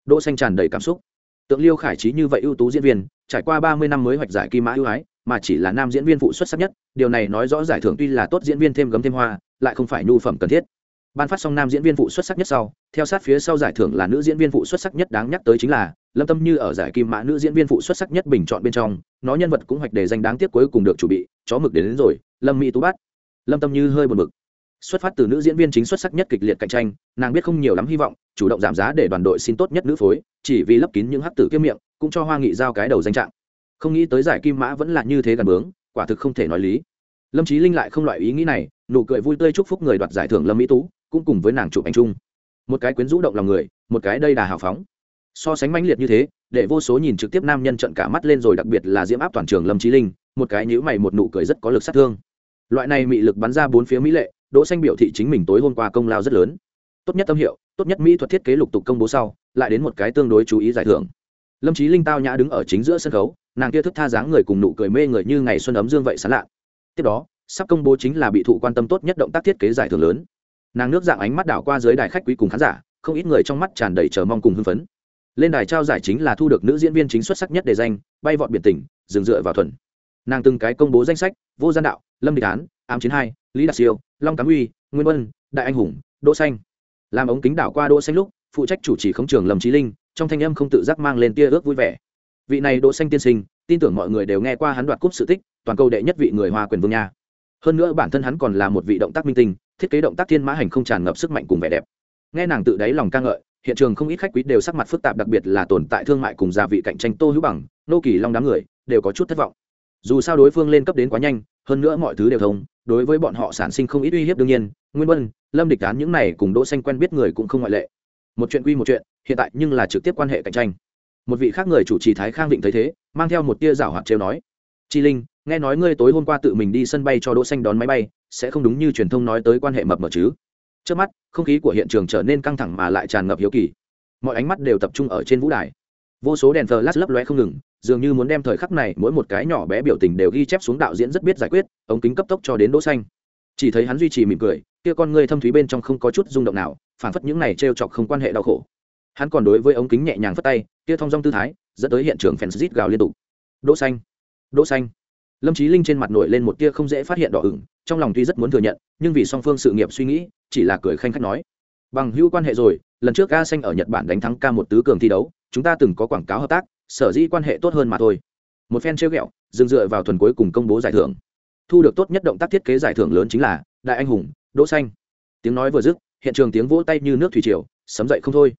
Đỗ xanh tràn đầy cảm xúc. Tượng liêu khải trí như vậy ưu tú diễn viên, trải qua ba mươi năm mới hoạch giải kim mã ưu ái mà chỉ là nam diễn viên phụ xuất sắc nhất điều này nói rõ giải thưởng tuy là tốt diễn viên thêm gấm thêm hoa lại không phải nhu phẩm cần thiết. Ban phát xong nam diễn viên phụ xuất sắc nhất sau theo sát phía sau giải thưởng là nữ diễn viên phụ xuất sắc nhất đáng nhắc tới chính là lâm tâm như ở giải kim mã nữ diễn viên phụ xuất sắc nhất bình chọn bên trong nó nhân vật cũng hoạch đề danh đáng tiếc cuối cùng được chủ bị chó mực đến, đến rồi lâm mỹ tú bắt. Lâm tâm như hơi buồn mực xuất phát từ nữ diễn viên chính xuất sắc nhất kịch liệt cạnh tranh nàng biết không nhiều lắm hy vọng chủ động giảm giá để đoàn đội xin tốt nhất nữ phối chỉ vì lấp kín những hắc tử kiếm miệng cũng cho hoa nghị giao cái đầu danh trạng không nghĩ tới giải kim mã vẫn là như thế gần bướng, quả thực không thể nói lý. Lâm trí linh lại không loại ý nghĩ này, nụ cười vui tươi chúc phúc người đoạt giải thưởng lâm mỹ tú, cũng cùng với nàng chụp ảnh chung. Một cái quyến rũ động lòng người, một cái đây đà hào phóng. So sánh mãnh liệt như thế, để vô số nhìn trực tiếp nam nhân trận cả mắt lên rồi đặc biệt là diễm áp toàn trường lâm trí linh, một cái nhữ mày một nụ cười rất có lực sát thương. Loại này mị lực bắn ra bốn phía mỹ lệ, đỗ xanh biểu thị chính mình tối hôm qua công lao rất lớn. Tốt nhất tâm hiệu, tốt nhất mỹ thuật thiết kế lục tục công bố sau, lại đến một cái tương đối chú ý giải thưởng. Lâm trí linh tao nhã đứng ở chính giữa sân khấu nàng kia thức tha dáng người cùng nụ cười mê người như ngày xuân ấm dương vậy sán lạ. Tiếp đó, sắp công bố chính là bị thụ quan tâm tốt nhất động tác thiết kế giải thưởng lớn. Nàng nước dạng ánh mắt đảo qua dưới đài khách quý cùng khán giả, không ít người trong mắt tràn đầy chờ mong cùng hưng phấn. Lên đài trao giải chính là thu được nữ diễn viên chính xuất sắc nhất đề danh, bay vọt biệt tỉnh, dừng dựa vào thuần. Nàng từng cái công bố danh sách, vô gian đạo, lâm địch án ám chiến hai, lý đạt siêu, long cám uy, nguyên vân, đại anh hùng, đỗ xanh. Làm ống kính đảo qua đỗ xanh lúc, phụ trách chủ trì khống trường lâm trí linh, trong thanh âm không tự giác mang lên tia ước vui vẻ vị này đỗ xanh tiên sinh, tin tưởng mọi người đều nghe qua hắn đoạt cúp sự tích, toàn cầu đệ nhất vị người hoa quyền vương nha. Hơn nữa bản thân hắn còn là một vị động tác minh tinh, thiết kế động tác thiên mã hành không tràn ngập sức mạnh cùng vẻ đẹp. Nghe nàng tự đáy lòng ca ngợi, hiện trường không ít khách quý đều sắc mặt phức tạp, đặc biệt là tồn tại thương mại cùng gia vị cạnh tranh tô hữu bằng, nô kỳ long đám người, đều có chút thất vọng. Dù sao đối phương lên cấp đến quá nhanh, hơn nữa mọi thứ đều thông, đối với bọn họ sản sinh không ít uy hiếp đương nhiên, nguyên vân, lâm địch án những này cùng đỗ xanh quen biết người cũng không ngoại lệ. Một chuyện quy một chuyện, hiện tại nhưng là trực tiếp quan hệ cạnh tranh một vị khác người chủ trì thái khang định thấy thế, mang theo một tia rảo hoạt trêu nói, chi linh, nghe nói ngươi tối hôm qua tự mình đi sân bay cho đỗ xanh đón máy bay, sẽ không đúng như truyền thông nói tới quan hệ mập mờ chứ? Trước mắt, không khí của hiện trường trở nên căng thẳng mà lại tràn ngập hiếu kỳ. Mọi ánh mắt đều tập trung ở trên vũ đài. Vô số đèn flash lấp lóe không ngừng, dường như muốn đem thời khắc này mỗi một cái nhỏ bé biểu tình đều ghi chép xuống đạo diễn rất biết giải quyết, ống kính cấp tốc cho đến đỗ xanh. Chỉ thấy hắn duy trì mỉm cười, kia con ngươi thâm thúy bên trong không có chút rung động nào phản phất những này treo chọc không quan hệ đau khổ hắn còn đối với ống kính nhẹ nhàng phất tay, kia thong dong tư thái, dẫn tới hiện trường fans rít gào liên tục. Đỗ xanh đỗ xanh. Lâm trí linh trên mặt nổi lên một tia không dễ phát hiện đỏ ửng, trong lòng tuy rất muốn thừa nhận, nhưng vì song phương sự nghiệp suy nghĩ, chỉ là cười khanh khách nói. Bằng hữu quan hệ rồi, lần trước ca xanh ở nhật bản đánh thắng ca một tứ cường thi đấu, chúng ta từng có quảng cáo hợp tác, sở dĩ quan hệ tốt hơn mà thôi. Một phen trêu ghẹo, dừng dựa vào tuần cuối cùng công bố giải thưởng. Thu được tốt nhất động tác thiết kế giải thưởng lớn chính là đại anh hùng, đỗ xanh. Tiếng nói vừa dứt, hiện trường tiếng vỗ tay như nước thủy triều, sấm dậy không thôi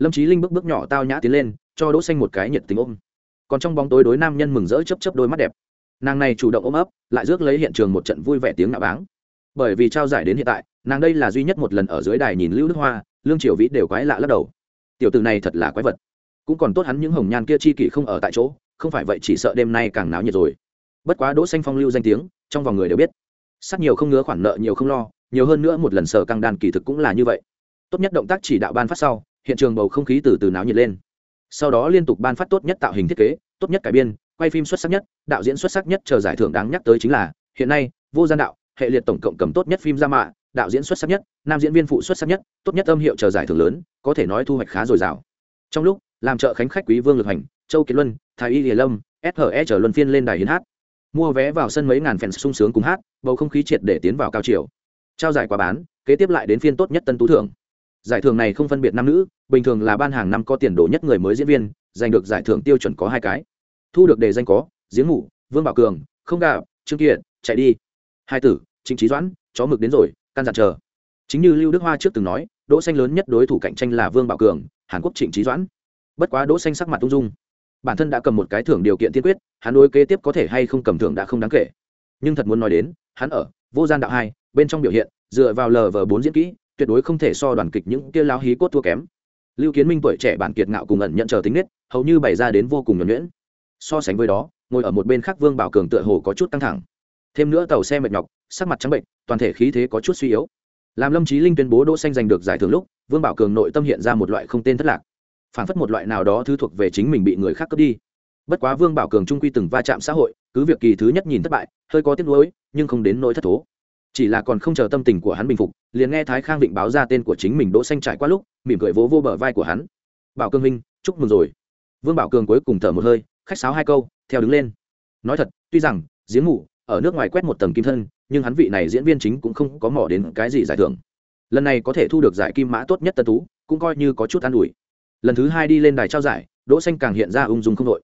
lâm trí linh bước bước nhỏ tao nhã tiến lên, cho đỗ xanh một cái nhiệt tình ôm. Còn trong bóng tối đối nam nhân mừng rỡ chớp chớp đôi mắt đẹp. Nàng này chủ động ôm ấp, lại rước lấy hiện trường một trận vui vẻ tiếng nạ báng. Bởi vì trao giải đến hiện tại, nàng đây là duy nhất một lần ở dưới đài nhìn lưu đức hoa, lương triều vĩ đều quái lạ lắc đầu. Tiểu tử này thật là quái vật. Cũng còn tốt hắn những hồng nhan kia chi kỷ không ở tại chỗ, không phải vậy chỉ sợ đêm nay càng náo nhiệt rồi. Bất quá đỗ xanh phong lưu danh tiếng, trong vòng người đều biết. Sát nhiều không ngứa khoản nợ nhiều không lo, nhiều hơn nữa một lần sở căng đàn kỳ thực cũng là như vậy. Tốt nhất động tác chỉ đạo ban phát sau hiện trường bầu không khí từ từ náo nhiệt lên. Sau đó liên tục ban phát tốt nhất tạo hình thiết kế, tốt nhất cải biên, quay phim xuất sắc nhất, đạo diễn xuất sắc nhất chờ giải thưởng đáng nhắc tới chính là, hiện nay, vô gian đạo, hệ liệt tổng cộng cầm tốt nhất phim ra mạ đạo diễn xuất sắc nhất, nam diễn viên phụ xuất sắc nhất, tốt nhất âm hiệu chờ giải thưởng lớn, có thể nói thu hoạch khá dồi dào. Trong lúc, làm trợ khánh khách quý vương lực hành, châu kiệt luân, thái y hiền lâm SHE chờ luân phiên lên đài hiến hát. Mua vé vào sân mấy ngàn fans sung sướng cùng hát, bầu không khí triệt để tiến vào cao chiều. Trao giải quá bán, kế tiếp lại đến phiên tốt nhất tân tú thưởng giải thưởng này không phân biệt nam nữ, bình thường là ban hàng năm có tiền đồ nhất người mới diễn viên, giành được giải thưởng tiêu chuẩn có hai cái. Thu được đề danh có, giếng ngủ vương bảo cường, không gạo, trương kiệt, chạy đi. Hai tử, trịnh trí doãn, chó mực đến rồi căn dặn chờ. Chính như lưu đức hoa trước từng nói, đỗ xanh lớn nhất đối thủ cạnh tranh là vương bảo cường, hàn quốc trịnh trí doãn. Bất quá đỗ xanh sắc mặt tung dung. Bản thân đã cầm một cái thưởng điều kiện tiên quyết, hắn đối kế tiếp có thể hay không cầm thưởng đã không đáng kể. Nhưng thật muốn nói đến, hắn ở, vô gian đạo hai, bên trong biểu hiện, dựa vào lờ vờ bốn diễn kỹ tuyệt đối không thể so đoàn kịch những kia lao hí cốt thua kém. Lưu kiến minh tuổi trẻ bản kiệt ngạo cùng ẩn nhận chờ tính nết, hầu như bày ra đến vô cùng nhuẩn nhuyễn. So sánh với đó, ngồi ở một bên khác vương bảo cường tựa hồ có chút căng thẳng. Thêm nữa tàu xe mệt nhọc, sắc mặt trắng bệnh, toàn thể khí thế có chút suy yếu. Làm lâm trí linh tuyên bố đỗ xanh giành được giải thưởng lúc, vương bảo cường nội tâm hiện ra một loại không tên thất lạc. Phản phất một loại nào đó thứ thuộc về chính mình bị người khác cướp đi. Bất quá vương bảo cường trung quy từng va chạm xã hội, cứ việc kỳ thứ nhất nhìn thất bại, hơi có tiếc nuối, nhưng không đến nỗi thất thố chỉ là còn không chờ tâm tình của hắn bình phục, liền nghe thái khang định báo ra tên của chính mình đỗ xanh trải qua lúc, mỉm cười vỗ vô bờ vai của hắn. Bảo cương minh chúc mừng rồi. Vương bảo cường cuối cùng thở một hơi, khách sáo hai câu, theo đứng lên. Nói thật, tuy rằng giếng ngủ ở nước ngoài quét một tầng kim thân, nhưng hắn vị này diễn viên chính cũng không có mỏ đến cái gì giải thưởng. Lần này có thể thu được giải kim mã tốt nhất tân tú, cũng coi như có chút an ủi. Lần thứ hai đi lên đài trao giải, đỗ xanh càng hiện ra ung dung không đội.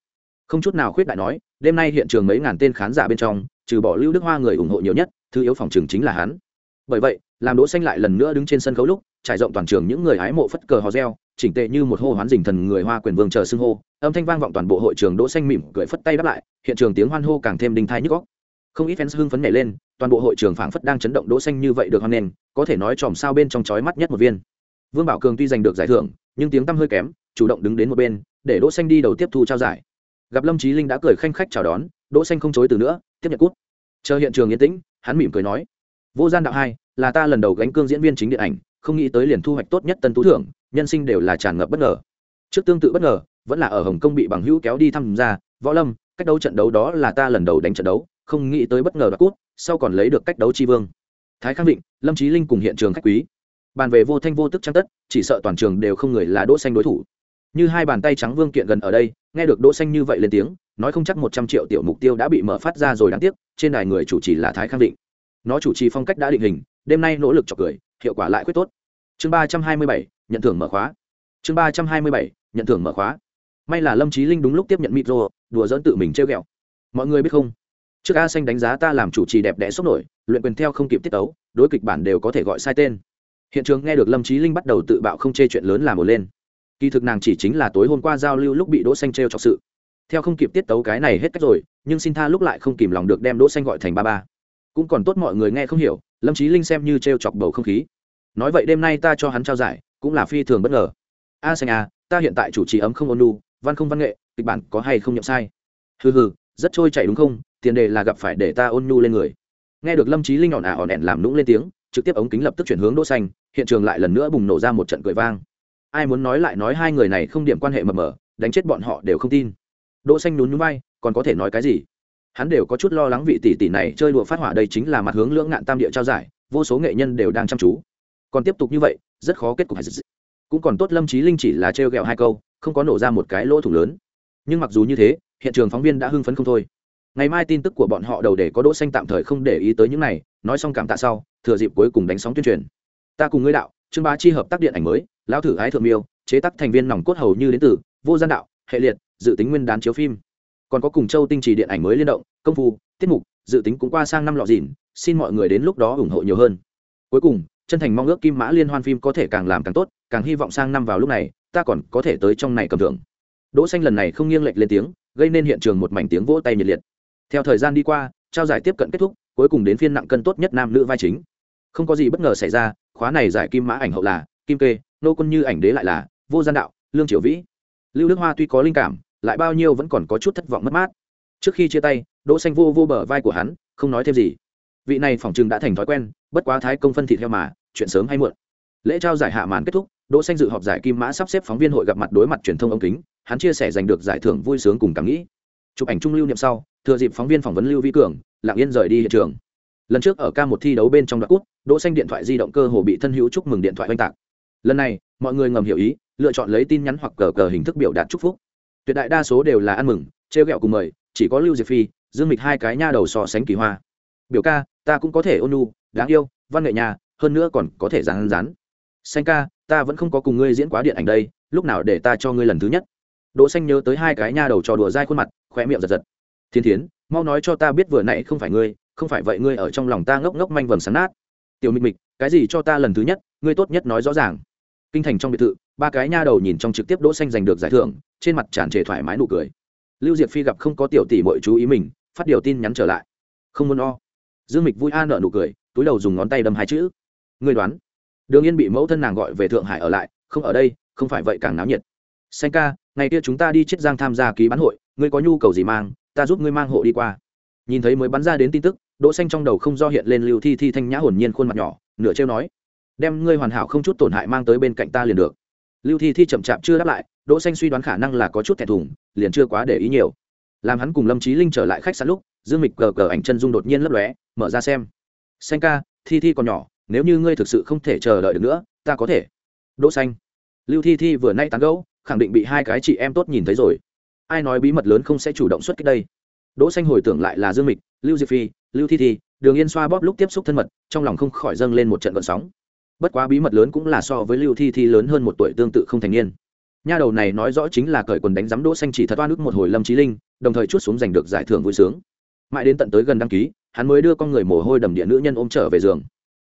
Không chút nào khuyết đại nói, đêm nay hiện trường mấy ngàn tên khán giả bên trong, trừ bỏ lưu đức hoa người ủng hộ nhiều nhất thứ yếu phòng trường chính là hắn. Bởi vậy, làm đỗ xanh lại lần nữa đứng trên sân khấu lúc, trải rộng toàn trường những người hái mộ phất cờ hò reo, chỉnh tề như một hô hoán dình thần người hoa quyền vương chờ xưng hô, âm thanh vang vọng toàn bộ hội trường đỗ xanh mỉm cười phất tay đáp lại, hiện trường tiếng hoan hô càng thêm đinh tai nhức óc. Không ít fans hưng phấn nhảy lên, toàn bộ hội trường phảng phất đang chấn động đỗ xanh như vậy được hoan nghênh, có thể nói tròm sao bên trong chói mắt nhất một viên. Vương bảo cường tuy giành được giải thưởng, nhưng tiếng tăm hơi kém, chủ động đứng đến một bên, để đỗ xanh đi đầu tiếp thu trao giải. Gặp lâm trí linh đã cười khanh khách chào đón, đỗ xanh không chối từ nữa, tiếp nhận cút chờ hiện trường yên tĩnh hắn mỉm cười nói, vô gian đạo hai, là ta lần đầu gánh cương diễn viên chính điện ảnh, không nghĩ tới liền thu hoạch tốt nhất tân tú thưởng, nhân sinh đều là tràn ngập bất ngờ. Trước tương tự bất ngờ, vẫn là ở hồng kông bị bằng hữu kéo đi thăm ra, võ lâm, cách đấu trận đấu đó là ta lần đầu đánh trận đấu, không nghĩ tới bất ngờ đoạt cút sau còn lấy được cách đấu tri vương. Thái khang định lâm trí linh cùng hiện trường khách quý. Bàn về vô thanh vô tức trang tất, chỉ sợ toàn trường đều không người là đỗ xanh đối thủ. Như hai bàn tay trắng vương kiện gần ở đây, nghe được đỗ xanh như vậy lên tiếng nói không chắc một trăm triệu tiểu mục tiêu đã bị mở phát ra rồi đáng tiếc, trên đài người chủ trì là thái khang định. Nó chủ trì phong cách đã định hình, đêm nay nỗ lực chọc cười, hiệu quả lại quyết tốt. Chương ba trăm hai mươi bảy, nhận thưởng mở khóa. Chương ba trăm hai mươi bảy, nhận thưởng mở khóa. May là lâm trí linh đúng lúc tiếp nhận micro đùa dẫn tự mình trêu ghẹo. Mọi người biết không? Trước a xanh đánh giá ta làm chủ trì đẹp đẽ sốc nổi, luyện quyền theo không kịp tiết tấu, đối kịch bản đều có thể gọi sai tên. Hiện trường nghe được lâm trí linh bắt đầu tự bạo không chê chuyện lớn làm một lên. Kỳ thực nàng chỉ chính là tối hôm qua giao lưu lúc bị đỗ xanh trêu chọc sự theo không kịp tiết tấu cái này hết cách rồi, nhưng xin tha lúc lại không kìm lòng được đem đỗ xanh gọi thành ba ba. Cũng còn tốt mọi người nghe không hiểu, lâm trí linh xem như treo chọc bầu không khí. Nói vậy đêm nay ta cho hắn trao giải, cũng là phi thường bất ngờ. A xanh a ta hiện tại chủ trì ấm không ôn lu văn không văn nghệ, kịch bản có hay không nhậm sai? Hừ hừ, rất trôi chảy đúng không? Tiền đề là gặp phải để ta ôn nhu lên người. Nghe được lâm trí linh ỏn ả ỏn ẹn làm nũng lên tiếng, trực tiếp ống kính lập tức chuyển hướng đỗ xanh, hiện trường lại lần nữa bùng nổ ra một trận cười vang. Ai muốn nói lại nói hai người này không điểm quan hệ mờ mờ, đánh chết bọn họ đều không tin đỗ xanh nhún nhún vai, còn có thể nói cái gì? Hắn đều có chút lo lắng vị tỷ tỷ này chơi đùa phát hỏa đây chính là mặt hướng lưỡng ngạn tam địa trao giải, vô số nghệ nhân đều đang chăm chú. Còn tiếp tục như vậy, rất khó kết cục. Cũng còn tốt lâm trí linh chỉ là treo gẹo hai câu, không có nổ ra một cái lỗ thủng lớn. Nhưng mặc dù như thế, hiện trường phóng viên đã hưng phấn không thôi. Ngày mai tin tức của bọn họ đầu để có đỗ xanh tạm thời không để ý tới những này, nói xong cảm tạ sau, thừa dịp cuối cùng đánh sóng tuyên truyền. Ta cùng ngươi đạo, trương bá chi hợp tác điện ảnh mới, lão thử ái thượng miêu, chế tác thành viên nòng cốt hầu như đến từ, vô gian đạo, hệ liệt dự tính nguyên đán chiếu phim. Còn có cùng châu tinh trì điện ảnh mới liên động, công phu, tiết mục, dự tính cũng qua sang năm lọ dìn xin mọi người đến lúc đó ủng hộ nhiều hơn. Cuối cùng, chân thành mong ước kim mã liên hoan phim có thể càng làm càng tốt, càng hy vọng sang năm vào lúc này, ta còn có thể tới trong này cầm thưởng. Đỗ xanh lần này không nghiêng lệch lên tiếng, gây nên hiện trường một mảnh tiếng vỗ tay nhiệt liệt. Theo thời gian đi qua, trao giải tiếp cận kết thúc, cuối cùng đến phiên nặng cân tốt nhất nam nữ vai chính. Không có gì bất ngờ xảy ra, khóa này giải kim mã ảnh hậu là kim kê, nô quân như ảnh đế lại là vô gian đạo, lương triều vĩ. Lưu đức hoa tuy có linh cảm lại bao nhiêu vẫn còn có chút thất vọng mất mát. Trước khi chia tay, đỗ xanh vô vô bờ vai của hắn, không nói thêm gì. Vị này phỏng chừng đã thành thói quen, bất quá thái công phân thị theo mà, chuyện sớm hay muộn. Lễ trao giải hạ màn kết thúc, đỗ xanh dự họp giải kim mã sắp xếp phóng viên hội gặp mặt đối mặt truyền thông ống kính, hắn chia sẻ giành được giải thưởng vui sướng cùng cảm nghĩ. Chụp ảnh trung lưu niệm sau, thừa dịp phóng viên phỏng vấn lưu vi cường, lặng yên rời đi hiện trường. Lần trước ở ca một thi đấu bên trong đoạn cút, đỗ xanh điện thoại di động cơ hồ bị thân hữu chúc mừng điện thoại oanh tạc. Lần này, mọi người ngầm hiểu ý, lựa chọn lấy tin nhắn hoặc cờ cờ hình thức biểu đạt chúc phúc tuyệt đại đa số đều là ăn mừng, trêu ghẹo cùng mời, chỉ có lưu diệp phi, dương mịch hai cái nha đầu so sánh kỳ hoa. Biểu ca, ta cũng có thể ôn nu đáng yêu, văn nghệ nhà, hơn nữa còn có thể rán rán. Xanh ca, ta vẫn không có cùng ngươi diễn quá điện ảnh đây, lúc nào để ta cho ngươi lần thứ nhất? Đỗ xanh nhớ tới hai cái nha đầu trò đùa dai khuôn mặt khoe miệng giật giật. Thiên thiến, mau nói cho ta biết vừa nãy không phải ngươi, không phải vậy ngươi ở trong lòng ta ngốc ngốc manh vầng sáng nát. Tiểu mịch mịch, cái gì cho ta lần thứ nhất, ngươi tốt nhất nói rõ ràng kinh thành trong biệt thự, ba cái nha đầu nhìn trong trực tiếp đỗ xanh giành được giải thưởng, trên mặt tràn trề thoải mái nụ cười. Lưu diệp phi gặp không có tiểu tỷ muội chú ý mình, phát điều tin nhắn trở lại. Không muốn o. Dương mịch vui a nở nụ cười, túi đầu dùng ngón tay đâm hai chữ. Ngươi đoán. Đường yên bị mẫu thân nàng gọi về thượng hải ở lại, không ở đây, không phải vậy càng náo nhiệt. Xanh ca, ngày kia chúng ta đi chiết giang tham gia ký bán hội, ngươi có nhu cầu gì mang, ta giúp ngươi mang hộ đi qua. Nhìn thấy mới bắn ra đến tin tức, đỗ xanh trong đầu không do hiện lên lưu thi thi thanh nhã hồn nhiên khuôn mặt nhỏ, nửa trêu nói đem ngươi hoàn hảo không chút tổn hại mang tới bên cạnh ta liền được. Lưu thi thi chậm chạp chưa đáp lại, đỗ xanh suy đoán khả năng là có chút thẹn thùng, liền chưa quá để ý nhiều. Làm hắn cùng lâm trí linh trở lại khách sạn lúc, dương mịch cờ cờ ảnh chân dung đột nhiên lấp lóe, mở ra xem. Xanh ca, thi thi còn nhỏ, nếu như ngươi thực sự không thể chờ đợi được nữa, ta có thể. Đỗ xanh. Lưu thi thi vừa nay tán gẫu, khẳng định bị hai cái chị em tốt nhìn thấy rồi. Ai nói bí mật lớn không sẽ chủ động xuất kích đây? Đỗ xanh hồi tưởng lại là dương mịch, lưu diệp phi, lưu thi thi, đường yên xoa bóp lúc tiếp xúc thân mật, trong lòng không khỏi dâng lên một trận gợn sóng bất quá bí mật lớn cũng là so với lưu thi thi lớn hơn một tuổi tương tự không thành niên. Nha đầu này nói rõ chính là cởi quần đánh giám đỗ xanh chỉ thật oan ức một hồi lâm trí linh, đồng thời chút xuống giành được giải thưởng vui sướng. Mãi đến tận tới gần đăng ký, hắn mới đưa con người mồ hôi đầm địa nữ nhân ôm trở về giường.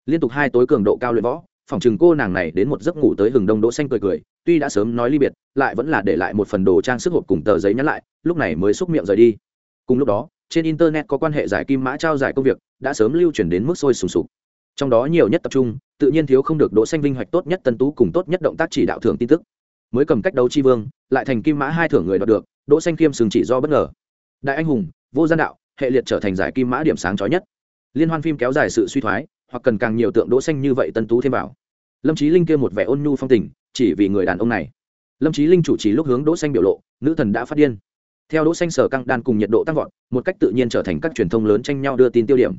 Liên tục hai tối cường độ cao luyện võ, phòng chừng cô nàng này đến một giấc ngủ tới hừng đông đỗ xanh cười cười, tuy đã sớm nói ly biệt, lại vẫn là để lại một phần đồ trang sức hộp cùng tờ giấy nhắn lại, lúc này mới xúc miệng rời đi. Cùng lúc đó, trên internet có quan hệ giải kim mã trao giải công việc, đã sớm lưu truyền đến mức sôi sùng sục. Trong đó nhiều nhất tập trung tự nhiên thiếu không được đỗ xanh vinh hoạch tốt nhất tân tú cùng tốt nhất động tác chỉ đạo thưởng tin tức. Mới cầm cách đấu chi vương, lại thành kim mã hai thưởng người đoạt được, đỗ xanh kiêm sừng chỉ do bất ngờ. Đại anh hùng, vô gian đạo, hệ liệt trở thành giải kim mã điểm sáng chói nhất. Liên hoan phim kéo dài sự suy thoái, hoặc cần càng nhiều tượng đỗ xanh như vậy tân tú thêm vào. Lâm trí linh kia một vẻ ôn nhu phong tình, chỉ vì người đàn ông này. Lâm trí linh chủ trì lúc hướng đỗ xanh biểu lộ, nữ thần đã phát điên. Theo đỗ xanh sở căng đan cùng nhiệt độ tăng vọt, một cách tự nhiên trở thành các truyền thông lớn tranh nhau đưa tin tiêu điểm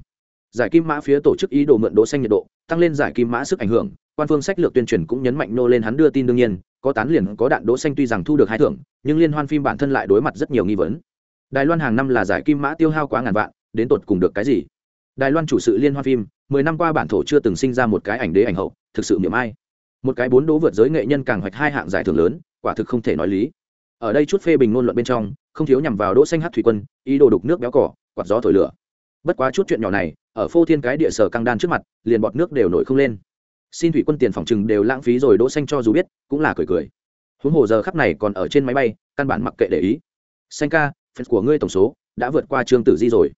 giải kim mã phía tổ chức ý đồ mượn đỗ xanh nhiệt độ, tăng lên giải kim mã sức ảnh hưởng, quan phương sách lược tuyên truyền cũng nhấn mạnh nô lên hắn đưa tin đương nhiên, có tán liền có đạn đỗ xanh tuy rằng thu được hai thưởng, nhưng liên hoan phim bản thân lại đối mặt rất nhiều nghi vấn. Đài loan hàng năm là giải kim mã tiêu hao quá ngàn vạn, đến tột cùng được cái gì? Đài loan chủ sự liên hoan phim, mười năm qua bản thổ chưa từng sinh ra một cái ảnh đế ảnh hậu, thực sự miệng ai. Một cái bốn đố vượt giới nghệ nhân càng hoạch hai hạng giải thưởng lớn, quả thực không thể nói lý. Ở đây chút phê bình ngôn luận bên trong, không thiếu nhằm vào đỗ xanh hát thủy quân, ý đồ đục nước béo cỏ, quạt gió thổi lửa bất quá chút chuyện nhỏ này, ở phô thiên cái địa sở căng đan trước mặt, liền bọt nước đều nổi không lên. Xin thủy quân tiền phòng chừng đều lãng phí rồi, đỗ xanh cho dù biết, cũng là cười cười. Huống hồ giờ khắc này còn ở trên máy bay, căn bản mặc kệ để ý. Xanh ca fans của ngươi tổng số đã vượt qua trương tử di rồi.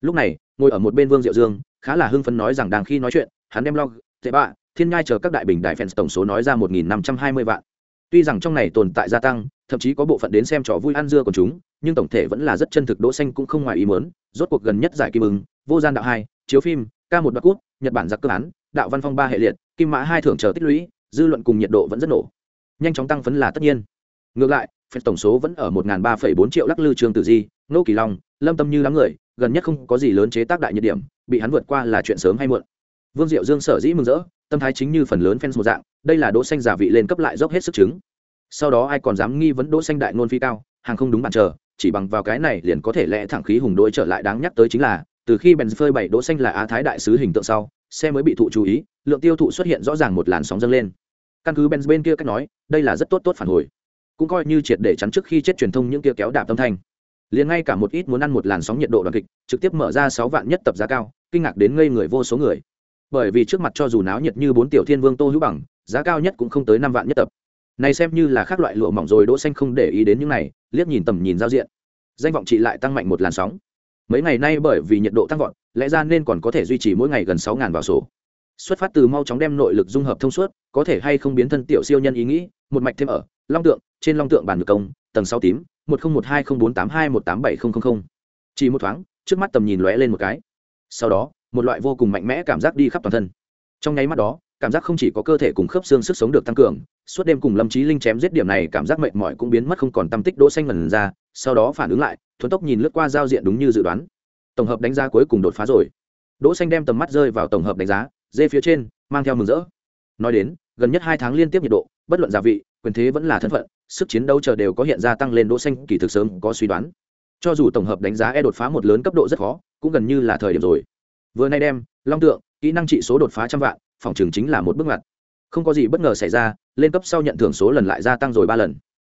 Lúc này, ngồi ở một bên vương diệu dương, khá là hưng phấn nói rằng đang khi nói chuyện, hắn đem log, tệ bạ, thiên nhai chờ các đại bình đại fans tổng số nói ra một nghìn năm trăm hai mươi vạn. Tuy rằng trong này tồn tại gia tăng, thậm chí có bộ phận đến xem trò vui ăn dưa của chúng, nhưng tổng thể vẫn là rất chân thực, đỗ xanh cũng không ngoài ý muốn rốt cuộc gần nhất giải kim ứng vô gian đạo hai, chiếu phim, ca một đoạn cút, nhật bản giặc cơ án, đạo văn phong ba hệ liệt, kim mã hai thưởng chờ tích lũy, dư luận cùng nhiệt độ vẫn rất nổ. Nhanh chóng tăng phấn là tất nhiên. Ngược lại, phép tổng số vẫn ở một ba bốn triệu lắc lư trường tử di, nô kỳ long, lâm tâm như đám người, gần nhất không có gì lớn chế tác đại nhiệt điểm, bị hắn vượt qua là chuyện sớm hay muộn. Vương diệu dương sở dĩ mừng rỡ, tâm thái chính như phần lớn fans một dạng, đây là đỗ xanh giả vị lên cấp lại dốc hết sức chứng. Sau đó ai còn dám nghi vấn đỗ xanh đại ngôn phi cao, hàng không đúng bàn chờ chỉ bằng vào cái này liền có thể lẽ thẳng khí hùng đôi trở lại đáng nhắc tới chính là, từ khi bèn phơi bảy đỗ xanh là á thái đại sứ hình tượng sau, xe mới bị thụ chú ý, lượng tiêu thụ xuất hiện rõ ràng một làn sóng dâng lên. Căn cứ bèn bên kia cách nói, đây là rất tốt tốt phản hồi. Cũng coi như triệt để chắn trước khi chết truyền thông những kia kéo đạp tâm thanh. Liền ngay cả một ít muốn ăn một làn sóng nhiệt độ đoàn kịch, trực tiếp mở ra sáu vạn nhất tập giá cao, kinh ngạc đến ngây người vô số người. Bởi vì trước mặt cho dù náo nhiệt như bốn tiểu thiên vương tô hữu bằng, giá cao nhất cũng không tới năm vạn nhất tập. Này xem như là khác loại lụa mỏng rồi đỗ xanh không để ý đến những này liếc nhìn tầm nhìn giao diện. Danh vọng trị lại tăng mạnh một làn sóng. Mấy ngày nay bởi vì nhiệt độ tăng vọt, lẽ ra nên còn có thể duy trì mỗi ngày gần sáu ngàn vào sổ. Xuất phát từ mau chóng đem nội lực dung hợp thông suốt, có thể hay không biến thân tiểu siêu nhân ý nghĩ, một mạch thêm ở, long tượng, trên long tượng bàn ngược công, tầng sáu tím, một nghìn một hai không bốn tám hai một tám bảy không không không. Chỉ một thoáng, trước mắt tầm nhìn lóe lên một cái. Sau đó, một loại vô cùng mạnh mẽ cảm giác đi khắp toàn thân. Trong nháy mắt đó cảm giác không chỉ có cơ thể cùng khớp xương sức sống được tăng cường, suốt đêm cùng lâm trí linh chém giết điểm này cảm giác mệt mỏi cũng biến mất không còn tâm tích đỗ xanh ngần ra, sau đó phản ứng lại thuấn tốc nhìn lướt qua giao diện đúng như dự đoán. Tổng hợp đánh giá cuối cùng đột phá rồi. Đỗ xanh đem tầm mắt rơi vào tổng hợp đánh giá, dê phía trên, mang theo mừng rỡ. Nói đến, gần nhất hai tháng liên tiếp nhiệt độ, bất luận gia vị, quyền thế vẫn là thân phận, sức chiến đấu chờ đều có hiện ra tăng lên đỗ xanh, kỳ thực sớm có suy đoán. Cho dù tổng hợp đánh giá e đột phá một lớn cấp độ rất khó, cũng gần như là thời điểm rồi. Vừa nay đem, long tượng, kỹ năng trị số đột phá trăm vạn phòng trường chính là một bước ngoặt. Không có gì bất ngờ xảy ra lên cấp sau nhận thưởng số lần lại gia tăng rồi ba lần.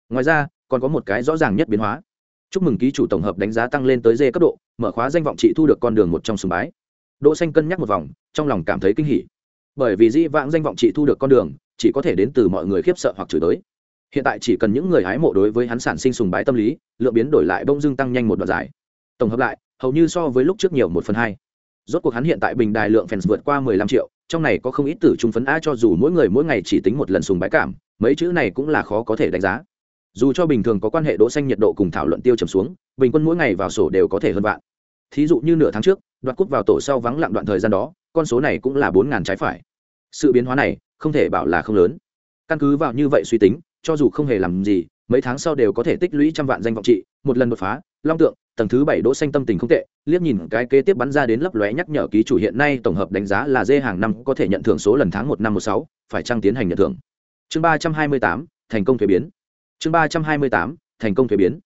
Ngoài ra còn có một cái rõ ràng nhất biến hóa. Chúc mừng ký chủ tổng hợp đánh giá tăng lên tới d cấp độ mở khóa danh vọng trị thu được con đường một trong sùng bái. Đỗ xanh cân nhắc một vòng trong lòng cảm thấy kinh hỉ. Bởi vì di vãng danh vọng trị thu được con đường chỉ có thể đến từ mọi người khiếp sợ hoặc chửi tới hiện tại chỉ cần những người hái mộ đối với hắn sản sinh sùng bái tâm lý lượng biến đổi lại bông dưng tăng nhanh một đoạn dài, tổng hợp lại hầu như so với lúc trước nhiều một phần hai rốt cuộc hắn hiện tại bình đài lượng fans vượt qua mười lăm triệu, trong này có không ít tử trung phấn a cho dù mỗi người mỗi ngày chỉ tính một lần sùng bái cảm, mấy chữ này cũng là khó có thể đánh giá. Dù cho bình thường có quan hệ đỗ xanh nhiệt độ cùng thảo luận tiêu trầm xuống, bình quân mỗi ngày vào sổ đều có thể hơn vạn. Thí dụ như nửa tháng trước, đoạt cúp vào tổ sau vắng lặng đoạn thời gian đó, con số này cũng là bốn ngàn trái phải. Sự biến hóa này, không thể bảo là không lớn. Căn cứ vào như vậy suy tính, cho dù không hề làm gì, mấy tháng sau đều có thể tích lũy trăm vạn danh vọng trị, một lần đột phá, long tượng tầng thứ bảy đỗ xanh tâm tình không tệ, liếc nhìn cái kế tiếp bắn ra đến lấp lóe nhắc nhở ký chủ hiện nay tổng hợp đánh giá là dê hàng năm có thể nhận thưởng số lần tháng một năm một sáu, phải trang tiến hành nhận thưởng. Chương ba trăm hai mươi tám, thành công thuế biến. Chương ba trăm hai mươi tám, thành công thuế biến.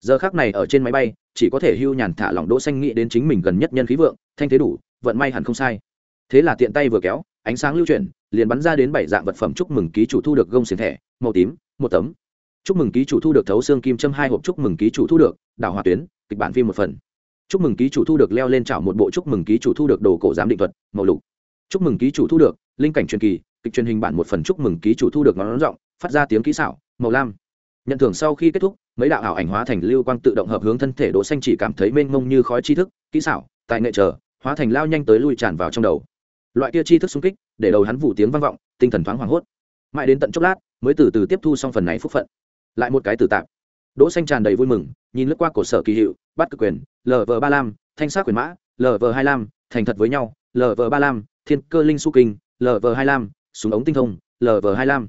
Giờ khắc này ở trên máy bay, chỉ có thể hưu nhàn thả lỏng đỗ xanh nghĩ đến chính mình gần nhất nhân khí vượng, thanh thế đủ, vận may hẳn không sai. Thế là tiện tay vừa kéo, ánh sáng lưu chuyển, liền bắn ra đến bảy dạng vật phẩm chúc mừng ký chủ thu được gông xiềng thẻ, màu tím, một tấm. Chúc mừng ký chủ thu được thấu xương kim châm hai hộp chúc mừng ký chủ thu được, đảo hòa tuyến kịch bản phim một phần. Chúc mừng ký chủ thu được leo lên chảo một bộ chúc mừng ký chủ thu được đồ cổ giám định thuật, màu lục. Chúc mừng ký chủ thu được, linh cảnh truyền kỳ, kịch truyền hình bản một phần chúc mừng ký chủ thu được ngón rộng phát ra tiếng kỹ xảo, màu lam. Nhận thưởng sau khi kết thúc, mấy đạo ảo ảnh hóa thành lưu quang tự động hợp hướng thân thể đỗ xanh chỉ cảm thấy mênh mông như khói tri thức, kỹ xảo, tài nghệ chờ hóa thành lao nhanh tới lui tràn vào trong đầu. Loại kia tri thức xung kích, để đầu hắn vụ tiếng vang vọng, tinh thần thoáng hoảng hốt. Mãi đến tận chốc lát, mới từ từ tiếp thu xong phần này phúc phận. Lại một cái từ tạm đỗ xanh tràn đầy vui mừng, nhìn lướt qua cổ sở kỳ hiệu, bắt cực quyền lv ba lam thanh sát quyền mã lv hai lam thành thật với nhau lv ba lam thiên cơ linh su kinh lv hai lam súng ống tinh thông lv hai lam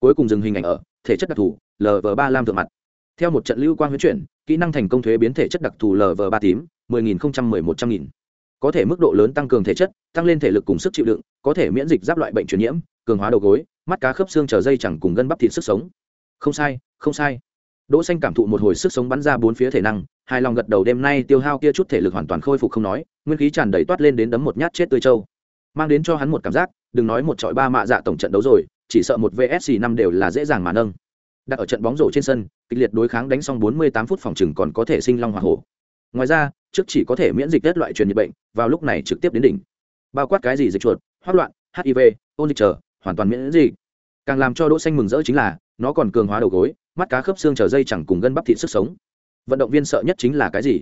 cuối cùng dừng hình ảnh ở, thể chất đặc thù lv ba lam thượng mặt. Theo một trận lưu quang huyễn chuyển, kỹ năng thành công thuế biến thể chất đặc thù lv ba tím, mười nghìn không trăm mười một trăm nghìn. Có thể mức độ lớn tăng cường thể chất, tăng lên thể lực cùng sức chịu đựng, có thể miễn dịch giáp loại bệnh truyền nhiễm, cường hóa đầu gối, mắt cá khớp xương trở dây chẳng cùng gân bắp thịt sức sống. Không sai không sai đỗ xanh cảm thụ một hồi sức sống bắn ra bốn phía thể năng hai lòng gật đầu đêm nay tiêu hao kia chút thể lực hoàn toàn khôi phục không nói, nguyên khí tràn đầy toát lên đến đấm một nhát chết tươi châu mang đến cho hắn một cảm giác, đừng nói một trọi ba mạ dạ tổng trận đấu rồi, chỉ sợ một vsc năm đều là dễ dàng mà nâng. Đặt ở trận bóng rổ trên sân, kịch liệt đối kháng đánh xong 48 phút phòng chừng còn có thể sinh long hỏa hổ. Ngoài ra, trước chỉ có thể miễn dịch đất loại truyền nhiễm bệnh, vào lúc này trực tiếp đến đỉnh. Bao quát cái gì dịch chuột hoắc loạn hiv ôn dịch chờ, hoàn toàn miễn dịch. Càng làm cho đỗ xanh mừng rỡ chính là, nó còn cường hóa đầu gối mắt cá khớp xương trở dây chẳng cùng gân bắp thịt sức sống. Vận động viên sợ nhất chính là cái gì?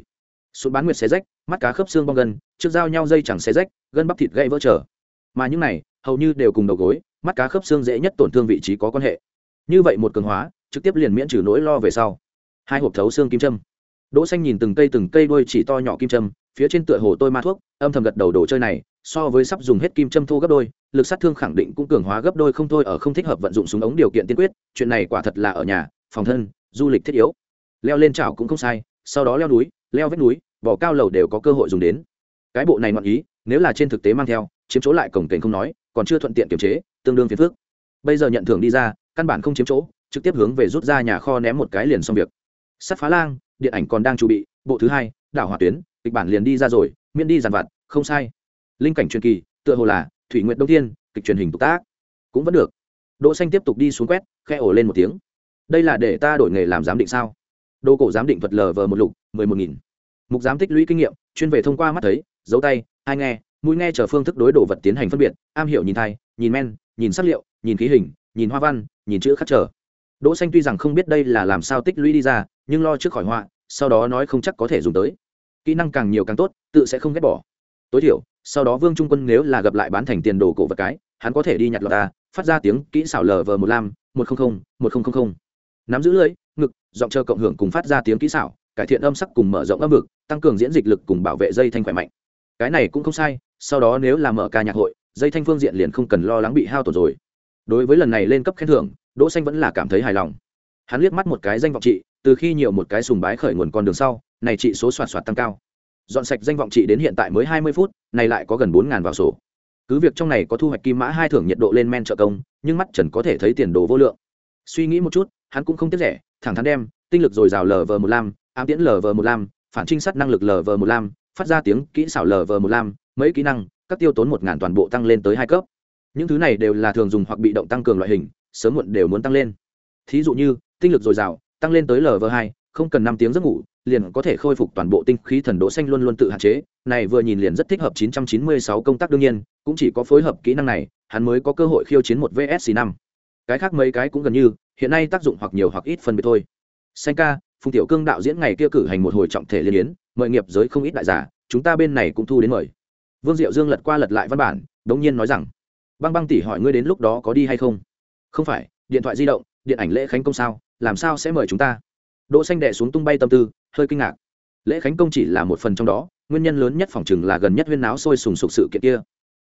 Sụn bán nguyệt xé rách, mắt cá khớp xương bong gân, trước giao nhau dây chẳng xé rách, gân bắp thịt gãy vỡ trở. Mà những này, hầu như đều cùng đầu gối, mắt cá khớp xương dễ nhất tổn thương vị trí có quan hệ. Như vậy một cường hóa, trực tiếp liền miễn trừ nỗi lo về sau. Hai hộp thấu xương kim châm. Đỗ xanh nhìn từng cây từng cây đuôi chỉ to nhỏ kim châm, phía trên tựa hồ tôi ma thuốc, âm thầm gật đầu đồ chơi này, so với sắp dùng hết kim châm thu gấp đôi, lực sát thương khẳng định cũng cường hóa gấp đôi không thôi ở không thích hợp vận dụng súng ống điều kiện tiên quyết, chuyện này quả thật là ở nhà phòng thân, du lịch thiết yếu. Leo lên chảo cũng không sai, sau đó leo núi, leo vách núi bỏ cao lầu đều có cơ hội dùng đến. Cái bộ này ngoạn ý, nếu là trên thực tế mang theo, chiếm chỗ lại cổng kềnh không nói, còn chưa thuận tiện kiềm chế, tương đương phiền phức. Bây giờ nhận thưởng đi ra, căn bản không chiếm chỗ, trực tiếp hướng về rút ra nhà kho ném một cái liền xong việc. Sắt phá lang, điện ảnh còn đang chuẩn bị, bộ thứ hai, đảo hỏa tuyến, kịch bản liền đi ra rồi, miễn đi dàn vặt, không sai. Linh cảnh truyền kỳ, tựa hồ là thủy nguyện đông thiên, kịch truyền hình tục tác. Cũng vẫn được. Đỗ xanh tiếp tục đi xuống quét khe ổ lên một tiếng đây là để ta đổi nghề làm giám định sao? Đồ cổ giám định thuật vờ một lục mười một nghìn. Mục giám tích lũy kinh nghiệm chuyên về thông qua mắt thấy dấu tay hai nghe mũi nghe chờ phương thức đối đồ vật tiến hành phân biệt am hiểu nhìn thai nhìn men nhìn sắc liệu nhìn khí hình nhìn hoa văn nhìn chữ khắc trở. Đỗ xanh tuy rằng không biết đây là làm sao tích lũy đi ra nhưng lo trước khỏi họa sau đó nói không chắc có thể dùng tới. Kỹ năng càng nhiều càng tốt tự sẽ không ghét bỏ. Tối thiểu sau đó vương trung quân nếu là gặp lại bán thành tiền đồ cổ vật cái hắn có thể đi nhặt lọt ta phát ra tiếng kỹ xảo lờ vờ một lam một không không, một không không không nắm giữ lưỡi ngực, giọng chờ cộng hưởng cùng phát ra tiếng kỹ xảo, cải thiện âm sắc cùng mở rộng âm vực, tăng cường diễn dịch lực cùng bảo vệ dây thanh khỏe mạnh. Cái này cũng không sai, sau đó nếu là mở ca nhạc hội, dây thanh phương diện liền không cần lo lắng bị hao tổn rồi. Đối với lần này lên cấp khen thưởng, đỗ xanh vẫn là cảm thấy hài lòng. Hắn liếc mắt một cái danh vọng trị từ khi nhiều một cái sùng bái khởi nguồn con đường sau, này trị số soạt soạt tăng cao. Dọn sạch danh vọng trị đến hiện tại mới hai mươi phút, này lại có gần bốn ngàn vào sổ. Cứ việc trong này có thu hoạch kim mã hai thưởng nhiệt độ lên men trợ công, nhưng mắt trần có thể thấy tiền đồ vô lượng. Suy nghĩ một chút hắn cũng không tiếc rẻ, thẳng thắn đem, tinh lực dồi dào lờ vờ một lam ám tiễn lờ vờ một lam phản trinh sát năng lực lờ vờ một lam phát ra tiếng kỹ xảo lờ vờ một lam mấy kỹ năng, các tiêu tốn một ngàn toàn bộ tăng lên tới hai cấp. Những thứ này đều là thường dùng hoặc bị động tăng cường loại hình, sớm muộn đều muốn tăng lên. Thí dụ như, tinh lực dồi dào tăng lên tới lv hai, không cần năm tiếng giấc ngủ, liền có thể khôi phục toàn bộ tinh khí thần độ xanh luôn luôn tự hạn chế. Này vừa nhìn liền rất thích hợp 996 công tác đương nhiên, cũng chỉ có phối hợp kỹ năng này, hắn mới có cơ hội khiêu chiến một vsc năm cái khác mấy cái cũng gần như, hiện nay tác dụng hoặc nhiều hoặc ít phân biệt thôi. Xanh ca, phùng tiểu cương đạo diễn ngày kia cử hành một hồi trọng thể liên yến, mời nghiệp giới không ít đại giả, chúng ta bên này cũng thu đến mời. Vương diệu dương lật qua lật lại văn bản, đống nhiên nói rằng, băng băng tỷ hỏi ngươi đến lúc đó có đi hay không? Không phải, điện thoại di động, điện ảnh lễ khánh công sao, làm sao sẽ mời chúng ta? Đỗ xanh đệ xuống tung bay tâm tư, hơi kinh ngạc. Lễ khánh công chỉ là một phần trong đó, nguyên nhân lớn nhất phòng chừng là gần nhất huyên náo sôi sùng sục sự kiện kia.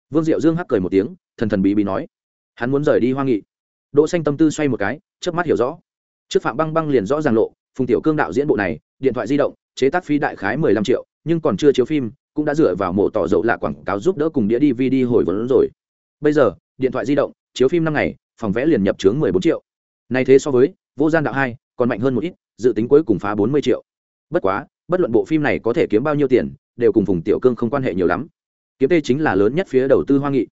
Vương diệu dương hắc cười một tiếng, thần thần bí bí nói, hắn muốn rời đi hoa nghị đỗ xanh tâm tư xoay một cái, chớp mắt hiểu rõ. Trước phạm băng băng liền rõ ràng lộ, phùng tiểu cương đạo diễn bộ này, điện thoại di động, chế tác phí đại khái 15 triệu, nhưng còn chưa chiếu phim, cũng đã dựa vào mổ tỏ dầu lạ quảng cáo giúp đỡ cùng đĩa dvd hồi vốn rồi. Bây giờ, điện thoại di động, chiếu phim năm ngày, phòng vẽ liền nhập chướng 14 triệu. Này thế so với, vô gian đạo hai, còn mạnh hơn một ít, dự tính cuối cùng phá 40 triệu. Bất quá, bất luận bộ phim này có thể kiếm bao nhiêu tiền, đều cùng phùng tiểu cương không quan hệ nhiều lắm. Kiếm tê chính là lớn nhất phía đầu tư hoa nghị.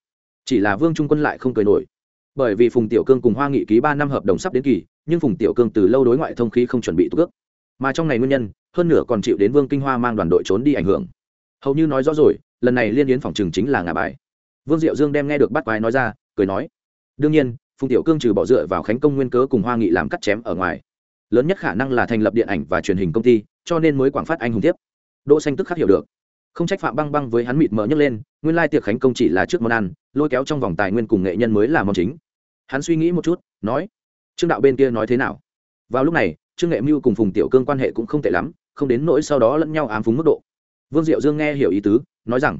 Chỉ là vương trung quân lại không cười nổi bởi vì phùng tiểu cương cùng hoa nghị ký ba năm hợp đồng sắp đến kỳ, nhưng phùng tiểu cương từ lâu đối ngoại thông khí không chuẩn bị tước mà trong này nguyên nhân, hơn nửa còn chịu đến vương kinh hoa mang đoàn đội trốn đi ảnh hưởng. Hầu như nói rõ rồi, lần này liên yến phòng trường chính là ngả bài. Vương diệu dương đem nghe được bắt quái nói ra, cười nói, đương nhiên, phùng tiểu cương trừ bỏ dựa vào khánh công nguyên cớ cùng hoa nghị làm cắt chém ở ngoài, lớn nhất khả năng là thành lập điện ảnh và truyền hình công ty, cho nên mới quảng phát anh hùng tiếp. Đỗ xanh tức khắc hiểu được không trách phạm băng băng với hắn mịt mờ nhấc lên, nguyên lai tiệc khánh công chỉ là trước món ăn, lôi kéo trong vòng tài nguyên cùng nghệ nhân mới là món chính. Hắn suy nghĩ một chút, nói, trương đạo bên kia nói thế nào? Vào lúc này, trương nghệ mưu cùng phùng tiểu cương quan hệ cũng không tệ lắm, không đến nỗi sau đó lẫn nhau ám phúng mức độ. Vương diệu dương nghe hiểu ý tứ, nói rằng,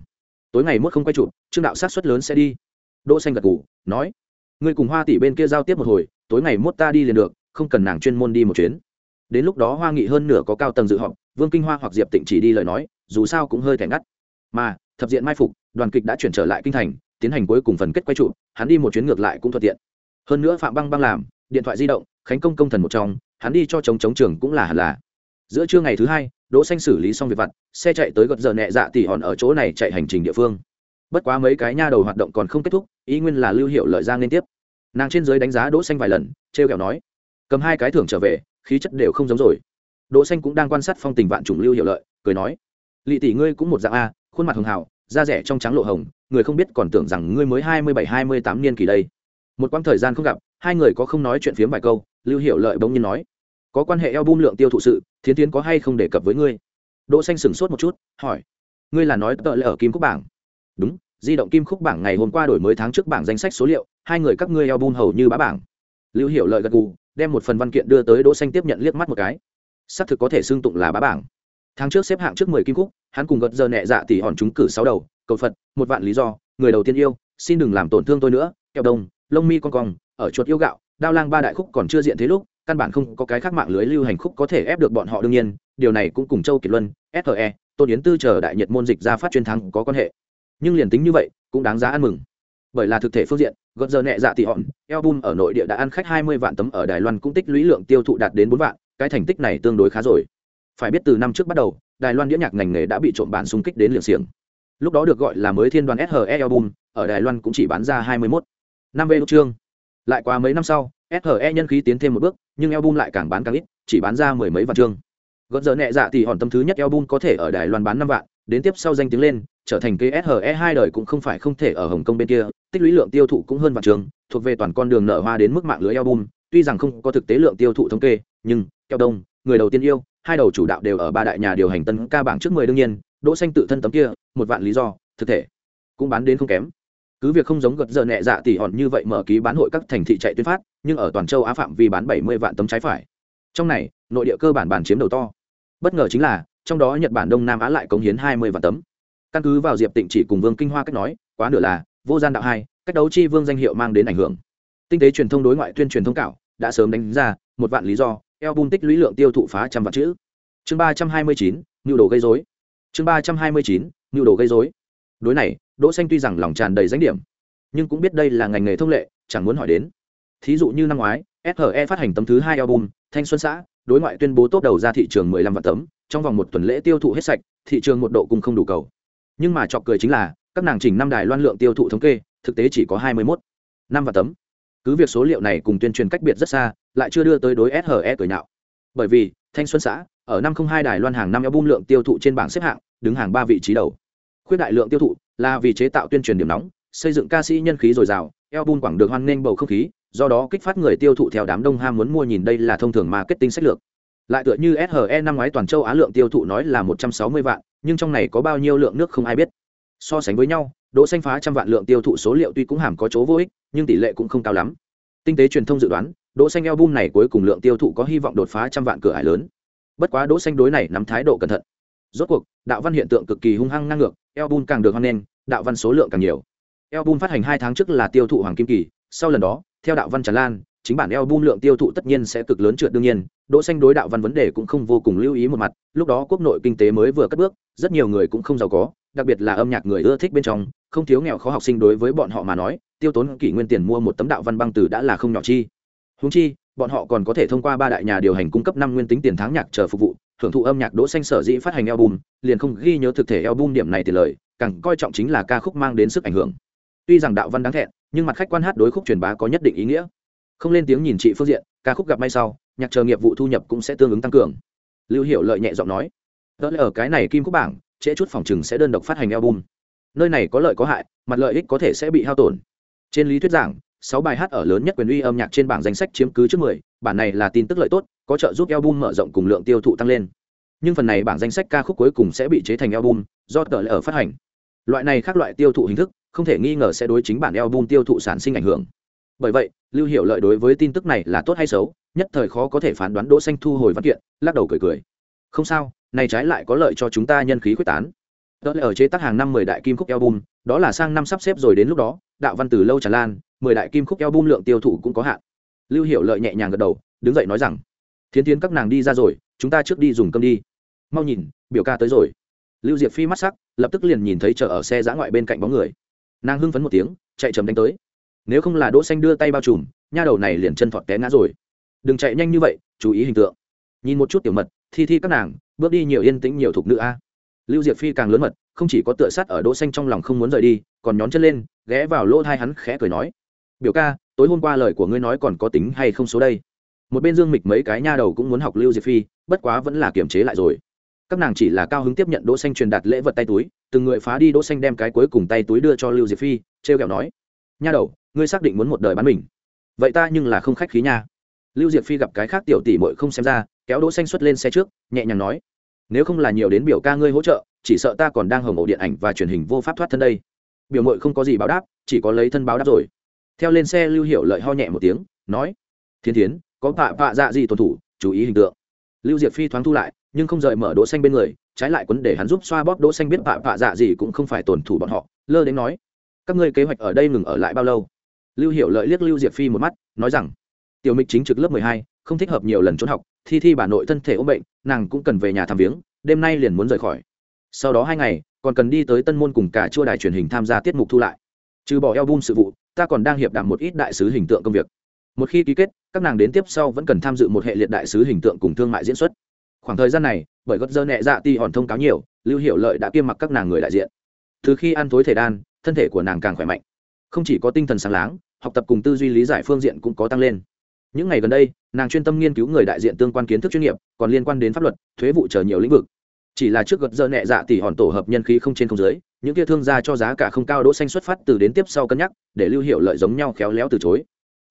tối ngày mốt không quay chụp trương đạo sát xuất lớn sẽ đi. Đỗ xanh gật gù, nói, ngươi cùng hoa tỷ bên kia giao tiếp một hồi, tối ngày mốt ta đi liền được, không cần nàng chuyên môn đi một chuyến. Đến lúc đó hoa nghị hơn nửa có cao tầng dự họp, vương kinh hoa hoặc diệp tịnh chỉ đi lời nói dù sao cũng hơi thẻ ngắt. Mà, thập diện mai phục, đoàn kịch đã chuyển trở lại kinh thành, tiến hành cuối cùng phần kết quay trụ, hắn đi một chuyến ngược lại cũng thuận tiện. Hơn nữa phạm băng băng làm, điện thoại di động, khánh công công thần một trong, hắn đi cho chống chống trường cũng là hẳn là. Giữa trưa ngày thứ hai, đỗ xanh xử lý xong việc vặt, xe chạy tới gật giờ nhẹ dạ tỉ hòn ở chỗ này chạy hành trình địa phương. Bất quá mấy cái nha đầu hoạt động còn không kết thúc, ý nguyên là lưu hiệu lợi giang liên tiếp. Nàng trên dưới đánh giá đỗ xanh vài lần treo kẹo nói, cầm hai cái thưởng trở về, khí chất đều không giống rồi. Đỗ xanh cũng đang quan sát phong tình vạn trùng lưu hiệu lợi, cười nói lỵ tỷ ngươi cũng một dạng a, khuôn mặt hường hào, da rẻ trong trắng lộ hồng, người không biết còn tưởng rằng ngươi mới hai mươi bảy, hai mươi tám niên kỳ đây. Một quãng thời gian không gặp, hai người có không nói chuyện phiếm vài câu, lưu hiệu lợi bỗng nhiên nói, có quan hệ eo bum lượng tiêu thụ sự, thiến tiến có hay không đề cập với ngươi? Đỗ xanh sửng sốt một chút, hỏi, ngươi là nói tợ lệ ở kim khúc bảng? Đúng, di động kim khúc bảng ngày hôm qua đổi mới tháng trước bảng danh sách số liệu, hai người các ngươi eo bum hầu như bá bảng. Lưu hiệu lợi gật gù, đem một phần văn kiện đưa tới đỗ xanh tiếp nhận liếc mắt một cái. Xác thực có thể xưng tụng là bá bảng tháng trước xếp hạng trước mười kim cúc, hắn cùng gật giờ nhẹ dạ tỷ hòn chúng cử sáu đầu cầu phật một vạn lý do người đầu tiên yêu xin đừng làm tổn thương tôi nữa kẹo đông lông mi con cong ở chuột yêu gạo đao lang ba đại khúc còn chưa diện thế lúc căn bản không có cái khác mạng lưới lưu hành khúc có thể ép được bọn họ đương nhiên điều này cũng cùng châu kiệt luân SHE, tôn yến tư chờ đại nhật môn dịch ra phát chuyên thắng có quan hệ. Nhưng liền tính như vậy cũng đáng giá ăn mừng. Bởi là thực thể phương diện gợt giờ nhẹ dạ tỷ hòn album ở nội địa đã ăn khách 20 vạn tấm ở đài loan cũng tích lũy lượng tiêu thụ đạt đến 4 vạn cái thành tích này tương đối khá rồi phải biết từ năm trước bắt đầu đài loan đĩa nhạc ngành nghề đã bị trộm bản xung kích đến liều xiềng. Lúc đó được gọi là mới thiên đoàn SHE album ở đài loan cũng chỉ bán ra 21 năm về chương lại qua mấy năm sau SHE nhân khí tiến thêm một bước nhưng album lại càng bán càng ít chỉ bán ra mười mấy vạn chương Gần giờ nhẹ dạ thì hòn tâm thứ nhất album có thể ở đài loan bán năm vạn đến tiếp sau danh tiếng lên trở thành cái SHE hai đời cũng không phải không thể ở Hồng Kông bên kia, tích lũy lượng tiêu thụ cũng hơn vạn chương. thuộc về toàn con đường nở hoa đến mức mạng lưới album, tuy rằng không có thực tế lượng tiêu thụ thống kê, nhưng keo đông, người đầu tiên yêu, hai đầu chủ đạo đều ở ba đại nhà điều hành tân ca bảng trước mười đương nhiên, Đỗ Xanh tự thân tấm kia, một vạn lý do, thực thể cũng bán đến không kém. Cứ việc không giống gật giờ nhẹ dạ tỷ hòn như vậy mở ký bán hội các thành thị chạy tuyên phát, nhưng ở toàn châu Á phạm vi bán 70 vạn tấm trái phải. Trong này, nội địa cơ bản bản chiếm đầu to. Bất ngờ chính là, trong đó Nhật Bản Đông Nam Á lại cống hiến 20 vạn tấm căn cứ vào diệp tịnh chỉ cùng vương kinh hoa cách nói quá nửa là vô gian đạo hai cách đấu chi vương danh hiệu mang đến ảnh hưởng tinh tế truyền thông đối ngoại tuyên truyền thông cảo đã sớm đánh ra một vạn lý do eo bung tích lũy lượng tiêu thụ phá trăm vạn chữ. Chương ba trăm hai mươi chín, nhu đồ gây dối chương ba trăm hai mươi chín, nhu đồ gây dối đối này, đỗ xanh tuy rằng lòng tràn đầy danh điểm, nhưng cũng biết đây là ngành nghề thông lệ, chẳng muốn hỏi đến. Thí dụ như năm ngoái SHE phát hành tấm thứ hai album, thanh xuân xã, đối ngoại tuyên bố tốt đầu ra thị trường 15 vạn tấm, trong vòng một tuần lễ tiêu thụ hết sạch, thị trường một độ cung không đủ cầu. Nhưng mà chọc cười chính là, các nàng chỉnh năm đài loan lượng tiêu thụ thống kê, thực tế chỉ có hai mươi mốt năm vạn tấm cứ việc số liệu này cùng tuyên truyền cách biệt rất xa lại chưa đưa tới đối SHE cười nhạo. Bởi vì thanh xuân xã ở năm không hai đài loan hàng năm album lượng tiêu thụ trên bảng xếp hạng đứng hàng ba vị trí đầu. Khuyết đại lượng tiêu thụ là vì chế tạo tuyên truyền điểm nóng xây dựng ca sĩ nhân khí dồi dào album quảng được hoan nghênh bầu không khí do đó kích phát người tiêu thụ theo đám đông ham muốn mua nhìn đây là thông thường marketing sách lược. Lại tựa như SHE năm ngoái toàn châu Á lượng tiêu thụ nói là một trăm sáu mươi vạn, nhưng trong này có bao nhiêu lượng nước không ai biết. So sánh với nhau, Đỗ Xanh phá trăm vạn lượng tiêu thụ số liệu tuy cũng hàm có chỗ vô ích, nhưng tỷ lệ cũng không cao lắm. Tinh tế truyền thông dự đoán, Đỗ Xanh album này cuối cùng lượng tiêu thụ có hy vọng đột phá trăm vạn cửa ải lớn. Bất quá Đỗ Xanh đối này nắm thái độ cẩn thận. Rốt cuộc, đạo văn hiện tượng cực kỳ hung hăng ngang ngược, album càng được hoan nghênh, đạo văn số lượng càng nhiều. Album phát hành 2 tháng trước là tiêu thụ hoàng kim kỳ, sau lần đó, theo đạo văn tràn lan, chính bản album lượng tiêu thụ tất nhiên sẽ cực lớn trượt đương nhiên, Đỗ Xanh đối đạo văn vấn đề cũng không vô cùng lưu ý một mặt, lúc đó quốc nội kinh tế mới vừa cất bước, rất nhiều người cũng không giàu có, đặc biệt là âm nhạc người ưa thích bên trong, không thiếu nghèo khó học sinh đối với bọn họ mà nói, tiêu tốn kỷ nguyên tiền mua một tấm đạo văn băng từ đã là không nhỏ chi. húng chi, bọn họ còn có thể thông qua ba đại nhà điều hành cung cấp năm nguyên tính tiền tháng nhạc chờ phục vụ, thưởng thụ âm nhạc Đỗ Xanh sở dĩ phát hành album, liền không ghi nhớ thực thể album điểm này tiền lời, càng coi trọng chính là ca khúc mang đến sức ảnh hưởng. Tuy rằng đạo văn đáng thẹn, nhưng mặt khách quan hát đối khúc truyền bá có nhất định ý nghĩa không lên tiếng nhìn chị phương diện ca khúc gặp may sau nhạc chờ nghiệp vụ thu nhập cũng sẽ tương ứng tăng cường lưu hiểu lợi nhẹ giọng nói đỡ ở cái này kim khúc bảng trễ chút phòng chừng sẽ đơn độc phát hành album. Nơi này có lợi có hại, mặt lợi ích có thể sẽ bị hao tổn. Trên lý thuyết giảng, sáu bài hát ở lớn nhất quyền uy âm nhạc trên bảng danh sách chiếm cứ trước mười, bản này là tin tức lợi tốt, có trợ giúp album mở rộng cùng lượng tiêu thụ tăng lên. Nhưng phần này bảng danh sách ca khúc cuối cùng sẽ bị chế thành album, do tờ ở phát hành. Loại này khác loại tiêu thụ hình thức, không thể nghi ngờ sẽ đối chính bản album tiêu thụ sản sinh ảnh hưởng. Bởi vậy, lưu hiệu lợi đối với tin tức này là tốt hay xấu, nhất thời khó có thể phán đoán đỗ xanh thu hồi văn kiện, lắc đầu cười cười. Không sao này trái lại có lợi cho chúng ta nhân khí quyết tán. Đó là ở chế tác hàng năm mười đại kim khúc album, đó là sang năm sắp xếp rồi đến lúc đó, đạo văn từ lâu tràn lan, mười đại kim khúc album lượng tiêu thụ cũng có hạn. Lưu hiệu lợi nhẹ nhàng gật đầu, đứng dậy nói rằng, thiến Thiến các nàng đi ra rồi, chúng ta trước đi dùng cơm đi. Mau nhìn, biểu ca tới rồi. Lưu diệp phi mắt sắc, lập tức liền nhìn thấy chờ ở xe giã ngoại bên cạnh bóng người. Nàng hưng phấn một tiếng, chạy chầm đánh tới. Nếu không là đỗ xanh đưa tay bao trùm, nha đầu này liền chân thọt té ngã rồi. Đừng chạy nhanh như vậy, chú ý hình tượng. Nhìn một chút tiểu mật thi thi các nàng, bước đi nhiều yên tĩnh nhiều thuộc nữ a. Lưu diệp phi càng lớn mật, không chỉ có tựa sát ở đỗ xanh trong lòng không muốn rời đi, còn nhón chân lên, ghé vào lỗ thai hắn khẽ cười nói. Biểu ca, tối hôm qua lời của ngươi nói còn có tính hay không số đây? Một bên dương mịch mấy cái nha đầu cũng muốn học lưu diệp phi, bất quá vẫn là kiềm chế lại rồi. Các nàng chỉ là cao hứng tiếp nhận đỗ xanh truyền đạt lễ vật tay túi, từng người phá đi đỗ xanh đem cái cuối cùng tay túi đưa cho lưu diệp phi treo kẹo nói. Nha đầu, ngươi xác định muốn một đời bán mình. Vậy ta nhưng là không khách khí nha lưu diệp phi gặp cái khác tiểu tỷ mội không xem ra, kéo đỗ xanh xuất lên xe trước, nhẹ nhàng nói, nếu không là nhiều đến biểu ca ngươi hỗ trợ, chỉ sợ ta còn đang hồng ổ điện ảnh và truyền hình vô pháp thoát thân đây. Biểu mội không có gì báo đáp, chỉ có lấy thân báo đáp rồi. Theo lên xe, lưu hiệu lợi ho nhẹ một tiếng, nói, thiên thiến, có tạ bạ dạ gì tuân thủ, chú ý hình tượng. Lưu diệp phi thoáng thu lại, nhưng không rời mở đỗ xanh bên người, trái lại quấn để hắn giúp xoa bóp đỗ xanh biết tạ bạ dạ gì cũng không phải tuần thủ bọn họ, lơ đến nói, các ngươi kế hoạch ở đây ngừng ở lại bao lâu? Lưu hiệu lợi liếc lưu diệp phi một mắt, nói rằng tiểu mịch chính trực lớp mười hai, không thích hợp nhiều lần trốn học, thi thi bà nội thân thể ốm bệnh, nàng cũng cần về nhà thăm viếng, đêm nay liền muốn rời khỏi. Sau đó hai ngày, còn cần đi tới tân môn cùng cả chua đài truyền hình tham gia tiết mục thu lại. Trừ bỏ eo bum sự vụ, ta còn đang hiệp đàm một ít đại sứ hình tượng công việc. Một khi ký kết, các nàng đến tiếp sau vẫn cần tham dự một hệ liệt đại sứ hình tượng cùng thương mại diễn xuất. Khoảng thời gian này, bởi gót dơ nhẹ dạ ti hòn thông cáo nhiều, lưu hiệu lợi đã kiêm mặc các nàng người đại diện. Từ khi ăn thối thể đan, thân thể của nàng càng khỏe mạnh. Không chỉ có tinh thần sáng láng, học tập cùng tư duy lý giải phương diện cũng có tăng lên những ngày gần đây, nàng chuyên tâm nghiên cứu người đại diện tương quan kiến thức chuyên nghiệp, còn liên quan đến pháp luật, thuế vụ chờ nhiều lĩnh vực. Chỉ là trước gật giờ nhẹ dạ tỷ hòn tổ hợp nhân khí không trên không dưới, những kia thương gia cho giá cả không cao đỗ xanh xuất phát từ đến tiếp sau cân nhắc, để lưu hiệu lợi giống nhau khéo léo từ chối.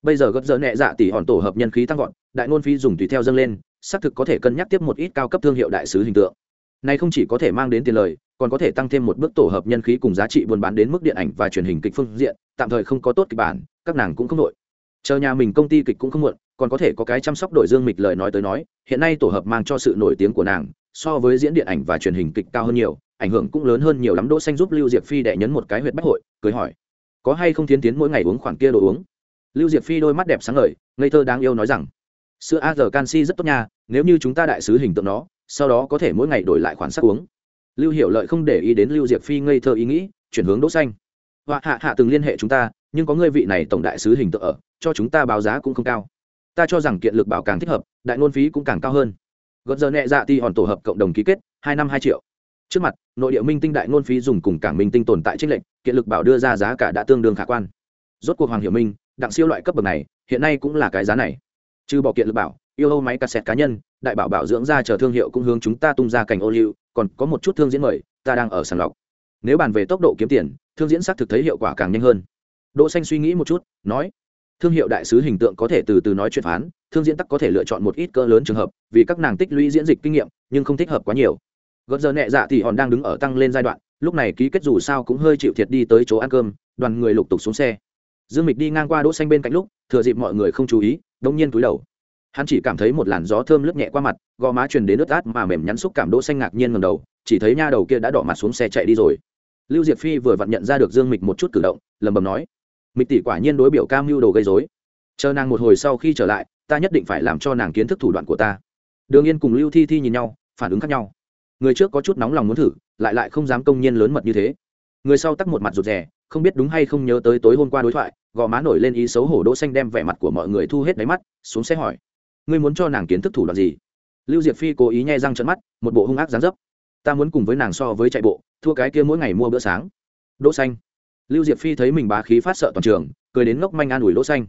Bây giờ gật giờ nhẹ dạ tỷ hòn tổ hợp nhân khí tăng vọt, đại ngôn phí dùng tùy theo dâng lên, xác thực có thể cân nhắc tiếp một ít cao cấp thương hiệu đại sứ hình tượng. Này không chỉ có thể mang đến tiền lời, còn có thể tăng thêm một bước tổ hợp nhân khí cùng giá trị buôn bán đến mức điện ảnh và truyền hình kịch phương diện, tạm thời không có tốt kịch bản, các nàng cũng không nội chờ nhà mình công ty kịch cũng không muộn, còn có thể có cái chăm sóc đổi dương mịch lời nói tới nói, hiện nay tổ hợp mang cho sự nổi tiếng của nàng, so với diễn điện ảnh và truyền hình kịch cao hơn nhiều, ảnh hưởng cũng lớn hơn nhiều lắm. Đỗ xanh giúp lưu diệp phi đệ nhấn một cái huyệt bách hội, cười hỏi, có hay không tiến tiến mỗi ngày uống khoản kia đồ uống? Lưu diệp phi đôi mắt đẹp sáng ngời, ngây thơ đáng yêu nói rằng, sữa a giờ canxi rất tốt nha, nếu như chúng ta đại sứ hình tượng nó, sau đó có thể mỗi ngày đổi lại khoản sắc uống. Lưu hiểu lợi không để ý đến lưu diệp phi ngây thơ ý nghĩ, chuyển hướng đỗ xanh. Họa hạ hạ, từng liên hệ chúng ta nhưng có ngươi vị này tổng đại sứ hình tượng ở, cho chúng ta báo giá cũng không cao. Ta cho rằng kiện lực bảo càng thích hợp, đại ngôn phí cũng càng cao hơn. Gợt giờ nhẹ dạ ti hòn tổ hợp cộng đồng ký kết, hai năm hai triệu. Trước mặt, nội địa minh tinh đại ngôn phí dùng cùng cảng minh tinh tồn tại trích lệnh kiện lực bảo đưa ra giá cả đã tương đương khả quan. Rốt cuộc hoàng hiểu minh, đặng siêu loại cấp bậc này, hiện nay cũng là cái giá này. Trừ bỏ kiện lực bảo, yêu âu máy cassette cá nhân, đại bảo bảo dưỡng ra chờ thương hiệu cũng hướng chúng ta tung ra cảnh ô liu, còn có một chút thương diễn mời, ta đang ở sàng lọc. Nếu bàn về tốc độ kiếm tiền, thương diễn xác thực thấy hiệu quả càng nhanh hơn đỗ xanh suy nghĩ một chút, nói, thương hiệu đại sứ hình tượng có thể từ từ nói chuyện phán, thương diễn tắc có thể lựa chọn một ít cỡ lớn trường hợp, vì các nàng tích lũy diễn dịch kinh nghiệm, nhưng không thích hợp quá nhiều. Gợt giờ nhẹ dạ thì hòn đang đứng ở tăng lên giai đoạn, lúc này ký kết dù sao cũng hơi chịu thiệt đi tới chỗ ăn cơm, đoàn người lục tục xuống xe. Dương mịch đi ngang qua đỗ xanh bên cạnh lúc, thừa dịp mọi người không chú ý, đông nhiên cúi đầu. Hắn chỉ cảm thấy một làn gió thơm lướt nhẹ qua mặt, gò má truyền đến nước át mà mềm nhắn xúc cảm đỗ xanh ngạc nhiên ngẩng đầu, chỉ thấy nha đầu kia đã đỏ mặt xuống xe chạy đi rồi. Lưu diệp phi vừa vặn nhận ra được dương mịch một chút cử động, lẩm bẩm nói mịch tỷ quả nhiên đối biểu cam mưu đồ gây rối. Chờ nàng một hồi sau khi trở lại, ta nhất định phải làm cho nàng kiến thức thủ đoạn của ta. Đường yên cùng lưu thi thi nhìn nhau, phản ứng khác nhau. Người trước có chút nóng lòng muốn thử, lại lại không dám công nhiên lớn mật như thế. Người sau tắc một mặt rụt rè, không biết đúng hay không nhớ tới tối hôm qua đối thoại, gò má nổi lên ý xấu hổ đỗ xanh đem vẻ mặt của mọi người thu hết đáy mắt, xuống xe hỏi. Ngươi muốn cho nàng kiến thức thủ đoạn gì? Lưu diệp phi cố ý nhai răng trợn mắt, một bộ hung ác dáng dấp. Ta muốn cùng với nàng so với chạy bộ, thua cái kia mỗi ngày mua bữa sáng. Đỗ xanh lưu diệp phi thấy mình bá khí phát sợ toàn trường, cười đến ngốc manh an ủi lỗ xanh.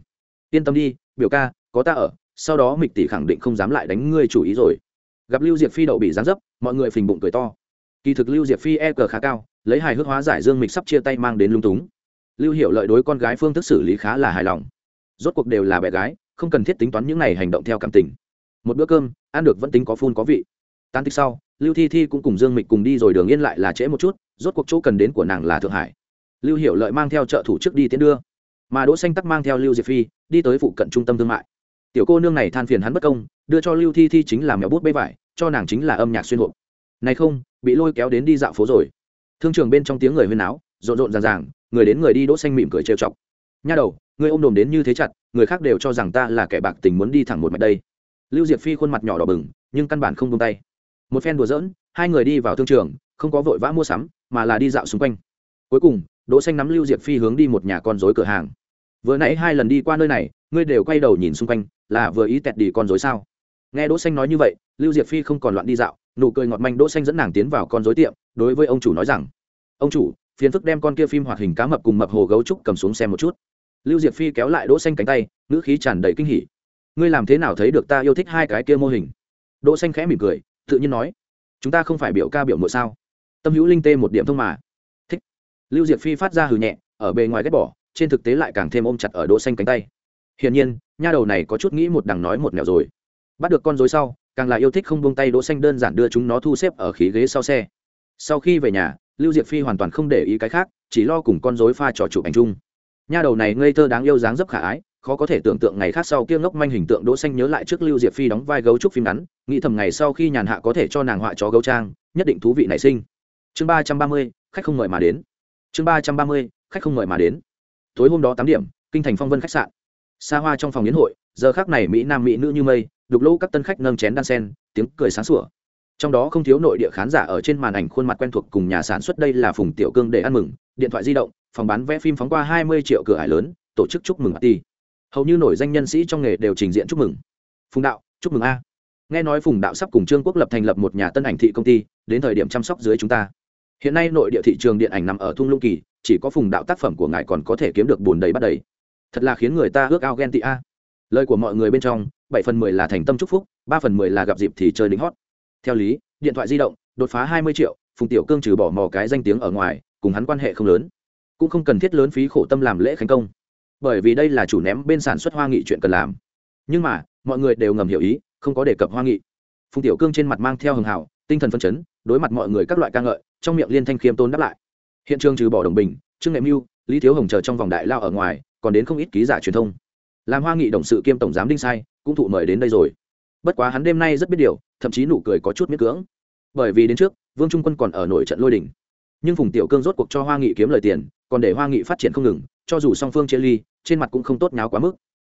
Yên tâm đi, biểu ca, có ta ở, sau đó mịch tỷ khẳng định không dám lại đánh ngươi chủ ý rồi. Gặp lưu diệp phi đậu bị gián dấp, mọi người phình bụng cười to. Kỳ thực lưu diệp phi e cờ khá cao, lấy hài hước hóa giải dương mịch sắp chia tay mang đến lung túng. Lưu hiểu lợi đối con gái phương thức xử lý khá là hài lòng. Rốt cuộc đều là bé gái, không cần thiết tính toán những này hành động theo cảm tình. Một bữa cơm, ăn được vẫn tính có phun có vị. Tan tích sau, lưu thi thi cũng cùng dương mịch cùng đi rồi đường yên lại là trễ một chút, rốt cuộc chỗ cần đến của nàng là thượng hải lưu hiểu lợi mang theo trợ thủ trước đi tiến đưa, mà đỗ xanh tắc mang theo lưu diệp phi đi tới phụ cận trung tâm thương mại. Tiểu cô nương này than phiền hắn bất công, đưa cho lưu thi thi chính là mèo bút bê vải, cho nàng chính là âm nhạc xuyên hộp. Này không, bị lôi kéo đến đi dạo phố rồi. Thương trường bên trong tiếng người huyên áo rộn rộn ràng ràng, người đến người đi đỗ xanh mỉm cười trêu chọc. Nha đầu, người ôm đồm đến như thế chặt, người khác đều cho rằng ta là kẻ bạc tình muốn đi thẳng một mạch đây. Lưu diệp phi khuôn mặt nhỏ đỏ bừng, nhưng căn bản không buông tay. Một phen đùa giỡn, hai người đi vào thương trường, không có vội vã mua sắm, mà là đi dạo xung quanh. Cuối cùng đỗ xanh nắm lưu diệp phi hướng đi một nhà con rối cửa hàng. Vừa nãy hai lần đi qua nơi này, ngươi đều quay đầu nhìn xung quanh, là vừa ý tẹt đi con rối sao? Nghe đỗ xanh nói như vậy, lưu diệp phi không còn loạn đi dạo, nụ cười ngọt manh đỗ xanh dẫn nàng tiến vào con rối tiệm, đối với ông chủ nói rằng, ông chủ, phiền phức đem con kia phim hoạt hình cá mập cùng mập hồ gấu trúc cầm xuống xem một chút. Lưu diệp phi kéo lại đỗ xanh cánh tay, ngữ khí tràn đầy kinh hỉ. Ngươi làm thế nào thấy được ta yêu thích hai cái kia mô hình? Đỗ xanh khẽ mỉm cười, tự nhiên nói, chúng ta không phải biểu ca biểu muội sao? Tâm hữu linh tê một điểm thông mà lưu diệp phi phát ra hừ nhẹ, ở bề ngoài ghét bỏ, trên thực tế lại càng thêm ôm chặt ở đỗ xanh cánh tay. Hiển nhiên, nha đầu này có chút nghĩ một đằng nói một nẻo rồi. Bắt được con rối sau, càng là yêu thích không buông tay đỗ xanh đơn giản đưa chúng nó thu xếp ở khí ghế sau xe. Sau khi về nhà, lưu diệp phi hoàn toàn không để ý cái khác, chỉ lo cùng con rối pha trò chụp ảnh chung. Nha đầu này ngây thơ đáng yêu dáng dấp khả ái, khó có thể tưởng tượng ngày khác sau kia ngốc manh hình tượng đỗ xanh nhớ lại trước lưu diệp phi đóng vai gấu trúc phim ngắn, nghĩ thầm ngày sau khi nhàn hạ có thể cho nàng họa chó gấu trang, nhất định thú vị nảy sinh. Chương ba trăm ba mươi, khách không mời mà đến chương ba trăm ba mươi, khách không mời mà đến. Tối hôm đó tám điểm, kinh thành phong vân khách sạn. Xa hoa trong phòng yến hội, giờ khác này mỹ nam mỹ nữ như mây, đục lỗ các tân khách nâng chén đan sen, tiếng cười sáng sủa. Trong đó không thiếu nội địa khán giả ở trên màn ảnh khuôn mặt quen thuộc cùng nhà sản xuất đây là phùng tiểu cương để ăn mừng, điện thoại di động, phòng bán vé phim phóng qua hai mươi triệu cửa hải lớn, tổ chức chúc mừng party. Hầu như nổi danh nhân sĩ trong nghề đều trình diện chúc mừng. Phùng đạo, chúc mừng a. Nghe nói phùng đạo sắp cùng trương quốc lập thành lập một nhà tân ảnh thị công ty, đến thời điểm chăm sóc dưới chúng ta hiện nay nội địa thị trường điện ảnh nằm ở thung lũng kỳ, chỉ có phùng đạo tác phẩm của ngài còn có thể kiếm được bùn đầy bắt đầy. Thật là khiến người ta ước ao ghen tị a. Lời của mọi người bên trong, bảy phần mười là thành tâm chúc phúc, ba phần mười là gặp dịp thì chơi lính hót. Theo lý, điện thoại di động, đột phá hai mươi triệu, phùng tiểu cương trừ bỏ mò cái danh tiếng ở ngoài, cùng hắn quan hệ không lớn. Cũng không cần thiết lớn phí khổ tâm làm lễ khánh công. Bởi vì đây là chủ ném bên sản xuất hoa nghị chuyện cần làm. Nhưng mà, mọi người đều ngầm hiểu ý, không có đề cập hoa nghị. Phùng tiểu cương trên mặt mang theo hưng hào, tinh thần phân chấn, đối mặt mọi người các loại ca ngợi trong miệng liên thanh khiêm tôn đáp lại. Hiện trường trừ bỏ đồng bình, trương nghệ mưu, lý thiếu hồng chờ trong vòng đại lao ở ngoài, còn đến không ít ký giả truyền thông. Làm hoa nghị đồng sự kiêm tổng giám đinh sai, cũng thụ mời đến đây rồi. Bất quá hắn đêm nay rất biết điều, thậm chí nụ cười có chút miết cưỡng. Bởi vì đến trước, vương trung quân còn ở nổi trận lôi đỉnh nhưng phùng tiểu cương rốt cuộc cho hoa nghị kiếm lời tiền, còn để hoa nghị phát triển không ngừng, cho dù song phương chia ly, trên mặt cũng không tốt nháo quá mức.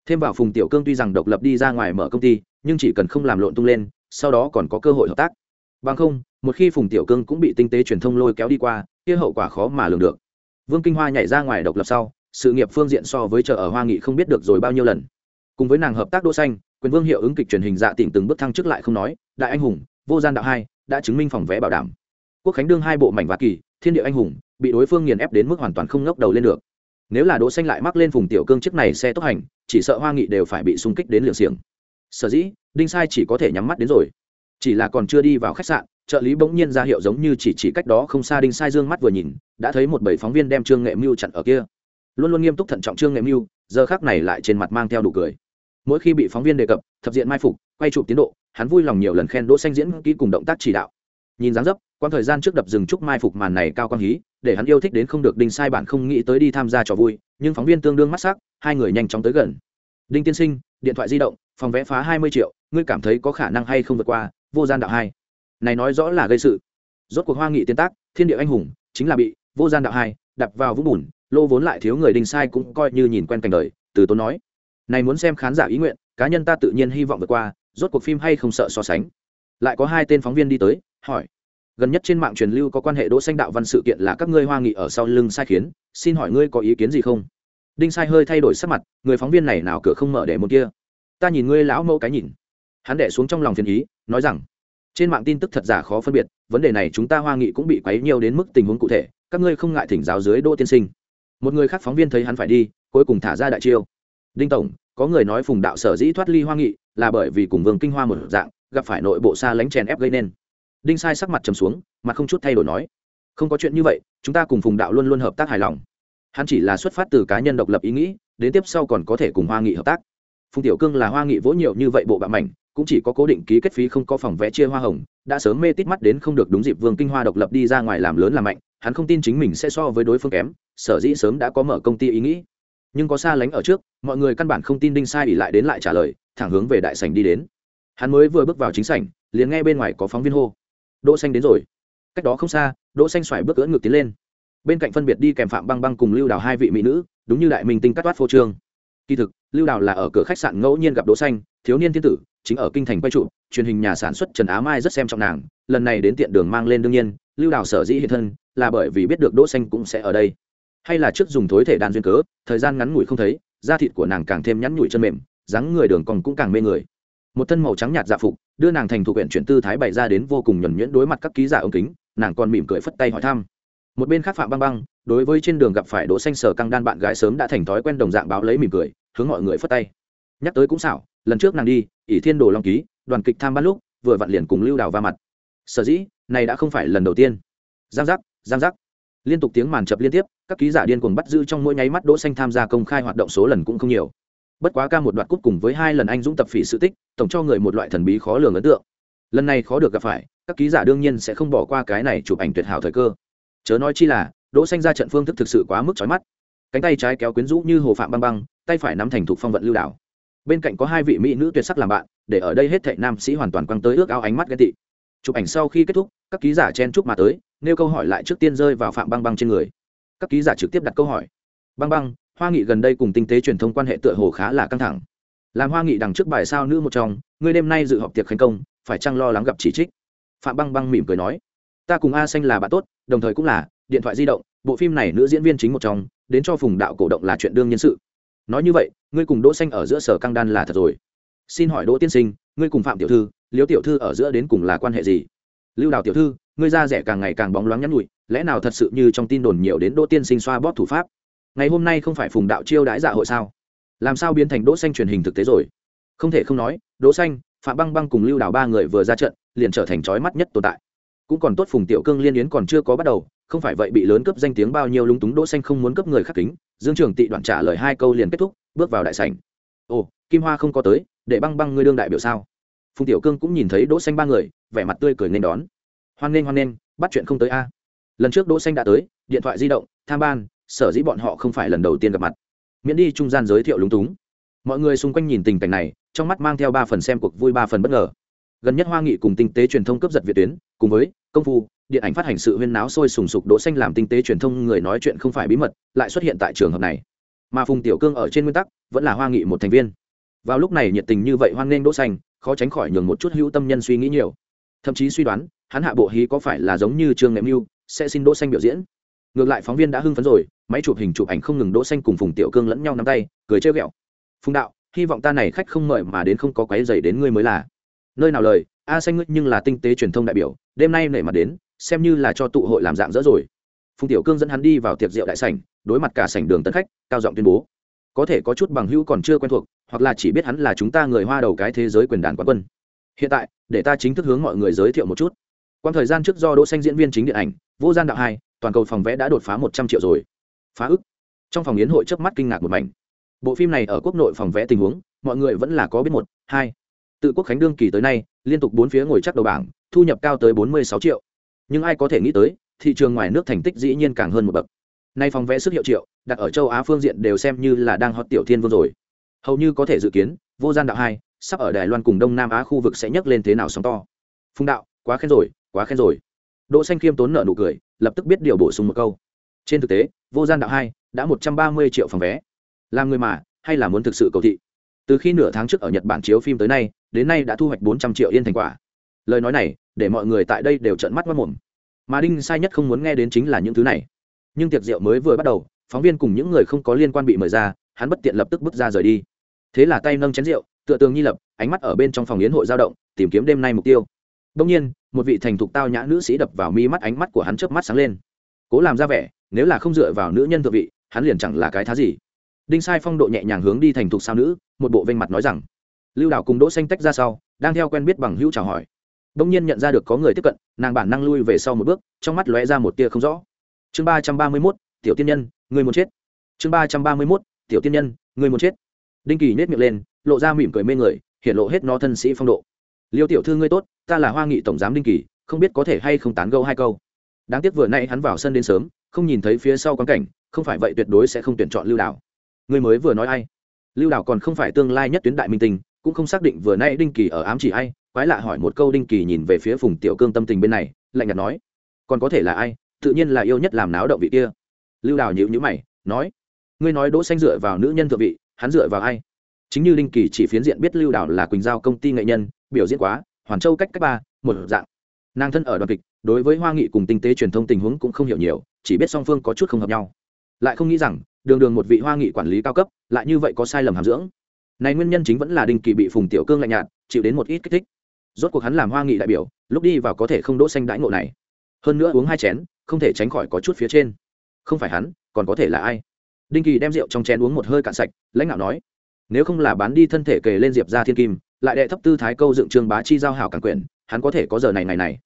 Thêm vào phùng tiểu cương tuy rằng độc lập đi ra ngoài mở công ty, nhưng chỉ cần không làm lộn tung lên, sau đó còn có cơ hội hợp tác. Bằng không một khi phùng tiểu cương cũng bị tinh tế truyền thông lôi kéo đi qua, kia hậu quả khó mà lường được. Vương kinh hoa nhảy ra ngoài độc lập sau, sự nghiệp phương diện so với chợ ở hoa nghị không biết được rồi bao nhiêu lần. Cùng với nàng hợp tác đỗ xanh, quyền vương hiệu ứng kịch truyền hình dạ tỉnh từng bước thăng trước lại không nói, đại anh hùng, vô gian đạo hai đã chứng minh phòng vé bảo đảm. Quốc khánh đương hai bộ mảnh và kỳ, thiên địa anh hùng, bị đối phương nghiền ép đến mức hoàn toàn không ngóc đầu lên được. Nếu là đỗ xanh lại mắc lên phùng tiểu cương chiếc này xe tốc hành, chỉ sợ hoa nghị đều phải bị xung kích đến liều xiềng. Sở dĩ, đinh sai chỉ có thể nhắm mắt đến rồi. Chỉ là còn chưa đi vào khách sạn trợ lý bỗng nhiên ra hiệu giống như chỉ chỉ cách đó không xa đinh sai dương mắt vừa nhìn, đã thấy một bảy phóng viên đem trương nghệ mưu chặn ở kia. Luôn luôn nghiêm túc thận trọng trương nghệ mưu, giờ khác này lại trên mặt mang theo đủ cười. Mỗi khi bị phóng viên đề cập, thập diện mai phục, quay chụp tiến độ, hắn vui lòng nhiều lần khen đỗ xanh diễn kỹ cùng động tác chỉ đạo. Nhìn dáng dấp quan thời gian trước đập rừng trúc mai phục màn này cao quang hí, để hắn yêu thích đến không được đinh sai bản không nghĩ tới đi tham gia trò vui, nhưng phóng viên tương đương mắt sắc, hai người nhanh chóng tới gần. Đinh tiên sinh, điện thoại di động, phòng vẽ phá hai mươi triệu, ngươi cảm thấy có khả năng hay không vượt qua, vô gian đạo hai này nói rõ là gây sự. Rốt cuộc hoa nghị tiên tác, thiên địa anh hùng, chính là bị vô gian đạo hai, đập vào vũng bùn, lô vốn lại thiếu người đinh sai cũng coi như nhìn quen cảnh đời, từ tốn nói. Này muốn xem khán giả ý nguyện, cá nhân ta tự nhiên hy vọng vượt qua, rốt cuộc phim hay không sợ so sánh. Lại có hai tên phóng viên đi tới, hỏi. Gần nhất trên mạng truyền lưu có quan hệ đỗ xanh đạo văn sự kiện là các ngươi hoa nghị ở sau lưng sai khiến, xin hỏi ngươi có ý kiến gì không? Đinh sai hơi thay đổi sắc mặt, người phóng viên này nào cửa không mở để một kia. Ta nhìn ngươi lão mẫu cái nhìn. Hắn đẻ xuống trong lòng phiền ý, nói rằng trên mạng tin tức thật giả khó phân biệt, vấn đề này chúng ta hoa nghị cũng bị quấy nhiều đến mức tình huống cụ thể, các ngươi không ngại thỉnh giáo dưới đỗ tiên sinh. Một người khác phóng viên thấy hắn phải đi, cuối cùng thả ra đại chiêu. Đinh tổng, có người nói phùng đạo sở dĩ thoát ly hoa nghị là bởi vì cùng vương kinh hoa một dạng, gặp phải nội bộ xa lánh chèn ép gây nên. Đinh sai sắc mặt trầm xuống, mặt không chút thay đổi nói, không có chuyện như vậy, chúng ta cùng phùng đạo luôn luôn hợp tác hài lòng. Hắn chỉ là xuất phát từ cá nhân độc lập ý nghĩ, đến tiếp sau còn có thể cùng hoa nghị hợp tác. Phùng tiểu cương là hoa nghị vỗ nhiều như vậy bộ bạ mảnh cũng chỉ có cố định ký kết phí không có phòng vẽ chia hoa hồng, đã sớm mê tít mắt đến không được đúng dịp vương kinh hoa độc lập đi ra ngoài làm lớn làm mạnh, hắn không tin chính mình sẽ so với đối phương kém, sở dĩ sớm đã có mở công ty ý nghĩ. Nhưng có xa lánh ở trước, mọi người căn bản không tin đinh sai ỉ lại đến lại trả lời, thẳng hướng về đại sảnh đi đến. Hắn mới vừa bước vào chính sảnh, liền nghe bên ngoài có phóng viên hô. Đỗ xanh đến rồi. Cách đó không xa, đỗ xanh xoài bước cưỡng ngược tiến lên. Bên cạnh phân biệt đi kèm phạm băng băng cùng lưu đào hai vị mỹ nữ, đúng như đại minh tinh cắt toát phô trương. Kỳ thực, lưu đào là ở cửa khách sạn ngẫu nhiên gặp đỗ xanh, thiếu niên thiên tử chính ở kinh thành quay trụ, truyền hình nhà sản xuất trần á mai rất xem trọng nàng, lần này đến tiện đường mang lên đương nhiên, lưu đào sở dĩ hiện thân, là bởi vì biết được đỗ xanh cũng sẽ ở đây. Hay là trước dùng thối thể đan duyên cớ, thời gian ngắn ngủi không thấy, da thịt của nàng càng thêm nhắn nhủi chân mềm, dáng người đường còn cũng càng mê người. Một thân màu trắng nhạt dạ phục, đưa nàng thành thuộc quyển chuyển tư thái bày ra đến vô cùng nhuẩn nhuyễn đối mặt các ký giả ống kính, nàng còn mỉm cười phất tay hỏi thăm. Một bên khác phạm băng băng, đối với trên đường gặp phải đỗ xanh sở căng đan bạn gái sớm đã thành thói quen đồng dạng báo lấy mỉm cười, hướng mọi người phất tay. Nhắc tới cũng xảo lần trước nàng đi, ỷ thiên đồ long ký, đoàn kịch tham ban lúc, vừa vặn liền cùng lưu đào va mặt. Sở dĩ, này đã không phải lần đầu tiên. Giang giác giang giác. Liên tục tiếng màn chập liên tiếp, các ký giả điên cuồng bắt giữ trong mỗi nháy mắt đỗ xanh tham gia công khai hoạt động số lần cũng không nhiều. Bất quá ca một đoạn cúp cùng với hai lần anh dũng tập phỉ sự tích, tổng cho người một loại thần bí khó lường ấn tượng. Lần này khó được gặp phải, các ký giả đương nhiên sẽ không bỏ qua cái này chụp ảnh tuyệt hảo thời cơ. Chớ nói chi là, đỗ xanh ra trận phương thức thực sự quá mức chói mắt. Cánh tay trái kéo quyến rũ như hồ phạm băng băng, tay phải nắm thành thục phong vận lưu đảo bên cạnh có hai vị mỹ nữ tuyệt sắc làm bạn, để ở đây hết thệ nam sĩ hoàn toàn quăng tới ước ao ánh mắt ghen tị. Chụp ảnh sau khi kết thúc, các ký giả chen chúc mà tới, nêu câu hỏi lại trước tiên rơi vào phạm băng băng trên người. Các ký giả trực tiếp đặt câu hỏi. Băng băng, hoa nghị gần đây cùng tinh tế truyền thông quan hệ tựa hồ khá là căng thẳng. Làm hoa nghị đằng trước bài sao nữ một trong, ngươi đêm nay dự họp tiệc khánh công, phải chăng lo lắng gặp chỉ trích? Phạm băng băng mỉm cười nói. Ta cùng a xanh là bạn tốt, đồng thời cũng là, điện thoại di động, bộ phim này nữ diễn viên chính một trong, đến cho phùng đạo cổ động là chuyện đương nhiên sự nói như vậy, ngươi cùng đỗ xanh ở giữa sở căng đan là thật rồi. Xin hỏi đỗ tiên sinh, ngươi cùng phạm tiểu thư, liễu tiểu thư ở giữa đến cùng là quan hệ gì? Lưu đào tiểu thư, ngươi da rẻ càng ngày càng bóng loáng nhắn nhụi lẽ nào thật sự như trong tin đồn nhiều đến đỗ tiên sinh xoa bóp thủ pháp? Ngày hôm nay không phải phùng đạo chiêu đãi dạ hội sao? Làm sao biến thành đỗ xanh truyền hình thực tế rồi? Không thể không nói, đỗ xanh, phạm băng băng cùng lưu đào ba người vừa ra trận, liền trở thành chói mắt nhất tồn tại. Cũng còn tốt phùng tiểu cương liên yến còn chưa có bắt đầu, không phải vậy bị lớn cấp danh tiếng bao nhiêu lúng túng đỗ xanh không muốn cấp người khắc kính dương trường tị đoạn trả lời hai câu liền kết thúc, bước vào đại sảnh. Ồ, kim hoa không có tới, để băng băng ngươi đương đại biểu sao? Phùng tiểu cương cũng nhìn thấy đỗ xanh ba người, vẻ mặt tươi cười nên đón. Hoan nghênh hoan nghênh, bắt chuyện không tới a. Lần trước đỗ xanh đã tới, điện thoại di động, tham ban, sở dĩ bọn họ không phải lần đầu tiên gặp mặt. Miễn đi trung gian giới thiệu lúng túng. Mọi người xung quanh nhìn tình cảnh này, trong mắt mang theo ba phần xem cuộc vui ba phần bất ngờ. Gần nhất hoa nghị cùng tinh tế truyền thông cấp giật việt tuyến, cùng với công phu điện ảnh phát hành sự huyên náo sôi sùng sục đỗ xanh làm tinh tế truyền thông người nói chuyện không phải bí mật, lại xuất hiện tại trường hợp này. Mà phùng tiểu cương ở trên nguyên tắc, vẫn là hoa nghị một thành viên. Vào lúc này nhiệt tình như vậy hoan nghênh đỗ xanh, khó tránh khỏi nhường một chút hữu tâm nhân suy nghĩ nhiều. Thậm chí suy đoán, hắn hạ bộ hí có phải là giống như trương nghệ mưu, sẽ xin đỗ xanh biểu diễn. Ngược lại phóng viên đã hưng phấn rồi, máy chụp hình chụp ảnh không ngừng đỗ xanh cùng phùng tiểu cương lẫn nhau nắm tay, cười trêu ghẹo. Phùng đạo, hy vọng ta này khách không mời mà đến không có quấy rầy đến ngươi mới là. Nơi nào lời, a xanh ngươi nhưng là tinh tế truyền thông đại biểu, đêm nay nể mặt đến xem như là cho tụ hội làm dạng dỡ rồi. Phùng tiểu cương dẫn hắn đi vào tiệc rượu đại sảnh, đối mặt cả sảnh đường tân khách, cao giọng tuyên bố. Có thể có chút bằng hữu còn chưa quen thuộc, hoặc là chỉ biết hắn là chúng ta người hoa đầu cái thế giới quyền đàn quán quân. Hiện tại, để ta chính thức hướng mọi người giới thiệu một chút. Quan thời gian trước do đỗ xanh diễn viên chính điện ảnh, vô gian đạo hai, toàn cầu phòng vẽ đã đột phá một trăm triệu rồi. Phá ức. Trong phòng yến hội chớp mắt kinh ngạc một mảnh. Bộ phim này ở quốc nội phòng vẽ tình huống, mọi người vẫn là có biết một, hai. Tự quốc khánh đương kỳ tới nay, liên tục bốn phía ngồi chắc đầu bảng, thu nhập cao tới bốn mươi sáu triệu nhưng ai có thể nghĩ tới, thị trường ngoài nước thành tích dĩ nhiên càng hơn một bậc. Nay phòng vẽ sức hiệu triệu, đặt ở châu á phương diện đều xem như là đang hot tiểu thiên vương rồi. Hầu như có thể dự kiến, vô gian đạo hai, sắp ở đài loan cùng đông nam á khu vực sẽ nhấc lên thế nào sóng to. Phùng đạo, quá khen rồi, quá khen rồi. Đỗ xanh khiêm tốn nợ nụ cười, lập tức biết điều bổ sung một câu. Trên thực tế, vô gian đạo hai đã một trăm ba mươi triệu phòng vé. Làm người mà, hay là muốn thực sự cầu thị? Từ khi nửa tháng trước ở nhật bản chiếu phim tới nay, đến nay đã thu hoạch bốn trăm triệu yên thành quả lời nói này, để mọi người tại đây đều trợn mắt mất mồm. Mà đinh sai nhất không muốn nghe đến chính là những thứ này. Nhưng tiệc rượu mới vừa bắt đầu, phóng viên cùng những người không có liên quan bị mời ra, hắn bất tiện lập tức bước ra rời đi. Thế là tay nâng chén rượu, tựa tường nhi lập, ánh mắt ở bên trong phòng yến hội giao động, tìm kiếm đêm nay mục tiêu. Đông nhiên, một vị thành thục tao nhã nữ sĩ đập vào mi mắt ánh mắt của hắn chớp mắt sáng lên. Cố làm ra vẻ, nếu là không dựa vào nữ nhân thượng vị, hắn liền chẳng là cái thá gì. Đinh sai phong độ nhẹ nhàng hướng đi thành thục sao nữ, một bộ vênh mặt nói rằng. Lưu đảo cùng đỗ xanh tách ra sau, đang theo quen biết bằng hữu chào hỏi đông nhiên nhận ra được có người tiếp cận, nàng bản năng lui về sau một bước, trong mắt lóe ra một tia không rõ. Chương ba trăm ba mươi mốt, tiểu tiên nhân, người muốn chết. Chương ba trăm ba mươi mốt, tiểu tiên nhân, người muốn chết. Đinh kỳ nhét miệng lên, lộ ra mỉm cười mê người hiện lộ hết nó thân sĩ phong độ. Liêu tiểu thư ngươi tốt, ta là hoa nghị tổng giám đinh kỳ, không biết có thể hay không tán gẫu hai câu. Đáng tiếc vừa nay hắn vào sân đến sớm, không nhìn thấy phía sau quang cảnh, không phải vậy tuyệt đối sẽ không tuyển chọn lưu đảo ngươi mới vừa nói ai? Lưu đảo còn không phải tương lai nhất tuyến đại minh tinh, cũng không xác định vừa nay đinh kỳ ở ám chỉ ai quái lạ hỏi một câu đinh kỳ nhìn về phía phùng tiểu cương tâm tình bên này, lạnh nhạt nói, còn có thể là ai? Tự nhiên là yêu nhất làm náo động vị kia. Lưu đào nhịu nhữ mày, nói, ngươi nói đỗ xanh dựa vào nữ nhân thượng vị, hắn dựa vào ai? Chính như đinh kỳ chỉ phiến diện biết lưu đào là quỳnh giao công ty nghệ nhân, biểu diễn quá, hoàn châu cách cách ba, một dạng. Nàng thân ở đoàn kịch, đối với hoa nghị cùng tinh tế truyền thông tình huống cũng không hiểu nhiều, chỉ biết song phương có chút không hợp nhau. Lại không nghĩ rằng, đường đường một vị hoa nghị quản lý cao cấp, lại như vậy có sai lầm hàm dưỡng. Này nguyên nhân chính vẫn là đinh kỳ bị phùng tiểu cương lạnh nhạt, chịu đến một ít kích thích rốt cuộc hắn làm hoa nghị đại biểu, lúc đi vào có thể không đỗ xanh đãi ngộ này. Hơn nữa uống hai chén, không thể tránh khỏi có chút phía trên. Không phải hắn, còn có thể là ai? Đinh kỳ đem rượu trong chén uống một hơi cạn sạch, lãnh đạo nói, nếu không là bán đi thân thể kề lên diệp ra thiên kim, lại đệ thấp tư thái câu dựng trương bá chi giao hảo càng quyền, hắn có thể có giờ này này này.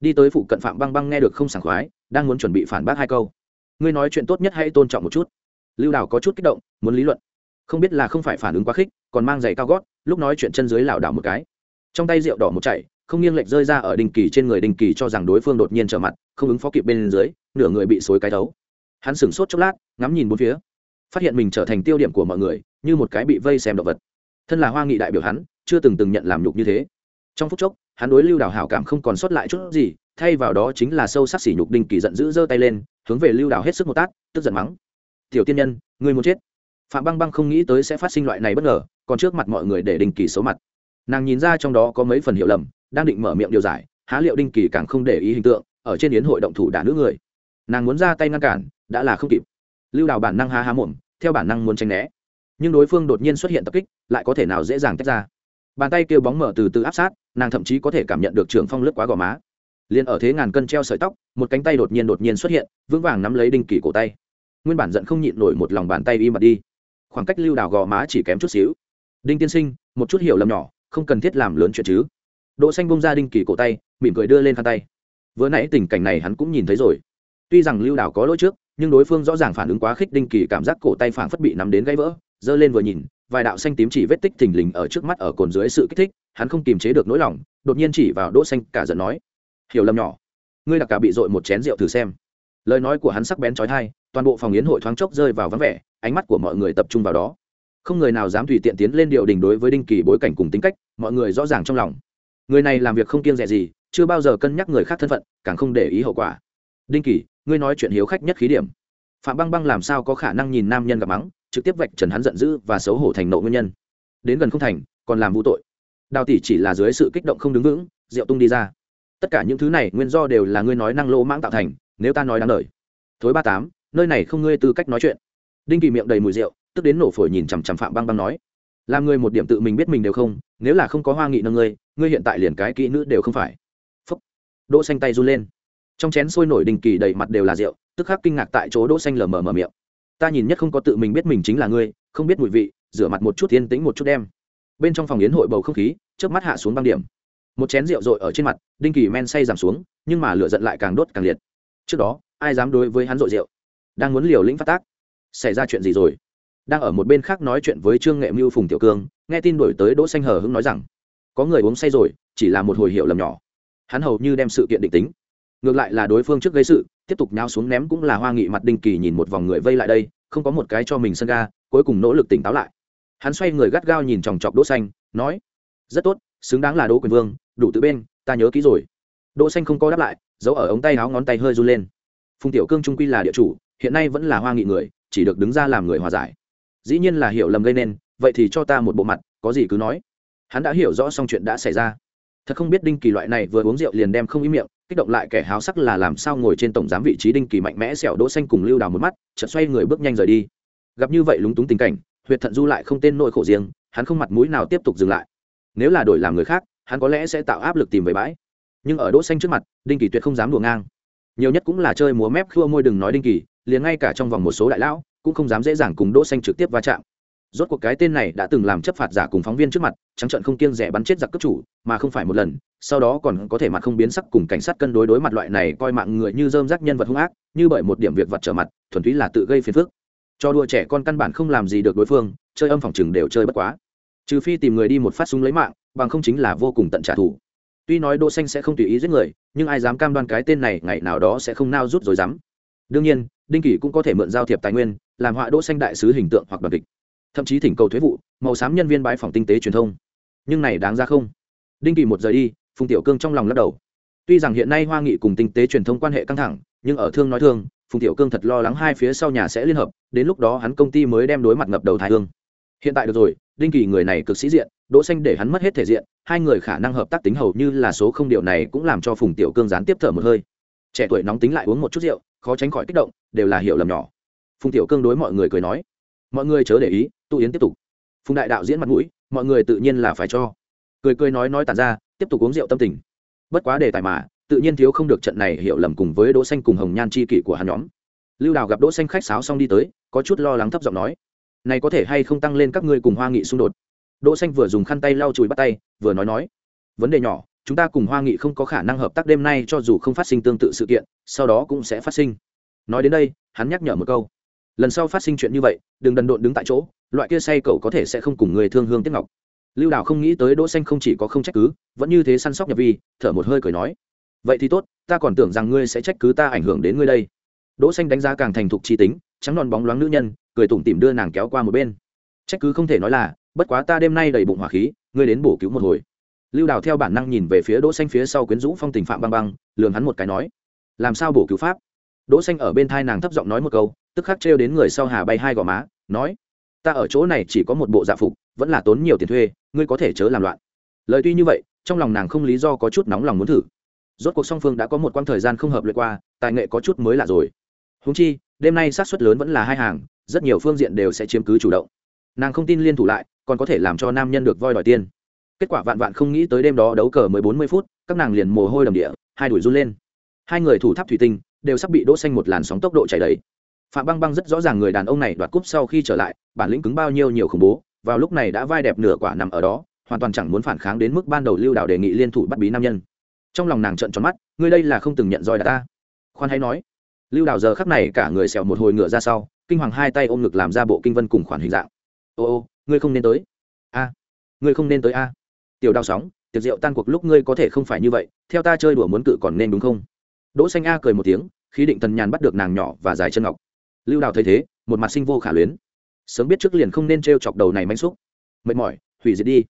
Đi tới phụ cận phạm băng băng nghe được không sảng khoái, đang muốn chuẩn bị phản bác hai câu. Ngươi nói chuyện tốt nhất hãy tôn trọng một chút. Lưu đào có chút kích động, muốn lý luận. Không biết là không phải phản ứng quá khích, còn mang giày cao gót, lúc nói chuyện chân dưới lảo đảo một cái trong tay rượu đỏ một chạy không nghiêng lệch rơi ra ở đình kỳ trên người đình kỳ cho rằng đối phương đột nhiên trở mặt, không ứng phó kịp bên dưới, nửa người bị xối cái thấu hắn sửng sốt chốc lát, ngắm nhìn bốn phía. Phát hiện mình trở thành tiêu điểm của mọi người, như một cái bị vây xem động vật. Thân là hoa nghị đại biểu hắn, chưa từng từng nhận làm nhục như thế. Trong phút chốc, hắn đối lưu đào hảo cảm không còn sót lại chút gì, thay vào đó chính là sâu sắc sỉ nhục đinh kỳ giận dữ giơ tay lên, hướng về lưu đào hết sức một tát, tức giận mắng. Tiểu tiên nhân người muốn chết. Phạm băng băng không nghĩ tới sẽ phát sinh loại này bất ngờ, còn trước mặt mọi người để đinh kỳ xấu mặt nàng nhìn ra trong đó có mấy phần hiểu lầm, đang định mở miệng điều giải, há liệu đinh kỳ càng không để ý hình tượng, ở trên yến hội động thủ đả nữ người. Nàng muốn ra tay ngăn cản, đã là không kịp. Lưu đào bản năng há há mồm, theo bản năng muốn tránh né. Nhưng đối phương đột nhiên xuất hiện tập kích, lại có thể nào dễ dàng tách ra. Bàn tay kêu bóng mở từ từ áp sát, nàng thậm chí có thể cảm nhận được trường phong lướt quá gò má. Liền ở thế ngàn cân treo sợi tóc, một cánh tay đột nhiên đột nhiên xuất hiện, vững vàng nắm lấy đinh kỳ cổ tay. Nguyên bản giận không nhịn nổi một lòng bàn tay im mặt đi. Khoảng cách lưu đào gò má chỉ kém chút xíu. Đinh tiên sinh, một chút hiểu lầm nhỏ không cần thiết làm lớn chuyện chứ. Đỗ xanh bông ra đinh kỳ cổ tay, mỉm cười đưa lên khăn tay. Vừa nãy tình cảnh này hắn cũng nhìn thấy rồi. Tuy rằng lưu đảo có lỗi trước, nhưng đối phương rõ ràng phản ứng quá khích đinh kỳ cảm giác cổ tay phảng phất bị nắm đến gãy vỡ, giơ lên vừa nhìn, vài đạo xanh tím chỉ vết tích thình lình ở trước mắt ở cồn dưới sự kích thích, hắn không kiềm chế được nỗi lòng, đột nhiên chỉ vào đỗ xanh cả giận nói, hiểu lầm nhỏ, ngươi đặc cả bị dội một chén rượu thử xem. Lời nói của hắn sắc bén chói tai, toàn bộ phòng yến hội thoáng chốc rơi vào vắng vẻ, ánh mắt của mọi người tập trung vào đó không người nào dám tùy tiện tiến lên điều đình đối với đinh kỳ bối cảnh cùng tính cách, mọi người rõ ràng trong lòng. Người này làm việc không kiêng rẻ gì, chưa bao giờ cân nhắc người khác thân phận, càng không để ý hậu quả. Đinh kỳ, ngươi nói chuyện hiếu khách nhất khí điểm. Phạm băng băng làm sao có khả năng nhìn nam nhân gặp mắng, trực tiếp vạch trần hắn giận dữ và xấu hổ thành nộ nguyên nhân. Đến gần không thành, còn làm vũ tội. Đào tỷ chỉ là dưới sự kích động không đứng vững, rượu tung đi ra. Tất cả những thứ này nguyên do đều là ngươi nói năng lỗ mãng tạo thành, nếu ta nói đáng lời. Thối ba tám, nơi này không ngươi tư cách nói chuyện. Đinh kỳ miệng đầy mùi rượu tức đến nổ phổi nhìn chằm chằm phạm băng băng nói, làm người một điểm tự mình biết mình đều không, nếu là không có hoa nghị nâng ngươi ngươi hiện tại liền cái kỹ nữ đều không phải. Phúc. Đỗ xanh tay run lên. Trong chén sôi nổi đình kỳ đầy mặt đều là rượu, tức khắc kinh ngạc tại chỗ đỗ xanh lờ mờ mở miệng. Ta nhìn nhất không có tự mình biết mình chính là ngươi, không biết mùi vị, rửa mặt một chút yên tĩnh một chút đem. Bên trong phòng yến hội bầu không khí, chớp mắt hạ xuống băng điểm. Một chén rượu rội ở trên mặt, đinh kỳ men say giảm xuống, nhưng mà lửa giận lại càng đốt càng liệt. Trước đó, ai dám đối với hắn rội rượu? Đang muốn liều lĩnh phát tác, xảy ra chuyện gì rồi? Đang ở một bên khác nói chuyện với trương nghệ mưu phùng tiểu cương, nghe tin đổi tới đỗ xanh hờ hững nói rằng, có người uống say rồi, chỉ là một hồi hiệu lầm nhỏ. Hắn hầu như đem sự kiện định tính. Ngược lại là đối phương trước gây sự, tiếp tục nhao xuống ném cũng là hoa nghị mặt đinh kỳ nhìn một vòng người vây lại đây, không có một cái cho mình sân ga, cuối cùng nỗ lực tỉnh táo lại. Hắn xoay người gắt gao nhìn chòng chọc đỗ xanh, nói, rất tốt, xứng đáng là đỗ quyền vương, đủ tự bên, ta nhớ kỹ rồi. Đỗ xanh không có đáp lại, giấu ở ống tay áo ngón tay hơi run lên. Phùng tiểu cương trung quy là địa chủ, hiện nay vẫn là hoa nghị người, chỉ được đứng ra làm người hòa giải dĩ nhiên là hiểu lầm gây nên, vậy thì cho ta một bộ mặt, có gì cứ nói. Hắn đã hiểu rõ xong chuyện đã xảy ra. Thật không biết đinh kỳ loại này vừa uống rượu liền đem không ý miệng, kích động lại kẻ háo sắc là làm sao ngồi trên tổng giám vị trí đinh kỳ mạnh mẽ xẻo đỗ xanh cùng lưu đào một mắt, chợt xoay người bước nhanh rời đi. Gặp như vậy lúng túng tình cảnh, huyệt thận du lại không tên nội khổ riêng, hắn không mặt mũi nào tiếp tục dừng lại. Nếu là đổi làm người khác, hắn có lẽ sẽ tạo áp lực tìm về bãi. Nhưng ở đỗ xanh trước mặt, đinh kỳ tuyệt không dám đùa ngang. Nhiều nhất cũng là chơi múa mép khua môi đừng nói đinh kỳ, liền ngay cả trong vòng một số đại lão cũng không dám dễ dàng cùng đỗ xanh trực tiếp va chạm. Rốt cuộc cái tên này đã từng làm chấp phạt giả cùng phóng viên trước mặt, trắng trợn không kiêng rẻ bắn chết giặc cướp chủ, mà không phải một lần, sau đó còn có thể mặt không biến sắc cùng cảnh sát cân đối đối mặt loại này coi mạng người như dơm rác nhân vật hung ác, như bởi một điểm việc vật trở mặt, thuần túy là tự gây phiền phức. Cho đua trẻ con căn bản không làm gì được đối phương, chơi âm phòng chừng đều chơi bất quá. Trừ phi tìm người đi một phát súng lấy mạng, bằng không chính là vô cùng tận trả thù. Tuy nói đỗ xanh sẽ không tùy ý giết người, nhưng ai dám cam đoan cái tên này ngày nào đó sẽ không nao rút rồi dám đương nhiên, đinh kỷ cũng có thể mượn giao thiệp tài nguyên, làm họa đỗ xanh đại sứ hình tượng hoặc đoàn kịch. Thậm chí thỉnh cầu thuế vụ, màu xám nhân viên bãi phòng tinh tế truyền thông. Nhưng này đáng ra không. Đinh kỳ một giờ đi, phùng tiểu cương trong lòng lắc đầu. Tuy rằng hiện nay hoa nghị cùng tinh tế truyền thông quan hệ căng thẳng, nhưng ở thương nói thương, phùng tiểu cương thật lo lắng hai phía sau nhà sẽ liên hợp, đến lúc đó hắn công ty mới đem đối mặt ngập đầu thái hương. Hiện tại được rồi, đinh kỳ người này cực sĩ diện, đỗ xanh để hắn mất hết thể diện, hai người khả năng hợp tác tính hầu như là số không, điều này cũng làm cho phùng tiểu cương gián tiếp thở một hơi. Trẻ tuổi nóng tính lại uống một chút rượu khó tránh khỏi kích động, đều là hiểu lầm nhỏ. Phùng tiểu cương đối mọi người cười nói, mọi người chớ để ý tụ yến tiếp tục. Phùng đại đạo diễn mặt mũi, mọi người tự nhiên là phải cho. Cười cười nói nói tàn ra, tiếp tục uống rượu tâm tình. Bất quá đề tài mà, tự nhiên thiếu không được trận này hiểu lầm cùng với đỗ xanh cùng hồng nhan chi kỷ của hắn nhóm. Lưu đào gặp đỗ xanh khách sáo xong đi tới, có chút lo lắng thấp giọng nói, này có thể hay không tăng lên các ngươi cùng hoa nghị xung đột? Đỗ xanh vừa dùng khăn tay lau chùi bắt tay, vừa nói nói, vấn đề nhỏ chúng ta cùng hoa nghị không có khả năng hợp tác đêm nay cho dù không phát sinh tương tự sự kiện, sau đó cũng sẽ phát sinh. Nói đến đây, hắn nhắc nhở một câu. Lần sau phát sinh chuyện như vậy, đừng đần độn đứng tại chỗ, loại kia say cậu có thể sẽ không cùng người thương hương tiết ngọc. Lưu đào không nghĩ tới đỗ xanh không chỉ có không trách cứ, vẫn như thế săn sóc nhập vi, thở một hơi cười nói. Vậy thì tốt, ta còn tưởng rằng ngươi sẽ trách cứ ta ảnh hưởng đến ngươi đây. Đỗ xanh đánh giá càng thành thục chi tính, trắng non bóng loáng nữ nhân, cười tủm tỉm đưa nàng kéo qua một bên. Trách cứ không thể nói là, bất quá ta đêm nay đầy bụng hỏa khí, ngươi đến bổ cứu một hồi lưu đào theo bản năng nhìn về phía đỗ xanh phía sau quyến rũ phong tình phạm băng băng lường hắn một cái nói, làm sao bổ cứu pháp? Đỗ xanh ở bên thai nàng thấp giọng nói một câu, tức khắc treo đến người sau hà bay hai gò má, nói, ta ở chỗ này chỉ có một bộ dạ phục, vẫn là tốn nhiều tiền thuê, ngươi có thể chớ làm loạn. Lời tuy như vậy, trong lòng nàng không lý do có chút nóng lòng muốn thử. Rốt cuộc song phương đã có một quãng thời gian không hợp luyện qua, tài nghệ có chút mới lạ rồi. Húng chi, đêm nay sát suất lớn vẫn là hai hàng, rất nhiều phương diện đều sẽ chiếm cứ chủ động. Nàng không tin liên thủ lại, còn có thể làm cho nam nhân được voi đòi tiền kết quả vạn vạn không nghĩ tới đêm đó đấu cờ mới bốn mươi phút, các nàng liền mồ hôi đầm địa, hai đuổi run lên. Hai người thủ tháp thủy tinh, đều sắp bị đỗ xanh một làn sóng tốc độ chảy đầy. Phạm băng băng rất rõ ràng người đàn ông này đoạt cúp sau khi trở lại, bản lĩnh cứng bao nhiêu nhiều khủng bố, vào lúc này đã vai đẹp nửa quả nằm ở đó, hoàn toàn chẳng muốn phản kháng đến mức ban đầu lưu đảo đề nghị liên thủ bắt bí nam nhân. Trong lòng nàng trợn tròn mắt, ngươi đây là không từng nhận roi đã ta. Khoan hãy nói. Lưu đảo giờ khắc này cả người sẹo một hồi ngựa ra sau, kinh hoàng hai tay ôm ngực làm ra bộ kinh vân cùng khoản hình dạng. Ô ô, ngươi không nên tới. A, ngươi không nên tới a tiểu đào sóng, tiệc rượu tan cuộc lúc ngươi có thể không phải như vậy, theo ta chơi đùa muốn cự còn nên đúng không? Đỗ xanh a cười một tiếng, khí định thần nhàn bắt được nàng nhỏ và dài chân ngọc. Lưu đào thấy thế, một mặt sinh vô khả luyến. Sớm biết trước liền không nên treo chọc đầu này manh xúc. Mệt mỏi, hủy diệt đi.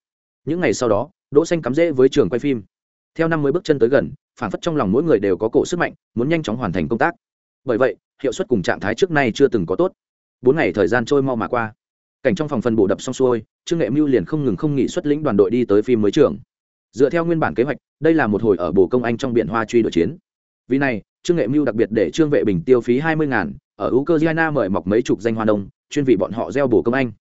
Những ngày sau đó, đỗ xanh cắm rễ với trường quay phim. Theo năm mươi bước chân tới gần, phản phất trong lòng mỗi người đều có cổ sức mạnh, muốn nhanh chóng hoàn thành công tác. Bởi vậy, hiệu suất cùng trạng thái trước nay chưa từng có tốt. Bốn ngày thời gian trôi mau mà qua cảnh trong phòng phân bổ đập xong xuôi, trương nghệ mưu liền không ngừng không nghỉ xuất lĩnh đoàn đội đi tới phim mới trường. Dựa theo nguyên bản kế hoạch, đây là một hồi ở bồ công anh trong biển hoa truy đội chiến. Vì này, trương nghệ mưu đặc biệt để trương vệ bình tiêu phí hai mươi ngàn, ở ukraine mời mọc mấy chục danh hoa nông, chuyên vị bọn họ gieo bồ công anh.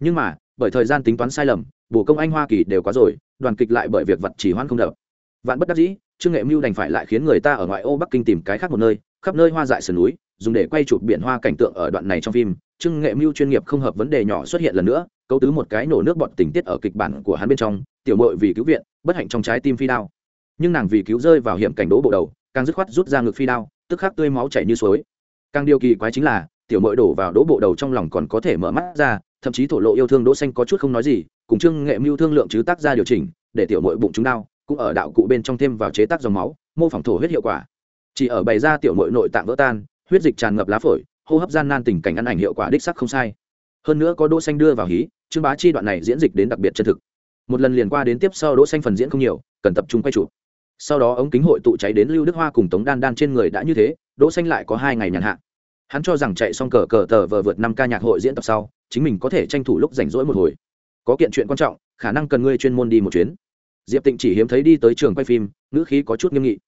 Nhưng mà, bởi thời gian tính toán sai lầm, bồ công anh hoa kỳ đều quá rồi, đoàn kịch lại bởi việc vật chỉ hoan không đập vạn bất đắc dĩ, trương nghệ mưu đành phải lại khiến người ta ở ngoại ô bắc kinh tìm cái khác một nơi khắp nơi hoa dại sườn núi, dùng để quay chụp biển hoa cảnh tượng ở đoạn này trong phim. Trương nghệ mưu chuyên nghiệp không hợp vấn đề nhỏ xuất hiện lần nữa, cấu tứ một cái nổ nước bọt tình tiết ở kịch bản của hắn bên trong, tiểu mội vì cứu viện, bất hạnh trong trái tim phi đao. Nhưng nàng vì cứu rơi vào hiểm cảnh đố bộ đầu, càng dứt khoát rút ra ngực phi đao, tức khắc tươi máu chảy như suối. Càng điều kỳ quái chính là, tiểu mội đổ vào đỗ bộ đầu trong lòng còn có thể mở mắt ra, thậm chí thổ lộ yêu thương đỗ xanh có chút không nói gì, cùng trương nghệ mưu thương lượng chứ tác ra điều chỉnh, để tiểu mội bụng chúng đau, cũng ở đạo cụ bên trong thêm vào chế tác dòng máu, mô phỏng thổ huyết hiệu quả chỉ ở bày ra tiểu nội nội tạng vỡ tan, huyết dịch tràn ngập lá phổi, hô hấp gian nan tình cảnh ăn ảnh hiệu quả đích sắc không sai. Hơn nữa có đỗ xanh đưa vào hí, trương bá chi đoạn này diễn dịch đến đặc biệt chân thực. Một lần liền qua đến tiếp sau đỗ xanh phần diễn không nhiều, cần tập trung quay chụp. Sau đó ống kính hội tụ cháy đến lưu đức hoa cùng tống đan đan trên người đã như thế, đỗ xanh lại có hai ngày nhàn hạ. Hắn cho rằng chạy xong cờ cờ tờ vờ vượt năm ca nhạc hội diễn tập sau, chính mình có thể tranh thủ lúc rảnh rỗi một hồi. Có kiện chuyện quan trọng, khả năng cần ngươi chuyên môn đi một chuyến. Diệp tịnh chỉ hiếm thấy đi tới trường quay phim, ngữ khí có chút nghiêm nghị.